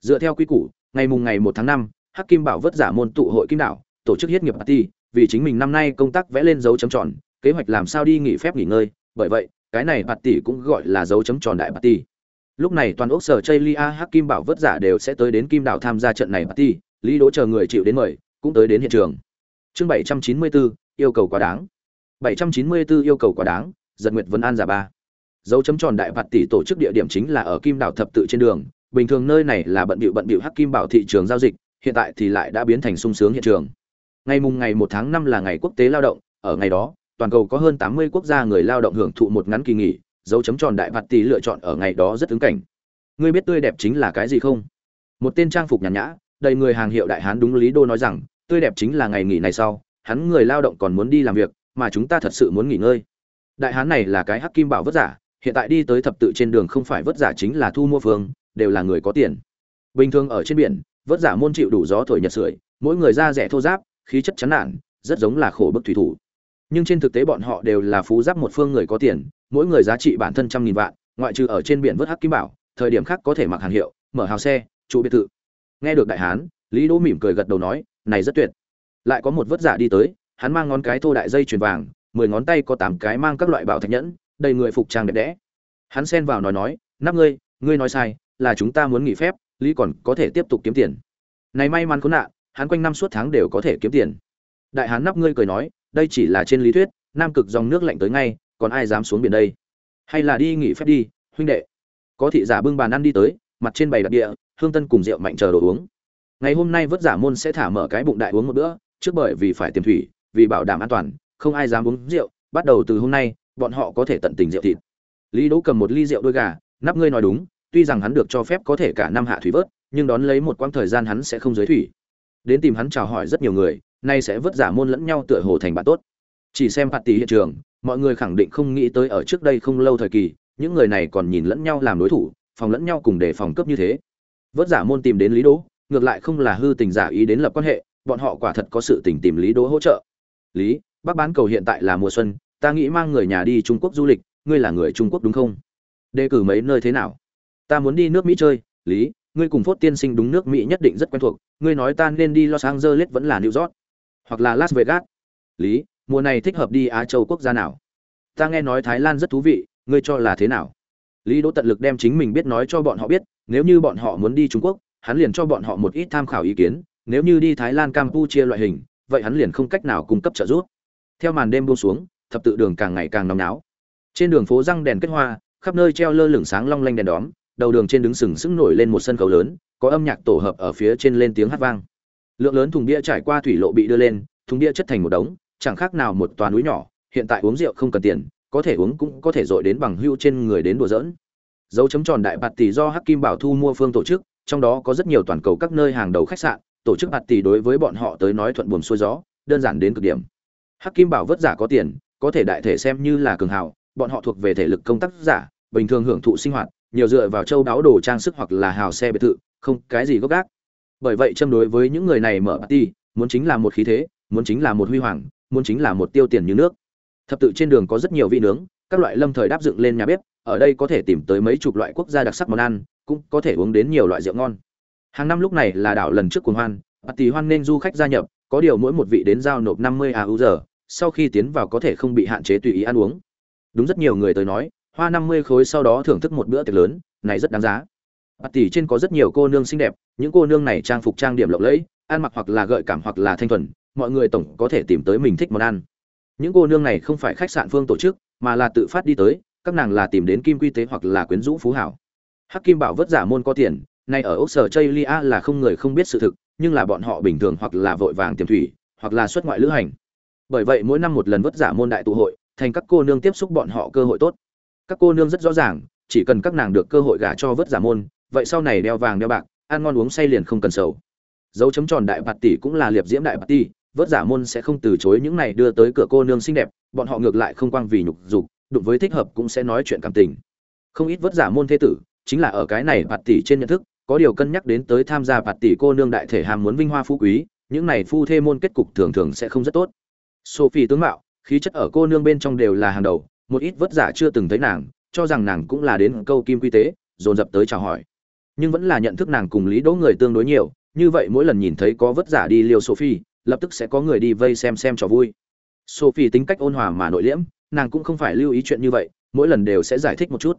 Speaker 1: Dựa theo quy củ, ngày mùng ngày một tháng năm, hắc kim bảo vớt giả môn tụ hội kim đảo, tổ chức hiết nghiệp party, vì chính mình năm nay công tác vẽ lên dấu chấm tròn, kế hoạch làm sao đi nghỉ phép nghỉ ngơi, bởi vậy, cái này party cũng gọi là dấu chấm tròn đại party. Lúc này toàn ốc sở chây lia hắc kim bảo vớt giả đều sẽ tới đến kim đảo tham gia trận này party, lý đỗ chờ người chịu đến mời, cũng tới đến hiện trường. Chương bảy trăm chín mươi bốn yêu cầu quá đáng. Bảy trăm chín mươi bốn yêu cầu quá đáng, giật nguyệt vân an giả ba dấu chấm tròn đại vặt tỷ tổ chức địa điểm chính là ở kim đảo thập tự trên đường. Bình thường nơi này là bận bịu bận bịu hắc kim bảo thị trường giao dịch, hiện tại thì lại đã biến thành sung sướng hiện trường. Ngày mùng ngày một tháng năm là ngày quốc tế lao động, ở ngày đó, toàn cầu có hơn tám mươi quốc gia người lao động hưởng thụ một ngắn kỳ nghỉ, dấu chấm tròn đại vặt tỷ lựa chọn ở ngày đó rất ứng cảnh. Ngươi biết tươi đẹp chính là cái gì không? Một tên trang phục nhàn nhã, đầy người hàng hiệu đại hán đúng lý đô nói rằng, tươi đẹp chính là ngày nghỉ này sau, hắn người lao động còn muốn đi làm việc, mà chúng ta thật sự muốn nghỉ ngơi. Đại hán này là cái hắc kim bảo vất giả hiện tại đi tới thập tự trên đường không phải vất giả chính là thu mua phương, đều là người có tiền. Bình thường ở trên biển vất giả môn chịu đủ gió thổi nhật sưởi, mỗi người da rẻ thô giáp khí chất chán nản, rất giống là khổ bức thủy thủ. Nhưng trên thực tế bọn họ đều là phú giáp một phương người có tiền, mỗi người giá trị bản thân trăm nghìn vạn, ngoại trừ ở trên biển vớt hắc kim bảo, thời điểm khác có thể mặc hàng hiệu, mở hào xe, trụ biệt thự. Nghe được đại hán, lý đỗ mỉm cười gật đầu nói, này rất tuyệt. Lại có một vất giả đi tới, hắn mang ngón cái thô đại dây chuyền vàng, mười ngón tay có tám cái mang các loại bảo thạch nhẫn đầy người phục trang đẹp đẽ. Hắn xen vào nói nói, nắp ngươi ngươi nói sai, là chúng ta muốn nghỉ phép, lý còn có thể tiếp tục kiếm tiền. Này may mắn khốn nạn, hắn quanh năm suốt tháng đều có thể kiếm tiền. Đại hán nắp ngươi cười nói, đây chỉ là trên lý thuyết, nam cực dòng nước lạnh tới ngay, còn ai dám xuống biển đây? Hay là đi nghỉ phép đi, huynh đệ. Có thị giả bưng bàn ăn đi tới, mặt trên bày đặc địa, hương tân cùng rượu mạnh chờ đồ uống. Ngày hôm nay vất giả môn sẽ thả mở cái bụng đại uống một bữa, trước bởi vì phải tiềm thủy, vì bảo đảm an toàn, không ai dám uống rượu, bắt đầu từ hôm nay bọn họ có thể tận tình rượu thịt. Lý đỗ cầm một ly rượu đôi gà, nắp ngươi nói đúng, tuy rằng hắn được cho phép có thể cả năm hạ thủy vớt, nhưng đón lấy một quãng thời gian hắn sẽ không giới thủy. Đến tìm hắn chào hỏi rất nhiều người, nay sẽ vớt giả môn lẫn nhau tựa hồ thành bạn tốt. Chỉ xem phạt tỷ hiện trường, mọi người khẳng định không nghĩ tới ở trước đây không lâu thời kỳ, những người này còn nhìn lẫn nhau làm đối thủ, phòng lẫn nhau cùng để phòng cấp như thế. Vớt giả môn tìm đến lý đỗ, ngược lại không là hư tình giả ý đến lập quan hệ, bọn họ quả thật có sự tình tìm lý đỗ hỗ trợ. Lý, bác bán cầu hiện tại là mùa xuân ta nghĩ mang người nhà đi trung quốc du lịch, ngươi là người trung quốc đúng không? Đề cử mấy nơi thế nào? Ta muốn đi nước mỹ chơi, lý, ngươi cùng phốt tiên sinh đúng nước mỹ nhất định rất quen thuộc, ngươi nói ta nên đi los angeles vẫn là new york, hoặc là las vegas. Lý, mùa này thích hợp đi á châu quốc gia nào? Ta nghe nói thái lan rất thú vị, ngươi cho là thế nào? Lý đỗ tận lực đem chính mình biết nói cho bọn họ biết, nếu như bọn họ muốn đi trung quốc, hắn liền cho bọn họ một ít tham khảo ý kiến, nếu như đi thái lan, campuchia loại hình, vậy hắn liền không cách nào cung cấp trợ giúp. Theo màn đêm buông xuống thập tự đường càng ngày càng nóng náo. Trên đường phố răng đèn kết hoa, khắp nơi treo lơ lửng sáng long lanh đèn đóm, đầu đường trên đứng sừng sững nổi lên một sân khấu lớn, có âm nhạc tổ hợp ở phía trên lên tiếng hát vang. Lượng lớn thùng bia trải qua thủy lộ bị đưa lên, thùng bia chất thành một đống, chẳng khác nào một toà núi nhỏ, hiện tại uống rượu không cần tiền, có thể uống cũng có thể dội đến bằng hưu trên người đến đùa giỡn. Dấu chấm tròn đại bạt tỷ do hắc kim bảo thu mua phương tổ chức, trong đó có rất nhiều toàn cầu các nơi hàng đầu khách sạn, tổ chức bạt tỷ đối với bọn họ tới nói thuận buồm xuôi gió, đơn giản đến cực điểm. Hắc kim bảo vất giả có tiền có thể đại thể xem như là cường hào, bọn họ thuộc về thể lực công tác giả, bình thường hưởng thụ sinh hoạt, nhiều dựa vào châu đáo đồ trang sức hoặc là hào xe biệt thự, không cái gì gốc gác. Bởi vậy châm đối với những người này mở party, muốn chính là một khí thế, muốn chính là một huy hoàng, muốn chính là một tiêu tiền như nước. Thập tự trên đường có rất nhiều vị nướng, các loại lâm thời đáp dựng lên nhà bếp, ở đây có thể tìm tới mấy chục loại quốc gia đặc sắc món ăn, cũng có thể uống đến nhiều loại rượu ngon. Hàng năm lúc này là đảo lần trước cuồng hoan, party hoan nên du khách gia nhập, có điều mỗi một vị đến giao nộp 50 AU giờ sau khi tiến vào có thể không bị hạn chế tùy ý ăn uống. Đúng rất nhiều người tới nói, hoa 50 khối sau đó thưởng thức một bữa tiệc lớn, này rất đáng giá. Bạt tỷ trên có rất nhiều cô nương xinh đẹp, những cô nương này trang phục trang điểm lộng lẫy, ăn mặc hoặc là gợi cảm hoặc là thanh thuần, mọi người tổng có thể tìm tới mình thích món ăn. Những cô nương này không phải khách sạn phương tổ chức, mà là tự phát đi tới, các nàng là tìm đến kim quy tế hoặc là quyến rũ phú hảo. Hắc kim bảo vất giả môn có tiền, nay ở ốc sở chây lia là không người không biết sự thực, nhưng là bọn họ bình thường hoặc là vội vàng tiềm thủy, hoặc là xuất ngoại lữ hành bởi vậy mỗi năm một lần vất giả môn đại tụ hội, thành các cô nương tiếp xúc bọn họ cơ hội tốt. Các cô nương rất rõ ràng, chỉ cần các nàng được cơ hội gả cho vất giả môn, vậy sau này đeo vàng đeo bạc, ăn ngon uống say liền không cần sầu. Dấu chấm tròn đại bạt tỷ cũng là liệp diễm đại bạt tỷ, vớt giả môn sẽ không từ chối những này đưa tới cửa cô nương xinh đẹp, bọn họ ngược lại không quang vì nhục dục, đụng với thích hợp cũng sẽ nói chuyện cảm tình. Không ít vớt giả môn thế tử, chính là ở cái này bạt tỷ trên nhận thức, có điều cân nhắc đến tới tham gia bạt tỷ cô nương đại thể hàm muốn vinh hoa phú quý, những này phu thê môn kết cục thường thường sẽ không rất tốt sophie tướng mạo, khí chất ở cô nương bên trong đều là hàng đầu, một ít vớt giả chưa từng thấy nàng, cho rằng nàng cũng là đến câu kim quy tế, dồn dập tới chào hỏi. Nhưng vẫn là nhận thức nàng cùng lý đỗ người tương đối nhiều, như vậy mỗi lần nhìn thấy có vất giả đi liêu sophie, lập tức sẽ có người đi vây xem xem trò vui. Sophie tính cách ôn hòa mà nội liễm, nàng cũng không phải lưu ý chuyện như vậy, mỗi lần đều sẽ giải thích một chút.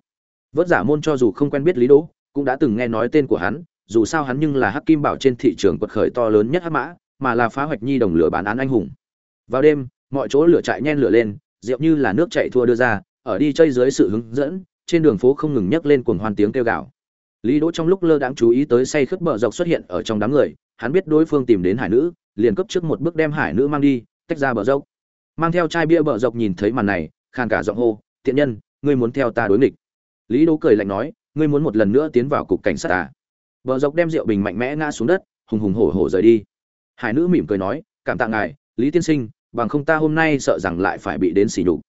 Speaker 1: Vất giả môn cho dù không quen biết lý đỗ, cũng đã từng nghe nói tên của hắn, dù sao hắn nhưng là hắc kim bảo trên thị trường quật khởi to lớn nhất hắc mã, mà là phá hoạch nhi đồng lửa bán án anh hùng vào đêm, mọi chỗ lửa chạy nhen lửa lên, rượu như là nước chạy thua đưa ra, ở đi chơi dưới sự hướng dẫn, trên đường phố không ngừng nhấc lên cuồng hoan tiếng kêu gào. Lý đỗ trong lúc lơ đãng chú ý tới say khướt bờ dọc xuất hiện ở trong đám người, hắn biết đối phương tìm đến hải nữ, liền cấp trước một bước đem hải nữ mang đi, tách ra bờ dốc mang theo chai bia bờ dọc nhìn thấy màn này, khàn cả giọng hô Thiện nhân, ngươi muốn theo ta đối nghịch. Lý đỗ cười lạnh nói, ngươi muốn một lần nữa tiến vào cục cảnh sát à? Bờ dọc đem rượu bình mạnh mẽ ngã xuống đất, hùng hùng hổ hổ rời đi. Hải nữ mỉm cười nói, cảm tạ ngài, lý tiên sinh bằng không ta hôm nay sợ rằng lại phải bị đến xỉ nhục.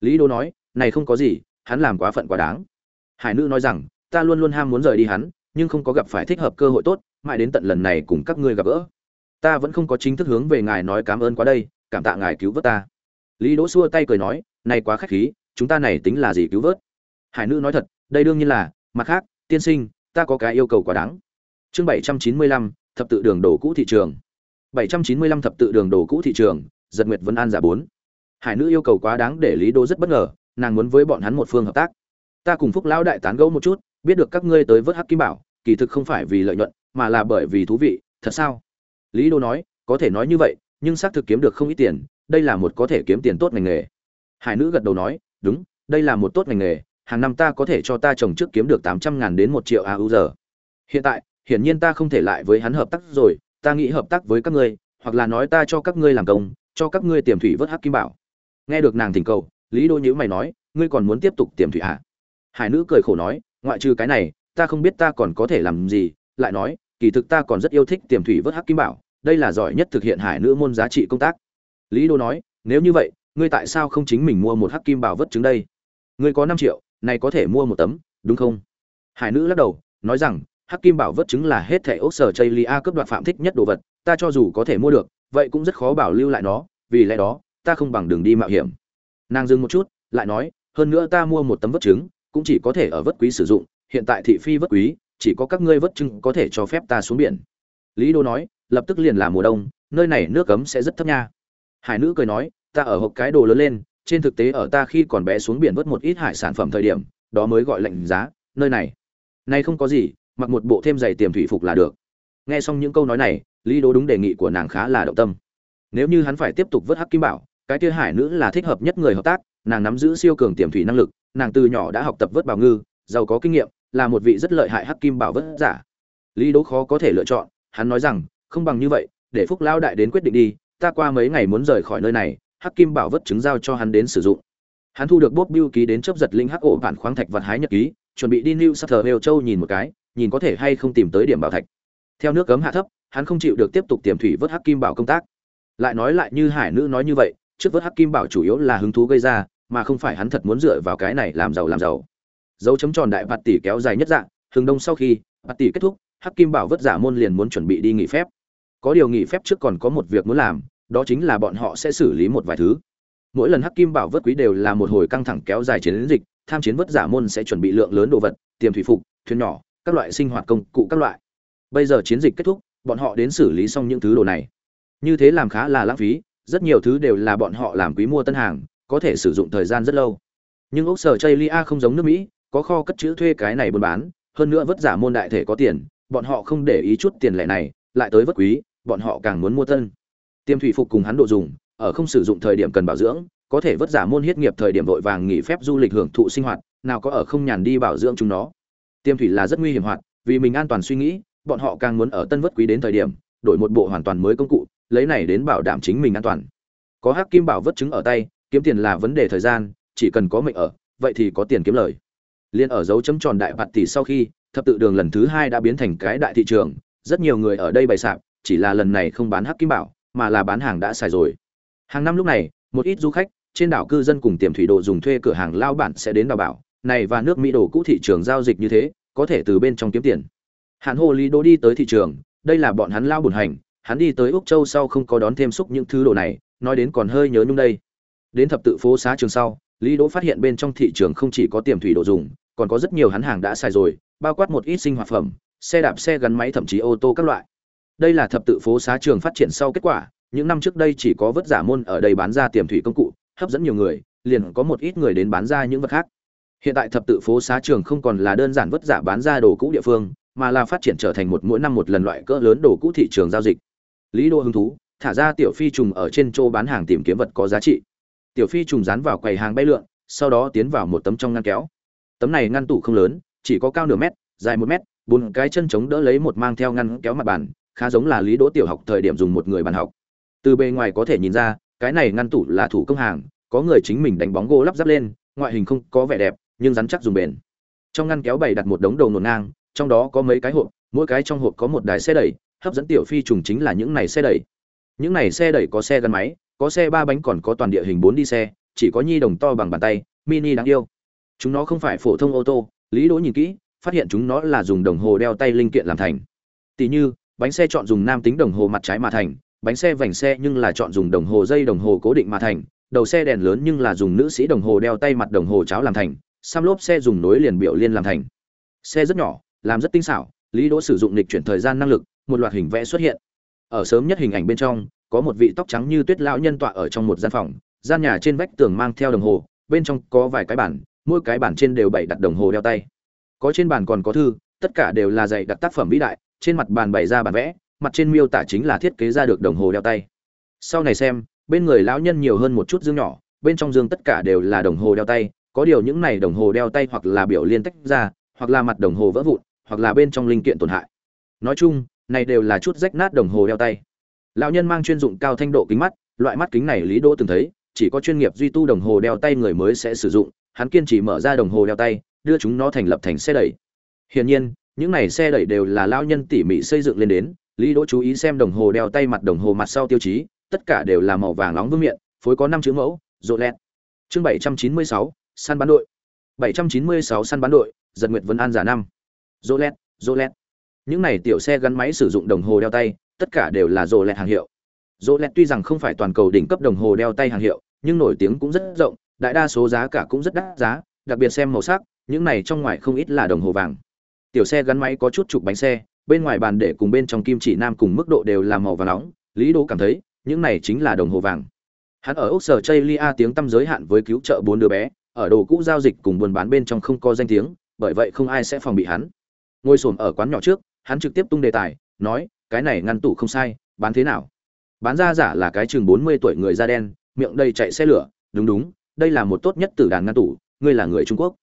Speaker 1: Lý đỗ nói, này không có gì, hắn làm quá phận quá đáng. Hải nữ nói rằng, ta luôn luôn ham muốn rời đi hắn, nhưng không có gặp phải thích hợp cơ hội tốt, mãi đến tận lần này cùng các ngươi gặp gỡ. Ta vẫn không có chính thức hướng về ngài nói cảm ơn quá đây, cảm tạ ngài cứu vớt ta. Lý đỗ xua tay cười nói, này quá khách khí, chúng ta này tính là gì cứu vớt? Hải nữ nói thật, đây đương nhiên là, mặt khác, tiên sinh, ta có cái yêu cầu quá đáng. Chương bảy trăm chín mươi lăm, thập tự đường đồ cũ thị trường. bảy trăm chín mươi lăm thập tự đường đồ cũ thị trường giật nguyệt vân an giả bốn. Hải nữ yêu cầu quá đáng để lý Đô rất bất ngờ, nàng muốn với bọn hắn một phương hợp tác. Ta cùng phúc lão đại tán gẫu một chút, biết được các ngươi tới vớt hắc kim bảo, kỳ thực không phải vì lợi nhuận, mà là bởi vì thú vị, thật sao? Lý đô nói, có thể nói như vậy, nhưng xác thực kiếm được không ít tiền, đây là một có thể kiếm tiền tốt ngành nghề. Hải nữ gật đầu nói, đúng, đây là một tốt ngành nghề, hàng năm ta có thể cho ta chồng trước kiếm được tám trăm ngàn đến một triệu AU giờ hiện tại, hiển nhiên ta không thể lại với hắn hợp tác rồi, ta nghĩ hợp tác với các ngươi, hoặc là nói ta cho các ngươi làm công cho các ngươi tiềm thủy vớt hắc kim bảo. Nghe được nàng thỉnh cầu, lý đô nhữ mày nói, ngươi còn muốn tiếp tục tiềm thủy à? hải nữ cười khổ nói, ngoại trừ cái này, ta không biết ta còn có thể làm gì, lại nói, kỳ thực ta còn rất yêu thích tiềm thủy vớt hắc kim bảo, đây là giỏi nhất thực hiện hải nữ môn giá trị công tác. Lý đô nói, nếu như vậy, ngươi tại sao không chính mình mua một hắc kim bảo vớt trứng đây? Ngươi có năm triệu, này có thể mua một tấm, đúng không? Hải nữ lắc đầu, nói rằng, hắc kim bảo vớt trứng là hết thẻ ốc sở chây lia cấp đoạt phạm thích nhất đồ vật, ta cho dù có thể mua được vậy cũng rất khó bảo lưu lại nó, vì lẽ đó, ta không bằng đường đi mạo hiểm. Nàng dừng một chút, lại nói, hơn nữa ta mua một tấm vớt trứng, cũng chỉ có thể ở vớt quý sử dụng, hiện tại thị phi vớt quý, chỉ có các ngươi vớt trứng có thể cho phép ta xuống biển. Lý đô nói, lập tức liền là mùa đông, nơi này nước cấm sẽ rất thấp nha. Hải nữ cười nói, ta ở hộp cái đồ lớn lên, trên thực tế ở ta khi còn bé xuống biển vớt một ít hải sản phẩm thời điểm, đó mới gọi lạnh giá, nơi này. Nay không có gì, mặc một bộ thêm giày tiềm thủy phục là được. Nghe xong những câu nói này lý đố đúng đề nghị của nàng khá là động tâm. Nếu như hắn phải tiếp tục vớt hắc kim bảo, cái Tia hải nữ là thích hợp nhất người hợp tác, nàng nắm giữ siêu cường tiềm thủy năng lực, nàng từ nhỏ đã học tập vớt bảo ngư, giàu có kinh nghiệm, là một vị rất lợi hại hắc kim bảo vớt giả. Lý đố khó có thể lựa chọn, hắn nói rằng, không bằng như vậy, để phúc lao đại đến quyết định đi, ta qua mấy ngày muốn rời khỏi nơi này, hắc kim bảo vớt chứng giao cho hắn đến sử dụng. Hắn thu được bốp biêu ký đến chấp giật linh hắc ổ bản khoáng thạch vật hái nhật ký, chuẩn bị đi new south wales châu nhìn một cái, nhìn có thể hay không tìm tới điểm bảo thạch theo nước cấm hạ thấp, hắn không chịu được tiếp tục tiềm thủy vớt hắc kim bảo công tác. Lại nói lại như hải nữ nói như vậy, trước vớt hắc kim bảo chủ yếu là hứng thú gây ra, mà không phải hắn thật muốn dựa vào cái này làm giàu làm giàu. Dấu chấm tròn đại bạt tỷ kéo dài nhất dạng, hừng đông sau khi, bạt tỷ kết thúc, hắc kim bảo vớt giả môn liền muốn chuẩn bị đi nghỉ phép. Có điều nghỉ phép trước còn có một việc muốn làm, đó chính là bọn họ sẽ xử lý một vài thứ. Mỗi lần hắc kim bảo vớt quý đều là một hồi căng thẳng kéo dài chiến dịch, tham chiến vớt giả môn sẽ chuẩn bị lượng lớn đồ vật, tiềm thủy phục, thuyền nhỏ, các loại sinh hoạt công cụ các loại bây giờ chiến dịch kết thúc, bọn họ đến xử lý xong những thứ đồ này. Như thế làm khá là lãng phí, rất nhiều thứ đều là bọn họ làm quý mua tân hàng, có thể sử dụng thời gian rất lâu. Nhưng ốc sở chây lia không giống nước mỹ, có kho cất chữ thuê cái này buôn bán, hơn nữa vất giả môn đại thể có tiền, bọn họ không để ý chút tiền lẻ này, lại tới vất quý, bọn họ càng muốn mua tân. Tiêm thủy phục cùng hắn độ dùng, ở không sử dụng thời điểm cần bảo dưỡng, có thể vất giả môn hiết nghiệp thời điểm vội vàng nghỉ phép du lịch hưởng thụ sinh hoạt, nào có ở không nhàn đi bảo dưỡng chúng nó. Tiêm thủy là rất nguy hiểm hoạt, vì mình an toàn suy nghĩ bọn họ càng muốn ở tân vất quý đến thời điểm, đổi một bộ hoàn toàn mới công cụ, lấy này đến bảo đảm chính mình an toàn. Có hắc kim bảo vất chứng ở tay, kiếm tiền là vấn đề thời gian, chỉ cần có mệnh ở, vậy thì có tiền kiếm lời. Liên ở dấu chấm tròn đại bạt tỷ sau khi, thập tự đường lần thứ hai đã biến thành cái đại thị trường, rất nhiều người ở đây bày sạp, chỉ là lần này không bán hắc kim bảo, mà là bán hàng đã xài rồi. Hàng năm lúc này, một ít du khách, trên đảo cư dân cùng tiềm thủy đồ dùng thuê cửa hàng lao bản sẽ đến đào bảo. Này và nước mỹ đồ cũ thị trường giao dịch như thế, có thể từ bên trong kiếm tiền. Hàn hồ lý đô đi tới thị trường, đây là bọn hắn lao buồn hành, hắn đi tới úc châu sau không có đón thêm xúc những thứ đồ này, nói đến còn hơi nhớ nhung đây. Đến thập tự phố xá trường sau, lý đỗ phát hiện bên trong thị trường không chỉ có tiềm thủy đồ dùng, còn có rất nhiều hắn hàng đã xài rồi, bao quát một ít sinh hoạt phẩm, xe đạp, xe gắn máy, thậm chí ô tô các loại. Đây là thập tự phố xá trường phát triển sau kết quả, những năm trước đây chỉ có vất giả môn ở đây bán ra tiềm thủy công cụ, hấp dẫn nhiều người, liền có một ít người đến bán ra những vật khác. Hiện tại thập tự phố xá trường không còn là đơn giản vất giả bán ra đồ cũ địa phương mà là phát triển trở thành một mỗi năm một lần loại cỡ lớn đồ cũ thị trường giao dịch. Lý đô hứng thú, thả ra tiểu phi trùng ở trên chỗ bán hàng tìm kiếm vật có giá trị. Tiểu phi trùng dán vào quầy hàng bay lượn, sau đó tiến vào một tấm trong ngăn kéo. Tấm này ngăn tủ không lớn, chỉ có cao nửa mét, dài một mét, bốn cái chân chống đỡ lấy một mang theo ngăn kéo mặt bàn, khá giống là lý đỗ tiểu học thời điểm dùng một người bàn học. Từ bề ngoài có thể nhìn ra, cái này ngăn tủ là thủ công hàng, có người chính mình đánh bóng gỗ lắp ráp lên, ngoại hình không có vẻ đẹp, nhưng rắn chắc dùng bền. Trong ngăn kéo bày đặt một đống đầu nổ ngang trong đó có mấy cái hộp, mỗi cái trong hộp có một đài xe đẩy, hấp dẫn tiểu phi trùng chính là những này xe đẩy. Những này xe đẩy có xe gắn máy, có xe ba bánh còn có toàn địa hình bốn đi xe, chỉ có nhi đồng to bằng bàn tay, mini đáng yêu. Chúng nó không phải phổ thông ô tô, lý đỗ nhìn kỹ, phát hiện chúng nó là dùng đồng hồ đeo tay linh kiện làm thành. Tỷ như, bánh xe chọn dùng nam tính đồng hồ mặt trái mà thành, bánh xe vành xe nhưng là chọn dùng đồng hồ dây đồng hồ cố định mà thành, đầu xe đèn lớn nhưng là dùng nữ sĩ đồng hồ đeo tay mặt đồng hồ cháo làm thành, xăm lốp xe dùng nối liền biểu liên làm thành. Xe rất nhỏ làm rất tinh xảo, lý đỗ sử dụng lịch chuyển thời gian năng lực, một loạt hình vẽ xuất hiện. Ở sớm nhất hình ảnh bên trong, có một vị tóc trắng như tuyết lão nhân tọa ở trong một gian phòng, gian nhà trên vách tường mang theo đồng hồ, bên trong có vài cái bản mỗi cái bản trên đều bày đặt đồng hồ đeo tay. Có trên bàn còn có thư, tất cả đều là dạy đặt tác phẩm vĩ đại, trên mặt bàn bày ra bản vẽ, mặt trên miêu tả chính là thiết kế ra được đồng hồ đeo tay. Sau này xem, bên người lão nhân nhiều hơn một chút dương nhỏ, bên trong dương tất cả đều là đồng hồ đeo tay, có điều những này đồng hồ đeo tay hoặc là biểu liên tách ra, hoặc là mặt đồng hồ vỡ vụn hoặc là bên trong linh kiện tổn hại. Nói chung, này đều là chút rách nát đồng hồ đeo tay. Lão nhân mang chuyên dụng cao thanh độ kính mắt, loại mắt kính này lý đỗ từng thấy, chỉ có chuyên nghiệp duy tu đồng hồ đeo tay người mới sẽ sử dụng, hắn kiên trì mở ra đồng hồ đeo tay, đưa chúng nó thành lập thành xe đẩy. Hiển nhiên, những này xe đẩy đều là lão nhân tỉ mỉ xây dựng lên đến, lý đỗ chú ý xem đồng hồ đeo tay mặt đồng hồ mặt sau tiêu chí, tất cả đều là màu vàng nóng vương miệng phối có năm chữ mẫu rộ lẹt. Chương bảy trăm chín mươi sáu, săn bán đội. Bảy trăm chín mươi sáu săn bán đội, giật nguyệt vân an giả năm. Rolex, Rolex. những này tiểu xe gắn máy sử dụng đồng hồ đeo tay tất cả đều là Rolex hàng hiệu. Rolex tuy rằng không phải toàn cầu đỉnh cấp đồng hồ đeo tay hàng hiệu nhưng nổi tiếng cũng rất rộng đại đa số giá cả cũng rất đắt giá đặc biệt xem màu sắc những này trong ngoài không ít là đồng hồ vàng. Tiểu xe gắn máy có chút trục bánh xe bên ngoài bàn để cùng bên trong kim chỉ nam cùng mức độ đều là màu vàng nóng lý đỗ cảm thấy những này chính là đồng hồ vàng. Hắn ở úc sở Chaylia tiếng tăm giới hạn với cứu trợ bốn đứa bé ở đồ cũ giao dịch cùng buôn bán bên trong không có danh tiếng bởi vậy không ai sẽ phòng bị hắn ngồi xổm ở quán nhỏ trước, hắn trực tiếp tung đề tài, nói, cái này ngăn tủ không sai, bán thế nào? Bán ra giả là cái chừng bốn mươi tuổi người da đen, miệng đầy chạy xe lửa, đúng đúng, đây là một tốt nhất tử đàn ngăn tủ, ngươi là người trung quốc.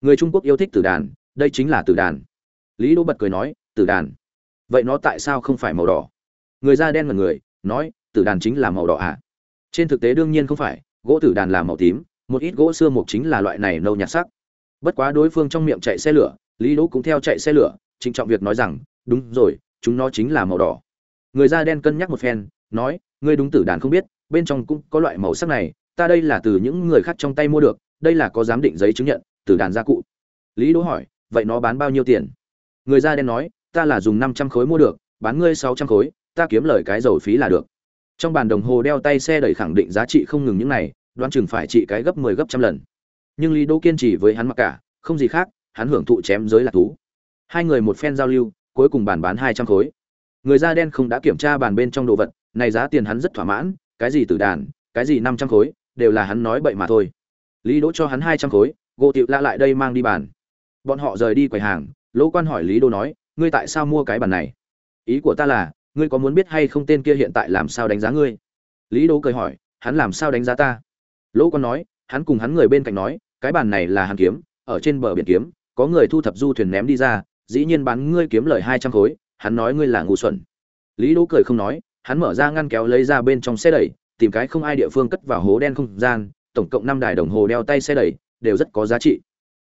Speaker 1: Người trung quốc yêu thích tử đàn, đây chính là tử đàn. Lý đỗ bật cười nói, tử đàn? Vậy nó tại sao không phải màu đỏ? Người da đen là người, nói, tử đàn chính là màu đỏ à? Trên thực tế đương nhiên không phải, gỗ tử đàn là màu tím, một ít gỗ xưa mộc chính là loại này nâu nhạt sắc. Bất quá đối phương trong miệng chạy xe lửa lý đỗ cũng theo chạy xe lửa, trịnh trọng việc nói rằng, đúng rồi, chúng nó chính là màu đỏ. Người da đen cân nhắc một phen, nói, ngươi đúng tử đàn không biết, bên trong cũng có loại màu sắc này, ta đây là từ những người khác trong tay mua được, đây là có giám định giấy chứng nhận, tử đàn gia cụ. Lý đỗ hỏi, vậy nó bán bao nhiêu tiền? Người da đen nói, ta là dùng năm trăm khối mua được, bán ngươi sáu trăm khối, ta kiếm lời cái dầu phí là được. Trong bàn đồng hồ đeo tay xe đẩy khẳng định giá trị không ngừng những này, đoán chừng phải trị cái gấp 10 gấp trăm lần. Nhưng lý đỗ kiên trì với hắn mặc cả, không gì khác hắn hưởng thụ chém giới lạc thú. Hai người một phen giao lưu, cuối cùng bàn bán 200 khối. Người da đen không đã kiểm tra bàn bên trong đồ vật, này giá tiền hắn rất thỏa mãn, cái gì tử đàn, cái gì 500 khối, đều là hắn nói bậy mà thôi. Lý đỗ cho hắn 200 khối, gỗ tiệu la lại đây mang đi bàn. Bọn họ rời đi quầy hàng, lỗ quan hỏi lý đỗ nói, ngươi tại sao mua cái bàn này? Ý của ta là, ngươi có muốn biết hay không tên kia hiện tại làm sao đánh giá ngươi? Lý đỗ cười hỏi, hắn làm sao đánh giá ta? Lỗ quan nói, hắn cùng hắn người bên cạnh nói, cái bàn này là hàng kiếm, ở trên bờ biển kiếm có người thu thập du thuyền ném đi ra, dĩ nhiên bán ngươi kiếm lời hai trăm khối, hắn nói ngươi là ngu xuẩn. Lý đỗ cười không nói, hắn mở ra ngăn kéo lấy ra bên trong xe đẩy, tìm cái không ai địa phương cất vào hố đen không gian, tổng cộng năm đài đồng hồ đeo tay xe đẩy, đều rất có giá trị.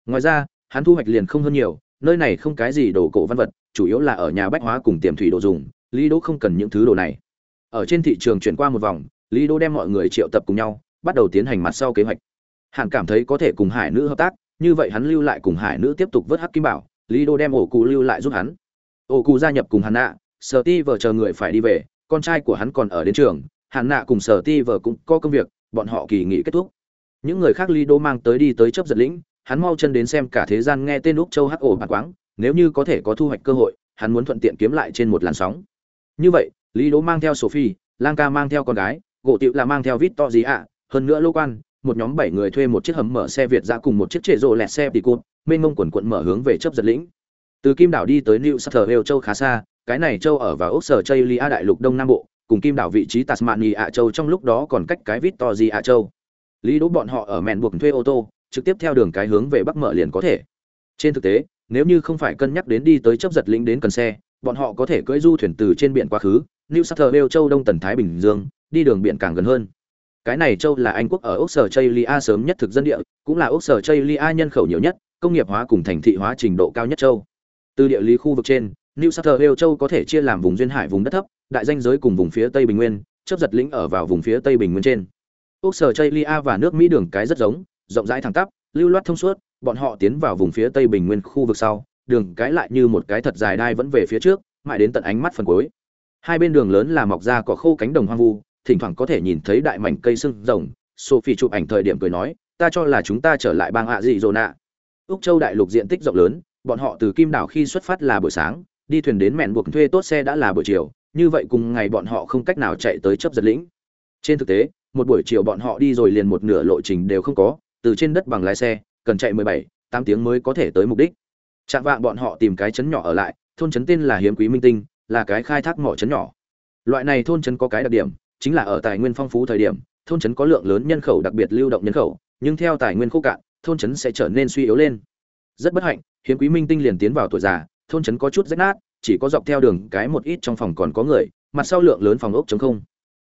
Speaker 1: Ngoài ra, hắn thu hoạch liền không hơn nhiều, nơi này không cái gì đồ cổ văn vật, chủ yếu là ở nhà bách hóa cùng tiềm thủy đồ dùng, lý đỗ không cần những thứ đồ này. Ở trên thị trường chuyển qua một vòng, lý đỗ đem mọi người triệu tập cùng nhau, bắt đầu tiến hành mặt sau kế hoạch. Hàn cảm thấy có thể cùng hải nữ hợp tác như vậy hắn lưu lại cùng hải nữ tiếp tục vớt hắc kim bảo, lý đô đem ổ cụ lưu lại giúp hắn. Ổ cụ gia nhập cùng hắn nạ, sở ti vợ chờ người phải đi về, con trai của hắn còn ở đến trường hắn nạ cùng sở ti vợ cũng có công việc, bọn họ kỳ nghỉ kết thúc. Những người khác lý đô mang tới đi tới chấp giật lĩnh, hắn mau chân đến xem cả thế gian nghe tên lúc châu hắc ổ bạc quáng, nếu như có thể có thu hoạch cơ hội, hắn muốn thuận tiện kiếm lại trên một làn sóng. Như vậy, lý đô mang theo sophie, lang ca mang theo con gái, gỗ tiệu là mang theo vít to gì ạ, hơn nữa lô quan một nhóm bảy người thuê một chiếc hầm mở xe việt ra cùng một chiếc trệ rộ lẹt xe tỉ cụt, mênh mông quần quận mở hướng về chấp giật lĩnh. Từ kim đảo đi tới new south wales châu khá xa, cái này châu ở vào ốc sở chây lia đại lục đông nam bộ, cùng kim đảo vị trí tasmania ạ châu trong lúc đó còn cách cái vít to gì ạ châu. Lý đỗ bọn họ ở mẹn buộc thuê ô tô, trực tiếp theo đường cái hướng về bắc mở liền có thể. Trên thực tế, nếu như không phải cân nhắc đến đi tới chấp giật lĩnh đến cần xe, bọn họ có thể cưỡi du thuyền từ trên biển quá khứ, new south wales châu đông tần thái bình dương, đi đường biển càng gần hơn cái này châu là anh quốc ở ốc sở chaylia sớm nhất thực dân địa, cũng là ốc sở chaylia nhân khẩu nhiều nhất, công nghiệp hóa cùng thành thị hóa trình độ cao nhất châu. Từ địa lý khu vực trên, new south wales châu có thể chia làm vùng duyên hải vùng đất thấp, đại danh giới cùng vùng phía tây bình nguyên chấp giật lĩnh ở vào vùng phía tây bình nguyên trên. Ốc sở chaylia và nước mỹ đường cái rất giống, rộng rãi thẳng tắp, lưu loát thông suốt, bọn họ tiến vào vùng phía tây bình nguyên khu vực sau, đường cái lại như một cái thật dài đai vẫn về phía trước, mãi đến tận ánh mắt phần cuối. Hai bên đường lớn là mọc ra cỏ khô cánh đồng hoang vu thỉnh thoảng có thể nhìn thấy đại mảnh cây sưng rồng, sophie chụp ảnh thời điểm cười nói, ta cho là chúng ta trở lại bang ạ dị dồ nạ. Úc châu đại lục diện tích rộng lớn, bọn họ từ kim đảo khi xuất phát là buổi sáng, đi thuyền đến mẹn buộc thuê tốt xe đã là buổi chiều, như vậy cùng ngày bọn họ không cách nào chạy tới chấp giật lĩnh. Trên thực tế, một buổi chiều bọn họ đi rồi liền một nửa lộ trình đều không có, từ trên đất bằng lái xe, cần chạy mười bảy, tám tiếng mới có thể tới mục đích. Chạm vạng bọn họ tìm cái chấn nhỏ ở lại, thôn trấn tên là hiếm quý minh tinh, là cái khai thác mỏ trấn nhỏ. Loại này thôn trấn có cái đặc điểm chính là ở tài nguyên phong phú thời điểm, thôn trấn có lượng lớn nhân khẩu đặc biệt lưu động nhân khẩu, nhưng theo tài nguyên khô cạn, thôn trấn sẽ trở nên suy yếu lên. Rất bất hạnh, hiếm quý minh tinh liền tiến vào tuổi già, thôn trấn có chút rách nát, chỉ có dọc theo đường cái một ít trong phòng còn có người, mặt sau lượng lớn phòng ốc trống không.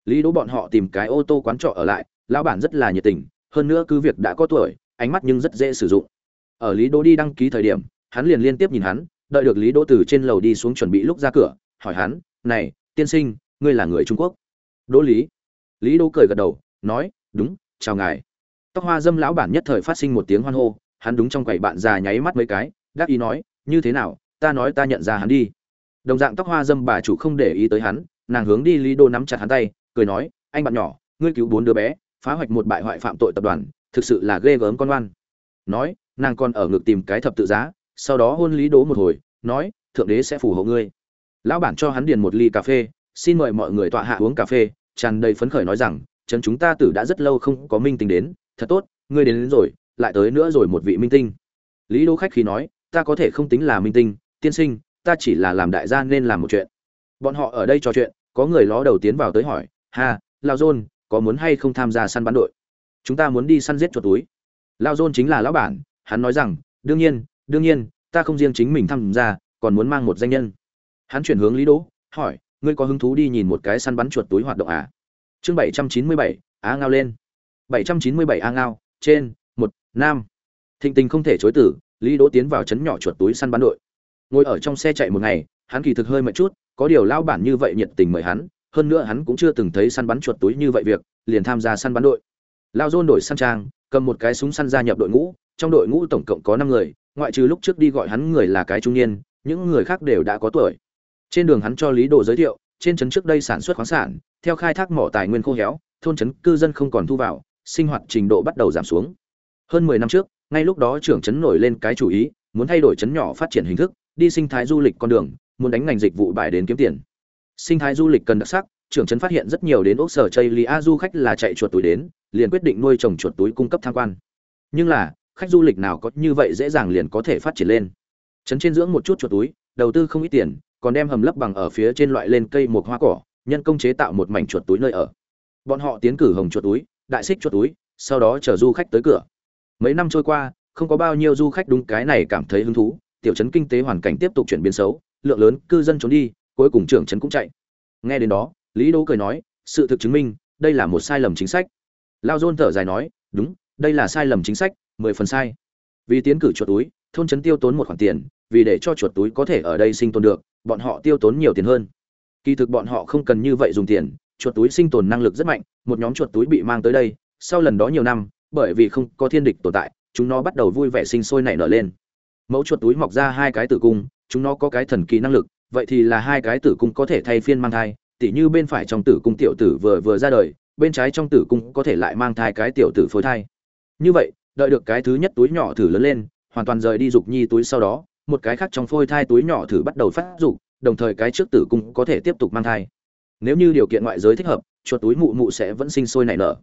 Speaker 1: Lý đỗ bọn họ tìm cái ô tô quán trọ ở lại, lão bản rất là nhiệt tình, hơn nữa cứ việc đã có tuổi, ánh mắt nhưng rất dễ sử dụng. Ở lý đỗ đi đăng ký thời điểm, hắn liền liên tiếp nhìn hắn, đợi được lý đỗ từ trên lầu đi xuống chuẩn bị lúc ra cửa, hỏi hắn, này, tiên sinh, ngươi là người trung quốc? Đỗ lý. Lý đỗ cười gật đầu, nói, đúng, chào ngài. Tóc hoa dâm lão bản nhất thời phát sinh một tiếng hoan hô, hắn đúng trong quầy bạn già nháy mắt mấy cái đáp ý nói, như thế nào, ta nói ta nhận ra hắn đi. Đồng dạng tóc hoa dâm bà chủ không để ý tới hắn, nàng hướng đi lý đô nắm chặt hắn tay, cười nói, anh bạn nhỏ, ngươi cứu bốn đứa bé, phá hoạch một bại hoại phạm tội tập đoàn, thực sự là ghê gớm con oan. Nói, nàng còn ở ngực tìm cái thập tự giá, sau đó hôn lý đố một hồi, nói, thượng đế sẽ phù hộ ngươi. Lão bản cho hắn điền một ly cà phê xin mời mọi người tọa hạ uống cà phê tràn đầy phấn khởi nói rằng trấn chúng ta tử đã rất lâu không có minh tinh đến thật tốt ngươi đến, đến rồi lại tới nữa rồi một vị minh tinh. Lý đỗ khách khi nói ta có thể không tính là minh tinh tiên sinh ta chỉ là làm đại gia nên làm một chuyện. Bọn họ ở đây trò chuyện có người ló đầu tiến vào tới hỏi ha lao dôn có muốn hay không tham gia săn bắn đội? Chúng ta muốn đi săn giết chuột túi. Lao dôn chính là lão bản hắn nói rằng đương nhiên đương nhiên ta không riêng chính mình tham gia còn muốn mang một danh nhân. Hắn chuyển hướng lý đỗ hỏi ngươi có hứng thú đi nhìn một cái săn bắn chuột túi hoạt động à? Chương bảy trăm chín mươi bảy, á ngao lên. bảy trăm chín mươi bảy a ngao, trên, một, nam. Thịnh tình không thể chối từ, lý đỗ tiến vào chấn nhỏ chuột túi săn bắn đội. Ngồi ở trong xe chạy một ngày, hắn kỳ thực hơi mệt chút, có điều lao bản như vậy nhiệt tình mời hắn, hơn nữa hắn cũng chưa từng thấy săn bắn chuột túi như vậy việc, liền tham gia săn bắn đội. Lao Zôn đổi săn trang, cầm một cái súng săn gia nhập đội ngũ, trong đội ngũ tổng cộng có năm người, ngoại trừ lúc trước đi gọi hắn người là cái trung niên, những người khác đều đã có tuổi trên đường hắn cho lý đồ giới thiệu, trên trấn trước đây sản xuất khoáng sản, theo khai thác mỏ tài nguyên khô héo, thôn trấn cư dân không còn thu vào, sinh hoạt trình độ bắt đầu giảm xuống. Hơn mười năm trước, ngay lúc đó trưởng trấn nổi lên cái chủ ý, muốn thay đổi trấn nhỏ phát triển hình thức, đi sinh thái du lịch con đường, muốn đánh ngành dịch vụ bài đến kiếm tiền. Sinh thái du lịch cần đặc sắc, trưởng trấn phát hiện rất nhiều đến ốc sở chây lia du khách là chạy chuột túi đến, liền quyết định nuôi trồng chuột túi cung cấp tham quan. Nhưng là, khách du lịch nào có như vậy dễ dàng liền có thể phát triển lên. Trấn trên dưỡng một chút chuột túi, đầu tư không ít tiền còn đem hầm lấp bằng ở phía trên loại lên cây một hoa cỏ, nhân công chế tạo một mảnh chuột túi nơi ở. Bọn họ tiến cử hồng chuột túi, đại xích chuột túi, sau đó chở du khách tới cửa. Mấy năm trôi qua, không có bao nhiêu du khách đúng cái này cảm thấy hứng thú, tiểu trấn kinh tế hoàn cảnh tiếp tục chuyển biến xấu, lượng lớn cư dân trốn đi, cuối cùng trưởng trấn cũng chạy. Nghe đến đó, lý đỗ cười nói, sự thực chứng minh, đây là một sai lầm chính sách. Lao dôn thở dài nói, đúng, đây là sai lầm chính sách, mười phần sai vì tiến cử chuột túi, thôn trấn tiêu tốn một khoản tiền, vì để cho chuột túi có thể ở đây sinh tồn được, bọn họ tiêu tốn nhiều tiền hơn. Kỳ thực bọn họ không cần như vậy dùng tiền, chuột túi sinh tồn năng lực rất mạnh, một nhóm chuột túi bị mang tới đây, sau lần đó nhiều năm, bởi vì không có thiên địch tồn tại, chúng nó bắt đầu vui vẻ sinh sôi nảy nở lên. Mẫu chuột túi mọc ra hai cái tử cung, chúng nó có cái thần kỳ năng lực, vậy thì là hai cái tử cung có thể thay phiên mang thai, tỉ như bên phải trong tử cung tiểu tử vừa vừa ra đời, bên trái trong tử cung có thể lại mang thai cái tiểu tử phối thai. Như vậy đợi được cái thứ nhất túi nhỏ thử lớn lên, hoàn toàn rời đi dục nhi túi sau đó, một cái khác trong phôi thai túi nhỏ thử bắt đầu phát dục, đồng thời cái trước tử cung có thể tiếp tục mang thai. Nếu như điều kiện ngoại giới thích hợp, chuột túi mụ mụ sẽ vẫn sinh sôi nảy nở.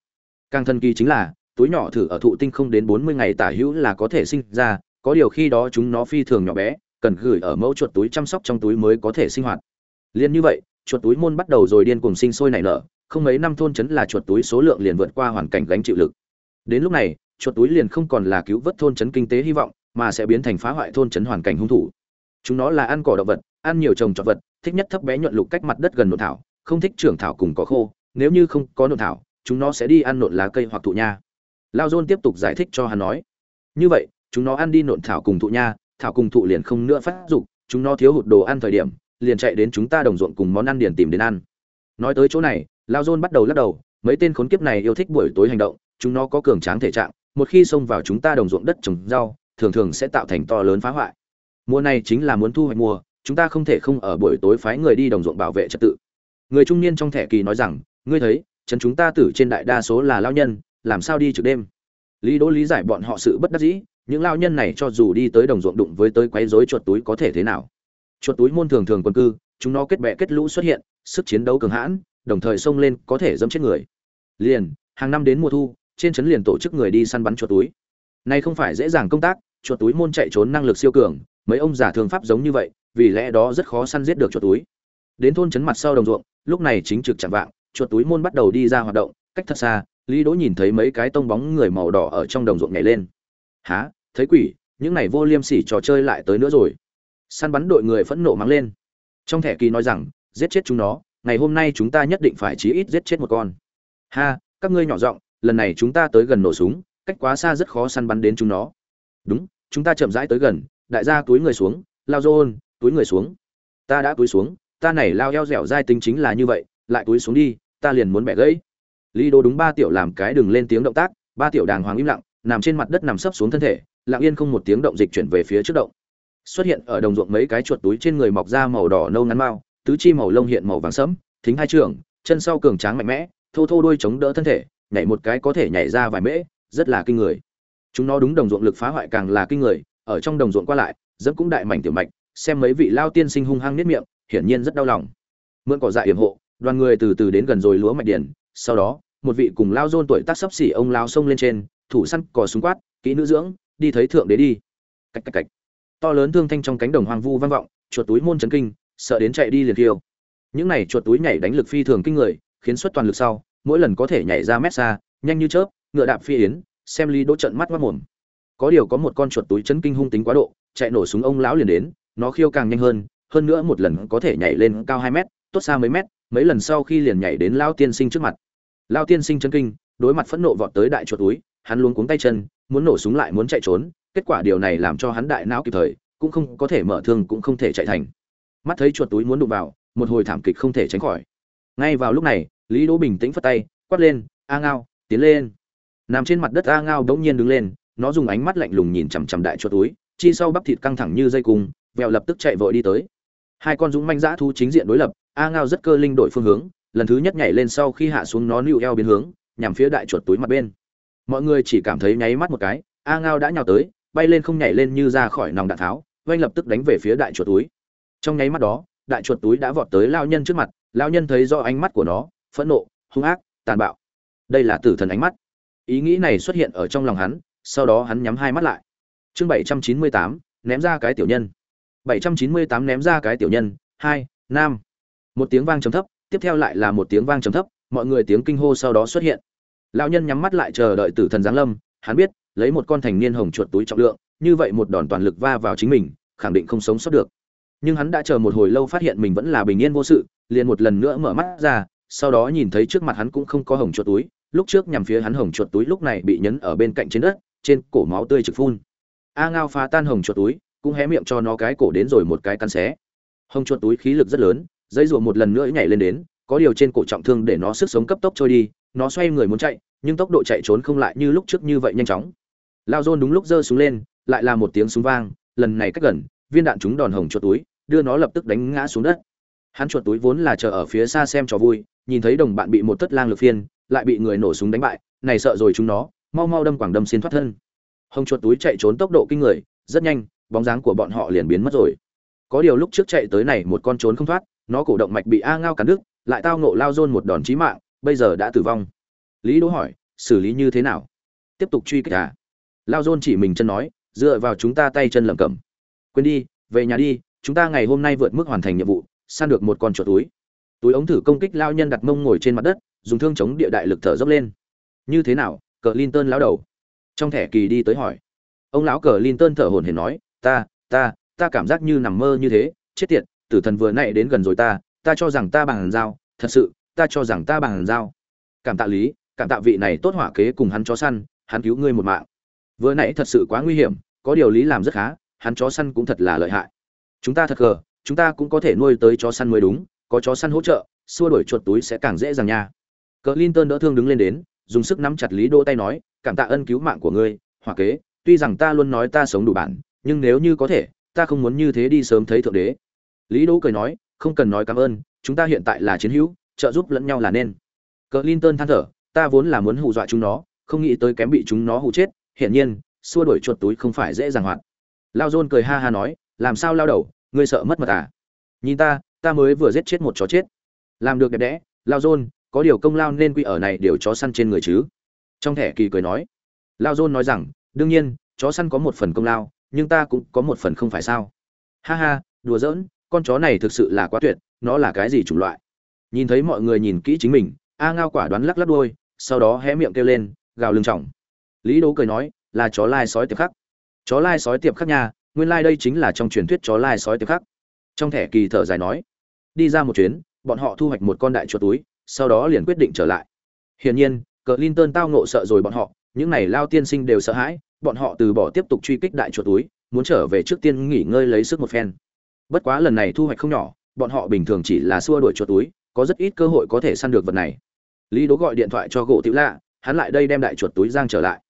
Speaker 1: Càng thần kỳ chính là, túi nhỏ thử ở thụ tinh không đến bốn mươi ngày tả hữu là có thể sinh ra, có điều khi đó chúng nó phi thường nhỏ bé, cần gửi ở mẫu chuột túi chăm sóc trong túi mới có thể sinh hoạt. Liên như vậy, chuột túi môn bắt đầu rồi điên cuồng sinh sôi nảy nở, không mấy năm thôn trấn là chuột túi số lượng liền vượt qua hoàn cảnh gánh chịu lực. Đến lúc này chuột túi liền không còn là cứu vớt thôn trấn kinh tế hy vọng, mà sẽ biến thành phá hoại thôn trấn hoàn cảnh hung thủ. Chúng nó là ăn cỏ động vật, ăn nhiều trồng trọt vật, thích nhất thấp bé nhuận lục cách mặt đất gần nộn thảo, không thích trưởng thảo cùng có khô, nếu như không có nộn thảo, chúng nó sẽ đi ăn nộn lá cây hoặc thụ nha. Lao dôn tiếp tục giải thích cho hắn nói. Như vậy, chúng nó ăn đi nộn thảo cùng thụ nha, thảo cùng thụ liền không nữa phát dục, chúng nó thiếu hụt đồ ăn thời điểm, liền chạy đến chúng ta đồng ruộng cùng món ăn điền tìm đến ăn. Nói tới chỗ này, lao dôn bắt đầu lắc đầu, mấy tên khốn kiếp này yêu thích buổi tối hành động, chúng nó có cường tráng thể trạng một khi xông vào chúng ta đồng ruộng đất trồng rau, thường thường sẽ tạo thành to lớn phá hoại. Mùa này chính là muốn thu hoạch mùa, chúng ta không thể không ở buổi tối phái người đi đồng ruộng bảo vệ trật tự. Người trung niên trong thẻ kỳ nói rằng, ngươi thấy, trấn chúng ta tử trên đại đa số là lao nhân, làm sao đi trực đêm? Lý đỗ lý giải bọn họ sự bất đắc dĩ, những lao nhân này cho dù đi tới đồng ruộng đụng với tới quấy rối chuột túi có thể thế nào? Chuột túi môn thường thường quân cư, chúng nó kết bè kết lũ xuất hiện, sức chiến đấu cường hãn, đồng thời xông lên có thể dẫm chết người. Liền, hàng năm đến mùa thu trên trấn liền tổ chức người đi săn bắn chuột túi. Nay không phải dễ dàng công tác, chuột túi môn chạy trốn năng lực siêu cường, mấy ông giả thường pháp giống như vậy, vì lẽ đó rất khó săn giết được chuột túi. Đến thôn trấn mặt sau đồng ruộng, lúc này chính trực chẳng vạng, chuột túi môn bắt đầu đi ra hoạt động, cách thật xa, lý đỗ nhìn thấy mấy cái tông bóng người màu đỏ ở trong đồng ruộng nhảy lên. Há thấy quỷ, những này vô liêm sỉ trò chơi lại tới nữa rồi. Săn bắn đội người phẫn nộ mắng lên. Trong thẻ kỳ nói rằng, giết chết chúng nó, ngày hôm nay chúng ta nhất định phải chí ít giết chết một con. Ha, các ngươi nhỏ giọng lần này chúng ta tới gần nổ súng, cách quá xa rất khó săn bắn đến chúng nó. Đúng, chúng ta chậm rãi tới gần, đại gia túi người xuống, lao dôn túi người xuống. Ta đã túi xuống, ta này lao eo dẻo dai tính chính là như vậy, lại túi xuống đi, ta liền muốn bẻ gãy. Lý đô đúng ba tiểu làm cái đừng lên tiếng động tác, ba tiểu đàng hoàng im lặng, nằm trên mặt đất nằm sấp xuống thân thể, lặng yên không một tiếng động dịch chuyển về phía trước động. Xuất hiện ở đồng ruộng mấy cái chuột túi trên người mọc ra màu đỏ nâu ngắn mao tứ chi màu lông hiện màu vàng sẫm, thính hai trường, chân sau cường tráng mạnh mẽ, thô thô đuôi chống đỡ thân thể nhảy một cái có thể nhảy ra vài mễ, rất là kinh người. Chúng nó đúng đồng ruộng lực phá hoại càng là kinh người, ở trong đồng ruộng qua lại, dẫm cũng đại mảnh tiểu mạch, xem mấy vị lao tiên sinh hung hăng niết miệng, hiển nhiên rất đau lòng. Mượn cỏ dại yểm hộ, đoàn người từ từ đến gần rồi lúa mạch điển, sau đó, một vị cùng lao dôn tuổi tác sấp xỉ ông lao sông lên trên, thủ săn cò súng quát, kỹ nữ dưỡng, đi thấy thượng đế đi. Cạch cạch cạch. To lớn thương thanh trong cánh đồng hoang vu vang vọng, chuột túi môn chấn kinh, sợ đến chạy đi liền thiêu. Những này chuột túi nhảy đánh lực phi thường kinh người, khiến xuất toàn lực sau mỗi lần có thể nhảy ra mét xa, nhanh như chớp, ngựa đạp phi yến, xem lý đỗ trận mắt mắt mồm. Có điều có một con chuột túi chấn kinh hung tính quá độ, chạy nổ súng ông lão liền đến, nó khiêu càng nhanh hơn hơn nữa một lần có thể nhảy lên cao hai mét, tốt xa mấy mét, mấy lần sau khi liền nhảy đến lao tiên sinh trước mặt. Lao tiên sinh chấn kinh, đối mặt phẫn nộ vọt tới đại chuột túi, hắn luống cuống tay chân, muốn nổ súng lại muốn chạy trốn, kết quả điều này làm cho hắn đại não kịp thời, cũng không có thể mở thương cũng không thể chạy thành. Mắt thấy chuột túi muốn đụng vào, một hồi thảm kịch không thể tránh khỏi. Ngay vào lúc này lý đỗ bình tĩnh phất tay, quát lên, a ngao, tiến lên. Nằm trên mặt đất a ngao bỗng nhiên đứng lên, nó dùng ánh mắt lạnh lùng nhìn chằm chằm đại chuột túi, chi sau bắp thịt căng thẳng như dây cung vẹo lập tức chạy vội đi tới. Hai con dũng manh dã thu chính diện đối lập, a ngao rất cơ linh đổi phương hướng, lần thứ nhất nhảy lên sau khi hạ xuống nó nịu eo biến hướng, nhằm phía đại chuột túi mặt bên. Mọi người chỉ cảm thấy nháy mắt một cái, a ngao đã nhào tới, bay lên không nhảy lên như ra khỏi nòng đạn tháo, oanh lập tức đánh về phía đại chuột túi. Trong nháy mắt đó, đại chuột túi đã vọt tới lao nhân trước mặt lao nhân thấy do ánh mắt của nó phẫn nộ, hung ác, tàn bạo. Đây là tử thần ánh mắt. Ý nghĩ này xuất hiện ở trong lòng hắn, sau đó hắn nhắm hai mắt lại. Chương bảy trăm chín mươi tám, ném ra cái tiểu nhân. bảy trăm chín mươi tám, ném ra cái tiểu nhân. Hai, nam. Một tiếng vang trầm thấp, tiếp theo lại là một tiếng vang trầm thấp, mọi người tiếng kinh hô sau đó xuất hiện. Lão nhân nhắm mắt lại chờ đợi tử thần giáng lâm, hắn biết, lấy một con thành niên hồng chuột túi trọng lượng, như vậy một đòn toàn lực va vào chính mình, khẳng định không sống sót được. Nhưng hắn đã chờ một hồi lâu phát hiện mình vẫn là bình yên vô sự, liền một lần nữa mở mắt ra sau đó nhìn thấy trước mặt hắn cũng không có hồng chuột túi, lúc trước nhằm phía hắn hồng chuột túi lúc này bị nhấn ở bên cạnh trên đất, trên cổ máu tươi trực phun. A ngao phá tan hồng chuột túi, cũng hé miệng cho nó cái cổ đến rồi một cái căn xé. Hồng chuột túi khí lực rất lớn, dây rùa một lần nữa nhảy lên đến, có điều trên cổ trọng thương để nó sức sống cấp tốc trôi đi, nó xoay người muốn chạy, nhưng tốc độ chạy trốn không lại như lúc trước như vậy nhanh chóng. Lao dôn đúng lúc giơ xuống lên, lại là một tiếng súng vang, lần này cách gần, viên đạn trúng đòn hồng chuột túi, đưa nó lập tức đánh ngã xuống đất hắn chuột túi vốn là chờ ở phía xa xem trò vui, nhìn thấy đồng bạn bị một tất lang lực phiên, lại bị người nổ súng đánh bại, này sợ rồi chúng nó, mau mau đâm quảng đâm xin thoát thân. Hồng chuột túi chạy trốn tốc độ kinh người, rất nhanh, bóng dáng của bọn họ liền biến mất rồi. Có điều lúc trước chạy tới này một con trốn không thoát, nó cổ động mạch bị a ngao cắn đứt, lại tao ngộ lao dôn một đòn chí mạng, bây giờ đã tử vong. Lý đỗ hỏi, xử lý như thế nào? Tiếp tục truy kích à? Lao dôn chỉ mình chân nói, dựa vào chúng ta tay chân lẩm cẩm. Quên đi, về nhà đi, chúng ta ngày hôm nay vượt mức hoàn thành nhiệm vụ săn được một con chuột túi. Túi ống thử công kích lao nhân đặt mông ngồi trên mặt đất, dùng thương chống địa đại lực thở dốc lên. Như thế nào cờ linton lão đầu? Trong thẻ kỳ đi tới hỏi. Ông lão cờ linton thở hổn hển nói, ta ta ta cảm giác như nằm mơ như thế. Chết tiệt, tử thần vừa nãy đến gần rồi ta ta cho rằng ta bằng dao. Thật sự, ta cho rằng ta bằng dao. Cảm tạ lý, cảm tạ vị này tốt hỏa kế cùng hắn chó săn, hắn cứu ngươi một mạng. Vừa nãy thật sự quá nguy hiểm, có điều lý làm rất khá, hắn chó săn cũng thật là lợi hại. Chúng ta thật gờ chúng ta cũng có thể nuôi tới chó săn mới đúng, có chó săn hỗ trợ, xua đuổi chuột túi sẽ càng dễ dàng nha. Cờ linton đỡ thương đứng lên đến, dùng sức nắm chặt lý đỗ tay nói, cảm tạ ân cứu mạng của ngươi hòa kế, tuy rằng ta luôn nói ta sống đủ bản, nhưng nếu như có thể, ta không muốn như thế đi sớm thấy thượng đế. Lý đỗ cười nói, không cần nói cảm ơn, chúng ta hiện tại là chiến hữu, trợ giúp lẫn nhau là nên. Cờ linton than thở, ta vốn là muốn hù dọa chúng nó, không nghĩ tới kém bị chúng nó hù chết, hiển nhiên, xua đuổi chuột túi không phải dễ dàng hoạt. Lao dôn cười ha ha nói, làm sao lao đầu ngươi sợ mất mật à? Nhìn ta ta mới vừa giết chết một chó chết. Làm được đẹp đẽ, lao dôn, có điều công lao nên quy ở này đều chó săn trên người chứ? Trong thẻ kỳ cười nói. Lao dôn nói rằng, đương nhiên, chó săn có một phần công lao, nhưng ta cũng có một phần không phải sao? Ha ha, đùa giỡn, con chó này thực sự là quá tuyệt, nó là cái gì chủng loại? Nhìn thấy mọi người nhìn kỹ chính mình, a ngao quả đoán lắc lắc đuôi, sau đó hé miệng kêu lên, gào lưng trọng. Lý đố cười nói, là chó lai sói tiệp khắc. Chó lai sói tiệp khắc nha nguyên lai đây chính là trong truyền thuyết chó lai sói tiệp khắc. Trong thẻ kỳ thở dài nói, đi ra một chuyến, bọn họ thu hoạch một con đại chuột túi, sau đó liền quyết định trở lại. Hiển nhiên cờ linton tao nộ sợ rồi bọn họ, những này lao tiên sinh đều sợ hãi, bọn họ từ bỏ tiếp tục truy kích đại chuột túi, muốn trở về trước tiên nghỉ ngơi lấy sức một phen. Bất quá lần này thu hoạch không nhỏ, bọn họ bình thường chỉ là xua đuổi chuột túi, có rất ít cơ hội có thể săn được vật này. Lý đố gọi điện thoại cho gỗ tiểu lạ, hắn lại đây đem đại chuột túi giang trở lại.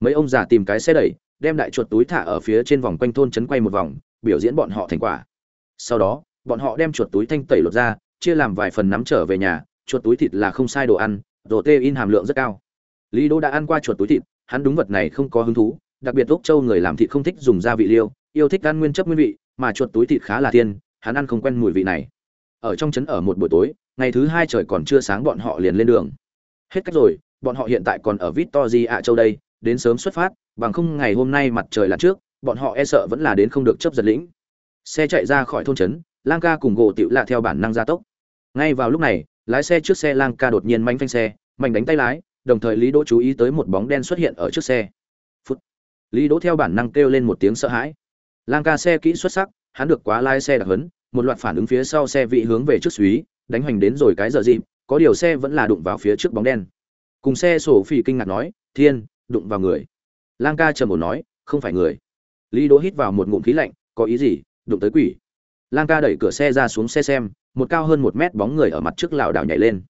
Speaker 1: Mấy ông già tìm cái xe đẩy đem đại chuột túi thả ở phía trên vòng quanh thôn trấn quay một vòng, biểu diễn bọn họ thành quả. Sau đó, bọn họ đem chuột túi thanh tẩy lột ra, chia làm vài phần nắm trở về nhà, chuột túi thịt là không sai đồ ăn, protein hàm lượng rất cao. Lý đỗ đã ăn qua chuột túi thịt, hắn đúng vật này không có hứng thú, đặc biệt úc châu người làm thịt không thích dùng gia vị liêu, yêu thích ăn nguyên chất nguyên vị, mà chuột túi thịt khá là thiên, hắn ăn không quen mùi vị này. Ở trong trấn ở một buổi tối, ngày thứ hai trời còn chưa sáng bọn họ liền lên đường. Hết cách rồi, bọn họ hiện tại còn ở victory ạ châu đây đến sớm xuất phát, bằng không ngày hôm nay mặt trời là trước, bọn họ e sợ vẫn là đến không được chấp giật lĩnh. Xe chạy ra khỏi thôn trấn, lang ca cùng gỗ tựu lạ theo bản năng gia tốc. Ngay vào lúc này, lái xe trước xe lang ca đột nhiên manh phanh xe, mạnh đánh tay lái, đồng thời lý đỗ chú ý tới một bóng đen xuất hiện ở trước xe. Phút. Lý đỗ theo bản năng kêu lên một tiếng sợ hãi. Lang ca xe kỹ xuất sắc, hắn được quá lái xe đặc hấn một loạt phản ứng phía sau xe vị hướng về trước suý đánh hoành đến rồi cái giờ dịp, có điều xe vẫn là đụng vào phía trước bóng đen. Cùng xe sổ phỉ kinh ngạc nói, thiên đụng vào người. Lang ca trầm ổn nói, không phải người. Lý đỗ hít vào một ngụm khí lạnh, có ý gì? Đụng tới quỷ. Lang ca đẩy cửa xe ra xuống xe xem, một cao hơn một mét bóng người ở mặt trước lảo đảo nhảy lên.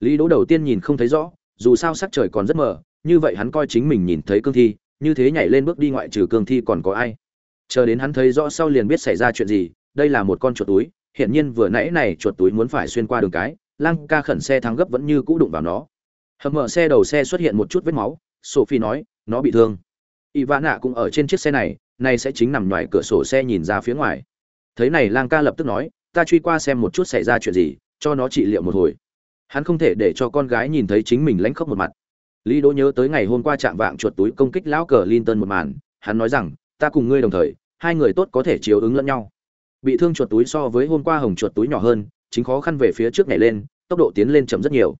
Speaker 1: Lý đỗ đầu tiên nhìn không thấy rõ, dù sao sắc trời còn rất mờ, như vậy hắn coi chính mình nhìn thấy cương thi, như thế nhảy lên bước đi ngoại trừ cương thi còn có ai. Chờ đến hắn thấy rõ sau liền biết xảy ra chuyện gì, đây là một con chuột túi hiện nhiên vừa nãy này chuột túi muốn phải xuyên qua đường cái, lang ca khẩn xe thắng gấp vẫn như cũ đụng vào nó. Hầm mở xe đầu xe xuất hiện một chút vết máu sophie nói, nó bị thương. Ivana cũng ở trên chiếc xe này, nay sẽ chính nằm ngoài cửa sổ xe nhìn ra phía ngoài. Thấy này, lang ca lập tức nói, ta truy qua xem một chút xảy ra chuyện gì, cho nó trị liệu một hồi. Hắn không thể để cho con gái nhìn thấy chính mình lánh khóc một mặt. Lý đỗ nhớ tới ngày hôm qua chạm vạng chuột túi công kích lão cờ linton một màn, hắn nói rằng, ta cùng ngươi đồng thời, hai người tốt có thể chiếu ứng lẫn nhau. Bị thương chuột túi so với hôm qua hồng chuột túi nhỏ hơn, chính khó khăn về phía trước nhảy lên, tốc độ tiến lên chậm rất nhiều.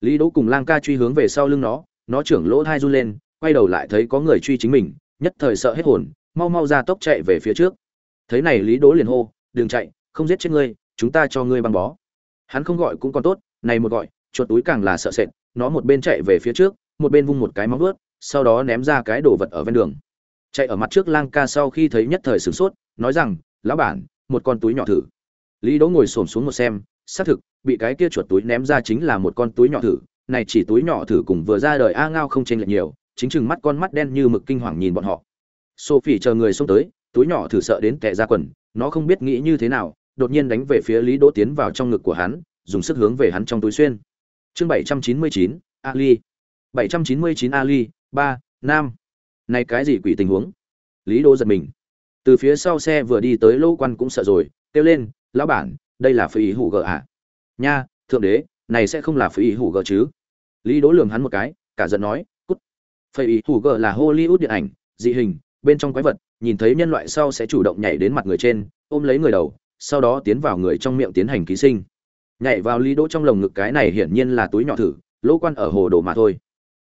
Speaker 1: Lý đỗ cùng lang ca truy hướng về sau lưng nó nó trưởng lỗ thai run lên, quay đầu lại thấy có người truy chính mình, nhất thời sợ hết hồn, mau mau ra tốc chạy về phía trước. Thấy này lý đỗ liền hô, đừng chạy, không giết chết ngươi, chúng ta cho ngươi băng bó. Hắn không gọi cũng còn tốt, này một gọi, chuột túi càng là sợ sệt, nó một bên chạy về phía trước, một bên vung một cái móng vuốt, sau đó ném ra cái đồ vật ở ven đường. Chạy ở mặt trước lang ca sau khi thấy nhất thời sửng sốt, nói rằng, lão bản, một con túi nhỏ thử. Lý đỗ ngồi xổm xuống một xem, xác thực, bị cái kia chuột túi ném ra chính là một con túi nhỏ thử này chỉ túi nhỏ thử cùng vừa ra đời a ngao không chênh lệch nhiều chính chừng mắt con mắt đen như mực kinh hoàng nhìn bọn họ. Sophie chờ người xông tới túi nhỏ thử sợ đến tệ ra quần nó không biết nghĩ như thế nào đột nhiên đánh về phía lý đỗ tiến vào trong ngực của hắn dùng sức hướng về hắn trong túi xuyên. Chương 799, ali. 799 ali ba nam. Này cái gì quỷ tình huống? Lý đỗ giật mình. Từ phía sau xe vừa đi tới lô quan cũng sợ rồi kêu lên lão bản đây là phi hủ gờ à? Nha thượng đế này sẽ không là phi hủ gờ chứ lý đỗ lường hắn một cái, cả giận nói, cút. Phi ý hủ gờ là hollywood điện ảnh, dị hình, bên trong quái vật, nhìn thấy nhân loại sau sẽ chủ động nhảy đến mặt người trên, ôm lấy người đầu, sau đó tiến vào người trong miệng tiến hành ký sinh. Nhảy vào lý đỗ trong lồng ngực cái này hiển nhiên là túi nhỏ thử, lỗ quan ở hồ đồ mà thôi.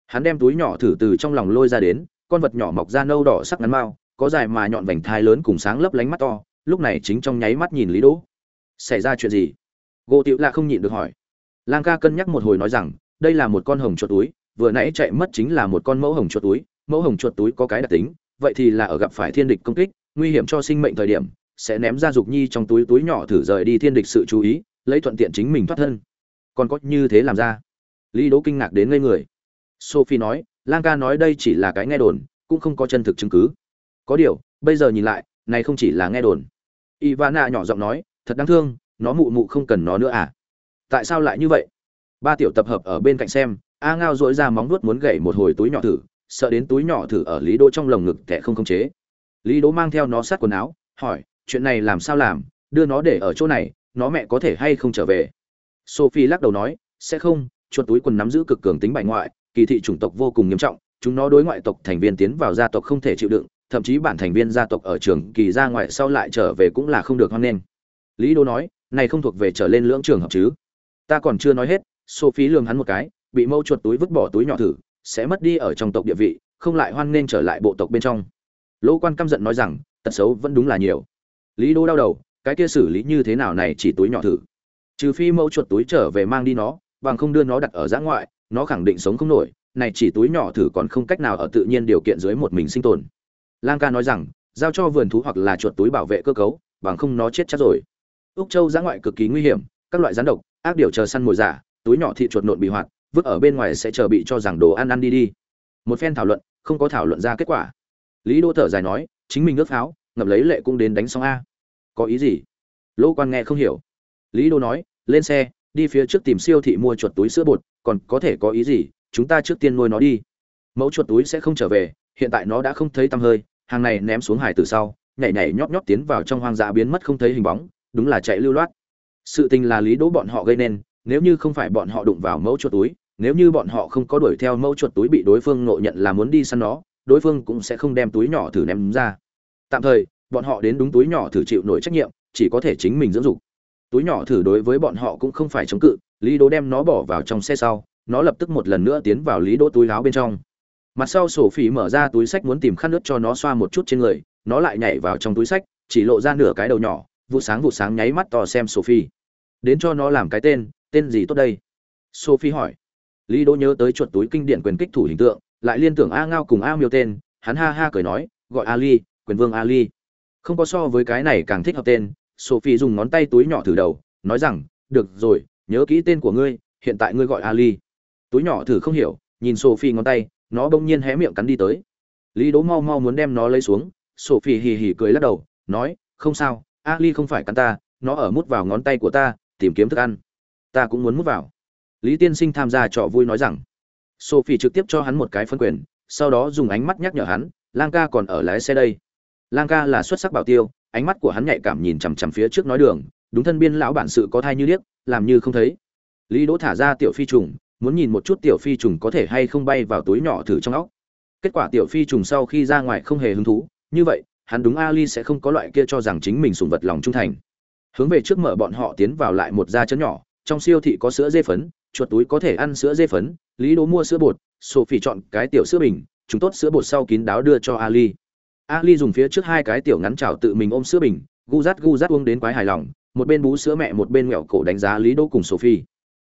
Speaker 1: Hắn đem túi nhỏ thử từ trong lòng lôi ra đến, con vật nhỏ mọc ra nâu đỏ sắc ngắn mao có dài mà nhọn vành thai lớn cùng sáng lấp lánh mắt to, lúc này chính trong nháy mắt nhìn lý đỗ. Xảy ra chuyện gì? Gỗ tiểu lạ không nhịn được hỏi. Lang ca cân nhắc một hồi nói rằng đây là một con hồng chuột túi, vừa nãy chạy mất chính là một con mẫu hồng chuột túi, mẫu hồng chuột túi có cái đặc tính, vậy thì là ở gặp phải thiên địch công kích, nguy hiểm cho sinh mệnh thời điểm, sẽ ném ra dục nhi trong túi túi nhỏ thử rời đi thiên địch sự chú ý, lấy thuận tiện chính mình thoát thân. Còn có như thế làm ra? Lý đỗ kinh ngạc đến ngây người. Sophie nói, lang ca nói đây chỉ là cái nghe đồn, cũng không có chân thực chứng cứ. Có điều, bây giờ nhìn lại, này không chỉ là nghe đồn. Ivana nhỏ giọng nói, thật đáng thương, nó mụ mụ không cần nó nữa à? Tại sao lại như vậy? Ba tiểu tập hợp ở bên cạnh xem, a ngao dỗi ra móng nuốt muốn gậy một hồi túi nhỏ thử, sợ đến túi nhỏ thử ở lý đỗ trong lồng ngực thẻ không khống chế. Lý đỗ mang theo nó sát quần áo, hỏi, chuyện này làm sao làm? Đưa nó để ở chỗ này, nó mẹ có thể hay không trở về? Sophie lắc đầu nói, sẽ không, chuột túi quần nắm giữ cực cường tính bại ngoại, kỳ thị chủng tộc vô cùng nghiêm trọng, chúng nó đối ngoại tộc thành viên tiến vào gia tộc không thể chịu đựng, thậm chí bản thành viên gia tộc ở trường kỳ ra ngoại sau lại trở về cũng là không được hoan nghênh. Lý đô nói, này không thuộc về trở lên lưỡng trường hợp chứ? Ta còn chưa nói hết sophie lườm hắn một cái, bị mâu chuột túi vứt bỏ túi nhỏ thử, sẽ mất đi ở trong tộc địa vị, không lại hoan nên trở lại bộ tộc bên trong. Lỗ quan căm giận nói rằng, tật xấu vẫn đúng là nhiều. Lý đô đau đầu, cái kia xử lý như thế nào này chỉ túi nhỏ thử. Trừ phi mâu chuột túi trở về mang đi nó, bằng không đưa nó đặt ở giã ngoại, nó khẳng định sống không nổi, này chỉ túi nhỏ thử còn không cách nào ở tự nhiên điều kiện dưới một mình sinh tồn. Lang ca nói rằng, giao cho vườn thú hoặc là chuột túi bảo vệ cơ cấu, bằng không nó chết chắc rồi. Úc châu giã ngoại cực kỳ nguy hiểm, các loại rắn độc, ác điều chờ săn mồi giả túi nhỏ thị chuột nộn bị hoạt, vứt ở bên ngoài sẽ chờ bị cho rằng đồ ăn ăn đi đi. Một phen thảo luận, không có thảo luận ra kết quả. Lý đô thở dài nói, chính mình ước pháo ngập lấy lệ cũng đến đánh xong a. Có ý gì? Lỗ quan nghe không hiểu. Lý đô nói, lên xe, đi phía trước tìm siêu thị mua chuột túi sữa bột, còn có thể có ý gì? Chúng ta trước tiên nuôi nó đi. Mẫu chuột túi sẽ không trở về, hiện tại nó đã không thấy tăm hơi, hàng này ném xuống hải từ sau, nhảy nhảy nhóp nhóp tiến vào trong hoang dã biến mất không thấy hình bóng, đúng là chạy lưu loát. Sự tình là lý đỗ bọn họ gây nên nếu như không phải bọn họ đụng vào mẫu chuột túi, nếu như bọn họ không có đuổi theo mẫu chuột túi bị đối phương ngộ nhận là muốn đi săn nó, đối phương cũng sẽ không đem túi nhỏ thử ném ra. Tạm thời, bọn họ đến đúng túi nhỏ thử chịu nổi trách nhiệm, chỉ có thể chính mình dưỡng dục. Túi nhỏ thử đối với bọn họ cũng không phải chống cự, lý đỗ đem nó bỏ vào trong xe sau, nó lập tức một lần nữa tiến vào lý đỗ túi áo bên trong. Mặt sau sổ phỉ mở ra túi sách muốn tìm khăn nước cho nó xoa một chút trên người, nó lại nhảy vào trong túi sách, chỉ lộ ra nửa cái đầu nhỏ, vụ sáng vụ sáng nháy mắt to xem sophie đến cho nó làm cái tên tên gì tốt đây? Sophie hỏi. Lý đỗ nhớ tới chuột túi kinh điển quyền kích thủ hình tượng, lại liên tưởng a ngao cùng a miêu tên, hắn ha ha cười nói, gọi ali, quyền vương ali. Không có so với cái này càng thích hợp tên, sophie dùng ngón tay túi nhỏ thử đầu, nói rằng, được rồi, nhớ kỹ tên của ngươi, hiện tại ngươi gọi ali. Túi nhỏ thử không hiểu, nhìn sophie ngón tay, nó bỗng nhiên hé miệng cắn đi tới. Lý đỗ mau mau muốn đem nó lấy xuống, sophie hì hì cười lắc đầu, nói, không sao, ali không phải cắn ta, nó ở mút vào ngón tay của ta, tìm kiếm thức ăn ta cũng muốn mút vào. Lý tiên sinh tham gia trò vui nói rằng, sophie trực tiếp cho hắn một cái phân quyền, sau đó dùng ánh mắt nhắc nhở hắn, lang ca còn ở lái xe đây. Lang ca là xuất sắc bảo tiêu, ánh mắt của hắn nhạy cảm nhìn chằm chằm phía trước nói đường, đúng thân biên lão bản sự có thai như điếc, làm như không thấy. Lý đỗ thả ra tiểu phi trùng, muốn nhìn một chút tiểu phi trùng có thể hay không bay vào túi nhỏ thử trong óc. Kết quả tiểu phi trùng sau khi ra ngoài không hề hứng thú, như vậy, hắn đúng ali sẽ không có loại kia cho rằng chính mình sùng vật lòng trung thành. Hướng về trước mở bọn họ tiến vào lại một da chấn nhỏ trong siêu thị có sữa dê phấn, chuột túi có thể ăn sữa dê phấn, lý đỗ mua sữa bột, sophie chọn cái tiểu sữa bình, chúng tốt sữa bột sau kín đáo đưa cho ali. Ali dùng phía trước hai cái tiểu ngắn chảo tự mình ôm sữa bình, gu rát gu rát uống đến quái hài lòng, một bên bú sữa mẹ một bên ngẹo cổ đánh giá lý đỗ cùng sophie.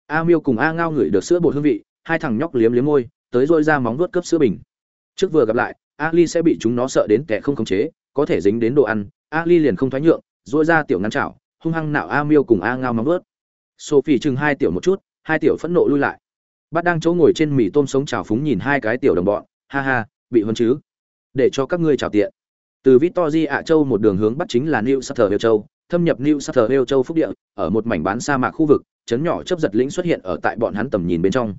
Speaker 1: A miêu cùng a ngao ngửi được sữa bột hương vị, hai thằng nhóc liếm liếm môi, tới dôi ra móng vuốt cấp sữa bình. Trước vừa gặp lại, ali sẽ bị chúng nó sợ đến kẻ không khống chế, có thể dính đến đồ ăn, ali liền không thoái nhượng dôi ra tiểu ngắn chảo, hung hăng nạo a miêu cùng a ngao móng vuốt sophie chừng hai tiểu một chút, hai tiểu phẫn nộ lui lại. Bát đang chỗ ngồi trên mì tôm sống trào phúng nhìn hai cái tiểu đồng bọn, ha ha, bị hơn chứ? Để cho các ngươi trào tiện. Từ victory ạ châu một đường hướng bắt chính là new south wales châu, thâm nhập new south wales châu phúc địa, ở một mảnh bán sa mạc khu vực, chấn nhỏ chấp giật lĩnh xuất hiện ở tại bọn hắn tầm nhìn bên trong.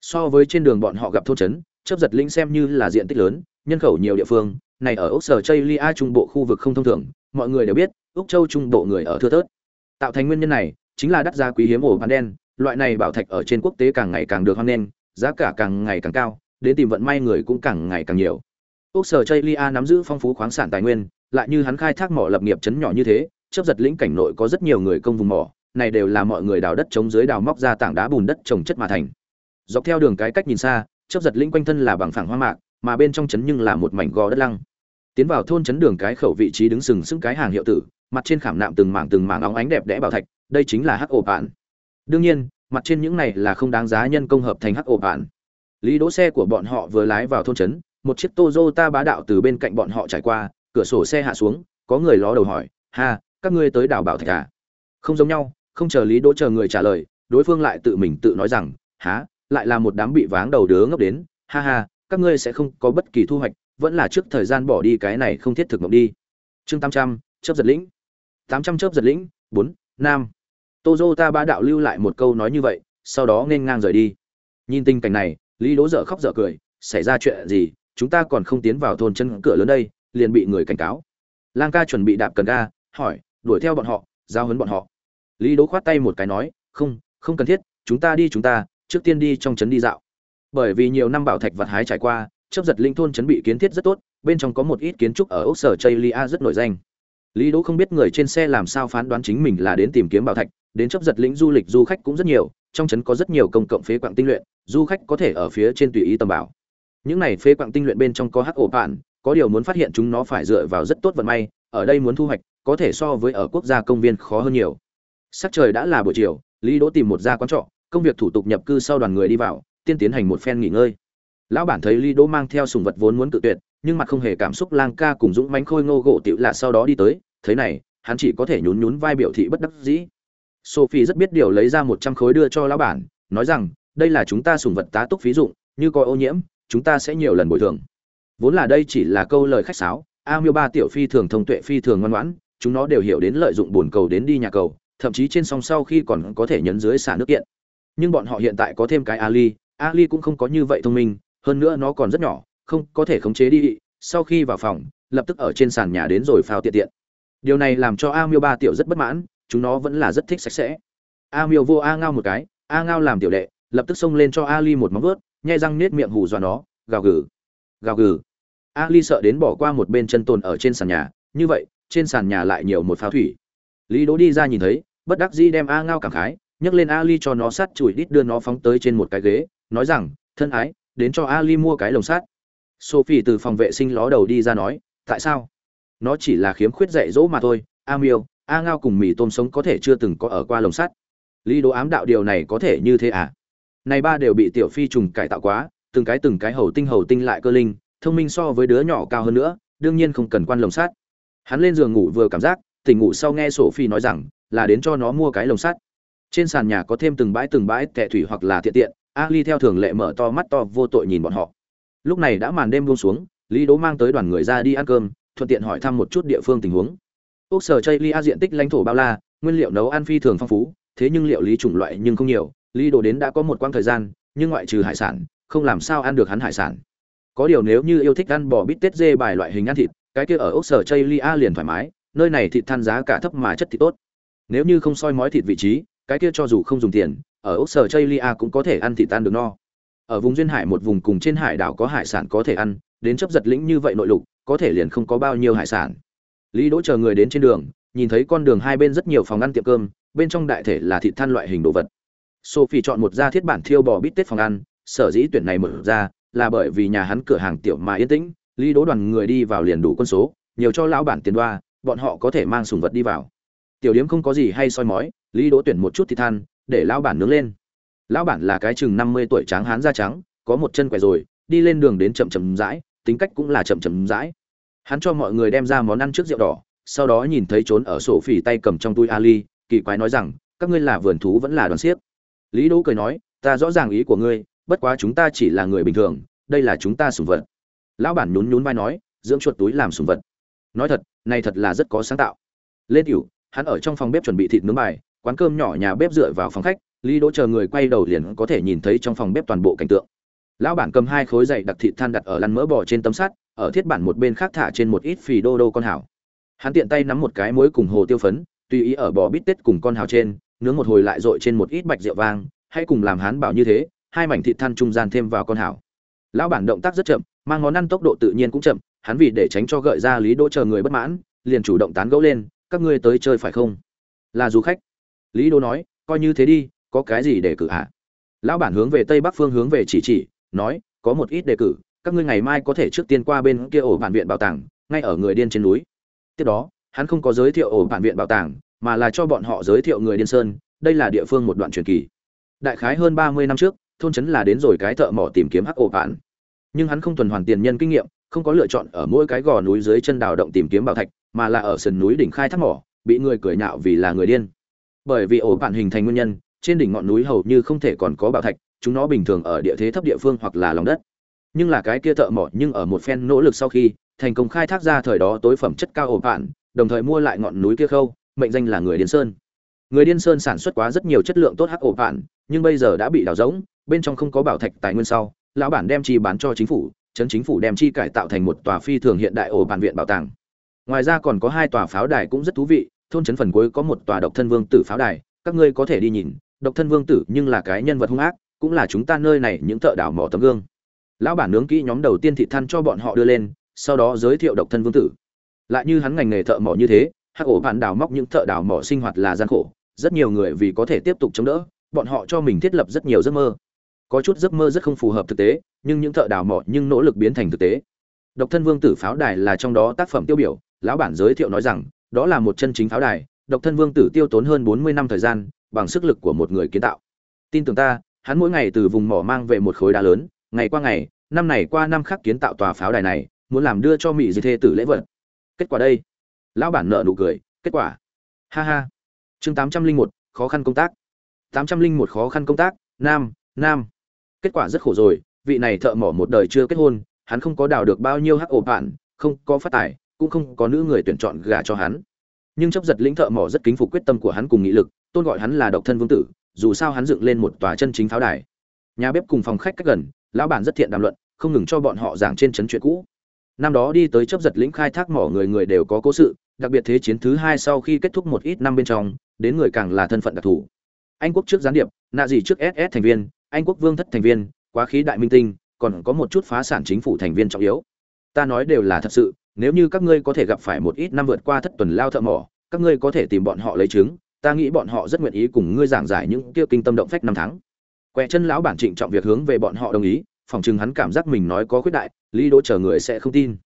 Speaker 1: So với trên đường bọn họ gặp thôn chấn chấp giật lĩnh xem như là diện tích lớn, nhân khẩu nhiều địa phương, này ở ốc sở chây lia trung bộ khu vực không thông thường, mọi người đều biết, úc châu trung bộ người ở thưa thớt. Tạo thành nguyên nhân này chính là đắt giá quý hiếm ổ bán đen, loại này bảo thạch ở trên quốc tế càng ngày càng được hoan nghênh, giá cả càng ngày càng cao, đến tìm vận may người cũng càng ngày càng nhiều. Úc sở chây lia nắm giữ phong phú khoáng sản tài nguyên, lại như hắn khai thác mỏ lập nghiệp chấn nhỏ như thế chấp giật lĩnh cảnh nội có rất nhiều người công vùng mỏ, này đều là mọi người đào đất chống dưới đào móc ra tảng đá bùn đất trồng chất mà thành. Dọc theo đường cái cách nhìn xa chấp giật lĩnh quanh thân là bằng phẳng hoa mạc, mà bên trong trấn nhưng là một mảnh gò đất lăng. Tiến vào thôn trấn đường cái khẩu vị trí đứng sừng sững cái hàng hiệu tử, mặt trên khảm nạm từng mảng từng mảng óng ánh đẹp đẽ bảo thạch đây chính là hắc ổ bạn đương nhiên, mặt trên những này là không đáng giá nhân công hợp thành hắc ổ bạn lý đỗ xe của bọn họ vừa lái vào thôn trấn, một chiếc Toyota bá đạo từ bên cạnh bọn họ trải qua, cửa sổ xe hạ xuống, có người ló đầu hỏi, ha, các ngươi tới đảo bảo thạch à? Không giống nhau, không chờ lý đỗ chờ người trả lời, đối phương lại tự mình tự nói rằng, há, lại là một đám bị váng đầu đứa ngốc đến, ha ha, các ngươi sẽ không có bất kỳ thu hoạch, vẫn là trước thời gian bỏ đi cái này không thiết thực mộng đi. Chương tám trăm, chớp giật lĩnh. Tám trăm chớp giật lĩnh, bốn, nam ta ba đạo lưu lại một câu nói như vậy, sau đó nên ngang rời đi. Nhìn tình cảnh này, lý đỗ dở khóc dở cười, xảy ra chuyện gì, chúng ta còn không tiến vào thôn chân cửa lớn đây, liền bị người cảnh cáo. Lang ca chuẩn bị đạp cần ga, hỏi, đuổi theo bọn họ, giao hấn bọn họ. Lý đỗ khoát tay một cái nói, không không cần thiết, chúng ta đi chúng ta, trước tiên đi trong trấn đi dạo. Bởi vì nhiều năm bảo thạch vật hái trải qua chấp giật linh thôn trấn bị kiến thiết rất tốt, bên trong có một ít kiến trúc ở ốc sở chaylia rất nổi danh lý đỗ không biết người trên xe làm sao phán đoán chính mình là đến tìm kiếm bảo thạch, đến chấp giật lĩnh du lịch du khách cũng rất nhiều, trong trấn có rất nhiều công cộng phế quạng tinh luyện, du khách có thể ở phía trên tùy ý tầm bảo. Những này phế quạng tinh luyện bên trong có hắc ổ bạn có điều muốn phát hiện chúng nó phải dựa vào rất tốt vận may, ở đây muốn thu hoạch, có thể so với ở quốc gia công viên khó hơn nhiều. Sắc trời đã là buổi chiều, lý đỗ tìm một gia quán trọ, công việc thủ tục nhập cư sau đoàn người đi vào, tiên tiến hành một phen nghỉ ngơi. Lão bản thấy lý đỗ mang theo sùng vật vốn muốn cự tuyệt nhưng mặt không hề cảm xúc lang ca cùng dũng mánh khôi ngô gỗ tiểu lạ sau đó đi tới, thế này, hắn chỉ có thể nhún nhún vai biểu thị bất đắc dĩ. Sophie rất biết điều lấy ra một trăm khối đưa cho lão bản, nói rằng, đây là chúng ta sùng vật tá túc phí dụng, như coi ô nhiễm, chúng ta sẽ nhiều lần bồi thường. Vốn là đây chỉ là câu lời khách sáo, a miêu ba tiểu phi thường thông tuệ, phi thường ngoan ngoãn, chúng nó đều hiểu đến lợi dụng bồn cầu đến đi nhà cầu, thậm chí trên song sau khi còn có thể nhấn dưới xả nước kiện. Nhưng bọn họ hiện tại có thêm cái ali ali cũng không có như vậy thông minh, hơn nữa nó còn rất nhỏ không có thể khống chế đi, sau khi vào phòng, lập tức ở trên sàn nhà đến rồi phao tiện tiện. Điều này làm cho a miêu ba tiểu rất bất mãn, chúng nó vẫn là rất thích sạch sẽ. A miêu vô a ngao một cái, a ngao làm tiểu đệ, lập tức xông lên cho ali một móng vớt nhai răng nết miệng hù dọa nó, gào gừ gào gừ. Ali sợ đến bỏ qua một bên chân tồn ở trên sàn nhà, như vậy, trên sàn nhà lại nhiều một pháo thủy. Lý đỗ đi ra nhìn thấy, bất đắc dĩ đem a ngao cảm khái, nhấc lên ali cho nó sát chùi đít đưa nó phóng tới trên một cái ghế, nói rằng, thân ái, đến cho ali mua cái lồng sắt sophie từ phòng vệ sinh ló đầu đi ra nói, tại sao? Nó chỉ là khiếm khuyết dạy dỗ mà thôi, a miêu, a ngao cùng mì tôm sống có thể chưa từng có ở qua lồng sắt. Lý Đồ ám đạo điều này có thể như thế à? Này ba đều bị tiểu phi trùng cải tạo quá, từng cái từng cái hầu tinh hầu tinh lại cơ linh, thông minh so với đứa nhỏ cao hơn nữa, đương nhiên không cần quan lồng sắt. Hắn lên giường ngủ vừa cảm giác, tỉnh ngủ sau nghe sổ phi nói rằng là đến cho nó mua cái lồng sắt. Trên sàn nhà có thêm từng bãi từng bãi tệ thủy hoặc là tiện tiện ali theo thường lệ mở to mắt to vô tội nhìn bọn họ lúc này đã màn đêm buông xuống, lý đố mang tới đoàn người ra đi ăn cơm, thuận tiện hỏi thăm một chút địa phương tình huống. Quốc sở chây lia diện tích lãnh thổ bao la, nguyên liệu nấu ăn phi thường phong phú, thế nhưng liệu lý chủng loại nhưng không nhiều. Lý đồ đến đã có một quãng thời gian, nhưng ngoại trừ hải sản, không làm sao ăn được hắn hải sản. Có điều nếu như yêu thích ăn bò bít tết dê bài loại hình ăn thịt, cái kia ở ốc sở chây lia liền thoải mái, nơi này thịt than giá cả thấp mà chất thịt tốt. Nếu như không soi mói thịt vị trí, cái kia cho dù không dùng tiền, ở ốc sở chây lia cũng có thể ăn thịt tan được no ở vùng duyên hải một vùng cùng trên hải đảo có hải sản có thể ăn, đến chấp giật lĩnh như vậy nội lục, có thể liền không có bao nhiêu hải sản. Lý đỗ chờ người đến trên đường, nhìn thấy con đường hai bên rất nhiều phòng ăn tiệm cơm, bên trong đại thể là thịt than loại hình đồ vật. Sophie chọn một gia thiết bản thiêu bò bít tết phòng ăn, sở dĩ tuyển này mở ra, là bởi vì nhà hắn cửa hàng tiểu mà yên tĩnh, lý đỗ đoàn người đi vào liền đủ quân số, nhiều cho lão bản tiền đoa, bọn họ có thể mang sùng vật đi vào. Tiểu điếm không có gì hay soi mói, lý đỗ tuyển một chút thịt than, để lão bản nướng lên lão bản là cái chừng năm mươi tuổi trắng hán da trắng, có một chân quẻ rồi, đi lên đường đến chậm chậm rãi, tính cách cũng là chậm chậm rãi. Hắn cho mọi người đem ra món ăn trước rượu đỏ, sau đó nhìn thấy trốn ở sổ phỉ tay cầm trong túi ali, kỳ quái nói rằng, các ngươi là vườn thú vẫn là đoàn xiếc lý đỗ cười nói, ta rõ ràng ý của ngươi, bất quá chúng ta chỉ là người bình thường, đây là chúng ta sùng vật. Lão bản nhún nhún vai nói, dưỡng chuột túi làm sùng vật. Nói thật, này thật là rất có sáng tạo. Lên tiểu, hắn ở trong phòng bếp chuẩn bị thịt nướng bài, quán cơm nhỏ nhà bếp dựa vào phòng khách lý đỗ chờ người quay đầu liền có thể nhìn thấy trong phòng bếp toàn bộ cảnh tượng. Lão bản cầm hai khối dày đặc thịt than đặt ở lăn mỡ bò trên tấm sắt, ở thiết bản một bên khác thả trên một ít phì đô đô con hảo hắn tiện tay nắm một cái muối cùng hồ tiêu phấn, tùy ý ở bò bít tết cùng con hào trên, nướng một hồi lại dội trên một ít bạch rượu vang hãy cùng làm hắn bảo như thế, hai mảnh thịt than trung gian thêm vào con hảo lão bản động tác rất chậm, mang món ăn tốc độ tự nhiên cũng chậm, hắn vì để tránh cho gợi ra lý đỗ chờ người bất mãn, liền chủ động tán gẫu lên, các ngươi tới chơi phải không? Là du khách. Lý đỗ nói, coi như thế đi có cái gì để cử à? lão bản hướng về tây bắc phương hướng về chỉ chỉ, nói, có một ít đề cử, các ngươi ngày mai có thể trước tiên qua bên kia ổ bản viện bảo tàng, ngay ở người điên trên núi. Tiếp đó, hắn không có giới thiệu ổ bản viện bảo tàng, mà là cho bọn họ giới thiệu người điên sơn, đây là địa phương một đoạn truyền kỳ. Đại khái hơn ba mươi năm trước, thôn trấn là đến rồi cái thợ mỏ tìm kiếm hắc ổ bản. Nhưng hắn không tuần hoàn tiền nhân kinh nghiệm, không có lựa chọn ở mỗi cái gò núi dưới chân đào động tìm kiếm bảo thạch, mà là ở sườn núi đỉnh khai thác mỏ, bị người cười nhạo vì là người điên. Bởi vì ổ bản hình thành nguyên nhân trên đỉnh ngọn núi hầu như không thể còn có bảo thạch, chúng nó bình thường ở địa thế thấp địa phương hoặc là lòng đất. Nhưng là cái kia thợ mỏ nhưng ở một phen nỗ lực sau khi, thành công khai thác ra thời đó tối phẩm chất cao ổ bản đồng thời mua lại ngọn núi kia khâu, mệnh danh là người điên sơn. Người điên sơn sản xuất quá rất nhiều chất lượng tốt hắc ổ bản nhưng bây giờ đã bị đào rỗng, bên trong không có bảo thạch tài nguyên sau, lão bản đem chi bán cho chính phủ, chấn chính phủ đem chi cải tạo thành một tòa phi thường hiện đại ổ bản viện bảo tàng. Ngoài ra còn có hai tòa pháo đài cũng rất thú vị, thôn trấn phần cuối có một tòa độc thân vương tử pháo đài, các ngươi có thể đi nhìn độc thân vương tử nhưng là cái nhân vật hung ác, cũng là chúng ta nơi này những thợ đào mỏ tấm gương. Lão bản nướng kỹ nhóm đầu tiên thị than cho bọn họ đưa lên, sau đó giới thiệu độc thân vương tử. Lại như hắn ngành nghề thợ mỏ như thế, hắc ổ bạn đào móc những thợ đào mỏ sinh hoạt là gian khổ, rất nhiều người vì có thể tiếp tục chống đỡ, bọn họ cho mình thiết lập rất nhiều giấc mơ. Có chút giấc mơ rất không phù hợp thực tế, nhưng những thợ đào mỏ nhưng nỗ lực biến thành thực tế. Độc thân vương tử pháo đài là trong đó tác phẩm tiêu biểu, lão bản giới thiệu nói rằng, đó là một chân chính pháo đài, độc thân vương tử tiêu tốn hơn bốn mươi năm thời gian bằng sức lực của một người kiến tạo. Tin tưởng ta, hắn mỗi ngày từ vùng mỏ mang về một khối đá lớn, ngày qua ngày, năm này qua năm khác kiến tạo tòa pháo đài này, muốn làm đưa cho mỹ di thê tử lễ vật. Kết quả đây. Lão bản nợ nụ cười, kết quả. Ha ha. Chương tám trăm linh một, khó khăn công tác. tám trăm linh một, khó khăn công tác, nam nam. Kết quả rất khổ rồi, vị này thợ mỏ một đời chưa kết hôn, hắn không có đào được bao nhiêu hắc ổ bạn, không có phát tài, cũng không có nữ người tuyển chọn gả cho hắn nhưng chấp giật lĩnh thợ mỏ rất kính phục quyết tâm của hắn cùng nghị lực, tôn gọi hắn là độc thân vương tử, dù sao hắn dựng lên một tòa chân chính pháo đài. Nhà bếp cùng phòng khách cách gần, lão bản rất thiện đàm luận, không ngừng cho bọn họ giảng trên chấn chuyện cũ. Năm đó đi tới chấp giật lĩnh khai thác mỏ người người đều có cố sự, đặc biệt thế chiến thứ hai sau khi kết thúc một ít năm bên trong, đến người càng là thân phận đặc thù. Anh quốc trước gián điệp, nạ gì trước ss thành viên, anh quốc vương thất thành viên, quá khí đại minh tinh, còn có một chút phá sản chính phủ thành viên trọng yếu. Ta nói đều là thật sự nếu như các ngươi có thể gặp phải một ít năm vượt qua thất tuần lao thợ mỏ, các ngươi có thể tìm bọn họ lấy chứng ta nghĩ bọn họ rất nguyện ý cùng ngươi giảng giải những kia kinh tâm động phách năm tháng. Quẹ chân lão bản trịnh trọng việc hướng về bọn họ đồng ý, phòng chừng hắn cảm giác mình nói có khuyết đại, lý đỗ chờ người sẽ không tin.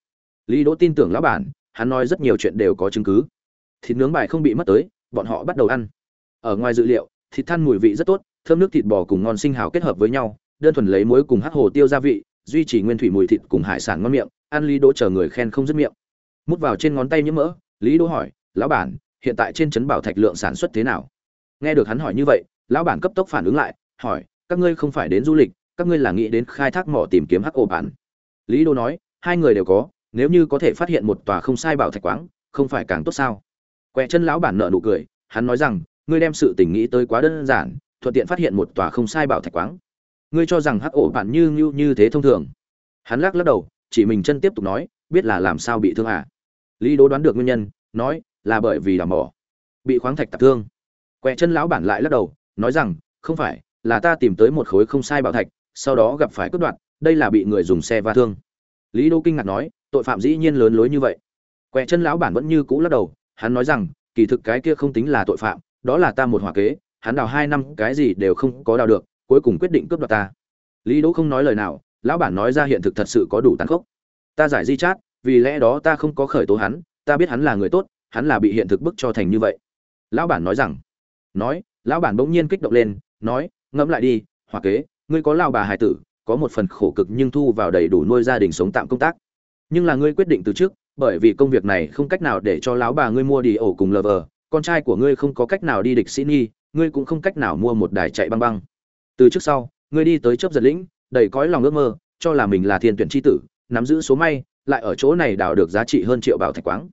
Speaker 1: Lý đỗ tin tưởng lão bản, hắn nói rất nhiều chuyện đều có chứng cứ. Thịt nướng bài không bị mất tới, bọn họ bắt đầu ăn. Ở ngoài dự liệu, thịt than mùi vị rất tốt, thơm nước thịt bò cùng ngon sinh hào kết hợp với nhau, đơn thuần lấy muối cùng hắc hồ tiêu gia vị, duy trì nguyên thủy mùi thịt cùng hải sản ngon miệng ăn lý đỗ chờ người khen không dứt miệng. Mút vào trên ngón tay nhiễm mỡ, lý đỗ hỏi, lão bản, hiện tại trên trấn bảo thạch lượng sản xuất thế nào? Nghe được hắn hỏi như vậy, lão bản cấp tốc phản ứng lại, hỏi, các ngươi không phải đến du lịch, các ngươi là nghĩ đến khai thác mỏ tìm kiếm hắc ổ bản? Lý đô nói, hai người đều có, nếu như có thể phát hiện một tòa không sai bảo thạch quáng, không phải càng tốt sao? Quẹ chân lão bản nợ nụ cười, hắn nói rằng, ngươi đem sự tình nghĩ tới quá đơn giản, thuận tiện phát hiện một tòa không sai bảo thạch quáng. Ngươi cho rằng hắc ổ bản như như như thế thông thường. Hắn lắc lắc đầu chỉ mình chân tiếp tục nói, biết là làm sao bị thương à. Lý đố đoán được nguyên nhân, nói, là bởi vì đảm mỏ, bị khoáng thạch tạc thương. Quẹ chân lão bản lại lắc đầu, nói rằng, không phải, là ta tìm tới một khối không sai bảo thạch, sau đó gặp phải cướp đoạt, đây là bị người dùng xe va thương. Lý đô kinh ngạc nói, tội phạm dĩ nhiên lớn lối như vậy. Quẹ chân lão bản vẫn như cũ lắc đầu, hắn nói rằng, kỳ thực cái kia không tính là tội phạm, đó là ta một hòa kế, hắn đào hai năm, cái gì đều không có đào được, cuối cùng quyết định cướp đoạt ta. Lý đỗ không nói lời nào lão bản nói ra hiện thực thật sự có đủ tàn khốc. Ta giải di chát, vì lẽ đó ta không có khởi tố hắn, ta biết hắn là người tốt, hắn là bị hiện thực bức cho thành như vậy. Lão bản nói rằng, nói, lão bản bỗng nhiên kích động lên, nói, ngẫm lại đi hòa kế, ngươi có lao bà hài tử, có một phần khổ cực nhưng thu vào đầy đủ nuôi gia đình sống tạm công tác. Nhưng là ngươi quyết định từ trước, bởi vì công việc này không cách nào để cho lão bà ngươi mua đi ổ cùng lờ vờ, con trai của ngươi không có cách nào đi địch sĩ nhi ngươi cũng không cách nào mua một đài chạy băng băng. Từ trước sau, ngươi đi tới chớp giật lĩnh đầy cõi lòng ước mơ, cho là mình là thiên tuyển chi tử, nắm giữ số may, lại ở chỗ này đào được giá trị hơn triệu bảo thạch quáng.